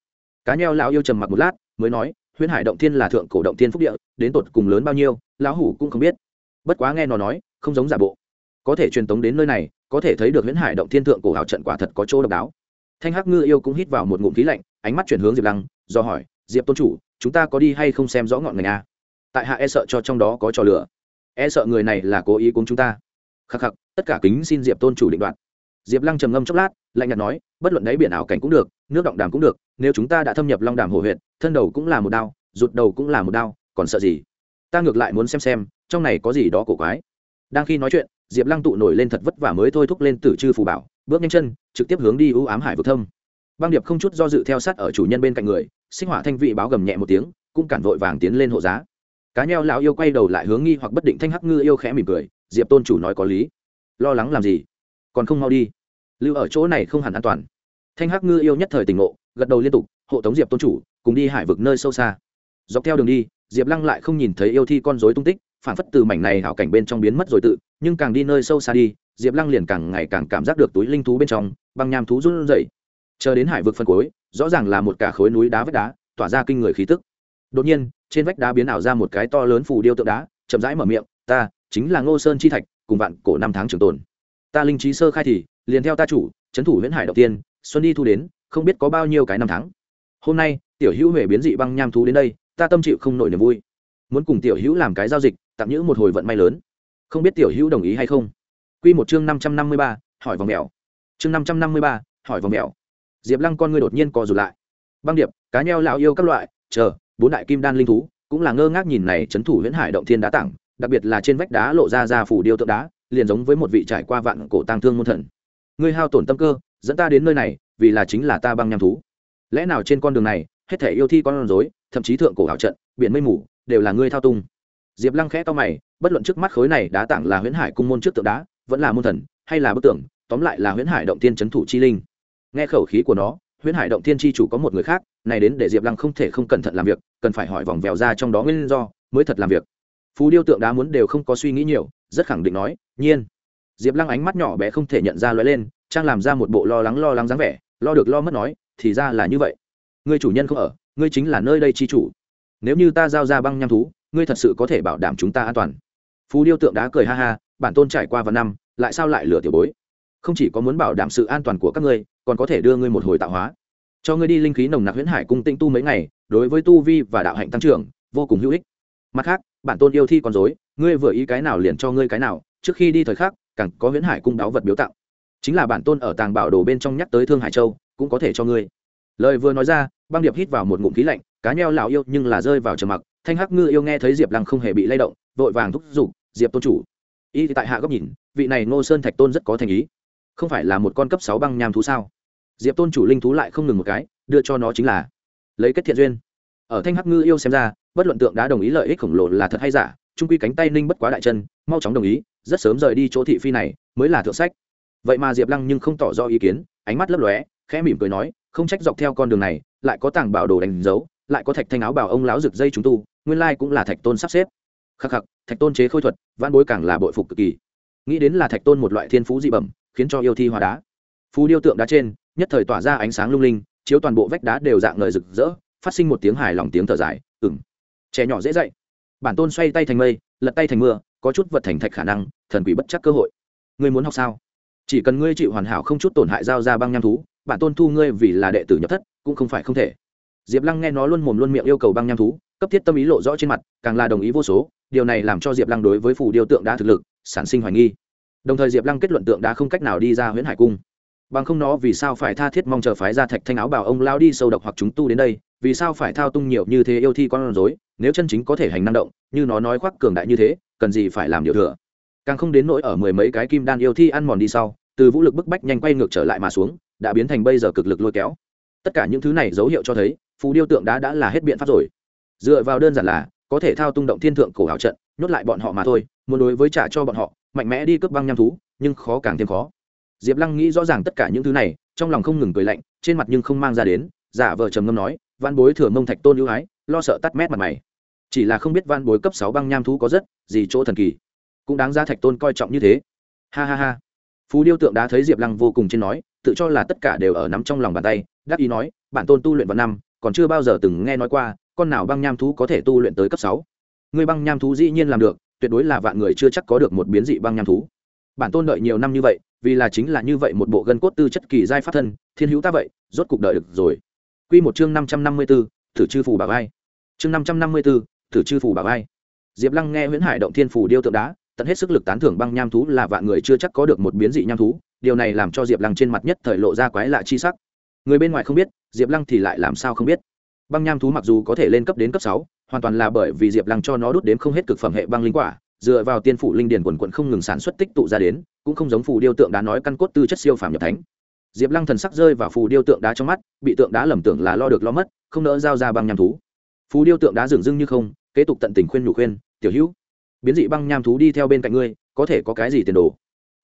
Cá nheo lão yêu trầm mặc một lát mới nói, huyễn hải động thiên là thượng cổ động thiên phúc địa, đến tột cùng lớn bao nhiêu, lão hủ cũng không biết. Bất quá nghe nó nói, không giống giả bộ. Có thể truyền tống đến nơi này, có thể thấy được huyễn hải động thiên thượng cổ hào trận quả thật có chỗ độc đáo. Thanh hắc ngư yêu cũng hít vào một ngụm khí lạnh, ánh mắt chuyển hướng diệp lăng, do hỏi, diệp tôn chủ, chúng ta có đi hay không xem rõ ngọn ngành a tại hạ e sợ cho trong đó có trò lửa. E sợ người này là cố ý cúng chúng ta. Khắc khắc, tất cả kính xin diệp tôn chủ định đoạt diệp lăng trầm ngâm chốc lát, lạnh nhạt nói, bất luận đáy biển ảo cảnh cũng được, nước động đàm cũng được, nếu chúng ta đã thâm nhập long đàm hồ huyện thân đầu cũng là một đao, rụt đầu cũng là một đao, còn sợ gì? Ta ngược lại muốn xem xem, trong này có gì đó cổ quái. Đang khi nói chuyện, diệp lăng tụ nổi lên thật vất vả mới thôi thúc lên tử chư phù bảo, bước nhanh chân, trực tiếp hướng đi ưu ám hải vực thâm. Băng điệp không chút do dự theo sát ở chủ nhân bên cạnh người, sinh hỏa thanh vị báo gầm nhẹ một tiếng, cũng cản vội vàng tiến lên hộ giá. Cá nheo lão yêu quay đầu lại hướng nghi hoặc bất định thanh hắc ngư yêu khẽ mỉm cười, diệp tôn chủ nói có lý. Lo lắng làm gì? Còn không mau đi. Lưu ở chỗ này không hẳn an toàn. Thanh hắc ngư yêu nhất thời tỉnh ngộ gật đầu liên tục hộ tống diệp tôn chủ cùng đi hải vực nơi sâu xa. Dọc theo đường đi diệp lăng lại không nhìn thấy yêu thi con dối tung tích phản phất từ mảnh này hảo cảnh bên trong biến mất rồi tự nhưng càng đi nơi sâu xa đi diệp lăng liền càng ngày càng cảm giác được túi linh thú bên trong băng nham thú run rẩy. Chờ đến hải vực phân cối, rõ ràng là một cả khối núi đá vách đá tỏa ra kinh người khí tức. Đột nhiên trên vách đá biến ảo ra một cái to lớn phù điêu tượng đá chậm rãi mở miệng ta chính là ngô sơn chi thạch cùng vạn cổ năm tháng trường tồn ta linh trí sơ khai thì, liền theo ta chủ trấn thủ huyễn hải đầu tiên, xuân đi thu đến, không biết có bao nhiêu cái năm tháng. Hôm nay, tiểu hữu huệ biến dị băng nham thú đến đây, ta tâm chịu không nổi niềm vui. Muốn cùng tiểu hữu làm cái giao dịch, tạm nhữ một hồi vận may lớn. Không biết tiểu hữu đồng ý hay không? Quy một chương năm trăm năm mươi ba, hỏi vòng mèo chương năm trăm năm mươi ba, hỏi vòng mèo diệp lăng con ngươi đột nhiên co rụt lại. Băng điệp, cá nheo lão yêu các loại, chờ, bốn đại kim đan linh thú, cũng là ngơ ngác nhìn này c thủ huyễn hải động thiên đá tặng đặc biệt là trên vách đá lộ ra ra phủ điêu tượng đá liền giống với một vị trải qua vạn cổ tang thương môn thần. Ngươi hao tổn tâm cơ, dẫn ta đến nơi này, vì là chính là ta băng nham thú. Lẽ nào trên con đường này, hết thể yêu thi con rối, thậm chí thượng cổ hảo trận, biển mây mù, đều là ngươi thao tung diệp lăng khẽ to mày, bất luận trước mắt khối này đá tặng là huyễn hải cung môn trước tượng đá, vẫn là môn thần, hay là bức tượng, tóm lại là huyễn hải động tiên trấn thủ chi linh. Nghe khẩu khí của nó, huyễn hải động tiên chi chủ có một người khác, này đến để diệp lăng không thể không cẩn thận làm việc, cần phải hỏi vòng vèo ra trong đó nguyên do, mới thật làm việc phú điêu tượng đá muốn đều không có suy nghĩ nhiều, rất khẳng định nói, nhiên. Diệp lăng ánh mắt nhỏ bé không thể nhận ra lóe lên, trang làm ra một bộ lo lắng lo lắng dáng vẻ, lo được lo mất nói, thì ra là như vậy. Ngươi chủ nhân không ở, ngươi chính là nơi đây chi chủ. Nếu như ta giao ra băng nham thú, ngươi thật sự có thể bảo đảm chúng ta an toàn. Phú điêu tượng đá cười ha ha, bản tôn trải qua vào năm, lại sao lại lừa tiểu bối? Không chỉ có muốn bảo đảm sự an toàn của các ngươi, còn có thể đưa ngươi một hồi tạo hóa. Cho ngươi đi linh khí nồng nặc huyễn hải cung tinh tu mấy ngày, đối với tu vi và đạo hạnh tăng trưởng, vô cùng hữu ích mặt khác, bản tôn yêu thi còn dối ngươi vừa ý cái nào liền cho ngươi cái nào, trước khi đi thời khắc, càng có huyễn hải cung đáo vật biếu tặng. Chính là bản tôn ở tàng bảo đồ bên trong nhắc tới thương hải châu, cũng có thể cho ngươi. Lời vừa nói ra, băng điệp hít vào một ngụm khí lạnh, cá nheo lão yêu nhưng là rơi vào trầm mặc, thanh hắc ngư yêu nghe thấy diệp lăng không hề bị lay động, vội vàng thúc giục, diệp tôn chủ. Y tại hạ góc nhìn, vị này ngô sơn thạch tôn rất có thành ý. Không phải là một con cấp sáu băng nham thú sao? Diệp tôn chủ linh thú lại không ngừng một cái, đưa cho nó chính là lấy kết thiện duyên. Ở thanh hắc ngư yêu xem ra bất luận tượng đã đồng ý lợi ích khổng lồ là thật hay giả, trung quy cánh tay ninh bất quá đại chân, mau chóng đồng ý, rất sớm rời đi chỗ thị phi này mới là thượng sách. Vậy mà diệp lăng nhưng không tỏ ra ý kiến, ánh mắt lấp lóe, khẽ mỉm cười nói, không trách dọc theo con đường này, lại có tàng bảo đồ đánh dấu, lại có thạch thanh áo bảo ông láo rực dây chúng tu, nguyên lai cũng là thạch tôn sắp xếp. Khắc khắc, thạch tôn chế khôi thuật văn bối càng là bội phục cực kỳ. Nghĩ đến là thạch tôn một loại thiên phú dị bẩm, khiến cho yêu thi hóa đá. Phú điêu tượng đá trên, nhất thời tỏa ra ánh sáng lung linh, chiếu toàn bộ vách đá đều dạng ngời rực rỡ, phát sinh một tiếng hài lòng tiếng thở dài ừng trẻ nhỏ dễ dạy, bản tôn xoay tay thành mây lật tay thành mưa có chút vật thành thạch khả năng thần quỷ bất chắc cơ hội. Ngươi muốn học sao? Chỉ cần ngươi chịu hoàn hảo không chút tổn hại giao ra băng nham thú bản tôn thu ngươi vì là đệ tử nhập thất cũng không phải không thể. Diệp lăng nghe nó luôn mồm luôn miệng yêu cầu băng nham thú cấp thiết tâm ý lộ rõ trên mặt càng là đồng ý vô số điều này làm cho diệp lăng đối với phù điêu tượng đá thực lực sản sinh hoài nghi. Đồng thời diệp lăng kết luận tượng đá không cách nào đi ra huyễn hải cung bằng không nó vì sao phải tha thiết mong chờ phái ra thạch thanh áo bảo ông lao đi sâu độc hoặc chúng tu đến đây, vì sao phải thao tung nhiều như thế yêu thi con rối, nếu chân chính có thể hành năng động, như nó nói khoác cường đại như thế, cần gì phải làm điều thừa. Càng không đến nỗi ở mười mấy cái kim đan yêu thi ăn mòn đi sau, từ vũ lực bức bách nhanh quay ngược trở lại mà xuống, đã biến thành bây giờ cực lực lôi kéo. Tất cả những thứ này dấu hiệu cho thấy, phù điêu tượng đá đã là hết biện pháp rồi. Dựa vào đơn giản là, có thể thao tung động thiên thượng cổ hảo trận, nhốt lại bọn họ mà thôi, muốn đối với trả cho bọn họ, mạnh mẽ đi cướp băng nham thú, nhưng khó càng thêm khó diệp lăng nghĩ rõ ràng tất cả những thứ này, trong lòng không ngừng cười lạnh, trên mặt nhưng không mang ra đến, giả vờ trầm ngâm nói văn bối thừa mông thạch tôn ưu ái, lo sợ tắt mét mặt mày. Chỉ là không biết văn bối cấp sáu băng nham thú có rất gì chỗ thần kỳ, cũng đáng ra thạch tôn coi trọng như thế. Ha ha ha. Phú điêu tượng đã thấy diệp lăng vô cùng trên nói, tự cho là tất cả đều ở nắm trong lòng bàn tay, đắc ý nói, bản tôn tu luyện vào năm, còn chưa bao giờ từng nghe nói qua, con nào băng nham thú có thể tu luyện tới cấp sáu? Người băng nham thú dĩ nhiên làm được, tuyệt đối là vạn người chưa chắc có được một biến dị băng nham thú. Bản tôn đợi nhiều năm như vậy vì là chính là như vậy một bộ gân cốt tư chất kỳ giai pháp thân thiên hữu ta vậy rốt cục đợi được rồi Quy một chương năm trăm năm mươi 554, thử chư phù bảo ai Chương năm trăm năm mươi 554, thử chư phù bảo ai Diệp Lăng nghe Huyền Hải động thiên phù điêu tượng đá, tận hết sức lực tán thưởng băng nham thú là vạn người chưa chắc có được một biến dị nham thú, điều này làm cho Diệp Lăng trên mặt nhất thời lộ ra quái lạ chi sắc. Người bên ngoài không biết, Diệp Lăng thì lại làm sao không biết. Băng nham thú mặc dù có thể lên cấp đến cấp sáu, hoàn toàn là bởi vì Diệp Lăng cho nó đút đến không hết cực phẩm hệ băng linh quả, dựa vào tiên phủ linh điển quần quận không ngừng sản xuất tích tụ ra đến, cũng không giống phù điêu tượng đá nói căn cốt tư chất siêu phàm nhập thánh. Diệp lăng thần sắc rơi vào phù điêu tượng đá trong mắt, bị tượng đá lầm tưởng là lo được lo mất, không nỡ giao ra băng nham thú. Phù điêu tượng đá dừng dưng như không, kế tục tận tình khuyên nhủ khuyên, tiểu hữu, biến dị băng nham thú đi theo bên cạnh ngươi, có thể có cái gì tiền đồ?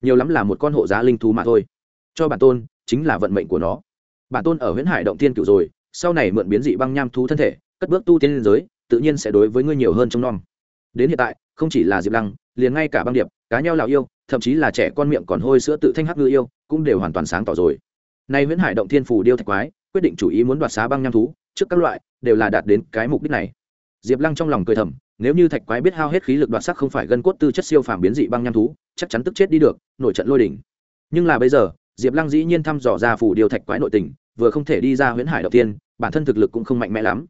Nhiều lắm là một con hộ giá linh thú mà thôi. Cho bản tôn, chính là vận mệnh của nó. Bản tôn ở huyễn hải động tiên cựu rồi, sau này mượn biến dị băng nham thú thân thể, cất bước tu tiên liên giới, tự nhiên sẽ đối với ngươi nhiều hơn trong non đến hiện tại, không chỉ là diệp lăng, liền ngay cả băng điệp, cá nhau lào yêu, thậm chí là trẻ con miệng còn hôi sữa tự thanh hắc ngư yêu, cũng đều hoàn toàn sáng tỏ rồi. Nay nguyễn hải động thiên phủ điêu thạch quái, quyết định chủ ý muốn đoạt xá băng nham thú, trước các loại, đều là đạt đến cái mục đích này. Diệp lăng trong lòng cười thầm, nếu như thạch quái biết hao hết khí lực đoạt sắc không phải gân cốt tư chất siêu phàm biến dị băng nham thú, chắc chắn tức chết đi được, nổi trận lôi đỉnh nhưng là bây giờ, diệp lăng dĩ nhiên thăm dò ra phủ điều thạch quái nội tình, vừa không thể đi ra huyễn hải đầu tiên bản thân thực lực cũng không mạnh mẽ lắm.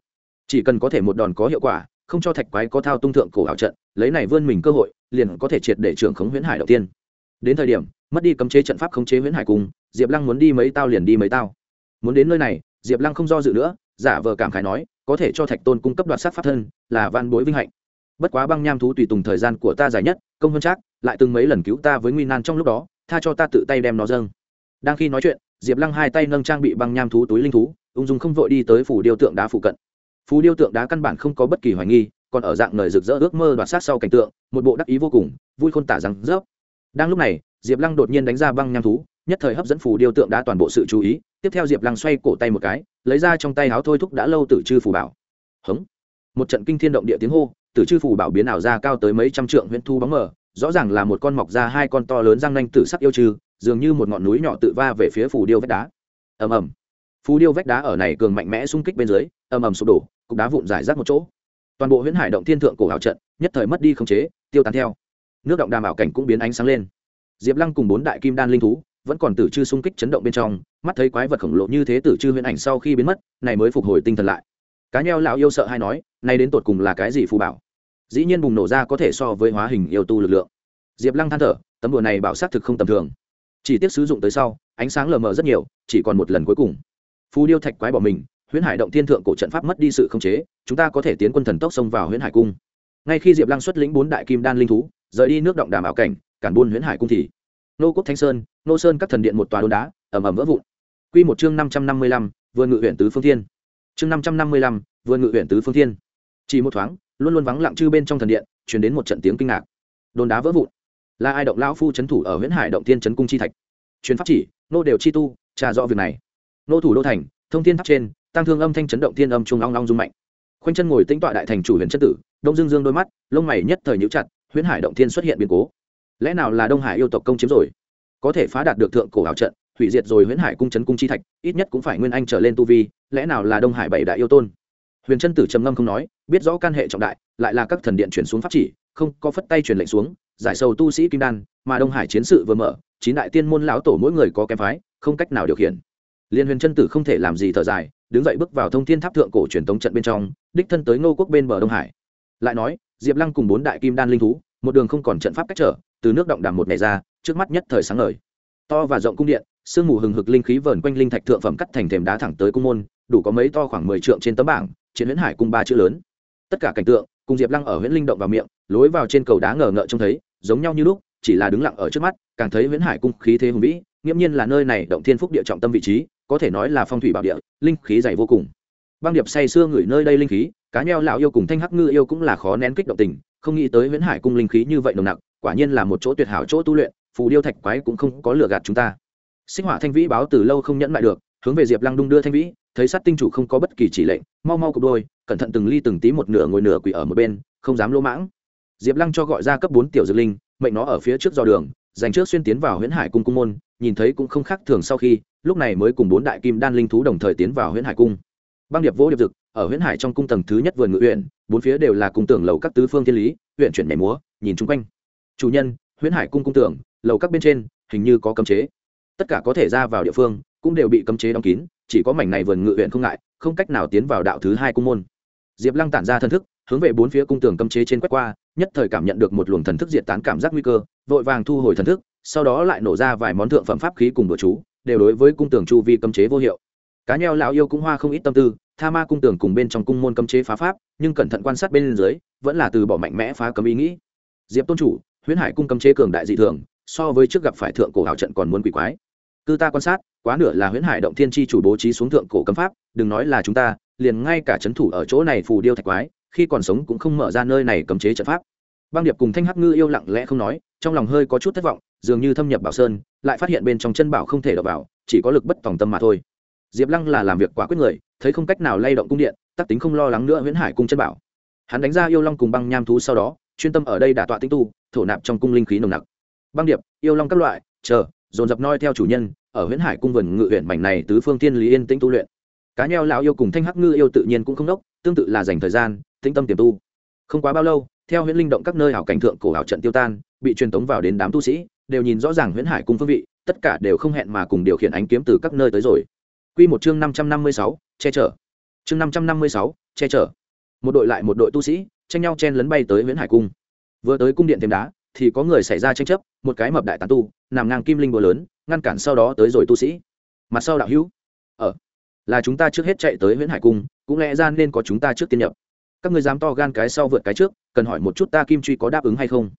Chỉ cần có thể một đòn có hiệu quả không cho thạch quái có thao tung thượng cổ ảo trận, lấy này vươn mình cơ hội, liền có thể triệt để trưởng khống huyễn hải đầu tiên. Đến thời điểm, mất đi cấm chế trận pháp khống chế huyễn hải cùng, diệp lăng muốn đi mấy tao liền đi mấy tao. Muốn đến nơi này, diệp lăng không do dự nữa, giả vờ cảm khái nói, có thể cho thạch tôn cung cấp đoạt sát pháp thân, là van bối vinh hạnh. Bất quá băng nham thú tùy tùng thời gian của ta dài nhất, công hơn chắc, lại từng mấy lần cứu ta với nguy nan trong lúc đó, tha cho ta tự tay đem nó dâng. Đang khi nói chuyện, diệp lăng hai tay nâng trang bị băng nham thú túi linh thú, ung dung không vội đi tới phủ điêu tượng đá phụ cận phú điêu tượng đá căn bản không có bất kỳ hoài nghi, còn ở dạng lời rực rỡ ước mơ đoạt sát sau cảnh tượng, một bộ đắc ý vô cùng, vui khôn tả rằng, rớp. Đang lúc này, diệp lăng đột nhiên đánh ra băng nham thú, nhất thời hấp dẫn phù điêu tượng đá toàn bộ sự chú ý, tiếp theo diệp lăng xoay cổ tay một cái, lấy ra trong tay áo thôi thúc đã lâu tử chư phù bảo. Hống. Một trận kinh thiên động địa tiếng hô, tử chư phù bảo biến ảo ra cao tới mấy trăm trượng huyện thu bóng mờ, rõ ràng là một con mọc ra hai con to lớn răng nanh tử sắc yêu trừ dường như một ngọn núi nhỏ tự va về phía phù điêu vách đá. Ầm ầm. Phù điêu vách đá ở này cường mạnh mẽ xung kích bên dưới, ầm ầm sụp đổ cục đá vụn giải rác một chỗ. Toàn bộ huyễn hải động thiên thượng cổ hào trận, nhất thời mất đi khống chế, tiêu tán theo. Nước động đàm ảo cảnh cũng biến ánh sáng lên. Diệp lăng cùng bốn đại kim đan linh thú vẫn còn tử chư xung kích chấn động bên trong, mắt thấy quái vật khổng lồ như thế tử chư huyễn ảnh sau khi biến mất, này mới phục hồi tinh thần lại. Cá nheo lão yêu sợ hay nói, nay đến tột cùng là cái gì phù bảo? Dĩ nhiên bùng nổ ra có thể so với hóa hình yêu tu lực lượng. Diệp lăng than thở, tấm đùa này bảo xác thực không tầm thường. Chỉ tiếc sử dụng tới sau, ánh sáng lờ mờ rất nhiều, chỉ còn một lần cuối cùng. Phù điêu thạch quái bỏ mình huyễn hải động thiên thượng cổ trận pháp mất đi sự khống chế, chúng ta có thể tiến quân thần tốc xông vào huyễn hải cung. Ngay khi diệp lăng xuất lĩnh bốn đại kim đan linh thú, rời đi nước động đàm ảo cảnh, cản buôn huyễn hải cung thì, nô quốc thanh sơn, nô sơn các thần điện một tòa đôn đá ẩm ẩm vỡ vụn. Q một chương năm trăm năm mươi lăm vừa ngự huyện tứ phương thiên. Chương năm trăm năm mươi lăm vừa ngự huyện tứ phương thiên. Chỉ một thoáng, luôn luôn vắng lặng chư bên trong thần điện chuyển đến một trận tiếng kinh ngạc. Đôn đá vỡ vụn. Là ai động lão phu c thủ ở huyễn hải động thiên trấn cung chi thạch? Chuyến pháp chỉ, nô đều chi tu, trà rõ việc này. Nô thủ đô thành, thông thiên tháp trên tăng thương âm thanh chấn động thiên âm trung long long rung mạnh. Khoanh chân ngồi tĩnh tọa đại thành chủ huyền chân tử, đông dương dương đôi mắt, lông mày nhất thời nhíu chặt, huyễn hải động thiên xuất hiện biến cố. Lẽ nào là đông hải yêu tộc công chiếm rồi? Có thể phá đạt được thượng cổ hảo trận, hủy diệt rồi huyễn hải cung chấn cung chi thạch, ít nhất cũng phải nguyên anh trở lên tu vi, lẽ nào là đông hải bảy đại yêu tôn? Huyền chân tử trầm ngâm không nói, biết rõ căn hệ trọng đại, lại là các thần điện chuyển xuống pháp chỉ, không có phất tay truyền lệnh xuống, giải sầu tu sĩ kim đan, mà đông hải chiến sự vừa mở, chín đại tiên môn lão tổ mỗi người có kém phái, không cách nào điều khiển. Liên huyền chân tử không thể làm gì thở dài đứng dậy bước vào thông thiên tháp thượng cổ truyền tống trận bên trong, đích thân tới ngô quốc bên bờ đông hải. Lại nói, diệp lăng cùng bốn đại kim đan linh thú, một đường không còn trận pháp cách trở, từ nước động đàm một ngày ra, trước mắt nhất thời sáng ngời. To và rộng cung điện, sương mù hừng hực linh khí vờn quanh linh thạch thượng phẩm cắt thành thềm đá thẳng tới cung môn, đủ có mấy to khoảng mười trượng trên tấm bảng, trên huyễn hải cung ba chữ lớn. Tất cả cảnh tượng, cùng diệp lăng ở huyễn linh động vào miệng, lối vào trên cầu đá ngờ ngợ trông thấy, giống nhau như lúc, chỉ là đứng lặng ở trước mắt, càng thấy huyễn hải cung khí thế hùng vĩ, nghiễm nhiên là nơi này động thiên phúc địa trọng tâm vị trí có thể nói là phong thủy bảo địa, linh khí dày vô cùng. Băng điệp say sưa ngửi nơi đây linh khí, cá nheo lão yêu cùng thanh hắc ngư yêu cũng là khó nén kích động tình, không nghĩ tới huyễn hải cung linh khí như vậy nồng nặc, quả nhiên là một chỗ tuyệt hảo chỗ tu luyện, phù điêu thạch quái cũng không có lừa gạt chúng ta. Sinh hỏa thanh vĩ báo từ lâu không nhẫn lại được, hướng về diệp lăng đung đưa thanh vĩ, thấy sát tinh chủ không có bất kỳ chỉ lệnh, mau mau cục đôi, cẩn thận từng ly từng tí một nửa ngồi nửa quỷ ở một bên, không dám lỗ mãng. Diệp lăng cho gọi ra cấp bốn tiểu dược linh, mệnh nó ở phía trước do đường, dành trước xuyên tiến vào huyễn hải cung cung môn, nhìn thấy cũng không khác thường sau khi lúc này mới cùng bốn đại kim đan linh thú đồng thời tiến vào huyễn hải cung. Băng điệp vô điệp dực, ở huyễn hải trong cung tầng thứ nhất vườn ngự huyện, bốn phía đều là cung tưởng lầu các tứ phương thiên lý, huyện chuyển nhảy múa, nhìn chung quanh. Chủ nhân, huyễn hải cung cung tưởng, lầu các bên trên, hình như có cấm chế. Tất cả có thể ra vào địa phương, cũng đều bị cấm chế đóng kín, chỉ có mảnh này vườn ngự huyện không ngại, không cách nào tiến vào đạo thứ hai cung môn. Diệp lăng tản ra thân thức, hướng về bốn phía cung tường cấm chế trên quét qua, nhất thời cảm nhận được một luồng thần thức diệt tán cảm giác nguy cơ, vội vàng thu hồi thần thức, sau đó lại nổ ra vài món thượng phẩm pháp khí cùng đồ chú đều đối với cung tường chu vi cấm chế vô hiệu. Cá nheo lão yêu cũng hoa không ít tâm tư, tha ma cung tường cùng bên trong cung môn cấm chế phá pháp, nhưng cẩn thận quan sát bên dưới, vẫn là từ bỏ mạnh mẽ phá cấm ý nghĩ. Diệp tôn chủ, huyễn hải cung cấm chế cường đại dị thường, so với trước gặp phải thượng cổ hảo trận còn muốn quỷ quái. Cư ta quan sát, quá nửa là huyễn hải động thiên chi chủ bố trí xuống thượng cổ cấm pháp, đừng nói là chúng ta, liền ngay cả c thủ ở chỗ này phù điêu thạch quái, khi còn sống cũng không mở ra nơi này cấm chế trận pháp. Băng điệp cùng thanh hắc ngư yêu lặng lẽ không nói, trong lòng hơi có chút thất vọng, dường như thâm nhập bảo sơn lại phát hiện bên trong chân bảo không thể đập vào, chỉ có lực bất tòng tâm mà thôi. Diệp lăng là làm việc quá quyết người, thấy không cách nào lay động cung điện, tắc tính không lo lắng nữa huyễn hải cung chân bảo. Hắn đánh ra yêu long cùng băng nham thú sau đó, chuyên tâm ở đây đả tọa tinh tu, thổ nạp trong cung linh khí nồng nặc. Băng điệp, yêu long các loại, chờ, dồn dập noi theo chủ nhân, ở huyễn hải cung vườn ngự huyện mảnh này tứ phương tiên lý yên tĩnh tu luyện. Cá nheo lão yêu cùng thanh hắc ngư yêu tự nhiên cũng không đốc tương tự là dành thời gian, tĩnh tâm tiềm tu. Không quá bao lâu, theo huyễn linh động các nơi hảo cảnh thượng cổ hảo trận tiêu tan, bị truyền tống vào đến đám tu sĩ đều nhìn rõ ràng huyễn hải cung phương vị, tất cả đều không hẹn mà cùng điều khiển ánh kiếm từ các nơi tới rồi. Quy một chương năm trăm năm mươi sáu, che chở. Chương năm trăm năm mươi sáu, che chở. Một đội lại một đội tu sĩ, tranh nhau chen lấn bay tới huyễn hải cung. Vừa tới cung điện thêm đá, thì có người xảy ra tranh chấp, một cái mập đại tán tu, nằm ngang kim linh búa lớn, ngăn cản sau đó tới rồi tu sĩ. Mặt sau đạo hữu, ở, là chúng ta trước hết chạy tới huyễn hải cung, cũng lẽ ra nên có chúng ta trước tiên nhập. Các người dám to gan cái sau vượt cái trước, cần hỏi một chút ta kim truy có đáp ứng hay không?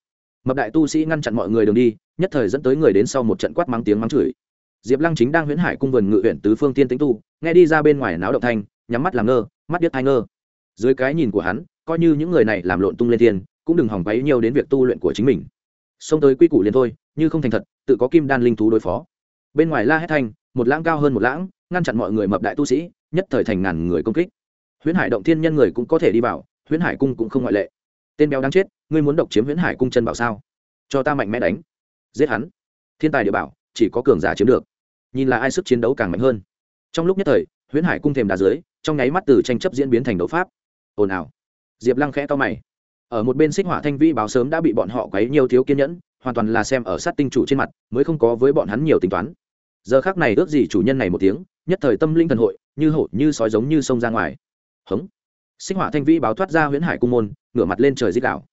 Mập đại tu sĩ ngăn chặn mọi người đường đi, nhất thời dẫn tới người đến sau một trận quát mắng tiếng mắng chửi. Diệp lăng chính đang huyễn hải cung vườn ngự huyện tứ phương tiên tính tu, nghe đi ra bên ngoài náo động thanh, nhắm mắt làm ngơ, mắt điếc thai ngơ. Dưới cái nhìn của hắn, coi như những người này làm lộn tung lên thiên, cũng đừng hỏng bấy nhiều đến việc tu luyện của chính mình. Xông tới quy củ liền thôi, như không thành thật, tự có kim đan linh thú đối phó. Bên ngoài la hét thanh, một lãng cao hơn một lãng, ngăn chặn mọi người mập đại tu sĩ, nhất thời thành ngàn người công kích. Huyễn hải động thiên nhân người cũng có thể đi vào, huyễn hải cung cũng không ngoại lệ tên béo đáng chết, ngươi muốn độc chiếm huyễn hải cung chân bảo sao? Cho ta mạnh mẽ đánh. Giết hắn. Thiên tài địa bảo, chỉ có cường giả chiếm được. Nhìn là ai sức chiến đấu càng mạnh hơn. Trong lúc nhất thời, huyễn hải cung thềm đá dưới, trong nháy mắt từ tranh chấp diễn biến thành đấu pháp. Ồn ào. Diệp lăng khẽ to mày. Ở một bên xích hỏa thanh vi báo sớm đã bị bọn họ quấy nhiều thiếu kiên nhẫn, hoàn toàn là xem ở sát tinh chủ trên mặt, mới không có với bọn hắn nhiều tính toán. Giờ khác này ước gì chủ nhân này một tiếng, nhất thời tâm linh thần hội, như hổ, như sói giống như sông ra ngoài. Hống xích hỏa thanh vĩ báo thoát ra huyễn hải cung môn, ngửa mặt lên trời dích đạo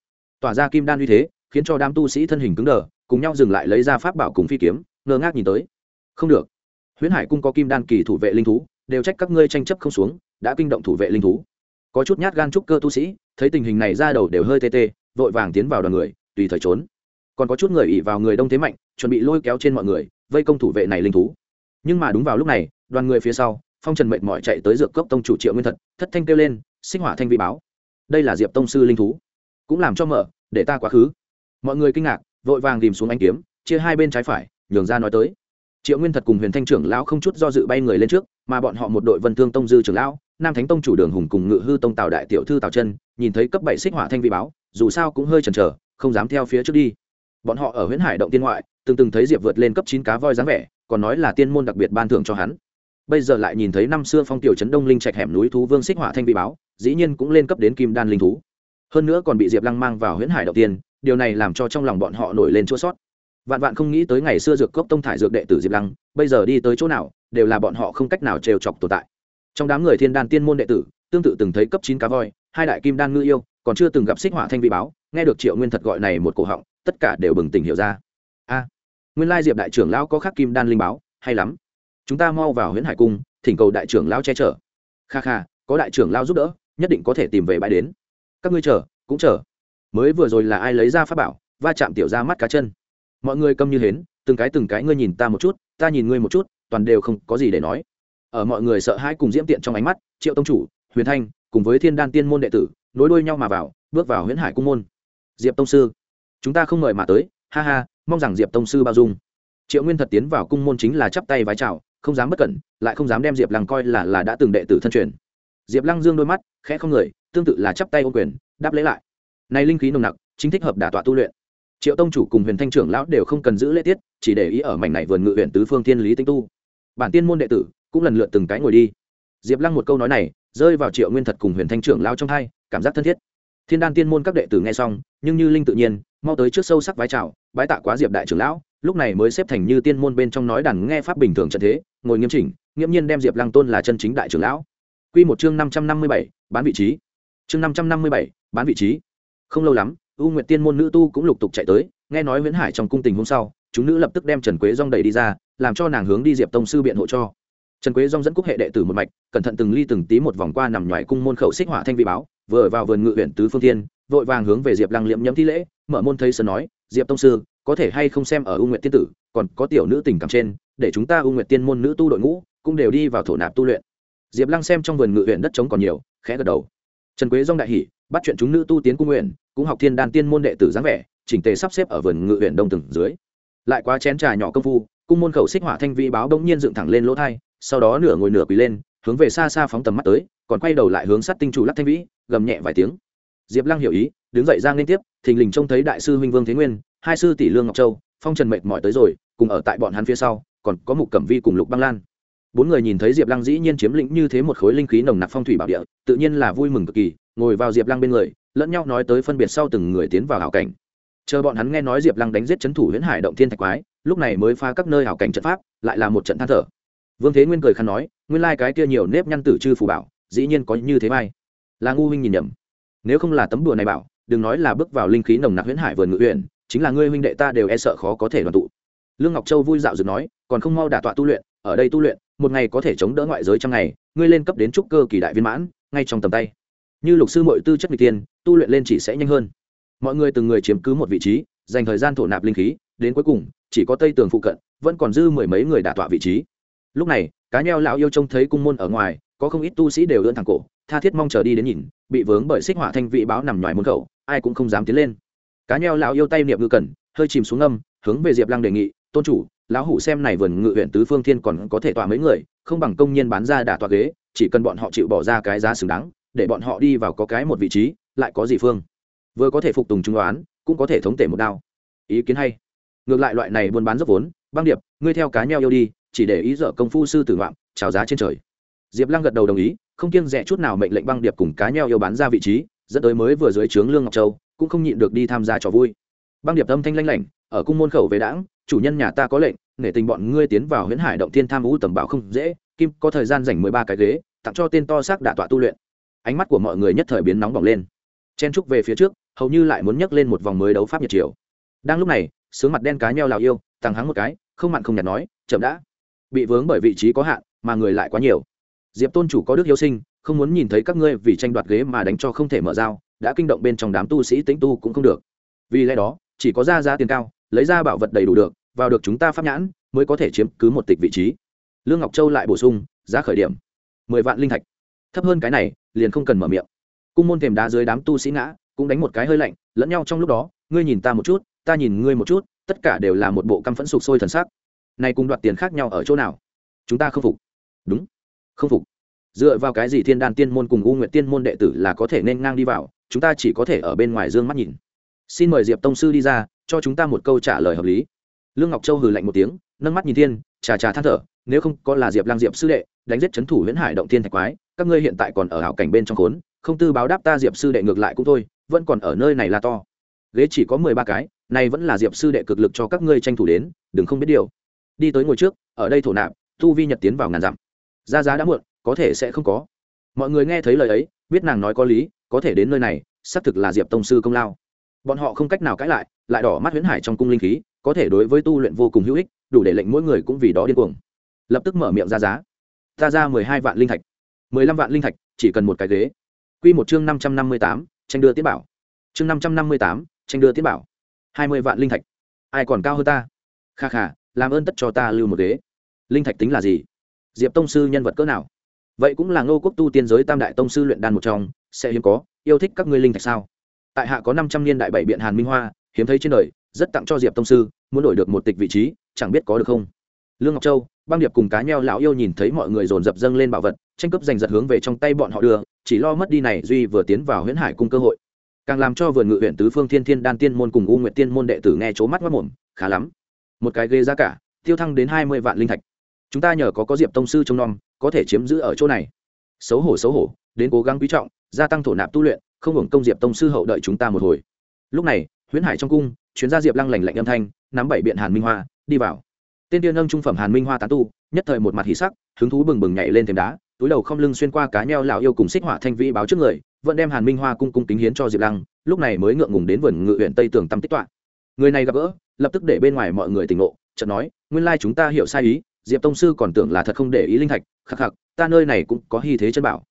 tỏa ra kim đan uy thế, khiến cho đám tu sĩ thân hình cứng đờ, cùng nhau dừng lại lấy ra pháp bảo cùng phi kiếm, ngơ ngác nhìn tới. Không được. Huyễn hải cung có kim đan kỳ thủ vệ linh thú, đều trách các ngươi tranh chấp không xuống, đã kinh động thủ vệ linh thú. Có chút nhát gan trúc cơ tu sĩ, thấy tình hình này ra đầu đều hơi tê tê, vội vàng tiến vào đoàn người, tùy thời trốn. Còn có chút người ỉ vào người đông thế mạnh, chuẩn bị lôi kéo trên mọi người, vây công thủ vệ này linh thú. Nhưng mà đúng vào lúc này, đoàn người phía sau, phong trần mệt mỏi chạy tới dược cốc tông chủ triệu nguyên thật, thất thanh kêu lên sinh hỏa thanh vi báo. Đây là diệp tông sư linh thú, cũng làm cho mở, để ta quá khứ. Mọi người kinh ngạc, vội vàng tìm xuống anh kiếm, chia hai bên trái phải, nhường ra nói tới. Triệu nguyên thật cùng huyền thanh trưởng lão không chút do dự bay người lên trước, mà bọn họ một đội vân thương tông dư trưởng lão, nam thánh tông chủ đường hùng cùng ngự hư tông tào đại tiểu thư tào chân, nhìn thấy cấp bảy xích hỏa thanh vi báo, dù sao cũng hơi chần chờ, không dám theo phía trước đi. Bọn họ ở huyễn hải động tiên ngoại, từng từng thấy diệp vượt lên cấp chín cá voi dáng vẻ, còn nói là tiên môn đặc biệt ban thưởng cho hắn. Bây giờ lại nhìn thấy năm xưa phong tiểu trấn đông linh trạch hẻm núi thú vương xích hỏa thanh vi báo dĩ nhiên cũng lên cấp đến kim đan linh thú. Hơn nữa còn bị diệp lăng mang vào huyễn hải đầu tiên, điều này làm cho trong lòng bọn họ nổi lên chỗ sót vạn vạn không nghĩ tới ngày xưa dược cốc tông thải dược đệ tử diệp lăng, bây giờ đi tới chỗ nào, đều là bọn họ không cách nào trêu chọc tồn tại. Trong đám người thiên đan tiên môn đệ tử, tương tự từng thấy cấp chín cá voi, hai đại kim đan ngư yêu, còn chưa từng gặp xích hỏa thanh vi báo, nghe được triệu nguyên thật gọi này một cổ họng, tất cả đều bừng tỉnh hiểu ra. A, nguyên lai diệp đại trưởng lão có khắc kim đan linh báo, hay lắm. Chúng ta mau vào huyễn hải cung, thỉnh cầu đại trưởng lão che chở. Kha kha, có đại trưởng lão giúp đỡ nhất định có thể tìm về bãi đến. Các ngươi chờ, cũng chờ. Mới vừa rồi là ai lấy ra pháp bảo, va chạm tiểu ra mắt cá chân. Mọi người câm như hến, từng cái từng cái ngươi nhìn ta một chút, ta nhìn ngươi một chút, toàn đều không có gì để nói. Ở mọi người sợ hãi cùng diễm tiện trong ánh mắt, triệu tông chủ, huyền thanh, cùng với thiên đan tiên môn đệ tử, nối đuôi nhau mà vào, bước vào huyễn hải cung môn. Diệp tông sư, chúng ta không mời mà tới, ha ha, mong rằng diệp tông sư bao dung. Triệu nguyên thật tiến vào cung môn chính là chắp tay vái chào, không dám bất cẩn, lại không dám đem diệp lăng coi là là đã từng đệ tử thân truyền diệp lăng dương đôi mắt khẽ không người, tương tự là chắp tay ô quyền, đáp lễ lại. Này linh khí nồng nặc, chính thích hợp đả tọa tu luyện. Triệu tông chủ cùng huyền thanh trưởng lão đều không cần giữ lễ tiết, chỉ để ý ở mảnh này vườn ngự huyện tứ phương thiên lý tinh tu. Bản tiên môn đệ tử cũng lần lượt từng cái ngồi đi. Diệp lăng một câu nói này, rơi vào triệu nguyên thật cùng huyền thanh trưởng lao trong hai, cảm giác thân thiết. Thiên đan tiên môn các đệ tử nghe xong, nhưng như linh tự nhiên, mau tới trước sâu sắc vái chào, bái tạ quá diệp đại trưởng lão, lúc này mới xếp thành như tiên môn bên trong nói đàn nghe pháp bình thường trận thế, ngồi nghiêm chỉnh, nghiễm nhiên đem diệp lăng tôn là chân chính đại trưởng lão. Quy một chương năm trăm năm mươi bảy, bán vị trí. Chương năm trăm năm mươi bảy, bán vị trí. Không lâu lắm, u nguyệt tiên môn nữ tu cũng lục tục chạy tới, nghe nói nguyễn hải trong cung tình hôm sau, chúng nữ lập tức đem trần quế Dung đẩy đi ra, làm cho nàng hướng đi diệp tông sư biện hộ cho. Trần quế Dung dẫn cúc hệ đệ tử một mạch, cẩn thận từng ly từng tí một vòng qua nằm ngoài cung môn khẩu xích hỏa thanh vị báo, vừa vào vườn ngự huyện tứ phương thiên vội vàng hướng về diệp lăng liệm nhậm thi lễ, mở môn thấy sơn nói, diệp tông sư, có thể hay không xem ở u Nguyệt tiên tử, còn có tiểu nữ tình cảm trên, để chúng ta u Nguyệt tiên môn nữ tu đội ngũ, cũng đều đi vào thổ nạp tu luyện diệp lăng xem trong vườn ngự huyện đất trống còn nhiều, khẽ gật đầu. Trần quế dong đại hỷ bắt chuyện chúng nữ tu tiến cung nguyện, cũng học thiên đan tiên môn đệ tử dáng vẻ, chỉnh tề sắp xếp ở vườn ngự huyện đông từng dưới. Lại quá chén trà nhỏ công phu, cung môn khẩu xích hỏa thanh vi báo bỗng nhiên dựng thẳng lên lỗ thai, sau đó nửa ngồi nửa quỳ lên, hướng về xa xa phóng tầm mắt tới, còn quay đầu lại hướng sát tinh chủ lắc thanh vĩ, gầm nhẹ vài tiếng. Diệp lăng hiểu ý, đứng dậy giang liên tiếp, thình lình trông thấy đại sư huynh vương thế nguyên, hai sư tỷ lương ngọc châu, phong trần mệt mỏi tới rồi, cùng ở tại bọn hắn phía sau, còn có mục cẩm vi cùng lục băng lan bốn người nhìn thấy diệp lăng dĩ nhiên chiếm lĩnh như thế một khối linh khí nồng nặc phong thủy bảo địa, tự nhiên là vui mừng cực kỳ, ngồi vào diệp lăng bên người, lẫn nhau nói tới phân biệt sau từng người tiến vào hảo cảnh. Chờ bọn hắn nghe nói diệp lăng đánh giết c h ấ n thủ huyễn hải động thiên thạch quái, lúc này mới pha các nơi hảo cảnh trận pháp, lại là một trận than thở. Vương thế nguyên cười khăn nói, nguyên lai、like、cái kia nhiều nếp nhăn tử chư phù bảo, dĩ nhiên có như thế mai là ngu huynh nhìn nhầm. Nếu không là tấm đùa này bảo, đừng nói là bước vào linh khí nồng nặc huyễn hải vườn ngự huyện chính là ngươi huynh đệ ta đều e sợ khó có thể đoàn tụ. Lương ngọc châu vui dạo dựng nói, còn không mau đả tọa tu luyện, ở đây tu luyện một ngày có thể chống đỡ ngoại giới trăm ngày, ngươi lên cấp đến trúc cơ kỳ đại viên mãn, ngay trong tầm tay. Như lục sư mọi tư chất n g tiên tu luyện lên chỉ sẽ nhanh hơn. Mọi người từng người chiếm cứ một vị trí, dành thời gian thổ nạp linh khí, đến cuối cùng, chỉ có tây tường phụ cận, vẫn còn dư mười mấy người đả tọa vị trí. Lúc này, cá nheo lão yêu trông thấy cung môn ở ngoài, có không ít tu sĩ đều ưỡn thẳng cổ, tha thiết mong chờ đi đến nhìn, bị vướng bởi xích hỏa thanh vị báo nằm ngoài môn khẩu, ai cũng không dám tiến lên. Cá nheo lão yêu tay niệm ngư cần, hơi chìm xuống âm hướng về diệp lăng đề nghị tôn chủ, lão hủ xem này vườn ngự huyện tứ phương thiên còn có thể tỏa mấy người, không bằng công nhân bán ra đả tòa ghế, chỉ cần bọn họ chịu bỏ ra cái giá xứng đáng, để bọn họ đi vào có cái một vị trí, lại có gì phương. Vừa có thể phục tùng trung đoán, cũng có thể thống tể một đao. Ý kiến hay. Ngược lại loại này buôn bán dốc vốn, băng điệp, ngươi theo cá nheo yêu đi, chỉ để ý dở công phu sư tử ngoạm trào giá trên trời. Diệp lăng gật đầu đồng ý, không kiêng rẽ chút nào mệnh lệnh băng điệp cùng cá nheo yêu bán ra vị trí, dẫn tới mới vừa dưới trướng lương ngọc châu, cũng không nhịn được đi tham gia trò vui. Băng điệp âm thanh lanh lảnh ở cung môn khẩu về đãng chủ nhân nhà ta có lệnh, nể tình bọn ngươi tiến vào huyễn hải động thiên tham vũ tầm bảo không dễ, kim có thời gian dành mười ba cái ghế, tặng cho tên to xác đạ tọa tu luyện. Ánh mắt của mọi người nhất thời biến nóng bỏng lên. Chen trúc về phía trước, hầu như lại muốn nhấc lên một vòng mới đấu pháp nhiệt chiều. Đang lúc này, sướng mặt đen cá nheo lào yêu tăng hắng một cái, không mặn không nhạt nói, chậm đã. Bị vướng bởi vị trí có hạn, mà người lại quá nhiều. Diệp tôn chủ có đức yêu sinh, không muốn nhìn thấy các ngươi vì tranh đoạt ghế mà đánh cho không thể mở dao đã kinh động bên trong đám tu sĩ tĩnh tu cũng không được. Vì lẽ đó, chỉ có ra giá tiền cao lấy ra bảo vật đầy đủ được, vào được chúng ta pháp nhãn, mới có thể chiếm cứ một tịch vị trí. Lương ngọc châu lại bổ sung, giá khởi điểm, mười vạn linh thạch. Thấp hơn cái này, liền không cần mở miệng. Cung môn thềm đá dưới đám tu sĩ ngã, cũng đánh một cái hơi lạnh, lẫn nhau trong lúc đó, ngươi nhìn ta một chút, ta nhìn ngươi một chút, tất cả đều là một bộ căm phẫn sụp sôi thần sắc. Này cùng đoạt tiền khác nhau ở chỗ nào? Chúng ta không phục. Đúng, không phục. Dựa vào cái gì thiên đan tiên môn cùng u nguyện tiên môn đệ tử là có thể nên ngang đi vào, chúng ta chỉ có thể ở bên ngoài dương mắt nhìn. Xin mời diệp tông sư đi ra cho chúng ta một câu trả lời hợp lý. Lương ngọc châu hừ lạnh một tiếng, nâng mắt nhìn thiên trà trà than thở, nếu không có là diệp lang diệp sư đệ, đánh giết c thủ huyễn hải động thiên thạch quái, các ngươi hiện tại còn ở hảo cảnh bên trong khốn, không tư báo đáp ta diệp sư đệ ngược lại cũng thôi, vẫn còn ở nơi này là to. Ghế chỉ có mười ba cái này vẫn là diệp sư đệ cực lực cho các ngươi tranh thủ đến, đừng không biết điều. Đi tới ngồi trước, ở đây thổ nạp, tu vi nhật tiến vào ngàn dặm. Ra giá đã muộn, có thể sẽ không có. Mọi người nghe thấy lời ấy, biết nàng nói có lý, có thể đến nơi này, xác thực là diệp tông sư công lao. Bọn họ không cách nào cãi lại lại đỏ mắt huyễn hải trong cung linh khí, có thể đối với tu luyện vô cùng hữu ích, đủ để lệnh mỗi người cũng vì đó điên cuồng. Lập tức mở miệng ra giá. Ta ra mười hai vạn linh thạch. mười lăm vạn linh thạch, chỉ cần một cái ghế. Quy một chương năm trăm năm mươi tám, tranh đưa tiết bảo. Chương năm trăm năm mươi tám, tranh đưa tiết bảo. hai mươi vạn linh thạch. Ai còn cao hơn ta? Kha kha, làm ơn tất cho ta lưu một ghế. Linh thạch tính là gì? Diệp tông sư nhân vật cỡ nào? Vậy cũng là ngô quốc tu tiên giới tam đại tông sư luyện đan một trong, sẽ hiếm có, yêu thích các ngươi linh thạch sao? Tại hạ có năm trăm niên đại bảy biện hàn minh hoa hiếm thấy trên đời, rất tặng cho diệp tông sư, muốn đổi được một tịch vị trí, chẳng biết có được không? Lương ngọc châu, băng điệp cùng cá nheo lão yêu nhìn thấy mọi người dồn dập dâng lên bảo vật, tranh cướp giành giật hướng về trong tay bọn họ đưa, chỉ lo mất đi này, duy vừa tiến vào huyễn hải cung cơ hội. Càng làm cho vườn ngự huyện tứ phương thiên thiên đan tiên môn cùng u nguyện tiên môn đệ tử nghe c mắt mất mồm khá lắm. Một cái ghê giá cả, tiêu thăng đến hai mươi vạn linh thạch. Chúng ta nhờ có có diệp tông sư trông nom, có thể chiếm giữ ở chỗ này. Xấu hổ xấu hổ, đến cố gắng quý trọng, gia tăng thổ nạp tu luyện, không hưởng công diệp tông sư hậu đợi chúng ta một hồi. Lúc này huyễn hải trong cung, chuyến gia diệp lăng lành lạnh âm thanh, nắm bảy biện hàn minh hoa, đi vào. Tên tiên nâng trung phẩm hàn minh hoa tán tu, nhất thời một mặt hỉ sắc, hứng thú bừng bừng nhảy lên thềm đá, túi đầu không lưng xuyên qua cá nheo lão yêu cùng xích hỏa thanh vĩ báo trước người, vẫn đem hàn minh hoa cung cung kính hiến cho diệp lăng, lúc này mới ngượng ngùng đến vườn ngự huyện tây tường tâm tích tọa. Người này gặp gỡ, lập tức để bên ngoài mọi người tỉnh ngộ, chợt nói, nguyên lai chúng ta hiểu sai ý, diệp tông sư còn tưởng là thật không để ý linh thạch, khắc khắc, ta nơi này cũng có hy thế chân bảo.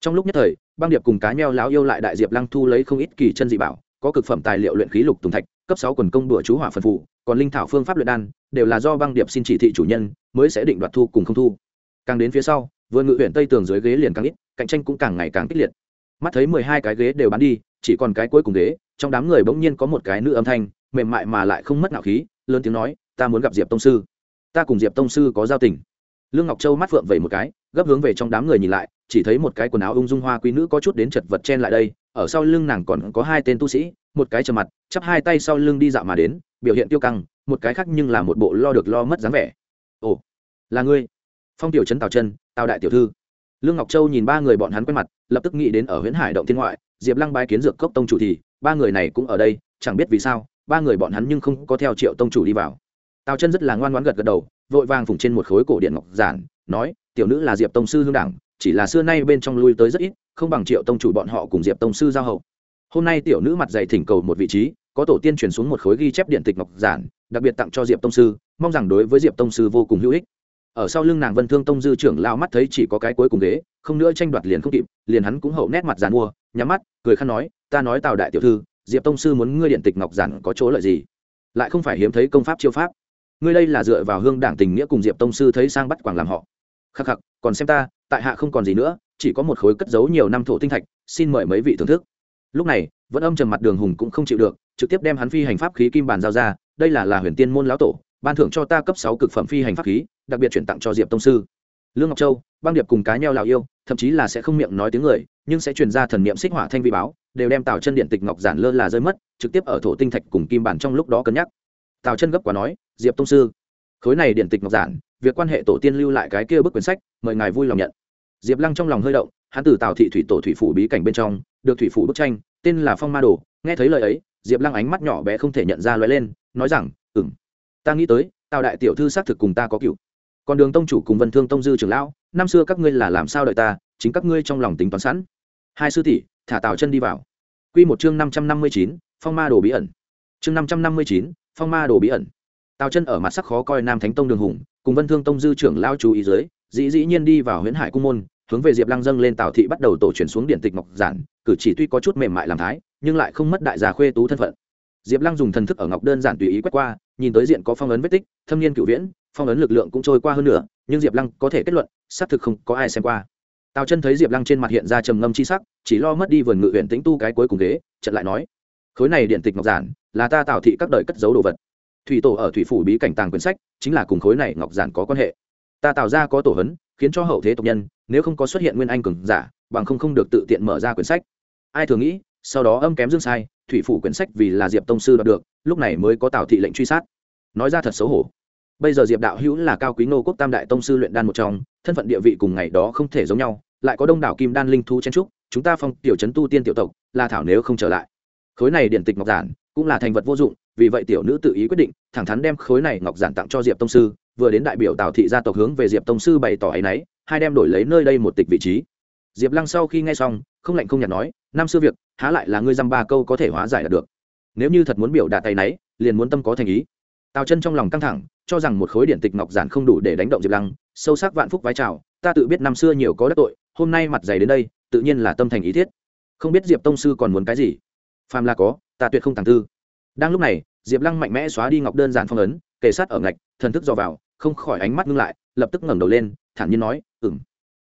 Trong lúc nhất thời, băng điệp cùng cá nheo lão yêu lại đại diệp lăng thu lấy không ít kỳ chân dị bảo có cực phẩm tài liệu luyện khí lục tùng thạch, cấp sáu quần công đùa chú hỏa phần phụ, còn linh thảo phương pháp luyện đan, đều là do băng điệp xin chỉ thị chủ nhân mới sẽ định đoạt thu cùng không thu. Càng đến phía sau, vườn ngự huyện tây tường dưới ghế liền càng ít, cạnh tranh cũng càng ngày càng kích liệt. Mắt thấy mười hai cái ghế đều bán đi, chỉ còn cái cuối cùng ghế, trong đám người bỗng nhiên có một cái nữ âm thanh, mềm mại mà lại không mất nạo khí, lớn tiếng nói, ta muốn gặp diệp tông sư. Ta cùng diệp tông sư có giao tình. Lương ngọc châu mắt phượng vẩy một cái, gấp hướng về trong đám người nhìn lại, chỉ thấy một cái quần áo ung dung hoa quý nữ có chút đến chật vật chen lại đây ở sau lưng nàng còn có hai tên tu sĩ, một cái trầm mặt, chắp hai tay sau lưng đi dạo mà đến, biểu hiện tiêu căng, một cái khác nhưng là một bộ lo được lo mất dáng vẻ. Ồ, là ngươi. Phong tiểu trấn tào chân, tào đại tiểu thư. Lương ngọc châu nhìn ba người bọn hắn quen mặt, lập tức nghĩ đến ở huyễn hải động thiên ngoại, diệp lăng bái kiến dược cốc tông chủ thì, ba người này cũng ở đây, chẳng biết vì sao, ba người bọn hắn nhưng không có theo triệu tông chủ đi vào. Tào chân rất là ngoan ngoãn gật gật đầu, vội vàng phủng trên một khối cổ điện ngọc giản, nói, tiểu nữ là diệp tông sư hương đảng, chỉ là xưa nay bên trong lui tới rất ít không bằng triệu tông chủ bọn họ cùng diệp tông sư giao hậu. Hôm nay tiểu nữ mặt dày thỉnh cầu một vị trí, có tổ tiên truyền xuống một khối ghi chép điện tịch ngọc giản, đặc biệt tặng cho diệp tông sư, mong rằng đối với diệp tông sư vô cùng hữu ích. Ở sau lưng nàng vân thương tông dư trưởng lao mắt thấy chỉ có cái cuối cùng ghế, không nữa tranh đoạt liền không kịp, liền hắn cũng hậu nét mặt giàn mua, nhắm mắt, cười khăn nói, ta nói tào đại tiểu thư, diệp tông sư muốn ngươi điện tịch ngọc giản có chỗ lợi gì? Lại không phải hiếm thấy công pháp chiêu pháp. Ngươi đây là dựa vào hương đảng tình nghĩa cùng diệp tông sư thấy sang bắt quảng làm họ. Khắc khắc, còn xem ta, tại hạ không còn gì nữa chỉ có một khối cất giấu nhiều năm thổ tinh thạch, xin mời mấy vị thưởng thức. Lúc này, vẫn âm trầm mặt đường hùng cũng không chịu được, trực tiếp đem hắn phi hành pháp khí kim bàn giao ra, đây là là huyền tiên môn lão tổ, ban thưởng cho ta cấp sáu cực phẩm phi hành pháp khí, đặc biệt chuyển tặng cho diệp tông sư. Lương ngọc châu, băng điệp cùng cá nheo lào yêu, thậm chí là sẽ không miệng nói tiếng người, nhưng sẽ truyền ra thần niệm xích hỏa thanh vi báo, đều đem tào chân điện tịch ngọc giản lơ là rơi mất, trực tiếp ở thổ tinh thạch cùng kim bản trong lúc đó cân nhắc. Tào chân gấp quá nói, diệp tông sư, khối này điện tịch ngọc giản, việc quan hệ tổ tiên lưu lại cái kia bức quyển sách, mời ngài vui lòng nhận diệp lăng trong lòng hơi động, hắn từ tào thị thủy tổ thủy phủ bí cảnh bên trong, được thủy phủ bức tranh, tên là phong ma đồ. Nghe thấy lời ấy, diệp lăng ánh mắt nhỏ bé không thể nhận ra loại lên, nói rằng ừng ta nghĩ tới, tào đại tiểu thư xác thực cùng ta có cựu. Còn đường tông chủ cùng vân thương tông dư trưởng lão, năm xưa các ngươi là làm sao đợi ta, chính các ngươi trong lòng tính toán sẵn. Hai sư tỷ, thả tào chân đi vào. Q một chương năm trăm năm mươi chín, phong ma đồ bí ẩn. Chương năm trăm năm mươi chín, phong ma đồ bí ẩn. Tào chân ở mặt sắc khó coi nam thánh tông đường hùng, cùng vân thương tông dư trưởng lao chú ý dưới, dĩ dĩ nhiên đi vào huyễn hải cung môn hướng về diệp lăng dâng lên tào thị bắt đầu tổ chuyển xuống điện tịch ngọc giản, cử chỉ tuy có chút mềm mại làm thái, nhưng lại không mất đại gia khuê tú thân phận. Diệp lăng dùng thần thức ở ngọc đơn giản tùy ý quét qua, nhìn tới diện có phong ấn vết tích, thâm niên cựu viễn, phong ấn lực lượng cũng trôi qua hơn nữa nhưng diệp lăng có thể kết luận, xác thực không có ai xem qua. Tào chân thấy diệp lăng trên mặt hiện ra trầm ngâm c h i sắc, chỉ lo mất đi vườn ngự huyện tĩnh tu cái cuối cùng ghế trận lại nói, khối này điện tịch ngọc giản, là ta tào thị các đời cất giấu đồ vật. Thủy tổ ở thủy phủ bí cảnh tàng quyển sách, chính là cùng khối này ngọc giản có quan hệ. Ta tạo ra có tổ hấn khiến cho hậu thế tộc nhân, nếu không có xuất hiện nguyên anh cường giả, bằng không không được tự tiện mở ra quyển sách. Ai thường nghĩ, sau đó âm kém dương sai, thủy phủ quyển sách vì là diệp tông sư đoạt được, lúc này mới có tào thị lệnh truy sát. Nói ra thật xấu hổ. Bây giờ diệp đạo hữu là cao quý nô quốc tam đại tông sư luyện đan một trong, thân phận địa vị cùng ngày đó không thể giống nhau, lại có đông đảo kim đan linh thu chen trúc chúng ta phong tiểu trấn tu tiên tiểu tộc là thảo nếu không trở lại. Khối này điển tịch ngọc giản cũng là thành vật vô dụng, vì vậy tiểu nữ tự ý quyết định, thẳng thắn đem khối này ngọc giản tặng cho diệp tông sư vừa đến đại biểu tào thị gia tộc hướng về diệp tông sư bày tỏ ấ y n ấ y hai đem đổi lấy nơi đây một tịch vị trí. Diệp lăng sau khi nghe xong, không lạnh không nhạt nói, năm xưa việc, há lại là ngươi dăm ba câu có thể hóa giải được. Nếu như thật muốn biểu đạt tay náy, liền muốn tâm có thành ý. Tào chân trong lòng căng thẳng, cho rằng một khối điện tịch ngọc giản không đủ để đánh động diệp lăng, sâu sắc vạn phúc vái chào, ta tự biết năm xưa nhiều có đất tội, hôm nay mặt dày đến đây, tự nhiên là tâm thành ý thiết. Không biết diệp tông sư còn muốn cái gì? Phàm là có, ta tuyệt không tàng tư. Đang lúc này, diệp lăng mạnh mẽ xóa đi ngọc đơn giản phong ấn kề sát ở ngạch, thần thức do vào, không khỏi ánh mắt ngưng lại, lập tức ngẩng đầu lên, thản nhiên nói ừng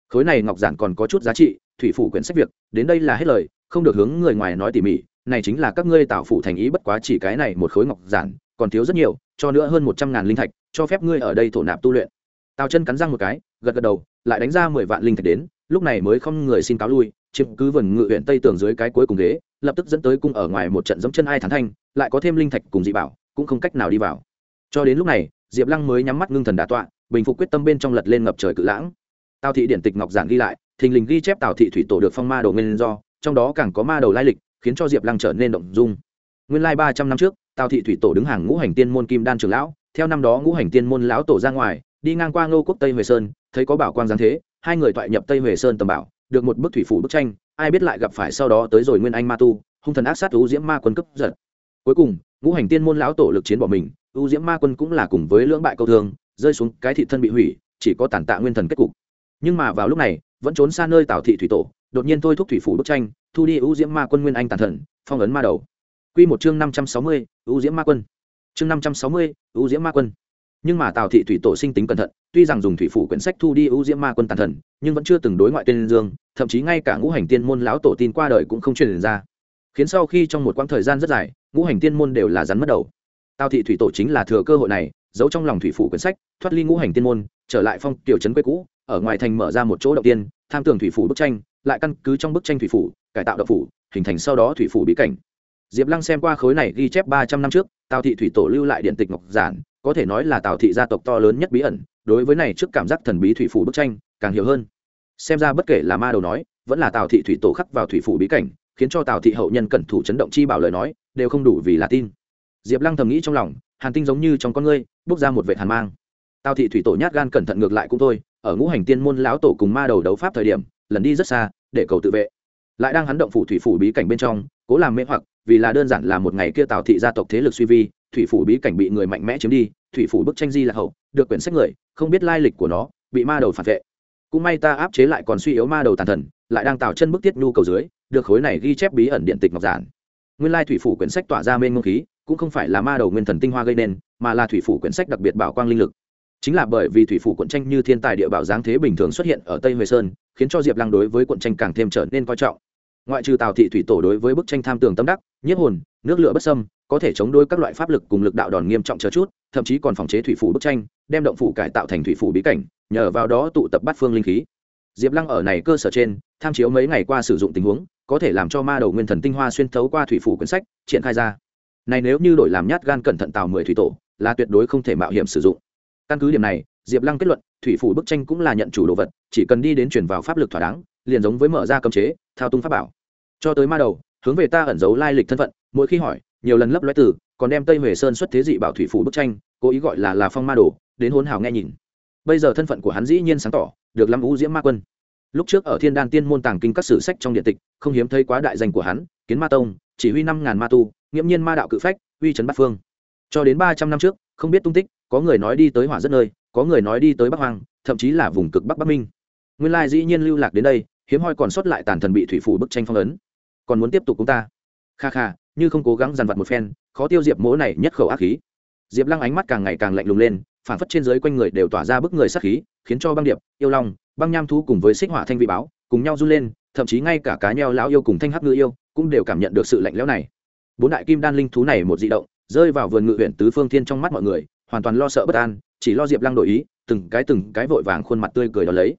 khối này ngọc giản còn có chút giá trị, thủy phủ quyển sách việc, đến đây là hết lời, không được hướng người ngoài nói tỉ mỉ, này chính là các ngươi tạo phủ thành ý bất quá chỉ cái này một khối ngọc giản, còn thiếu rất nhiều, cho nữa hơn một trăm ngàn linh thạch, cho phép ngươi ở đây thổ nạp tu luyện. Tào chân cắn răng một cái, gật gật đầu, lại đánh ra mười vạn linh thạch đến, lúc này mới không người xin cáo lui, chiếm cứ vườn ngự huyện tây tường dưới cái cuối cùng ghế, lập tức dẫn tới cung ở ngoài một trận giống chân ai thắng thanh, lại có thêm linh thạch cùng dị bảo, cũng không cách nào đi vào cho đến lúc này, diệp lăng mới nhắm mắt ngưng thần đà tọa, bình phục quyết tâm bên trong lật lên ngập trời cự lãng. Tào thị điện tịch ngọc giản ghi lại, thình lình ghi chép tào thị thủy tổ được phong ma đầu nguyên do, trong đó càng có ma đầu lai lịch, khiến cho diệp lăng trở nên động dung. Nguyên lai ba trăm năm trước, tào thị thủy tổ đứng hàng ngũ hành tiên môn kim đan trường lão, theo năm đó ngũ hành tiên môn lão tổ ra ngoài, đi ngang qua ngô quốc tây huệ sơn, thấy có bảo quang giáng thế, hai người thoại nhập tây huệ sơn tầm bảo, được một bức thủy phủ bức tranh, ai biết lại gặp phải sau đó tới rồi nguyên anh ma tu, hung thần ác sát ưu diễm ma quân cấp giật. Cuối cùng, ngũ hành tiên môn lão tổ lực chiến bỏ mình U diễm ma quân cũng là cùng với lưỡng bại câu thương, rơi xuống cái thị thân bị hủy, chỉ có tàn tạ nguyên thần kết cục. Nhưng mà vào lúc này, vẫn trốn xa nơi tào thị thủy tổ, đột nhiên thôi thúc thủy phủ bức tranh, thu đi U diễm ma quân nguyên anh tàn thần, phong ấn ma đầu. Q một chương năm trăm sáu mươi, U diễm ma quân. Chương năm trăm sáu mươi, U diễm ma quân. Nhưng mà tào thị thủy tổ sinh tính cẩn thận, tuy rằng dùng thủy phủ quyển sách thu đi ưu diễm ma quân tàn thần, nhưng vẫn chưa từng đối ngoại tên dương, thậm chí ngay cả ngũ hành tiên môn lão tổ tin qua đời cũng không truyền ra. Khiến sau khi trong một quãng thời gian rất dài, ngũ hành tiên môn đều là rắn mất đầu tào thị thủy tổ chính là thừa cơ hội này, giấu trong lòng thủy phủ quyển sách, thoát ly ngũ hành tiên môn, trở lại phong tiểu trấn quê cũ, ở ngoài thành mở ra một chỗ động tiên, tham tưởng thủy phủ bức tranh, lại căn cứ trong bức tranh thủy phủ, cải tạo đậu phủ, hình thành sau đó thủy phủ bí cảnh. Diệp lăng xem qua khối này ghi chép ba trăm năm trước, tào thị thủy tổ lưu lại điện tịch ngọc giản, có thể nói là tào thị gia tộc to lớn nhất bí ẩn, đối với này trước cảm giác thần bí thủy phủ bức tranh, càng hiểu hơn. Xem ra bất kể là ma đầu nói, vẫn là tào thị thủy tổ khắc vào thủy phủ bí cảnh, khiến cho tào thị hậu nhân cẩn thủ chấn động chi bảo lời nói, đều không đủ vì là tin diệp lăng thầm nghĩ trong lòng, hàn tinh giống như trong con ngươi bước ra một vệ hàn mang. Tào thị thủy tổ nhát gan cẩn thận ngược lại cũng thôi, ở ngũ hành tiên môn lão tổ cùng ma đầu đấu pháp thời điểm, lần đi rất xa, để cầu tự vệ. Lại đang hắn động phủ thủy phủ bí cảnh bên trong, cố làm mê hoặc, vì là đơn giản là một ngày kia tào thị gia tộc thế lực suy vi, thủy phủ bí cảnh bị người mạnh mẽ chiếm đi, thủy phủ bức tranh di là hậu, được quyển sách người, không biết lai lịch của nó, bị ma đầu phản vệ. Cũng may ta áp chế lại còn suy yếu ma đầu tàn thần, lại đang tạo chân bức tiết nhu cầu dưới, được khối này ghi chép bí ẩn điện tịch ngọc giản. Nguyên lai thủy phủ quyển sách tỏa ra mênh ngông khí cũng không phải là ma đầu nguyên thần tinh hoa gây nên, mà là thủy phủ quyển sách đặc biệt bảo quang linh lực. Chính là bởi vì thủy phủ quận tranh như thiên tài địa bảo giáng thế bình thường xuất hiện ở tây huệ sơn, khiến cho diệp lăng đối với quận tranh càng thêm trở nên coi trọng. Ngoại trừ tào thị thủy tổ đối với bức tranh tham tường tâm đắc, nhiếp hồn, nước lửa bất sâm có thể chống đối các loại pháp lực cùng lực đạo đòn nghiêm trọng chờ chút, thậm chí còn phòng chế thủy phủ bức tranh, đem động phủ cải tạo thành thủy phủ bí cảnh, nhờ vào đó tụ tập bát phương linh khí. Diệp lăng ở này cơ sở trên, tham chiếu mấy ngày qua sử dụng tình huống, có thể làm cho ma đầu nguyên thần tinh hoa xuyên thấu qua thủy phủ quyển sách, triển khai ra này nếu như đổi làm nhát gan cẩn thận tào mười thủy tổ, là tuyệt đối không thể mạo hiểm sử dụng. Căn cứ điểm này, diệp lăng kết luận, thủy phủ bức tranh cũng là nhận chủ đồ vật, chỉ cần đi đến chuyển vào pháp lực thỏa đáng, liền giống với mở ra cấm chế, thao tung pháp bảo. Cho tới ma đầu, hướng về ta ẩn giấu lai lịch thân phận, mỗi khi hỏi, nhiều lần lấp loé từ, còn đem tây huệ sơn xuất thế dị bảo thủy phủ bức tranh, cố ý gọi là là phong ma đồ, đến hôn hào nghe nhìn. Bây giờ thân phận của hắn dĩ nhiên sáng tỏ, được lâm u diễm ma quân. Lúc trước ở thiên đan tiên môn tàng kinh các sử sách trong điện tịch, không hiếm thấy quá đại danh của hắn, kiến ma tông chỉ huy năm ngàn ma tu nghiễm nhiên ma đạo cự phách uy trấn bát phương. Cho đến ba trăm năm trước không biết tung tích có người nói đi tới hỏa rất nơi có người nói đi tới bắc hoàng, thậm chí là vùng cực bắc bắc minh. Nguyên lai dĩ nhiên lưu lạc đến đây hiếm hoi còn sót lại tàn thần bị thủy phủ bức tranh phong ấn. Còn muốn tiếp tục chúng ta? Kha kha như không cố gắng dằn vặt một phen khó tiêu diệp mỗ này nhất khẩu ác khí. Diệp lăng ánh mắt càng ngày càng lạnh lùng lên phản phất trên dưới quanh người đều tỏa ra bức người sát khí khiến cho băng điệp yêu long băng nham thu cùng với xích hỏa thanh vị báo cùng nhau run lên thậm chí ngay cả cá nheo lão yêu cùng thanh hắc ngư yêu cũng đều cảm nhận được sự lạnh lẽo này. Bốn đại kim đan linh thú này một di động, rơi vào vườn ngự huyện tứ phương thiên trong mắt mọi người, hoàn toàn lo sợ bất an, chỉ lo diệp lăng đổi ý, từng cái từng cái vội vàng khuôn mặt tươi cười đó lấy.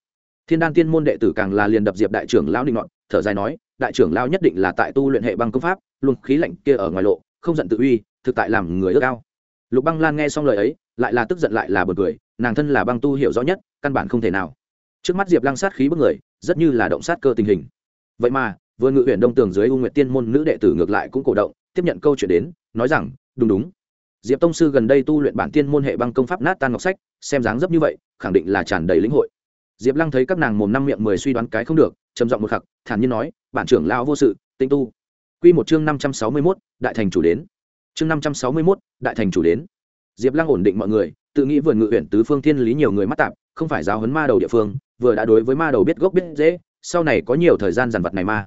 Thiên đan tiên môn đệ tử càng là liền đập diệp đại trưởng lão định ngọn thở dài nói, đại trưởng lão nhất định là tại tu luyện hệ băng công pháp luôn khí lạnh kia ở ngoài lộ, không giận tự uy, thực tại làm người ước ao. Lục băng lan nghe xong lời ấy, lại là tức giận lại là bật cười, nàng thân là băng tu hiểu rõ nhất, căn bản không thể nào. Trước mắt diệp lăng sát khí bức người rất như là động sát cơ tình hình. Vậy mà, vừa ngự huyện đông tường dưới u nguyệt tiên môn nữ đệ tử ngược lại cũng cổ động, tiếp nhận câu chuyện đến, nói rằng, đúng đúng. Diệp tông sư gần đây tu luyện bản tiên môn hệ băng công pháp nát tan ngọc sách, xem dáng dấp như vậy, khẳng định là tràn đầy lĩnh hội. Diệp lăng thấy các nàng mồm năm miệng mười suy đoán cái không được, trầm giọng một khắc, thản nhiên nói, bản trưởng lao vô sự, tinh tu. Q một chương năm trăm sáu mươi mốt, đại thành chủ đến. Chương năm trăm sáu mươi mốt, đại thành chủ đến. Diệp lăng ổn định mọi người, tự nghĩ vườn ngự huyện tứ phương thiên lý nhiều người mắc tạp, không phải giáo huấn ma đầu địa phương vừa đã đối với ma đầu biết gốc biết dễ sau này có nhiều thời gian dằn vật này ma.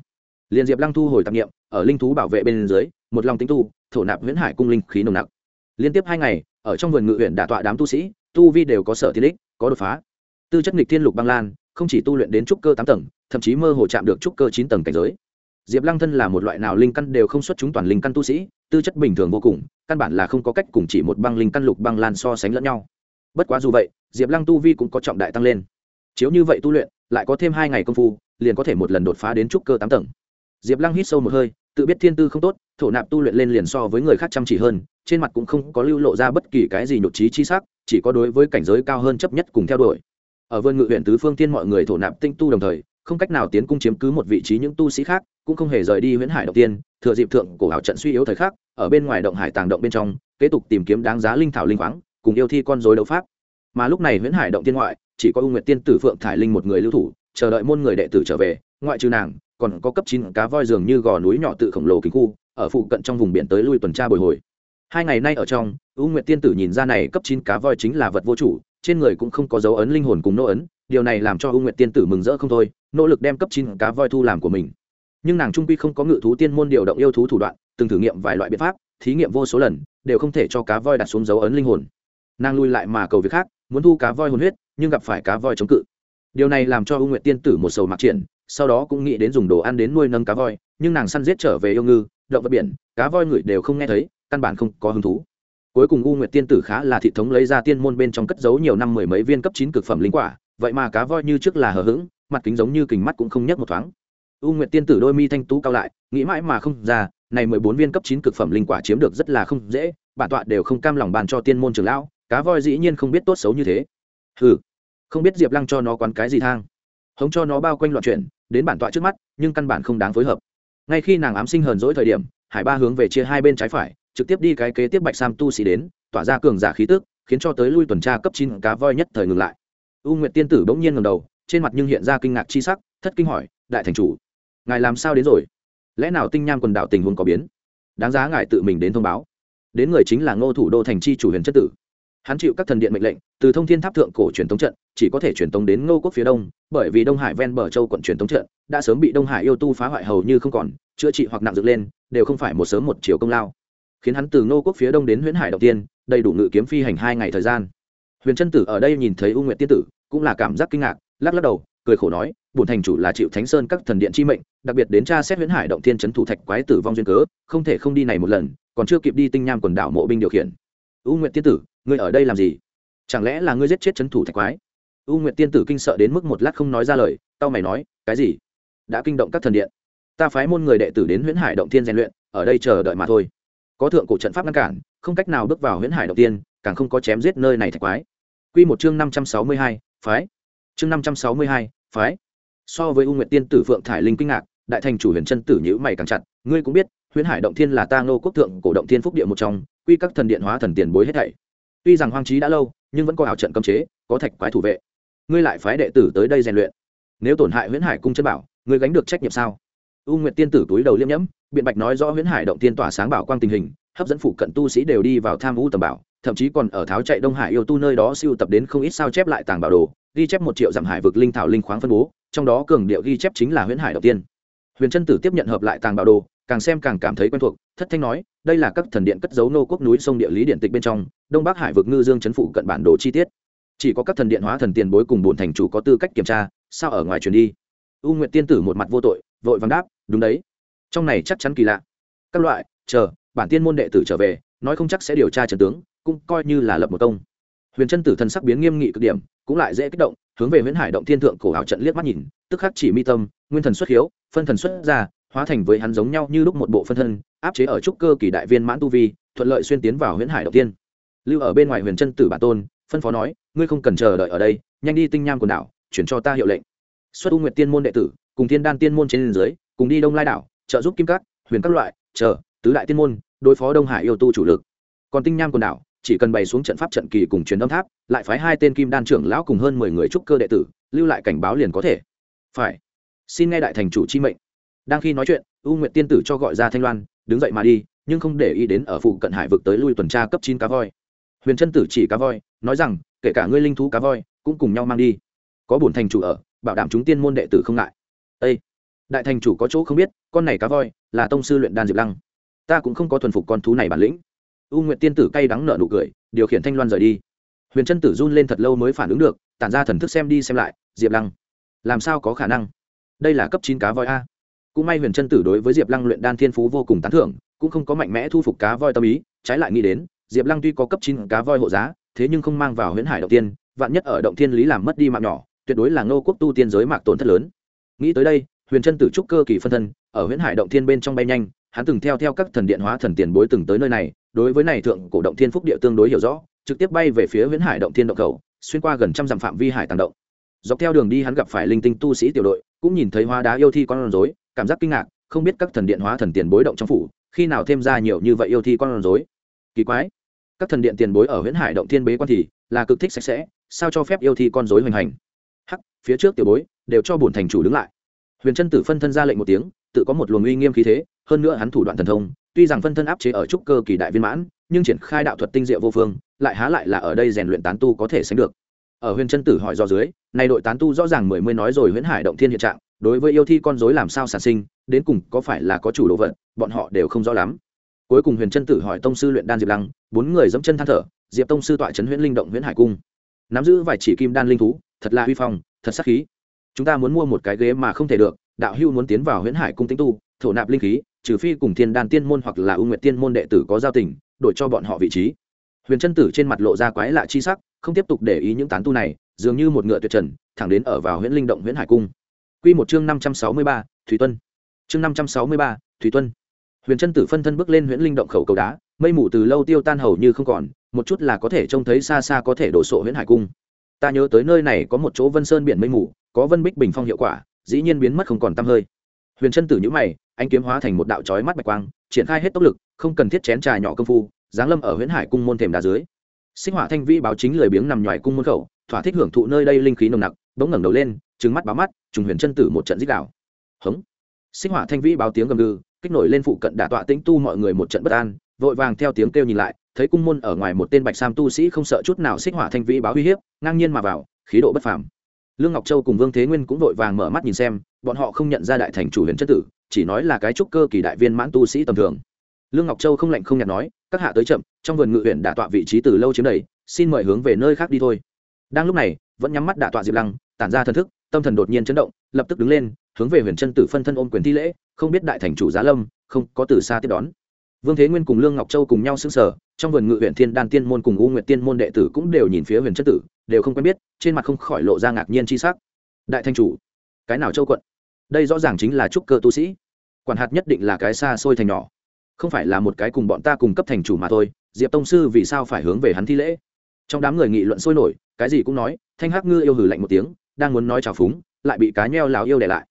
Liên diệp lăng thu hồi tạp nghiệm ở linh thú bảo vệ bên dưới, một lòng tính tu, thổ nạp huyễn hải cung linh khí nồng nặc. Liên tiếp hai ngày, ở trong vườn ngự huyện đả tọa đám tu sĩ, tu vi đều có sở thiên ích có đột phá. Tư chất nghịch thiên lục băng lan, không chỉ tu luyện đến trúc cơ tám tầng, thậm chí mơ hồ chạm được trúc cơ chín tầng cảnh giới. Diệp lăng thân là một loại nào linh căn đều không xuất chúng toàn linh căn tu sĩ, tư chất bình thường vô cùng, căn bản là không có cách cùng chỉ một băng linh căn lục băng lan so sánh lẫn nhau. Bất quá dù vậy, diệp lăng tu vi cũng có trọng đại tăng lên chiếu như vậy tu luyện, lại có thêm hai ngày công phu, liền có thể một lần đột phá đến trúc cơ tám tầng. Diệp lăng hít sâu một hơi, tự biết thiên tư không tốt, thổ nạp tu luyện lên liền so với người khác chăm chỉ hơn, trên mặt cũng không có lưu lộ ra bất kỳ cái gì nhột trí chi sắc, chỉ có đối với cảnh giới cao hơn chấp nhất cùng theo đuổi. Ở vườn ngự huyện tứ phương tiên mọi người thổ nạp tinh tu đồng thời, không cách nào tiến cung chiếm cứ một vị trí những tu sĩ khác, cũng không hề rời đi huyễn hải đầu tiên, thừa dịp thượng cổ hảo trận suy yếu thời khắc, ở bên ngoài động hải tàng động bên trong, kế tục tìm kiếm đáng giá linh thảo linh khoáng, cùng yêu thi con dối đấu pháp. Mà lúc này huyễn hải động tiên ngoại chỉ có u nguyệt tiên tử phượng thải linh một người lưu thủ, chờ đợi môn người đệ tử trở về, ngoại trừ nàng, còn có cấp chín cá voi dường như gò núi nhỏ tự khổng lồ kính khu, ở phụ cận trong vùng biển tới lui tuần tra bồi hồi. Hai ngày nay ở trong, u nguyệt tiên tử nhìn ra này cấp chín cá voi chính là vật vô chủ, trên người cũng không có dấu ấn linh hồn cùng nô ấn, điều này làm cho u nguyệt tiên tử mừng rỡ không thôi, nỗ lực đem cấp chín cá voi thu làm của mình. Nhưng nàng trung quy không có ngự thú tiên môn điều động yêu thú thủ đoạn, từng thử nghiệm vài loại biện pháp, thí nghiệm vô số lần, đều không thể cho cá voi đặt xuống dấu ấn linh hồn. Nàng lui lại mà cầu việc khác, muốn thu cá voi hồn huyết nhưng gặp phải cá voi chống cự. Điều này làm cho u nguyệt tiên tử một sầu mặc triển, sau đó cũng nghĩ đến dùng đồ ăn đến nuôi nâng cá voi, nhưng nàng săn giết trở về yêu ngư, động vật biển, cá voi ngửi đều không nghe thấy, căn bản không có hứng thú. Cuối cùng u nguyệt tiên tử khá là thị thống lấy ra tiên môn bên trong cất giấu nhiều năm mười mấy viên cấp chín cực phẩm linh quả, vậy mà cá voi như trước là hờ hững, mặt kính giống như kính mắt cũng không nhấc một thoáng. U nguyệt tiên tử đôi mi thanh tú cao lại, nghĩ mãi mà không ra, này mười bốn viên cấp chín cực phẩm linh quả chiếm được rất là không dễ, bản tọa đều không cam lòng bàn cho tiên môn trường lão, cá voi dĩ nhiên không biết tốt xấu như thế hừ, không biết diệp lăng cho nó quán cái gì thang. Hống cho nó bao quanh loạn chuyển đến bản tọa trước mắt nhưng căn bản không đáng phối hợp. Ngay khi nàng ám sinh hờn dỗi thời điểm hải ba hướng về chia hai bên trái phải trực tiếp đi cái kế tiếp bạch sam tu sĩ đến tỏa ra cường giả khí tức khiến cho tới lui tuần tra cấp chín cá voi nhất thời ngừng lại. U nguyệt tiên tử bỗng nhiên ngầm đầu trên mặt nhưng hiện ra kinh ngạc chi sắc thất kinh hỏi đại thành chủ ngài làm sao đến rồi? Lẽ nào tinh nham quần đảo tình huống có biến? Đáng giá ngài tự mình đến thông báo. Đến người chính là ngô thủ đô thành chi chủ huyền chất tử hắn chịu các thần điện mệnh lệnh, từ thông thiên tháp thượng cổ truyền thống trận, chỉ có thể truyền thống đến ngô quốc phía đông, bởi vì đông hải ven bờ châu quận truyền thống trận, đã sớm bị đông hải yêu tu phá hoại hầu như không còn, chữa trị hoặc nặng dựng lên, đều không phải một sớm một chiều công lao. Khiến hắn từ ngô quốc phía đông đến huyễn hải đầu tiên, đầy đủ ngự kiếm phi hành hai ngày thời gian. Huyền trân tử ở đây nhìn thấy u nguyệt tiên tử, cũng là cảm giác kinh ngạc, lắc lắc đầu, cười khổ nói bùn thành chủ là chịu thánh sơn các thần điện chi mệnh, đặc biệt đến tra xét huyễn hải động thiên trấn thủ thạch quái tử vong duyên cớ, không thể không đi này một lần, còn chưa kịp đi tinh nham quần đảo mộ binh điều khiển. U nguyệt tiên tử ngươi ở đây làm gì chẳng lẽ là ngươi giết chết trấn thủ thạch quái u nguyệt tiên tử kinh sợ đến mức một lát không nói ra lời tao mày nói cái gì đã kinh động các thần điện ta phái môn người đệ tử đến huyễn hải động thiên rèn luyện ở đây chờ đợi mà thôi có thượng cổ trận pháp ngăn cản không cách nào bước vào huyễn hải động tiên càng không có chém giết nơi này thạch quái Quy một chương năm trăm sáu mươi hai, phái. Chương năm trăm sáu mươi hai, phái. So với U Nguyệt Tiên tử Phượng Thải Linh kinh ngạc, đại thành chủ Huyền Chân tử nhữ mày càng chặt, ngươi cũng biết, Huyễn Hải động thiên là ta Ngô quốc thượng cổ động thiên phúc địa một trong, quy các thần điện hóa thần tiền bối hết thảy. Tuy rằng hoang trí đã lâu, nhưng vẫn có ảo trận cấm chế, có thạch quái thủ vệ. Ngươi lại phái đệ tử tới đây rèn luyện. Nếu tổn hại Huyễn Hải cung chân bảo, ngươi gánh được trách nhiệm sao? U Nguyệt Tiên tử túi đầu liêm nhẫm, biện bạch nói rõ Huyễn Hải động tiên tỏa sáng bảo quang tình hình, hấp dẫn phụ cận tu sĩ đều đi vào tham u tầm bảo, thậm chí còn ở tháo chạy đông hải yêu tu nơi đó siêu tập đến không ít sao chép lại tàng bảo đồ ghi chép một triệu dặm hải vực linh thảo linh khoáng phân bố trong đó cường điệu ghi chép chính là huyễn hải động tiên huyền trân tử tiếp nhận hợp lại tàng bảo đồ càng xem càng cảm thấy quen thuộc, thất thanh nói, đây là các thần điện cất dấu nô quốc núi sông địa lý điện tịch bên trong, đông bắc hải vực ngư dương chấn phụ cận bản đồ chi tiết. Chỉ có các thần điện hóa thần tiền bối cùng bổn thành chủ có tư cách kiểm tra, sao ở ngoài truyền đi? U nguyện tiên tử một mặt vô tội, vội vàng đáp, đúng đấy. Trong này chắc chắn kỳ lạ. Các loại, chờ, bản tiên môn đệ tử trở về, nói không chắc sẽ điều tra trần tướng, cũng coi như là lập một công huyền chân tử thần sắc biến nghiêm nghị cực điểm, cũng lại dễ kích động, hướng về huyễn hải động thiên thượng cổ ảo trận liếc mắt nhìn, tức khắc chỉ mi tâm, nguyên thần xuất hiếu, phân thần xuất ra hóa thành với hắn giống nhau như lúc một bộ phân thân, áp chế ở trúc cơ kỳ đại viên mãn tu vi, thuận lợi xuyên tiến vào huyễn hải đầu tiên. Lưu ở bên ngoài huyền chân tử bản tôn, phân phó nói, ngươi không cần chờ đợi ở đây, nhanh đi tinh nham quần đảo, chuyển cho ta hiệu lệnh. Xuất u nguyệt tiên môn đệ tử, cùng thiên đan tiên môn trên dưới, cùng đi đông lai đảo, trợ giúp kim cát huyền các loại, chờ, tứ đại tiên môn, đối phó đông hải yêu tu chủ lực. Còn tinh nham quần đảo, chỉ cần bày xuống trận pháp trận kỳ cùng truyền âm tháp, lại phái hai tên kim đan trưởng lão cùng hơn mười người trúc cơ đệ tử, lưu lại cảnh báo liền có thể. Phải. Xin nghe đại thành chủ chi mệnh đang khi nói chuyện, u Nguyện tiên tử cho gọi ra thanh loan, đứng dậy mà đi, nhưng không để ý đến ở phụ cận hải vực tới lui tuần tra cấp chín cá voi. Huyền Trân tử chỉ cá voi, nói rằng, kể cả ngươi linh thú cá voi, cũng cùng nhau mang đi. Có bổn thành chủ ở, bảo đảm chúng tiên môn đệ tử không ngại. Ê! đại thành chủ có chỗ không biết, con này cá voi là tông sư luyện đan diệp lăng. Ta cũng không có thuần phục con thú này bản lĩnh. U Nguyện tiên tử cay đắng nợ nụ cười, điều khiển thanh loan rời đi. Huyền Trân tử run lên thật lâu mới phản ứng được, tản ra thần thức xem đi xem lại, diệp lăng, làm sao có khả năng? Đây là cấp chín cá voi a cũng may huyền chân tử đối với diệp lăng luyện đan thiên phú vô cùng tán thưởng, cũng không có mạnh mẽ thu phục cá voi tâm ý, trái lại nghĩ đến, diệp lăng tuy có cấp chín cá voi hộ giá, thế nhưng không mang vào huyễn hải động tiên vạn nhất ở động thiên lý làm mất đi mạng nhỏ, tuyệt đối là ngô quốc tu tiên giới mạc tổn thất lớn. Nghĩ tới đây, huyền chân tử trúc cơ kỳ phân thân, ở huyễn hải động thiên bên trong bay nhanh, hắn từng theo theo các thần điện hóa thần tiền bối từng tới nơi này, đối với này thượng cổ động thiên phúc địa tương đối hiểu rõ, trực tiếp bay về phía huyễn hải động thiên động cầu, xuyên qua gần trăm dặm phạm vi hải tàng động. Dọc theo đường đi hắn gặp phải linh tinh tu sĩ tiểu đội, cũng nhìn thấy hóa đá yêu thi con rối cảm giác kinh ngạc, không biết các thần điện hóa thần tiền bối động trong phủ, khi nào thêm ra nhiều như vậy yêu thi con rối. Kỳ quái. Các thần điện tiền bối ở huyễn hải động thiên bế quan thì, là cực thích sạch sẽ, sao cho phép yêu thi con rối hoành hành? Hắc, phía trước tiểu bối, đều cho bổn thành chủ đứng lại. Huyền chân tử phân thân ra lệnh một tiếng, tự có một luồng uy nghiêm khí thế, hơn nữa hắn thủ đoạn thần thông, tuy rằng phân thân áp chế ở trúc cơ kỳ đại viên mãn, nhưng triển khai đạo thuật tinh diệu vô phương, lại há lại là ở đây rèn luyện tán tu có thể sánh được. Ở huyền chân tử hỏi do dưới, này đội tán tu rõ ràng mười mươi nói rồi huyễn hải động thiên hiện trạng đối với yêu thi con dối làm sao sản sinh, đến cùng có phải là có chủ đồ vật, bọn họ đều không rõ lắm. Cuối cùng huyền chân tử hỏi tông sư luyện đan diệp lăng, bốn người dẫm chân than thở, diệp tông sư tọa trấn huyễn linh động huyễn hải cung. Nắm giữ vài chỉ kim đan linh thú, thật là huy phong, thật sắc khí. Chúng ta muốn mua một cái ghế mà không thể được, đạo hưu muốn tiến vào huyễn hải cung tĩnh tu, thổ nạp linh khí, trừ phi cùng thiên đan tiên môn hoặc là ưu nguyệt tiên môn đệ tử có giao tình, đổi cho bọn họ vị trí. Huyền chân tử trên mặt lộ ra quái lạ chi sắc, không tiếp tục để ý những tán tu này, dường như một ngựa tuyệt trần, thẳng đến ở vào huyễn linh động huyễn hải cung. Quy một chương năm trăm sáu mươi ba, thủy tuân. Chương năm trăm sáu mươi ba, thủy tuân. Huyền chân tử phân thân bước lên huyễn linh động khẩu cầu đá, mây mù từ lâu tiêu tan hầu như không còn, một chút là có thể trông thấy xa xa có thể đổ sộ huyễn hải cung. Ta nhớ tới nơi này có một chỗ vân sơn biển mây mù, có vân bích bình phong hiệu quả, dĩ nhiên biến mất không còn tăm hơi. Huyền chân tử nhíu mày anh kiếm hóa thành một đạo chói mắt bạch quang, triển khai hết tốc lực, không cần thiết chén trà nhỏ công phu, giáng lâm ở huyễn hải cung môn thềm đá dưới. Sinh hỏa thanh vĩ báo chính lười biếng nằm ngoài cung môn khẩu, thỏa thích hưởng thụ nơi đây linh khí nồng nặc, bỗng ngẩng đầu lên trừng mắt báo mắt, trùng huyền chân tử một trận dích đảo. hống. Sinh hỏa thanh vĩ báo tiếng gầm gừ, kích nổi lên phụ cận đả tọa tĩnh tu mọi người một trận bất an, vội vàng theo tiếng kêu nhìn lại, thấy cung môn ở ngoài một tên bạch sam tu sĩ không sợ chút nào xích hỏa thanh vĩ báo uy hiếp, ngang nhiên mà vào, khí độ bất phàm. Lương ngọc châu cùng vương thế nguyên cũng vội vàng mở mắt nhìn xem, bọn họ không nhận ra đại thành chủ huyền chất tử, chỉ nói là cái trúc cơ kỳ đại viên mãn tu sĩ tầm thường. Lương ngọc châu không lạnh không nhạt nói, các hạ tới chậm, trong vườn ngự huyện đả tọa vị trí từ lâu chiếm đầy, xin mời hướng về nơi khác đi thôi. Đang lúc này, vẫn nhắm mắt đả tọa diệp lăng, tản ra thần thức tâm thần đột nhiên chấn động, lập tức đứng lên, hướng về huyền chân tử phân thân ôm quyền thi lễ, không biết đại thành chủ giá lâm, không, có từ xa tiếp đón. Vương thế nguyên cùng lương ngọc châu cùng nhau xứng sở trong vườn ngự huyện thiên đan tiên môn cùng u nguyện tiên môn đệ tử cũng đều nhìn phía huyền trân tử, đều không quen biết, trên mặt không khỏi lộ ra ngạc nhiên chi sắc. đại thanh chủ, cái nào châu quận? Đây rõ ràng chính là trúc cơ tu sĩ. Quản hạt nhất định là cái xa xôi thành nhỏ. Không phải là một cái cùng bọn ta cùng cấp thành chủ mà thôi, diệp tông sư vì sao phải hướng về hắn thi lễ? Trong đám người nghị luận sôi nổi, cái gì cũng nói, thanh hắc ngư yêu hử lạnh một tiếng đang muốn nói trào phúng, lại bị cá nheo lào yêu để lại.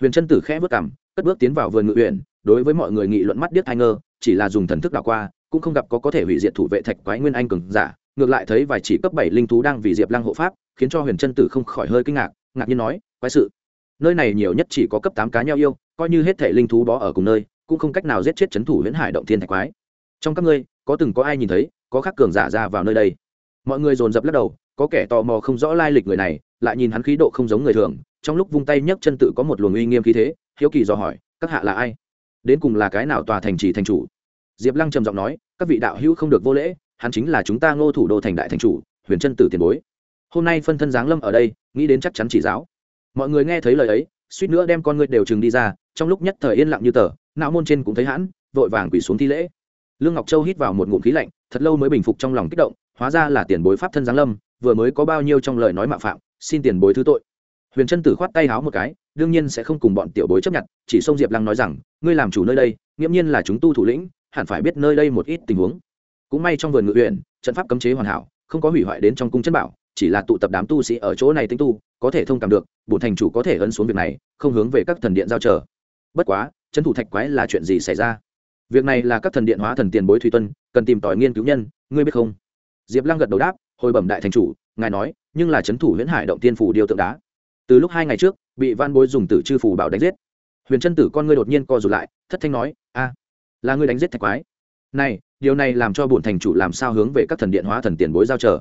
Huyền chân tử khẽ vất cảm cất bước tiến vào vườn ngự huyện đối với mọi người nghị luận mắt điếc hai ngơ, chỉ là dùng thần thức đảo qua, cũng không gặp có có thể hủy diệt thủ vệ thạch quái nguyên anh cường giả, ngược lại thấy vài chỉ cấp bảy linh thú đang vì diệp lăng hộ pháp, khiến cho huyền chân tử không khỏi hơi kinh ngạc ngạc nhiên nói, quái sự, nơi này nhiều nhất chỉ có cấp tám cá nheo yêu, coi như hết thể linh thú bó ở cùng nơi, cũng không cách nào giết chết c h ấ n thủ huyễn hải động thiên thạch quái. Trong các ngươi, có từng có ai nhìn thấy, có khác cường giả ra vào nơi đây? Mọi người dồn dập lắc đầu có kẻ tò mò không rõ lai lịch người này, lại nhìn hắn khí độ không giống người thường, trong lúc vung tay nhấc chân tự có một luồng uy nghiêm khí thế, hiếu kỳ dò hỏi, các hạ là ai? Đến cùng là cái nào tòa thành trì thành chủ? Diệp lăng trầm giọng nói, các vị đạo hữu không được vô lễ, hắn chính là chúng ta ngô thủ đô thành đại thành chủ, huyền trân tử tiền bối. Hôm nay phân thân giáng lâm ở đây, nghĩ đến chắc chắn chỉ giáo. Mọi người nghe thấy lời ấy, suýt nữa đem con ngươi đều chừng đi ra, trong lúc nhất thời yên lặng như tờ, não môn trên cũng thấy hãn, vội vàng quỳ xuống thi lễ. Lương ngọc châu hít vào một ngụm khí lạnh, thật lâu mới bình phục trong lòng kích động, hóa ra là tiền bối pháp thân giáng lâm vừa mới có bao nhiêu trong lời nói mạo phạm, xin tiền bối thứ tội. Huyền trân tử khoát tay háo một cái, đương nhiên sẽ không cùng bọn tiểu bối chấp nhận, chỉ xông diệp lăng nói rằng, ngươi làm chủ nơi đây, nghiễm nhiên là chúng tu thủ lĩnh, hẳn phải biết nơi đây một ít tình huống. Cũng may trong vườn ngự huyện, trận pháp cấm chế hoàn hảo, không có hủy hoại đến trong cung chân bảo, chỉ là tụ tập đám tu sĩ ở chỗ này tinh tu, có thể thông cảm được, bổn thành chủ có thể ấn xuống việc này, không hướng về các thần điện giao chờ. Bất quá, trấn thủ thạch quái là chuyện gì xảy ra? Việc này là các thần điện hóa thần tiền bối thủy tuân, cần tìm tòi nghiên cứu nhân, ngươi biết không? Diệp lăng gật đầu đáp hồi bẩm đại thành chủ, ngài nói, nhưng là trấn thủ huyễn hải động tiên phủ điêu tượng đá. Từ lúc hai ngày trước, bị văn bối dùng tử chư phủ bảo đánh giết. Huyền chân tử con ngươi đột nhiên co rụt lại, thất thanh nói, a, là ngươi đánh giết thạch quái. Này, điều này làm cho bổn thành chủ làm sao hướng về các thần điện hóa thần tiền bối giao chờ?